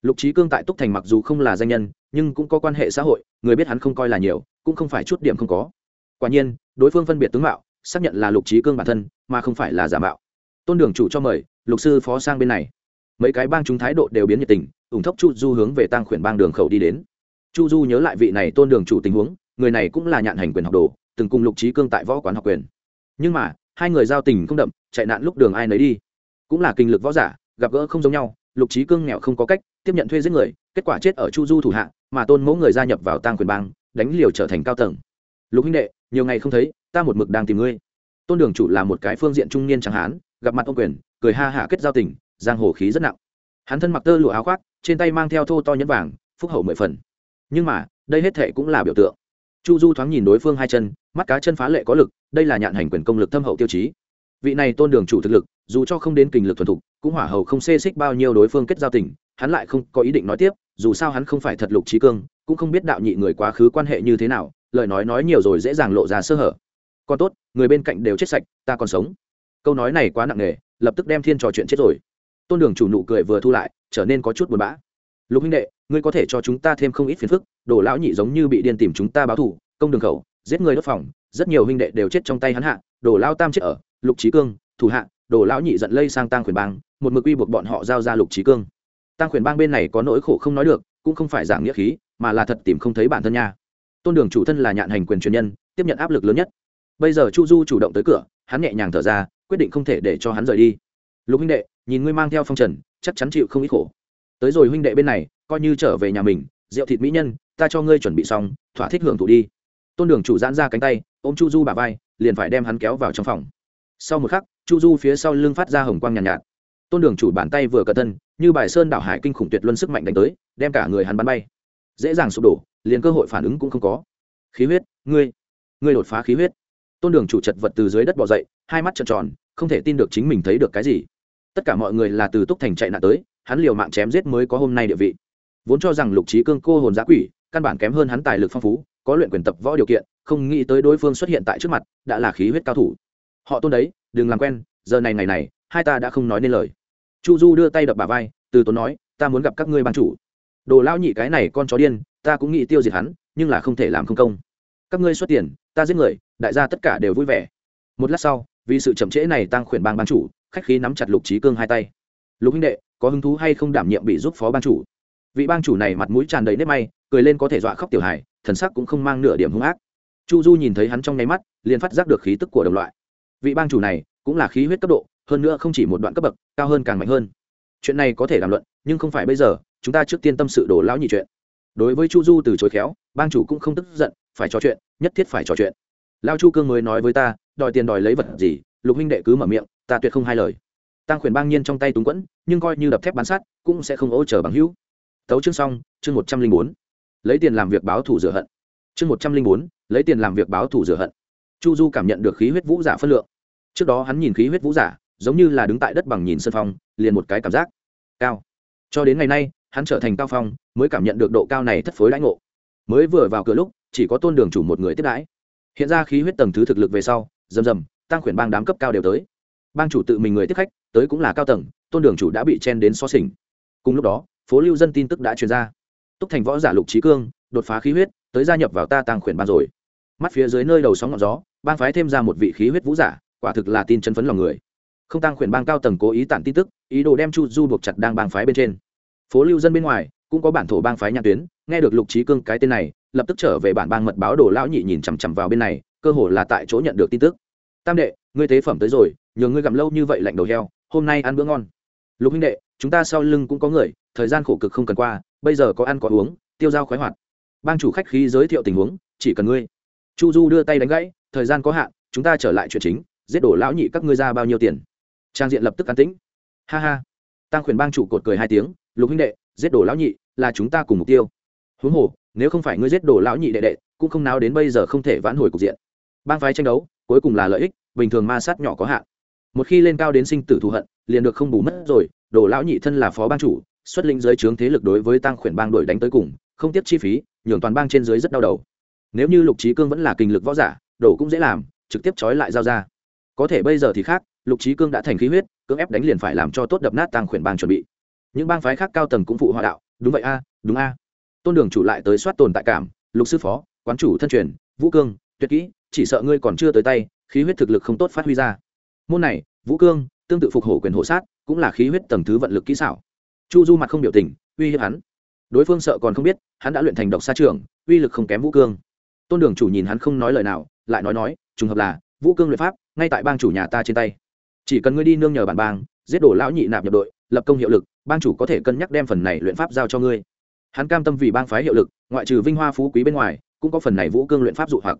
Lục trí cương tại túc thành mặc dù không là danh nhân, nhưng cũng có quan hệ xã hội, người biết hắn không coi là nhiều, cũng không phải chút điểm không có. Quả nhiên, đối phương phân biệt tướng mạo, xác nhận là lục trí cương bản thân, mà không phải là giả mạo. Tôn đường chủ cho mời, lục sư phó sang bên này. Mấy cái bang chúng thái độ đều biến nhiệt tình, ủng thốc chu du hướng về tăng khuyển bang đường khẩu đi đến. Chu du nhớ lại vị này tôn đường chủ tình huống, người này cũng là nhạn hành quyền học đồ từng cùng lục trí cương tại võ quán học quyền. Nhưng mà, hai người giao tình không đậm, chạy nạn lúc đường ai nấy đi. Cũng là kinh lực võ giả, gặp gỡ không giống nhau, lục trí cương nghèo không có cách, tiếp nhận thuê giết người, kết quả chết ở chu du thủ hạ, mà tôn mẫu người gia nhập vào tang quyền bang, đánh liều trở thành cao tầng. Lục huynh đệ, nhiều ngày không thấy, ta một mực đang tìm ngươi. Tôn đường chủ là một cái phương diện trung niên chẳng hán, gặp mặt ông quyền, cười ha hả kết giao tình, giang hồ khí rất nặng. Hắn thân mặc tơ lụa áo khoác, trên tay mang theo thô to nhẫn vàng, phúc hậu mười phần. Nhưng mà, đây hết thệ cũng là biểu tượng. Chu du thoáng nhìn đối phương hai chân mắt cá chân phá lệ có lực, đây là nhạn hành quyền công lực thâm hậu tiêu chí. Vị này tôn đường chủ thực lực, dù cho không đến kình lực thuần thục, cũng hỏa hầu không xê xích bao nhiêu đối phương kết giao tình, hắn lại không có ý định nói tiếp, dù sao hắn không phải thật lục trí cương, cũng không biết đạo nhị người quá khứ quan hệ như thế nào, lời nói nói nhiều rồi dễ dàng lộ ra sơ hở. Còn tốt, người bên cạnh đều chết sạch, ta còn sống. Câu nói này quá nặng nề, lập tức đem thiên trò chuyện chết rồi. Tôn đường chủ nụ cười vừa thu lại, trở nên có chút buồn bã. Lục huynh đệ, ngươi có thể cho chúng ta thêm không ít phiền phức, đồ lão nhị giống như bị điên tìm chúng ta báo thù, công đường khẩu giết người đốt phòng, rất nhiều huynh đệ đều chết trong tay hắn hạ, đồ lao tam chết ở, lục trí cương, thủ hạ, đồ lão nhị giận lây sang tăng khuyển bang, một mực uy buộc bọn họ giao ra lục trí cương. Tăng khuyển bang bên này có nỗi khổ không nói được, cũng không phải giảng nghĩa khí, mà là thật tìm không thấy bản thân nha. Tôn đường chủ thân là nhạn hành quyền truyền nhân, tiếp nhận áp lực lớn nhất. Bây giờ chu du chủ động tới cửa, hắn nhẹ nhàng thở ra, quyết định không thể để cho hắn rời đi. Lục huynh đệ, nhìn ngươi mang theo phong trần, chắc chắn chịu không ít khổ. Tới rồi huynh đệ bên này, coi như trở về nhà mình, rượu thịt mỹ nhân, ta cho ngươi chuẩn bị xong, thỏa thích hưởng thụ đi tôn đường chủ giãn ra cánh tay ôm chu du bà vai liền phải đem hắn kéo vào trong phòng. Sau một khắc chu du phía sau lưng phát ra hồng quang nhàn nhạt, nhạt. Tôn đường chủ bàn tay vừa cẩn thân như bài sơn đảo hải kinh khủng tuyệt luân sức mạnh đánh tới đem cả người hắn bắn bay. Dễ dàng sụp đổ liền cơ hội phản ứng cũng không có. Khí huyết ngươi ngươi đột phá khí huyết. Tôn đường chủ chật vật từ dưới đất bỏ dậy hai mắt trợn tròn không thể tin được chính mình thấy được cái gì. Tất cả mọi người là từ túc thành chạy nạn tới hắn liều mạng chém giết mới có hôm nay địa vị. Vốn cho rằng lục trí cương cô hồn giã quỷ căn bản kém hơn hắn tài lực phong phú có luyện quyền tập võ điều kiện, không nghĩ tới đối phương xuất hiện tại trước mặt, đã là khí huyết cao thủ. Họ tôn đấy, đừng làm quen, giờ này ngày này, hai ta đã không nói nên lời. Chu du đưa tay đập bà vai, từ tốn nói, ta muốn gặp các ngươi ban chủ. Đồ lao nhị cái này con chó điên, ta cũng nghĩ tiêu diệt hắn, nhưng là không thể làm không công. Các ngươi xuất tiền, ta giết người, đại gia tất cả đều vui vẻ. Một lát sau, vì sự chậm trễ này tăng khuyển bang ban chủ, khách khí nắm chặt lục trí cương hai tay. Lục huynh đệ, có hứng thú hay không đảm nhiệm bị giúp phó ban chủ? Vị bang chủ này mặt mũi tràn đầy nếp may, cười lên có thể dọa khóc tiểu hài thần sắc cũng không mang nửa điểm hung ác. Chu du nhìn thấy hắn trong nháy mắt, liền phát giác được khí tức của đồng loại. Vị bang chủ này cũng là khí huyết cấp độ, hơn nữa không chỉ một đoạn cấp bậc, cao hơn càng mạnh hơn. Chuyện này có thể làm luận, nhưng không phải bây giờ, chúng ta trước tiên tâm sự đổ lão nhị chuyện. Đối với chu du từ chối khéo, bang chủ cũng không tức giận, phải trò chuyện, nhất thiết phải trò chuyện. Lao chu cương mới nói với ta, đòi tiền đòi lấy vật gì, lục huynh đệ cứ mở miệng, ta tuyệt không hai lời. Tăng khuyển bang nhiên trong tay túng quẫn, nhưng coi như đập thép bán sát cũng sẽ không ô chờ bằng hữu. Tấu chương xong, chương một trăm linh bốn lấy tiền làm việc báo thủ rửa hận. Chương một trăm linh bốn, lấy tiền làm việc báo thủ rửa hận. Chu du cảm nhận được khí huyết vũ giả phân lượng. Trước đó hắn nhìn khí huyết vũ giả, giống như là đứng tại đất bằng nhìn sân phong, liền một cái cảm giác cao. Cho đến ngày nay, hắn trở thành cao phong, mới cảm nhận được độ cao này thất phối lãnh ngộ. Mới vừa vào cửa lúc, chỉ có tôn đường chủ một người tiếp đãi. Hiện ra khí huyết tầng thứ thực lực về sau, rầm rầm, tăng khuyển bang đám cấp cao đều tới. Bang chủ tự mình người tiếp khách, tới cũng là cao tầng, tôn đường chủ đã bị chen đến so sình cùng lúc đó, phố lưu dân tin tức đã truyền ra túc thành võ giả lục trí cương, đột phá khí huyết, tới gia nhập vào ta tăng khuyển bang rồi. Mắt phía dưới nơi đầu sóng ngọn gió, bang phái thêm ra một vị khí huyết vũ giả, quả thực là tin chân phấn lòng người. Không tăng khuyển bang cao tầng cố ý tản tin tức, ý đồ đem chu du buộc chặt đang bang phái bên trên. Phố lưu dân bên ngoài, cũng có bản thổ bang phái nhãn tuyến, nghe được lục trí cương cái tên này, lập tức trở về bản bang mật báo đồ lão nhị nhìn chằm chằm vào bên này, cơ hồ là tại chỗ nhận được tin tức. Tam đệ, ngươi tế phẩm tới rồi, nhờ ngươi gặm lâu như vậy lạnh đầu heo, hôm nay ăn bữa ngon. Lục huynh đệ, chúng ta sau lưng cũng có người, thời gian khổ cực không cần qua bây giờ có ăn có uống, tiêu dao khoái hoạt. Bang chủ khách khí giới thiệu tình huống, chỉ cần ngươi. Chu du đưa tay đánh gãy, thời gian có hạn, chúng ta trở lại chuyện chính, giết đổ lão nhị các ngươi ra bao nhiêu tiền. Trang diện lập tức an tĩnh. Ha ha. Tăng khuyển bang chủ cột cười hai tiếng, lục huynh đệ, giết đổ lão nhị là chúng ta cùng mục tiêu. Huống hồ, nếu không phải ngươi giết đổ lão nhị đệ đệ, cũng không nào đến bây giờ không thể vãn hồi cục diện. Bang phái tranh đấu, cuối cùng là lợi ích, bình thường ma sát nhỏ có hạn. Một khi lên cao đến sinh tử thù hận, liền được không bù mất rồi, đổ lão nhị thân là phó ban chủ xuất linh giới trướng thế lực đối với tăng khuyển bang đổi đánh tới cùng, không tiếp chi phí, nhường toàn bang trên dưới rất đau đầu. Nếu như lục trí cương vẫn là kinh lực võ giả đổ cũng dễ làm, trực tiếp trói lại giao ra. Có thể bây giờ thì khác, lục trí cương đã thành khí huyết, cưỡng ép đánh liền phải làm cho tốt đập nát tăng khuyển bang chuẩn bị. Những bang phái khác cao tầng cũng phụ hòa đạo, đúng vậy a, đúng a. Tôn đường chủ lại tới soát tồn tại cảm, lục sư phó, quán chủ thân truyền, vũ cương, tuyệt kỹ, chỉ sợ ngươi còn chưa tới tay, khí huyết thực lực không tốt phát huy ra. Môn này, vũ cương, tương tự phục hổ quyền hộ sát, cũng là khí huyết tầng thứ vận lực kỹ xảo chu du mặt không biểu tình, uy hiếp hắn. Đối phương sợ còn không biết, hắn đã luyện thành độc xa trường uy lực không kém vũ cương. Tôn đường chủ nhìn hắn không nói lời nào, lại nói nói, trùng hợp là, vũ cương luyện pháp, ngay tại bang chủ nhà ta trên tay. Chỉ cần ngươi đi nương nhờ bản bang, giết đổ lão nhị nạp nhập đội, lập công hiệu lực, bang chủ có thể cân nhắc đem phần này luyện pháp giao cho ngươi. Hắn cam tâm vì bang phái hiệu lực, ngoại trừ vinh hoa phú quý bên ngoài, cũng có phần này vũ cương luyện pháp dụ hoặc.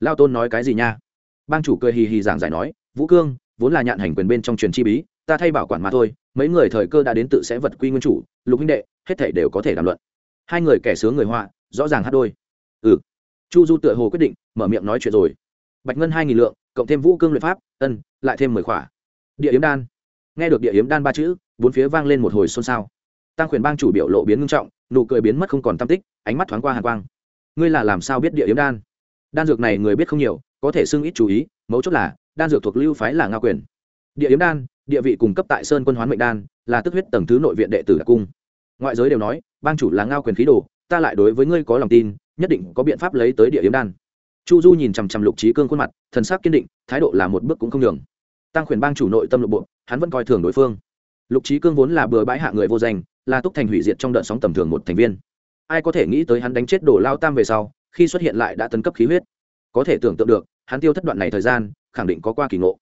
Lao tôn nói cái gì nha? Bang chủ cười hì hì giảng giải nói, vũ cương, vốn là nhạn hành quyền bên trong truyền chi bí, ta thay bảo quản mà thôi mấy người thời cơ đã đến tự sẽ vật quy nguyên chủ, lục huynh đệ, hết thể đều có thể đàm luận. Hai người kẻ sướng người họa, rõ ràng hát đôi. Ừ. Chu du tựa hồ quyết định, mở miệng nói chuyện rồi. Bạch ngân hai nghìn lượng, cộng thêm vũ cương luyện pháp, ân, lại thêm mười khỏa. Địa yếm đan. Nghe được địa yếm đan ba chữ, bốn phía vang lên một hồi xôn xao. Tăng quyền bang chủ biểu lộ biến ngưng trọng, nụ cười biến mất không còn tam tích, ánh mắt thoáng qua hàn quang. Ngươi là làm sao biết địa yếm đan? Đan dược này người biết không nhiều, có thể xưng ít chú ý, mấu chốt là, đan dược thuộc lưu phái là ngao quyền. Địa yếm đan địa vị cung cấp tại sơn quân hoán mệnh đan, là tức huyết tầng thứ nội viện đệ tử đặc cung. Ngoại giới đều nói, bang chủ là ngao quyền khí đồ, ta lại đối với ngươi có lòng tin, nhất định có biện pháp lấy tới địa yếm đan. Chu du nhìn chằm chằm lục trí cương khuôn mặt, thần sắc kiên định, thái độ là một bước cũng không đường tăng quyền bang chủ nội tâm lục bộ hắn vẫn coi thường đối phương. Lục trí cương vốn là bừa bãi hạ người vô danh, là túc thành hủy diệt trong đợt sóng tầm thường một thành viên. Ai có thể nghĩ tới hắn đánh chết đổ lao tam về sau, khi xuất hiện lại đã tấn cấp khí huyết. Có thể tưởng tượng được, hắn tiêu thất đoạn này thời gian, khẳng định có qua kỳ ngộ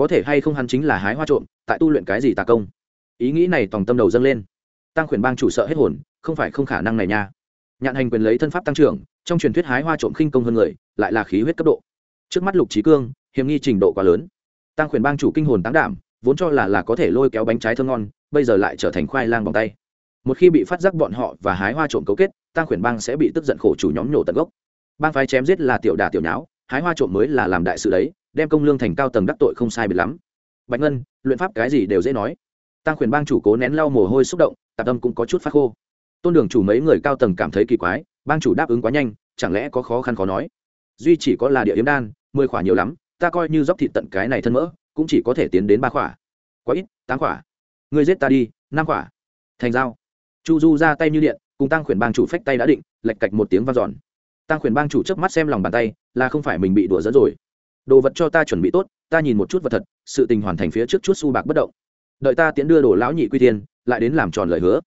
có thể hay không hắn chính là hái hoa trộm, tại tu luyện cái gì tà công? Ý nghĩ này tòng tâm đầu dâng lên. Tăng khuyển bang chủ sợ hết hồn, không phải không khả năng này nha. Nhạn hành quyền lấy thân pháp tăng trưởng, trong truyền thuyết hái hoa trộm khinh công hơn người, lại là khí huyết cấp độ. Trước mắt lục trí cương, hiểm nghi trình độ quá lớn. Tăng khuyển bang chủ kinh hồn tán đảm, vốn cho là là có thể lôi kéo bánh trái thơm ngon, bây giờ lại trở thành khoai lang bằng tay. Một khi bị phát giác bọn họ và hái hoa trộm cấu kết, tăng khuyển bang sẽ bị tức giận khổ chủ nhóm nhổ tận gốc. Bang phái chém giết là tiểu đà tiểu nháo hái hoa trộm mới là làm đại sự đấy, đem công lương thành cao tầng đắc tội không sai biệt lắm. Bạch ngân, luyện pháp cái gì đều dễ nói. Tăng quyền bang chủ cố nén lau mồ hôi xúc động, tạp tâm cũng có chút phát khô. Tôn đường chủ mấy người cao tầng cảm thấy kỳ quái, bang chủ đáp ứng quá nhanh, chẳng lẽ có khó khăn khó nói? Duy chỉ có là địa yếm đan, mười khỏa nhiều lắm, ta coi như dốc thịt tận cái này thân mỡ, cũng chỉ có thể tiến đến ba khỏa. Quá ít, tám khỏa. Người giết ta đi, năm khỏa. Thành dao. Chu du ra tay như điện, cùng tăng khuyển bang chủ phách tay đã định lạch cạch một tiếng vang giòn tăng khuyển bang chủ chớp mắt xem lòng bàn tay, là không phải mình bị đùa dẫn rồi. Đồ vật cho ta chuẩn bị tốt, ta nhìn một chút vật thật, sự tình hoàn thành phía trước chút su bạc bất động. Đợi ta tiễn đưa đồ lão nhị quy tiên, lại đến làm tròn lời hứa.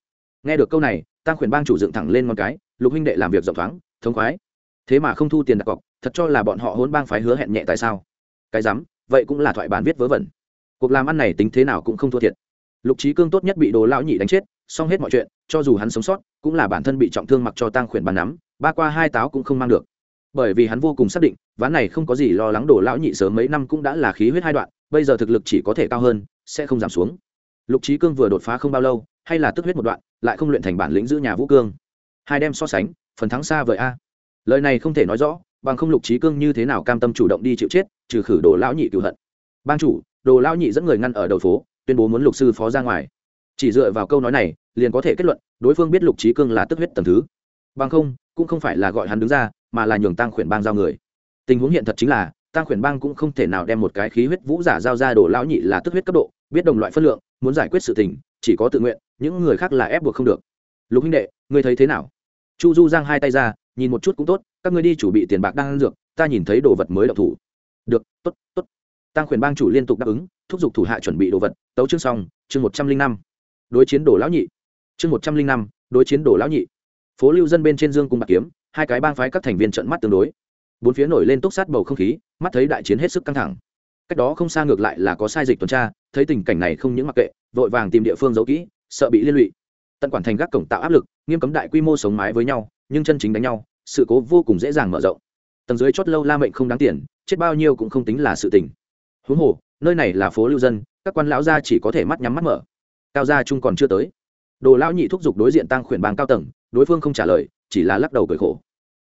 Nghe được câu này tăng khuyển bang chủ dựng thẳng lên con cái, lục huynh đệ làm việc rộng thoáng, thống khoái. Thế mà không thu tiền đặt cọc, thật cho là bọn họ hôn bang phái hứa hẹn nhẹ tại sao? Cái dám vậy cũng là thoại bản viết vớ vẩn. Cuộc làm ăn này tính thế nào cũng không thua thiệt. Lục trí cương tốt nhất bị đồ lão nhị đánh chết, xong hết mọi chuyện, cho dù hắn sống sót, cũng là bản thân bị trọng thương mặc cho tăng khuyển bàn nắm ba qua hai táo cũng không mang được. Bởi vì hắn vô cùng xác định, ván này không có gì lo lắng đổ lão nhị sớm mấy năm cũng đã là khí huyết hai đoạn, bây giờ thực lực chỉ có thể cao hơn, sẽ không giảm xuống. Lục trí cương vừa đột phá không bao lâu, hay là tức huyết một đoạn, lại không luyện thành bản lĩnh giữ nhà vũ cương. Hai đem so sánh, phần thắng xa vời a. Lời này không thể nói rõ, bằng không lục trí cương như thế nào cam tâm chủ động đi chịu chết, trừ khử đồ lão nhị cựu hận. Ban chủ đồ lão nhị dẫn người ngăn ở đầu phố, tuyên bố muốn lục sư phó ra ngoài. Chỉ dựa vào câu nói này, liền có thể kết luận, đối phương biết lục trí cương là tức huyết tầm thứ bằng không, cũng không phải là gọi hắn đứng ra, mà là nhường tăng khuyển bang giao người. Tình huống hiện thật chính là tăng khuyển bang cũng không thể nào đem một cái khí huyết vũ giả giao ra đồ lão nhị là tức huyết cấp độ, biết đồng loại phân lượng, muốn giải quyết sự tình, chỉ có tự nguyện, những người khác là ép buộc không được. Lục huynh đệ, ngươi thấy thế nào? Chu du giang hai tay ra, nhìn một chút cũng tốt, các ngươi đi chủ bị tiền bạc đang ăn dược, ta nhìn thấy đồ vật mới độc thủ. Được t ố t t ố t tăng khuyển bang chủ liên tục đáp ứng, thúc giục thủ hạ chuẩn bị đồ vật, tấu chương xong, chương một trăm linh năm. Đối chiến đồ lão nhị. Chương một trăm linh năm, đối chiến đồ lão nhị phố lưu dân bên trên dương cung bạc kiếm, hai cái bang phái các thành viên trận mắt tương đối. Bốn phía nổi lên túc sát bầu không khí, mắt thấy đại chiến hết sức căng thẳng. Cách đó không xa ngược lại là có sai dịch tuần tra, thấy tình cảnh này không những mặc kệ, vội vàng tìm địa phương giấu kỹ, sợ bị liên lụy. Tận quản thành gác cổng tạo áp lực, nghiêm cấm đại quy mô sống mái với nhau, nhưng chân chính đánh nhau, sự cố vô cùng dễ dàng mở rộng. Tầng dưới chót lâu la mệnh không đáng tiền, chết bao nhiêu cũng không tính là sự tình. Huống hồ, nơi này là phố lưu dân, các quan lão gia chỉ có thể mắt nhắm mắt mở. Cao gia trung còn chưa tới. Đồ lão nhị thúc giục đối diện tăng khuyển bang cao tầng đối phương không trả lời, chỉ là lắc đầu cười khổ.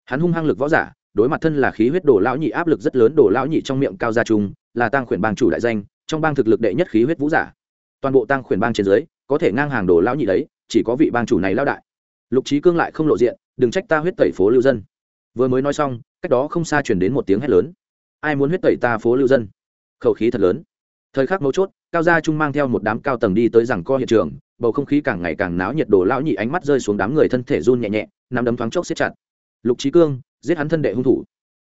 Hắn hung hăng lực võ giả, đối mặt thân là khí huyết đồ lão nhị áp lực rất lớn đồ lão nhị trong miệng cao gia trung, là tăng khuyển bang chủ đại danh, trong bang thực lực đệ nhất khí huyết vũ giả. Toàn bộ tăng khuyển bang trên dưới, có thể ngang hàng đồ lão nhị đấy, chỉ có vị bang chủ này lão đại. Lục trí cương lại không lộ diện, đừng trách ta huyết tẩy phố lưu dân. Vừa mới nói xong, cách đó không xa chuyển đến một tiếng hét lớn. Ai muốn huyết tẩy ta phố lưu dân? Khẩu khí thật lớn. Thời khắc mấu chốt, cao gia trung mang theo một đám cao tầng đi tới rằng co hiện trường bầu không khí càng ngày càng náo nhiệt, đồ lão nhị ánh mắt rơi xuống đám người thân thể run nhẹ nhẹ nằm đấm thoáng chốc xếp chặt. Lục trí cương, giết hắn thân đệ hung thủ.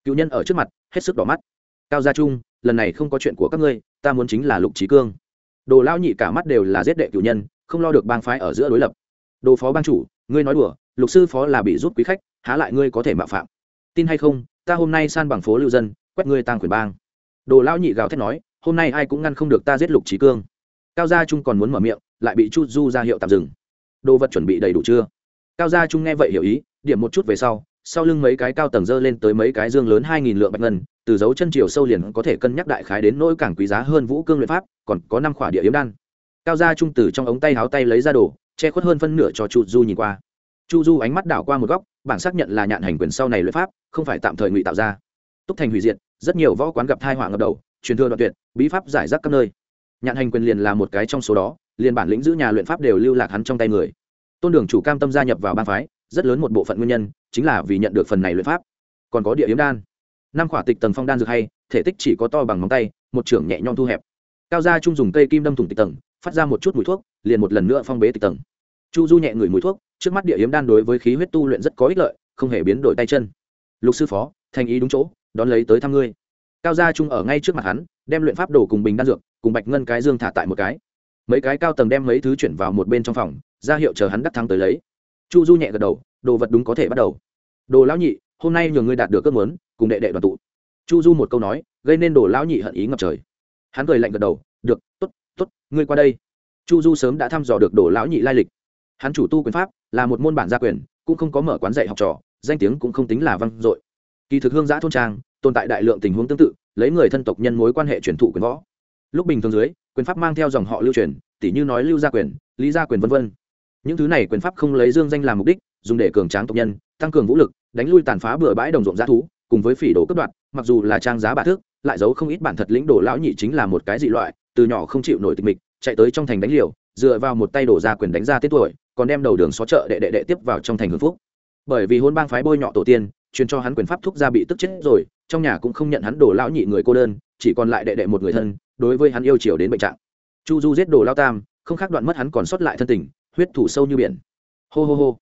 Cựu nhân ở trước mặt, hết sức đỏ mắt. Cao gia trung, lần này không có chuyện của các ngươi, ta muốn chính là lục trí cương. Đồ lão nhị cả mắt đều là giết đệ cựu nhân, không lo được bang phái ở giữa đối lập. Đồ phó bang chủ, ngươi nói đùa, lục sư phó là bị rút quý khách, há lại ngươi có thể mạo phạm? Tin hay không, ta hôm nay san bằng phố lưu dân, quét ngươi tăng quyền bang. Đồ lão nhị gào thét nói, hôm nay ai cũng ngăn không được ta giết lục trí cương. Cao gia trung còn muốn mở miệng lại bị chu du ra hiệu tạm dừng. Đồ vật chuẩn bị đầy đủ chưa? Cao gia trung nghe vậy hiểu ý, điểm một chút về sau sau lưng mấy cái cao tầng dơ lên tới mấy cái dương lớn hai nghìn lượng bạch ngân, từ dấu chân chiều sâu liền có thể cân nhắc đại khái đến nỗi càng quý giá hơn vũ cương luyện pháp, còn có năm khỏa địa yếm đan. Cao gia trung từ trong ống tay háo tay lấy ra đồ, che khuất hơn phân nửa cho chu du nhìn qua. Chu du ánh mắt đảo qua một góc, bảng xác nhận là nhạn hành quyền sau này luyện pháp, không phải tạm thời ngụy tạo ra. Túc thành hủy diệt, rất nhiều võ quán gặp thai họa ngập đầu, truyền thừa đoạn tuyệt, bí pháp giải rác các nơi. Nhạn hành quyền liền là một cái trong số đó liền bản lĩnh giữ nhà luyện pháp đều lưu lạc hắn trong tay người. Tôn đường chủ cam tâm gia nhập vào bang phái, rất lớn một bộ phận nguyên nhân chính là vì nhận được phần này luyện pháp. Còn có địa yếm đan. Năm khỏa tịch tầng phong đan dược hay, thể tích chỉ có to bằng móng tay, một trưởng nhẹ nhõm thu hẹp. Cao gia trung dùng cây kim đâm thủng tịch tầng, phát ra một chút mùi thuốc, liền một lần nữa phong bế tịch tầng. Chu du nhẹ người mùi thuốc, trước mắt địa yếm đan đối với khí huyết tu luyện rất có ích lợi, không hề biến đổi tay chân. Lục sư phó, thành ý đúng chỗ, đón lấy tới thăm ngươi. Cao gia trung ở ngay trước mặt hắn, đem luyện pháp đổ cùng bình đan dược, cùng bạch ngân cái dương thả tại một cái mấy cái cao tầng đem mấy thứ chuyển vào một bên trong phòng, ra hiệu chờ hắn đắc thắng tới lấy. Chu du nhẹ gật đầu, đồ vật đúng có thể bắt đầu. Đồ lão nhị, hôm nay nhờ ngươi đạt được cơn muốn, cùng đệ đệ đoàn tụ. Chu du một câu nói, gây nên đồ lão nhị hận ý ngập trời. Hắn cười lạnh gật đầu, được t ố t t ố t ngươi qua đây. Chu du sớm đã thăm dò được đồ lão nhị lai lịch. Hắn chủ tu quyền pháp, là một môn bản gia quyền, cũng không có mở quán dạy học trò, danh tiếng cũng không tính là văng dội. Kỳ thực hương giã thôn trang, tồn tại đại lượng tình huống tương tự, lấy người thân tộc nhân mối quan hệ truyền thụ quyền võ. Lúc bình thường dưới quyền pháp mang theo dòng họ lưu truyền tỷ như nói lưu gia quyền, lý gia quyền v v những thứ này quyền pháp không lấy dương danh làm mục đích, dùng để cường tráng tộc nhân, tăng cường vũ lực, đánh lui tàn phá bừa bãi đồng ruộng g thú, cùng với phỉ đồ cướp đoạt. mặc dù là trang giá bà thước, lại giấu không ít bản thật lĩnh đồ lão nhị chính là một cái dị loại, từ nhỏ không chịu nổi tịch mịch, chạy tới trong thành đánh liều, dựa vào một tay đổ ra quyền đánh ra tết tuổi, còn đem đầu đường xó chợ đệ đệ đệ tiếp vào trong thành hưng phúc bởi vì hôn bang phái bôi nhọ tổ tiên, truyền cho hắn quyền pháp thúc gia bị tức chết rồi, trong nhà cũng không nhận hắn đổ lão nhị người cô đơn, chỉ còn lại đệ đệ một người thân đối với hắn yêu chiều đến bệnh trạng. Chu du giết đồ lao tam, không khác đoạn mất hắn còn sót lại thân tình, huyết thủ sâu như biển. Hô hô hô.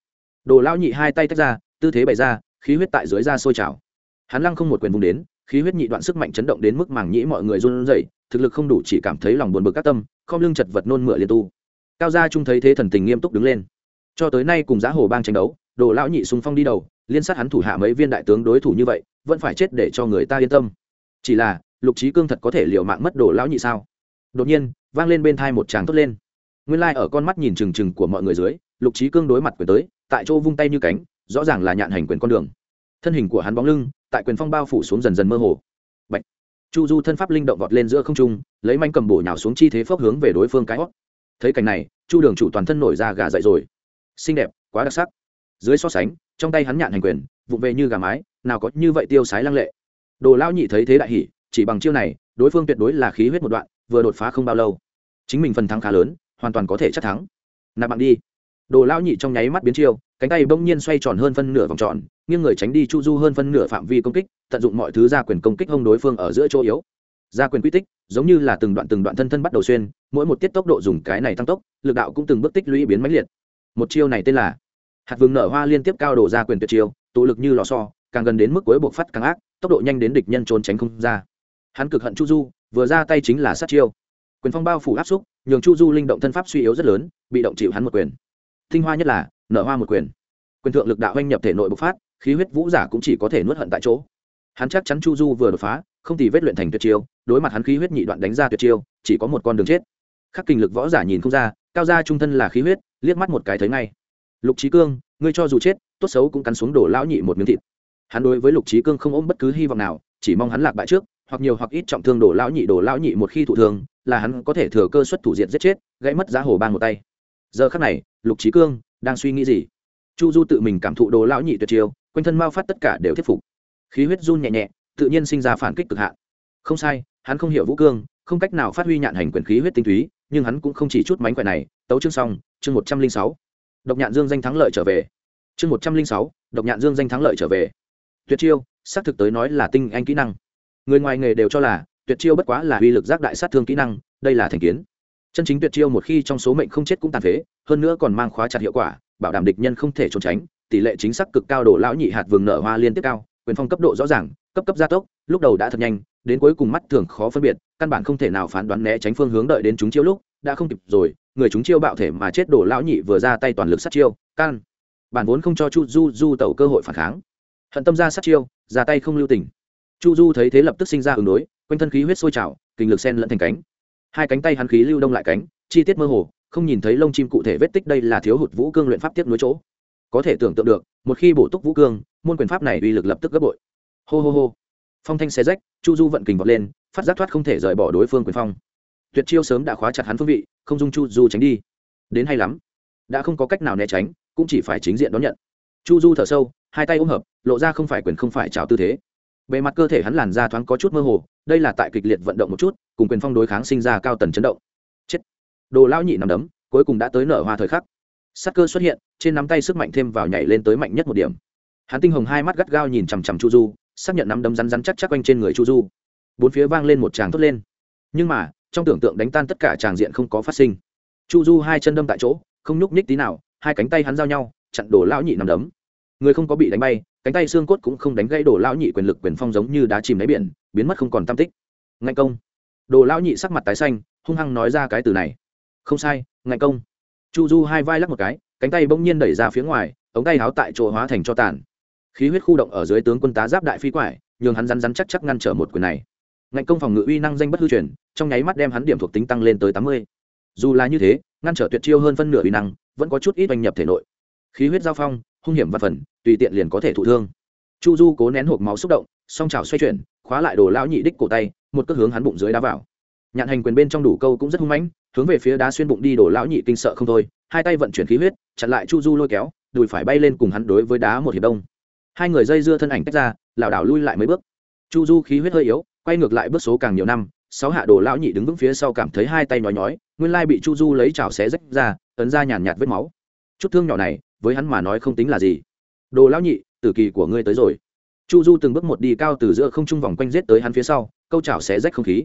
Đồ lao nhị hai tay tách ra, tư thế bày ra, khí huyết tại dưới da sôi trào. Hắn lăng không một quyền vùng đến, khí huyết nhị đoạn sức mạnh chấn động đến mức màng nhĩ mọi người run rẩy, thực lực không đủ chỉ cảm thấy lòng buồn bực các tâm, không lưng chật vật nôn mửa liên tu. Cao gia trung thấy thế thần tình nghiêm túc đứng lên. Cho tới nay cùng giá hồ bang tranh đấu, đồ lão nhị xung phong đi đầu, liên sát hắn thủ hạ mấy viên đại tướng đối thủ như vậy, vẫn phải chết để cho người ta yên tâm. Chỉ là lục trí cương thật có thể liều mạng mất đồ lão nhị sao? Đột nhiên, vang lên bên thai một tràng tốt lên. Nguyên lai ở con mắt nhìn trừng trừng của mọi người dưới, lục trí cương đối mặt quyền tới, tại chỗ vung tay như cánh, rõ ràng là nhạn hành quyền con đường. Thân hình của hắn bóng lưng, tại quyền phong bao phủ xuống dần dần mơ hồ. Bạch. chu du thân pháp linh động vọt lên giữa không trung, lấy manh cầm bổ nhào xuống chi thế phốc hướng về đối phương cái hót. Thấy cảnh này, chu đường chủ toàn thân nổi ra gà dậy rồi. Xinh đẹp, quá đặc sắc. Dưới so sánh, trong tay hắn nhạn hành quyền, vụng về như gà mái, nào có như vậy tiêu sái lăng lệ. Đồ lao nhị thấy thế đại hỉ chỉ bằng chiêu này, đối phương tuyệt đối là khí huyết một đoạn, vừa đột phá không bao lâu. Chính mình phần thắng khá lớn, hoàn toàn có thể chắc thắng. Nạp bạn đi. Đồ lao nhị trong nháy mắt biến chiêu, cánh tay bỗng nhiên xoay tròn hơn phân nửa vòng tròn, nghiêng người tránh đi chu du hơn phân nửa phạm vi công kích, tận dụng mọi thứ ra quyền công kích hông đối phương ở giữa chỗ yếu. Ra quyền quy tích, giống như là từng đoạn từng đoạn thân thân bắt đầu xuyên, mỗi một tiết tốc độ dùng cái này tăng tốc, lực đạo cũng từng bước tích lũy biến mãnh liệt. Một chiêu này tên là hạt vừng nở hoa liên tiếp cao đổ ra quyền tuyệt chiêu, tụ lực như lò so càng gần đến mức cuối buộc phát càng ác, tốc độ nhanh đến địch nhân trốn tránh không ra hắn cực hận chu du, vừa ra tay chính là sát chiêu. Quyền phong bao phủ áp xúc, nhường chu du linh động thân pháp suy yếu rất lớn, bị động chịu hắn một quyền. Thinh hoa nhất là, nở hoa một quyền. Quyền thượng lực đạo oanh nhập thể nội bộc phát, khí huyết vũ giả cũng chỉ có thể nuốt hận tại chỗ. Hắn chắc chắn chu du vừa đột phá, không thì vết luyện thành tuyệt chiêu, đối mặt hắn khí huyết nhị đoạn đánh ra tuyệt chiêu, chỉ có một con đường chết. Khắc kinh lực võ giả nhìn không ra, cao gia trung thân là khí huyết, liếc mắt một cái thấy ngay. Lục trí cương, ngươi cho dù chết, tốt xấu cũng cắn xuống đổ lão nhị một miếng thịt. Hắn đối với lục trí cương không ôm bất cứ hy vọng nào, chỉ mong hắn lạc bại trước hoặc nhiều hoặc ít trọng thương đổ lão nhị đổ lão nhị một khi thụ thương, là hắn có thể thừa cơ xuất thủ diện giết chết, gãy mất giá hồ bang một tay. Giờ khắc này, lục trí cương đang suy nghĩ gì? Chu du tự mình cảm thụ đồ lão nhị tuyệt chiêu, quanh thân mao phát tất cả đều thuyết phục. Khí huyết run nhẹ nhẹ, tự nhiên sinh ra phản kích cực hạn. Không sai, hắn không hiểu vũ cương, không cách nào phát huy nhạn hành quyền khí huyết tinh túy, nhưng hắn cũng không chỉ chút mánh khỏe này. Tấu chương xong, chương một trăm linh sáu. Độc nhạn dương danh thắng lợi trở về. Chương một trăm linh sáu, độc nhạn dương danh thắng lợi trở về. Tuyệt chiêu, xác thực tới nói là tinh anh kỹ năng người ngoài nghề đều cho là, tuyệt chiêu bất quá là uy lực giác đại sát thương kỹ năng, đây là thành kiến. Chân chính tuyệt chiêu một khi trong số mệnh không chết cũng tàn phế, hơn nữa còn mang khóa chặt hiệu quả, bảo đảm địch nhân không thể trốn tránh, tỷ lệ chính xác cực cao đổ lão nhị hạt vừng nở hoa liên tiếp cao, quyền phong cấp độ rõ ràng, cấp cấp gia tốc, lúc đầu đã thật nhanh, đến cuối cùng mắt thường khó phân biệt, căn bản không thể nào phán đoán né tránh phương hướng đợi đến chúng chiêu lúc, đã không kịp rồi, người chúng chiêu bạo thể mà chết đổ lão nhị vừa ra tay toàn lực sát chiêu, can. Bản vốn không cho chu du du tẩu cơ hội phản kháng. Hận tâm ra sát chiêu, ra tay không lưu tình chu du thấy thế lập tức sinh ra ứng đối, quanh thân khí huyết sôi trào, kinh lực sen lẫn thành cánh. Hai cánh tay hắn khí lưu đông lại cánh, chi tiết mơ hồ, không nhìn thấy lông chim cụ thể vết tích đây là thiếu hụt vũ cương luyện pháp tiếp nối chỗ. Có thể tưởng tượng được, một khi bổ túc vũ cương, môn quyền pháp này uy lực lập tức gấp bội. Hô hô hô. Phong thanh xe rách, chu du vận kình vọt lên, phát giác thoát không thể rời bỏ đối phương quyền phong. Tuyệt chiêu sớm đã khóa chặt hắn phương vị, không dung chu du tránh đi. Đến hay lắm. Đã không có cách nào né tránh, cũng chỉ phải chính diện đón nhận. Chu du thở sâu, hai tay ôm hợp, lộ ra không phải quyền không phải trào tư thế bề mặt cơ thể hắn làn ra thoáng có chút mơ hồ, đây là tại kịch liệt vận động một chút, cùng quyền phong đối kháng sinh ra cao tần chấn động. Chết. Đồ lão nhị nằm đấm, cuối cùng đã tới nở hoa thời khắc. Sắc cơ xuất hiện, trên nắm tay sức mạnh thêm vào nhảy lên tới mạnh nhất một điểm. Hắn tinh hồng hai mắt gắt gao nhìn chằm chằm chu du, xác nhận nắm đấm rắn rắn chắc chắc quanh trên người chu du. Bốn phía vang lên một tràng thốt lên. Nhưng mà, trong tưởng tượng đánh tan tất cả tràng diện không có phát sinh. Chu du hai chân đâm tại chỗ, không nhúc nhích tí nào, hai cánh tay hắn giao nhau, chặn đổ lão nhị nằm đấm người không có bị đánh bay, cánh tay xương cốt cũng không đánh gãy đổ lão nhị quyền lực quyền phong giống như đá chìm đáy biển, biến mất không còn tam tích. Ngạnh công. Đồ lão nhị sắc mặt tái xanh, hung hăng nói ra cái từ này. Không sai, ngạnh công. Chu du hai vai lắc một cái, cánh tay bỗng nhiên đẩy ra phía ngoài, ống tay háo tại chỗ hóa thành cho tàn. Khí huyết khu động ở dưới tướng quân tá giáp đại phi quải, nhường hắn rắn rắn chắc chắc ngăn trở một quyền này. Ngạnh công phòng ngự uy năng danh bất hư truyền, trong nháy mắt đem hắn điểm thuộc tính tăng lên tới tám mươi. Dù là như thế, ngăn trở tuyệt chiêu hơn phân nửa uy năng, vẫn có chút ít oanh nhập thể nội. Khí huyết giao phong hung hiểm và phần, tùy tiện liền có thể thụ thương. Chu du cố nén hộp máu xúc động, song trào xoay chuyển, khóa lại đồ lão nhị đích cổ tay, một cước hướng hắn bụng dưới đá vào. Nhạn hành quyền bên trong đủ câu cũng rất hung mãnh, hướng về phía đá xuyên bụng đi đổ lão nhị kinh sợ không thôi, hai tay vận chuyển khí huyết, chặn lại chu du lôi kéo, đùi phải bay lên cùng hắn đối với đá một hiệp đông. Hai người dây dưa thân ảnh tách ra, lảo đảo lui lại mấy bước. Chu du khí huyết hơi yếu, quay ngược lại bước số càng nhiều năm, sáu hạ đồ lão nhị đứng vững phía sau cảm thấy hai tay nhói nhói, nguyên lai bị chu du lấy chảo xé rách ra, ấn ra nhàn nhạt vết máu. Chút thương nhỏ này với hắn mà nói không tính là gì. Đồ lão nhị, tử kỳ của ngươi tới rồi. Chu du từng bước một đi cao từ giữa không trung vòng quanh giết tới hắn phía sau, câu chảo xé rách không khí.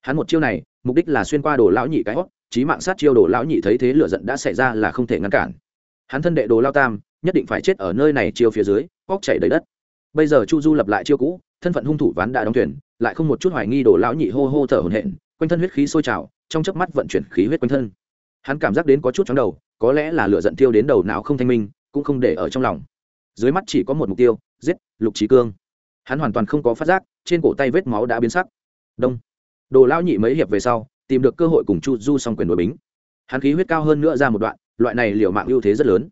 Hắn một chiêu này, mục đích là xuyên qua đồ lão nhị cái hót, Chí mạng sát chiêu đồ lão nhị thấy thế lửa giận đã xảy ra là không thể ngăn cản. Hắn thân đệ đồ lao tam, nhất định phải chết ở nơi này chiêu phía dưới óc chảy đầy đất. Bây giờ chu du lập lại chiêu cũ, thân phận hung thủ ván đã đóng thuyền, lại không một chút hoài nghi đồ lão nhị hô hô thở hổn hển, quanh thân huyết khí sôi trào, trong chớp mắt vận chuyển khí huyết quanh thân. Hắn cảm giác đến có chút chóng đầu có lẽ là lửa giận tiêu đến đầu não không thanh minh, cũng không để ở trong lòng. Dưới mắt chỉ có một mục tiêu, giết lục trí cương. Hắn hoàn toàn không có phát giác, trên cổ tay vết máu đã biến sắc. Đông. Đồ lão nhị mấy hiệp về sau, tìm được cơ hội cùng chu du xong quyền đội bính. Hắn khí huyết cao hơn nữa ra một đoạn, loại này liều mạng ưu thế rất lớn.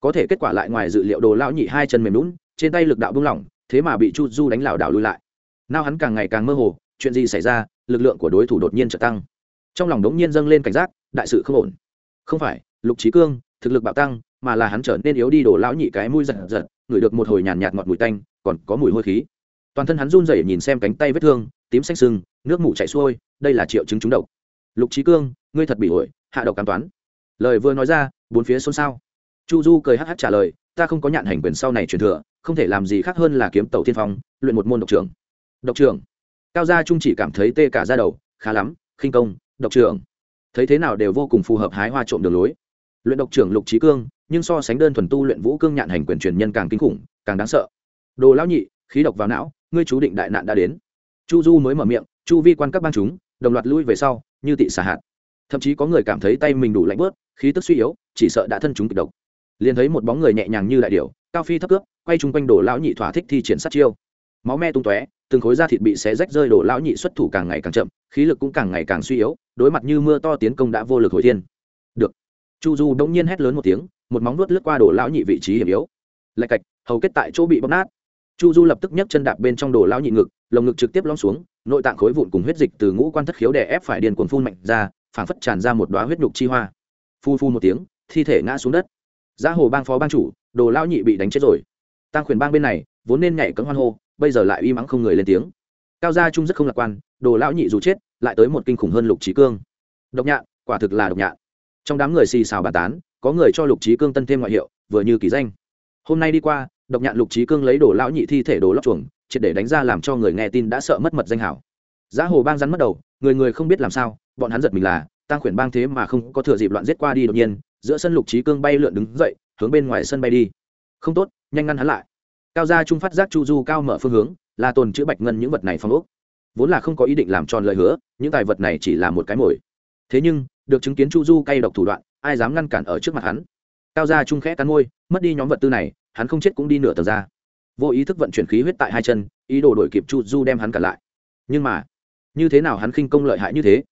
Có thể kết quả lại ngoài dự liệu đồ lão nhị hai chân mềm lún trên tay lực đạo buông lỏng, thế mà bị chu du đánh lảo đảo lui lại. Nao hắn càng ngày càng mơ hồ, chuyện gì xảy ra, lực lượng của đối thủ đột nhiên trở tăng. Trong lòng đống nhiên dâng lên cảnh giác, đại sự không ổn. Không phải lục trí cương, thực lực bạo tăng, mà là hắn trở nên yếu đi đổ lão nhị cái mũi giật giật, ngửi được một hồi nhàn nhạt ngọt mùi tanh, còn có mùi hôi khí. Toàn thân hắn run rẩy nhìn xem cánh tay vết thương, tím xanh sưng nước mủ chảy xuôi, đây là triệu chứng trúng độc. Lục trí cương, ngươi thật bị ổi hạ độc cám toán. Lời vừa nói ra, bốn phía xôn xao. Chu du cười hắc hắc trả lời, ta không có nhạn hành quyền sau này truyền thừa, không thể làm gì khác hơn là kiếm tàu Thiên phong, luyện một môn độc trưởng. Độc trưởng? Cao gia trung chỉ cảm thấy tê cả ra đầu, khá lắm, khinh công, độc trưởng. Thấy thế nào đều vô cùng phù hợp hái hoa trộm đường lối luyện độc trưởng lục trí cương, nhưng so sánh đơn thuần tu luyện vũ cương nhạn hành quyền truyền nhân càng kinh khủng, càng đáng sợ. Đồ lão nhị, khí độc vào não, ngươi chú định đại nạn đã đến. Chu du mới mở miệng, chu vi quan các bang chúng, đồng loạt lui về sau, như tị xả hạt. Thậm chí có người cảm thấy tay mình đủ lạnh bớt, khí tức suy yếu, chỉ sợ đã thân chúng kịch độc. Liền thấy một bóng người nhẹ nhàng như đại điều cao phi thấp cước, quay chung quanh đổ lão nhị thỏa thích thi triển sát chiêu. Máu me tung tóe, từng khối da thịt bị xé rách rơi đổ lão nhị xuất thủ càng ngày càng chậm, khí lực cũng càng ngày càng suy yếu, đối mặt như mưa to tiến công đã vô lực hồi thiên chu du đông nhiên hét lớn một tiếng, một móng nuốt lướt qua đồ lão nhị vị trí hiểm yếu. Lạch cạch, hầu kết tại chỗ bị bóc nát. Chu du lập tức nhấc chân đạp bên trong đồ lão nhị ngực, lồng ngực trực tiếp lõm xuống, nội tạng khối vụn cùng huyết dịch từ ngũ quan thất khiếu đè ép phải điền cuồng phun mạnh ra, phảng phất tràn ra một đoá huyết nhục chi hoa. Phu phu một tiếng, thi thể ngã xuống đất. Giá hồ bang phó bang chủ, đồ lão nhị bị đánh chết rồi. Tăng khuyển bang bên này, vốn nên nhảy cấm hoan hô, bây giờ lại uy mắng không người lên tiếng. Cao gia trung rất không lạc quan, đồ lão nhị dù chết, lại tới một kinh khủng hơn lục trí cương. Độc nhạn, quả thực là độc nhạn trong đám người xì xào bàn tán, có người cho lục trí cương tân thêm ngoại hiệu, vừa như kỳ danh. Hôm nay đi qua, độc nhạn lục trí cương lấy đồ lão nhị thi thể đồ lóc chuồng, triệt để đánh ra làm cho người nghe tin đã sợ mất mật danh hảo. Giá hồ bang rắn mất đầu, người người không biết làm sao, bọn hắn giật mình là tăng khuyển bang thế mà không có thừa dịp loạn giết qua đi đột nhiên, giữa sân lục trí cương bay lượn đứng dậy, hướng bên ngoài sân bay đi. Không tốt, nhanh ngăn hắn lại. Cao gia trung phát giác chu du cao mở phương hướng, là tồn chữ bạch ngân những vật này phong ốc. Vốn là không có ý định làm tròn lời hứa, những tài vật này chỉ là một cái mồi. Thế nhưng được chứng kiến chu du cay độc thủ đoạn, ai dám ngăn cản ở trước mặt hắn? Cao gia trung khẽ cắn môi, mất đi nhóm vật tư này, hắn không chết cũng đi nửa tầng ra. Vô ý thức vận chuyển khí huyết tại hai chân, ý đồ đổi kịp chu du đem hắn cản lại. Nhưng mà, như thế nào hắn khinh công lợi hại như thế?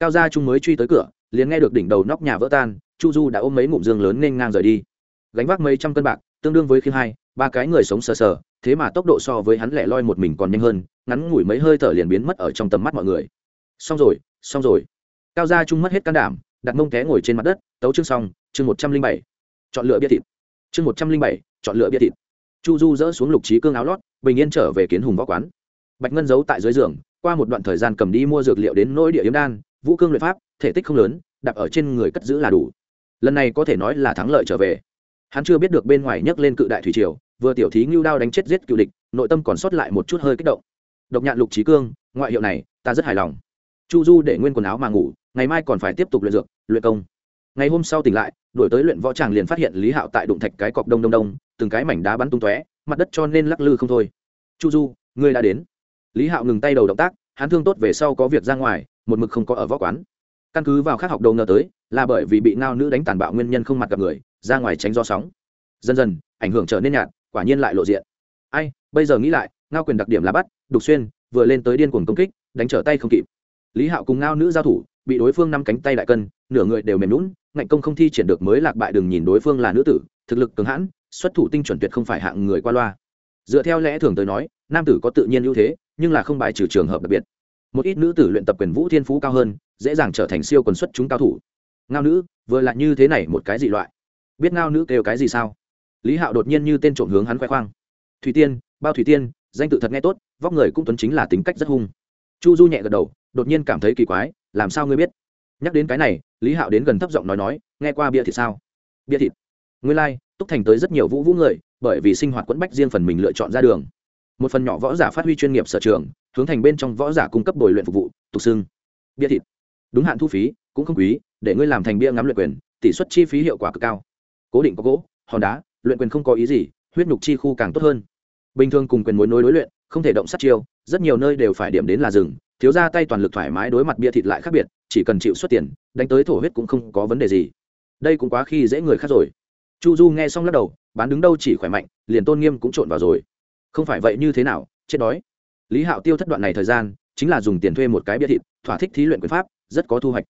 Cao gia trung mới truy tới cửa, liền nghe được đỉnh đầu nóc nhà vỡ tan, chu du đã ôm mấy ngụm dương lớn nên ngang rời đi. Gánh vác mấy trăm cân bạc, tương đương với khi hai, ba cái người sống sờ sờ, thế mà tốc độ so với hắn lẻ loi một mình còn nhanh hơn, ngắn ngủi mấy hơi thở liền biến mất ở trong tầm mắt mọi người. Xong rồi xong rồi cao gia trung mất hết can đảm, đặt mông té ngồi trên mặt đất, tấu chương xong, chương một trăm linh bảy, chọn lựa bia thịt. Chương một trăm linh bảy, chọn lựa bia thịt. Chu du dỡ xuống lục trí cương áo lót, bình yên trở về kiến hùng võ quán. Bạch ngân giấu tại dưới giường, qua một đoạn thời gian cầm đi mua dược liệu đến nỗi địa yếm đan, vũ cương luyện pháp, thể tích không lớn đặt ở trên người cất giữ là đủ. Lần này có thể nói là thắng lợi trở về. Hắn chưa biết được bên ngoài nhấc lên cự đại thủy triều, vừa tiểu thí ngưu đao đánh chết giết cựu địch, nội tâm còn sót lại một chút hơi kích động. Độc nhạn lục trí cương, ngoại hiệu này, ta rất hài lòng. Chu du để nguyên quần áo mà ngủ ngày mai còn phải tiếp tục luyện dược, luyện công. Ngày hôm sau tỉnh lại, đổi tới luyện võ tràng liền phát hiện lý hạo tại đụng thạch cái cọc đông đông đông, từng cái mảnh đá bắn tung tóe, mặt đất cho nên lắc lư không thôi. Chu du, ngươi đã đến. Lý hạo ngừng tay đầu động tác, hắn thương tốt về sau có việc ra ngoài, một mực không có ở võ quán. Căn cứ vào khác học đầu ngờ tới, là bởi vì bị ngao nữ đánh tàn bạo nguyên nhân không mặt gặp người, ra ngoài tránh do sóng. Dần dần, ảnh hưởng trở nên nhạt, quả nhiên lại lộ diện. Ai, bây giờ nghĩ lại, ngao quyền đặc điểm là bắt, đục xuyên, vừa lên tới điên cuồng công kích, đánh trở tay không kịp lý hạo cùng ngao nữ giao thủ, bị đối phương năm cánh tay đại cân, nửa người đều mềm lún ngạnh công không thi triển được mới lạc bại đừng nhìn đối phương là nữ tử, thực lực cường hãn, xuất thủ tinh chuẩn tuyệt không phải hạng người qua loa. Dựa theo lẽ thường tới nói, nam tử có tự nhiên ưu thế, nhưng là không bài trừ trường hợp đặc biệt. Một ít nữ tử luyện tập quyền vũ thiên phú cao hơn, dễ dàng trở thành siêu quần xuất chúng cao thủ. Ngao nữ, vừa lại như thế này một cái gì loại. Biết ngao nữ kêu cái gì sao? Lý hạo đột nhiên như tên trộm hướng hắn khoe khoang. Thủy tiên, bao thủy tiên, danh tự thật nghe tốt, vóc người cũng tuấn chính là tính cách rất hung. Chu du nhẹ gật đầu đột nhiên cảm thấy kỳ quái làm sao ngươi biết? Nhắc đến cái này lý hạo đến gần thấp giọng nói nói nghe qua bia thịt sao? Bia thịt. Ngươi lai、like, túc thành tới rất nhiều vũ vũ người bởi vì sinh hoạt quẫn bách riêng phần mình lựa chọn ra đường. Một phần nhỏ võ giả phát huy chuyên nghiệp sở trường hướng thành bên trong võ giả cung cấp bồi luyện phục vụ tục xưng. Bia thịt. Đúng hạn thu phí cũng không quý để ngươi làm thành bia ngắm luyện quyền tỷ suất chi phí hiệu quả cực cao. Cố định có gỗ hòn đá luyện quyền không có ý gì huyết nhục chi khu càng tốt hơn. Bình thường cùng quyền mối nối đối luyện không thể động sát chiêu rất nhiều nơi đều phải điểm đến là rừng thiếu ra tay toàn lực thoải mái đối mặt bia thịt lại khác biệt, chỉ cần chịu xuất tiền, đánh tới thổ huyết cũng không có vấn đề gì. Đây cũng quá khi dễ người khác rồi. Chu du nghe xong lắc đầu, bán đứng đâu chỉ khỏe mạnh, liền tôn nghiêm cũng trộn vào rồi. Không phải vậy như thế nào, chết đói. Lý hạo tiêu thất đoạn này thời gian, chính là dùng tiền thuê một cái bia thịt, thỏa thích thí luyện quyền pháp, rất có thu hoạch.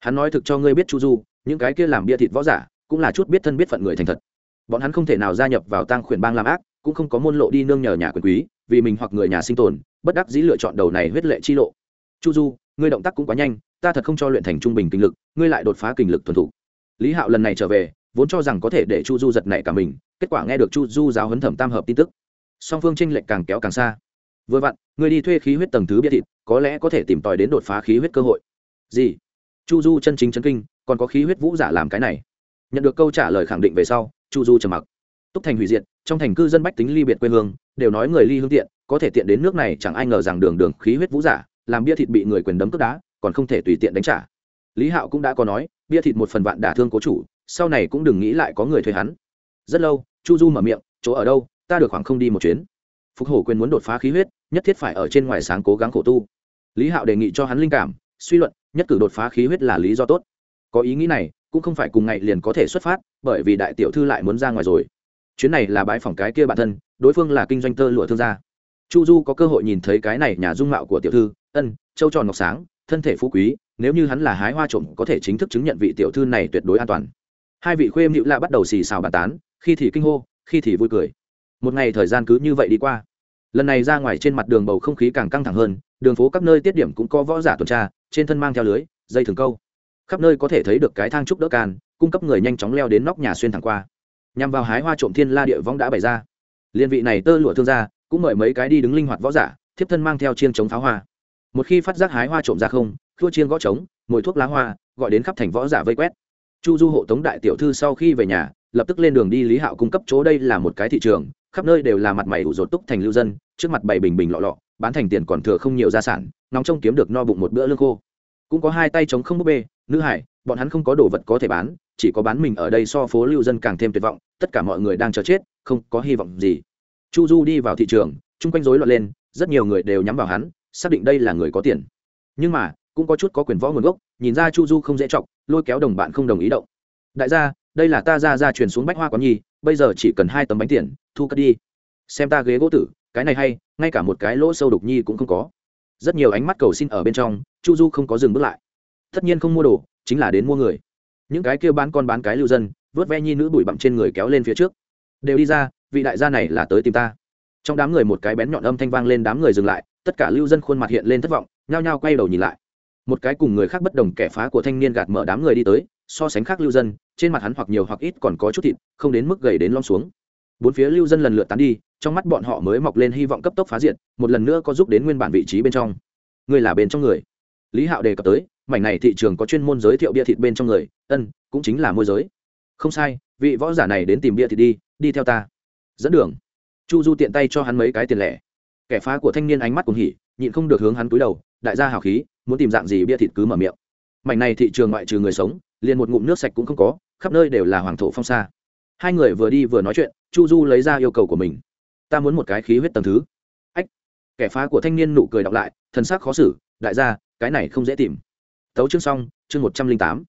Hắn nói thực cho ngươi biết chu du, những cái kia làm bia thịt võ giả, cũng là chút biết thân biết phận người thành thật. Bọn hắn không thể nào gia nhập vào tăng khuyển bang làm ác, cũng không có môn lộ đi nương nhờ nhà quyền quý, vì mình hoặc người nhà sinh tồn bất đắc dĩ lựa chọn đầu này huyết lệ chi lộ. Chu du, ngươi động tác cũng quá nhanh, ta thật không cho luyện thành trung bình kinh lực, ngươi lại đột phá kinh lực thuần thủ lý hạo lần này trở về, vốn cho rằng có thể để chu du giật nảy cả mình, kết quả nghe được chu du giáo huấn thẩm tam hợp tin tức. Song phương tranh lệch càng kéo càng xa. Vừa vặn, ngươi đi thuê khí huyết tầng thứ bia thịt, có lẽ có thể tìm tòi đến đột phá khí huyết cơ hội. Gì? Chu du chân chính chân kinh, còn có khí huyết vũ giả làm cái này. Nhận được câu trả lời khẳng định về sau, chu du trầm mặc. Túc thành hủy diệt, trong thành cư dân bách tính ly biệt quê hương, đều nói người ly hương tiện có thể tiện đến nước này chẳng ai ngờ rằng đường đường khí huyết vũ giả, làm bia thịt bị người quyền đấm cướp đá, còn không thể tùy tiện đánh trả. Lý hạo cũng đã có nói, bia thịt một phần vạn đả thương cố chủ, sau này cũng đừng nghĩ lại có người thuê hắn. Rất lâu, chu du mở miệng, chỗ ở đâu? Ta được khoảng không đi một chuyến. Phục hổ quyền muốn đột phá khí huyết, nhất thiết phải ở trên ngoài sáng cố gắng khổ tu. Lý hạo đề nghị cho hắn linh cảm, suy luận, nhất cử đột phá khí huyết là lý do tốt. Có ý nghĩ này, cũng không phải cùng ngày liền có thể xuất phát, bởi vì đại tiểu thư lại muốn ra ngoài rồi. Chuyến này là bãi phòng cái kia bản thân, đối phương là kinh doanh tơ lụa thương gia chu du có cơ hội nhìn thấy cái này nhà dung mạo của tiểu thư, ân châu tròn ngọc sáng, thân thể phú quý, nếu như hắn là hái hoa trộm có thể chính thức chứng nhận vị tiểu thư này tuyệt đối an toàn. Hai vị khuê mịu lạ bắt đầu xì xào bàn tán, khi thì kinh hô, khi thì vui cười. Một ngày thời gian cứ như vậy đi qua. Lần này ra ngoài trên mặt đường bầu không khí càng căng thẳng hơn, đường phố các nơi tiết điểm cũng có võ giả tuần tra, trên thân mang theo lưới, dây thường câu. Khắp nơi có thể thấy được cái thang trúc đỡ can cung cấp người nhanh chóng leo đến nóc nhà xuyên thẳng qua. Nhằm vào hái hoa trộm thiên la địa vong đã bày ra. Liên vị này tơ lụa thương gia cũng mời mấy cái đi đứng linh hoạt võ giả, thiếp thân mang theo chiên chống pháo hoa. Một khi phát giác hái hoa trộm ra không thua chiên gõ trống mùi thuốc lá hoa, gọi đến khắp thành võ giả vây quét. Chu du hộ tống đại tiểu thư sau khi về nhà, lập tức lên đường đi lý hạo cung cấp chỗ đây là một cái thị trường, khắp nơi đều là mặt mày ủ rột túc thành lưu dân, trước mặt bày bình bình lọ lọ, bán thành tiền còn thừa không nhiều gia sản, nóng trông kiếm được no bụng một bữa lương khô. Cũng có hai tay chống không búp bê, nữ hải, bọn hắn không có đồ vật có thể bán, chỉ có bán mình ở đây so phố lưu dân càng thêm tuyệt vọng, tất cả mọi người đang chờ chết, không có hy vọng gì chu du đi vào thị trường, chung quanh rối loạn lên, rất nhiều người đều nhắm vào hắn, xác định đây là người có tiền. Nhưng mà, cũng có chút có quyền võ nguồn gốc, nhìn ra chu du không dễ chọc, lôi kéo đồng bạn không đồng ý động. Đại gia, đây là ta ra ra truyền xuống bách hoa quán nhi, bây giờ chỉ cần hai tấm bánh tiền, thu cất đi. Xem ta ghế gỗ tử, cái này hay, ngay cả một cái lỗ sâu đục nhi cũng không có. Rất nhiều ánh mắt cầu xin ở bên trong, chu du không có dừng bước lại. Tất nhiên không mua đồ, chính là đến mua người. Những cái kia bán con bán cái lưu dân, vớt ve nhi nữ bụi bặm trên người kéo lên phía trước. Đều đi ra vị đại gia này là tới tìm ta. Trong đám người một cái bén nhọn âm thanh vang lên, đám người dừng lại, tất cả lưu dân khuôn mặt hiện lên thất vọng, nhao nhao quay đầu nhìn lại. Một cái cùng người khác bất đồng kẻ phá của thanh niên gạt mở đám người đi tới, so sánh khác lưu dân, trên mặt hắn hoặc nhiều hoặc ít còn có chút thịt, không đến mức gầy đến lom xuống. Bốn phía lưu dân lần lượt tán đi, trong mắt bọn họ mới mọc lên hy vọng cấp tốc phá diện một lần nữa có giúp đến nguyên bản vị trí bên trong. Người là bên trong người. Lý hạo đề cập tới, mảnh này thị trường có chuyên môn giới thiệu bia thịt bên trong người, ân, cũng chính là môi giới. Không sai, vị võ giả này đến tìm bia thịt đi đi theo ta dẫn đường. Chu du tiện tay cho hắn mấy cái tiền lẻ. Kẻ phá của thanh niên ánh mắt cùng hỉ, nhịn không được hướng hắn cúi đầu, đại gia hào khí, muốn tìm dạng gì bia thịt cứ mở miệng. Mảnh này thị trường ngoại trừ người sống, liền một ngụm nước sạch cũng không có, khắp nơi đều là hoàng thổ phong xa hai người vừa đi vừa nói chuyện, chu du lấy ra yêu cầu của mình. Ta muốn một cái khí huyết tầm thứ. Ách. Kẻ phá của thanh niên nụ cười đọc lại, thần sắc khó xử, đại gia, cái này không dễ tìm. Tấu chương xong, chương một trăm linh tám.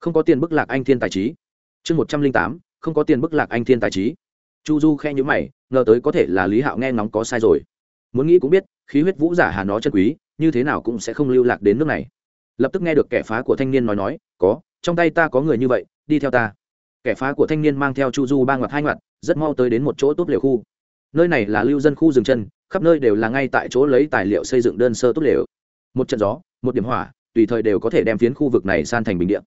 Không có tiền bức lạc anh thiên tài trí. Chương một trăm linh tám, không có tiền bức lạc anh thiên tài trí chu du khe nhữ mày, ngờ tới có thể là lý hạo nghe ngóng có sai rồi. Muốn nghĩ cũng biết, khí huyết vũ giả hà nó chân quý, như thế nào cũng sẽ không lưu lạc đến nước này. Lập tức nghe được kẻ phá của thanh niên nói nói, có, trong tay ta có người như vậy, đi theo ta. Kẻ phá của thanh niên mang theo chu du ba ngoặt, hai ngoặt, rất mau tới đến một chỗ tốt liều khu. Nơi này là lưu dân khu rừng chân, khắp nơi đều là ngay tại chỗ lấy tài liệu xây dựng đơn sơ tốt liều một trận gió, một điểm hỏa, tùy thời đều có thể đem phiến khu vực này san thành bình điện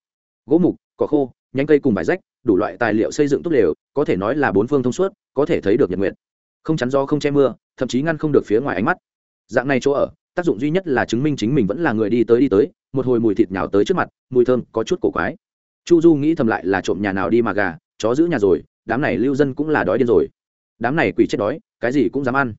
gỗ mục, cỏ khô nhánh cây cùng vải rách, đủ loại tài liệu xây dựng tốt đều, có thể nói là bốn phương thông suốt, có thể thấy được nhật nguyện không chắn do không che mưa, thậm chí ngăn không được phía ngoài ánh mắt. Dạng này chỗ ở, tác dụng duy nhất là chứng minh chính mình vẫn là người đi tới đi tới, một hồi mùi thịt nhào tới trước mặt, mùi thơm có chút cổ quái. Chu du nghĩ thầm lại là trộm nhà nào đi mà gà, chó giữ nhà rồi, đám này lưu dân cũng là đói điên rồi. Đám này quỷ chết đói, cái gì cũng dám ăn.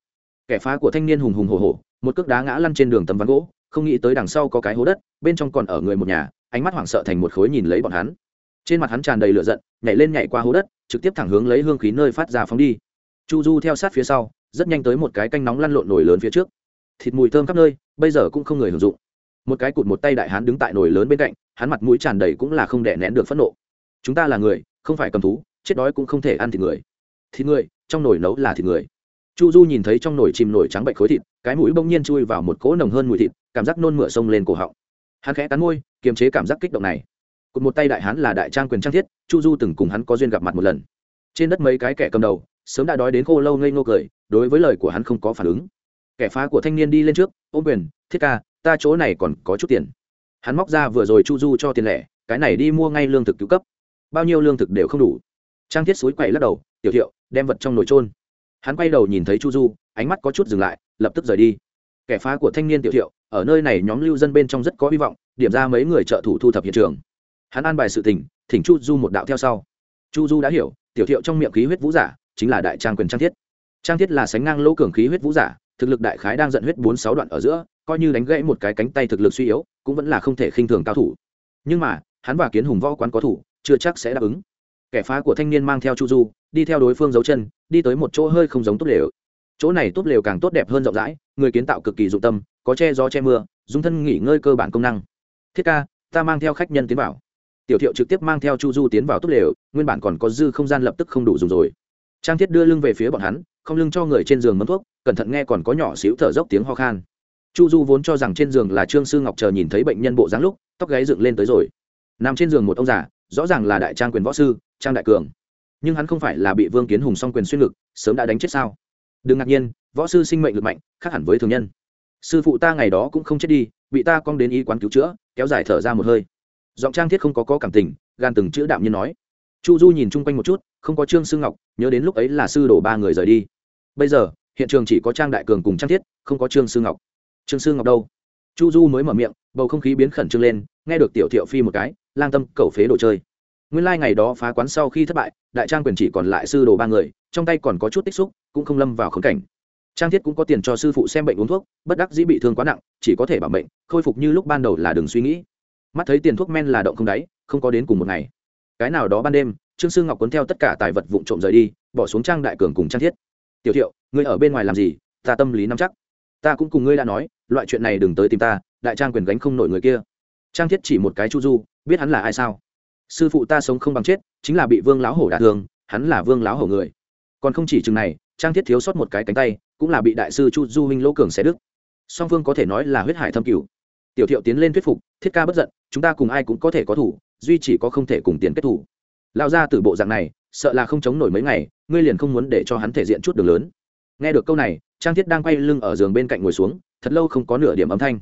Kẻ phá của thanh niên hùng hùng hồ hồ một cước đá ngã lăn trên đường tấm ván gỗ, không nghĩ tới đằng sau có cái hố đất, bên trong còn ở người một nhà, ánh mắt hoảng sợ thành một khối nhìn lấy bọn hắn trên mặt hắn tràn đầy lửa giận, nhảy lên nhảy qua hố đất, trực tiếp thẳng hướng lấy hương khí nơi phát ra phóng đi. Chu du theo sát phía sau, rất nhanh tới một cái canh nóng lăn lộn nổi lớn phía trước. Thịt mùi thơm khắp nơi, bây giờ cũng không người hưởng dụng. Một cái cụt một tay đại hán đứng tại nồi lớn bên cạnh, hắn mặt mũi tràn đầy cũng là không đè nén được phẫn nộ. Chúng ta là người, không phải cầm thú, chết đói cũng không thể ăn thịt người. Thịt người, trong nồi nấu là thịt người. Chu du nhìn thấy trong nồi chìm nổi trắng bệnh khối thịt, cái mũi bỗng nhiên chui vào một cỗ nồng hơn mùi thịt, cảm giác nôn mửa sông lên cổ họng. Hắn khẽ cắn môi, kiềm chế cảm giác kích động này cột một tay đại hán là đại trang quyền trang thiết, chu du từng cùng hắn có duyên gặp mặt một lần. Trên đất mấy cái kẻ cầm đầu, sớm đã đói đến khô lâu ngây ngô cười, đối với lời của hắn không có phản ứng. Kẻ phá của thanh niên đi lên trước, ôm quyền, thiết ca, ta chỗ này còn có chút tiền. Hắn móc ra vừa rồi chu du cho tiền lẻ, cái này đi mua ngay lương thực cứu cấp. Bao nhiêu lương thực đều không đủ. Trang thiết suối quậy lắc đầu, tiểu thiệu, đem vật trong nồi trôn hắn quay đầu nhìn thấy chu du, ánh mắt có chút dừng lại, lập tức rời đi. Kẻ phá của thanh niên tiểu thiệu, ở nơi này nhóm lưu dân bên trong rất có hy vọng, điểm ra mấy người trợ thủ thu thập hiện trường hắn an bài sự tình, thỉnh chu du một đạo theo sau. Chu du đã hiểu, tiểu thiệu trong miệng khí huyết vũ giả chính là đại trang quyền trang thiết. Trang thiết là sánh ngang lỗ cường khí huyết vũ giả, thực lực đại khái đang dẫn huyết bốn sáu đoạn ở giữa, coi như đánh gãy một cái cánh tay thực lực suy yếu, cũng vẫn là không thể khinh thường cao thủ. Nhưng mà, hắn và kiến hùng võ quán có thủ, chưa chắc sẽ đáp ứng. Kẻ phá của thanh niên mang theo chu du, đi theo đối phương dấu chân, đi tới một chỗ hơi không giống tốt lều. Chỗ này tốt lều càng tốt đẹp hơn rộng rãi, người kiến tạo cực kỳ dụng tâm, có che gió che mưa dùng thân nghỉ ngơi cơ bản công năng. Thiết ca, ta mang theo khách nhân tiến vào tiểu thiệu trực tiếp mang theo chu du tiến vào túp lều, nguyên bản còn có dư không gian lập tức không đủ dùng rồi. Trang thiết đưa lưng về phía bọn hắn, không lưng cho người trên giường mâm thuốc, cẩn thận nghe còn có nhỏ xíu thở dốc tiếng ho khan. Chu du vốn cho rằng trên giường là trương sư ngọc chờ nhìn thấy bệnh nhân bộ dáng lúc, tóc gáy dựng lên tới rồi. Nằm trên giường một ông già, rõ ràng là đại trang quyền võ sư, trang đại cường. Nhưng hắn không phải là bị vương kiến hùng song quyền xuyên lực sớm đã đánh chết sao? Đừng ngạc nhiên, võ sư sinh mệnh lực mạnh, khác hẳn với thường nhân. Sư phụ ta ngày đó cũng không chết đi, bị ta cong đến y quán cứu chữa, kéo dài thở ra một hơi giọng trang thiết không có, có cảm tình gan từng chữ đạm nhiên nói. Chu du nhìn chung quanh một chút không có trương sư ngọc nhớ đến lúc ấy là sư đổ ba người rời đi. Bây giờ hiện trường chỉ có trang đại cường cùng trang thiết không có trương sư ngọc. Trương sư ngọc đâu? Chu du mới mở miệng bầu không khí biến khẩn trương lên nghe được tiểu thiệu phi một cái lang tâm cầu phế đồ chơi. Nguyên lai、like、ngày đó phá quán sau khi thất bại đại trang quyền chỉ còn lại sư đồ ba người trong tay còn có chút tích xúc cũng không lâm vào khống cảnh. Trang thiết cũng có tiền cho sư phụ xem bệnh uống thuốc bất đắc dĩ bị thương quá nặng chỉ có thể bảo bệnh khôi phục như lúc ban đầu là đừng suy nghĩ mắt thấy tiền thuốc men là động không đáy, không có đến cùng một ngày. Cái nào đó ban đêm, trương sư ngọc cuốn theo tất cả tài vật vụn trộm rời đi, bỏ xuống trang đại cường cùng trang thiết. Tiểu thiệu, ngươi ở bên ngoài làm gì? Ta tâm lý nắm chắc. Ta cũng cùng ngươi đã nói, loại chuyện này đừng tới tìm ta, đại trang quyền gánh không nổi người kia. Trang thiết chỉ một cái chu du, biết hắn là ai sao? Sư phụ ta sống không bằng chết, chính là bị vương lão hổ đả thương, hắn là vương lão hổ người. Còn không chỉ chừng này, trang thiết thiếu sót một cái cánh tay, cũng là bị đại sư chu du huynh lỗ cường xé đức song phương có thể nói là huyết hải thâm cửu tiểu thiệu tiến lên thuyết phục, thiết ca bất giận, chúng ta cùng ai cũng có thể có thủ, duy chỉ có không thể cùng tiền kết thủ. Lao ra từ bộ dạng này, sợ là không chống nổi mấy ngày, ngươi liền không muốn để cho hắn thể diện chút đường lớn. Nghe được câu này, trang thiết đang quay lưng ở giường bên cạnh ngồi xuống, thật lâu không có nửa điểm âm thanh.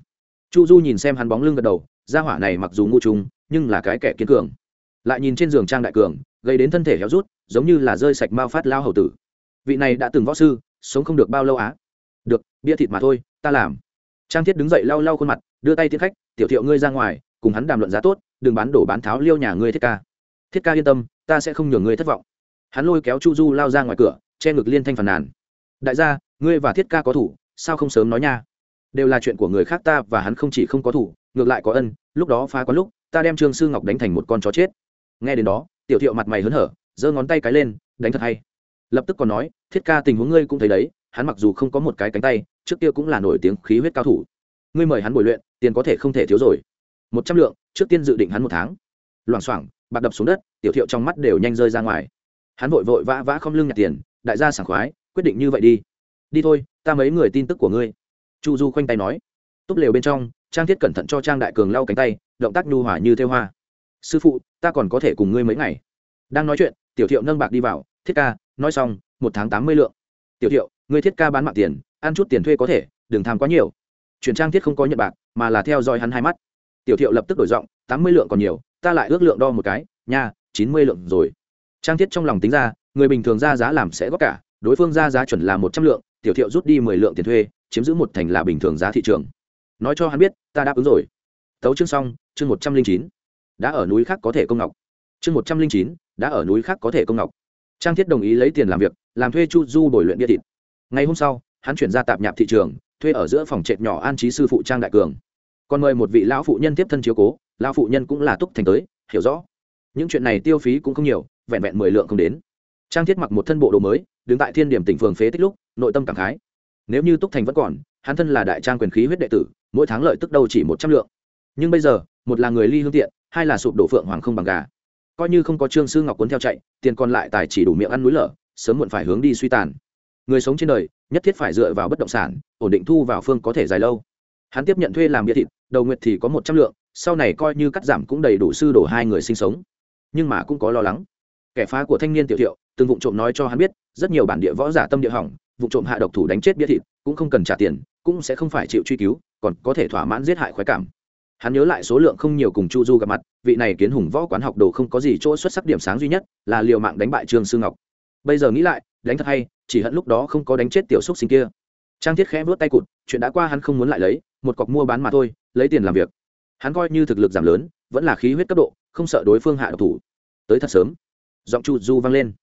Chu du nhìn xem hắn bóng lưng gật đầu ra hỏa này mặc dù ngu trùng nhưng là cái kẻ kiên cường. Lại nhìn trên giường trang đại cường, gây đến thân thể héo rút, giống như là rơi sạch mao phát lao hầu tử. Vị này đã từng võ sư, sống không được bao lâu á. Được, bia thịt mà thôi, ta làm. Trang thiết đứng dậy lau lau khuôn mặt đưa tay tiến khách, tiểu thiệu ngươi ra ngoài, cùng hắn đàm luận giá tốt, đừng bán đổ bán tháo liêu nhà ngươi thiết ca. Thiết ca yên tâm, ta sẽ không nhường ngươi thất vọng. Hắn lôi kéo chu du lao ra ngoài cửa, che ngực liên thanh phàn nàn. Đại gia, ngươi và thiết ca có thủ, sao không sớm nói nha? Đều là chuyện của người khác ta và hắn không chỉ không có thủ, ngược lại có ân, lúc đó phá quán lúc, ta đem trương sư ngọc đánh thành một con chó chết. Nghe đến đó, tiểu thiệu mặt mày hớn hở, giơ ngón tay cái lên, đánh thật hay. Lập tức còn nói, thiết ca tình huống ngươi cũng thấy đấy, hắn mặc dù không có một cái cánh tay, trước kia cũng là nổi tiếng khí huyết cao thủ ngươi mời hắn bồi luyện, tiền có thể không thể thiếu rồi. Một trăm lượng, trước tiên dự định hắn một tháng. Loảng xoảng, bạc đập xuống đất, tiểu thiệu trong mắt đều nhanh rơi ra ngoài. Hắn vội vội vã vã không lưng nhặt tiền, đại gia sảng khoái, quyết định như vậy đi. Đi thôi, ta mấy người tin tức của ngươi. Chu du khoanh tay nói. Túp lều bên trong, trang thiết cẩn thận cho trang đại cường lau cánh tay, động tác nhu hỏa như theo hoa. Sư phụ, ta còn có thể cùng ngươi mấy ngày. Đang nói chuyện, tiểu thiệu nâng bạc đi vào, thiết ca, nói xong, một tháng tám mươi lượng. Tiểu thiệu, ngươi thiết ca bán mạng tiền, ăn chút tiền thuê có thể, đừng tham quá nhiều chuyển trang thiết không có nhận bạc, mà là theo dõi hắn hai mắt. Tiểu thiệu lập tức đổi giọng, tám mươi lượng còn nhiều, ta lại ước lượng đo một cái, nha, chín mươi lượng rồi. Trang thiết trong lòng tính ra, người bình thường ra giá làm sẽ góp cả, đối phương ra giá chuẩn là một trăm lượng, tiểu thiệu rút đi mười lượng tiền thuê, chiếm giữ một thành là bình thường giá thị trường. Nói cho hắn biết, ta đáp ứng rồi. Tấu chương xong, chương một trăm linh chín. Đã ở núi khác có thể công ngọc. Chương một trăm linh chín, đã ở núi khác có thể công ngọc. Trang thiết đồng ý lấy tiền làm việc, làm thuê chu du bồi luyện bia thịt. Ngày hôm sau, hắn chuyển ra tạp nhạp thị trường thuê ở giữa phòng trệt nhỏ an trí sư phụ trang đại cường. Còn mời một vị lão phụ nhân tiếp thân chiếu cố, lão phụ nhân cũng là túc thành tới, hiểu rõ. Những chuyện này tiêu phí cũng không nhiều, vẹn vẹn mười lượng không đến. Trang thiết mặc một thân bộ đồ mới, đứng tại thiên điểm tỉnh phường phế tích lúc, nội tâm cảm khái. Nếu như túc thành vẫn còn, hắn thân là đại trang quyền khí huyết đệ tử, mỗi tháng lợi tức đâu chỉ một trăm lượng. Nhưng bây giờ, một là người ly hương tiện, hai là sụp đổ phượng hoàng không bằng gà. Coi như không có trương sư ngọc cuốn theo chạy, tiền còn lại tài chỉ đủ miệng ăn núi lở, sớm muộn phải hướng đi suy tàn. Người sống trên đời nhất thiết phải dựa vào bất động sản, ổn định thu vào phương có thể dài lâu. Hắn tiếp nhận thuê làm bia thịt, đầu nguyệt thì có một trăm lượng, sau này coi như cắt giảm cũng đầy đủ sư đổ hai người sinh sống. Nhưng mà cũng có lo lắng. Kẻ phá của thanh niên tiểu thiệu, từng vụ trộm nói cho hắn biết, rất nhiều bản địa võ giả tâm địa hỏng vụ trộm hạ độc thủ đánh chết bia thịt, cũng không cần trả tiền, cũng sẽ không phải chịu truy cứu, còn có thể thỏa mãn giết hại khoái cảm. Hắn nhớ lại số lượng không nhiều cùng chu du gặp mặt, vị này kiến hùng võ quán học đồ không có gì chỗ xuất sắc điểm sáng duy nhất, là liều mạng đánh bại trương sư ngọc. Bây giờ nghĩ lại đánh thật hay, chỉ hận lúc đó không có đánh chết tiểu xúc sinh kia. Trang thiết khẽ vớt tay cụt, chuyện đã qua hắn không muốn lại lấy, một cọc mua bán mà thôi, lấy tiền làm việc. Hắn coi như thực lực giảm lớn, vẫn là khí huyết cấp độ, không sợ đối phương hạ độc thủ. Tới thật sớm. Giọng chu du vang lên.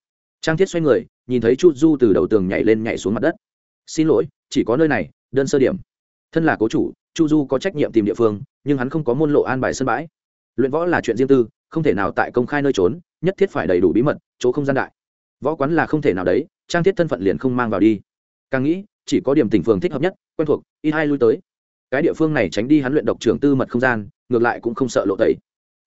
Trang thiết xoay người, nhìn thấy chu du từ đầu tường nhảy lên nhảy xuống mặt đất. Xin lỗi, chỉ có nơi này, đơn sơ điểm. Thân là cố chủ, chu du có trách nhiệm tìm địa phương, nhưng hắn không có môn lộ an bài sân bãi. Luyện võ là chuyện riêng tư, không thể nào tại công khai nơi trốn, nhất thiết phải đầy đủ bí mật, chỗ không gian đại võ quán là không thể nào đấy, trang thiết thân phận liền không mang vào đi. Càng nghĩ, chỉ có điểm tỉnh phường thích hợp nhất, quen thuộc ít hai lui tới. Cái địa phương này tránh đi hắn luyện độc trưởng tư mật không gian, ngược lại cũng không sợ lộ tẩy.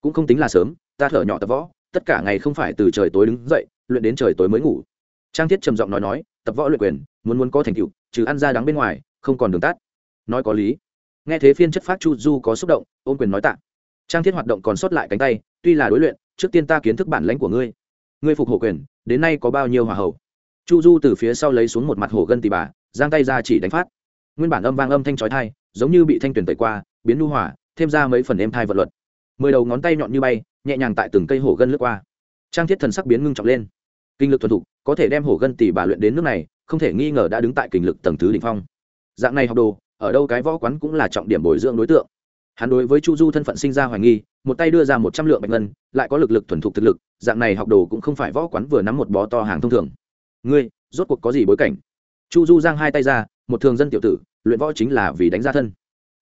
Cũng không tính là sớm, ta thở nhỏ tập võ, tất cả ngày không phải từ trời tối đứng dậy, luyện đến trời tối mới ngủ. Trang thiết trầm giọng nói nói, tập võ luyện quyền, muốn muốn có thành tựu, trừ ăn ra đắng bên ngoài, không còn đường tắt. Nói có lý. Nghe thế phiên chất phát chu du có xúc động ôm quyền nói tạ. Trang thiết hoạt động còn sót lại cánh tay, tuy là đối luyện, trước tiên ta kiến thức bản lãnh của ngươi ngươi phục hộ quyền, đến nay có bao nhiêu hòa hậu? Chu du từ phía sau lấy xuống một mặt Hổ gân tì bà, giang tay ra chỉ đánh phát. Nguyên bản âm vang âm thanh trói thai giống như bị thanh tuyển tẩy qua, biến nu hỏa thêm ra mấy phần êm thai vật luật. Mười đầu ngón tay nhọn như bay, nhẹ nhàng tại từng cây hổ gân lướt qua. Trang thiết thần sắc biến ngưng trọng lên. Kinh lực thuần thục, có thể đem hổ gân tỉ bà luyện đến nước này, không thể nghi ngờ đã đứng tại kinh lực tầng thứ đ ỉ n h phong. Dạng này học đồ, ở đâu cái võ quán cũng là trọng điểm bồi dưỡng đối tượng hắn đối với chu du thân phận sinh ra hoài nghi, một tay đưa ra một trăm lượng bạch ngân, lại có lực lực thuần thục thực lực, dạng này học đồ cũng không phải võ quán vừa nắm một bó to hàng thông thường. Ngươi, rốt cuộc có gì bối cảnh? Chu du giang hai tay ra, một thường dân tiểu tử, luyện võ chính là vì đánh ra thân.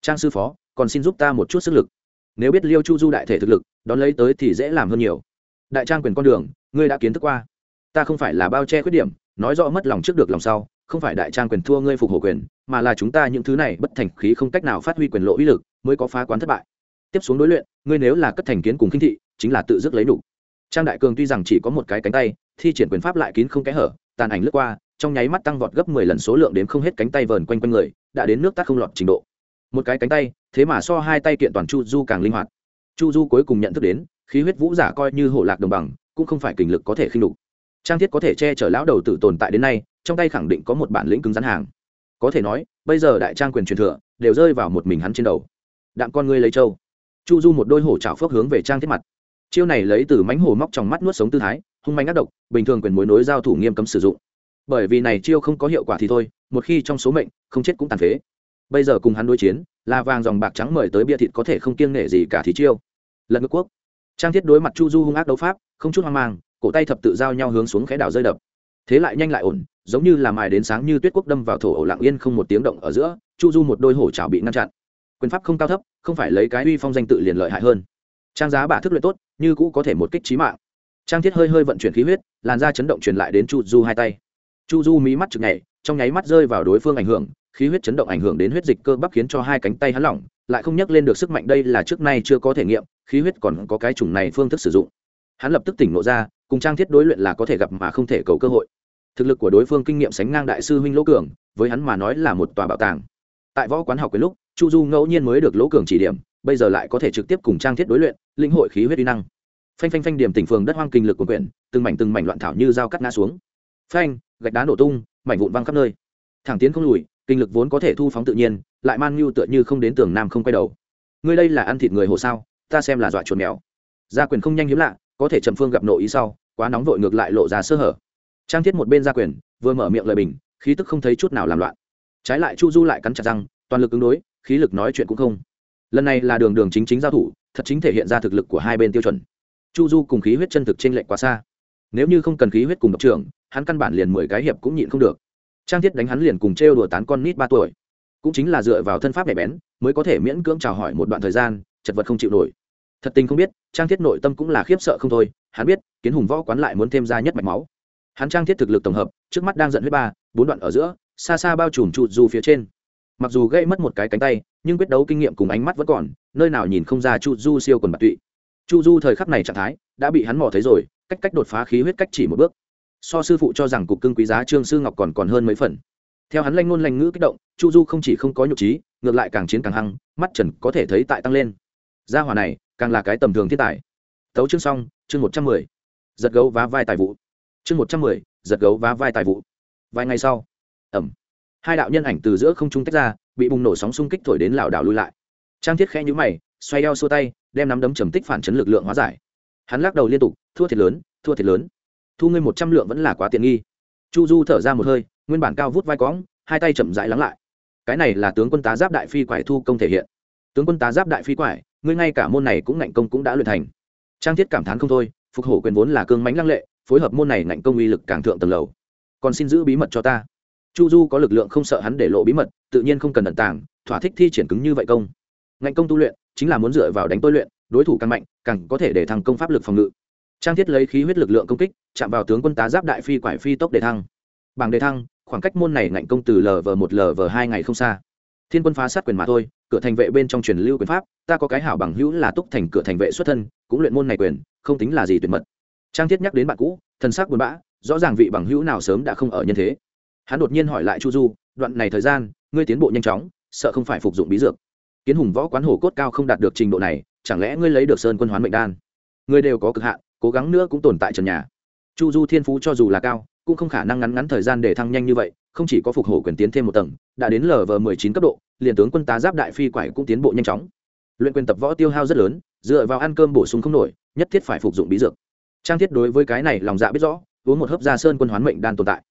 Trang sư phó, còn xin giúp ta một chút sức lực. Nếu biết liêu chu du đại thể thực lực, đón lấy tới thì dễ làm hơn nhiều. Đại trang quyền con đường, ngươi đã kiến thức qua. Ta không phải là bao che khuyết điểm, nói rõ mất lòng trước được lòng sau không phải đại trang quyền thua ngươi phục hộ quyền, mà là chúng ta những thứ này bất thành khí không cách nào phát huy quyền lộ uy lực mới có phá quán thất bại. Tiếp xuống đối luyện, ngươi nếu là cất thành kiến cùng kinh thị, chính là tự dứt lấy đủ. Trang đại cường tuy rằng chỉ có một cái cánh tay, thi triển quyền pháp lại kín không kẽ hở, tàn ảnh lướt qua, trong nháy mắt tăng vọt gấp mười lần số lượng đến không hết cánh tay vờn quanh quanh người, đã đến nước tắt không lọt trình độ. Một cái cánh tay, thế mà so hai tay kiện toàn chu du càng linh hoạt. Chu du cuối cùng nhận thức đến, khí huyết vũ giả coi như hổ lạc đồng bằng, cũng không phải kình lực có thể khinh đục. Trang thiết có thể che chở lão đầu tử tồn tại đến nay trong tay khẳng định có một bản lĩnh cứng rắn hàng. Có thể nói, bây giờ đại trang quyền truyền thừa đều rơi vào một mình hắn trên đầu. Đạm con ngươi lấy trâu. Chu du một đôi hổ trào phước hướng về trang thiết mặt. Chiêu này lấy từ mánh hổ móc trong mắt nuốt sống tư thái, hung manh ác độc, bình thường quyền mối nối giao thủ nghiêm cấm sử dụng. Bởi vì này chiêu không có hiệu quả thì thôi, một khi trong số mệnh, không chết cũng tàn phế. Bây giờ cùng hắn đối chiến, là vàng dòng bạc trắng mời tới bia thịt có thể không kiêng nể gì cả thì chiêu. Lần ngược quốc. Trang thiết đối mặt chu du hung ác đấu pháp, không chút hoang mang, cổ tay thập tự giao nhau hướng xuống khẽ đảo rơi đập. Thế lại nhanh lại ổn giống như là mài đến sáng như tuyết quốc đâm vào thổ ổ lặng yên không một tiếng động ở giữa, chu du một đôi hổ trào bị ngăn chặn. Quyền pháp không cao thấp, không phải lấy cái uy phong danh tự liền lợi hại hơn. Trang giá bả thức luyện tốt, như cũ có thể một kích trí mạng. Trang thiết hơi hơi vận chuyển khí huyết, làn da chấn động truyền lại đến chu du hai tay. Chu du mí mắt chực nhảy, trong nháy mắt rơi vào đối phương ảnh hưởng, khí huyết chấn động ảnh hưởng đến huyết dịch cơ bắp khiến cho hai cánh tay hắn lỏng, lại không nhắc lên được sức mạnh đây là trước nay chưa có thể nghiệm, khí huyết còn có cái chủng này phương thức sử dụng. Hắn lập tức tỉnh nộ ra, cùng trang thiết đối luyện là có thể gặp mà không thể cầu cơ hội thực lực của đối phương kinh nghiệm sánh ngang đại sư huynh lỗ cường, với hắn mà nói là một tòa bảo tàng. Tại võ quán học cái lúc, chu du ngẫu nhiên mới được lỗ cường chỉ điểm, bây giờ lại có thể trực tiếp cùng trang thiết đối luyện linh hội khí huyết uy năng. Phanh phanh phanh điểm tỉnh phường đất hoang kinh lực của quyển, từng mảnh từng mảnh loạn thảo như dao cắt ngã xuống. Phanh, gạch đá nổ tung, mảnh vụn văng khắp nơi. Thẳng tiến không lùi, kinh lực vốn có thể thu phóng tự nhiên, lại man mưu tựa như không đến tường nam không quay đầu. Ngươi đây là ăn thịt người hồ sao, ta xem là dọa chuột mèo. Gia quyền không nhanh hiếm lạ, có thể trầm phương gặp nội ý sau, quá nóng vội ngược lại lộ ra sơ hở trang thiết một bên ra quyền, vừa mở miệng lời bình, khí tức không thấy chút nào làm loạn. Trái lại chu du lại cắn chặt răng, toàn lực ứng đối, khí lực nói chuyện cũng không. Lần này là đường đường chính chính giao thủ, thật chính thể hiện ra thực lực của hai bên tiêu chuẩn. Chu du cùng khí huyết chân thực t r ê n lệch quá xa. Nếu như không cần khí huyết cùng độc trưởng, hắn căn bản liền mười cái hiệp cũng nhịn không được. Trang thiết đánh hắn liền cùng trêu đùa tán con nít ba tuổi. Cũng chính là dựa vào thân pháp nhạy bén, mới có thể miễn cưỡng chào hỏi một đoạn thời gian, chật vật không chịu nổi. Thật tình không biết, trang thiết nội tâm cũng là khiếp sợ không thôi, hắn biết, kiến hùng võ quán lại muốn thêm ra nhất mạch máu hắn trang thiết thực lực tổng hợp, trước mắt đang giận huyết ba, bốn đoạn ở giữa, xa xa bao trùm trụ du phía trên. Mặc dù gây mất một cái cánh tay, nhưng quyết đấu kinh nghiệm cùng ánh mắt vẫn còn, nơi nào nhìn không ra chu du siêu quần bạc tụy. Chu du thời khắc này trạng thái, đã bị hắn mò thấy rồi, cách cách đột phá khí huyết cách chỉ một bước. So sư phụ cho rằng cục cưng quý giá trương sư ngọc còn còn hơn mấy phần. Theo hắn lanh ngôn lanh ngữ kích động chu du không chỉ không có nhục trí, ngược lại càng chiến càng hăng, mắt trần có thể thấy tại tăng lên. Gia hòa này, càng là cái tầm thường thiên tài. Tấu chương xong, chương một trăm mười. Giật gấu và vai tài vụ chương một trăm mười, giật gấu vá vai tài vụ. Vài ngày sau ẩm hai đạo nhân ảnh từ giữa không trung tách ra, bị bùng nổ sóng xung kích thổi đến lảo đảo lui lại. Trang thiết khẽ nhũ mày, xoay eo xô tay, đem nắm đấm trầm tích phản chấn lực lượng hóa giải. Hắn lắc đầu liên tục, thua thiệt lớn, thua thiệt lớn. Thu ngươi một trăm lượng vẫn là quá tiện nghi. Chu du thở ra một hơi, nguyên bản cao vút vai cõng, hai tay chậm rãi lắng lại. Cái này là tướng quân tá giáp đại phi quải thu công thể hiện. Tướng quân tá giáp đại phi quải, ngươi ngay cả môn này cũng ngạnh công cũng đã luyện thành. Trang thiết cảm thán không thôi, phục hổ quyền vốn là cương mánh lăng lệ phối hợp môn này ngạnh công uy lực càng thượng tầng lầu. Còn xin giữ bí mật cho ta. Chu du có lực lượng không sợ hắn để lộ bí mật, tự nhiên không cần ẩn tàng, thỏa thích thi triển cứng như vậy công. Ngạnh công tu luyện, chính là muốn dựa vào đánh tôi luyện, đối thủ càng mạnh, càng có thể để thăng công pháp lực phòng ngự. Trang thiết lấy khí huyết lực lượng công kích, chạm vào tướng quân tá giáp đại phi quải phi tốc đề thăng. Bằng đề thăng, khoảng cách môn này ngạnh công từ lv một lv hai ngày không xa. Thiên quân phá sát quyền mà thôi, cửa thành vệ bên trong truyền lưu quyền pháp, ta có cái hảo bằng hữu là túc thành cửa thành vệ xuất thân, cũng luyện môn này quyền, không tính là gì tuyệt mật trang thiết nhắc đến bạn cũ thân xác buồn bã, rõ ràng vị bằng hữu nào sớm đã không ở nhân thế. Hắn đột nhiên hỏi lại chu du, đoạn này thời gian, ngươi tiến bộ nhanh chóng, sợ không phải phục dụng bí dược. Kiến hùng võ quán hổ cốt cao không đạt được trình độ này, chẳng lẽ ngươi lấy được sơn quân hoán mệnh đan? Ngươi đều có cực hạn, cố gắng nữa cũng tồn tại trần nhà. Chu du thiên phú cho dù là cao, cũng không khả năng ngắn ngắn thời gian để thăng nhanh như vậy, không chỉ có phục hổ quyền tiến thêm một tầng, đã đến lv mười chín cấp độ, liền tướng quân tá giáp đại phi quải cũng tiến bộ nhanh chóng. Luyện quyền tập võ tiêu hao rất lớn, dựa vào ăn cơm bổ sung không nổi, nhất thiết phải phục dụng bí dược trang thiết đối với cái này lòng dạ biết rõ, uống một hớp ra sơn quân hoán mệnh đan tồn tại.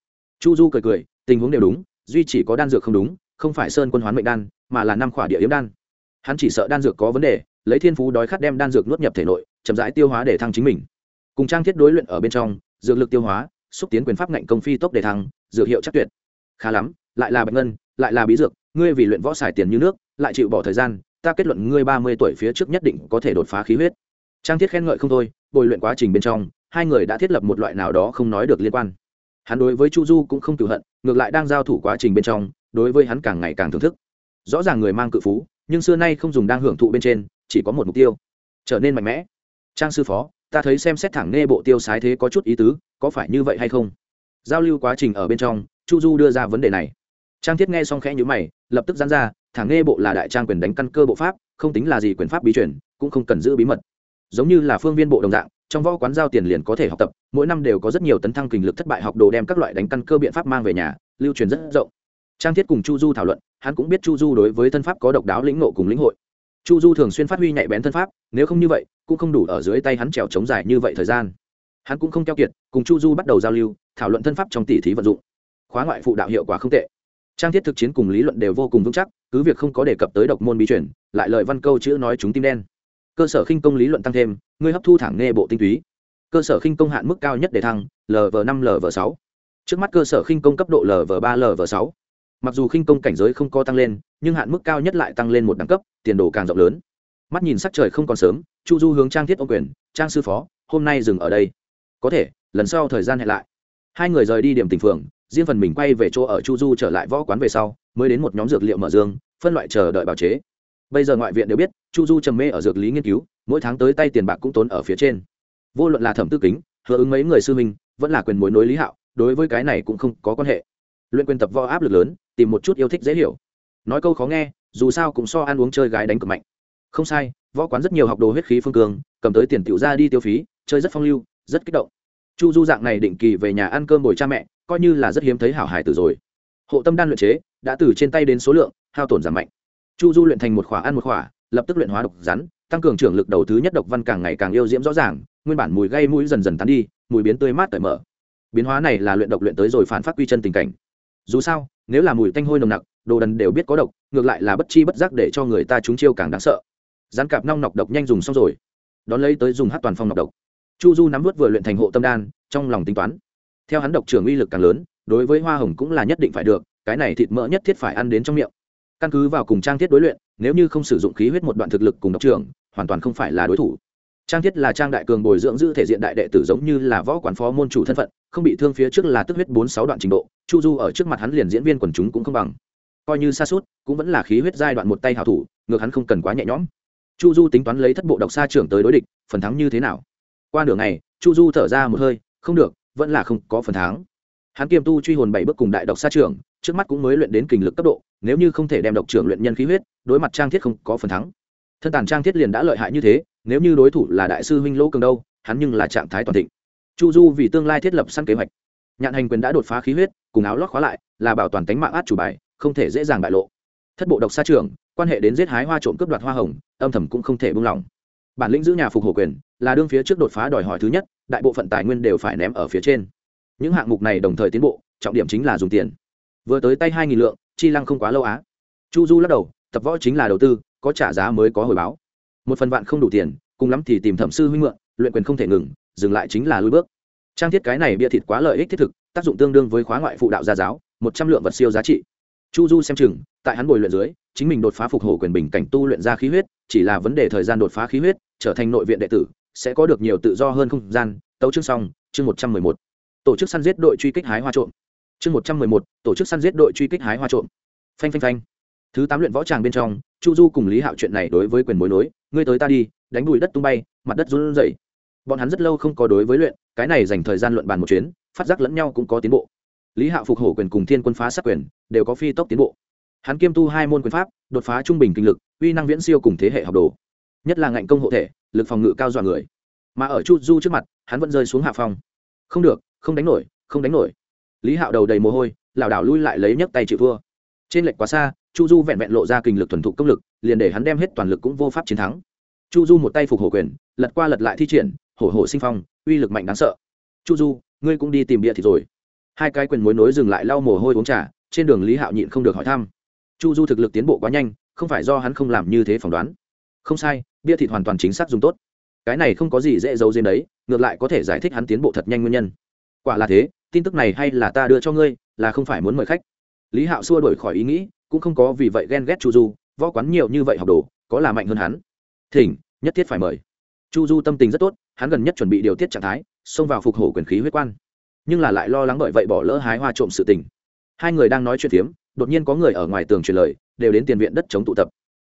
Chu du cười cười, tình huống đều đúng, duy chỉ có đan dược không đúng, không phải sơn quân hoán mệnh đan, mà là năm khỏa địa yếm đan. Hắn chỉ sợ đan dược có vấn đề, lấy thiên phú đói khát đem đan dược nuốt nhập thể nội, chậm rãi tiêu hóa để thăng chính mình. Cùng trang thiết đối luyện ở bên trong, dược lực tiêu hóa, xúc tiến quyền pháp ngạnh công phi tốc để thăng, dược hiệu chắc tuyệt. Khá lắm, lại là bạch ngân, lại là bí dược, ngươi vì luyện võ xài tiền như nước, lại chịu bỏ thời gian, ta kết luận ngươi ba mươi tuổi phía trước nhất định có thể đột phá khí huyết trang thiết khen ngợi không thôi, bồi luyện quá trình bên trong, hai người đã thiết lập một loại nào đó không nói được liên quan. Hắn đối với chu du cũng không cựu hận, ngược lại đang giao thủ quá trình bên trong, đối với hắn càng ngày càng thưởng thức. Rõ ràng người mang cự phú, nhưng xưa nay không dùng đang hưởng thụ bên trên, chỉ có một mục tiêu. Trở nên mạnh mẽ. Trang sư phó, ta thấy xem xét thẳng nghe bộ tiêu sái thế có chút ý tứ, có phải như vậy hay không? Giao lưu quá trình ở bên trong, chu du đưa ra vấn đề này. Trang thiết nghe xong khẽ nhữ mày, lập tức dán ra, thẳng nghe bộ là đại trang quyền đánh căn cơ bộ pháp, không tính là gì quyền pháp bí truyền, cũng không cần giữ bí mật giống như là phương viên bộ đồng dạng, trong võ quán giao tiền liền có thể học tập, mỗi năm đều có rất nhiều tấn thăng kình lực thất bại học đồ đem các loại đánh căn cơ biện pháp mang về nhà, lưu truyền rất rộng. Trang thiết cùng chu du thảo luận, hắn cũng biết chu du đối với thân pháp có độc đáo lĩnh nộ cùng lĩnh hội. Chu du thường xuyên phát huy nhạy bén thân pháp, nếu không như vậy, cũng không đủ ở dưới tay hắn trèo chống dài như vậy thời gian. Hắn cũng không keo kiệt, cùng chu du bắt đầu giao lưu, thảo luận thân pháp trong tỷ thí vận dụng. Khóa ngoại phụ đạo hiệu quả không tệ. Trang thiết thực chiến cùng lý luận đều vô cùng vững chắc, cứ việc không có đề cập tới độc môn bí chuyển lại lời văn câu chữ nói chúng tim đen cơ sở khinh công lý luận tăng thêm, ngươi hấp thu thẳng nghe bộ tinh túy. Cơ sở khinh công hạn mức cao nhất để thăng lv năm lv sáu. Trước mắt cơ sở khinh công cấp độ lv ba lv sáu. Mặc dù khinh công cảnh giới không có tăng lên, nhưng hạn mức cao nhất lại tăng lên một đẳng cấp, tiền đồ càng rộng lớn. Mắt nhìn sắc trời không còn sớm, chu du hướng trang thiết ô quyền, trang sư phó, hôm nay dừng ở đây. Có thể, lần sau thời gian hẹn lại. Hai người rời đi điểm tình phường, riêng phần mình quay về chỗ ở chu du trở lại võ quán về sau, mới đến một nhóm dược liệu mở dương, phân loại chờ đợi bào chế. Bây giờ ngoại viện đều biết chu du trầm mê ở dược lý nghiên cứu, mỗi tháng tới tay tiền bạc cũng tốn ở phía trên. Vô luận là thẩm tư kính, hứa ứng mấy người sư minh vẫn là quyền mối nối lý hạo, đối với cái này cũng không có quan hệ. Luyện quyền tập võ áp lực lớn, tìm một chút yêu thích dễ hiểu. Nói câu khó nghe, dù sao cũng so ăn uống chơi gái đánh cực mạnh. Không sai, võ quán rất nhiều học đồ huyết khí phương cường, cầm tới tiền tiểu ra đi tiêu phí, chơi rất phong lưu, rất kích động. Chu du dạng này định kỳ về nhà ăn cơm bồi cha mẹ, coi như là rất hiếm thấy hảo hải tử rồi. Hộ tâm đan luyện chế, đã từ trên tay đến số lượng, hao tổn giảm mạnh. Chu du luyện thành một khỏa ăn một khỏa lập tức luyện hóa độc rắn, tăng cường trưởng lực đầu thứ nhất độc văn càng ngày càng yêu diễm rõ ràng, nguyên bản mùi gây mũi dần dần tán đi, mùi biến tươi mát cởi mở. Biến hóa này là luyện độc luyện tới rồi phản phát quy chân tình cảnh. Dù sao, nếu là mùi tanh hôi nồng nặc, đồ đần đều biết có độc, ngược lại là bất chi bất giác để cho người ta trúng chiêu càng đáng sợ. Rắn cạp nong nọc độc nhanh dùng xong rồi. Đón lấy tới dùng hát toàn phong nọc độc. Chu du nắm vớt vừa luyện thành hộ tâm đan, trong lòng tính toán. Theo hắn độc trưởng uy lực càng lớn, đối với hoa hồng cũng là nhất định phải được, cái này thịt mỡ nhất thiết phải ăn đến trong miệng căn cứ vào cùng trang thiết đối luyện, nếu như không sử dụng khí huyết một đoạn thực lực cùng độc trưởng, hoàn toàn không phải là đối thủ. Trang thiết là trang đại cường bồi dưỡng giữ thể diện đại đệ tử giống như là võ quản phó môn chủ thân phận, không bị thương phía trước là tức huyết bốn sáu đoạn trình độ, chu du ở trước mặt hắn liền diễn viên quần chúng cũng không bằng. Coi như xa suốt cũng vẫn là khí huyết giai đoạn một tay hào thủ, ngược hắn không cần quá nhẹ nhõm. Chu du tính toán lấy thất bộ độc xa trưởng tới đối địch, phần thắng như thế nào? Qua nửa ngày, chu du thở ra một hơi, không được, vẫn là không có phần thắng hắn kiêm tu truy hồn bảy bước cùng đại độc xa trưởng trước mắt cũng mới luyện đến kình lực cấp độ, nếu như không thể đem độc trưởng luyện nhân khí huyết, đối mặt trang thiết không có phần thắng. Thân tàn trang thiết liền đã lợi hại như thế, nếu như đối thủ là đại sư huynh lỗ cường đâu, hắn nhưng là trạng thái toàn thịnh. Chu du vì tương lai thiết lập săn kế hoạch. Nhạn hành quyền đã đột phá khí huyết, cùng áo lót khóa lại, là bảo toàn tính mạng át chủ bài, không thể dễ dàng bại lộ. Thất bộ độc xa trưởng quan hệ đến giết hái hoa trộm cướp đoạt hoa hồng, âm thầm cũng không thể buông lỏng. Bản lĩnh giữ nhà phục hộ quyền, là đương phía trước đột phá đòi hỏi thứ nhất, đại bộ phận tài nguyên đều phải ném ở phía trên những hạng mục này đồng thời tiến bộ, trọng điểm chính là dùng tiền. Vừa tới tay hai nghìn lượng, chi lăng không quá lâu á. Chu du lắc đầu, tập võ chính là đầu tư, có trả giá mới có hồi báo. Một phần vạn không đủ tiền, cùng lắm thì tìm thẩm sư huynh mượn, luyện quyền không thể ngừng, dừng lại chính là lui bước. Trang thiết cái này bia thịt quá lợi ích thiết thực, tác dụng tương đương với khóa ngoại phụ đạo gia giáo, một trăm lượng vật siêu giá trị. Chu du xem chừng, tại hắn bồi luyện dưới, chính mình đột phá phục hồi quyền bình cảnh tu luyện ra khí huyết, chỉ là vấn đề thời gian đột phá khí huyết, trở thành nội viện đệ tử, sẽ có được nhiều tự do hơn không gian. Tấu chương xong, chương một trăm mười một tổ chức săn giết đội truy kích hái hoa trộm. Chương một trăm mười một, tổ chức săn giết đội truy kích hái hoa trộm. Phanh phanh phanh. Thứ tám luyện võ tràng bên trong, chu du cùng lý hạo chuyện này đối với quyền mối nối, ngươi tới ta đi, đánh bụi đất tung bay, mặt đất run rẩy. Bọn hắn rất lâu không có đối với luyện, cái này dành thời gian luận bàn một chuyến, phát giác lẫn nhau cũng có tiến bộ. Lý hạo phục hổ quyền cùng thiên quân phá sát quyền, đều có phi tốc tiến bộ. Hắn kiêm tu hai môn quyền pháp, đột phá trung bình kinh lực, uy năng viễn siêu cùng thế hệ học đồ. Nhất là ngạnh công hộ thể, lực phòng ngự cao dọa người. Mà ở chu du trước mặt, hắn vẫn rơi xuống hạ phong. Không được không đánh nổi, không đánh nổi. Lý hạo đầu đầy mồ hôi, lảo đảo lui lại lấy nhấc tay chịu thua trên lệch quá xa, chu du vẹn vẹn lộ ra kinh lực thuần thục công lực, liền để hắn đem hết toàn lực cũng vô pháp chiến thắng. Chu du một tay phục hổ quyền, lật qua lật lại thi triển, hổ hổ sinh phong, uy lực mạnh đáng sợ. Chu du, ngươi cũng đi tìm bia thì rồi. Hai cái quyền mối nối dừng lại lau mồ hôi uống trà, trên đường lý hạo nhịn không được hỏi thăm. Chu du thực lực tiến bộ quá nhanh, không phải do hắn không làm như thế phỏng đoán. Không sai, bia thịt hoàn toàn chính xác dùng tốt. Cái này không có gì dễ giấu riêng đấy, ngược lại có thể giải thích hắn tiến bộ thật nhanh nguyên nhân quả là thế, tin tức này hay là ta đưa cho ngươi, là không phải muốn mời khách. Lý hạo xua đổi khỏi ý nghĩ, cũng không có vì vậy ghen ghét chu du, võ quán nhiều như vậy học đồ, có là mạnh hơn hắn? Thỉnh, nhất thiết phải mời. Chu du tâm tình rất tốt, hắn gần nhất chuẩn bị điều tiết trạng thái, xông vào phục hổ quyền khí huyết quan. Nhưng là lại lo lắng bởi vậy bỏ lỡ hái hoa trộm sự tình. Hai người đang nói chuyện phiếm, đột nhiên có người ở ngoài tường truyền lời, đều đến tiền viện đất chống tụ tập.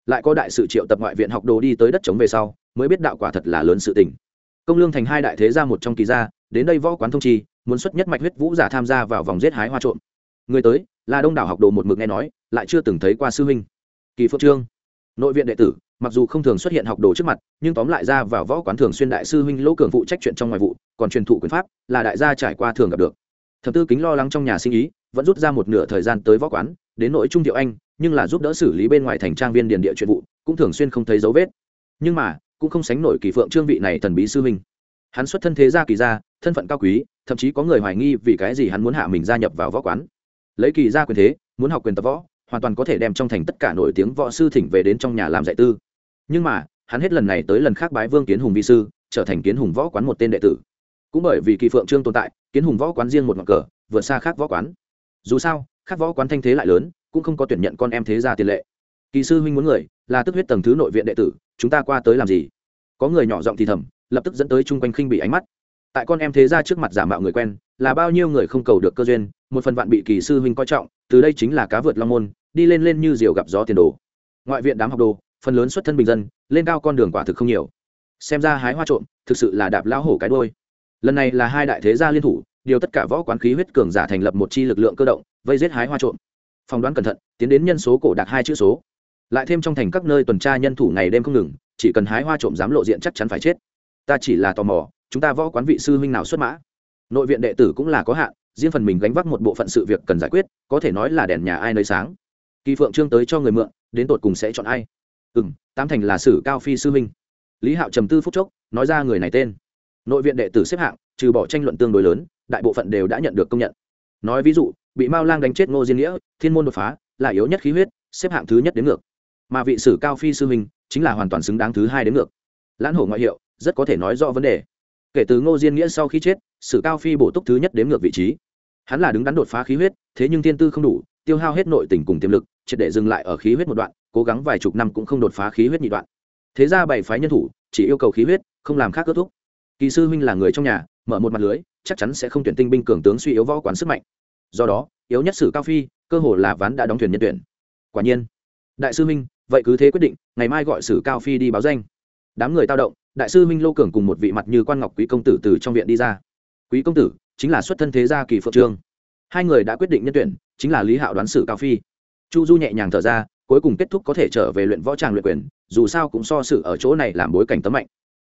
Lại có đại sự triệu tập ngoại viện học đồ đi tới đất chống về sau, mới biết đạo quả thật là lớn sự tình. Công lương thành hai đại thế gia một trong kỳ gia, đến đây võ quán thông chi muốn xuất nhất mạch huyết vũ giả tham gia vào vòng giết hái hoa trộm. Người tới, là đông đảo học đồ một mực nghe nói, lại chưa từng thấy qua sư huynh. Kỳ phượng trương, nội viện đệ tử, mặc dù không thường xuất hiện học đồ trước mặt, nhưng tóm lại ra vào võ quán thường xuyên đại sư huynh lỗ cường phụ trách chuyện trong ngoài vụ, còn truyền thụ quyền pháp, là đại gia trải qua thường gặp được. Thập tư kính lo lắng trong nhà sinh ý, vẫn rút ra một nửa thời gian tới võ quán, đến nội trung thiệu anh, nhưng là giúp đỡ xử lý bên ngoài thành trang viên điền địa chuyện vụ, cũng thường xuyên không thấy dấu vết. Nhưng mà, cũng không sánh nổi kỳ phượng trương vị này thần bí sư huynh hắn xuất thân thế gia kỳ gia, thân phận cao quý, thậm chí có người hoài nghi vì cái gì hắn muốn hạ mình gia nhập vào võ quán. Lấy kỳ gia quyền thế, muốn học quyền tập võ, hoàn toàn có thể đem trong thành tất cả nổi tiếng võ sư thỉnh về đến trong nhà làm dạy tư. Nhưng mà, hắn hết lần này tới lần khác bái vương kiến hùng vi sư, trở thành kiến hùng võ quán một tên đệ tử. Cũng bởi vì kỳ phượng trương tồn tại, kiến hùng võ quán riêng một ngọn cờ, vượt xa khác võ quán. Dù sao, khác võ quán thanh thế lại lớn, cũng không có tuyển nhận con em thế gia tiền lệ. Kỳ sư huynh muốn người, là tức huyết tầng thứ nội viện đệ tử, chúng ta qua tới làm gì? Có người nhỏ giọng thì thầm lập tức dẫn tới chung quanh khinh bị ánh mắt. Tại con em thế gia trước mặt giả mạo người quen, là bao nhiêu người không cầu được cơ duyên, một phần vạn bị kỳ sư huynh coi trọng, từ đây chính là cá vượt long môn, đi lên lên như diều gặp gió tiền đồ. Ngoại viện đám học đồ, phần lớn xuất thân bình dân, lên cao con đường quả thực không nhiều. Xem ra hái hoa trộm, thực sự là đạp lão hổ cái đôi lần này là hai đại thế gia liên thủ, điều tất cả võ quán khí huyết cường giả thành lập một chi lực lượng cơ động, vây giết hái hoa trộm. Phỏng đoán cẩn thận, tiến đến nhân số cổ đạt hai chữ số. Lại thêm trong thành các nơi tuần tra nhân thủ ngày đêm không ngừng, chỉ cần hái hoa trộm dám lộ diện chắc chắn phải chết ta chỉ là tò mò, chúng ta võ quán vị sư huynh nào xuất mã? Nội viện đệ tử cũng là có hạn, riêng phần mình gánh vác một bộ phận sự việc cần giải quyết, có thể nói là đèn nhà ai nơi sáng. Kỳ phượng trương tới cho người mượn, đến tột cùng sẽ chọn ai? Ừ m tam thành là sử cao phi sư huynh. Lý hạo trầm tư phúc chốc, nói ra người này tên. Nội viện đệ tử xếp hạng, trừ bỏ tranh luận tương đối lớn, đại bộ phận đều đã nhận được công nhận. Nói ví dụ, bị mao lang đánh chết ngô diên nghĩa, thiên môn đột phá, là yếu nhất khí huyết, xếp hạng thứ nhất đến ngược. Mà vị sử cao phi sư huynh, chính là hoàn toàn xứng đáng thứ hai đến ngược. Lãn hổ ngoại hiệu rất có thể nói rõ vấn đề. Kể từ ngô diên nghĩa sau khi chết, sử cao phi bổ túc thứ nhất đếm ngược vị trí. Hắn là đứng đắn đột phá khí huyết, thế nhưng thiên tư không đủ, tiêu hao hết nội tình cùng tiềm lực, triệt để dừng lại ở khí huyết một đoạn, cố gắng vài chục năm cũng không đột phá khí huyết nhị đoạn. Thế ra bảy phái nhân thủ, chỉ yêu cầu khí huyết, không làm khác kết thúc. Kỳ sư huynh là người trong nhà, mở một mặt lưới, chắc chắn sẽ không tuyển tinh binh cường tướng suy yếu võ quán sức mạnh. Do đó, yếu nhất sử cao phi, cơ hồ là ván đã đóng thuyền nhân tuyển. Quả nhiên, đại sư huynh, vậy cứ thế quyết định, ngày mai gọi sử cao phi đi báo danh đám người tao động, đại sư minh lô cường cùng một vị mặt như quan ngọc quý công tử từ trong viện đi ra. Quý công tử, chính là xuất thân thế gia kỳ phượng trương. Hai người đã quyết định nhân tuyển, chính là lý hạo đoán sử cao phi. Chu du nhẹ nhàng thở ra, cuối cùng kết thúc có thể trở về luyện võ tràng luyện quyền, dù sao cũng so sự ở chỗ này làm bối cảnh tấm mạnh.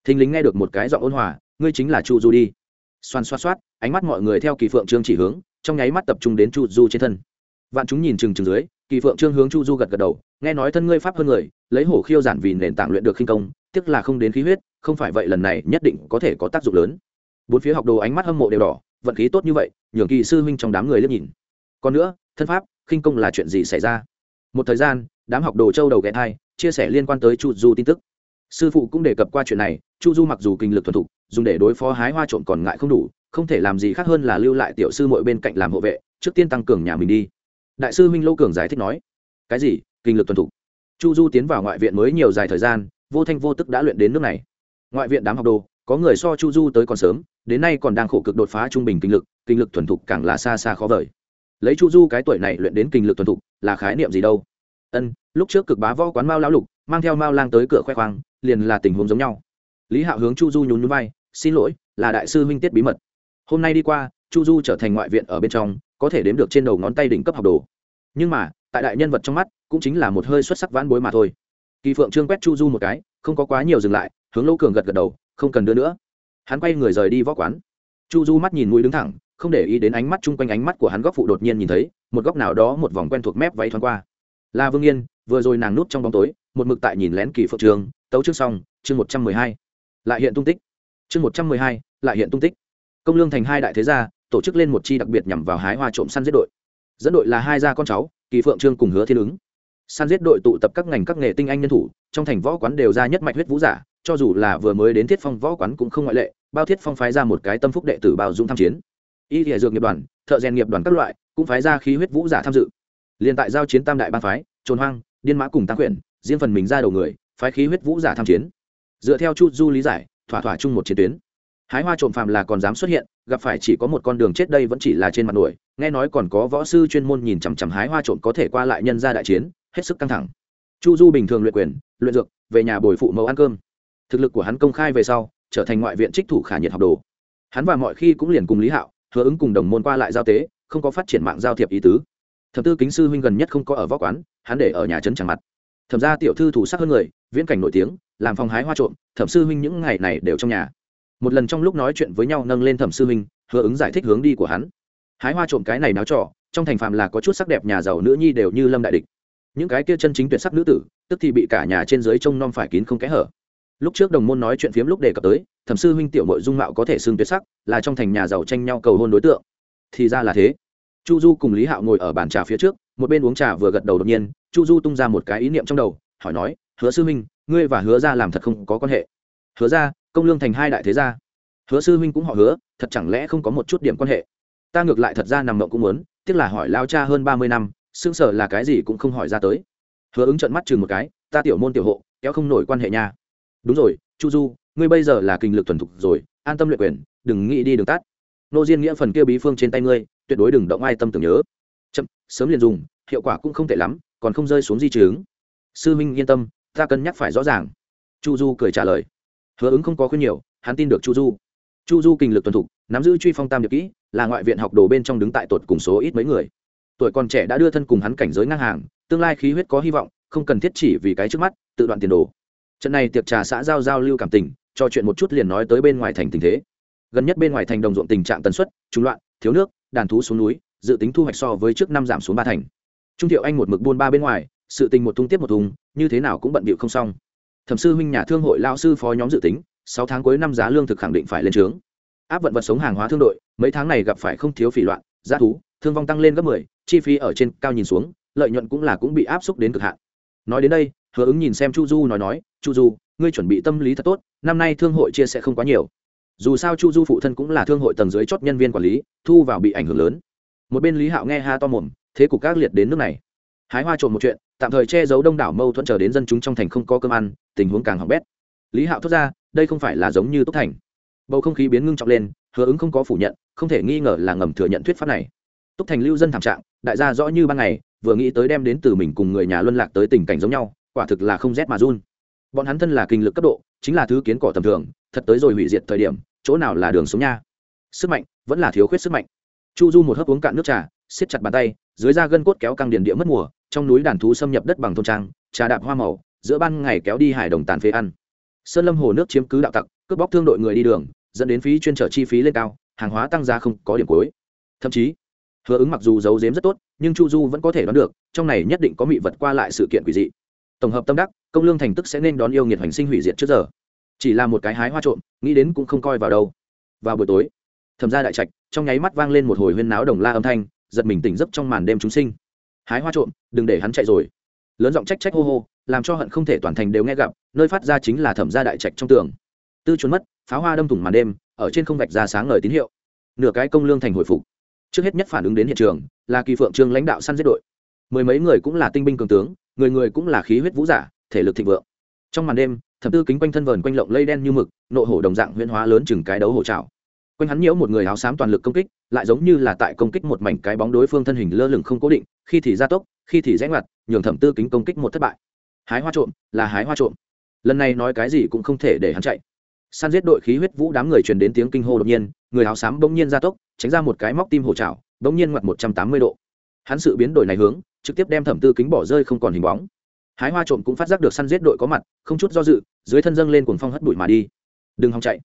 Thình lính nghe được một cái giọng ôn hòa, ngươi chính là chu du đi. Xoan xoát xoát, ánh mắt mọi người theo kỳ phượng trương chỉ hướng, trong nháy mắt tập trung đến chu du trên thân. Vạn chúng nhìn chừng chừng dưới, kỳ phượng trương hướng chu du gật gật đầu, nghe nói thân ngươi pháp hơn người, lấy hổ khiêu giản vì nền tảng luyện được khinh công tiếc là không đến khí huyết, không phải vậy lần này nhất định có thể có tác dụng lớn. Bốn phía học đồ ánh mắt hâm mộ đều đỏ, vận khí tốt như vậy, nhường kỳ sư huynh trong đám người liếc nhìn. Còn nữa, thân pháp, khinh công là chuyện gì xảy ra? Một thời gian, đám học đồ châu đầu ghé thai, chia sẻ liên quan tới chu du tin tức. Sư phụ cũng đề cập qua chuyện này, chu du mặc dù kinh lực thuần thục, dùng để đối phó hái hoa trộm còn ngại không đủ, không thể làm gì khác hơn là lưu lại tiểu sư mội bên cạnh làm hộ vệ, trước tiên tăng cường nhà mình đi. Đại sư minh lâu cường giải thích nói, cái gì? Kinh lực thuần thục? Chu du tiến vào ngoại viện mới nhiều dài thời gian vô thanh vô tức đã luyện đến nước này. Ngoại viện đám học đồ, có người so chu du tới còn sớm, đến nay còn đang khổ cực đột phá trung bình kinh lực kinh lực thuần thục càng là xa xa khó vời. Lấy chu du cái tuổi này luyện đến kinh lực thuần thục, là khái niệm gì đâu? Ân, lúc trước cực bá võ quán mao lão lục, mang theo mao lang tới cửa khoe khoang, liền là tình huống giống nhau. Lý hạo hướng chu du nhún núi vai, xin lỗi, là đại sư huynh tiết bí mật. Hôm nay đi qua, chu du trở thành ngoại viện ở bên trong, có thể đếm được trên đầu ngón tay đỉnh cấp học đồ. Nhưng mà, tại đại nhân vật trong mắt, cũng chính là một hơi xuất sắc vãn bối mà thôi kỳ phượng trương quét chu du một cái, không có quá nhiều dừng lại, hướng lỗ cường gật gật đầu, không cần đưa nữa. Hắn quay người rời đi võ quán. Chu du mắt nhìn mũi đứng thẳng, không để ý đến ánh mắt chung quanh ánh mắt của hắn góc phụ đột nhiên nhìn thấy, một góc nào đó một vòng quen thuộc mép váy thoáng qua. Là vương yên, vừa rồi nàng núp trong bóng tối, một mực tại nhìn lén kỳ phượng trường tấu chương xong, chương một trăm mười hai. Lại hiện tung tích. Chương một trăm mười hai, lại hiện tung tích. Công lương thành hai đại thế gia, tổ chức lên một chi đặc biệt nhằm vào hái hoa trộm săn giết đội. Dẫn đội là hai gia con cháu, kỳ phượng trương cùng hứa thiên ứng săn giết đội tụ tập các ngành các nghề tinh anh nhân thủ, trong thành võ quán đều ra nhất mạch huyết vũ giả, cho dù là vừa mới đến thiết phong võ quán cũng không ngoại lệ, bao thiết phong phái ra một cái tâm phúc đệ tử bao dung tham chiến. Y thể dược nghiệp đoàn, thợ rèn nghiệp đoàn các loại, cũng phái ra khí huyết vũ giả tham dự. Liền tại giao chiến tam đại ban phái, trồn hoang, điên mã cùng tăng quyển, riêng phần mình ra đầu người, phái khí huyết vũ giả tham chiến. Dựa theo chu du lý giải, thỏa thỏa chung một chiến tuyến. Hái hoa trộm phàm là còn dám xuất hiện, gặp phải chỉ có một con đường chết đây vẫn chỉ là trên mặt nổi nghe nói còn có võ sư chuyên môn nhìn chằm chằm hái hoa trộm có thể qua lại nhân ra đại chiến hết sức căng thẳng. Chu du bình thường luyện quyền, luyện dược, về nhà bồi phụ mẫu ăn cơm. Thực lực của hắn công khai về sau, trở thành ngoại viện trích thủ khả nhiệt học đồ. Hắn và mọi khi cũng liền cùng lý hạo, hứa ứng cùng đồng môn qua lại giao tế, không có phát triển mạng giao thiệp ý tứ. Thẩm tư kính sư huynh gần nhất không có ở võ quán, hắn để ở nhà trấn chẳng mặt. Thẩm ra tiểu thư thủ sắc hơn người, viễn cảnh nổi tiếng, làm phòng hái hoa trộm, thẩm sư huynh những ngày này đều trong nhà. Một lần trong lúc nói chuyện với nhau nâng lên thẩm sư huynh, hứa ứng giải thích hướng đi của hắn. Hái hoa trộm cái này náo trọ trong thành phạm là có chút sắc đẹp nhà giàu nữ nhi đều như lâm đại địch những cái kia chân chính tuyệt sắc nữ tử, tức thì bị cả nhà trên dưới trông nom phải kín không kẽ hở. Lúc trước đồng môn nói chuyện phiếm lúc đề cập tới, thẩm sư huynh tiểu mội dung mạo có thể xưng tuyệt sắc, là trong thành nhà giàu tranh nhau cầu hôn đối tượng. Thì ra là thế. Chu du cùng lý hạo ngồi ở bàn trà phía trước, một bên uống trà vừa gật đầu đột nhiên, chu du tung ra một cái ý niệm trong đầu, hỏi nói, hứa sư huynh, ngươi và hứa ra làm thật không có quan hệ? Hứa ra công lương thành hai đại thế gia. Hứa sư huynh cũng họ hứa, thật chẳng lẽ không có một chút điểm quan hệ? Ta ngược lại thật ra nằm mộng cũng muốn, tiếc là hỏi lao cha hơn ba mươi năm xương sở là cái gì cũng không hỏi ra tới. Hứa ứng trận mắt chừng một cái, ta tiểu môn tiểu hộ, kéo không nổi quan hệ nha. Đúng rồi, chu du, ngươi bây giờ là kinh lực thuần thục rồi, an tâm luyện quyền, đừng nghĩ đi đường tắt. Nô diên nghĩa phần kia bí phương trên tay ngươi, tuyệt đối đừng động ai tâm tưởng nhớ. Chậm, sớm liền dùng, hiệu quả cũng không tệ lắm, còn không rơi xuống di chứng. Sư minh, yên tâm, ta cân nhắc phải rõ ràng. Chu du cười trả lời. Hứa ứng không có khuyên nhiều, hắn tin được chu du. Chu du kinh lực tuần thục, nắm giữ truy phong tam điệp kỹ, là ngoại viện học đồ bên trong đứng tại tột cùng số ít mấy người tuổi còn trẻ đã đưa thân cùng hắn cảnh giới ngang hàng, tương lai khí huyết có hy vọng, không cần thiết chỉ vì cái trước mắt, tự đoạn tiền đồ. Trận này tiệc trà xã giao giao lưu cảm tình trò chuyện một chút liền nói tới bên ngoài thành tình thế. Gần nhất bên ngoài thành đồng ruộng tình trạng tần suất trung loạn, thiếu nước, đàn thú xuống núi, dự tính thu hoạch so với trước năm giảm xuống ba thành. Trung thiệu anh một mực buôn ba bên ngoài, sự tình một thung tiếp một thùng, như thế nào cũng bận bịu không xong. Thẩm sư huynh nhà thương hội lao sư phó nhóm dự tính, sáu tháng cuối năm giá lương thực khẳng định phải lên trướng. Áp vận vật sống hàng hóa thương đội, mấy tháng này gặp phải không thiếu phỉ loạn, giá thú thương vong tăng lên gấp mười, chi phí ở trên cao nhìn xuống, lợi nhuận cũng là cũng bị áp xúc đến cực hạn. Nói đến đây, hứa ứng nhìn xem chu du nói nói, chu du, ngươi chuẩn bị tâm lý thật tốt, năm nay thương hội chia sẽ không quá nhiều. Dù sao chu du phụ thân cũng là thương hội tầng dưới chót nhân viên quản lý, thu vào bị ảnh hưởng lớn. Một bên lý hạo nghe ha to mồm, thế cục các liệt đến nước này. Hái hoa trộm một chuyện, tạm thời che giấu đông đảo mâu thuẫn chờ đến dân chúng trong thành không có cơm ăn, tình huống càng hỏng bét. Lý hạo thốt ra, đây không phải là giống như túc thành. Bầu không khí biến ngưng trọng lên, hứa ứng không có phủ nhận, không thể nghi ngờ là ngầm thừa nhận thuyết pháp này túc thành lưu dân thảm trạng, đại gia rõ như ban ngày, vừa nghĩ tới đem đến từ mình cùng người nhà luân lạc tới tình cảnh giống nhau, quả thực là không rét mà run. Bọn hắn thân là kinh lực cấp độ, chính là thứ kiến cỏ tầm thường, thật tới rồi hủy diệt thời điểm, chỗ nào là đường sống nha. Sức mạnh, vẫn là thiếu khuyết sức mạnh. Chu du một hớp uống cạn nước trà, siết chặt bàn tay, dưới da gân cốt kéo căng điền địa mất mùa, trong núi đàn thú xâm nhập đất bằng thôn trang, trà đạp hoa màu, giữa ban ngày kéo đi hải đồng tàn phế ăn. Sơn lâm hồ nước chiếm cứ đạo tặc, cướp bóc thương đội người đi đường, dẫn đến phí chuyên trở chi phí lên cao, hàng hóa tăng giá không có điểm cuối. Thậm chí hứa ứng mặc dù giấu giếm rất tốt, nhưng chu du vẫn có thể đoán được, trong này nhất định có mị vật qua lại sự kiện quỷ dị. Tổng hợp tâm đắc, công lương thành tức sẽ nên đón yêu nghiệt hành sinh hủy diệt trước giờ. Chỉ là một cái hái hoa trộm, nghĩ đến cũng không coi vào đâu. Vào buổi tối, thẩm ra đại trạch, trong nháy mắt vang lên một hồi huyên náo đồng la âm thanh, giật mình tỉnh giấc trong màn đêm chúng sinh. Hái hoa trộm, đừng để hắn chạy rồi. Lớn giọng trách trách hô hô, làm cho hận không thể toàn thành đều nghe gặp, nơi phát ra chính là thẩm gia đại trạch trong tường. Tư trốn mất, pháo hoa đâm thủng màn đêm, ở trên không vạch ra sáng ngời tín hiệu. Nửa cái công lương thành hồi phục trước hết nhất phản ứng đến hiện trường là kỳ phượng trương lãnh đạo săn giết đội. Mười mấy người cũng là tinh binh cường tướng, người người cũng là khí huyết vũ giả, thể lực thịnh vượng. Trong màn đêm thập tư kính quanh thân vờn quanh lộng lây đen như mực, nộ hổ đồng dạng huyễn hóa lớn chừng cái đấu hổ trào quanh hắn nhiễu một người áo xám toàn lực công kích, lại giống như là tại công kích một mảnh cái bóng đối phương thân hình lơ lửng không cố định, khi thì gia tốc, khi thì rẽ ngoặt, nhường thẩm tư kính công kích một thất bại. Hái hoa trộm, là hái hoa trộm. Lần này nói cái gì cũng không thể để hắn chạy săn giết đội khí huyết vũ đám người truyền đến tiếng kinh hô đột nhiên, người áo xám bỗng nhiên gia tốc, tránh ra một cái móc tim hổ trào bỗng nhiên ngoặt một trăm tám mươi độ. Hắn sự biến đổi này hướng, trực tiếp đem thẩm tư kính bỏ rơi không còn hình bóng. Hái hoa trộm cũng phát giác được săn giết đội có mặt, không chút do dự, dưới thân dâng lên cuồng phong hất bụi mà đi. Đừng hòng chạy.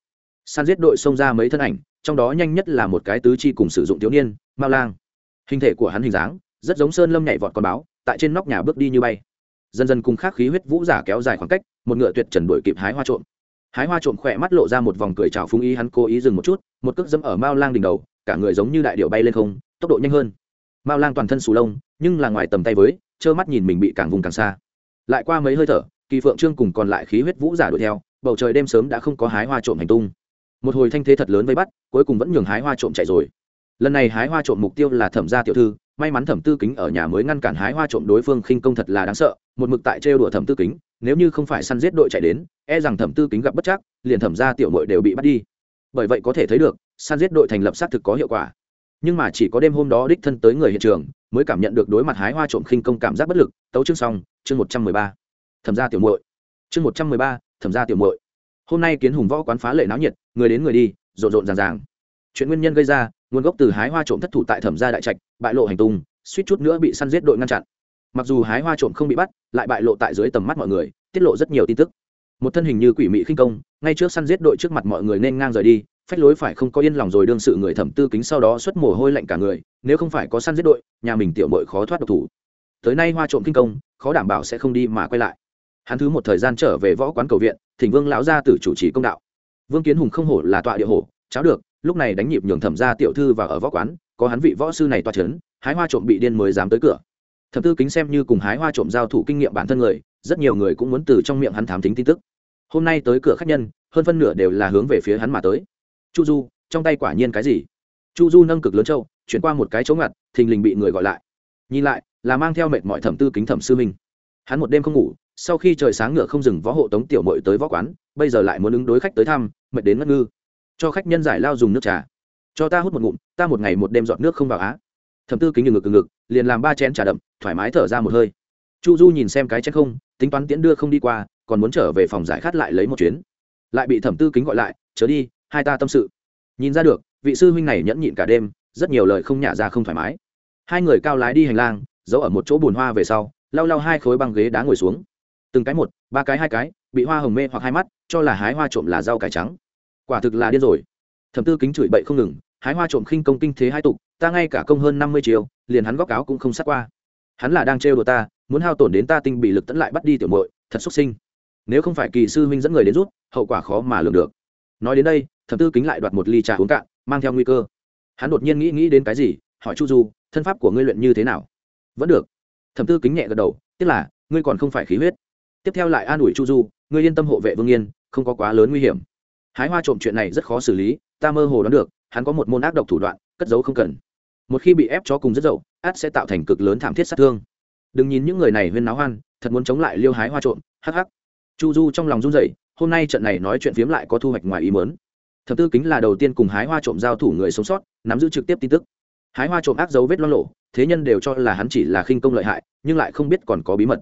Săn giết đội xông ra mấy thân ảnh, trong đó nhanh nhất là một cái tứ chi cùng sử dụng thiếu niên, mao lang. Hình thể của hắn hình dáng, rất giống sơn lâm nhảy vọt con báo, tại trên nóc nhà bước đi như bay. Dần dần cùng khắc khí huyết vũ giả kéo dài khoảng cách, một ngựa tuyệt trần đuổi kịp hái hoa trộm hái hoa trộm khỏe mắt lộ ra một vòng cười trào phung ý, hắn cố ý dừng một chút, một cước dẫm ở mao lang đỉnh đầu, cả người giống như đại điệu bay lên không, tốc độ nhanh hơn. Mao lang toàn thân sù lông, nhưng là ngoài tầm tay với, trơ mắt nhìn mình bị càng vùng càng xa. Lại qua mấy hơi thở, kỳ phượng trương cùng còn lại khí huyết vũ giả đuổi theo, bầu trời đêm sớm đã không có hái hoa trộm hành tung. Một hồi thanh thế thật lớn vây bắt, cuối cùng vẫn nhường hái hoa trộm chạy rồi. Lần này hái hoa trộm mục tiêu là thẩm gia tiểu thư, may mắn thẩm tư kính ở nhà mới ngăn cản hái hoa trộm đối phương khinh công thật là đáng sợ, một mực tại trêu đùa thẩm tư kính nếu như không phải săn giết đội chạy đến e rằng thẩm tư kính gặp bất chắc, liền thẩm gia tiểu mội đều bị bắt đi. Bởi vậy có thể thấy được, săn giết đội thành lập xác thực có hiệu quả. Nhưng mà chỉ có đêm hôm đó đích thân tới người hiện trường, mới cảm nhận được đối mặt hái hoa trộm khinh công cảm giác bất lực, tấu chương xong, chương một trăm mười ba. Thẩm gia tiểu muội. Chương một trăm mười ba, thẩm gia tiểu muội. Hôm nay kiến hùng võ quán phá lệ náo nhiệt, người đến người đi, rộn rộn ràng ràng. Chuyện nguyên nhân gây ra, nguồn gốc từ hái hoa trộm thất thủ tại thẩm gia đại trạch, bại lộ hành tung, suýt chút nữa bị săn giết đội ngăn chặn mặc dù hái hoa trộm không bị bắt, lại bại lộ tại dưới tầm mắt mọi người, tiết lộ rất nhiều tin tức. Một thân hình như quỷ mị khinh công, ngay trước săn giết đội trước mặt mọi người nên ngang rời đi, phách lối phải không có yên lòng rồi đương sự người thẩm tư kính sau đó xuất mồ hôi lạnh cả người, nếu không phải có săn giết đội, nhà mình tiểu bội khó thoát độc thủ. Tới nay hoa trộm kinh công, khó đảm bảo sẽ không đi mà quay lại. Hắn thứ một thời gian trở về võ quán cầu viện, thỉnh vương lão gia tử chủ trì công đạo. Vương kiến hùng không hổ là tọa địa hổ, cháo được, lúc này đánh nhịp nhường thẩm ra tiểu thư và ở võ quán, có hắn vị võ sư này toa c hái hoa trộm bị điên mới dám tới cửa thẩm tư kính xem như cùng hái hoa trộm giao thủ kinh nghiệm bản thân người, rất nhiều người cũng muốn từ trong miệng hắn thám tính tin tức. Hôm nay tới cửa khách nhân, hơn phân nửa đều là hướng về phía hắn mà tới. Chu du, trong tay quả nhiên cái gì? Chu du nâng cực lớn trâu chuyển qua một cái chỗ ngặt, thình lình bị người gọi lại. Nhìn lại, là mang theo mệt mọi thẩm tư kính thẩm sư minh hắn một đêm không ngủ, sau khi trời sáng ngựa không dừng võ hộ tống tiểu mội tới võ quán, bây giờ lại muốn ứng đối khách tới thăm, mệt đến ngất ngư. Cho khách nhân giải lao dùng nước trà. Cho ta hút một ngụm, ta một ngày một đêm dọn nước không vào á. Thẩm tư kính ngực ngực liền làm ba chén trà đậm, thoải mái thở ra một hơi. Chu du nhìn xem cái chén không, tính toán tiễn đưa không đi qua, còn muốn trở về phòng giải khát lại lấy một chuyến. Lại bị thẩm tư kính gọi lại, chớ đi, hai ta tâm sự. Nhìn ra được, vị sư huynh này nhẫn nhịn cả đêm, rất nhiều lời không nhả ra không thoải mái. Hai người cao lái đi hành lang, giấu ở một chỗ bùn hoa về sau, lau lau hai khối băng ghế đá ngồi xuống. Từng cái một, ba cái hai cái, bị hoa hồng mê hoặc hai mắt, cho là hái hoa trộm là rau cải trắng. Quả thực là điên rồi. Thẩm tư kính chửi bậy không ngừng, hái hoa trộm khinh công kinh thế hai tục ta ngay cả công hơn năm mươi triệu liền hắn góc áo cũng không sát qua. Hắn là đang trêu đùa ta, muốn hao tổn đến ta tinh bị lực tẫn lại bắt đi tiểu muội, thật xuất sinh. Nếu không phải kỳ sư huynh dẫn người đến rút hậu quả khó mà lường được. Nói đến đây, thẩm tư kính lại đoạt một ly trà uống cạn, mang theo nguy cơ. Hắn đột nhiên nghĩ nghĩ đến cái gì, hỏi chu du, thân pháp của ngươi luyện như thế nào? Vẫn được. Thẩm tư kính nhẹ gật đầu tức là, ngươi còn không phải khí huyết. Tiếp theo lại an ủi chu du, ngươi yên tâm hộ vệ vương yên, không có quá lớn nguy hiểm. Hái hoa trộm chuyện này rất khó xử lý, ta mơ hồ đoán được, hắn có một môn ác độc thủ đoạn, cất giấu không cần một khi bị ép cho cùng rất dậu, át sẽ tạo thành cực lớn thảm thiết sát thương. Đừng nhìn những người này huyên náo hoan, thật muốn chống lại liêu hái hoa trộm, hắc hắc. Chu du trong lòng run rẩy, hôm nay trận này nói chuyện phiếm lại có thu hoạch ngoài ý mớn thập tư kính là đầu tiên cùng hái hoa trộm giao thủ người sống sót, nắm giữ trực tiếp tin tức. Hái hoa trộm ác dấu vết lo lộ thế nhân đều cho là hắn chỉ là khinh công lợi hại, nhưng lại không biết còn có bí mật.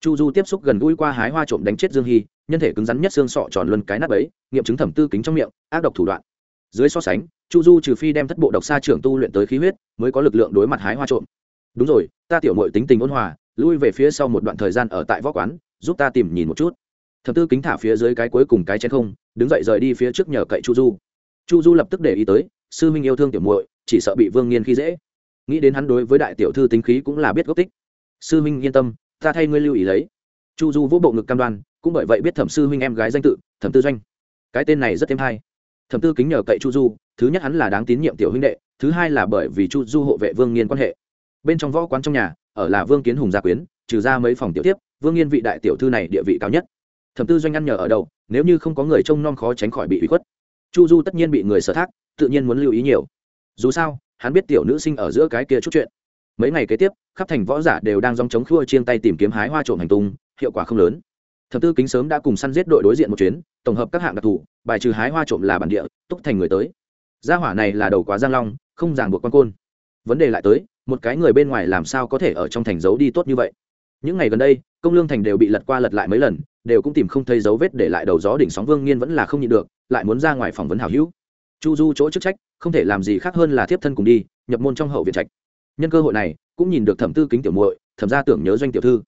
Chu du tiếp xúc gần gũi qua hái hoa trộm đánh chết dương hy, nhân thể cứng rắn nhất xương sọ tròn luân cái nắp ấy, nghiệm chứng thẩm tư kính trong miệng, ác độc thủ đoạn. Dưới so sánh chu du trừ phi đem thất bộ độc xa trưởng tu luyện tới khí huyết, mới có lực lượng đối mặt hái hoa trộm. Đúng rồi, ta tiểu mội tính tình ôn hòa, lui về phía sau một đoạn thời gian ở tại võ quán, giúp ta tìm nhìn một chút. Thẩm tư kính thả phía dưới cái cuối cùng cái chén không, đứng dậy rời đi phía trước nhờ cậy chu du. Chu du lập tức để ý tới, sư minh yêu thương tiểu muội, chỉ sợ bị vương nghiên khi dễ. Nghĩ đến hắn đối với đại tiểu thư tính khí cũng là biết gốc tích. Sư minh yên tâm, ta thay ngươi lưu ý lấy. Chu du vỗ bộ ngực cam đoan, cũng bởi vậy biết thẩm sư huynh em gái danh tự, thẩm tư doanh. Cái tên này rất thêm hay thẩm tư kính nhờ cậy chu du, thứ nhất hắn là đáng tín nhiệm tiểu huynh đệ, thứ hai là bởi vì chu du hộ vệ vương nghiên quan hệ. Bên trong võ quán trong nhà, ở là vương kiến hùng gia quyến, trừ ra mấy phòng tiểu tiếp, vương nghiên vị đại tiểu thư này địa vị cao nhất. Thẩm tư doanh ăn nhờ ở đầu, nếu như không có người trông nom khó tránh khỏi bị bị khuất. Chu du tất nhiên bị người sở thác, tự nhiên muốn lưu ý nhiều. Dù sao, hắn biết tiểu nữ sinh ở giữa cái kia chút chuyện. Mấy ngày kế tiếp, khắp thành võ giả đều đang dòng chống khua chiên tay tìm kiếm hái hoa trộm hành tung, hiệu quả không lớn thập tư kính sớm đã cùng săn giết đội đối diện một chuyến, tổng hợp các hạng đặc thù, bài trừ hái hoa trộm là bản địa, túc thành người tới. Gia hỏa này là đầu quá giang long, không ràng buộc quan côn. Vấn đề lại tới, một cái người bên ngoài làm sao có thể ở trong thành giấu đi tốt như vậy? Những ngày gần đây, công lương thành đều bị lật qua lật lại mấy lần, đều cũng tìm không thấy dấu vết để lại đầu gió đỉnh sóng vương nghiên vẫn là không nhịn được, lại muốn ra ngoài phỏng vấn hảo hữu. Chu du chỗ chức trách, không thể làm gì khác hơn là tiếp thân cùng đi, nhập môn trong hậu viện trạch. Nhân cơ hội này, cũng nhìn được thẩm tư kính tiểu muội, thẩm gia tưởng nhớ doanh tiểu thư.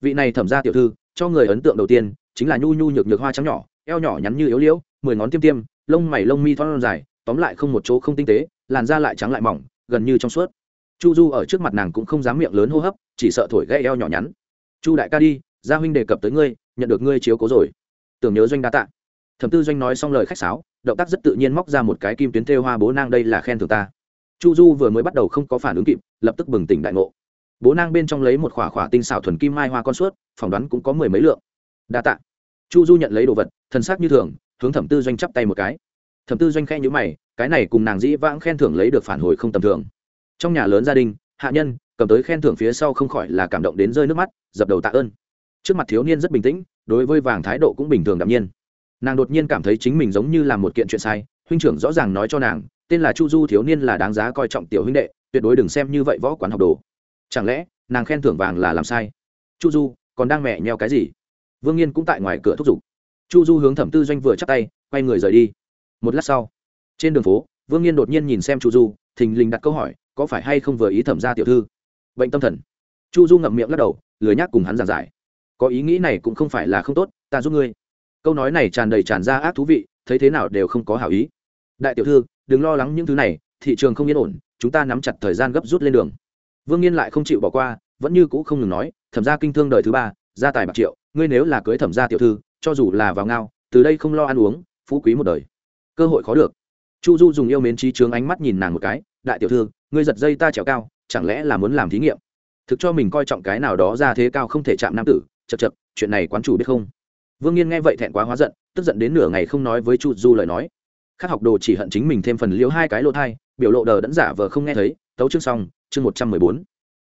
Vị này thẩm gia tiểu thư cho người ấn tượng đầu tiên chính là nhu nhu nhược nhược hoa trắng nhỏ, eo nhỏ nhắn như yếu liễu, mười ngón tiêm tiêm, lông mày lông mi thon dài, tóm lại không một chỗ không tinh tế, làn da lại trắng lại mỏng, gần như trong suốt. Chu du ở trước mặt nàng cũng không dám miệng lớn hô hấp, chỉ sợ thổi gây eo nhỏ nhắn. Chu đại ca đi, gia huynh đề cập tới ngươi, nhận được ngươi chiếu cố rồi. Tưởng nhớ doanh đa tạ. Thẩm tư doanh nói xong lời khách sáo, động tác rất tự nhiên móc ra một cái kim tuyến thêu hoa bố nang đây là khen thường ta. Chu du vừa mới bắt đầu không có phản ứng kịp, lập tức bừng tỉnh đại ngộ bố nang bên trong lấy một khỏa khỏa tinh xảo thuần kim mai hoa con suốt, phỏng đoán cũng có mười mấy lượng. Đa tạ. Chu du nhận lấy đồ vật thân xác như thường, hướng thẩm tư doanh chắp tay một cái. Thẩm tư doanh khen nhữ mày, cái này cùng nàng dĩ vãng khen thưởng lấy được phản hồi không tầm thường. Trong nhà lớn gia đình, hạ nhân, cầm tới khen thưởng phía sau không khỏi là cảm động đến rơi nước mắt, dập đầu tạ ơn. Trước mặt thiếu niên rất bình tĩnh, đối với vàng thái độ cũng bình thường đạm nhiên. Nàng đột nhiên cảm thấy chính mình giống như là một kiện chuyện sai, huynh trưởng rõ ràng nói cho nàng, tên là chu du thiếu niên là đáng giá coi trọng tiểu huynh đệ, tuyệt đối đừng xem như vậy võ quán học đồ chẳng lẽ, nàng khen thưởng vàng là làm sai? Chu du, còn đang mẹ nheo cái gì? Vương nghiên cũng tại ngoài cửa thúc giục. Chu du hướng thẩm tư doanh vừa chắc tay, quay người rời đi. Một lát sau, trên đường phố, vương nghiên đột nhiên nhìn xem chu du, thình lình đặt câu hỏi, có phải hay không vừa ý thẩm ra tiểu thư? Bệnh tâm thần. Chu du ngậm miệng lắc đầu, lười nhác cùng hắn giảng giải. Có ý nghĩ này cũng không phải là không tốt, ta giúp ngươi. Câu nói này tràn đầy tràn ra ác thú vị, thấy thế nào đều không có hảo ý. Đại tiểu thư, đừng lo lắng những thứ này, thị trường không yên ổn, chúng ta nắm chặt thời gian gấp rút lên đường vương nghiên lại không chịu bỏ qua, vẫn như cũ không ngừng nói, thẩm gia kinh thương đời thứ ba, gia tài bạc triệu, ngươi nếu là cưới thẩm gia tiểu thư, cho dù là vào ngao, từ đây không lo ăn uống, phú quý một đời. Cơ hội khó được. Chu du dùng yêu mến trí trướng ánh mắt nhìn nàng một cái, đại tiểu thư, ngươi giật dây ta trèo cao, chẳng lẽ là muốn làm thí nghiệm? Thực cho mình coi trọng cái nào đó ra thế cao không thể chạm nam tử chật chật chuyện này quán chủ biết không? Vương nghiên nghe vậy thẹn quá hóa giận, tức giận đến nửa ngày không nói với chu du lời nói. Khác học đồ chỉ hận chính mình thêm phần liễu hai cái lỗ thai, biểu lộ đờ đẫn giả vờ không nghe thấy tấu chương xong, chương một trăm mười bốn.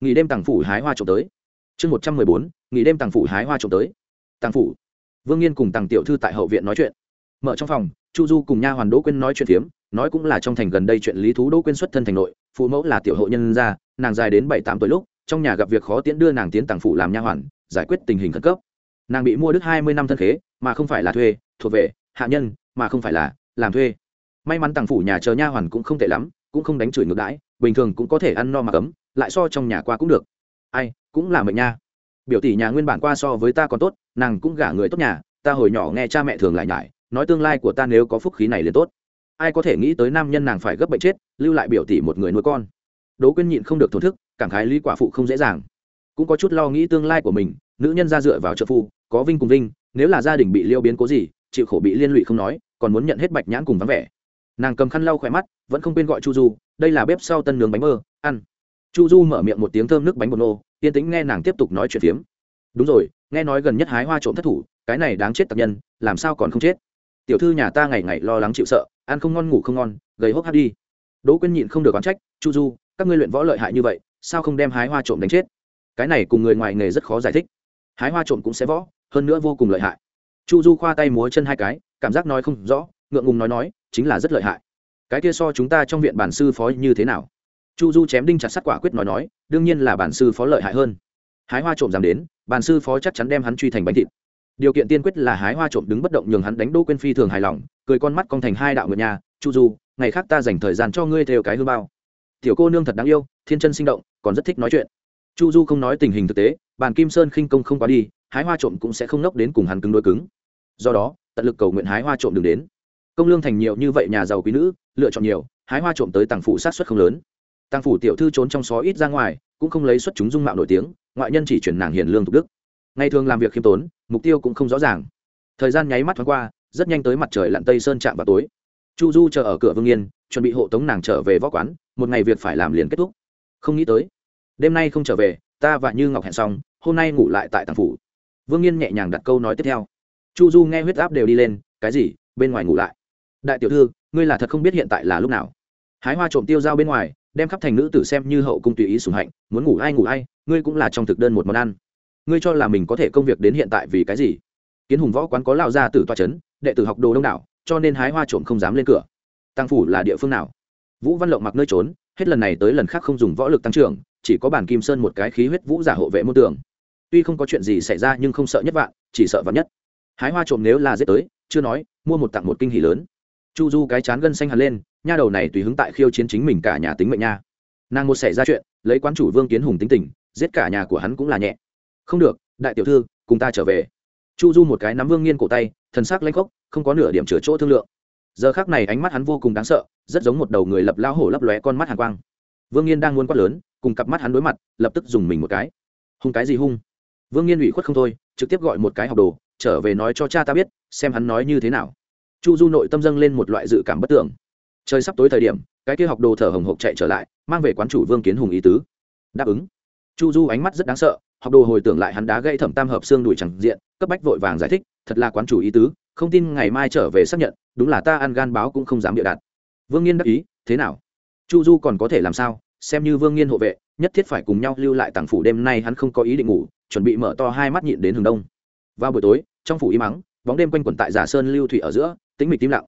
Nghỉ đêm tàng phủ hái hoa trộm tới. Chương một trăm mười bốn, nghỉ đêm tàng phủ hái hoa trộm tới. Tàng phủ. Vương nghiên cùng tàng tiểu thư tại hậu viện nói chuyện. Mở trong phòng, chu du cùng nha hoàn đỗ quyên nói chuyện phiếm, nói cũng là trong thành gần đây chuyện lý thú đỗ quyên xuất thân thành nội, phụ mẫu là tiểu hộ nhân gia, nàng dài đến bảy tám tuổi lúc, trong nhà gặp việc khó tiễn đưa nàng tiến tàng phủ làm nha hoàn, giải quyết tình hình khẩn cấp. Nàng bị mua đức hai mươi năm thân khế, mà không phải là thuê, thuộc về, hạ nhân, mà không phải là làm thuê. May mắn tàng phủ nhà chờ nha hoàn cũng không tệ lắm, cũng không đánh chửi ngược đãi bình thường cũng có thể ăn no mà cấm, lại so trong nhà qua cũng được. Ai, cũng là mệnh nha. Biểu tỷ nhà nguyên bản qua so với ta còn tốt, nàng cũng gả người tốt nhà, ta hồi nhỏ nghe cha mẹ thường lại nhải, nói tương lai của ta nếu có phúc khí này liền tốt. Ai có thể nghĩ tới nam nhân nàng phải gấp bệnh chết, lưu lại biểu tỷ một người nuôi con. Đố quyên nhịn không được thổn thức, cảm khái lý quả phụ không dễ dàng. Cũng có chút lo nghĩ tương lai của mình, nữ nhân ra dựa vào trợ phu, có vinh cùng vinh, nếu là gia đình bị liêu biến cố gì, chịu khổ bị liên lụy không nói, còn muốn nhận hết bạch nhãn cùng vắng vẻ nàng cầm khăn lau khỏe mắt, vẫn không quên gọi chu du, đây là bếp sau tân nướng bánh mơ, ăn. Chu du mở miệng một tiếng thơm nước bánh bột nô, yên tĩnh nghe nàng tiếp tục nói chuyện phiếm. Đúng rồi, nghe nói gần nhất hái hoa trộm thất thủ, cái này đáng chết tập nhân, làm sao còn không chết? Tiểu thư nhà ta ngày ngày lo lắng chịu sợ, ăn không ngon ngủ không ngon, gầy hốc hát đi. Đỗ quyên nhịn không được oán trách, chu du, các ngươi luyện võ lợi hại như vậy, sao không đem hái hoa trộm đánh chết? Cái này cùng người ngoài nghề rất khó giải thích. Hái hoa trộm cũng sẽ võ, hơn nữa vô cùng lợi hại. Chu du khoa tay múa chân hai cái, cảm giác nói không rõ, ngượng ngùng nói nói chính là rất lợi hại. Cái kia so chúng ta trong viện bản sư phó như thế nào? Chu du chém đinh chặt sắt quả quyết nói nói, đương nhiên là bản sư phó lợi hại hơn. Hái hoa trộm dám đến, bản sư phó chắc chắn đem hắn truy thành bánh thịt. Điều kiện tiên quyết là hái hoa trộm đứng bất động nhường hắn đánh đô quên phi thường hài lòng, cười con mắt con thành hai đạo ngựa nhà, chu du, ngày khác ta dành thời gian cho ngươi theo cái hư bao. Tiểu cô nương thật đáng yêu, thiên chân sinh động, còn rất thích nói chuyện. Chu du không nói tình hình thực tế, bàn kim sơn khinh công không quá đi, hái hoa trộm cũng sẽ không nốc đến cùng hắn cứng đối cứng. Do đó, tận lực cầu nguyện hái hoa trộm đừng đến công lương thành nhiều như vậy nhà giàu quý nữ, lựa chọn nhiều, hái hoa trộm tới tàng phủ sát xuất không lớn. Tàng phủ tiểu thư trốn trong xó ít ra ngoài, cũng không lấy xuất chúng dung mạo nổi tiếng, ngoại nhân chỉ chuyển nàng hiền lương thục đức. Ngày thường làm việc khiêm tốn, mục tiêu cũng không rõ ràng. Thời gian nháy mắt thoáng qua, rất nhanh tới mặt trời lặn tây sơn chạm vào tối. Chu du chờ ở cửa vương yên, chuẩn bị hộ tống nàng trở về võ quán, một ngày việc phải làm liền kết thúc. Không nghĩ tới, đêm nay không trở về, ta và như ngọc hẹn xong, hôm nay ngủ lại tại tàng phủ. Vương yên nhẹ nhàng đặt câu nói tiếp theo. Chu du nghe huyết áp đều đi lên, cái gì? Bên ngoài ngủ lại? Đại tiểu thư, ngươi là thật không biết hiện tại là lúc nào. Hái hoa trộm tiêu dao bên ngoài, đem khắp thành nữ tử xem như hậu cung tùy ý sùng hạnh, muốn ngủ ai ngủ ai, ngươi cũng là trong thực đơn một món ăn. Ngươi cho là mình có thể công việc đến hiện tại vì cái gì? Kiến hùng võ quán có lao ra từ toa trấn đệ tử học đồ đông đảo, cho nên hái hoa trộm không dám lên cửa. Tăng phủ là địa phương nào? Vũ văn lộng mặc nơi trốn, hết lần này tới lần khác không dùng võ lực tăng trưởng, chỉ có bản kim sơn một cái khí huyết vũ giả hộ vệ môn tường. Tuy không có chuyện gì xảy ra nhưng không sợ nhất vạn, chỉ sợ vạn nhất. Hái hoa trộm nếu là giết tới, chưa nói, mua một tặng một kinh hỷ lớn chu du cái chán gân xanh hẳn lên, nha đầu này tùy hứng tại khiêu chiến chính mình cả nhà tính mệnh nha. Nàng một xảy ra chuyện, lấy quán chủ vương kiến hùng tính tình, giết cả nhà của hắn cũng là nhẹ. Không được, đại tiểu thư, cùng ta trở về. Chu du một cái nắm vương nghiên cổ tay, thần sắc lanh khốc, không có nửa điểm chữa chỗ thương lượng. Giờ khác này ánh mắt hắn vô cùng đáng sợ, rất giống một đầu người lập lao hổ lấp lóe con mắt hàng quang. Vương nghiên đang muốn quát lớn, cùng cặp mắt hắn đối mặt, lập tức dùng mình một cái. Hung cái gì hung? Vương nghiên ủy khuất không thôi, trực tiếp gọi một cái học đồ, trở về nói cho cha ta biết, xem hắn nói như thế nào chu du nội tâm dâng lên một loại dự cảm bất tưởng trời sắp tối thời điểm, cái kia học đồ thở hồng hộc chạy trở lại, mang về quán chủ vương kiến hùng ý tứ. Đáp ứng. Chu du ánh mắt rất đáng sợ, học đồ hồi tưởng lại hắn đá gây thẩm tam hợp xương đùi chẳng diện, cấp bách vội vàng giải thích, thật là quán chủ ý tứ, không tin ngày mai trở về xác nhận, đúng là ta ăn gan báo cũng không dám địa đạt vương nghiên đắc ý, thế nào? Chu du còn có thể làm sao? Xem như vương nghiên hộ vệ, nhất thiết phải cùng nhau lưu lại tàng phủ đêm nay hắn không có ý định ngủ, chuẩn bị mở to hai mắt nhịn đến hướng đông. Vào buổi tối, trong phủ y mắng bóng đêm quanh quẩn tại giả sơn lưu thủy ở giữa tĩnh mịch tím lặng.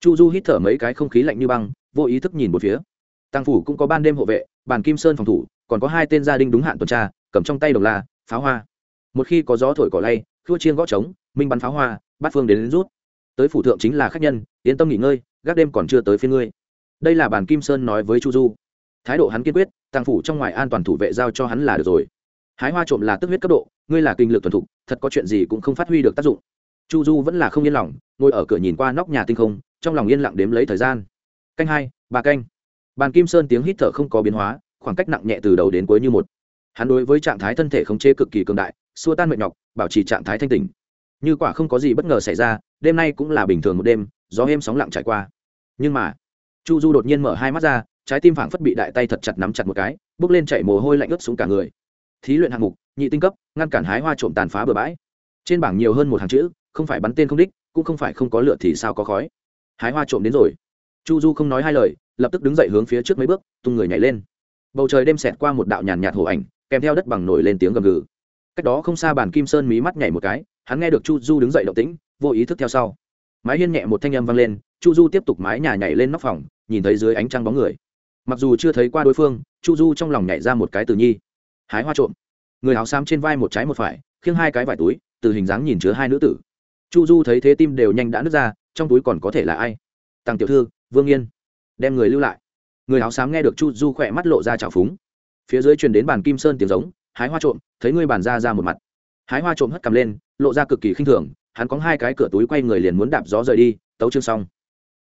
Chu du hít thở mấy cái không khí lạnh như băng vô ý thức nhìn một phía. Tăng phủ cũng có ban đêm hộ vệ bàn kim sơn phòng thủ còn có hai tên gia đình đúng hạn tuần tra cầm trong tay đồng la pháo hoa. Một khi có gió thổi cỏ lay thua chiên gõ trống minh bắn pháo hoa bát phương đến, đến rút. Tới phủ thượng chính là khách nhân yên tâm nghỉ ngơi gác đêm còn chưa tới phía ngươi. Đây là bàn kim sơn nói với chu du. Thái độ hắn kiên quyết tăng phủ trong ngoài an toàn thủ vệ giao cho hắn là được rồi. Hái hoa trộm là tức huyết cấp độ ngươi là kinh lực thuần thục thật có chuyện gì cũng không phát huy được tác dụng chu du vẫn là không yên lòng, ngồi ở cửa nhìn qua nóc nhà tinh không, trong lòng yên lặng đếm lấy thời gian. Canh hai, ba canh. Bàn kim sơn tiếng hít thở không có biến hóa, khoảng cách nặng nhẹ từ đầu đến cuối như một. Hắn đối với trạng thái thân thể khống chế cực kỳ cường đại, xua tan mệt nhọc, bảo trì trạng thái thanh tình như quả không có gì bất ngờ xảy ra, đêm nay cũng là bình thường một đêm, gió êm sóng lặng trải qua. Nhưng mà, chu du đột nhiên mở hai mắt ra, trái tim phảng phất bị đại tay thật chặt nắm chặt một cái bước lên chạy mồ hôi lạnh ướt xuống cả người. Thí luyện hạng mục, nhị tinh cấp, ngăn cản hái hoa trộm tàn phá bừa bãi. Trên bảng nhiều hơn một hàng chữ không phải bắn tên không đích, cũng không phải không có lửa thì sao có khói. Hái hoa trộm đến rồi. Chu du không nói hai lời, lập tức đứng dậy hướng phía trước mấy bước, tung người nhảy lên. Bầu trời đêm xẹt qua một đạo nhàn nhạt hổ ảnh, kèm theo đất bằng nổi lên tiếng gầm gừ. Cách đó không xa bàn kim sơn mí mắt nhảy một cái, hắn nghe được chu du đứng dậy động tĩnh, vô ý thức theo sau. Mái hiên nhẹ một thanh âm vang lên, chu du tiếp tục mái nhà nhảy lên nóc phòng, nhìn thấy dưới ánh trăng bóng người. Mặc dù chưa thấy qua đối phương, chu du trong lòng nhảy ra một cái từ nhi. Hái hoa trộm. Người áo xám trên vai một trái một phải, khiêng hai cái vải túi, từ hình dáng nhìn chứa hai nữ tử chu du thấy thế tim đều nhanh đã nứt ra, trong túi còn có thể là ai? Tăng tiểu thư, vương yên. Đem người lưu lại. Người áo xám nghe được chu du khỏe mắt lộ ra trào phúng. Phía dưới truyền đến bàn kim sơn tiếng giống, hái hoa trộm, thấy ngươi bàn ra ra một mặt. Hái hoa trộm hất cầm lên, lộ ra cực kỳ khinh thường, hắn có hai cái cửa túi quay người liền muốn đạp gió rời đi, tấu chương xong.